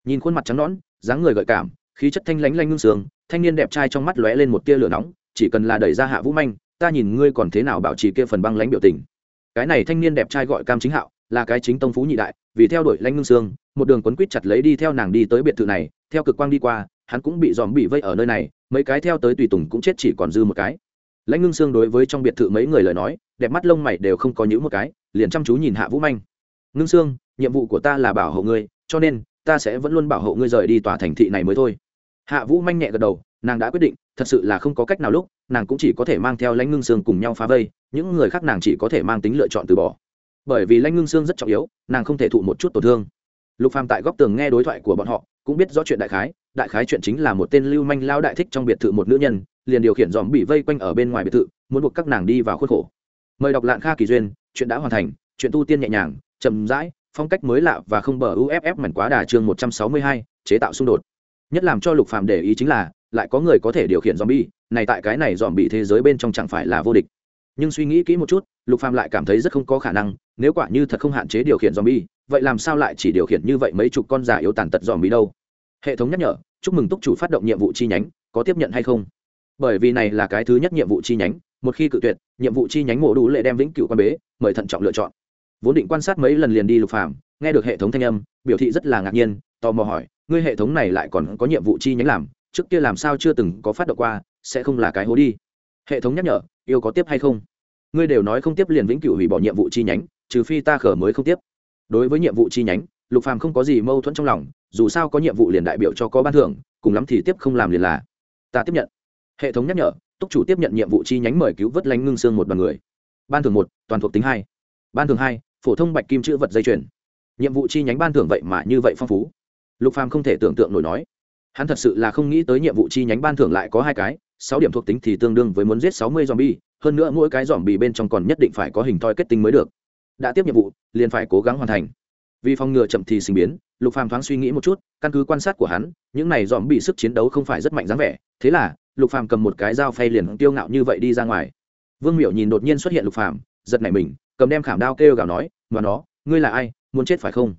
Nhìn khuôn mặt trắng nõn, dáng người gợi cảm, khí chất thanh lánh lanh ngưng sương, thanh niên đẹp trai trong mắt lóe lên một tia lửa nóng, chỉ cần là đẩy ra hạ vũ manh, ta nhìn ngươi còn thế nào bảo trì kia phần băng lãnh biểu tình. Cái này thanh niên đẹp trai gọi cam chính hạo là cái chính tông phú nhị đại, vì theo đuổi lanh ngưng sương, một đường quấn quýt chặt lấy đi theo nàng đi tới biệt thự này, theo cực quang đi qua, hắn cũng bị dòm bị vây ở nơi này, mấy cái theo tới tùy tùng cũng chết chỉ còn dư một cái. Lãnh ngưng sương đối với trong biệt thự mấy người lời nói, đẹp mắt lông mày đều không có những một cái, liền chăm chú nhìn hạ vũ manh. Ngưng sương, nhiệm vụ của ta là bảo hộ ngươi, cho nên ta sẽ vẫn luôn bảo hộ ngươi rời đi tòa thành thị này mới thôi. Hạ vũ manh nhẹ gật đầu, nàng đã quyết định, thật sự là không có cách nào lúc, nàng cũng chỉ có thể mang theo lãnh ngưng sương cùng nhau phá vây, những người khác nàng chỉ có thể mang tính lựa chọn từ bỏ bởi vì lãnh ngưng xương rất trọng yếu, nàng không thể thụ một chút tổn thương. Lục phàm tại góc tường nghe đối thoại của bọn họ, cũng biết rõ chuyện đại khái đại khái chuyện chính là một tên lưu manh lao đại thích trong biệt thự một nữ nhân, liền điều khiển dòm bị vây quanh ở bên ngoài biệt thự, muốn buộc các nàng đi vào khuất khổ. Mời đọc lạng kha kỳ duyên, chuyện đã hoàn thành, chuyện tu tiên nhẹ nhàng, chậm rãi, phong cách mới lạ và không bờ uff mảnh quá đà chương một trăm sáu mươi hai, chế tạo xung đột. Nhất làm cho lục phàm để ý chính là, lại có người có thể điều khiển zombie này tại cái này dòm bị thế giới bên trong chẳng phải là vô địch. Nhưng suy nghĩ kỹ một chút lục phàm lại cảm thấy rất không có khả năng, nếu quả như thật không hạn chế điều khiển zombie, vậy làm sao lại chỉ điều khiển như vậy mấy chục con giả yếu tàn tật zombie đâu? Hệ thống nhắc nhở, chúc mừng túc chủ phát động nhiệm vụ chi nhánh, có tiếp nhận hay không? Bởi vì này là cái thứ nhất nhiệm vụ chi nhánh, một khi cự tuyệt, nhiệm vụ chi nhánh mổ đủ lệ đem vĩnh cửu quan bế, mời thận trọng lựa chọn. Vốn định quan sát mấy lần liền đi lục phàm, nghe được hệ thống thanh âm, biểu thị rất là ngạc nhiên, tò mò hỏi, ngươi hệ thống này lại còn có nhiệm vụ chi nhánh làm? Trước kia làm sao chưa từng có phát động qua, sẽ không là cái hố đi? Hệ thống nhắc nhở, yêu có tiếp hay không? Ngươi đều nói không tiếp liền vĩnh cửu hủy bỏ nhiệm vụ chi nhánh, trừ phi ta khở mới không tiếp. Đối với nhiệm vụ chi nhánh, lục phàm không có gì mâu thuẫn trong lòng, dù sao có nhiệm vụ liền đại biểu cho có ban thưởng, cùng lắm thì tiếp không làm liền là. Ta tiếp nhận. Hệ thống nhắc nhở, túc chủ tiếp nhận nhiệm vụ chi nhánh mời cứu vớt lánh ngưng xương một đoàn người. Ban thưởng một, toàn thuộc tính hai. Ban thưởng hai, phổ thông bạch kim chữ vật dây chuyền. Nhiệm vụ chi nhánh ban thưởng vậy mà như vậy phong phú. Lục phàm không thể tưởng tượng nổi nói. Hắn thật sự là không nghĩ tới nhiệm vụ chi nhánh ban thưởng lại có hai cái sáu điểm thuộc tính thì tương đương với muốn giết sáu mươi zombie, hơn nữa mỗi cái zombie bên trong còn nhất định phải có hình thoi kết tinh mới được. Đã tiếp nhiệm vụ, liền phải cố gắng hoàn thành. Vì phòng ngừa chậm thì sinh biến, lục phàm thoáng suy nghĩ một chút, căn cứ quan sát của hắn, những này dòm bị sức chiến đấu không phải rất mạnh dáng vẻ, thế là, lục phàm cầm một cái dao phay liền tiêu ngạo như vậy đi ra ngoài. Vương miểu nhìn đột nhiên xuất hiện lục phàm, giật nảy mình, cầm đem khảm đao kêu gào nói, mà nó, ngươi là ai, muốn chết phải không?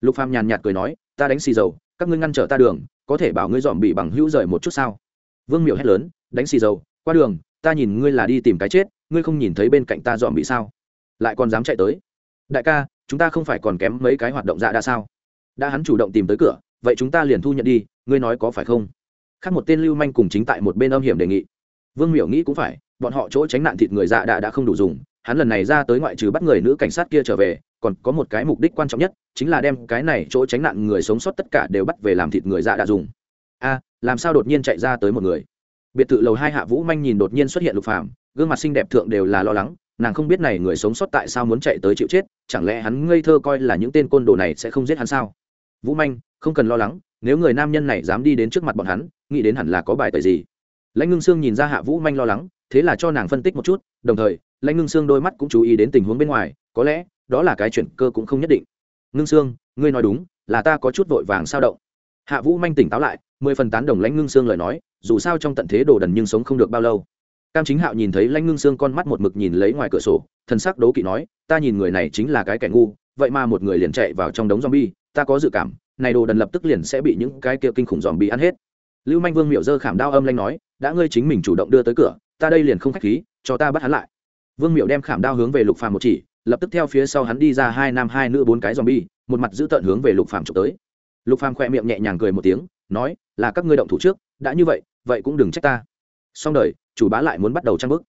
Lục phàm nhàn nhạt cười nói, ta đánh xì dầu, các ngươi ngăn trở ta đường, có thể bảo ngươi dòm bị bằng hữu rời một chút sao? Vương miểu hét lớn, đánh xì dầu, qua đường, ta nhìn ngươi là đi tìm cái chết, ngươi không nhìn thấy bên cạnh ta dọn bị sao? Lại còn dám chạy tới. Đại ca, chúng ta không phải còn kém mấy cái hoạt động dạ đã sao? Đã hắn chủ động tìm tới cửa, vậy chúng ta liền thu nhận đi, ngươi nói có phải không? Khác một tên lưu manh cùng chính tại một bên âm hiểm đề nghị. Vương miểu nghĩ cũng phải, bọn họ chỗ tránh nạn thịt người dạ đã đã không đủ dùng, hắn lần này ra tới ngoại trừ bắt người nữ cảnh sát kia trở về, còn có một cái mục đích quan trọng nhất, chính là đem cái này chỗ tránh nạn người sống sót tất cả đều bắt về làm thịt người dạ đã dùng. A làm sao đột nhiên chạy ra tới một người? Biệt thự lầu hai hạ vũ manh nhìn đột nhiên xuất hiện lục phàm, gương mặt xinh đẹp thượng đều là lo lắng, nàng không biết này người sống sót tại sao muốn chạy tới chịu chết, chẳng lẽ hắn ngây thơ coi là những tên côn đồ này sẽ không giết hắn sao? Vũ manh, không cần lo lắng, nếu người nam nhân này dám đi đến trước mặt bọn hắn, nghĩ đến hẳn là có bài tời gì? Lãnh ngưng sương nhìn ra hạ vũ manh lo lắng, thế là cho nàng phân tích một chút, đồng thời, lãnh ngưng sương đôi mắt cũng chú ý đến tình huống bên ngoài, có lẽ, đó là cái chuyện cơ cũng không nhất định. Ngưng sương, ngươi nói đúng, là ta có chút vội vàng sao động hạ vũ manh tỉnh táo lại, mười phần tán đồng lãnh ngưng sương lời nói, dù sao trong tận thế đồ đần nhưng sống không được bao lâu. Cam chính hạo nhìn thấy lãnh ngưng sương con mắt một mực nhìn lấy ngoài cửa sổ, thần sắc đố kỵ nói, ta nhìn người này chính là cái kẻ ngu, vậy mà một người liền chạy vào trong đống zombie, ta có dự cảm, này đồ đần lập tức liền sẽ bị những cái kia kinh khủng zombie ăn hết. Lưu manh vương miệu dơ khảm đao âm lanh nói, đã ngươi chính mình chủ động đưa tới cửa, ta đây liền không khách khí, cho ta bắt hắn lại. Vương miệu đem khảm đao hướng về lục phàm một chỉ, lập tức theo phía sau hắn đi ra hai nam hai nữ bốn cái zombie, một mặt giữ tợn hướng về lục phàm chụp tới lục phàm khoe miệng nhẹ nhàng cười một tiếng, nói, là các ngươi động thủ trước, đã như vậy vậy cũng đừng trách ta. Xong đời, chủ bá lại muốn bắt đầu trang bức.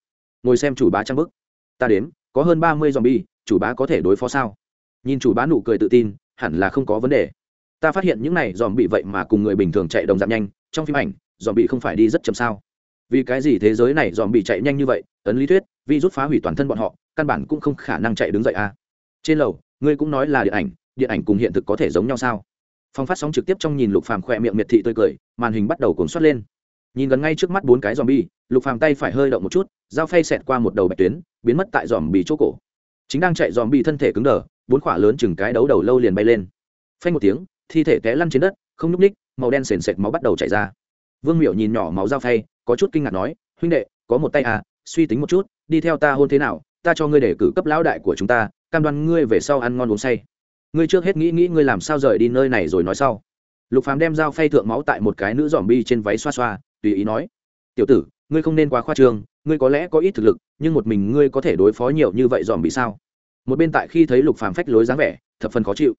Ngồi xem chủ bá trang bức. Ta đếm, có hơn ba mươi dòm bi chủ bá có thể đối phó sao? Nhìn chủ bá nụ cười tự tin, hẳn là không có vấn đề. Ta phát hiện những này dòm bị vậy mà cùng người bình thường chạy đồng giảm nhanh, trong phim ảnh dòm bị không phải đi rất chậm sao? Vì cái gì thế giới này dòm bị chạy nhanh như vậy? Ấn lý thuyết vi rút phá hủy toàn thân bọn họ, căn bản cũng không khả năng chạy đứng dậy à. trên lầu, ngươi cũng nói là điện ảnh điện ảnh cùng hiện thực có thể giống nhau sao? Phong phát sóng trực tiếp trong nhìn lục phàm khỏe miệng miệt thị tươi cười, màn hình bắt đầu cuốn xoát lên. Nhìn gần ngay trước mắt bốn cái dòm bi lục phàm tay phải hơi động một chút, dao phay xẹt qua một đầu bạch tuyến, biến mất tại dòm bị chỗ cổ. Chính đang chạy dòm bị thân thể cứng đờ, bốn khỏa lớn chừng cái đấu đầu lâu liền bay lên. Phanh một tiếng, thi thể té lăn trên đất, không nhúc ních màu đen sền sệt máu bắt đầu chảy ra. Vương miểu nhìn nhỏ máu dao phay, có chút kinh ngạc nói, huynh đệ, có một tay à suy tính một chút, đi theo ta hôn thế nào, ta cho ngươi để cử cấp lão đại của chúng ta, cam đoan ngươi về sau ăn ngon uống say ngươi trước hết nghĩ nghĩ ngươi làm sao rời đi nơi này rồi nói sau. Lục phàm đem dao phay thượng máu tại một cái nữ dòm bi trên váy xoa xoa, tùy ý nói, tiểu tử, ngươi không nên quá khoa trương, ngươi có lẽ có ít thực lực, nhưng một mình ngươi có thể đối phó nhiều như vậy dòm bị sao? Một bên tại khi thấy lục phàm phách lối dáng vẻ, thập phần khó chịu.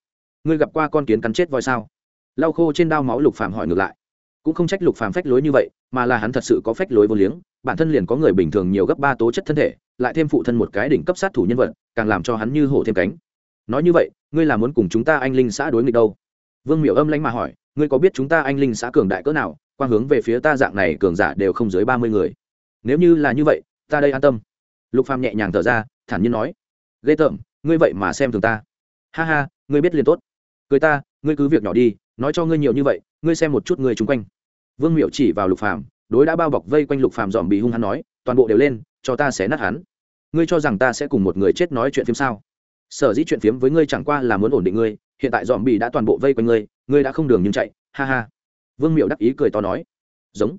Ngươi gặp qua con kiến cắn chết voi sao? Lau khô trên đao máu lục phàm hỏi ngược lại. Cũng không trách lục phàm phách lối như vậy, mà là hắn thật sự có phách lối vô liếng, bản thân liền có người bình thường nhiều gấp ba tố chất thân thể, lại thêm phụ thân một cái đỉnh cấp sát thủ nhân vật, càng làm cho hắn như hổ thêm cánh nói như vậy, ngươi là muốn cùng chúng ta anh linh xã đối nghịch đâu? Vương miểu âm lãnh mà hỏi, ngươi có biết chúng ta anh linh xã cường đại cỡ nào? Quang hướng về phía ta dạng này cường giả đều không dưới ba mươi người. Nếu như là như vậy, ta đây an tâm. Lục phàm nhẹ nhàng thở ra, thản nhiên nói, ghê tởm, ngươi vậy mà xem thường ta. Ha ha, ngươi biết liền tốt. Cười ta, ngươi cứ việc nhỏ đi, nói cho ngươi nhiều như vậy, ngươi xem một chút người chung quanh. Vương miệu chỉ vào lục phàm, đối đã bao bọc vây quanh lục phàm dòm bị hung hắn nói, toàn bộ đều lên, cho ta sẽ nát hắn. Ngươi cho rằng ta sẽ cùng một người chết nói chuyện phim sao? Sở dĩ chuyện phiếm với ngươi chẳng qua là muốn ổn định ngươi, hiện tại dòm bị đã toàn bộ vây quanh ngươi ngươi đã không đường nhưng chạy, ha ha. Vương miệu đắc ý cười to nói. Giống.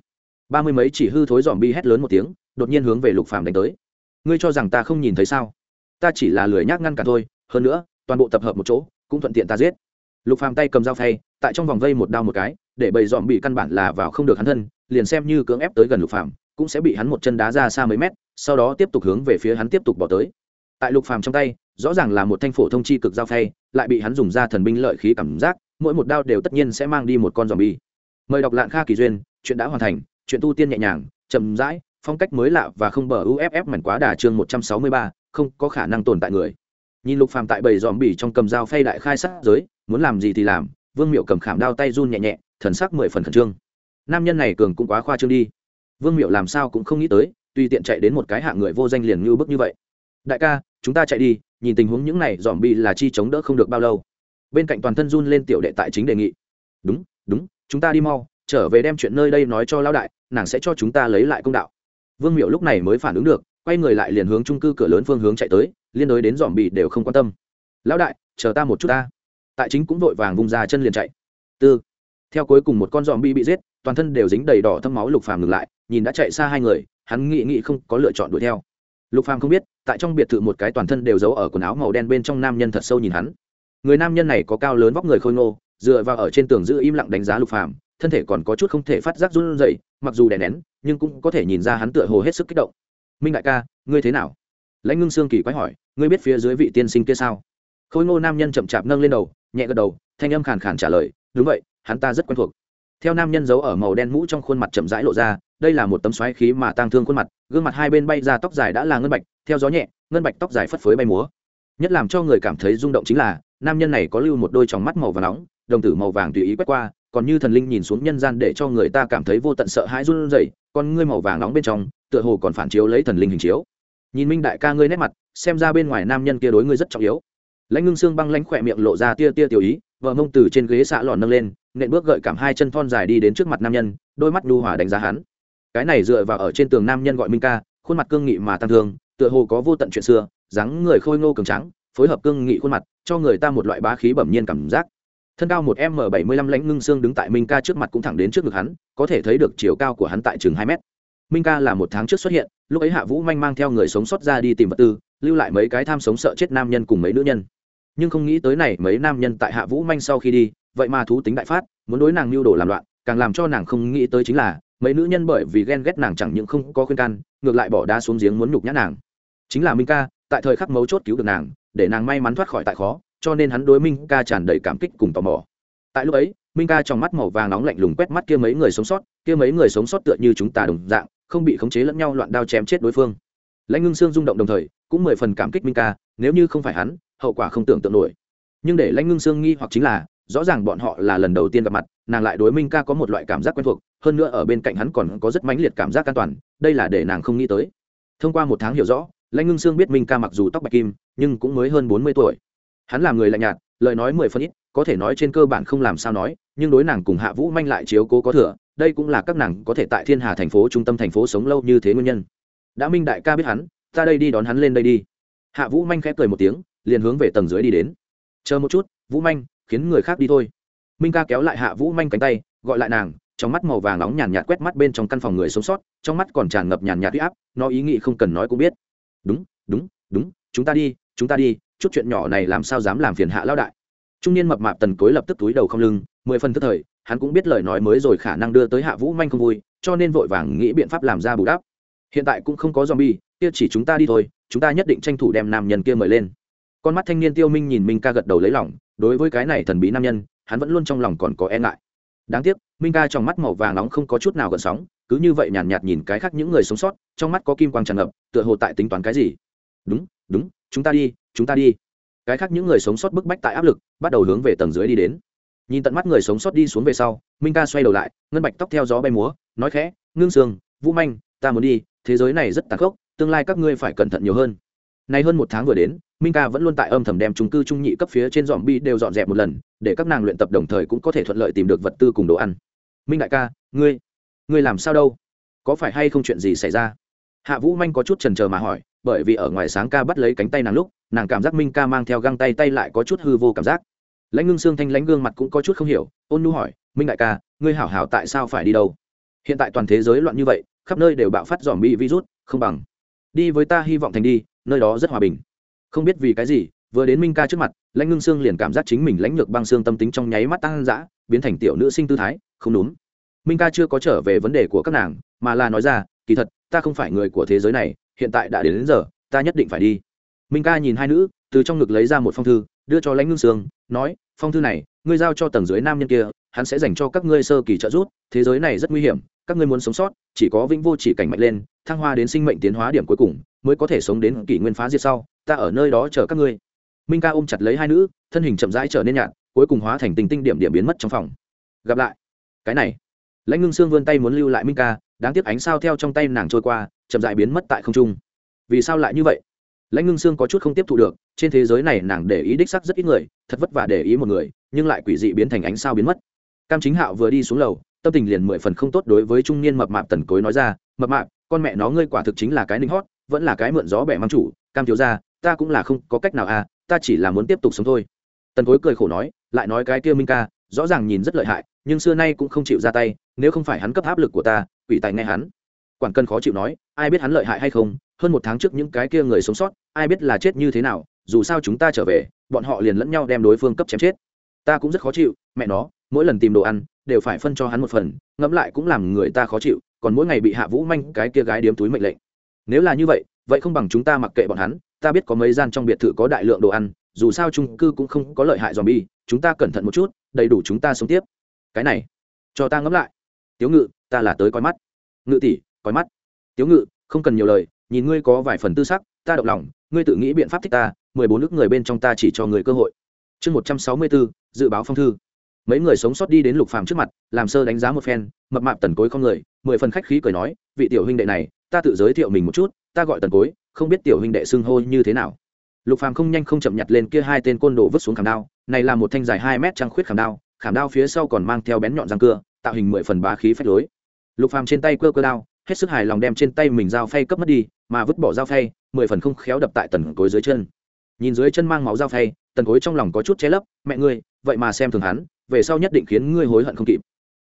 Ba mươi mấy chỉ hư thối dòm bi hét lớn một tiếng, đột nhiên hướng về lục phàm đánh tới. Ngươi cho rằng ta không nhìn thấy sao? Ta chỉ là lười nhác ngăn cả thôi, hơn nữa, toàn bộ tập hợp một chỗ, cũng thuận tiện ta giết. Lục phàm tay cầm dao phay, tại trong vòng vây một đao một cái, để bầy dòm bị căn bản là vào không được hắn thân, liền xem như cưỡng ép tới gần lục phàm, cũng sẽ bị hắn một chân đá ra xa mấy mét, sau đó tiếp tục hướng về phía hắn tiếp tục bỏ tới tại lục phàm trong tay, rõ ràng là một thanh phổ thông chi cực dao phay, lại bị hắn dùng ra thần binh lợi khí cảm giác, mỗi một đao đều tất nhiên sẽ mang đi một con giòm bi mời đọc lạng kha kỳ duyên, chuyện đã hoàn thành, chuyện tu tiên nhẹ nhàng, chậm rãi, phong cách mới lạ và không bờ uff mảnh quá đà chương một trăm sáu mươi ba, không có khả năng tồn tại người. Nhìn lục phàm tại bầy dòm bỉ trong cầm dao phay đại khai sát giới, muốn làm gì thì làm, vương miệu cầm khảm đao tay run nhẹ nhẹ, thần sắc mười phần khẩn trương. Nam nhân này cường cũng quá khoa trương đi. Vương miệu làm sao cũng không nghĩ tới, tùy tiện chạy đến một cái hạng người vô danh liền như bức như vậy đại ca, chúng ta chạy đi, nhìn tình huống những này dòm bi là chi chống đỡ không được bao lâu. Bên cạnh toàn thân run lên tiểu đệ tại chính đề nghị. Đúng đúng, chúng ta đi mau, trở về đem chuyện nơi đây nói cho lão đại, nàng sẽ cho chúng ta lấy lại công đạo. Vương miệu lúc này mới phản ứng được, quay người lại liền hướng trung cư cửa lớn phương hướng chạy tới, liên đối đến dòm bị đều không quan tâm. Lão đại, chờ ta một chút ta. Tại chính cũng vội vàng vung ra chân liền chạy. Tư. Theo cuối cùng một con dòm bi bị giết, toàn thân đều dính đầy đỏ thâm máu lục phàm ngừng lại, nhìn đã chạy xa hai người, hắn nghĩ nghĩ không có lựa chọn đuổi theo. Lục phàm không biết tại trong biệt thự một cái toàn thân đều giấu ở quần áo màu đen bên trong nam nhân thật sâu nhìn hắn. Người nam nhân này có cao lớn vóc người khôi ngô, dựa vào ở trên tường giữ im lặng đánh giá lục phàm, thân thể còn có chút không thể phát giác run rẩy, mặc dù đè nén, nhưng cũng có thể nhìn ra hắn tựa hồ hết sức kích động. Minh đại ca, ngươi thế nào? Lãnh ngưng xương kỳ quái hỏi, ngươi biết phía dưới vị tiên sinh kia sao? Khôi ngô nam nhân chậm chạp nâng lên đầu, nhẹ gật đầu, thanh âm khàn khàn trả lời, đúng vậy, hắn ta rất quen thuộc. Theo nam nhân giấu ở màu đen mũ trong khuôn mặt chậm rãi lộ ra, đây là một tấm xoáy khí mà tang thương khuôn mặt, gương mặt hai bên bay ra tóc dài đã là ngân bạch theo gió nhẹ, ngân bạch tóc dài phất phới bay múa. Nhất làm cho người cảm thấy rung động chính là, nam nhân này có lưu một đôi tròng mắt màu vàng nóng, đồng tử màu vàng tùy ý quét qua, còn như thần linh nhìn xuống nhân gian để cho người ta cảm thấy vô tận sợ hãi run rẩy, con ngươi màu vàng nóng bên trong, tựa hồ còn phản chiếu lấy thần linh hình chiếu. Nhìn minh đại ca ngươi nét mặt, xem ra bên ngoài nam nhân kia đối ngươi rất trọng yếu. Lãnh ngưng xương băng lãnh khỏe miệng lộ ra tia tia tiểu ý, vợ mông từ trên ghế xạ lòn nâng lên, nện bước gợi cảm hai chân thon dài đi đến trước mặt nam nhân, đôi mắt nhu hỏa đánh giá hắn. Cái này dựa vào ở trên tường nam nhân gọi minh ca, khuôn mặt cương nghị mà tăng thương tựa hồ có vô tận chuyện xưa, dáng người khôi ngô cường trắng phối hợp cương nghị khuôn mặt, cho người ta một loại bá khí bẩm nhiên cảm giác. Thân cao một m bảy mươi lăm lãnh ngưng xương đứng tại minh ca trước mặt cũng thẳng đến trước ngực hắn, có thể thấy được chiều cao của hắn tại chừng hai mét. Minh ca là một tháng trước xuất hiện, lúc ấy hạ vũ manh mang theo người sống sót ra đi tìm vật tư, lưu lại mấy cái tham sống sợ chết nam nhân cùng mấy nữ nhân. Nhưng không nghĩ tới này, mấy nam nhân tại hạ vũ manh sau khi đi, vậy mà thú tính đại phát, muốn đối nàng mưu đồ làm loạn, càng làm cho nàng không nghĩ tới chính là, mấy nữ nhân bởi vì ghen ghét nàng chẳng những không có khuyên can, ngược lại bỏ đá xuống giếng muốn nhục nhã nàng chính là minh ca, tại thời khắc mấu chốt cứu được nàng, để nàng may mắn thoát khỏi tại khó, cho nên hắn đối minh ca tràn đầy cảm kích cùng tò mò. Tại lúc ấy, minh ca trong mắt màu vàng nóng lạnh lùng quét mắt kia mấy người sống sót, kia mấy người sống sót tựa như chúng ta đồng dạng, không bị khống chế lẫn nhau loạn đao chém chết đối phương. Lãnh ngưng Sương rung động đồng thời, cũng mười phần cảm kích minh ca, nếu như không phải hắn, hậu quả không tưởng tượng nổi. Nhưng để lãnh ngưng Sương nghi hoặc chính là, rõ ràng bọn họ là lần đầu tiên gặp mặt, nàng lại đối minh ca có một loại cảm giác quen thuộc, hơn nữa ở bên cạnh hắn còn có rất mãnh liệt cảm giác an toàn, đây là để nàng không nghĩ tới. Thông qua một tháng hiểu rõ lãnh ngưng sương biết minh ca mặc dù tóc bạch kim, nhưng cũng mới hơn bốn mươi tuổi. Hắn là người lạnh nhạt, lời nói mười phân ít, có thể nói trên cơ bản không làm sao nói, nhưng đối nàng cùng hạ vũ manh lại chiếu cố có thừa, đây cũng là các nàng có thể tại thiên hà thành phố, trung tâm thành phố sống lâu như thế nguyên nhân. Đã minh đại ca biết hắn, ta đây đi đón hắn lên đây đi. Hạ vũ manh khẽ cười một tiếng, liền hướng về tầng dưới đi đến. Chờ một chút, vũ manh, khiến người khác đi thôi. Minh ca kéo lại hạ vũ manh cánh tay, gọi lại nàng, trong mắt màu vàng nóng nhàn nhạt quét mắt bên trong căn phòng người sống sót, trong mắt còn tràn ngập nhàn nhạt huy áp, nó ý nghĩ không cần nói cũng biết đúng đúng đúng, chúng ta đi, chúng ta đi, chút chuyện nhỏ này làm sao dám làm phiền hạ lao đại. Trung niên mập mạp tần cối lập tức túi đầu không lưng, mười phần tức thời, hắn cũng biết lời nói mới rồi khả năng đưa tới hạ vũ manh không vui, cho nên vội vàng nghĩ biện pháp làm ra bù đắp. Hiện tại cũng không có zombie, kia chỉ chúng ta đi thôi, chúng ta nhất định tranh thủ đem nam nhân kia mời lên. Con mắt thanh niên tiêu minh nhìn minh ca gật đầu lấy lòng, đối với cái này thần bí nam nhân, hắn vẫn luôn trong lòng còn có e ngại. Đáng tiếc, minh ca trong mắt màu vàng nóng không có chút nào gần sóng cứ như vậy nhàn nhạt, nhạt nhìn cái khác những người sống sót trong mắt có kim quang tràn ngập tựa hồ tại tính toán cái gì. Đúng đúng chúng ta đi chúng ta đi. Cái khác những người sống sót bức bách tại áp lực bắt đầu hướng về tầng dưới đi đến. Nhìn tận mắt người sống sót đi xuống về sau minh ca xoay đầu lại ngân bạch tóc theo gió bay múa nói khẽ ngưng sương vũ manh ta muốn đi thế giới này rất tàn khốc tương lai các ngươi phải cẩn thận nhiều hơn. Nay hơn một tháng vừa đến minh ca vẫn luôn tại âm thầm đem trung cư trung nhị cấp phía trên dòm bi đều dọn dẹp một lần để các nàng luyện tập đồng thời cũng có thể thuận lợi tìm được vật tư cùng đồ ăn. Minh đại ca ngươi ngươi làm sao đâu? Có phải hay không chuyện gì xảy ra? Hạ vũ manh có chút trần trờ mà hỏi, bởi vì ở ngoài sáng ca bắt lấy cánh tay nàng lúc, nàng cảm giác minh ca mang theo găng tay tay lại có chút hư vô cảm giác. Lãnh ngưng xương thanh lãnh gương mặt cũng có chút không hiểu, ôn nu hỏi, minh đại ca, ngươi hảo hảo tại sao phải đi đâu? Hiện tại toàn thế giới loạn như vậy, khắp nơi đều bạo phát dòm bị virus, không bằng. Đi với ta hy vọng thành đi, nơi đó rất hòa bình. Không biết vì cái gì, vừa đến minh ca trước mặt, lãnh ngưng xương liền cảm giác chính mình lãnh lược băng xương tâm tính trong nháy mắt tăng dã, biến thành tiểu nữ sinh tư thái, không đúng minh ca chưa có trở về vấn đề của các nàng mà là nói ra kỳ thật ta không phải người của thế giới này hiện tại đã đến, đến giờ ta nhất định phải đi. Minh ca nhìn hai nữ từ trong ngực lấy ra một phong thư đưa cho lãnh ngưng sương nói phong thư này ngươi giao cho tầng dưới nam nhân kia hắn sẽ dành cho các ngươi sơ kỳ trợ giúp thế giới này rất nguy hiểm các ngươi muốn sống sót chỉ có vĩnh vô chỉ cảnh mạnh lên thăng hoa đến sinh mệnh tiến hóa điểm cuối cùng mới có thể sống đến kỷ nguyên phá diệt sau ta ở nơi đó chờ các ngươi. Minh ca ôm chặt lấy hai nữ thân hình chậm rãi trở nên nhạt cuối cùng hóa thành tình tinh điểm điểm biến mất trong phòng. Gặp lại. Cái này lãnh ngưng sương vươn tay muốn lưu lại minh ca, đáng tiếc ánh sao theo trong tay nàng trôi qua, chậm rãi biến mất tại không trung. Vì sao lại như vậy? Lãnh ngưng sương có chút không tiếp thu được, trên thế giới này nàng để ý đích sắc rất ít người, thật vất vả để ý một người, nhưng lại quỷ dị biến thành ánh sao biến mất. Cam chính hạo vừa đi xuống lầu, tâm tình liền mười phần không tốt đối với trung niên mập mạp tần cối nói ra, mập mạp, con mẹ nó ngươi quả thực chính là cái ninh hót, vẫn là cái mượn gió bẻ mang chủ, cam thiếu ra ta cũng là không có cách nào à ta chỉ là muốn tiếp tục sống thôi. Tần cối cười khổ nói, lại nói cái kia minh ca, rõ ràng nhìn rất lợi hại, nhưng xưa nay cũng không chịu ra tay nếu không phải hắn cấp áp lực của ta, quỷ tài nghe hắn. Quản cân khó chịu nói, ai biết hắn lợi hại hay không, hơn một tháng trước những cái kia người sống sót, ai biết là chết như thế nào, dù sao chúng ta trở về, bọn họ liền lẫn nhau đem đối phương cấp chém chết. Ta cũng rất khó chịu, mẹ nó, mỗi lần tìm đồ ăn, đều phải phân cho hắn một phần, ngẫm lại cũng làm người ta khó chịu, còn mỗi ngày bị hạ vũ manh cái kia gái điếm túi mệnh lệnh. Nếu là như vậy vậy không bằng chúng ta mặc kệ bọn hắn, ta biết có mấy gian trong biệt thự có đại lượng đồ ăn, dù sao trung cư cũng không có lợi hại dòm bi chúng ta cẩn thận một chút, đầy đủ chúng ta sống tiếp. Cái này, cho ta ngẫm lại tiếu ngự, ta là tới coi mắt. Ngự tỷ, coi mắt. Tiếu ngự, không cần nhiều lời, nhìn ngươi có vài phần tư sắc, ta động lòng, ngươi tự nghĩ biện pháp thích ta, mười bốn nước người bên trong ta chỉ cho người cơ hội. Chương một trăm sáu mươi bốn, dự báo phong thư. Mấy người sống sót đi đến lục phàm trước mặt, làm sơ đánh giá một phen, mập mạp tần cối không người, mười phần khách khí cười nói, vị tiểu huynh đệ này, ta tự giới thiệu mình một chút, ta gọi tần cối, không biết tiểu huynh đệ xưng hô như thế nào. Lục phàm không nhanh không chậm nhặt lên kia hai tên côn đồ vứt xuống khảm đao, này là một thanh dài hai mét trăng khuyết khảm đao khảm đao phía sau còn mang theo bén nhọn răng cưa tạo hình mười phần bá khí phách lối. Lục phàm trên tay cơ cơ đao, hết sức hài lòng đem trên tay mình dao phay cấp mất đi, mà vứt bỏ dao phay, mười phần không khéo đập tại tần cối dưới chân. Nhìn dưới chân mang máu dao phay, tần cối trong lòng có chút che lấp, mẹ ngươi, vậy mà xem thường hắn, về sau nhất định khiến ngươi hối hận không kịp.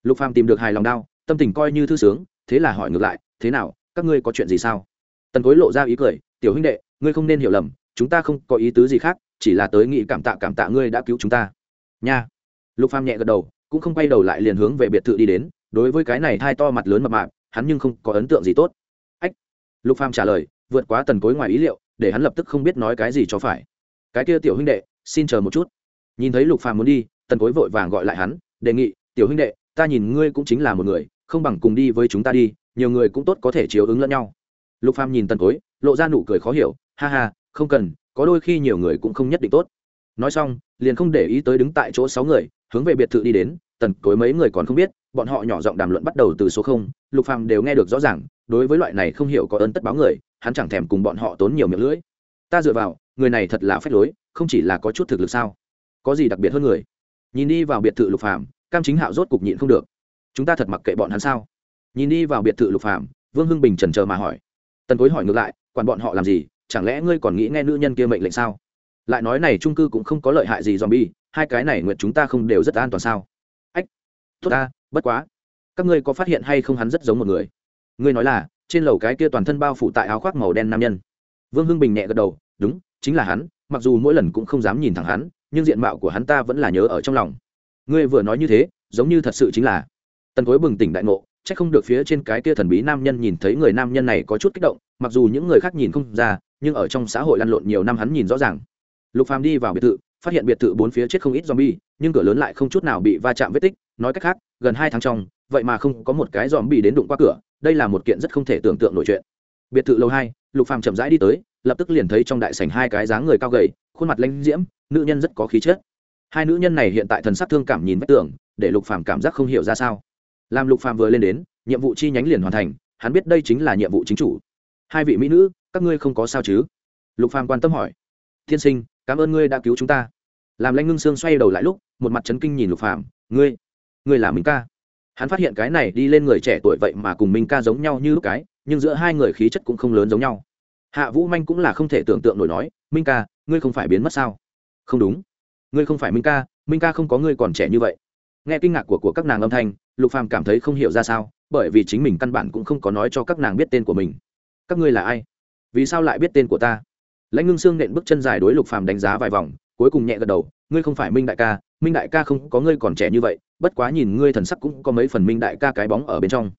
Lục phàm tìm được hài lòng đao, tâm tình coi như thư sướng, thế là hỏi ngược lại, thế nào, các ngươi có chuyện gì sao? Tần cối lộ ra ý cười, tiểu huynh đệ, ngươi không nên hiểu lầm, chúng ta không có ý tứ gì khác, chỉ là tới nghị cảm tạ cảm tạ ngươi đã cứu chúng ta. Nha. Lục phàm nhẹ gật đầu cũng không quay đầu lại liền hướng về biệt thự đi đến, đối với cái này thai to mặt lớn mập mạp, hắn nhưng không có ấn tượng gì tốt. Ách! Lục phàm trả lời, vượt quá tần cối ngoài ý liệu, để hắn lập tức không biết nói cái gì cho phải. Cái kia tiểu huynh đệ, xin chờ một chút. Nhìn thấy lục phàm muốn đi, tần cối vội vàng gọi lại hắn, đề nghị, tiểu huynh đệ, ta nhìn ngươi cũng chính là một người, không bằng cùng đi với chúng ta đi, nhiều người cũng tốt có thể chiếu ứng lẫn nhau. Lục phàm nhìn tần cối, lộ ra nụ cười khó hiểu, ha ha, không cần, có đôi khi nhiều người cũng không nhất định tốt nói xong, liền không để ý tới đứng tại chỗ sáu người, hướng về biệt thự đi đến, tần cối mấy người còn không biết, bọn họ nhỏ giọng đàm luận bắt đầu từ số không, lục phàm đều nghe được rõ ràng, đối với loại này không hiểu có ơn tất báo người, hắn chẳng thèm cùng bọn họ tốn nhiều miệng lưỡi. Ta dựa vào, người này thật là phép lối, không chỉ là có chút thực lực sao? Có gì đặc biệt hơn người? Nhìn đi vào biệt thự lục phàm, cam chính hạo rốt cục nhịn không được. Chúng ta thật mặc kệ bọn hắn sao? Nhìn đi vào biệt thự lục phàm, vương hưng bình trần chờ mà hỏi. Tần cối hỏi ngược lại, quản bọn họ làm gì? Chẳng lẽ ngươi còn nghĩ nghe nữ nhân kia mệnh lệnh sao? Lại nói này trung cư cũng không có lợi hại gì zombie, hai cái này nguyện chúng ta không đều rất an toàn sao? Ách, tốt ta, bất quá. Các ngươi có phát hiện hay không hắn rất giống một người? Ngươi nói là, trên lầu cái kia toàn thân bao phủ tại áo khoác màu đen nam nhân. Vương hưng bình nhẹ gật đầu, đúng, chính là hắn, mặc dù mỗi lần cũng không dám nhìn thẳng hắn, nhưng diện mạo của hắn ta vẫn là nhớ ở trong lòng. Ngươi vừa nói như thế, giống như thật sự chính là. Tần cối bừng tỉnh đại ngộ, chắc không được phía trên cái kia thần bí nam nhân nhìn thấy người nam nhân này có chút kích động, mặc dù những người khác nhìn không ra, nhưng ở trong xã hội lăn lộn nhiều năm hắn nhìn rõ ràng lục phàm đi vào biệt thự, phát hiện biệt thự bốn phía chết không ít zombie, nhưng cửa lớn lại không chút nào bị va chạm vết tích, nói cách khác, gần hai tháng trong, vậy mà không có một cái zombie đến đụng qua cửa, đây là một kiện rất không thể tưởng tượng nổi chuyện. Biệt thự lầu hai, lục phàm chậm rãi đi tới, lập tức liền thấy trong đại sảnh hai cái dáng người cao gầy, khuôn mặt lãnh diễm, nữ nhân rất có khí chất. Hai nữ nhân này hiện tại thần sắc thương cảm nhìn vết tường, để lục phàm cảm giác không hiểu ra sao. Làm lục phàm vừa lên đến, nhiệm vụ chi nhánh liền hoàn thành, hắn biết đây chính là nhiệm vụ chính chủ. Hai vị mỹ nữ, các ngươi không có sao chứ? Lục phàm quan tâm hỏi. Thiên sinh cảm ơn ngươi đã cứu chúng ta. Làm lanh ngưng sương xoay đầu lại lúc một mặt chấn kinh nhìn lục phàm ngươi ngươi là minh ca. Hắn phát hiện cái này đi lên người trẻ tuổi vậy mà cùng minh ca giống nhau như lúc cái nhưng giữa hai người khí chất cũng không lớn giống nhau. Hạ vũ manh cũng là không thể tưởng tượng nổi nói minh ca ngươi không phải biến mất sao? Không đúng. Ngươi không phải minh ca minh ca không có ngươi còn trẻ như vậy. Nghe kinh ngạc của, của các nàng âm thanh lục phàm cảm thấy không hiểu ra sao bởi vì chính mình căn bản cũng không có nói cho các nàng biết tên của mình. Các ngươi là ai? Vì sao lại biết tên của ta? Lãnh ngưng sương nện bước chân dài đối lục phàm đánh giá vài vòng, cuối cùng nhẹ gật đầu, ngươi không phải minh đại ca, minh đại ca không có ngươi còn trẻ như vậy, bất quá nhìn ngươi thần sắc cũng có mấy phần minh đại ca cái bóng ở bên trong.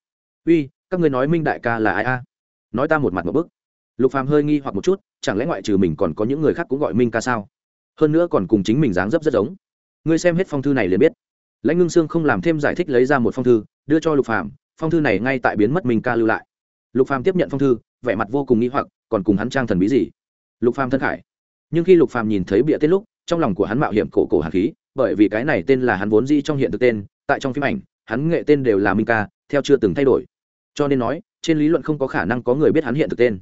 Uy, các ngươi nói minh đại ca là ai a? Nói ta một mặt một bức. Lục phàm hơi nghi hoặc một chút, chẳng lẽ ngoại trừ mình còn có những người khác cũng gọi minh ca sao? Hơn nữa còn cùng chính mình dáng dấp rất giống. Ngươi xem hết phong thư này liền biết. Lãnh ngưng sương không làm thêm giải thích lấy ra một phong thư, đưa cho lục phàm, phong thư này ngay tại biến mất minh ca lưu lại. Lục phàm tiếp nhận phong thư, vẻ mặt vô cùng nghi hoặc, còn cùng hắn trang thần bí gì? Lục phàm thân khải. Nhưng khi lục phàm nhìn thấy bịa tên lúc, trong lòng của hắn mạo hiểm cổ cổ hàn khí, bởi vì cái này tên là hắn vốn di trong hiện thực tên, tại trong phim ảnh, hắn nghệ tên đều là minh ca, theo chưa từng thay đổi. Cho nên nói, trên lý luận không có khả năng có người biết hắn hiện thực tên.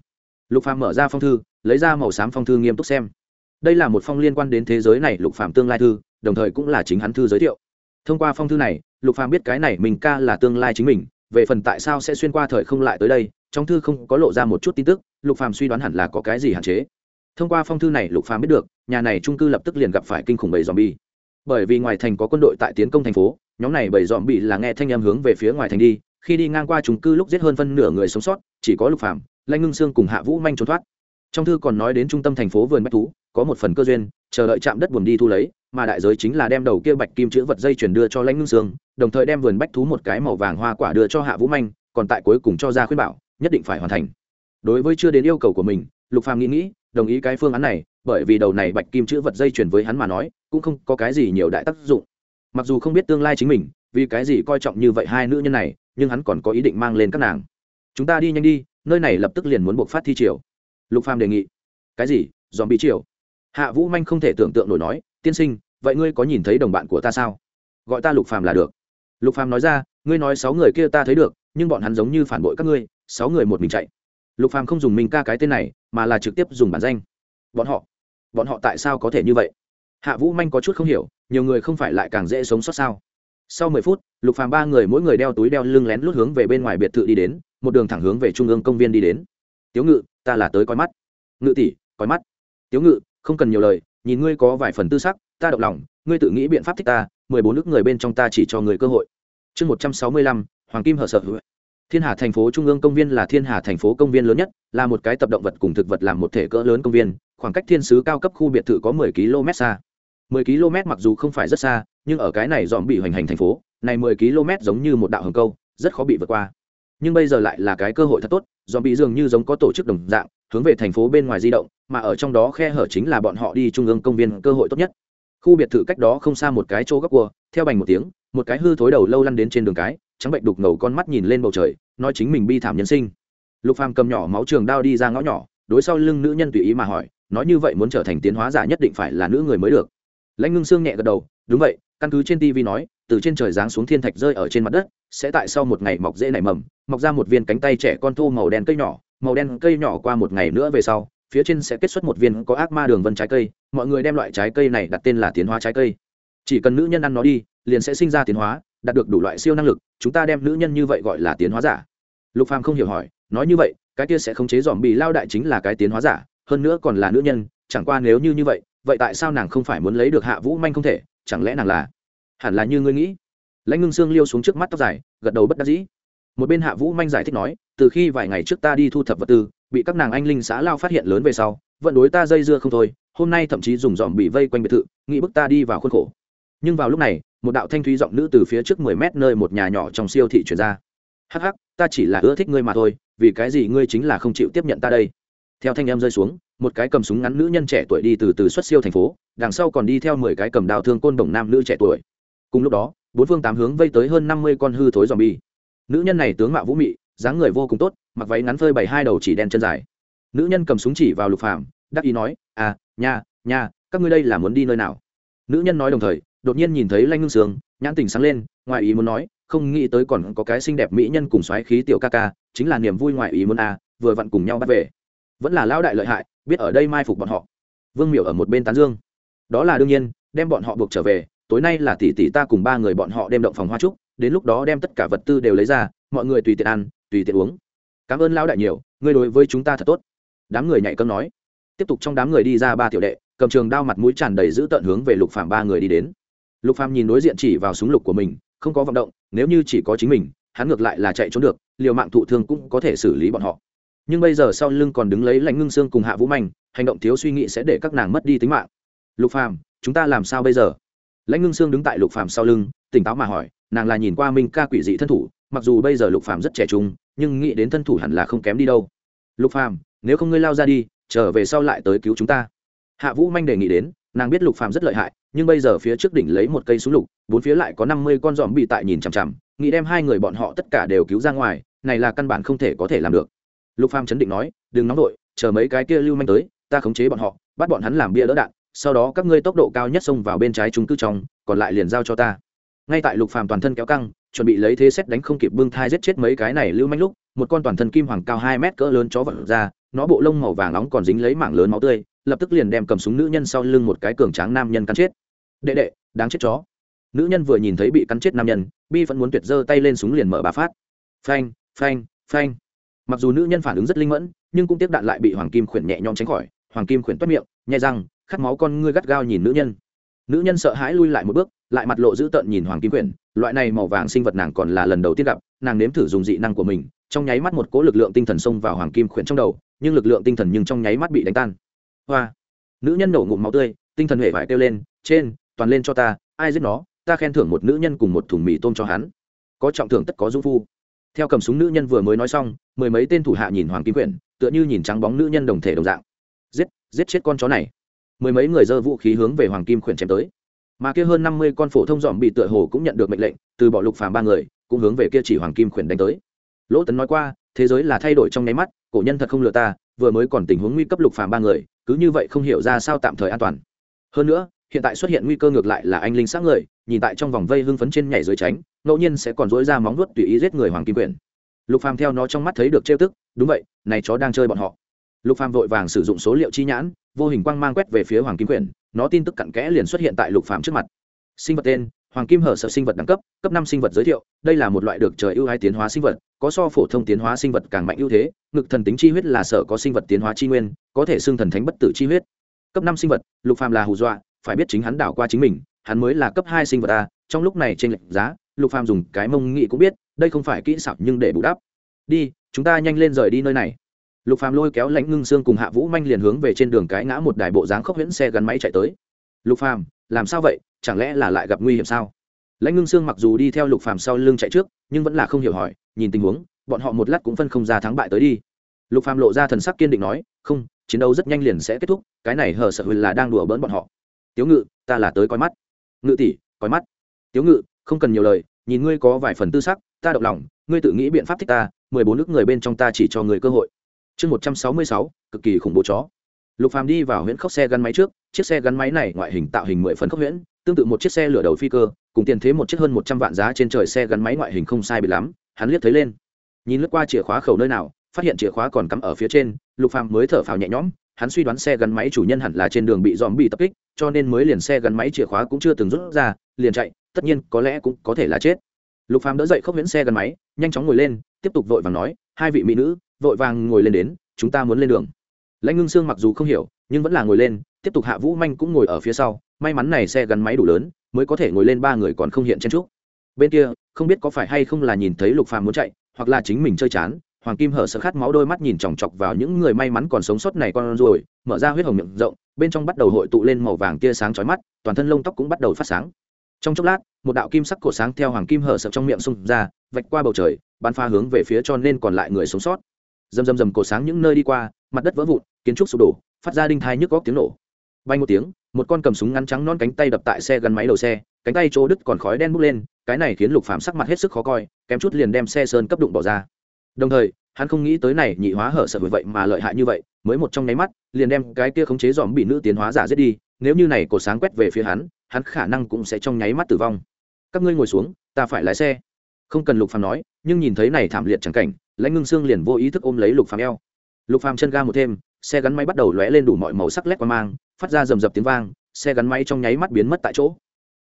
Lục phàm mở ra phong thư, lấy ra màu xám phong thư nghiêm túc xem. Đây là một phong liên quan đến thế giới này, lục phàm tương lai thư, đồng thời cũng là chính hắn thư giới thiệu. Thông qua phong thư này, lục phàm biết cái này mình ca là tương lai chính mình, về phần tại sao sẽ xuyên qua thời không lại tới đây, trong thư không có lộ ra một chút tin tức, lục phàm suy đoán hẳn là có cái gì hạn chế thông qua phong thư này lục phàm biết được, nhà này trung cư lập tức liền gặp phải kinh khủng bầy zombie. Bởi vì ngoài thành có quân đội tại tiến công thành phố, nhóm này bầy zombie là nghe thanh âm hướng về phía ngoài thành đi, khi đi ngang qua trung cư lúc giết hơn phân nửa người sống sót, chỉ có lục phàm, lanh ngưng xương cùng hạ vũ manh trốn thoát. Trong thư còn nói đến trung tâm thành phố vườn bách thú, có một phần cơ duyên, chờ đợi chạm đất buồn đi thu lấy, mà đại giới chính là đem đầu kia bạch kim chữ vật dây chuyển đưa cho lãnh ngưng sương, đồng thời đem vườn bách thú một cái màu vàng hoa quả đưa cho hạ vũ manh, còn tại cuối cùng cho ra khuyên bảo, nhất định phải hoàn thành. Đối với chưa đến yêu cầu của mình, lục phàm nghĩ nghĩ đồng ý cái phương án này, bởi vì đầu này bạch kim chữ vật dây chuyển với hắn mà nói, cũng không có cái gì nhiều đại tác dụng. Mặc dù không biết tương lai chính mình, vì cái gì coi trọng như vậy hai nữ nhân này, nhưng hắn còn có ý định mang lên các nàng. Chúng ta đi nhanh đi, nơi này lập tức liền muốn buộc phát thi triều. Lục phàm đề nghị. Cái gì? Dòm bị triều. Hạ vũ manh không thể tưởng tượng nổi nói, tiên sinh, vậy ngươi có nhìn thấy đồng bạn của ta sao? Gọi ta lục phàm là được. Lục phàm nói ra, ngươi nói sáu người kia ta thấy được, nhưng bọn hắn giống như phản bội các ngươi, sáu người một mình chạy lục phàm không dùng mình ca cái tên này, mà là trực tiếp dùng bản danh. Bọn họ bọn họ tại sao có thể như vậy? Hạ vũ manh có chút không hiểu, nhiều người không phải lại càng dễ sống sót sao? Sau mười phút, lục phàm ba người mỗi người đeo túi đeo lưng lén lút hướng về bên ngoài biệt thự đi đến, một đường thẳng hướng về trung ương công viên đi đến. Tiếu ngự, ta là tới coi mắt. Ngự tỷ, coi mắt. Tiếu ngự, không cần nhiều lời, nhìn ngươi có vài phần tư sắc, ta động lòng, ngươi tự nghĩ biện pháp thích ta, mười bốn nước người bên trong ta chỉ cho người cơ hội. Chương một trăm sáu mươi lăm, hoàng kim hở sợ thiên hà thành phố trung ương công viên là thiên hà thành phố công viên lớn nhất, là một cái tập động vật cùng thực vật làm một thể cỡ lớn công viên, khoảng cách thiên sứ cao cấp khu biệt thự có mười km xa. mười km mặc dù không phải rất xa, nhưng ở cái này dòm bị hoành hành thành phố, này mười km giống như một đạo hầm câu, rất khó bị vượt qua. Nhưng bây giờ lại là cái cơ hội thật tốt, dòm bị dường như giống có tổ chức đồng dạng, hướng về thành phố bên ngoài di động, mà ở trong đó khe hở chính là bọn họ đi trung ương công viên cơ hội tốt nhất. Khu biệt thự cách đó không xa một cái chỗ góc cua, theo bành một tiếng, một cái hư thối đầu lâu lăn đến trên đường cái trắng bệnh đục ngầu con mắt nhìn lên bầu trời, nói chính mình bi thảm nhân sinh. Lục phàm cầm nhỏ máu trường đao đi ra ngõ nhỏ, đối sau lưng nữ nhân tùy ý mà hỏi, nói như vậy muốn trở thành tiến hóa giả nhất định phải là nữ người mới được. Lãnh ngưng xương nhẹ gật đầu, đúng vậy, căn cứ trên tv nói, từ trên trời giáng xuống thiên thạch rơi ở trên mặt đất, sẽ tại sau một ngày mọc dễ nảy mầm, mọc ra một viên cánh tay trẻ con thô màu đen cây nhỏ, màu đen cây nhỏ qua một ngày nữa về sau, phía trên sẽ kết xuất một viên có ác ma đường vân trái cây, mọi người đem loại trái cây này đặt tên là tiến hóa trái cây. Chỉ cần nữ nhân ăn nó đi, liền sẽ sinh ra tiến hóa đạt được đủ loại siêu năng lực, chúng ta đem nữ nhân như vậy gọi là tiến hóa giả. Lục phàm không hiểu hỏi, nói như vậy, cái kia sẽ khống chế dòm bị lao đại chính là cái tiến hóa giả, hơn nữa còn là nữ nhân, chẳng qua nếu như như vậy vậy tại sao nàng không phải muốn lấy được hạ vũ manh không thể, chẳng lẽ nàng là? Hẳn là như ngươi nghĩ. Lãnh ngưng xương liêu xuống trước mắt tóc dài, gật đầu bất đắc dĩ. Một bên hạ vũ manh giải thích nói, từ khi vài ngày trước ta đi thu thập vật tư, bị các nàng anh linh xã lao phát hiện lớn về sau, vẫn đối ta dây dưa không thôi, hôm nay thậm chí dùng dòm bị vây quanh biệt thự, nghĩ bức ta đi vào khuôn khổ. Nhưng vào lúc này một đạo thanh thúy giọng nữ từ phía trước mười mét nơi một nhà nhỏ trong siêu thị chuyển ra. Hắc hắc, ta chỉ là ưa thích ngươi mà thôi, vì cái gì ngươi chính là không chịu tiếp nhận ta đây? Theo thanh em rơi xuống, một cái cầm súng ngắn nữ nhân trẻ tuổi đi từ từ xuất siêu thành phố, đằng sau còn đi theo mười cái cầm đào thương côn đồng nam nữ trẻ tuổi. Cùng lúc đó, bốn phương tám hướng vây tới hơn năm mươi con hư thối dòm bi nữ nhân này tướng mạo vũ mị, dáng người vô cùng tốt, mặc váy ngắn phơi bảy hai đầu chỉ đen chân dài. Nữ nhân cầm súng chỉ vào lục phàm, đắc ý nói à nha nha, các ngươi đây là muốn đi nơi nào? Nữ nhân nói đồng thời đột nhiên nhìn thấy lanh ngưng sướng nhãn tình sáng lên, ngoài ý muốn nói, không nghĩ tới còn có cái xinh đẹp mỹ nhân cùng xoáy khí tiểu ca ca, chính là niềm vui ngoài ý muốn à vừa vặn cùng nhau bắt về. Vẫn là lão đại lợi hại, biết ở đây mai phục bọn họ. Vương miểu ở một bên tán dương. Đó là đương nhiên, đem bọn họ buộc trở về, tối nay là tỷ tỷ ta cùng ba người bọn họ đem động phòng hoa trúc, đến lúc đó đem tất cả vật tư đều lấy ra, mọi người tùy tiện ăn, tùy tiện uống. Cảm ơn lão đại nhiều, ngươi đối với chúng ta thật tốt. Đám người nhảy cơm nói. Tiếp tục trong đám người đi ra ba tiểu đệ, cầm trường đao mặt mũi tràn đầy giữ tận hướng về lục phạm ba người đi đến lục phàm nhìn đối diện chỉ vào súng lục của mình, không có vận động, nếu như chỉ có chính mình, hắn ngược lại là chạy trốn được, liều mạng thụ thương cũng có thể xử lý bọn họ. Nhưng bây giờ sau lưng còn đứng lấy lãnh ngưng xương cùng hạ vũ manh, hành động thiếu suy nghĩ sẽ để các nàng mất đi tính mạng. Lục phàm, chúng ta làm sao bây giờ? Lãnh ngưng xương đứng tại lục phàm sau lưng, tỉnh táo mà hỏi, nàng là nhìn qua minh ca quỷ dị thân thủ, mặc dù bây giờ lục phàm rất trẻ trung, nhưng nghĩ đến thân thủ hẳn là không kém đi đâu. Lục phàm, nếu không ngươi lao ra đi, trở về sau lại tới cứu chúng ta. Hạ vũ manh đề nghị đến, nàng biết lục phàm rất lợi hại nhưng bây giờ phía trước đỉnh lấy một cây súng lục, bốn phía lại có năm mươi con dòm bị tại nhìn chằm chằm, nghĩ đem hai người bọn họ tất cả đều cứu ra ngoài, này là căn bản không thể có thể làm được. Lục phàm chấn định nói, đừng nóng vội, chờ mấy cái kia lưu manh tới, ta khống chế bọn họ, bắt bọn hắn làm bia đỡ đạn, sau đó các ngươi tốc độ cao nhất xông vào bên trái chúng cư trong, còn lại liền giao cho ta. Ngay tại lục phàm toàn thân kéo căng, chuẩn bị lấy thế xét đánh không kịp bưng thai giết chết mấy cái này lưu manh lúc, một con toàn thân kim hoàng cao hai mét cỡ lớn chó vật ra, nó bộ lông màu vàng nóng còn dính lấy mảng lớn máu tươi lập tức liền đem cầm súng nữ nhân sau lưng một cái cường tráng nam nhân cắn chết. Đệ đệ, đáng chết chó. Nữ nhân vừa nhìn thấy bị cắn chết nam nhân, bi vẫn muốn tuyệt giơ tay lên súng liền mở bà phát. Phanh phanh phanh. Mặc dù nữ nhân phản ứng rất linh mẫn, nhưng cũng tiếp đạn lại bị hoàng kim khuyển nhẹ nhõm tránh khỏi. Hoàng kim khuyển toát miệng nhai răng, khát máu con ngươi gắt gao nhìn nữ nhân. Nữ nhân sợ hãi lui lại một bước, lại mặt lộ dữ tợn nhìn hoàng kim khuyển. Loại này màu vàng sinh vật nàng còn là lần đầu tiên gặp, nàng nếm thử dùng dị năng của mình, trong nháy mắt một cỗ lực lượng tinh thần xông vào hoàng kim khuyển trong đầu, nhưng lực lượng tinh thần nhưng trong nháy mắt bị đánh tan hoa. Nữ nhân nổ ngụm máu tươi, tinh thần hệ vải kêu lên, trên, toàn lên cho ta, ai giết nó, ta khen thưởng một nữ nhân cùng một thùng mì tôm cho hắn. Có trọng thưởng tất có dung phu. Theo cầm súng nữ nhân vừa mới nói xong, mười mấy tên thủ hạ nhìn hoàng kim quyển, tựa như nhìn trắng bóng nữ nhân đồng thể đồng dạng. Giết giết chết con chó này. Mười mấy người dơ vũ khí hướng về hoàng kim quyển chém tới. Mà kia hơn năm mươi con phổ thông dòm bị tựa hồ cũng nhận được mệnh lệnh, từ bỏ lục phàm ba người, cũng hướng về kia chỉ hoàng kim quyển đánh tới. Lỗ tấn nói qua, thế giới là thay đổi trong nháy mắt, cổ nhân thật không lừa ta, vừa mới còn tình huống nguy cấp lục phàm ba người cứ như vậy không hiểu ra sao tạm thời an toàn. Hơn nữa, hiện tại xuất hiện nguy cơ ngược lại là anh linh xác người, nhìn tại trong vòng vây hưng phấn trên nhảy dưới tránh, ngẫu nhiên sẽ còn dối ra móng vuốt tùy ý giết người hoàng kim quyển lục phàm theo nó trong mắt thấy được trêu tức, đúng vậy, này chó đang chơi bọn họ. Lục phàm vội vàng sử dụng số liệu chi nhãn, vô hình quang mang quét về phía hoàng kim quyển nó tin tức cặn kẽ liền xuất hiện tại lục phàm trước mặt. Sinh vật tên hoàng kim hở sợ sinh vật đẳng cấp cấp năm sinh vật giới thiệu, đây là một loại được trời ưu ái tiến hóa sinh vật, có so phổ thông tiến hóa sinh vật càng mạnh ưu thế, ngực thần tính chi huyết là sở có sinh vật tiến hóa chi nguyên, có thể xưng thần thánh bất tử chi huyết. Cấp năm sinh vật, lục phàm là hù dọa, phải biết chính hắn đảo qua chính mình, hắn mới là cấp hai sinh vật a, trong lúc này trên lệnh giá, lục phàm dùng cái mông nghị cũng biết, đây không phải kỹ xảo nhưng để bù đắp. Đi, chúng ta nhanh lên rời đi nơi này. Lục phàm lôi kéo lãnh ngưng xương cùng hạ vũ manh liền hướng về trên đường cái ngã một đài bộ dáng khốc huyễn xe gắn máy chạy tới. Lục phàm, làm sao vậy? Chẳng lẽ là lại gặp nguy hiểm sao? Lãnh ngưng xương mặc dù đi theo lục phàm sau lưng chạy trước, nhưng vẫn là không hiểu hỏi, nhìn tình huống, bọn họ một lát cũng phân không ra thắng bại tới đi. Lục phàm lộ ra thần sắc kiên định nói, không, chiến đấu rất nhanh liền sẽ kết thúc, cái này hờ sợ là đang đùa bỡn bọn họ. Tiếu ngự, ta là tới coi mắt. Ngự tỷ, coi mắt. Tiếu ngự, không cần nhiều lời, nhìn ngươi có vài phần tư sắc, ta động lòng, ngươi tự nghĩ biện pháp thích ta, mười bốn nước người bên trong ta chỉ cho người cơ hội. Chương một trăm sáu mươi sáu, cực kỳ khủng bố chó lục phàm đi vào huyễn khốc xe gắn máy trước, chiếc xe gắn máy này ngoại hình tạo hình mười phần khốc huyễn, tương tự một chiếc xe lửa đầu phi cơ, cùng tiền thế một chiếc hơn một trăm vạn giá trên trời xe gắn máy ngoại hình không sai bị lắm, hắn liếc thấy lên. Nhìn lướt qua chìa khóa khẩu nơi nào, phát hiện chìa khóa còn cắm ở phía trên, lục phàm mới thở phào nhẹ nhõm, hắn suy đoán xe gắn máy chủ nhân hẳn là trên đường bị dòm bị tập kích, cho nên mới liền xe gắn máy chìa khóa cũng chưa từng rút ra, liền chạy, tất nhiên có lẽ cũng có thể là chết. Lục phàm đỡ dậy khốc huyễn xe gắn máy, nhanh chóng ngồi lên, tiếp tục vội vàng nói, hai vị mỹ nữ, vội vàng ngồi lên đến, chúng ta muốn lên đường lãnh ngưng sương mặc dù không hiểu, nhưng vẫn là ngồi lên, tiếp tục hạ vũ manh cũng ngồi ở phía sau, may mắn này xe gắn máy đủ lớn, mới có thể ngồi lên ba người còn không hiện chen trúc. Bên kia, không biết có phải hay không là nhìn thấy lục phàm muốn chạy, hoặc là chính mình chơi chán, hoàng kim hở sợ khát máu đôi mắt nhìn chòng chọc vào những người may mắn còn sống sót này con ruồi, mở ra huyết hồng miệng rộng, bên trong bắt đầu hội tụ lên màu vàng tia sáng chói mắt, toàn thân lông tóc cũng bắt đầu phát sáng. Trong chốc lát, một đạo kim sắc cổ sáng theo hoàng kim hở sợ trong miệng xung ra, vạch qua bầu trời, bắn pha hướng về phía cho nên còn lại người sống sót. Dầm dầm dầm cổ sáng những nơi đi qua mặt đất vỡ vụn, kiến trúc sụp đổ, phát ra đinh thai nhức góc tiếng nổ. Bay một tiếng, một con cầm súng ngắn trắng non cánh tay đập tại xe gắn máy đầu xe, cánh tay chỗ đứt còn khói đen bốc lên, cái này khiến lục phạm sắc mặt hết sức khó coi, kém chút liền đem xe sơn cấp đụng bỏ ra. Đồng thời, hắn không nghĩ tới này nhị hóa hở sợ bởi vậy mà lợi hại như vậy, mới một trong nháy mắt, liền đem cái kia khống chế dòm bị nữ tiến hóa giả giết đi, nếu như này cổ sáng quét về phía hắn hắn khả năng cũng sẽ trong nháy mắt tử vong. Các ngươi ngồi xuống, ta phải lái xe. Không cần lục phàm nói, nhưng nhìn thấy này thảm liệt chẳng cảnh, lãnh ngưng xương liền vô ý thức ôm lấy lục phàm eo lục phàm chân ga một thêm, xe gắn máy bắt đầu lóe lên đủ mọi màu sắc lét qua mang, phát ra rầm rập tiếng vang, xe gắn máy trong nháy mắt biến mất tại chỗ.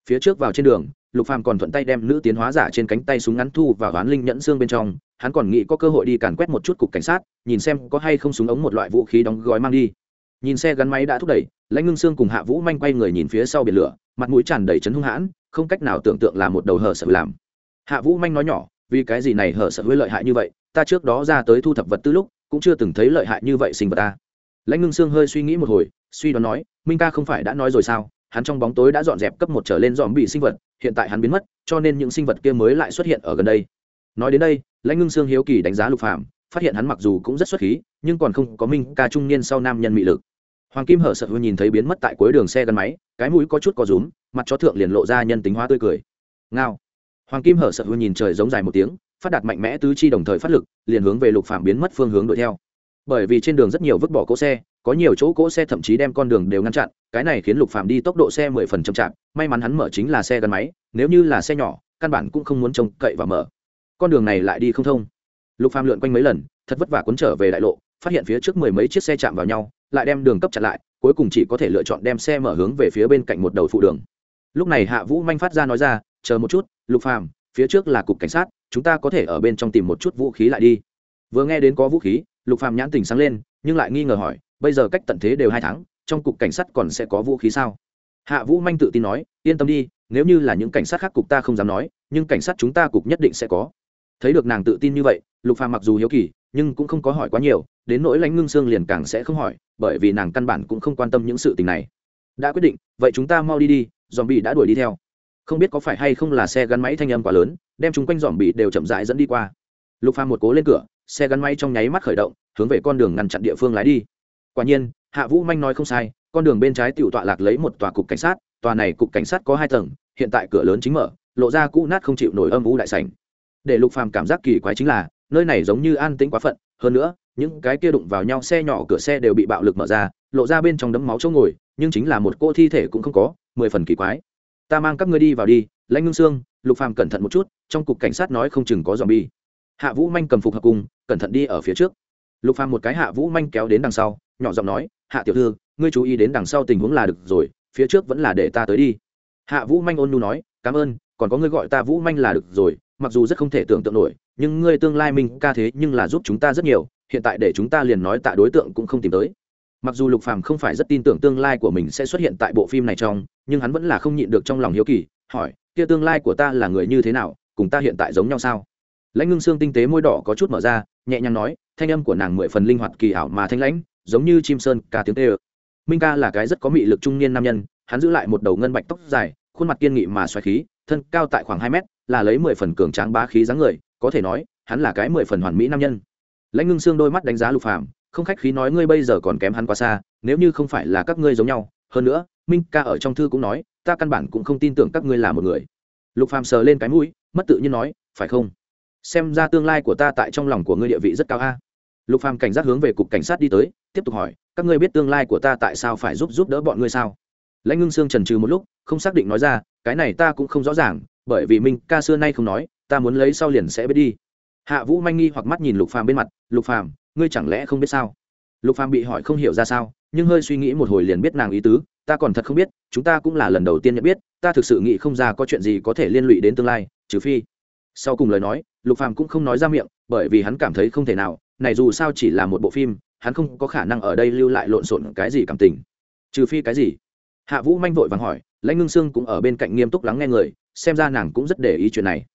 Phía trước vào trên đường, lục phàm còn thuận tay đem nữ tiến hóa giả trên cánh tay súng ngắn thu và hoán linh nhẫn xương bên trong, hắn còn nghĩ có cơ hội đi càn quét một chút cục cảnh sát, nhìn xem có hay không súng ống một loại vũ khí đóng gói mang đi. Nhìn xe gắn máy đã thúc đẩy, lãnh ngưng xương cùng hạ vũ manh quay người nhìn phía sau biển lửa, mặt mũi tràn đầy chấn hung hãn, không cách nào tưởng tượng là một đầu hở sợ làm. Hạ vũ manh nói nhỏ, vì cái gì này hở sợ hơi lợi hại như vậy? Ta trước đó ra tới thu thập vật tư lúc cũng chưa từng thấy lợi hại như vậy sinh vật ta. Lãnh ngưng xương hơi suy nghĩ một hồi, suy đoán nói, minh ca không phải đã nói rồi sao? Hắn trong bóng tối đã dọn dẹp cấp một trở lên dòm bị sinh vật, hiện tại hắn biến mất, cho nên những sinh vật kia mới lại xuất hiện ở gần đây. Nói đến đây, lãnh ngưng sương hiếu kỳ đánh giá lục phạm phát hiện hắn mặc dù cũng rất xuất khí, nhưng còn không có minh ca trung niên sau nam nhân mị lực. Hoàng kim hở sợ hư nhìn thấy biến mất tại cuối đường xe gắn máy, cái mũi có chút có rúm, mặt chó thượng liền lộ ra nhân tính hóa tươi cười. Ngao. Hoàng kim hở sợ hư nhìn trời giống dài một tiếng phát đạt mạnh mẽ tứ chi đồng thời phát lực, liền hướng về lục phạm biến mất phương hướng đuổi theo. Bởi vì trên đường rất nhiều vứt bỏ cỗ xe, có nhiều chỗ cỗ xe thậm chí đem con đường đều ngăn chặn, cái này khiến lục phạm đi tốc độ xe mười phần chậm chạp, may mắn hắn mở chính là xe gắn máy, nếu như là xe nhỏ, căn bản cũng không muốn trông cậy và mở. Con đường này lại đi không thông. Lục phàm lượn quanh mấy lần, thật vất vả cuốn trở về đại lộ, phát hiện phía trước mười mấy chiếc xe chạm vào nhau, lại đem đường cấp chặn lại, cuối cùng chỉ có thể lựa chọn đem xe mở hướng về phía bên cạnh một đầu phụ đường. Lúc này hạ vũ manh phát ra nói ra, chờ một chút, lục phàm, phía trước là cục cảnh sát chúng ta có thể ở bên trong tìm một chút vũ khí lại đi. Vừa nghe đến có vũ khí, lục phàm nhãn tình sáng lên, nhưng lại nghi ngờ hỏi, bây giờ cách tận thế đều hai tháng, trong cục cảnh sát còn sẽ có vũ khí sao? Hạ vũ manh tự tin nói, yên tâm đi, nếu như là những cảnh sát khác cục ta không dám nói, nhưng cảnh sát chúng ta cục nhất định sẽ có. Thấy được nàng tự tin như vậy, lục phàm mặc dù hiếu kỳ, nhưng cũng không có hỏi quá nhiều, đến nỗi lãnh ngưng xương liền càng sẽ không hỏi, bởi vì nàng căn bản cũng không quan tâm những sự tình này. Đã quyết định, vậy chúng ta mau đi đi dòm bị đã đuổi đi theo không biết có phải hay không là xe gắn máy thanh âm quá lớn, đem chúng quanh dòm bị đều chậm rãi dẫn đi qua. Lục phàm một cố lên cửa, xe gắn máy trong nháy mắt khởi động, hướng về con đường ngăn chặn địa phương lái đi. Quả nhiên, hạ vũ manh nói không sai, con đường bên trái tiểu tọa lạc lấy một tòa cục cảnh sát, tòa này cục cảnh sát có hai tầng, hiện tại cửa lớn chính mở, lộ ra cũ nát không chịu nổi âm vũ đại sảnh. Để lục phàm cảm giác kỳ quái chính là, nơi này giống như an tĩnh quá phận, hơn nữa, những cái kia đụng vào nhau xe nhỏ cửa xe đều bị bạo lực mở ra, lộ ra bên trong đấm máu chỗ ngồi, nhưng chính là một cô thi thể cũng không có, mười phần kỳ quái ta mang các ngươi đi vào đi lãnh ngưng Sương, lục phàm cẩn thận một chút trong cục cảnh sát nói không chừng có dòm bi hạ vũ manh cầm phục hợp cùng cẩn thận đi ở phía trước. Lục phàm một cái hạ vũ manh kéo đến đằng sau nhỏ giọng nói hạ tiểu thư ngươi chú ý đến đằng sau tình huống là được rồi phía trước vẫn là để ta tới đi. Hạ vũ manh ôn nhu nói cảm ơn còn có ngươi gọi ta vũ manh là được rồi mặc dù rất không thể tưởng tượng nổi nhưng ngươi tương lai mình ca thế nhưng là giúp chúng ta rất nhiều hiện tại để chúng ta liền nói tạ đối tượng cũng không tìm tới mặc dù lục phàm không phải rất tin tưởng tương lai của mình sẽ xuất hiện tại bộ phim này trong, nhưng hắn vẫn là không nhịn được trong lòng hiếu kỳ, hỏi, kia tương lai của ta là người như thế nào? Cùng ta hiện tại giống nhau sao? Lãnh ngưng xương tinh tế môi đỏ có chút mở ra, nhẹ nhàng nói, thanh âm của nàng mười phần linh hoạt, kỳ ảo mà thanh lãnh, giống như chim sơn ca tiếng tê ơ. Minh ca là cái rất có mị lực trung niên nam nhân, hắn giữ lại một đầu ngân bạch tóc dài, khuôn mặt kiên nghị mà xoáy khí, thân cao tại khoảng hai mét, là lấy mười phần cường tráng bá khí dáng người, có thể nói, hắn là cái mười phần hoàn mỹ nam nhân. Lãnh ngưng xương đôi mắt đánh giá lục phàm không khách khí nói ngươi bây giờ còn kém hắn quá xa, nếu như không phải là các ngươi giống nhau. Hơn nữa, minh ca ở trong thư cũng nói, ta căn bản cũng không tin tưởng các ngươi là một người. Lục phàm sờ lên cái mũi, mất tự nhiên nói, phải không? Xem ra tương lai của ta tại trong lòng của ngươi địa vị rất cao a. Lục phàm cảnh giác hướng về cục cảnh sát đi tới, tiếp tục hỏi, các ngươi biết tương lai của ta tại sao phải giúp giúp đỡ bọn ngươi sao? Lãnh ngưng sương trần trừ một lúc, không xác định nói ra, cái này ta cũng không rõ ràng, bởi vì minh ca xưa nay không nói, ta muốn lấy sau liền sẽ biết đi. Hạ vũ manh nghi hoặc mắt nhìn lục phàm bên mặt, lục phàm ngươi chẳng lẽ không biết sao? Lục phàm bị hỏi không hiểu ra sao, nhưng hơi suy nghĩ một hồi liền biết nàng ý tứ, ta còn thật không biết, chúng ta cũng là lần đầu tiên nhận biết, ta thực sự nghĩ không ra có chuyện gì có thể liên lụy đến tương lai, trừ phi. Sau cùng lời nói, lục phàm cũng không nói ra miệng, bởi vì hắn cảm thấy không thể nào, này dù sao chỉ là một bộ phim, hắn không có khả năng ở đây lưu lại lộn xộn cái gì cảm tình. Trừ phi cái gì? Hạ vũ manh vội vàng hỏi, lãnh ngưng sương cũng ở bên cạnh nghiêm túc lắng nghe người, xem ra nàng cũng rất để ý chuyện này.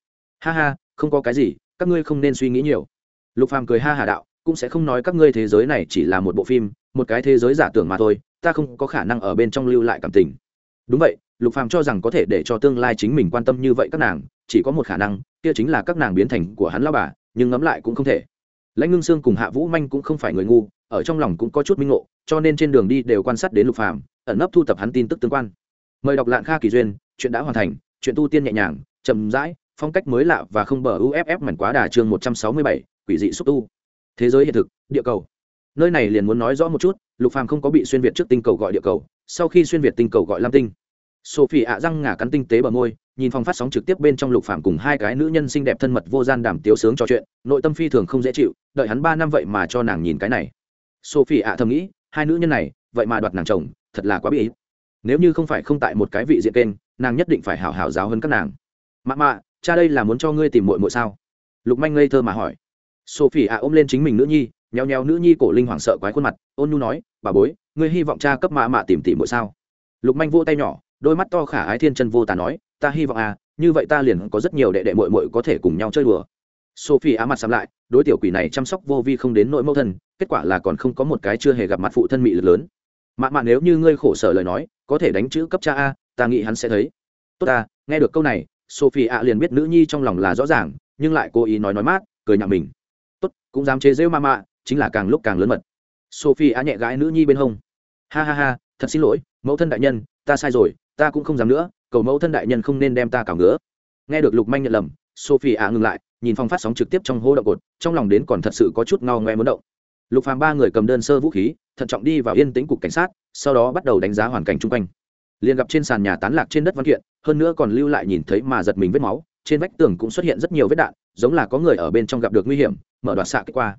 Ha ha, không có cái gì, các ngươi không nên suy nghĩ nhiều. Lục phàm cười ha hà đạo cũng sẽ không nói các ngươi thế giới này chỉ là một bộ phim, một cái thế giới giả tưởng mà thôi, ta không có khả năng ở bên trong lưu lại cảm tình. Đúng vậy, lục phàm cho rằng có thể để cho tương lai chính mình quan tâm như vậy các nàng, chỉ có một khả năng, kia chính là các nàng biến thành của hắn lao bà, nhưng ngẫm lại cũng không thể. Lãnh ngưng sương cùng hạ vũ manh cũng không phải người ngu, ở trong lòng cũng có chút minh ngộ, cho nên trên đường đi đều quan sát đến lục phàm, ẩn nấp thu thập hắn tin tức tương quan. Mời đọc lạng kha kỳ duyên, chuyện đã hoàn thành, chuyện tu tiên nhẹ nhàng, chậm rãi, phong cách mới lạ và không bờ uff mảnh quá đà chương một trăm sáu mươi bảy, quỷ dị xúc tu thế giới hiện thực, địa cầu. Nơi này liền muốn nói rõ một chút, lục phàm không có bị xuyên việt trước tinh cầu gọi địa cầu, sau khi xuyên việt tinh cầu gọi lam tinh. Sophie ạ răng ngả cắn tinh tế bờ môi, nhìn phòng phát sóng trực tiếp bên trong lục phàm cùng hai cái nữ nhân xinh đẹp thân mật vô gian đảm tiếu sướng trò chuyện, nội tâm phi thường không dễ chịu, đợi hắn ba năm vậy mà cho nàng nhìn cái này. Sophie ạ thầm nghĩ, hai nữ nhân này, vậy mà đoạt nàng chồng, thật là quá bị nếu như không phải không tại một cái vị diện kênh, nàng nhất định phải hảo hảo giáo hơn các nàng. Mạ mạ, cha đây là muốn cho ngươi tìm muội muội sao? Lục manh ngây thơ mà hỏi sophie ạ ôm lên chính mình nữ nhi, nheo nheo nữ nhi cổ linh hoảng sợ quái khuôn mặt, ôn nhu nói, bà bối, ngươi hy vọng cha cấp mạ mạ tìm tìm muội sao? Lục manh vô tay nhỏ, đôi mắt to khả ái thiên chân vô tà nói, ta hy vọng à như vậy ta liền có rất nhiều đệ đệ muội muội có thể cùng nhau chơi đùa. Sophie á mặt sắm lại, đối tiểu quỷ này chăm sóc vô vi không đến nỗi mẫu thân, kết quả là còn không có một cái chưa hề gặp mặt phụ thân mị lực lớn. Mạ mạ nếu như ngươi khổ sở lời nói, có thể đánh chữ cấp cha a, ta nghĩ hắn sẽ thấy. Tốt ta, nghe được câu này, sophie ạ liền biết nữ nhi trong lòng là rõ ràng, nhưng lại cố ý nói nói mát, cười nhạo mình tốt, cũng dám chế rêu ma mạ chính là càng lúc càng lớn mật. Sophie á nhẹ gái nữ nhi bên hông. Ha ha ha, thật xin lỗi, mẫu thân đại nhân, ta sai rồi, ta cũng không dám nữa, cầu mẫu thân đại nhân không nên đem ta cào ngứa. Nghe được lục manh nhận lầm, sophie á ngừng lại, nhìn phong phát sóng trực tiếp trong hố động cột, trong lòng đến còn thật sự có chút ngao ngoe muốn động. Lục phàm ba người cầm đơn sơ vũ khí, thận trọng đi vào yên tĩnh cục cảnh sát, sau đó bắt đầu đánh giá hoàn cảnh chung quanh. Liền gặp trên sàn nhà tán lạc trên đất văn kiện, hơn nữa còn lưu lại nhìn thấy mà giật mình vết máu trên vách tường cũng xuất hiện rất nhiều vết đạn, giống là có người ở bên trong gặp được nguy hiểm, mở đoạt xạ kết qua.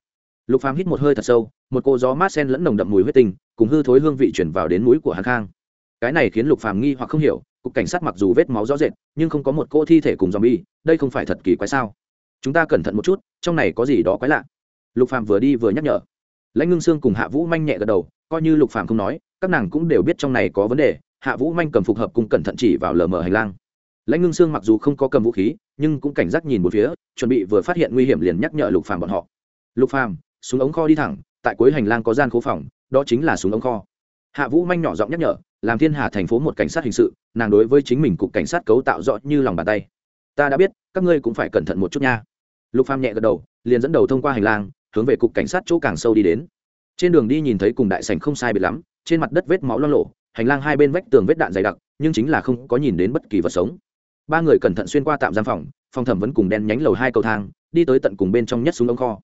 Lục phàm hít một hơi thật sâu, một cô gió mát sen lẫn nồng đậm mùi huyết tinh, cùng hư thối hương vị chuyển vào đến mũi của hắn khang. Cái này khiến lục phàm nghi hoặc không hiểu, cục cảnh sát mặc dù vết máu rõ rệt, nhưng không có một cô thi thể cùng zombie, đây không phải thật kỳ quái sao? Chúng ta cẩn thận một chút, trong này có gì đó quái lạ. Lục phàm vừa đi vừa nhắc nhở. Lãnh ngưng sương cùng hạ vũ manh nhẹ gật đầu, coi như lục phàm không nói, các nàng cũng đều biết trong này có vấn đề, hạ vũ manh cầm phục hợp cùng cẩn thận chỉ vào lờ mờ hành lang lãnh ngưng sương mặc dù không có cầm vũ khí, nhưng cũng cảnh giác nhìn một phía, chuẩn bị vừa phát hiện nguy hiểm liền nhắc nhở lục phàm bọn họ. Lục phàm, súng ống kho đi thẳng, tại cuối hành lang có gian khố phòng, đó chính là súng ống kho. Hạ vũ manh nhỏ giọng nhắc nhở, làm thiên hà thành phố một cảnh sát hình sự, nàng đối với chính mình cục cảnh sát cấu tạo rõ như lòng bàn tay. Ta đã biết, các ngươi cũng phải cẩn thận một chút nha. Lục phàm nhẹ gật đầu, liền dẫn đầu thông qua hành lang, hướng về cục cảnh sát chỗ càng sâu đi đến. Trên đường đi nhìn thấy cùng đại sành không sai biệt lắm, trên mặt đất vết máu lo lộ, hành lang hai bên vách tường vết đạn dày đặc, nhưng chính là không có nhìn đến bất kỳ vật sống ba người cẩn thận xuyên qua tạm giam phòng phòng thẩm vấn cùng đen nhánh lầu hai cầu thang, đi tới tận cùng bên trong nhất súng ống kho.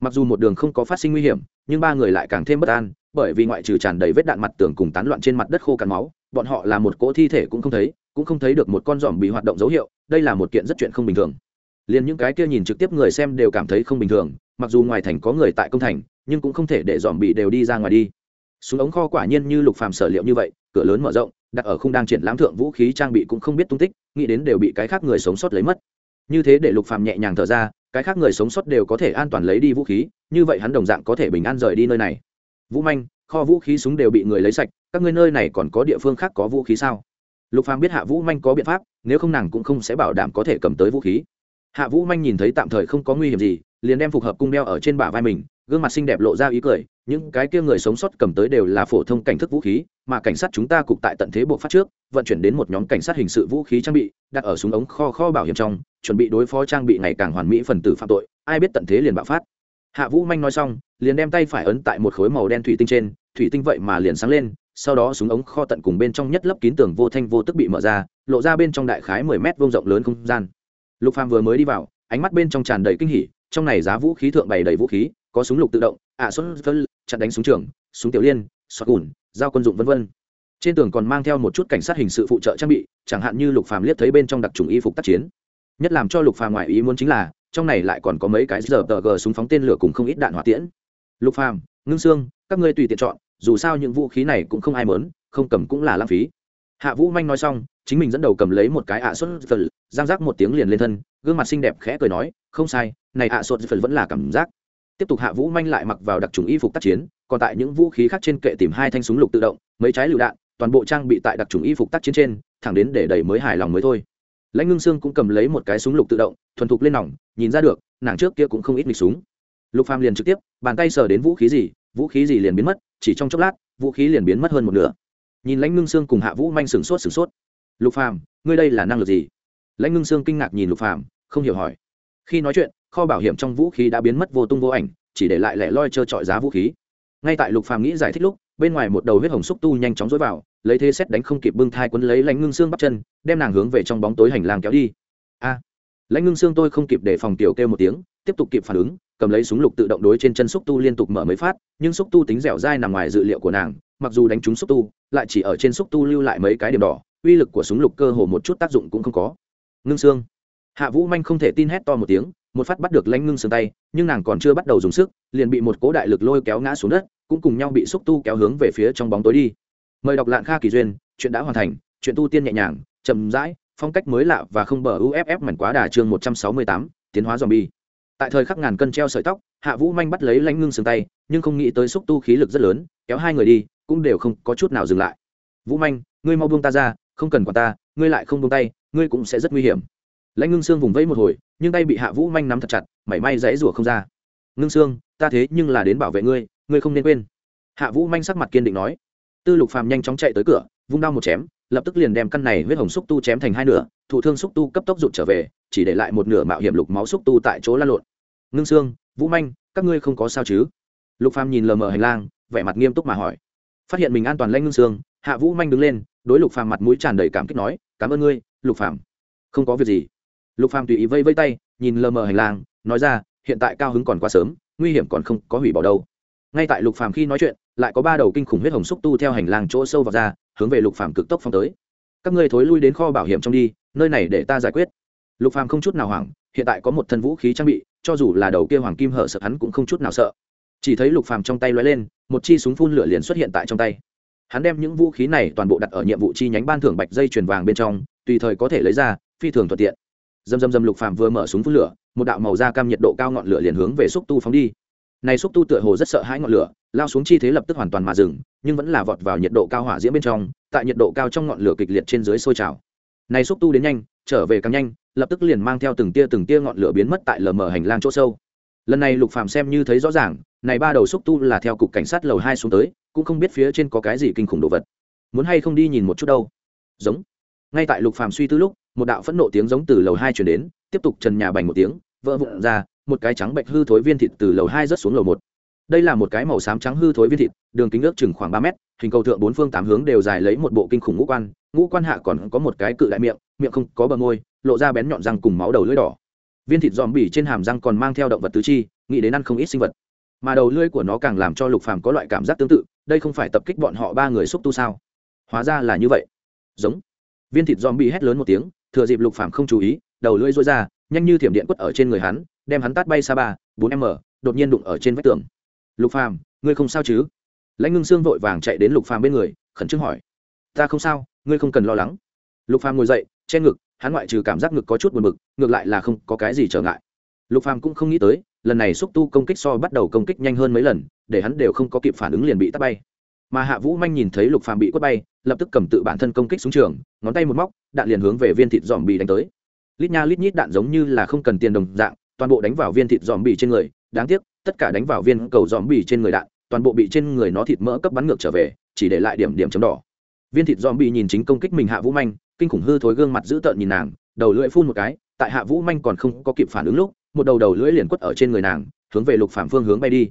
Mặc dù một đường không có phát sinh nguy hiểm, nhưng ba người lại càng thêm bất an, bởi vì ngoại trừ tràn đầy vết đạn mặt tường cùng tán loạn trên mặt đất khô cằn máu, bọn họ là một cỗ thi thể cũng không thấy, cũng không thấy được một con giòm bị hoạt động dấu hiệu, đây là một kiện rất chuyện không bình thường. Liền những cái kia nhìn trực tiếp người xem đều cảm thấy không bình thường, mặc dù ngoài thành có người tại công thành, nhưng cũng không thể để giòm bị đều đi ra ngoài đi. Súng ống kho quả nhiên như lục phàm sở liệu như vậy, cửa lớn mở rộng đặt ở không đang triển lãm thượng vũ khí trang bị cũng không biết tung tích, nghĩ đến đều bị cái khác người sống sót lấy mất. Như thế để lục phàm nhẹ nhàng thở ra, cái khác người sống sót đều có thể an toàn lấy đi vũ khí, như vậy hắn đồng dạng có thể bình an rời đi nơi này. Vũ manh, kho vũ khí súng đều bị người lấy sạch, các ngươi nơi này còn có địa phương khác có vũ khí sao? Lục phàm biết hạ vũ manh có biện pháp, nếu không nàng cũng không sẽ bảo đảm có thể cầm tới vũ khí. Hạ vũ manh nhìn thấy tạm thời không có nguy hiểm gì, liền đem phục hợp cung đeo ở trên bả vai mình gương mặt xinh đẹp lộ ra ý cười, những cái kia người sống sót cầm tới đều là phổ thông cảnh thức vũ khí, mà cảnh sát chúng ta cục tại tận thế buộc phát trước, vận chuyển đến một nhóm cảnh sát hình sự vũ khí trang bị, đặt ở súng ống kho kho bảo hiểm trong, chuẩn bị đối phó trang bị ngày càng hoàn mỹ phần tử phạm tội, ai biết tận thế liền bạo phát. Hạ vũ manh nói xong, liền đem tay phải ấn tại một khối màu đen thủy tinh trên, thủy tinh vậy mà liền sáng lên, sau đó súng ống kho tận cùng bên trong nhất lớp kín tường vô thanh vô tức bị mở ra, lộ ra bên trong đại khái mười mét vuông rộng lớn không gian. Lục phàm vừa mới đi vào, ánh mắt bên trong tràn đầy kinh hỉ, trong này giá vũ khí thượng bày đầy vũ khí có súng lục tự động ạ à, xuất phân chặn đánh súng trường súng tiểu liên xoát gùn, dao quân dụng vân vân. Trên tường còn mang theo một chút cảnh sát hình sự phụ trợ trang bị chẳng hạn như lục phàm liếc thấy bên trong đặc trùng y phục tác chiến. Nhất làm cho lục phàm ngoại ý muốn chính là trong này lại còn có mấy cái giờ tờ gờ súng phóng tên lửa cùng không ít đạn hỏa tiễn. Lục phàm ngưng xương các ngươi tùy tiện chọn dù sao những vũ khí này cũng không ai mớn không cầm cũng là lãng phí. Hạ vũ manh nói xong chính mình dẫn đầu cầm lấy một cái ạ xuất phật giang giác một tiếng liền lên thân gương mặt xinh đẹp khẽ cười nói không sai này ạ xuất phật vẫn là cảm giác tiếp tục hạ vũ manh lại mặc vào đặc trùng y phục tác chiến, còn tại những vũ khí khác trên kệ tìm hai thanh súng lục tự động, mấy trái lựu đạn, toàn bộ trang bị tại đặc trùng y phục tác chiến trên, thẳng đến để đầy mới hài lòng mới thôi. Lãnh ngưng sương cũng cầm lấy một cái súng lục tự động, thuần thục lên nòng, nhìn ra được, nàng trước kia cũng không ít nghịch súng. Lục phàm liền trực tiếp, bàn tay sờ đến vũ khí gì, vũ khí gì liền biến mất, chỉ trong chốc lát, vũ khí liền biến mất hơn một nửa. Nhìn lãnh ngưng sương cùng hạ vũ manh sửng sốt sửng sốt. Lục phàm, ngươi đây là năng lực gì? Lãnh ngưng sương kinh ngạc nhìn lục phàm, không hiểu hỏi. Khi nói chuyện kho bảo hiểm trong vũ khí đã biến mất vô tung vô ảnh, chỉ để lại lẻ loi trơ trọi giá vũ khí. Ngay tại lục phàm nghĩ giải thích lúc, bên ngoài một đầu huyết hồng xúc tu nhanh chóng dối vào, lấy thế xét đánh không kịp bưng thai quấn lấy lãnh ngưng xương bắp chân, đem nàng hướng về trong bóng tối hành lang kéo đi. A! Lãnh ngưng xương tôi không kịp để phòng tiểu kêu một tiếng, tiếp tục kịp phản ứng, cầm lấy súng lục tự động đối trên chân xúc tu liên tục mở mấy phát, nhưng xúc tu tính dẻo dai nằm ngoài dự liệu của nàng, mặc dù đánh trúng xúc tu, lại chỉ ở trên xúc tu lưu lại mấy cái điểm đỏ, uy lực của súng lục cơ hồ một chút tác dụng cũng không có. Ngưng xương. Hạ vũ manh không thể tin hét to một tiếng một phát bắt được lãnh ngưng xương tay, nhưng nàng còn chưa bắt đầu dùng sức, liền bị một cố đại lực lôi kéo ngã xuống đất, cũng cùng nhau bị xúc tu kéo hướng về phía trong bóng tối đi. Mời đọc lạng kha kỳ duyên, chuyện đã hoàn thành, chuyện tu tiên nhẹ nhàng, chậm rãi, phong cách mới lạ và không bờ uff mảnh quá đà chương một trăm sáu mươi tám, tiến hóa zombie. Tại thời khắc ngàn cân treo sợi tóc, hạ vũ manh bắt lấy lãnh ngưng xương tay, nhưng không nghĩ tới xúc tu khí lực rất lớn, kéo hai người đi, cũng đều không có chút nào dừng lại. Vũ manh, ngươi mau buông ta ra, không cần quản ta, ngươi lại không buông tay, ngươi cũng sẽ rất nguy hiểm lãnh ngưng xương vùng vẫy một hồi, nhưng tay bị hạ vũ manh nắm thật chặt, mảy may dãy rủa không ra. Ngưng xương ta thế nhưng là đến bảo vệ ngươi ngươi không nên quên. Hạ vũ manh sắc mặt kiên định nói. Tư lục phàm nhanh chóng chạy tới cửa, vung đao một chém, lập tức liền đem căn này huyết hồng xúc tu chém thành hai nửa, thụ thương xúc tu cấp tốc rụt trở về, chỉ để lại một nửa mạo hiểm lục máu xúc tu tại chỗ lan lộn. Ngưng xương vũ manh, các ngươi không có sao chứ? Lục phàm nhìn lờ mờ hành lang, vẻ mặt nghiêm túc mà hỏi. Phát hiện mình an toàn lanh ngưng xương hạ vũ manh đứng lên, đối lục phàm mặt mũi tràn đầy cảm kích nói, cảm ơn ngươi, lục phàm. Không có việc gì lục phàm tùy ý vây vây tay, nhìn lờ mờ hành lang, nói ra, hiện tại cao hứng còn quá sớm, nguy hiểm còn không có hủy bỏ đâu. Ngay tại lục phàm khi nói chuyện, lại có ba đầu kinh khủng huyết hồng xúc tu theo hành lang chỗ sâu vào ra, hướng về lục phàm cực tốc phong tới. Các ngươi thối lui đến kho bảo hiểm trong đi, nơi này để ta giải quyết. Lục phàm không chút nào hoảng, hiện tại có một thân vũ khí trang bị, cho dù là đầu kia hoàng kim hở sợ hắn cũng không chút nào sợ. Chỉ thấy lục phàm trong tay lóe lên, một chi súng phun lửa liền xuất hiện tại trong tay. Hắn đem những vũ khí này toàn bộ đặt ở nhiệm vụ chi nhánh ban thưởng bạch dây chuyền vàng bên trong, tùy thời có thể lấy ra, phi thường thuận tiện dầm dầm dầm lục phàm vừa mở súng phun lửa, một đạo màu da cam nhiệt độ cao ngọn lửa liền hướng về xúc tu phóng đi. Này xúc tu tựa hồ rất sợ hãi ngọn lửa, lao xuống chi thế lập tức hoàn toàn mà dừng, nhưng vẫn là vọt vào nhiệt độ cao hỏa diễm bên trong, tại nhiệt độ cao trong ngọn lửa kịch liệt trên dưới sôi trào. Này xúc tu đến nhanh, trở về càng nhanh, lập tức liền mang theo từng tia từng tia ngọn lửa biến mất tại lờ mờ hành lang chỗ sâu. Lần này lục phàm xem như thấy rõ ràng, này ba đầu xúc tu là theo cục cảnh sát lầu hai xuống tới, cũng không biết phía trên có cái gì kinh khủng đồ vật. Muốn hay không đi nhìn một chút đâu. Giống. Ngay tại lục phàm suy tư lúc một đạo phẫn nộ tiếng giống từ lầu hai chuyển đến, tiếp tục trần nhà bành một tiếng, vỡ vụn ra, một cái trắng bệnh hư thối viên thịt từ lầu hai rớt xuống lầu một. Đây là một cái màu xám trắng hư thối viên thịt, đường kính ước chừng khoảng ba mét, hình cầu thượng bốn phương tám hướng đều dài lấy một bộ kinh khủng ngũ quan ngũ quan hạ còn có một cái cự đại miệng miệng không có bờ môi, lộ ra bén nhọn răng cùng máu đầu lưỡi đỏ. Viên thịt dòm bỉ trên hàm răng còn mang theo động vật tứ chi, nghĩ đến ăn không ít sinh vật. Mà đầu lưỡi của nó càng làm cho lục phàm có loại cảm giác tương tự, đây không phải tập kích bọn họ ba người xúc tu sao? Hóa ra là như vậy. Giống. Viên thịt dòm bỉ hét lớn một tiếng thừa dịp lục phàm không chú ý, đầu lưỡi rối ra, nhanh như thiểm điện quất ở trên người hắn, đem hắn tát bay xa ba, bốn m, đột nhiên đụng ở trên vách tường. Lục phàm, ngươi không sao chứ? Lãnh ngưng xương vội vàng chạy đến lục phàm bên người, khẩn trương hỏi. Ta không sao, ngươi không cần lo lắng. Lục phàm ngồi dậy, che ngực, hắn ngoại trừ cảm giác ngực có chút buồn bực, ngược lại là không có cái gì trở ngại. Lục phàm cũng không nghĩ tới, lần này xúc tu công kích so bắt đầu công kích nhanh hơn mấy lần, để hắn đều không có kịp phản ứng liền bị tắt bay mà hạ vũ manh nhìn thấy lục phàm bị quất bay, lập tức cầm tự bản thân công kích xuống trường, ngón tay một móc, đạn liền hướng về viên thịt dòm bị đánh tới. Lít nha lít nhít đạn giống như là không cần tiền đồng dạng, toàn bộ đánh vào viên thịt dòm bị trên người. Đáng tiếc, tất cả đánh vào viên cầu dòm bị trên người đạn, toàn bộ bị trên người nó thịt mỡ cấp bắn ngược trở về, chỉ để lại điểm điểm chấm đỏ. Viên thịt dòm bị nhìn chính công kích mình hạ vũ manh, kinh khủng hư thối gương mặt dữ tợn nhìn nàng, đầu lưỡi phun một cái, tại hạ vũ manh còn không có kịp phản ứng lúc, một đầu đầu lưỡi liền quất ở trên người nàng, hướng về lục phạm phương hướng bay đi.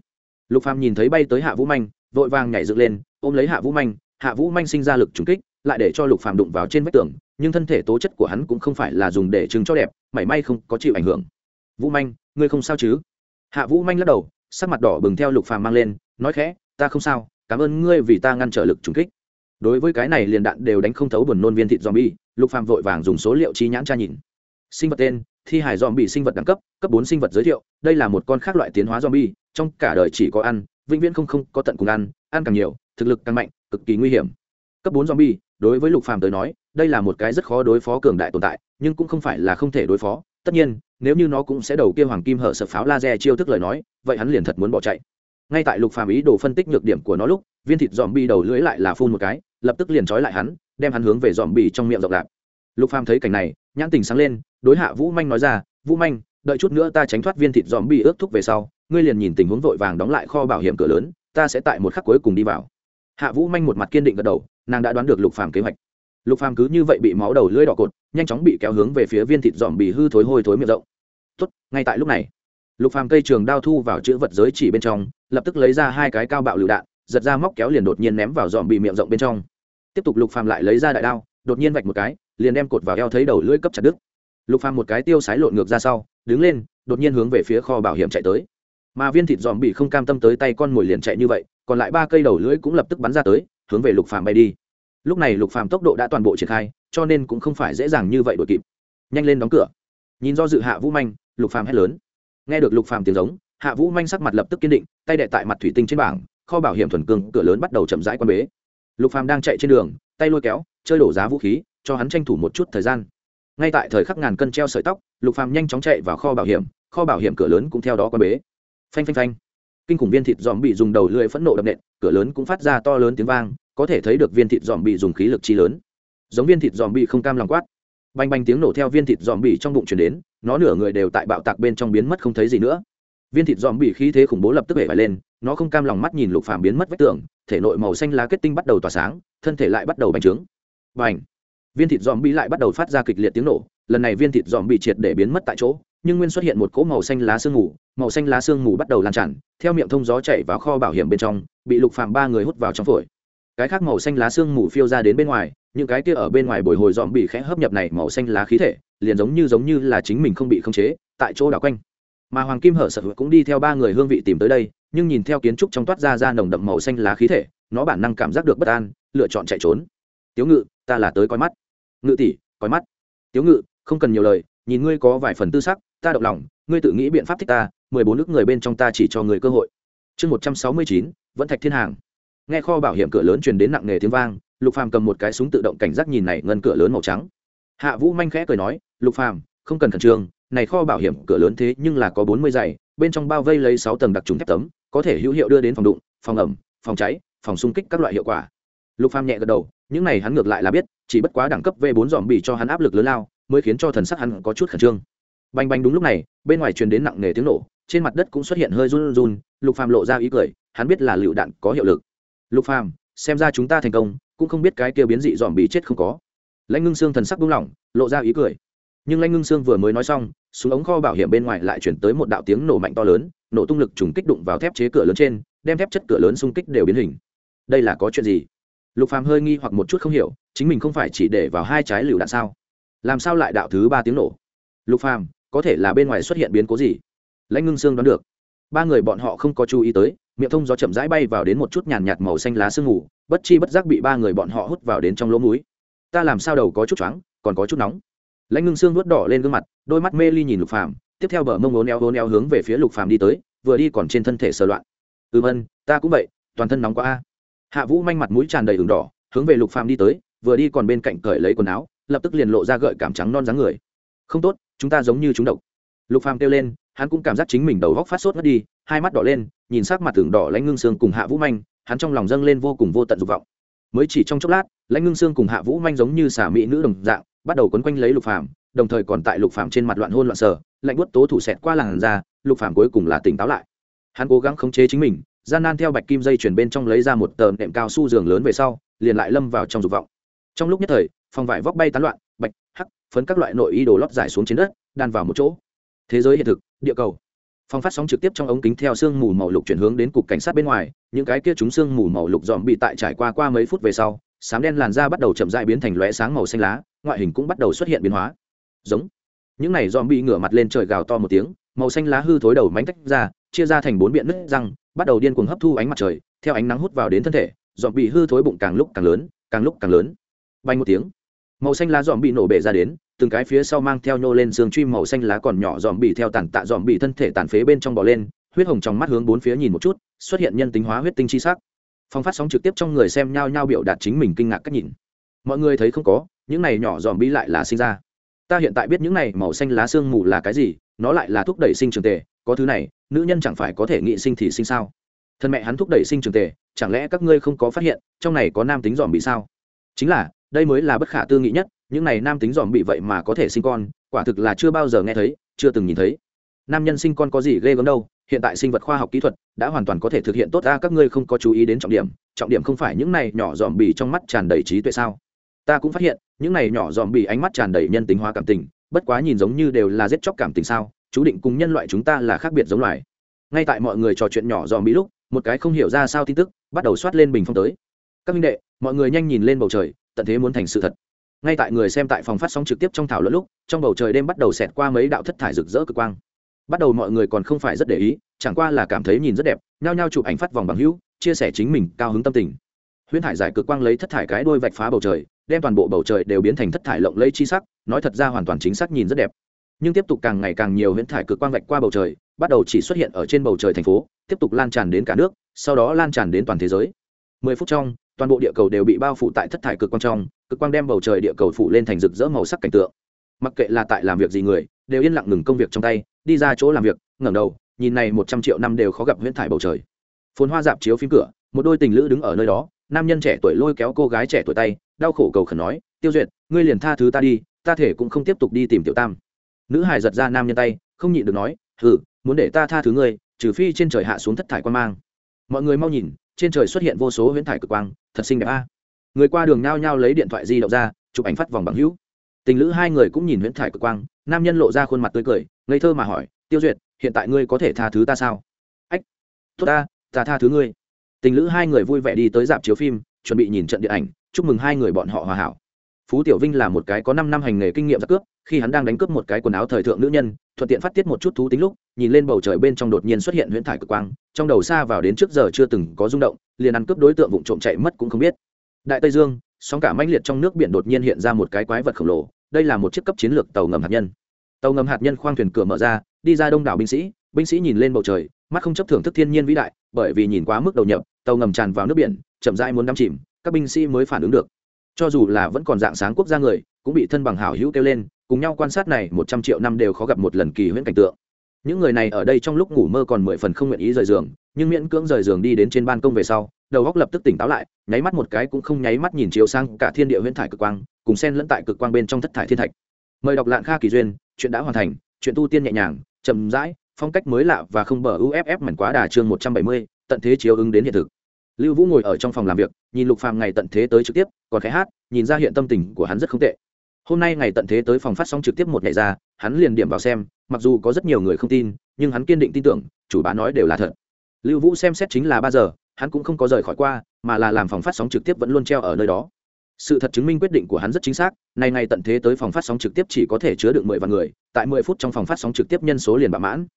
Lục phạm nhìn thấy bay tới hạ vũ manh, vội vàng nhảy dựng lên ôm lấy hạ vũ manh, hạ vũ manh sinh ra lực trùng kích, lại để cho lục phàm đụng vào trên vách tường, nhưng thân thể tố chất của hắn cũng không phải là dùng để chứng cho đẹp, mảy may không có chịu ảnh hưởng. Vũ manh, ngươi không sao chứ? Hạ vũ manh lắc đầu, sắc mặt đỏ bừng theo lục phàm mang lên, nói khẽ, ta không sao, cảm ơn ngươi vì ta ngăn trở lực trùng kích. Đối với cái này liền đạn đều đánh không thấu buồn nôn viên thịt zombie, lục phàm vội vàng dùng số liệu chi nhãn tra nhìn. Sinh vật tên, thi hải zombie sinh vật đẳng cấp cấp bốn sinh vật giới thiệu, đây là một con khác loại tiến hóa zombie, trong cả đời chỉ có ăn, vĩnh viễn không không có tận cùng ăn ăn càng nhiều thực lực càng mạnh, cực kỳ nguy hiểm. Cấp bốn zombie, đối với lục phàm tới nói, đây là một cái rất khó đối phó cường đại tồn tại, nhưng cũng không phải là không thể đối phó. Tất nhiên, nếu như nó cũng sẽ đầu kia hoàng kim hở sợ pháo laser chiêu thức lời nói, vậy hắn liền thật muốn bỏ chạy. Ngay tại lục phàm ý đồ phân tích nhược điểm của nó lúc, viên thịt dòm bi đầu lưỡi lại là phun một cái, lập tức liền trói lại hắn, đem hắn hướng về dòm bi trong miệng rộng lạc lục phàm thấy cảnh này, nhãn tình sáng lên, đối hạ vũ manh nói ra, vũ manh, đợi chút nữa ta tránh thoát viên thịt dòm bi ướt thúc về sau, ngươi liền nhìn tình huống vội vàng đóng lại kho bảo hiểm cửa lớn, ta sẽ tại một khắc cuối cùng đi vào hạ vũ manh một mặt kiên định gật đầu, nàng đã đoán được lục phàm kế hoạch. Lục phàm cứ như vậy bị máu đầu lưỡi đỏ cột, nhanh chóng bị kéo hướng về phía viên thịt dòm bì hư thối hôi thối miệng rộng. Tốt, ngay tại lúc này. Lục phàm cây trường đao thu vào chữ vật giới chỉ bên trong, lập tức lấy ra hai cái cao bạo lựu đạn, giật ra móc kéo liền đột nhiên ném vào dòm bì miệng rộng bên trong. Tiếp tục lục phàm lại lấy ra đại đao, đột nhiên vạch một cái, liền đem cột vào eo thấy đầu lưỡi cấp chặt đứt. Lục phàm một cái tiêu sái lộn ngược ra sau, đứng lên, đột nhiên hướng về phía kho bảo hiểm chạy tới mà viên thịt dòm bị không cam tâm tới tay con mồi liền chạy như vậy, còn lại ba cây đầu lưỡi cũng lập tức bắn ra tới, hướng về lục phàm bay đi. Lúc này lục phàm tốc độ đã toàn bộ triển khai, cho nên cũng không phải dễ dàng như vậy đuổi kịp. Nhanh lên đóng cửa. Nhìn do dự hạ vũ manh, lục phàm hét lớn. Nghe được lục phàm tiếng giống, hạ vũ manh sắc mặt lập tức kiên định, tay đệ tại mặt thủy tinh trên bảng, kho bảo hiểm thuần cương, cửa lớn bắt đầu chậm rãi quan bế. Lục phàm đang chạy trên đường, tay lôi kéo, chơi đổ giá vũ khí, cho hắn tranh thủ một chút thời gian. Ngay tại thời khắc ngàn cân treo sợi tóc, lục phàm nhanh chóng chạy vào kho bảo hiểm, kho bảo hiểm cửa lớn cũng theo đó quan bế phanh phanh phanh. Kinh khủng viên thịt dòm bị dùng đầu lưỡi phẫn nộ đập nện, cửa lớn cũng phát ra to lớn tiếng vang, có thể thấy được viên thịt dòm bị dùng khí lực chi lớn. Giống viên thịt dòm bị không cam lòng quát. Bành bành tiếng nổ theo viên thịt dòm bị trong bụng chuyển đến, nó nửa người đều tại bạo tạc bên trong biến mất không thấy gì nữa. Viên thịt dòm bị khí thế khủng bố lập tức hể vải lên, nó không cam lòng mắt nhìn lục phàm biến mất vách tường, thể nội màu xanh lá kết tinh bắt đầu tỏa sáng, thân thể lại bắt đầu bành trướng. Bành! Viên thịt dòm bị lại bắt đầu phát ra kịch liệt tiếng nổ, lần này viên thịt dòm bị triệt để biến mất tại chỗ nhưng nguyên xuất hiện một cỗ màu xanh lá sương mù, màu xanh lá sương mù bắt đầu lan tràn, theo miệng thông gió chảy vào kho bảo hiểm bên trong, bị lục phàm ba người hút vào trong phổi. Cái khác màu xanh lá sương mù phiêu ra đến bên ngoài, những cái kia ở bên ngoài bồi hồi dọm bị khẽ hấp nhập này màu xanh lá khí thể, liền giống như giống như là chính mình không bị khống chế, tại chỗ đảo quanh. Mà hoàng kim hở sợ cũng đi theo ba người hương vị tìm tới đây, nhưng nhìn theo kiến trúc trong toát ra ra nồng đậm màu xanh lá khí thể, nó bản năng cảm giác được bất an, lựa chọn chạy trốn. Tiếu ngự, ta là tới coi mắt. Ngự tỷ, coi mắt. Tiếu ngự, không cần nhiều lời, nhìn ngươi có vài phần tư sắc ta động lòng, ngươi tự nghĩ biện pháp thích ta, mười bốn nước người bên trong ta chỉ cho người cơ hội. Chương một trăm sáu mươi chín, vẫn thạch thiên hàng. Nghe kho bảo hiểm cửa lớn truyền đến nặng nề tiếng vang, lục phàm cầm một cái súng tự động cảnh giác nhìn này ngân cửa lớn màu trắng. Hạ vũ manh khẽ cười nói, lục phàm, không cần khẩn trương, này kho bảo hiểm cửa lớn thế nhưng là có bốn mươi giày, bên trong bao vây lấy sáu tầng đặc trùng thép tấm, có thể hữu hiệu đưa đến phòng đụng, phòng ẩm, phòng cháy, phòng xung kích các loại hiệu quả. Lục phàm nhẹ gật đầu, những này hắn ngược lại là biết, chỉ bất quá đẳng cấp v 4 dòm bị cho hắn áp lực lớn lao, mới khiến cho thần sắc hắn có chút khẩn trương bành bành đúng lúc này, bên ngoài truyền đến nặng nề tiếng nổ, trên mặt đất cũng xuất hiện hơi run run, lục phàm lộ ra ý cười, hắn biết là lựu đạn có hiệu lực. Lục phàm, xem ra chúng ta thành công, cũng không biết cái kia biến dị dòm bị chết không có. Lãnh ngưng xương thần sắc buông lỏng, lộ ra ý cười. Nhưng lãnh ngưng xương vừa mới nói xong, súng ống kho bảo hiểm bên ngoài lại chuyển tới một đạo tiếng nổ mạnh to lớn, nổ tung lực trùng kích đụng vào thép chế cửa lớn trên, đem thép chất cửa lớn xung kích đều biến hình. Đây là có chuyện gì? Lục phàm hơi nghi hoặc một chút không hiểu, chính mình không phải chỉ để vào hai trái lựu đạn sao? Làm sao lại đạo thứ ba tiếng nổ? Lục phàm có thể là bên ngoài xuất hiện biến cố gì? Lãnh ngưng xương đoán được. Ba người bọn họ không có chú ý tới, miệng thông gió chậm rãi bay vào đến một chút nhàn nhạt màu xanh lá sương mù, bất chi bất giác bị ba người bọn họ hút vào đến trong lỗ mũi. Ta làm sao đầu có chút choáng, còn có chút nóng. Lãnh ngưng xương nuốt đỏ lên gương mặt, đôi mắt mê ly nhìn lục phàm, tiếp theo bờ mông ố neo ố neo hướng về phía lục phàm đi tới, vừa đi còn trên thân thể sờ loạn. Ừ vân, ta cũng vậy, toàn thân nóng quá a. Hạ vũ manh mặt mũi tràn đầy đường đỏ, hướng về lục phàm đi tới, vừa đi còn bên cạnh cởi lấy quần áo, lập tức liền lộ ra gợi cảm trắng non dáng người. Không tốt chúng ta giống như chúng độc. Lục phàm kêu lên, hắn cũng cảm giác chính mình đầu góc phát sốt mất đi, hai mắt đỏ lên, nhìn sắc mặt tưởng đỏ lãnh ngưng xương cùng hạ vũ manh, hắn trong lòng dâng lên vô cùng vô tận dục vọng. Mới chỉ trong chốc lát, lãnh ngưng xương cùng hạ vũ manh giống như xả mỹ nữ đồng dạng, bắt đầu quấn quanh lấy lục phàm, đồng thời còn tại lục phàm trên mặt loạn hôn loạn sờ lạnh buốt tố thủ xẹt qua làn da, lục phàm cuối cùng là tỉnh táo lại. Hắn cố gắng khống chế chính mình, gian nan theo bạch kim dây chuyển bên trong lấy ra một tờ nệm cao su giường lớn về sau, liền lại lâm vào trong dục vọng. Trong lúc nhất thời, phòng vải vóc bay tán loạn, bạch, hắc phấn các loại nội y đồ lót giải xuống trên đất, đan vào một chỗ. Thế giới hiện thực, địa cầu. Phong phát sóng trực tiếp trong ống kính theo sương mù màu lục chuyển hướng đến cục cảnh sát bên ngoài, những cái kia chúng sương mù màu lục dòm bị tại trải qua qua mấy phút về sau, sám đen làn da bắt đầu chậm dại biến thành lóe sáng màu xanh lá, ngoại hình cũng bắt đầu xuất hiện biến hóa. Giống. Những này dòm bị ngửa mặt lên trời gào to một tiếng, màu xanh lá hư thối đầu mánh tách ra, chia ra thành bốn biện nứt răng, bắt đầu điên cuồng hấp thu ánh mặt trời, theo ánh nắng hút vào đến thân thể dòm bị hư thối bụng càng lúc càng lớn, càng lúc càng lớn. Bay một tiếng màu xanh lá dòm bị nổ bể ra đến, từng cái phía sau mang theo nhô lên xương truy màu xanh lá còn nhỏ dòm bị theo tàn tạ dòm bị thân thể tàn phế bên trong bò lên, huyết hồng trong mắt hướng bốn phía nhìn một chút, xuất hiện nhân tính hóa huyết tinh chi sắc. Phong phát sóng trực tiếp trong người xem nhau nhau biểu đạt chính mình kinh ngạc cách nhìn. Mọi người thấy không có, những này nhỏ dòm bị lại là sinh ra. Ta hiện tại biết những này màu xanh lá xương mù là cái gì, nó lại là thúc đẩy sinh trường tề, có thứ này, nữ nhân chẳng phải có thể nghị sinh thì sinh sao? Thân mẹ hắn thúc đẩy sinh trường tề, chẳng lẽ các ngươi không có phát hiện, trong này có nam tính dòm bị sao? Chính là đây mới là bất khả tư nghị nhất, những này nam tính dòm bị vậy mà có thể sinh con, quả thực là chưa bao giờ nghe thấy, chưa từng nhìn thấy. Nam nhân sinh con có gì ghê gớm đâu, hiện tại sinh vật khoa học kỹ thuật đã hoàn toàn có thể thực hiện tốt ra, các ngươi không có chú ý đến trọng điểm trọng điểm không phải những này nhỏ dòm bị trong mắt tràn đầy trí tuệ sao? Ta cũng phát hiện, những này nhỏ dòm bị ánh mắt tràn đầy nhân tính hóa cảm tình, bất quá nhìn giống như đều là giết chóc cảm tình sao, chú định cùng nhân loại chúng ta là khác biệt giống loài. Ngay tại mọi người trò chuyện nhỏ dòm bị lúc, một cái không hiểu ra sao tin tức bắt đầu soát lên bình phong tới. Các minh đệ, mọi người nhanh nhìn lên bầu trời tận thế muốn thành sự thật. Ngay tại người xem tại phòng phát sóng trực tiếp trong thảo luận lúc, trong bầu trời đêm bắt đầu xẹt qua mấy đạo thất thải rực rỡ cực quang. Bắt đầu mọi người còn không phải rất để ý, chẳng qua là cảm thấy nhìn rất đẹp, nhao nhao chụp ảnh phát vòng bằng hữu, chia sẻ chính mình cao hứng tâm tình. Huyễn thải giải cực quang lấy thất thải cái đôi vạch phá bầu trời, đem toàn bộ bầu trời đều biến thành thất thải lộng lẫy chi sắc, nói thật ra hoàn toàn chính xác nhìn rất đẹp. Nhưng tiếp tục càng ngày càng nhiều huyễn thải cực quang vạch qua bầu trời, bắt đầu chỉ xuất hiện ở trên bầu trời thành phố, tiếp tục lan tràn đến cả nước, sau đó lan tràn đến toàn thế giới. Mười phút trong toàn bộ địa cầu đều bị bao phủ tại thất thải cực quang trong, cực quang đem bầu trời địa cầu phủ lên thành rực rỡ màu sắc cảnh tượng. Mặc kệ là tại làm việc gì người, đều yên lặng ngừng công việc trong tay, đi ra chỗ làm việc, ngẩng đầu, nhìn này một trăm triệu năm đều khó gặp huyễn thải bầu trời. Phồn hoa dạp chiếu phim cửa, một đôi tình lữ đứng ở nơi đó, nam nhân trẻ tuổi lôi kéo cô gái trẻ tuổi tay, đau khổ cầu khẩn nói, tiêu duyệt, ngươi liền tha thứ ta đi, ta thể cũng không tiếp tục đi tìm tiểu tam. Nữ hài giật ra nam nhân tay, không nhịn được nói, hừ, muốn để ta tha thứ ngươi, trừ phi trên trời hạ xuống thất thải quan mang. Mọi người mau nhìn trên trời xuất hiện vô số huyễn thải cực quang, thật xinh đẹp a. Người qua đường nhao nhao lấy điện thoại di động ra, chụp ảnh phát vòng bằng hữu. Tình lữ hai người cũng nhìn huyễn thải cực quang, nam nhân lộ ra khuôn mặt tươi cười, ngây thơ mà hỏi, tiêu duyệt, hiện tại ngươi có thể tha thứ ta sao? Ách, tốt ta ta tha thứ ngươi. Tình lữ hai người vui vẻ đi tới dạp chiếu phim, chuẩn bị nhìn trận điện ảnh, chúc mừng hai người bọn họ hòa hảo phú tiểu vinh là một cái có năm năm hành nghề kinh nghiệm giặc cướp, khi hắn đang đánh cướp một cái quần áo thời thượng nữ nhân, thuận tiện phát tiết một chút thú tính lúc, nhìn lên bầu trời bên trong đột nhiên xuất hiện huyễn thải cực quang, trong đầu xa vào đến trước giờ chưa từng có rung động, liền ăn cướp đối tượng vụ trộm chạy mất cũng không biết. Đại tây dương, sóng cả mãnh liệt trong nước biển đột nhiên hiện ra một cái quái vật khổng lồ, đây là một chiếc cấp chiến lược tàu ngầm hạt nhân. Tàu ngầm hạt nhân khoang thuyền cửa mở ra, đi ra đông đảo binh sĩ binh sĩ nhìn lên bầu trời, mắt không chấp thưởng thức thiên nhiên vĩ đại, bởi vì nhìn quá mức đầu nhập, tàu ngầm tràn vào nước biển, chậm rãi muốn đắm chìm, các binh sĩ mới phản ứng được cho dù là vẫn còn dạng sáng quốc gia người, cũng bị thân bằng hảo hữu kêu lên, cùng nhau quan sát này một trăm triệu năm đều khó gặp một lần kỳ huyễn cảnh tượng. Những người này ở đây trong lúc ngủ mơ còn mười phần không nguyện ý rời giường, nhưng miễn cưỡng rời giường đi đến trên ban công về sau, đầu góc lập tức tỉnh táo lại, nháy mắt một cái cũng không nháy mắt nhìn chiếu sang cả thiên địa huyễn thải cực quang, cùng sen lẫn tại cực quang bên trong thất thải thiên thạch. Mời đọc lạng kha kỳ duyên, chuyện đã hoàn thành, chuyện tu tiên nhẹ nhàng, chậm rãi, phong cách mới lạ và không bờ uff mảnh quá đà chương một trăm bảy mươi, tận thế chiếu ứng đến hiện thực lưu vũ ngồi ở trong phòng làm việc, nhìn lục phàm ngày tận thế tới trực tiếp, còn khẽ hát, nhìn ra hiện tâm tình của hắn rất không tệ. Hôm nay ngày tận thế tới phòng phát sóng trực tiếp một ngày ra, hắn liền điểm vào xem, mặc dù có rất nhiều người không tin, nhưng hắn kiên định tin tưởng, chủ bá nói đều là thật. Lưu vũ xem xét chính là ba giờ, hắn cũng không có rời khỏi qua, mà là làm phòng phát sóng trực tiếp vẫn luôn treo ở nơi đó. Sự thật chứng minh quyết định của hắn rất chính xác này ngày tận thế tới phòng phát sóng trực tiếp chỉ có thể chứa được mười vạn người, tại mười phút trong phòng phát sóng trực tiếp nhân số liền bạ mãn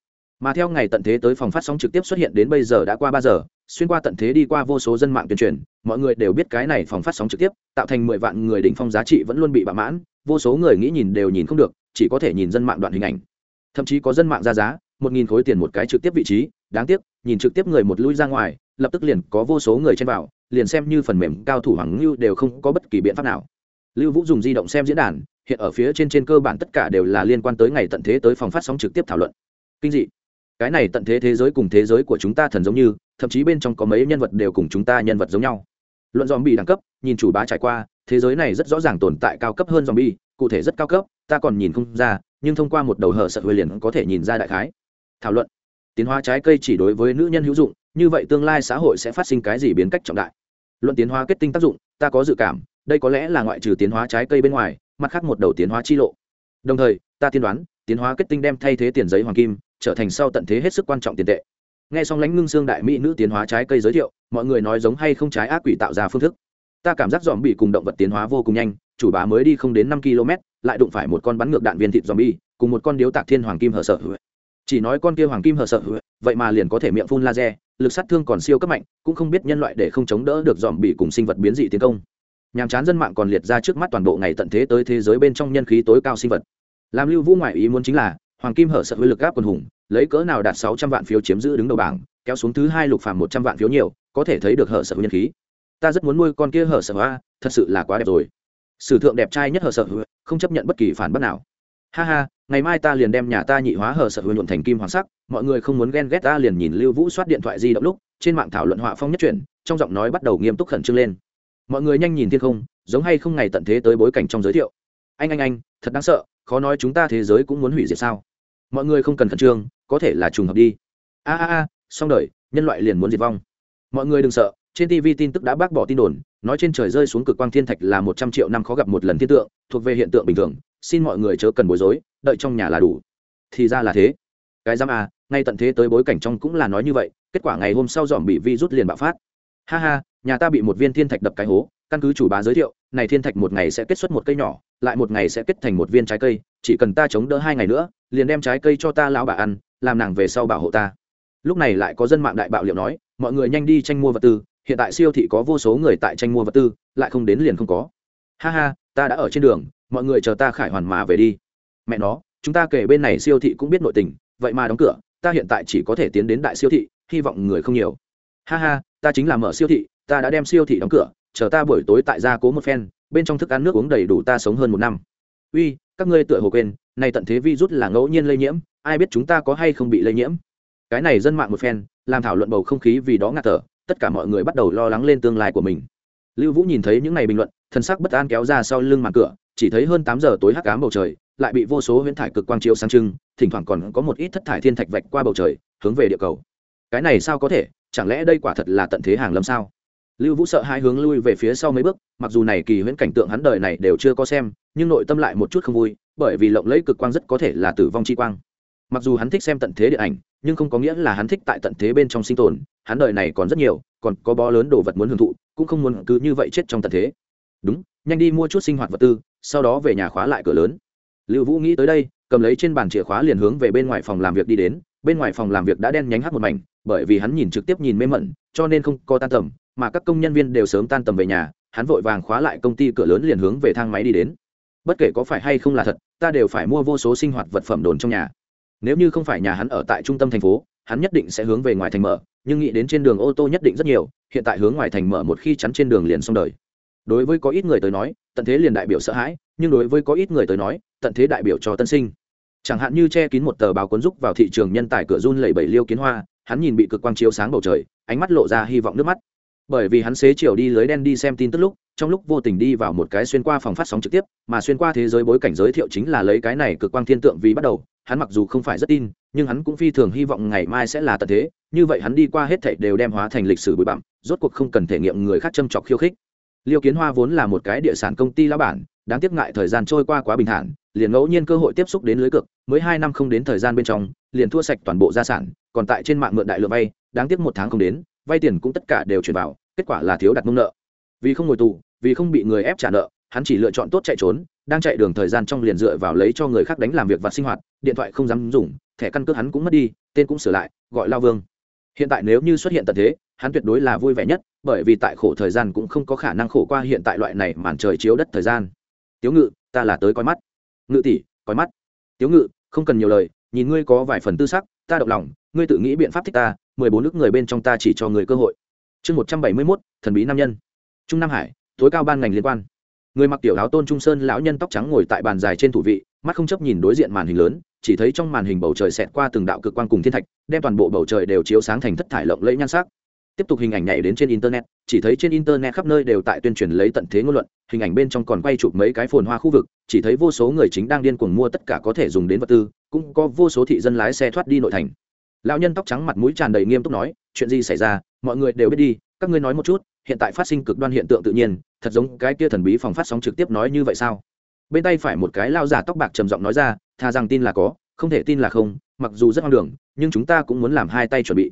mà theo ngày tận thế tới phòng phát sóng trực tiếp xuất hiện đến bây giờ đã qua ba giờ, xuyên qua tận thế đi qua vô số dân mạng tuyên truyền, mọi người đều biết cái này phòng phát sóng trực tiếp, tạo thành mười vạn người đỉnh phong giá trị vẫn luôn bị bạo mãn, vô số người nghĩ nhìn đều nhìn không được, chỉ có thể nhìn dân mạng đoạn hình ảnh. Thậm chí có dân mạng ra giá, một nghìn khối tiền một cái trực tiếp vị trí, đáng tiếc, nhìn trực tiếp người một lui ra ngoài, lập tức liền có vô số người chen vào, liền xem như phần mềm cao thủ hoàng lưu đều không có bất kỳ biện pháp nào. Lưu vũ dùng di động xem diễn đàn, hiện ở phía trên trên cơ bản tất cả đều là liên quan tới ngày tận thế tới phòng phát sóng trực tiếp thảo luận. Kinh dị cái này tận thế thế giới cùng thế giới của chúng ta thần giống như, thậm chí bên trong có mấy nhân vật đều cùng chúng ta nhân vật giống nhau. Luận dòm bị đẳng cấp, nhìn chủ bá trải qua, thế giới này rất rõ ràng tồn tại cao cấp hơn dòm bi cụ thể rất cao cấp, ta còn nhìn không ra, nhưng thông qua một đầu hở sợ huệ liền có thể nhìn ra đại khái. Thảo luận. Tiến hóa trái cây chỉ đối với nữ nhân hữu dụng, như vậy tương lai xã hội sẽ phát sinh cái gì biến cách trọng đại? Luận tiến hóa kết tinh tác dụng, ta có dự cảm, đây có lẽ là ngoại trừ tiến hóa trái cây bên ngoài, mặt khác một đầu tiến hóa chi lộ. Đồng thời, ta tiên đoán, tiến hóa kết tinh đem thay thế tiền giấy hoàng kim trở thành sau tận thế hết sức quan trọng tiền tệ. Nghe xong lãnh ngưng xương đại mỹ nữ tiến hóa trái cây giới thiệu, mọi người nói giống hay không trái ác quỷ tạo ra phương thức. Ta cảm giác dòm bị cùng động vật tiến hóa vô cùng nhanh, chủ bá mới đi không đến năm km lại đụng phải một con bắn ngược đạn viên thịt dòm bi cùng một con điếu tạc thiên hoàng kim hở sợ. Chỉ nói con kia hoàng kim hở sợ, vậy mà liền có thể miệng phun laser, lực sát thương còn siêu cấp mạnh, cũng không biết nhân loại để không chống đỡ được dòm bị cùng sinh vật biến dị tiến công. Nhàm chán dân mạng còn liệt ra trước mắt toàn bộ ngày tận thế tới thế giới bên trong nhân khí tối cao sinh vật. Làm lưu vũ ngoại ý muốn chính là, hoàng kim hở sợ với lực gáp quần hùng lấy cỡ nào đạt sáu trăm vạn phiếu chiếm giữ đứng đầu bảng, kéo xuống thứ hai lục phàm một trăm vạn phiếu nhiều, có thể thấy được hở sợ nhân khí. Ta rất muốn nuôi con kia hở sợ hoa, thật sự là quá đẹp rồi. Sử thượng đẹp trai nhất hở sợ không chấp nhận bất kỳ phản bất nào. Ha ha, ngày mai ta liền đem nhà ta nhị hóa hở sợ hư nhuộm thành kim hoàng sắc, mọi người không muốn ghen ghét ta liền nhìn lưu vũ soát điện thoại di động lúc, trên mạng thảo luận họa phong nhất chuyển trong giọng nói bắt đầu nghiêm túc khẩn trương lên. Mọi người nhanh nhìn thiên không, giống hay không ngày tận thế tới bối cảnh trong giới thiệu. Anh anh anh, thật đáng sợ, khó nói chúng ta thế giới cũng muốn hủy diệt sao? Mọi người không cần khẩn trương có thể là trùng hợp đi. A a a, xong đời, nhân loại liền muốn diệt vong. Mọi người đừng sợ, trên tv tin tức đã bác bỏ tin đồn, nói trên trời rơi xuống cực quang thiên thạch là một trăm triệu năm khó gặp một lần thiên tượng, thuộc về hiện tượng bình thường, xin mọi người chớ cần bối rối, đợi trong nhà là đủ. Thì ra là thế. Cái giam à ngay tận thế tới bối cảnh trong cũng là nói như vậy, kết quả ngày hôm sau dòm bị vi rút liền bạo phát. Ha ha, nhà ta bị một viên thiên thạch đập cái hố, căn cứ chủ bá giới thiệu, này thiên thạch một ngày sẽ kết xuất một cây nhỏ, lại một ngày sẽ kết thành một viên trái cây, chỉ cần ta chống đỡ hai ngày nữa, liền đem trái cây cho ta lão bà ăn làm nàng về sau bảo hộ ta. Lúc này lại có dân mạng đại bạo liệu nói, mọi người nhanh đi tranh mua vật tư, hiện tại siêu thị có vô số người tại tranh mua vật tư, lại không đến liền không có. Ha ha, ta đã ở trên đường, mọi người chờ ta khải hoàn mà về đi. Mẹ nó, chúng ta kể bên này siêu thị cũng biết nội tình, vậy mà đóng cửa, ta hiện tại chỉ có thể tiến đến đại siêu thị, hy vọng người không nhiều. Ha ha, ta chính là mở siêu thị, ta đã đem siêu thị đóng cửa, chờ ta buổi tối tại gia cố một phen, bên trong thức ăn nước uống đầy đủ ta sống hơn một năm. Uy các ngươi tựa hồ quên này tận thế virus là ngẫu nhiên lây nhiễm, ai biết chúng ta có hay không bị lây nhiễm? Cái này dân mạng một phen, làm thảo luận bầu không khí vì đó ngạt thở, tất cả mọi người bắt đầu lo lắng lên tương lai của mình. Lưu vũ nhìn thấy những ngày bình luận, thân sắc bất an kéo ra sau lưng màn cửa, chỉ thấy hơn tám giờ tối hắc ám bầu trời, lại bị vô số huyễn thải cực quang chiếu sáng trưng, thỉnh thoảng còn có một ít thất thải thiên thạch vạch qua bầu trời, hướng về địa cầu. Cái này sao có thể? Chẳng lẽ đây quả thật là tận thế hàng lâm sao? Lưu vũ sợ hai hướng lui về phía sau mấy bước, mặc dù này kỳ huyễn cảnh tượng hắn đời này đều chưa có xem nhưng nội tâm lại một chút không vui, bởi vì lộng lẫy cực quang rất có thể là tử vong chi quang. Mặc dù hắn thích xem tận thế điện ảnh, nhưng không có nghĩa là hắn thích tại tận thế bên trong sinh tồn, hắn đời này còn rất nhiều, còn có bó lớn đồ vật muốn hưởng thụ, cũng không muốn cứ như vậy chết trong tận thế. Đúng, nhanh đi mua chút sinh hoạt vật tư, sau đó về nhà khóa lại cửa lớn. Lưu vũ nghĩ tới đây, cầm lấy trên bàn chìa khóa liền hướng về bên ngoài phòng làm việc đi đến, bên ngoài phòng làm việc đã đen nhánh hắt một mảnh, bởi vì hắn nhìn trực tiếp nhìn mê mẩn, cho nên không có tan tầm, mà các công nhân viên đều sớm tan tầm về nhà, hắn vội vàng khóa lại công ty cửa lớn liền hướng về thang máy đi đến bất kể có phải hay không là thật, ta đều phải mua vô số sinh hoạt vật phẩm đồn trong nhà. Nếu như không phải nhà hắn ở tại trung tâm thành phố, hắn nhất định sẽ hướng về ngoài thành mở, nhưng nghĩ đến trên đường ô tô nhất định rất nhiều, hiện tại hướng ngoài thành mở một khi chắn trên đường liền xong đời. Đối với có ít người tới nói, tận thế liền đại biểu sợ hãi, nhưng đối với có ít người tới nói, tận thế đại biểu cho tân sinh. Chẳng hạn như che kín một tờ báo cuốn rúc vào thị trường nhân tài cửa run lẩy bẩy liêu kiến hoa, hắn nhìn bị cực quang chiếu sáng bầu trời, ánh mắt lộ ra hy vọng nước mắt. Bởi vì hắn xế chiều đi lưới đen đi xem tin tức lúc trong lúc vô tình đi vào một cái xuyên qua phòng phát sóng trực tiếp, mà xuyên qua thế giới bối cảnh giới thiệu chính là lấy cái này cực quang thiên tượng vì bắt đầu, hắn mặc dù không phải rất tin, nhưng hắn cũng phi thường hy vọng ngày mai sẽ là tận thế, như vậy hắn đi qua hết thảy đều đem hóa thành lịch sử bụi bặm, rốt cuộc không cần thể nghiệm người khác châm chọc khiêu khích. Liêu kiến hoa vốn là một cái địa sản công ty lão bản, đáng tiếc ngại thời gian trôi qua quá bình thản, liền ngẫu nhiên cơ hội tiếp xúc đến lưới cực mới hai năm không đến thời gian bên trong, liền thua sạch toàn bộ gia sản, còn tại trên mạng mượn đại lượng vay, đáng tiếc một tháng không đến, vay tiền cũng tất cả đều chuyển vào, kết quả là thiếu đặt mông nợ vì không ngồi tù, vì không bị người ép trả nợ, hắn chỉ lựa chọn tốt chạy trốn, đang chạy đường thời gian trong liền dựa vào lấy cho người khác đánh làm việc và sinh hoạt, điện thoại không dám dùng, thẻ căn cước hắn cũng mất đi, tên cũng sửa lại, gọi lao vương. Hiện tại nếu như xuất hiện tận thế, hắn tuyệt đối là vui vẻ nhất, bởi vì tại khổ thời gian cũng không có khả năng khổ qua hiện tại loại này màn trời chiếu đất thời gian. Tiếu ngự, ta là tới coi mắt. Ngự tỷ, coi mắt. Tiếu ngự, không cần nhiều lời, nhìn ngươi có vài phần tư sắc, ta động lòng, ngươi tự nghĩ biện pháp thích ta, mười bốn nước người bên trong ta chỉ cho người cơ hội. Chương một trăm bảy mươi mốt, thần bí nam nhân trung nam hải, tối cao ban ngành liên quan. Người mặc tiểu áo tôn trung sơn lão nhân tóc trắng ngồi tại bàn dài trên thủ vị, mắt không chấp nhìn đối diện màn hình lớn, chỉ thấy trong màn hình bầu trời xẹt qua từng đạo cực quan cùng thiên thạch, đem toàn bộ bầu trời đều chiếu sáng thành thất thải lộng lẫy nhan sắc. Tiếp tục hình ảnh nhảy đến trên internet, chỉ thấy trên internet khắp nơi đều tại tuyên truyền lấy tận thế ngôn luận, hình ảnh bên trong còn quay chụp mấy cái phồn hoa khu vực, chỉ thấy vô số người chính đang điên cuồng mua tất cả có thể dùng đến vật tư, cũng có vô số thị dân lái xe thoát đi nội thành. Lão nhân tóc trắng mặt mũi tràn đầy nghiêm túc nói, chuyện gì xảy ra? Mọi người đều biết đi, các ngươi nói một chút hiện tại phát sinh cực đoan hiện tượng tự nhiên, thật giống cái kia thần bí phòng phát sóng trực tiếp nói như vậy sao? Bên tay phải một cái lao giả tóc bạc trầm giọng nói ra thà rằng tin là có, không thể tin là không, mặc dù rất hoang đường, nhưng chúng ta cũng muốn làm hai tay chuẩn bị.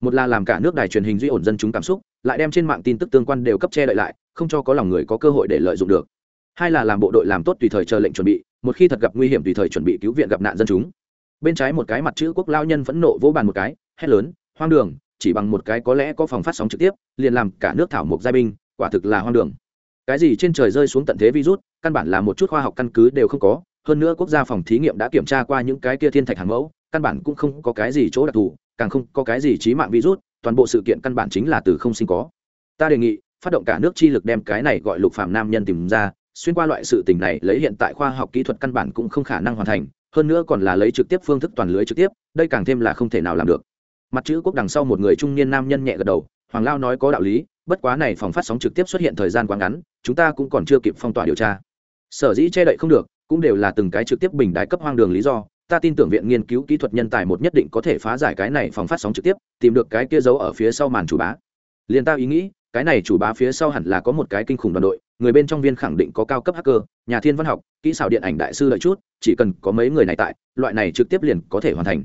Một là làm cả nước đài truyền hình duy ổn dân chúng cảm xúc, lại đem trên mạng tin tức tương quan đều cấp che đậy lại, không cho có lòng người có cơ hội để lợi dụng được. Hai là làm bộ đội làm tốt tùy thời chờ lệnh chuẩn bị, một khi thật gặp nguy hiểm tùy thời chuẩn bị cứu viện gặp nạn dân chúng. Bên trái một cái mặt chữ quốc lao nhân phẫn nộ vỗ bàn một cái, hét lớn, hoang đường chỉ bằng một cái có lẽ có phòng phát sóng trực tiếp, liền làm cả nước thảo mộc giai binh, quả thực là hoang đường. Cái gì trên trời rơi xuống tận thế virus, căn bản là một chút khoa học căn cứ đều không có, hơn nữa quốc gia phòng thí nghiệm đã kiểm tra qua những cái kia thiên thạch hàng mẫu, căn bản cũng không có cái gì chỗ đặc thù, càng không có cái gì trí mạng virus, toàn bộ sự kiện căn bản chính là từ không sinh có. Ta đề nghị, phát động cả nước chi lực đem cái này gọi lục phạm nam nhân tìm ra, xuyên qua loại sự tình này, lấy hiện tại khoa học kỹ thuật căn bản cũng không khả năng hoàn thành, hơn nữa còn là lấy trực tiếp phương thức toàn lưới trực tiếp, đây càng thêm là không thể nào làm được mặt chữ quốc đằng sau một người trung niên nam nhân nhẹ gật đầu, hoàng lao nói có đạo lý, bất quá này phòng phát sóng trực tiếp xuất hiện thời gian quá ngắn, chúng ta cũng còn chưa kịp phong tỏa điều tra. Sở dĩ che đậy không được, cũng đều là từng cái trực tiếp bình đái cấp hoang đường lý do, ta tin tưởng viện nghiên cứu kỹ thuật nhân tài một nhất định có thể phá giải cái này phòng phát sóng trực tiếp, tìm được cái kia giấu ở phía sau màn chủ bá. Liền ta ý nghĩ, cái này chủ bá phía sau hẳn là có một cái kinh khủng đoàn đội, người bên trong viên khẳng định có cao cấp hacker, nhà thiên văn học, kỹ xảo điện ảnh đại sư lợi chút, chỉ cần có mấy người này tại, loại này trực tiếp liền có thể hoàn thành.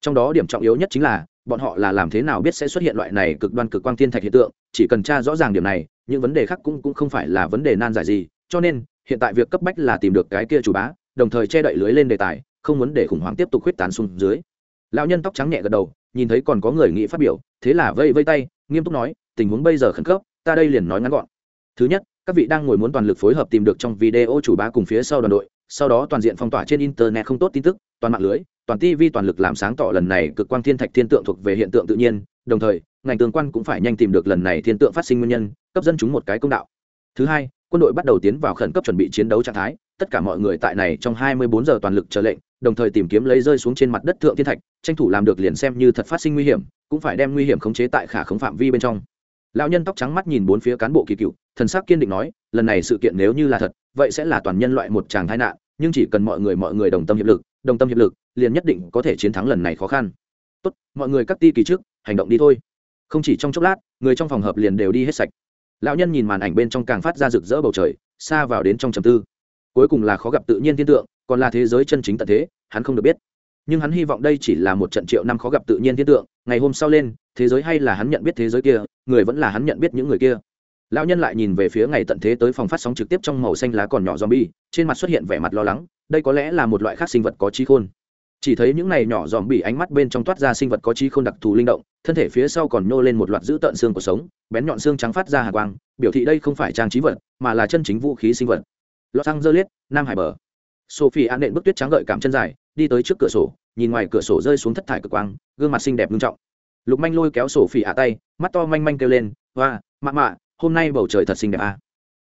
Trong đó điểm trọng yếu nhất chính là bọn họ là làm thế nào biết sẽ xuất hiện loại này cực đoan cực quang thiên thạch hiện tượng, chỉ cần tra rõ ràng điểm này, những vấn đề khác cũng cũng không phải là vấn đề nan giải gì. Cho nên, hiện tại việc cấp bách là tìm được cái kia chủ bá, đồng thời che đậy lưới lên đề tài, không muốn để khủng hoảng tiếp tục khuyết tán xuống dưới. Lão nhân tóc trắng nhẹ gật đầu, nhìn thấy còn có người nghĩ phát biểu, thế là vây vây tay, nghiêm túc nói, tình huống bây giờ khẩn cấp, ta đây liền nói ngắn gọn. Thứ nhất, các vị đang ngồi muốn toàn lực phối hợp tìm được trong video chủ bá cùng phía sau đoàn đội, sau đó toàn diện phong tỏa trên internet không tốt tin tức toàn mạng lưới, toàn TV toàn lực làm sáng tỏ lần này cực quang thiên thạch thiên tượng thuộc về hiện tượng tự nhiên. Đồng thời, ngành tương quan cũng phải nhanh tìm được lần này thiên tượng phát sinh nguyên nhân, cấp dân chúng một cái công đạo. Thứ hai, quân đội bắt đầu tiến vào khẩn cấp chuẩn bị chiến đấu trạng thái. Tất cả mọi người tại này trong 24 giờ toàn lực chờ lệnh, đồng thời tìm kiếm lấy rơi xuống trên mặt đất thượng thiên thạch. Tranh thủ làm được liền xem như thật phát sinh nguy hiểm, cũng phải đem nguy hiểm khống chế tại khả khống phạm vi bên trong. Lão nhân tóc trắng mắt nhìn bốn phía cán bộ kỳ cựu, thần sắc kiên định nói, lần này sự kiện nếu như là thật, vậy sẽ là toàn nhân loại một tràng tai nạn, nhưng chỉ cần mọi người mọi người đồng tâm hiệp lực đồng tâm hiệp lực, liền nhất định có thể chiến thắng lần này khó khăn. Tốt, mọi người cắt ti kỳ trước, hành động đi thôi. Không chỉ trong chốc lát, người trong phòng hợp liền đều đi hết sạch. Lão nhân nhìn màn ảnh bên trong càng phát ra rực rỡ bầu trời, xa vào đến trong trầm tư. Cuối cùng là khó gặp tự nhiên thiên tượng, còn là thế giới chân chính tận thế, hắn không được biết. Nhưng hắn hy vọng đây chỉ là một trận triệu năm khó gặp tự nhiên thiên tượng, ngày hôm sau lên, thế giới hay là hắn nhận biết thế giới kia, người vẫn là hắn nhận biết những người kia. Lão nhân lại nhìn về phía ngày tận thế tới phòng phát sóng trực tiếp trong màu xanh lá còn nhỏ zombie, trên mặt xuất hiện vẻ mặt lo lắng đây có lẽ là một loại khác sinh vật có trí khôn. Chỉ thấy những này nhỏ dòm bị ánh mắt bên trong toát ra sinh vật có trí khôn đặc thù linh động, thân thể phía sau còn nhô lên một loạt giữ tợn xương của sống, bén nhọn xương trắng phát ra hà quang, biểu thị đây không phải trang trí vật, mà là chân chính vũ khí sinh vật. Lọt xăng dơ liết nam hải bờ. Sophie an nện bức tuyết trắng gợi cảm chân dài, đi tới trước cửa sổ, nhìn ngoài cửa sổ rơi xuống thất thải cực quang, gương mặt xinh đẹp nghiêm trọng. Lục manh lôi kéo sophie ạ tay, mắt to manh manh kêu lên, hoa, mạ mạ, hôm nay bầu trời thật xinh đẹp à.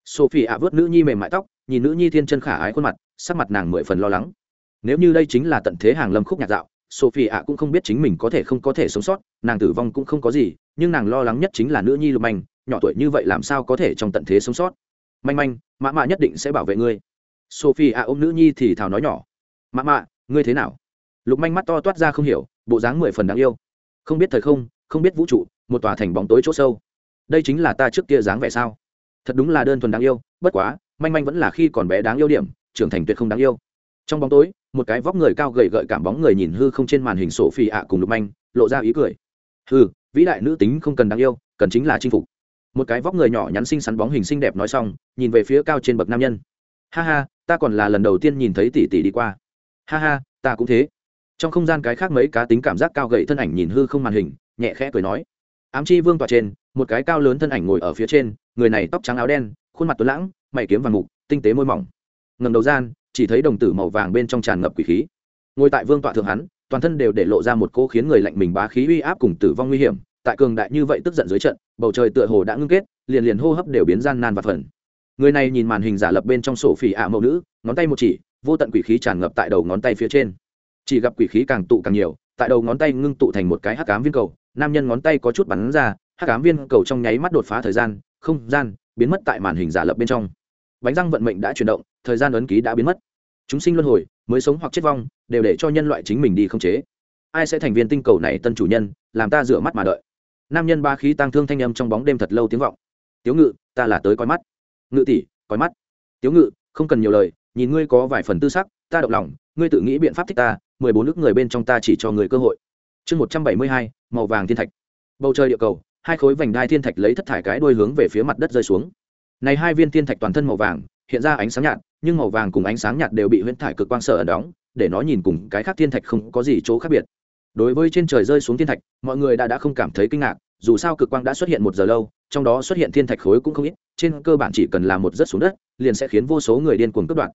sophie ạ vớt nữ nhi mềm mại tóc, nhìn nữ nhi thiên chân khả ái khuôn mặt sắc mặt nàng mười phần lo lắng. Nếu như đây chính là tận thế hàng lâm khúc nhạc dạo, sophie ạ cũng không biết chính mình có thể không có thể sống sót, nàng tử vong cũng không có gì, nhưng nàng lo lắng nhất chính là nữ nhi lục manh, nhỏ tuổi như vậy làm sao có thể trong tận thế sống sót? Manh manh, mã mạ nhất định sẽ bảo vệ ngươi. Sophie ạ ôm nữ nhi thì thào nói nhỏ. Mã mạ ngươi thế nào? Lục manh mắt to toát ra không hiểu, bộ dáng mười phần đáng yêu. Không biết thời không không biết vũ trụ, một tòa thành bóng tối chỗ sâu. Đây chính là ta trước kia dáng vẻ sao? Thật đúng là đơn thuần đáng yêu, bất quá, manh manh vẫn là khi còn bé đáng yêu điểm trưởng thành tuyệt không đáng yêu. Trong bóng tối, một cái vóc người cao gầy gợi cảm bóng người nhìn hư không trên màn hình sổ phi ạ cùng lục manh, lộ ra ý cười. Hư vĩ đại nữ tính không cần đáng yêu, cần chính là chinh phục. Một cái vóc người nhỏ nhắn xinh xắn bóng hình xinh đẹp nói xong, nhìn về phía cao trên bậc nam nhân. Ha ha, ta còn là lần đầu tiên nhìn thấy tỷ tỷ đi qua. Ha ha, ta cũng thế. Trong không gian cái khác mấy cá tính cảm giác cao gậy thân ảnh nhìn hư không màn hình, nhẹ khẽ cười nói. Ám chi vương tọa trên, một cái cao lớn thân ảnh ngồi ở phía trên, người này tóc trắng áo đen, khuôn mặt tuấn lãng, mày kiếm vàng mục, tinh tế môi mỏng ngầm đầu gian, chỉ thấy đồng tử màu vàng bên trong tràn ngập quỷ khí. Ngồi tại vương tọa thượng hắn, toàn thân đều để lộ ra một cô khiến người lạnh mình bá khí uy áp cùng tử vong nguy hiểm. Tại cường đại như vậy tức giận dưới trận, bầu trời tựa hồ đã ngưng kết, liền liền hô hấp đều biến gian nan và phần. Người này nhìn màn hình giả lập bên trong sổ phỉ ạ mẫu nữ, ngón tay một chỉ, vô tận quỷ khí tràn ngập tại đầu ngón tay phía trên. Chỉ gặp quỷ khí càng tụ càng nhiều, tại đầu ngón tay ngưng tụ thành một cái hắc cám viên cầu, nam nhân ngón tay có chút bắn ra, hắc cám viên cầu trong nháy mắt đột phá thời gian, không gian, biến mất tại màn hình giả lập bên trong. Bánh răng vận mệnh đã chuyển động thời gian ấn ký đã biến mất. Chúng sinh luân hồi, mới sống hoặc chết vong, đều để cho nhân loại chính mình đi không chế. Ai sẽ thành viên tinh cầu này tân chủ nhân, làm ta rửa mắt mà đợi. Nam nhân ba khí tăng thương thanh âm trong bóng đêm thật lâu tiếng vọng. Tiếu ngự, ta là tới coi mắt. Ngự tỷ, coi mắt. Tiếu ngự, không cần nhiều lời, nhìn ngươi có vài phần tư sắc, ta động lòng, ngươi tự nghĩ biện pháp thích ta, mười bốn nước người bên trong ta chỉ cho người cơ hội. Chương một trăm bảy mươi hai, màu vàng thiên thạch. Bầu trời địa cầu, hai khối vành đai thiên thạch lấy thất thải cái đuôi hướng về phía mặt đất rơi xuống. Này hai viên thiên thạch toàn thân màu vàng, hiện ra ánh sáng nhạt nhưng màu vàng cùng ánh sáng nhạt đều bị huyễn thải cực quang sở ẩn đóng, để nó nhìn cùng cái khác thiên thạch không có gì chỗ khác biệt. Đối với trên trời rơi xuống thiên thạch, mọi người đã đã không cảm thấy kinh ngạc, dù sao cực quang đã xuất hiện một giờ lâu, trong đó xuất hiện thiên thạch khối cũng không ít, trên cơ bản chỉ cần làm một rất xuống đất, liền sẽ khiến vô số người điên cuồng cướp đoạt.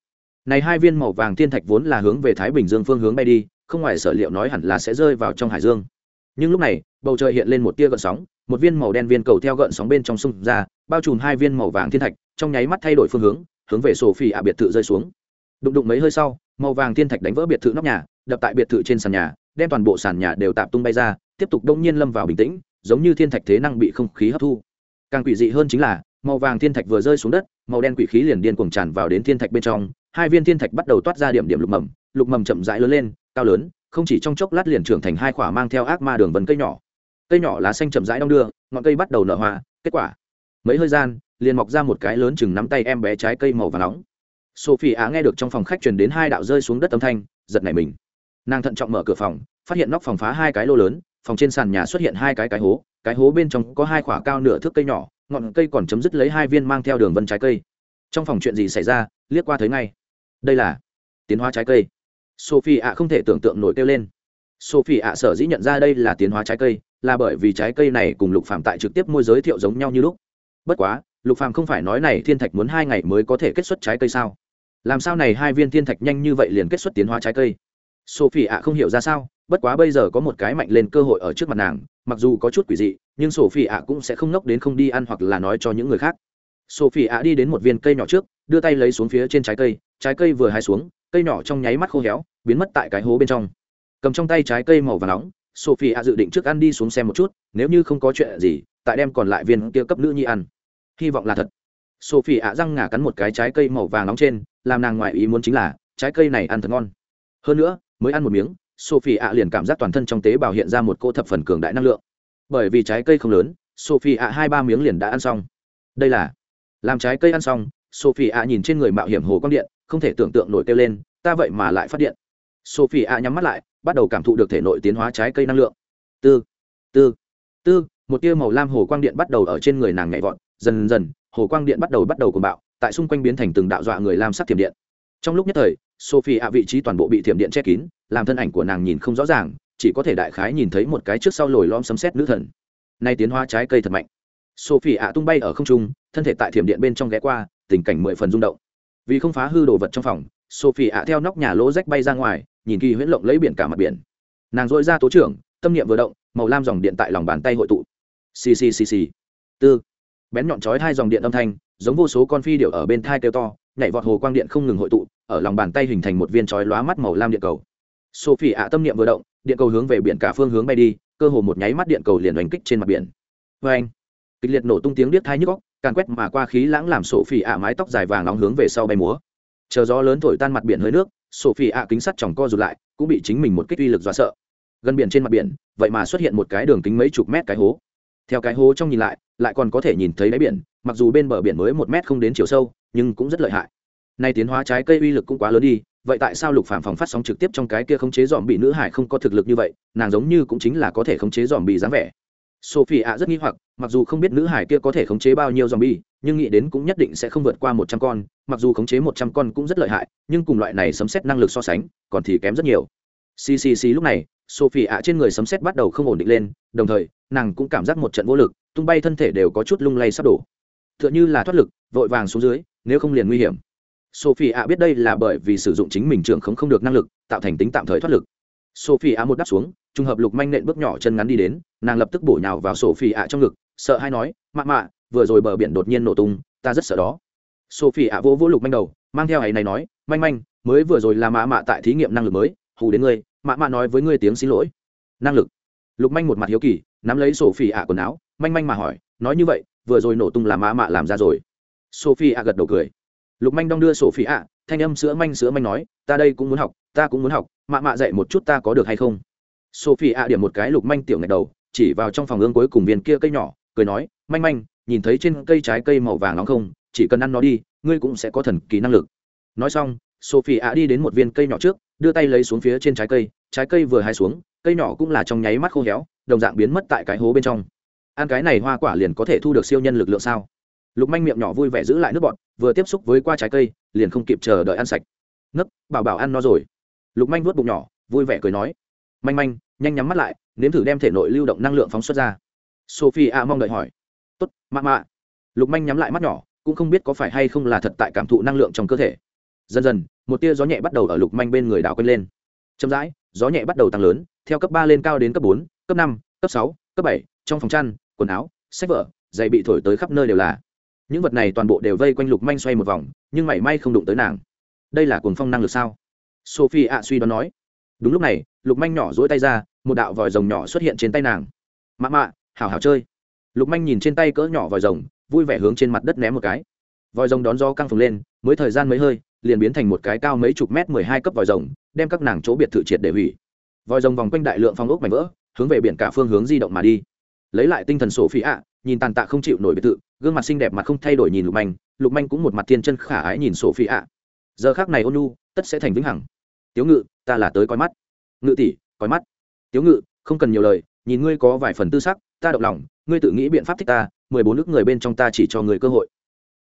Này hai viên màu vàng thiên thạch vốn là hướng về thái bình dương phương hướng bay đi, không ngoài sở liệu nói hẳn là sẽ rơi vào trong hải dương. Nhưng lúc này, bầu trời hiện lên một tia gợn sóng, một viên màu đen viên cầu theo gợn sóng bên trong sông ra, bao trùm hai viên màu vàng thiên thạch, trong nháy mắt thay đổi phương hướng hướng về sổ phi ạ biệt thự rơi xuống. Đụng đụng mấy hơi sau, màu vàng thiên thạch đánh vỡ biệt thự nóc nhà, đập tại biệt thự trên sàn nhà, đem toàn bộ sàn nhà đều tạp tung bay ra, tiếp tục đông nhiên lâm vào bình tĩnh, giống như thiên thạch thế năng bị không khí hấp thu. Càng quỷ dị hơn chính là, màu vàng thiên thạch vừa rơi xuống đất, màu đen quỷ khí liền điên cuồng tràn vào đến thiên thạch bên trong, hai viên thiên thạch bắt đầu toát ra điểm điểm lục mầm lục mầm chậm rãi lớn lên, cao lớn, không chỉ trong chốc lát liền trưởng thành hai khỏa mang theo ác ma đường vân cây nhỏ. Cây nhỏ lá xanh chậm rãi đong đưa, ngọn cây bắt đầu nở hoa, kết quả, mấy hơi gian liền mọc ra một cái lớn chừng nắm tay em bé trái cây màu và nóng. Sophie á nghe được trong phòng khách truyền đến hai đạo rơi xuống đất âm thanh, giật nảy mình. Nàng thận trọng mở cửa phòng, phát hiện nóc phòng phá hai cái lô lớn, phòng trên sàn nhà xuất hiện hai cái cái hố cái hố bên trong có hai khoả cao nửa thước cây nhỏ, ngọn cây còn chấm dứt lấy hai viên mang theo đường vân trái cây. Trong phòng chuyện gì xảy ra, liếc qua thấy ngay. Đây là tiến hóa trái cây. Sophie ạ không thể tưởng tượng nổi kêu lên. Sophie ạ sở dĩ nhận ra đây là tiến hóa trái cây, là bởi vì trái cây này cùng lục phạm tại trực tiếp môi giới thiệu giống nhau như lúc. Bất quá lục Phàm không phải nói này thiên thạch muốn hai ngày mới có thể kết xuất trái cây sao? Làm sao này hai viên thiên thạch nhanh như vậy liền kết xuất tiến hóa trái cây? Sophie ạ không hiểu ra sao, bất quá bây giờ có một cái mạnh lên cơ hội ở trước mặt nàng, mặc dù có chút quỷ dị, nhưng sophie ạ cũng sẽ không ngốc đến không đi ăn hoặc là nói cho những người khác. Sophie ạ đi đến một viên cây nhỏ trước, đưa tay lấy xuống phía trên trái cây trái cây vừa hai xuống, cây nhỏ trong nháy mắt khô héo, biến mất tại cái hố bên trong. Cầm trong tay trái cây màu và nóng sophie ạ dự định trước ăn đi xuống xem một chút, nếu như không có chuyện gì, tại đem còn lại viên kia cấp nữ nhi ăn hy vọng là thật. Sophie ạ răng ngả cắn một cái trái cây màu vàng nóng trên, làm nàng ngoại ý muốn chính là, trái cây này ăn thật ngon. Hơn nữa, mới ăn một miếng, sophie ạ liền cảm giác toàn thân trong tế bào hiện ra một cô thập phần cường đại năng lượng. Bởi vì trái cây không lớn, sophie ạ hai ba miếng liền đã ăn xong. Đây là, làm trái cây ăn xong, sophie ạ nhìn trên người mạo hiểm hồ quang điện, không thể tưởng tượng nổi kêu lên, ta vậy mà lại phát điện. Sophie ạ nhắm mắt lại, bắt đầu cảm thụ được thể nội tiến hóa trái cây năng lượng. Tư tư tư, một tia màu lam hồ quang điện bắt đầu ở trên người nàng nhảy vọt dần dần, hồ quang điện bắt đầu bắt đầu cùng bạo, tại xung quanh biến thành từng đạo dọa người lam sắc thiểm điện. Trong lúc nhất thời sophie ạ vị trí toàn bộ bị thiểm điện che kín, làm thân ảnh của nàng nhìn không rõ ràng, chỉ có thể đại khái nhìn thấy một cái trước sau lồi lom sấm xét nữ thần. Nay tiến hóa trái cây thật mạnh. Sophie ạ tung bay ở không trung, thân thể tại thiểm điện bên trong ghé qua, tình cảnh mười phần rung động. Vì không phá hư đồ vật trong phòng sophie ạ theo nóc nhà lỗ rách bay ra ngoài, nhìn kỳ huyễn lộng lấy biển cả mặt biển. Nàng dội ra tố trưởng, tâm niệm vừa động, màu lam dòng điện tại lòng bàn tay hội tụ. Ccc tư bén nhọn chói hai dòng điện âm thanh, giống vô số con phi điệu ở bên thai kêu to, nhảy vọt hồ quang điện không ngừng hội tụ, ở lòng bàn tay hình thành một viên chói lóa mắt màu lam điện cầu. Sophie ạ, tâm niệm vừa động, điện cầu hướng về biển cả phương hướng bay đi, cơ hồ một nháy mắt điện cầu liền đánh kích trên mặt biển. Vê anh, kịch liệt nổ tung tiếng điếc thai nhức góc càn quét mà qua khí lãng làm sổ phỉ ạ mái tóc dài vàng nóng hướng về sau bay múa. Chờ gió lớn thổi tan mặt biển hơi nước sổ phỉ ạ kính sắt chòng co rụt lại, cũng bị chính mình một kích uy lực dọa sợ. Gần biển trên mặt biển, vậy mà xuất hiện một cái đường kính mấy chục mét cái hố theo cái hố trong nhìn lại lại còn có thể nhìn thấy đáy biển, mặc dù bên bờ biển mới một mét không đến chiều sâu, nhưng cũng rất lợi hại. Nay tiến hóa trái cây uy lực cũng quá lớn đi, vậy tại sao lục phàm phòng phát sóng trực tiếp trong cái kia khống chế dòm bị nữ hải không có thực lực như vậy, nàng giống như cũng chính là có thể khống chế dòm bị dáng vẻ. Sophie ạ rất nghi hoặc, mặc dù không biết nữ hải kia có thể khống chế bao nhiêu dòm bi nhưng nghĩ đến cũng nhất định sẽ không vượt qua một trăm con, mặc dù khống chế một trăm con cũng rất lợi hại, nhưng cùng loại này sấm xét năng lực so sánh, còn thì kém rất nhiều. Ccc lúc này sophie ạ trên người sấm sét bắt đầu không ổn định lên, đồng thời, nàng cũng cảm giác một trận vô lực, tung bay thân thể đều có chút lung lay sắp đổ. T h ư ợ n h ư là thoát lực, vội vàng xuống dưới, nếu không liền nguy hiểm. Sophie ạ biết đây là bởi vì sử dụng chính mình trưởng không không được năng lực, tạo thành tính tạm thời thoát lực. Sophie ạ một đáp xuống, trùng hợp lục manh nện bước nhỏ chân ngắn đi đến, nàng lập tức bổ nhào vào sophie ạ trong ngực, sợ hay nói, mạ mạ, vừa rồi bờ biển đột nhiên nổ tung, ta rất sợ đó. Sophie ạ vỗ vỗ lục manh đầu, mang theo ấy này nói, manh manh, mới vừa rồi là mạ mạ tại thí nghiệm năng lực mới, hù đến ngươi mạ mạ nói với ngươi tiếng xin lỗi. Năng lực. Lục manh một mặt hiếu kỳ, nắm lấy sophie ạ quần áo, manh manh mà hỏi, nói như vậy, vừa rồi nổ tung là mạ mạ làm ra rồi. Sophie ạ gật đầu cười. Lục manh đong đưa sophie ạ, thanh âm sữa manh sữa manh nói, ta đây cũng muốn học, ta cũng muốn học mạ mạ dạy một chút ta có được hay không? Sophie ạ điểm một cái lục manh tiểu ngạch đầu, chỉ vào trong phòng ương cuối cùng viên kia cây nhỏ, cười nói, manh manh, nhìn thấy trên cây trái cây màu vàng nóng không, chỉ cần ăn nó đi, ngươi cũng sẽ có thần kỳ năng lực. Nói xong, sophie ạ đi đến một viên cây nhỏ trước đưa tay lấy xuống phía trên trái cây trái cây vừa hai xuống, cây nhỏ cũng là trong nháy mắt khô héo, đồng dạng biến mất tại cái hố bên trong. Ăn cái này hoa quả liền có thể thu được siêu nhân lực lượng sao? Lục manh miệng nhỏ vui vẻ giữ lại nước bọt, vừa tiếp xúc với qua trái cây, liền không kịp chờ đợi ăn sạch. Nấc, bảo bảo ăn no rồi. Lục manh vuốt bụng nhỏ, vui vẻ cười nói. Manh manh, nhanh nhắm mắt lại, nếm thử đem thể nội lưu động năng lượng phóng xuất ra. Sophie a mong đợi hỏi. Tốt, mạ mạ. Lục manh nhắm lại mắt nhỏ, cũng không biết có phải hay không là thật tại cảm thụ năng lượng trong cơ thể dần dần, một tia gió nhẹ bắt đầu ở lục manh bên người đảo quanh lên. Chậm rãi, gió nhẹ bắt đầu tăng lớn, theo cấp ba lên cao đến cấp bốn, cấp năm, cấp sáu, cấp bảy, trong phòng chăn, quần áo, sách vở, giày bị thổi tới khắp nơi đều là. Những vật này toàn bộ đều vây quanh lục manh xoay một vòng, nhưng mảy may không đụng tới nàng. Đây là cuồng phong năng lực sao? Sophie ạ suy đoán nói. Đúng lúc này, lục manh nhỏ dỗi tay ra, một đạo vòi rồng nhỏ xuất hiện trên tay nàng. Mạ mạ, hảo hảo chơi. Lục manh nhìn trên tay cỡ nhỏ vòi rồng, vui vẻ hướng trên mặt đất ném một cái. Vòi rồng đón gió căng phồng lên, mới thời gian mấy hơi liền biến thành một cái cao mấy chục mét mười hai cấp vòi rồng, đem các nàng chỗ biệt thự triệt để hủy. Vòi rồng vòng quanh đại lượng phong ốc mảnh vỡ, hướng về biển cả phương hướng di động mà đi. Lấy lại tinh thần sổ phi ạ, nhìn tàn tạ không chịu nổi biệt thự, gương mặt xinh đẹp mặt không thay đổi nhìn lục manh lục manh cũng một mặt thiên chân khả ái nhìn sổ phi ạ. Giờ khác này ôn nu tất sẽ thành vĩnh hằng. Tiếu ngự, ta là tới coi mắt. Ngự tỷ, coi mắt. Tiếu ngự, không cần nhiều lời, nhìn ngươi có vài phần tư sắc, ta động lòng, ngươi tự nghĩ biện pháp thích ta, mười bốn nước người bên trong ta chỉ cho người cơ hội.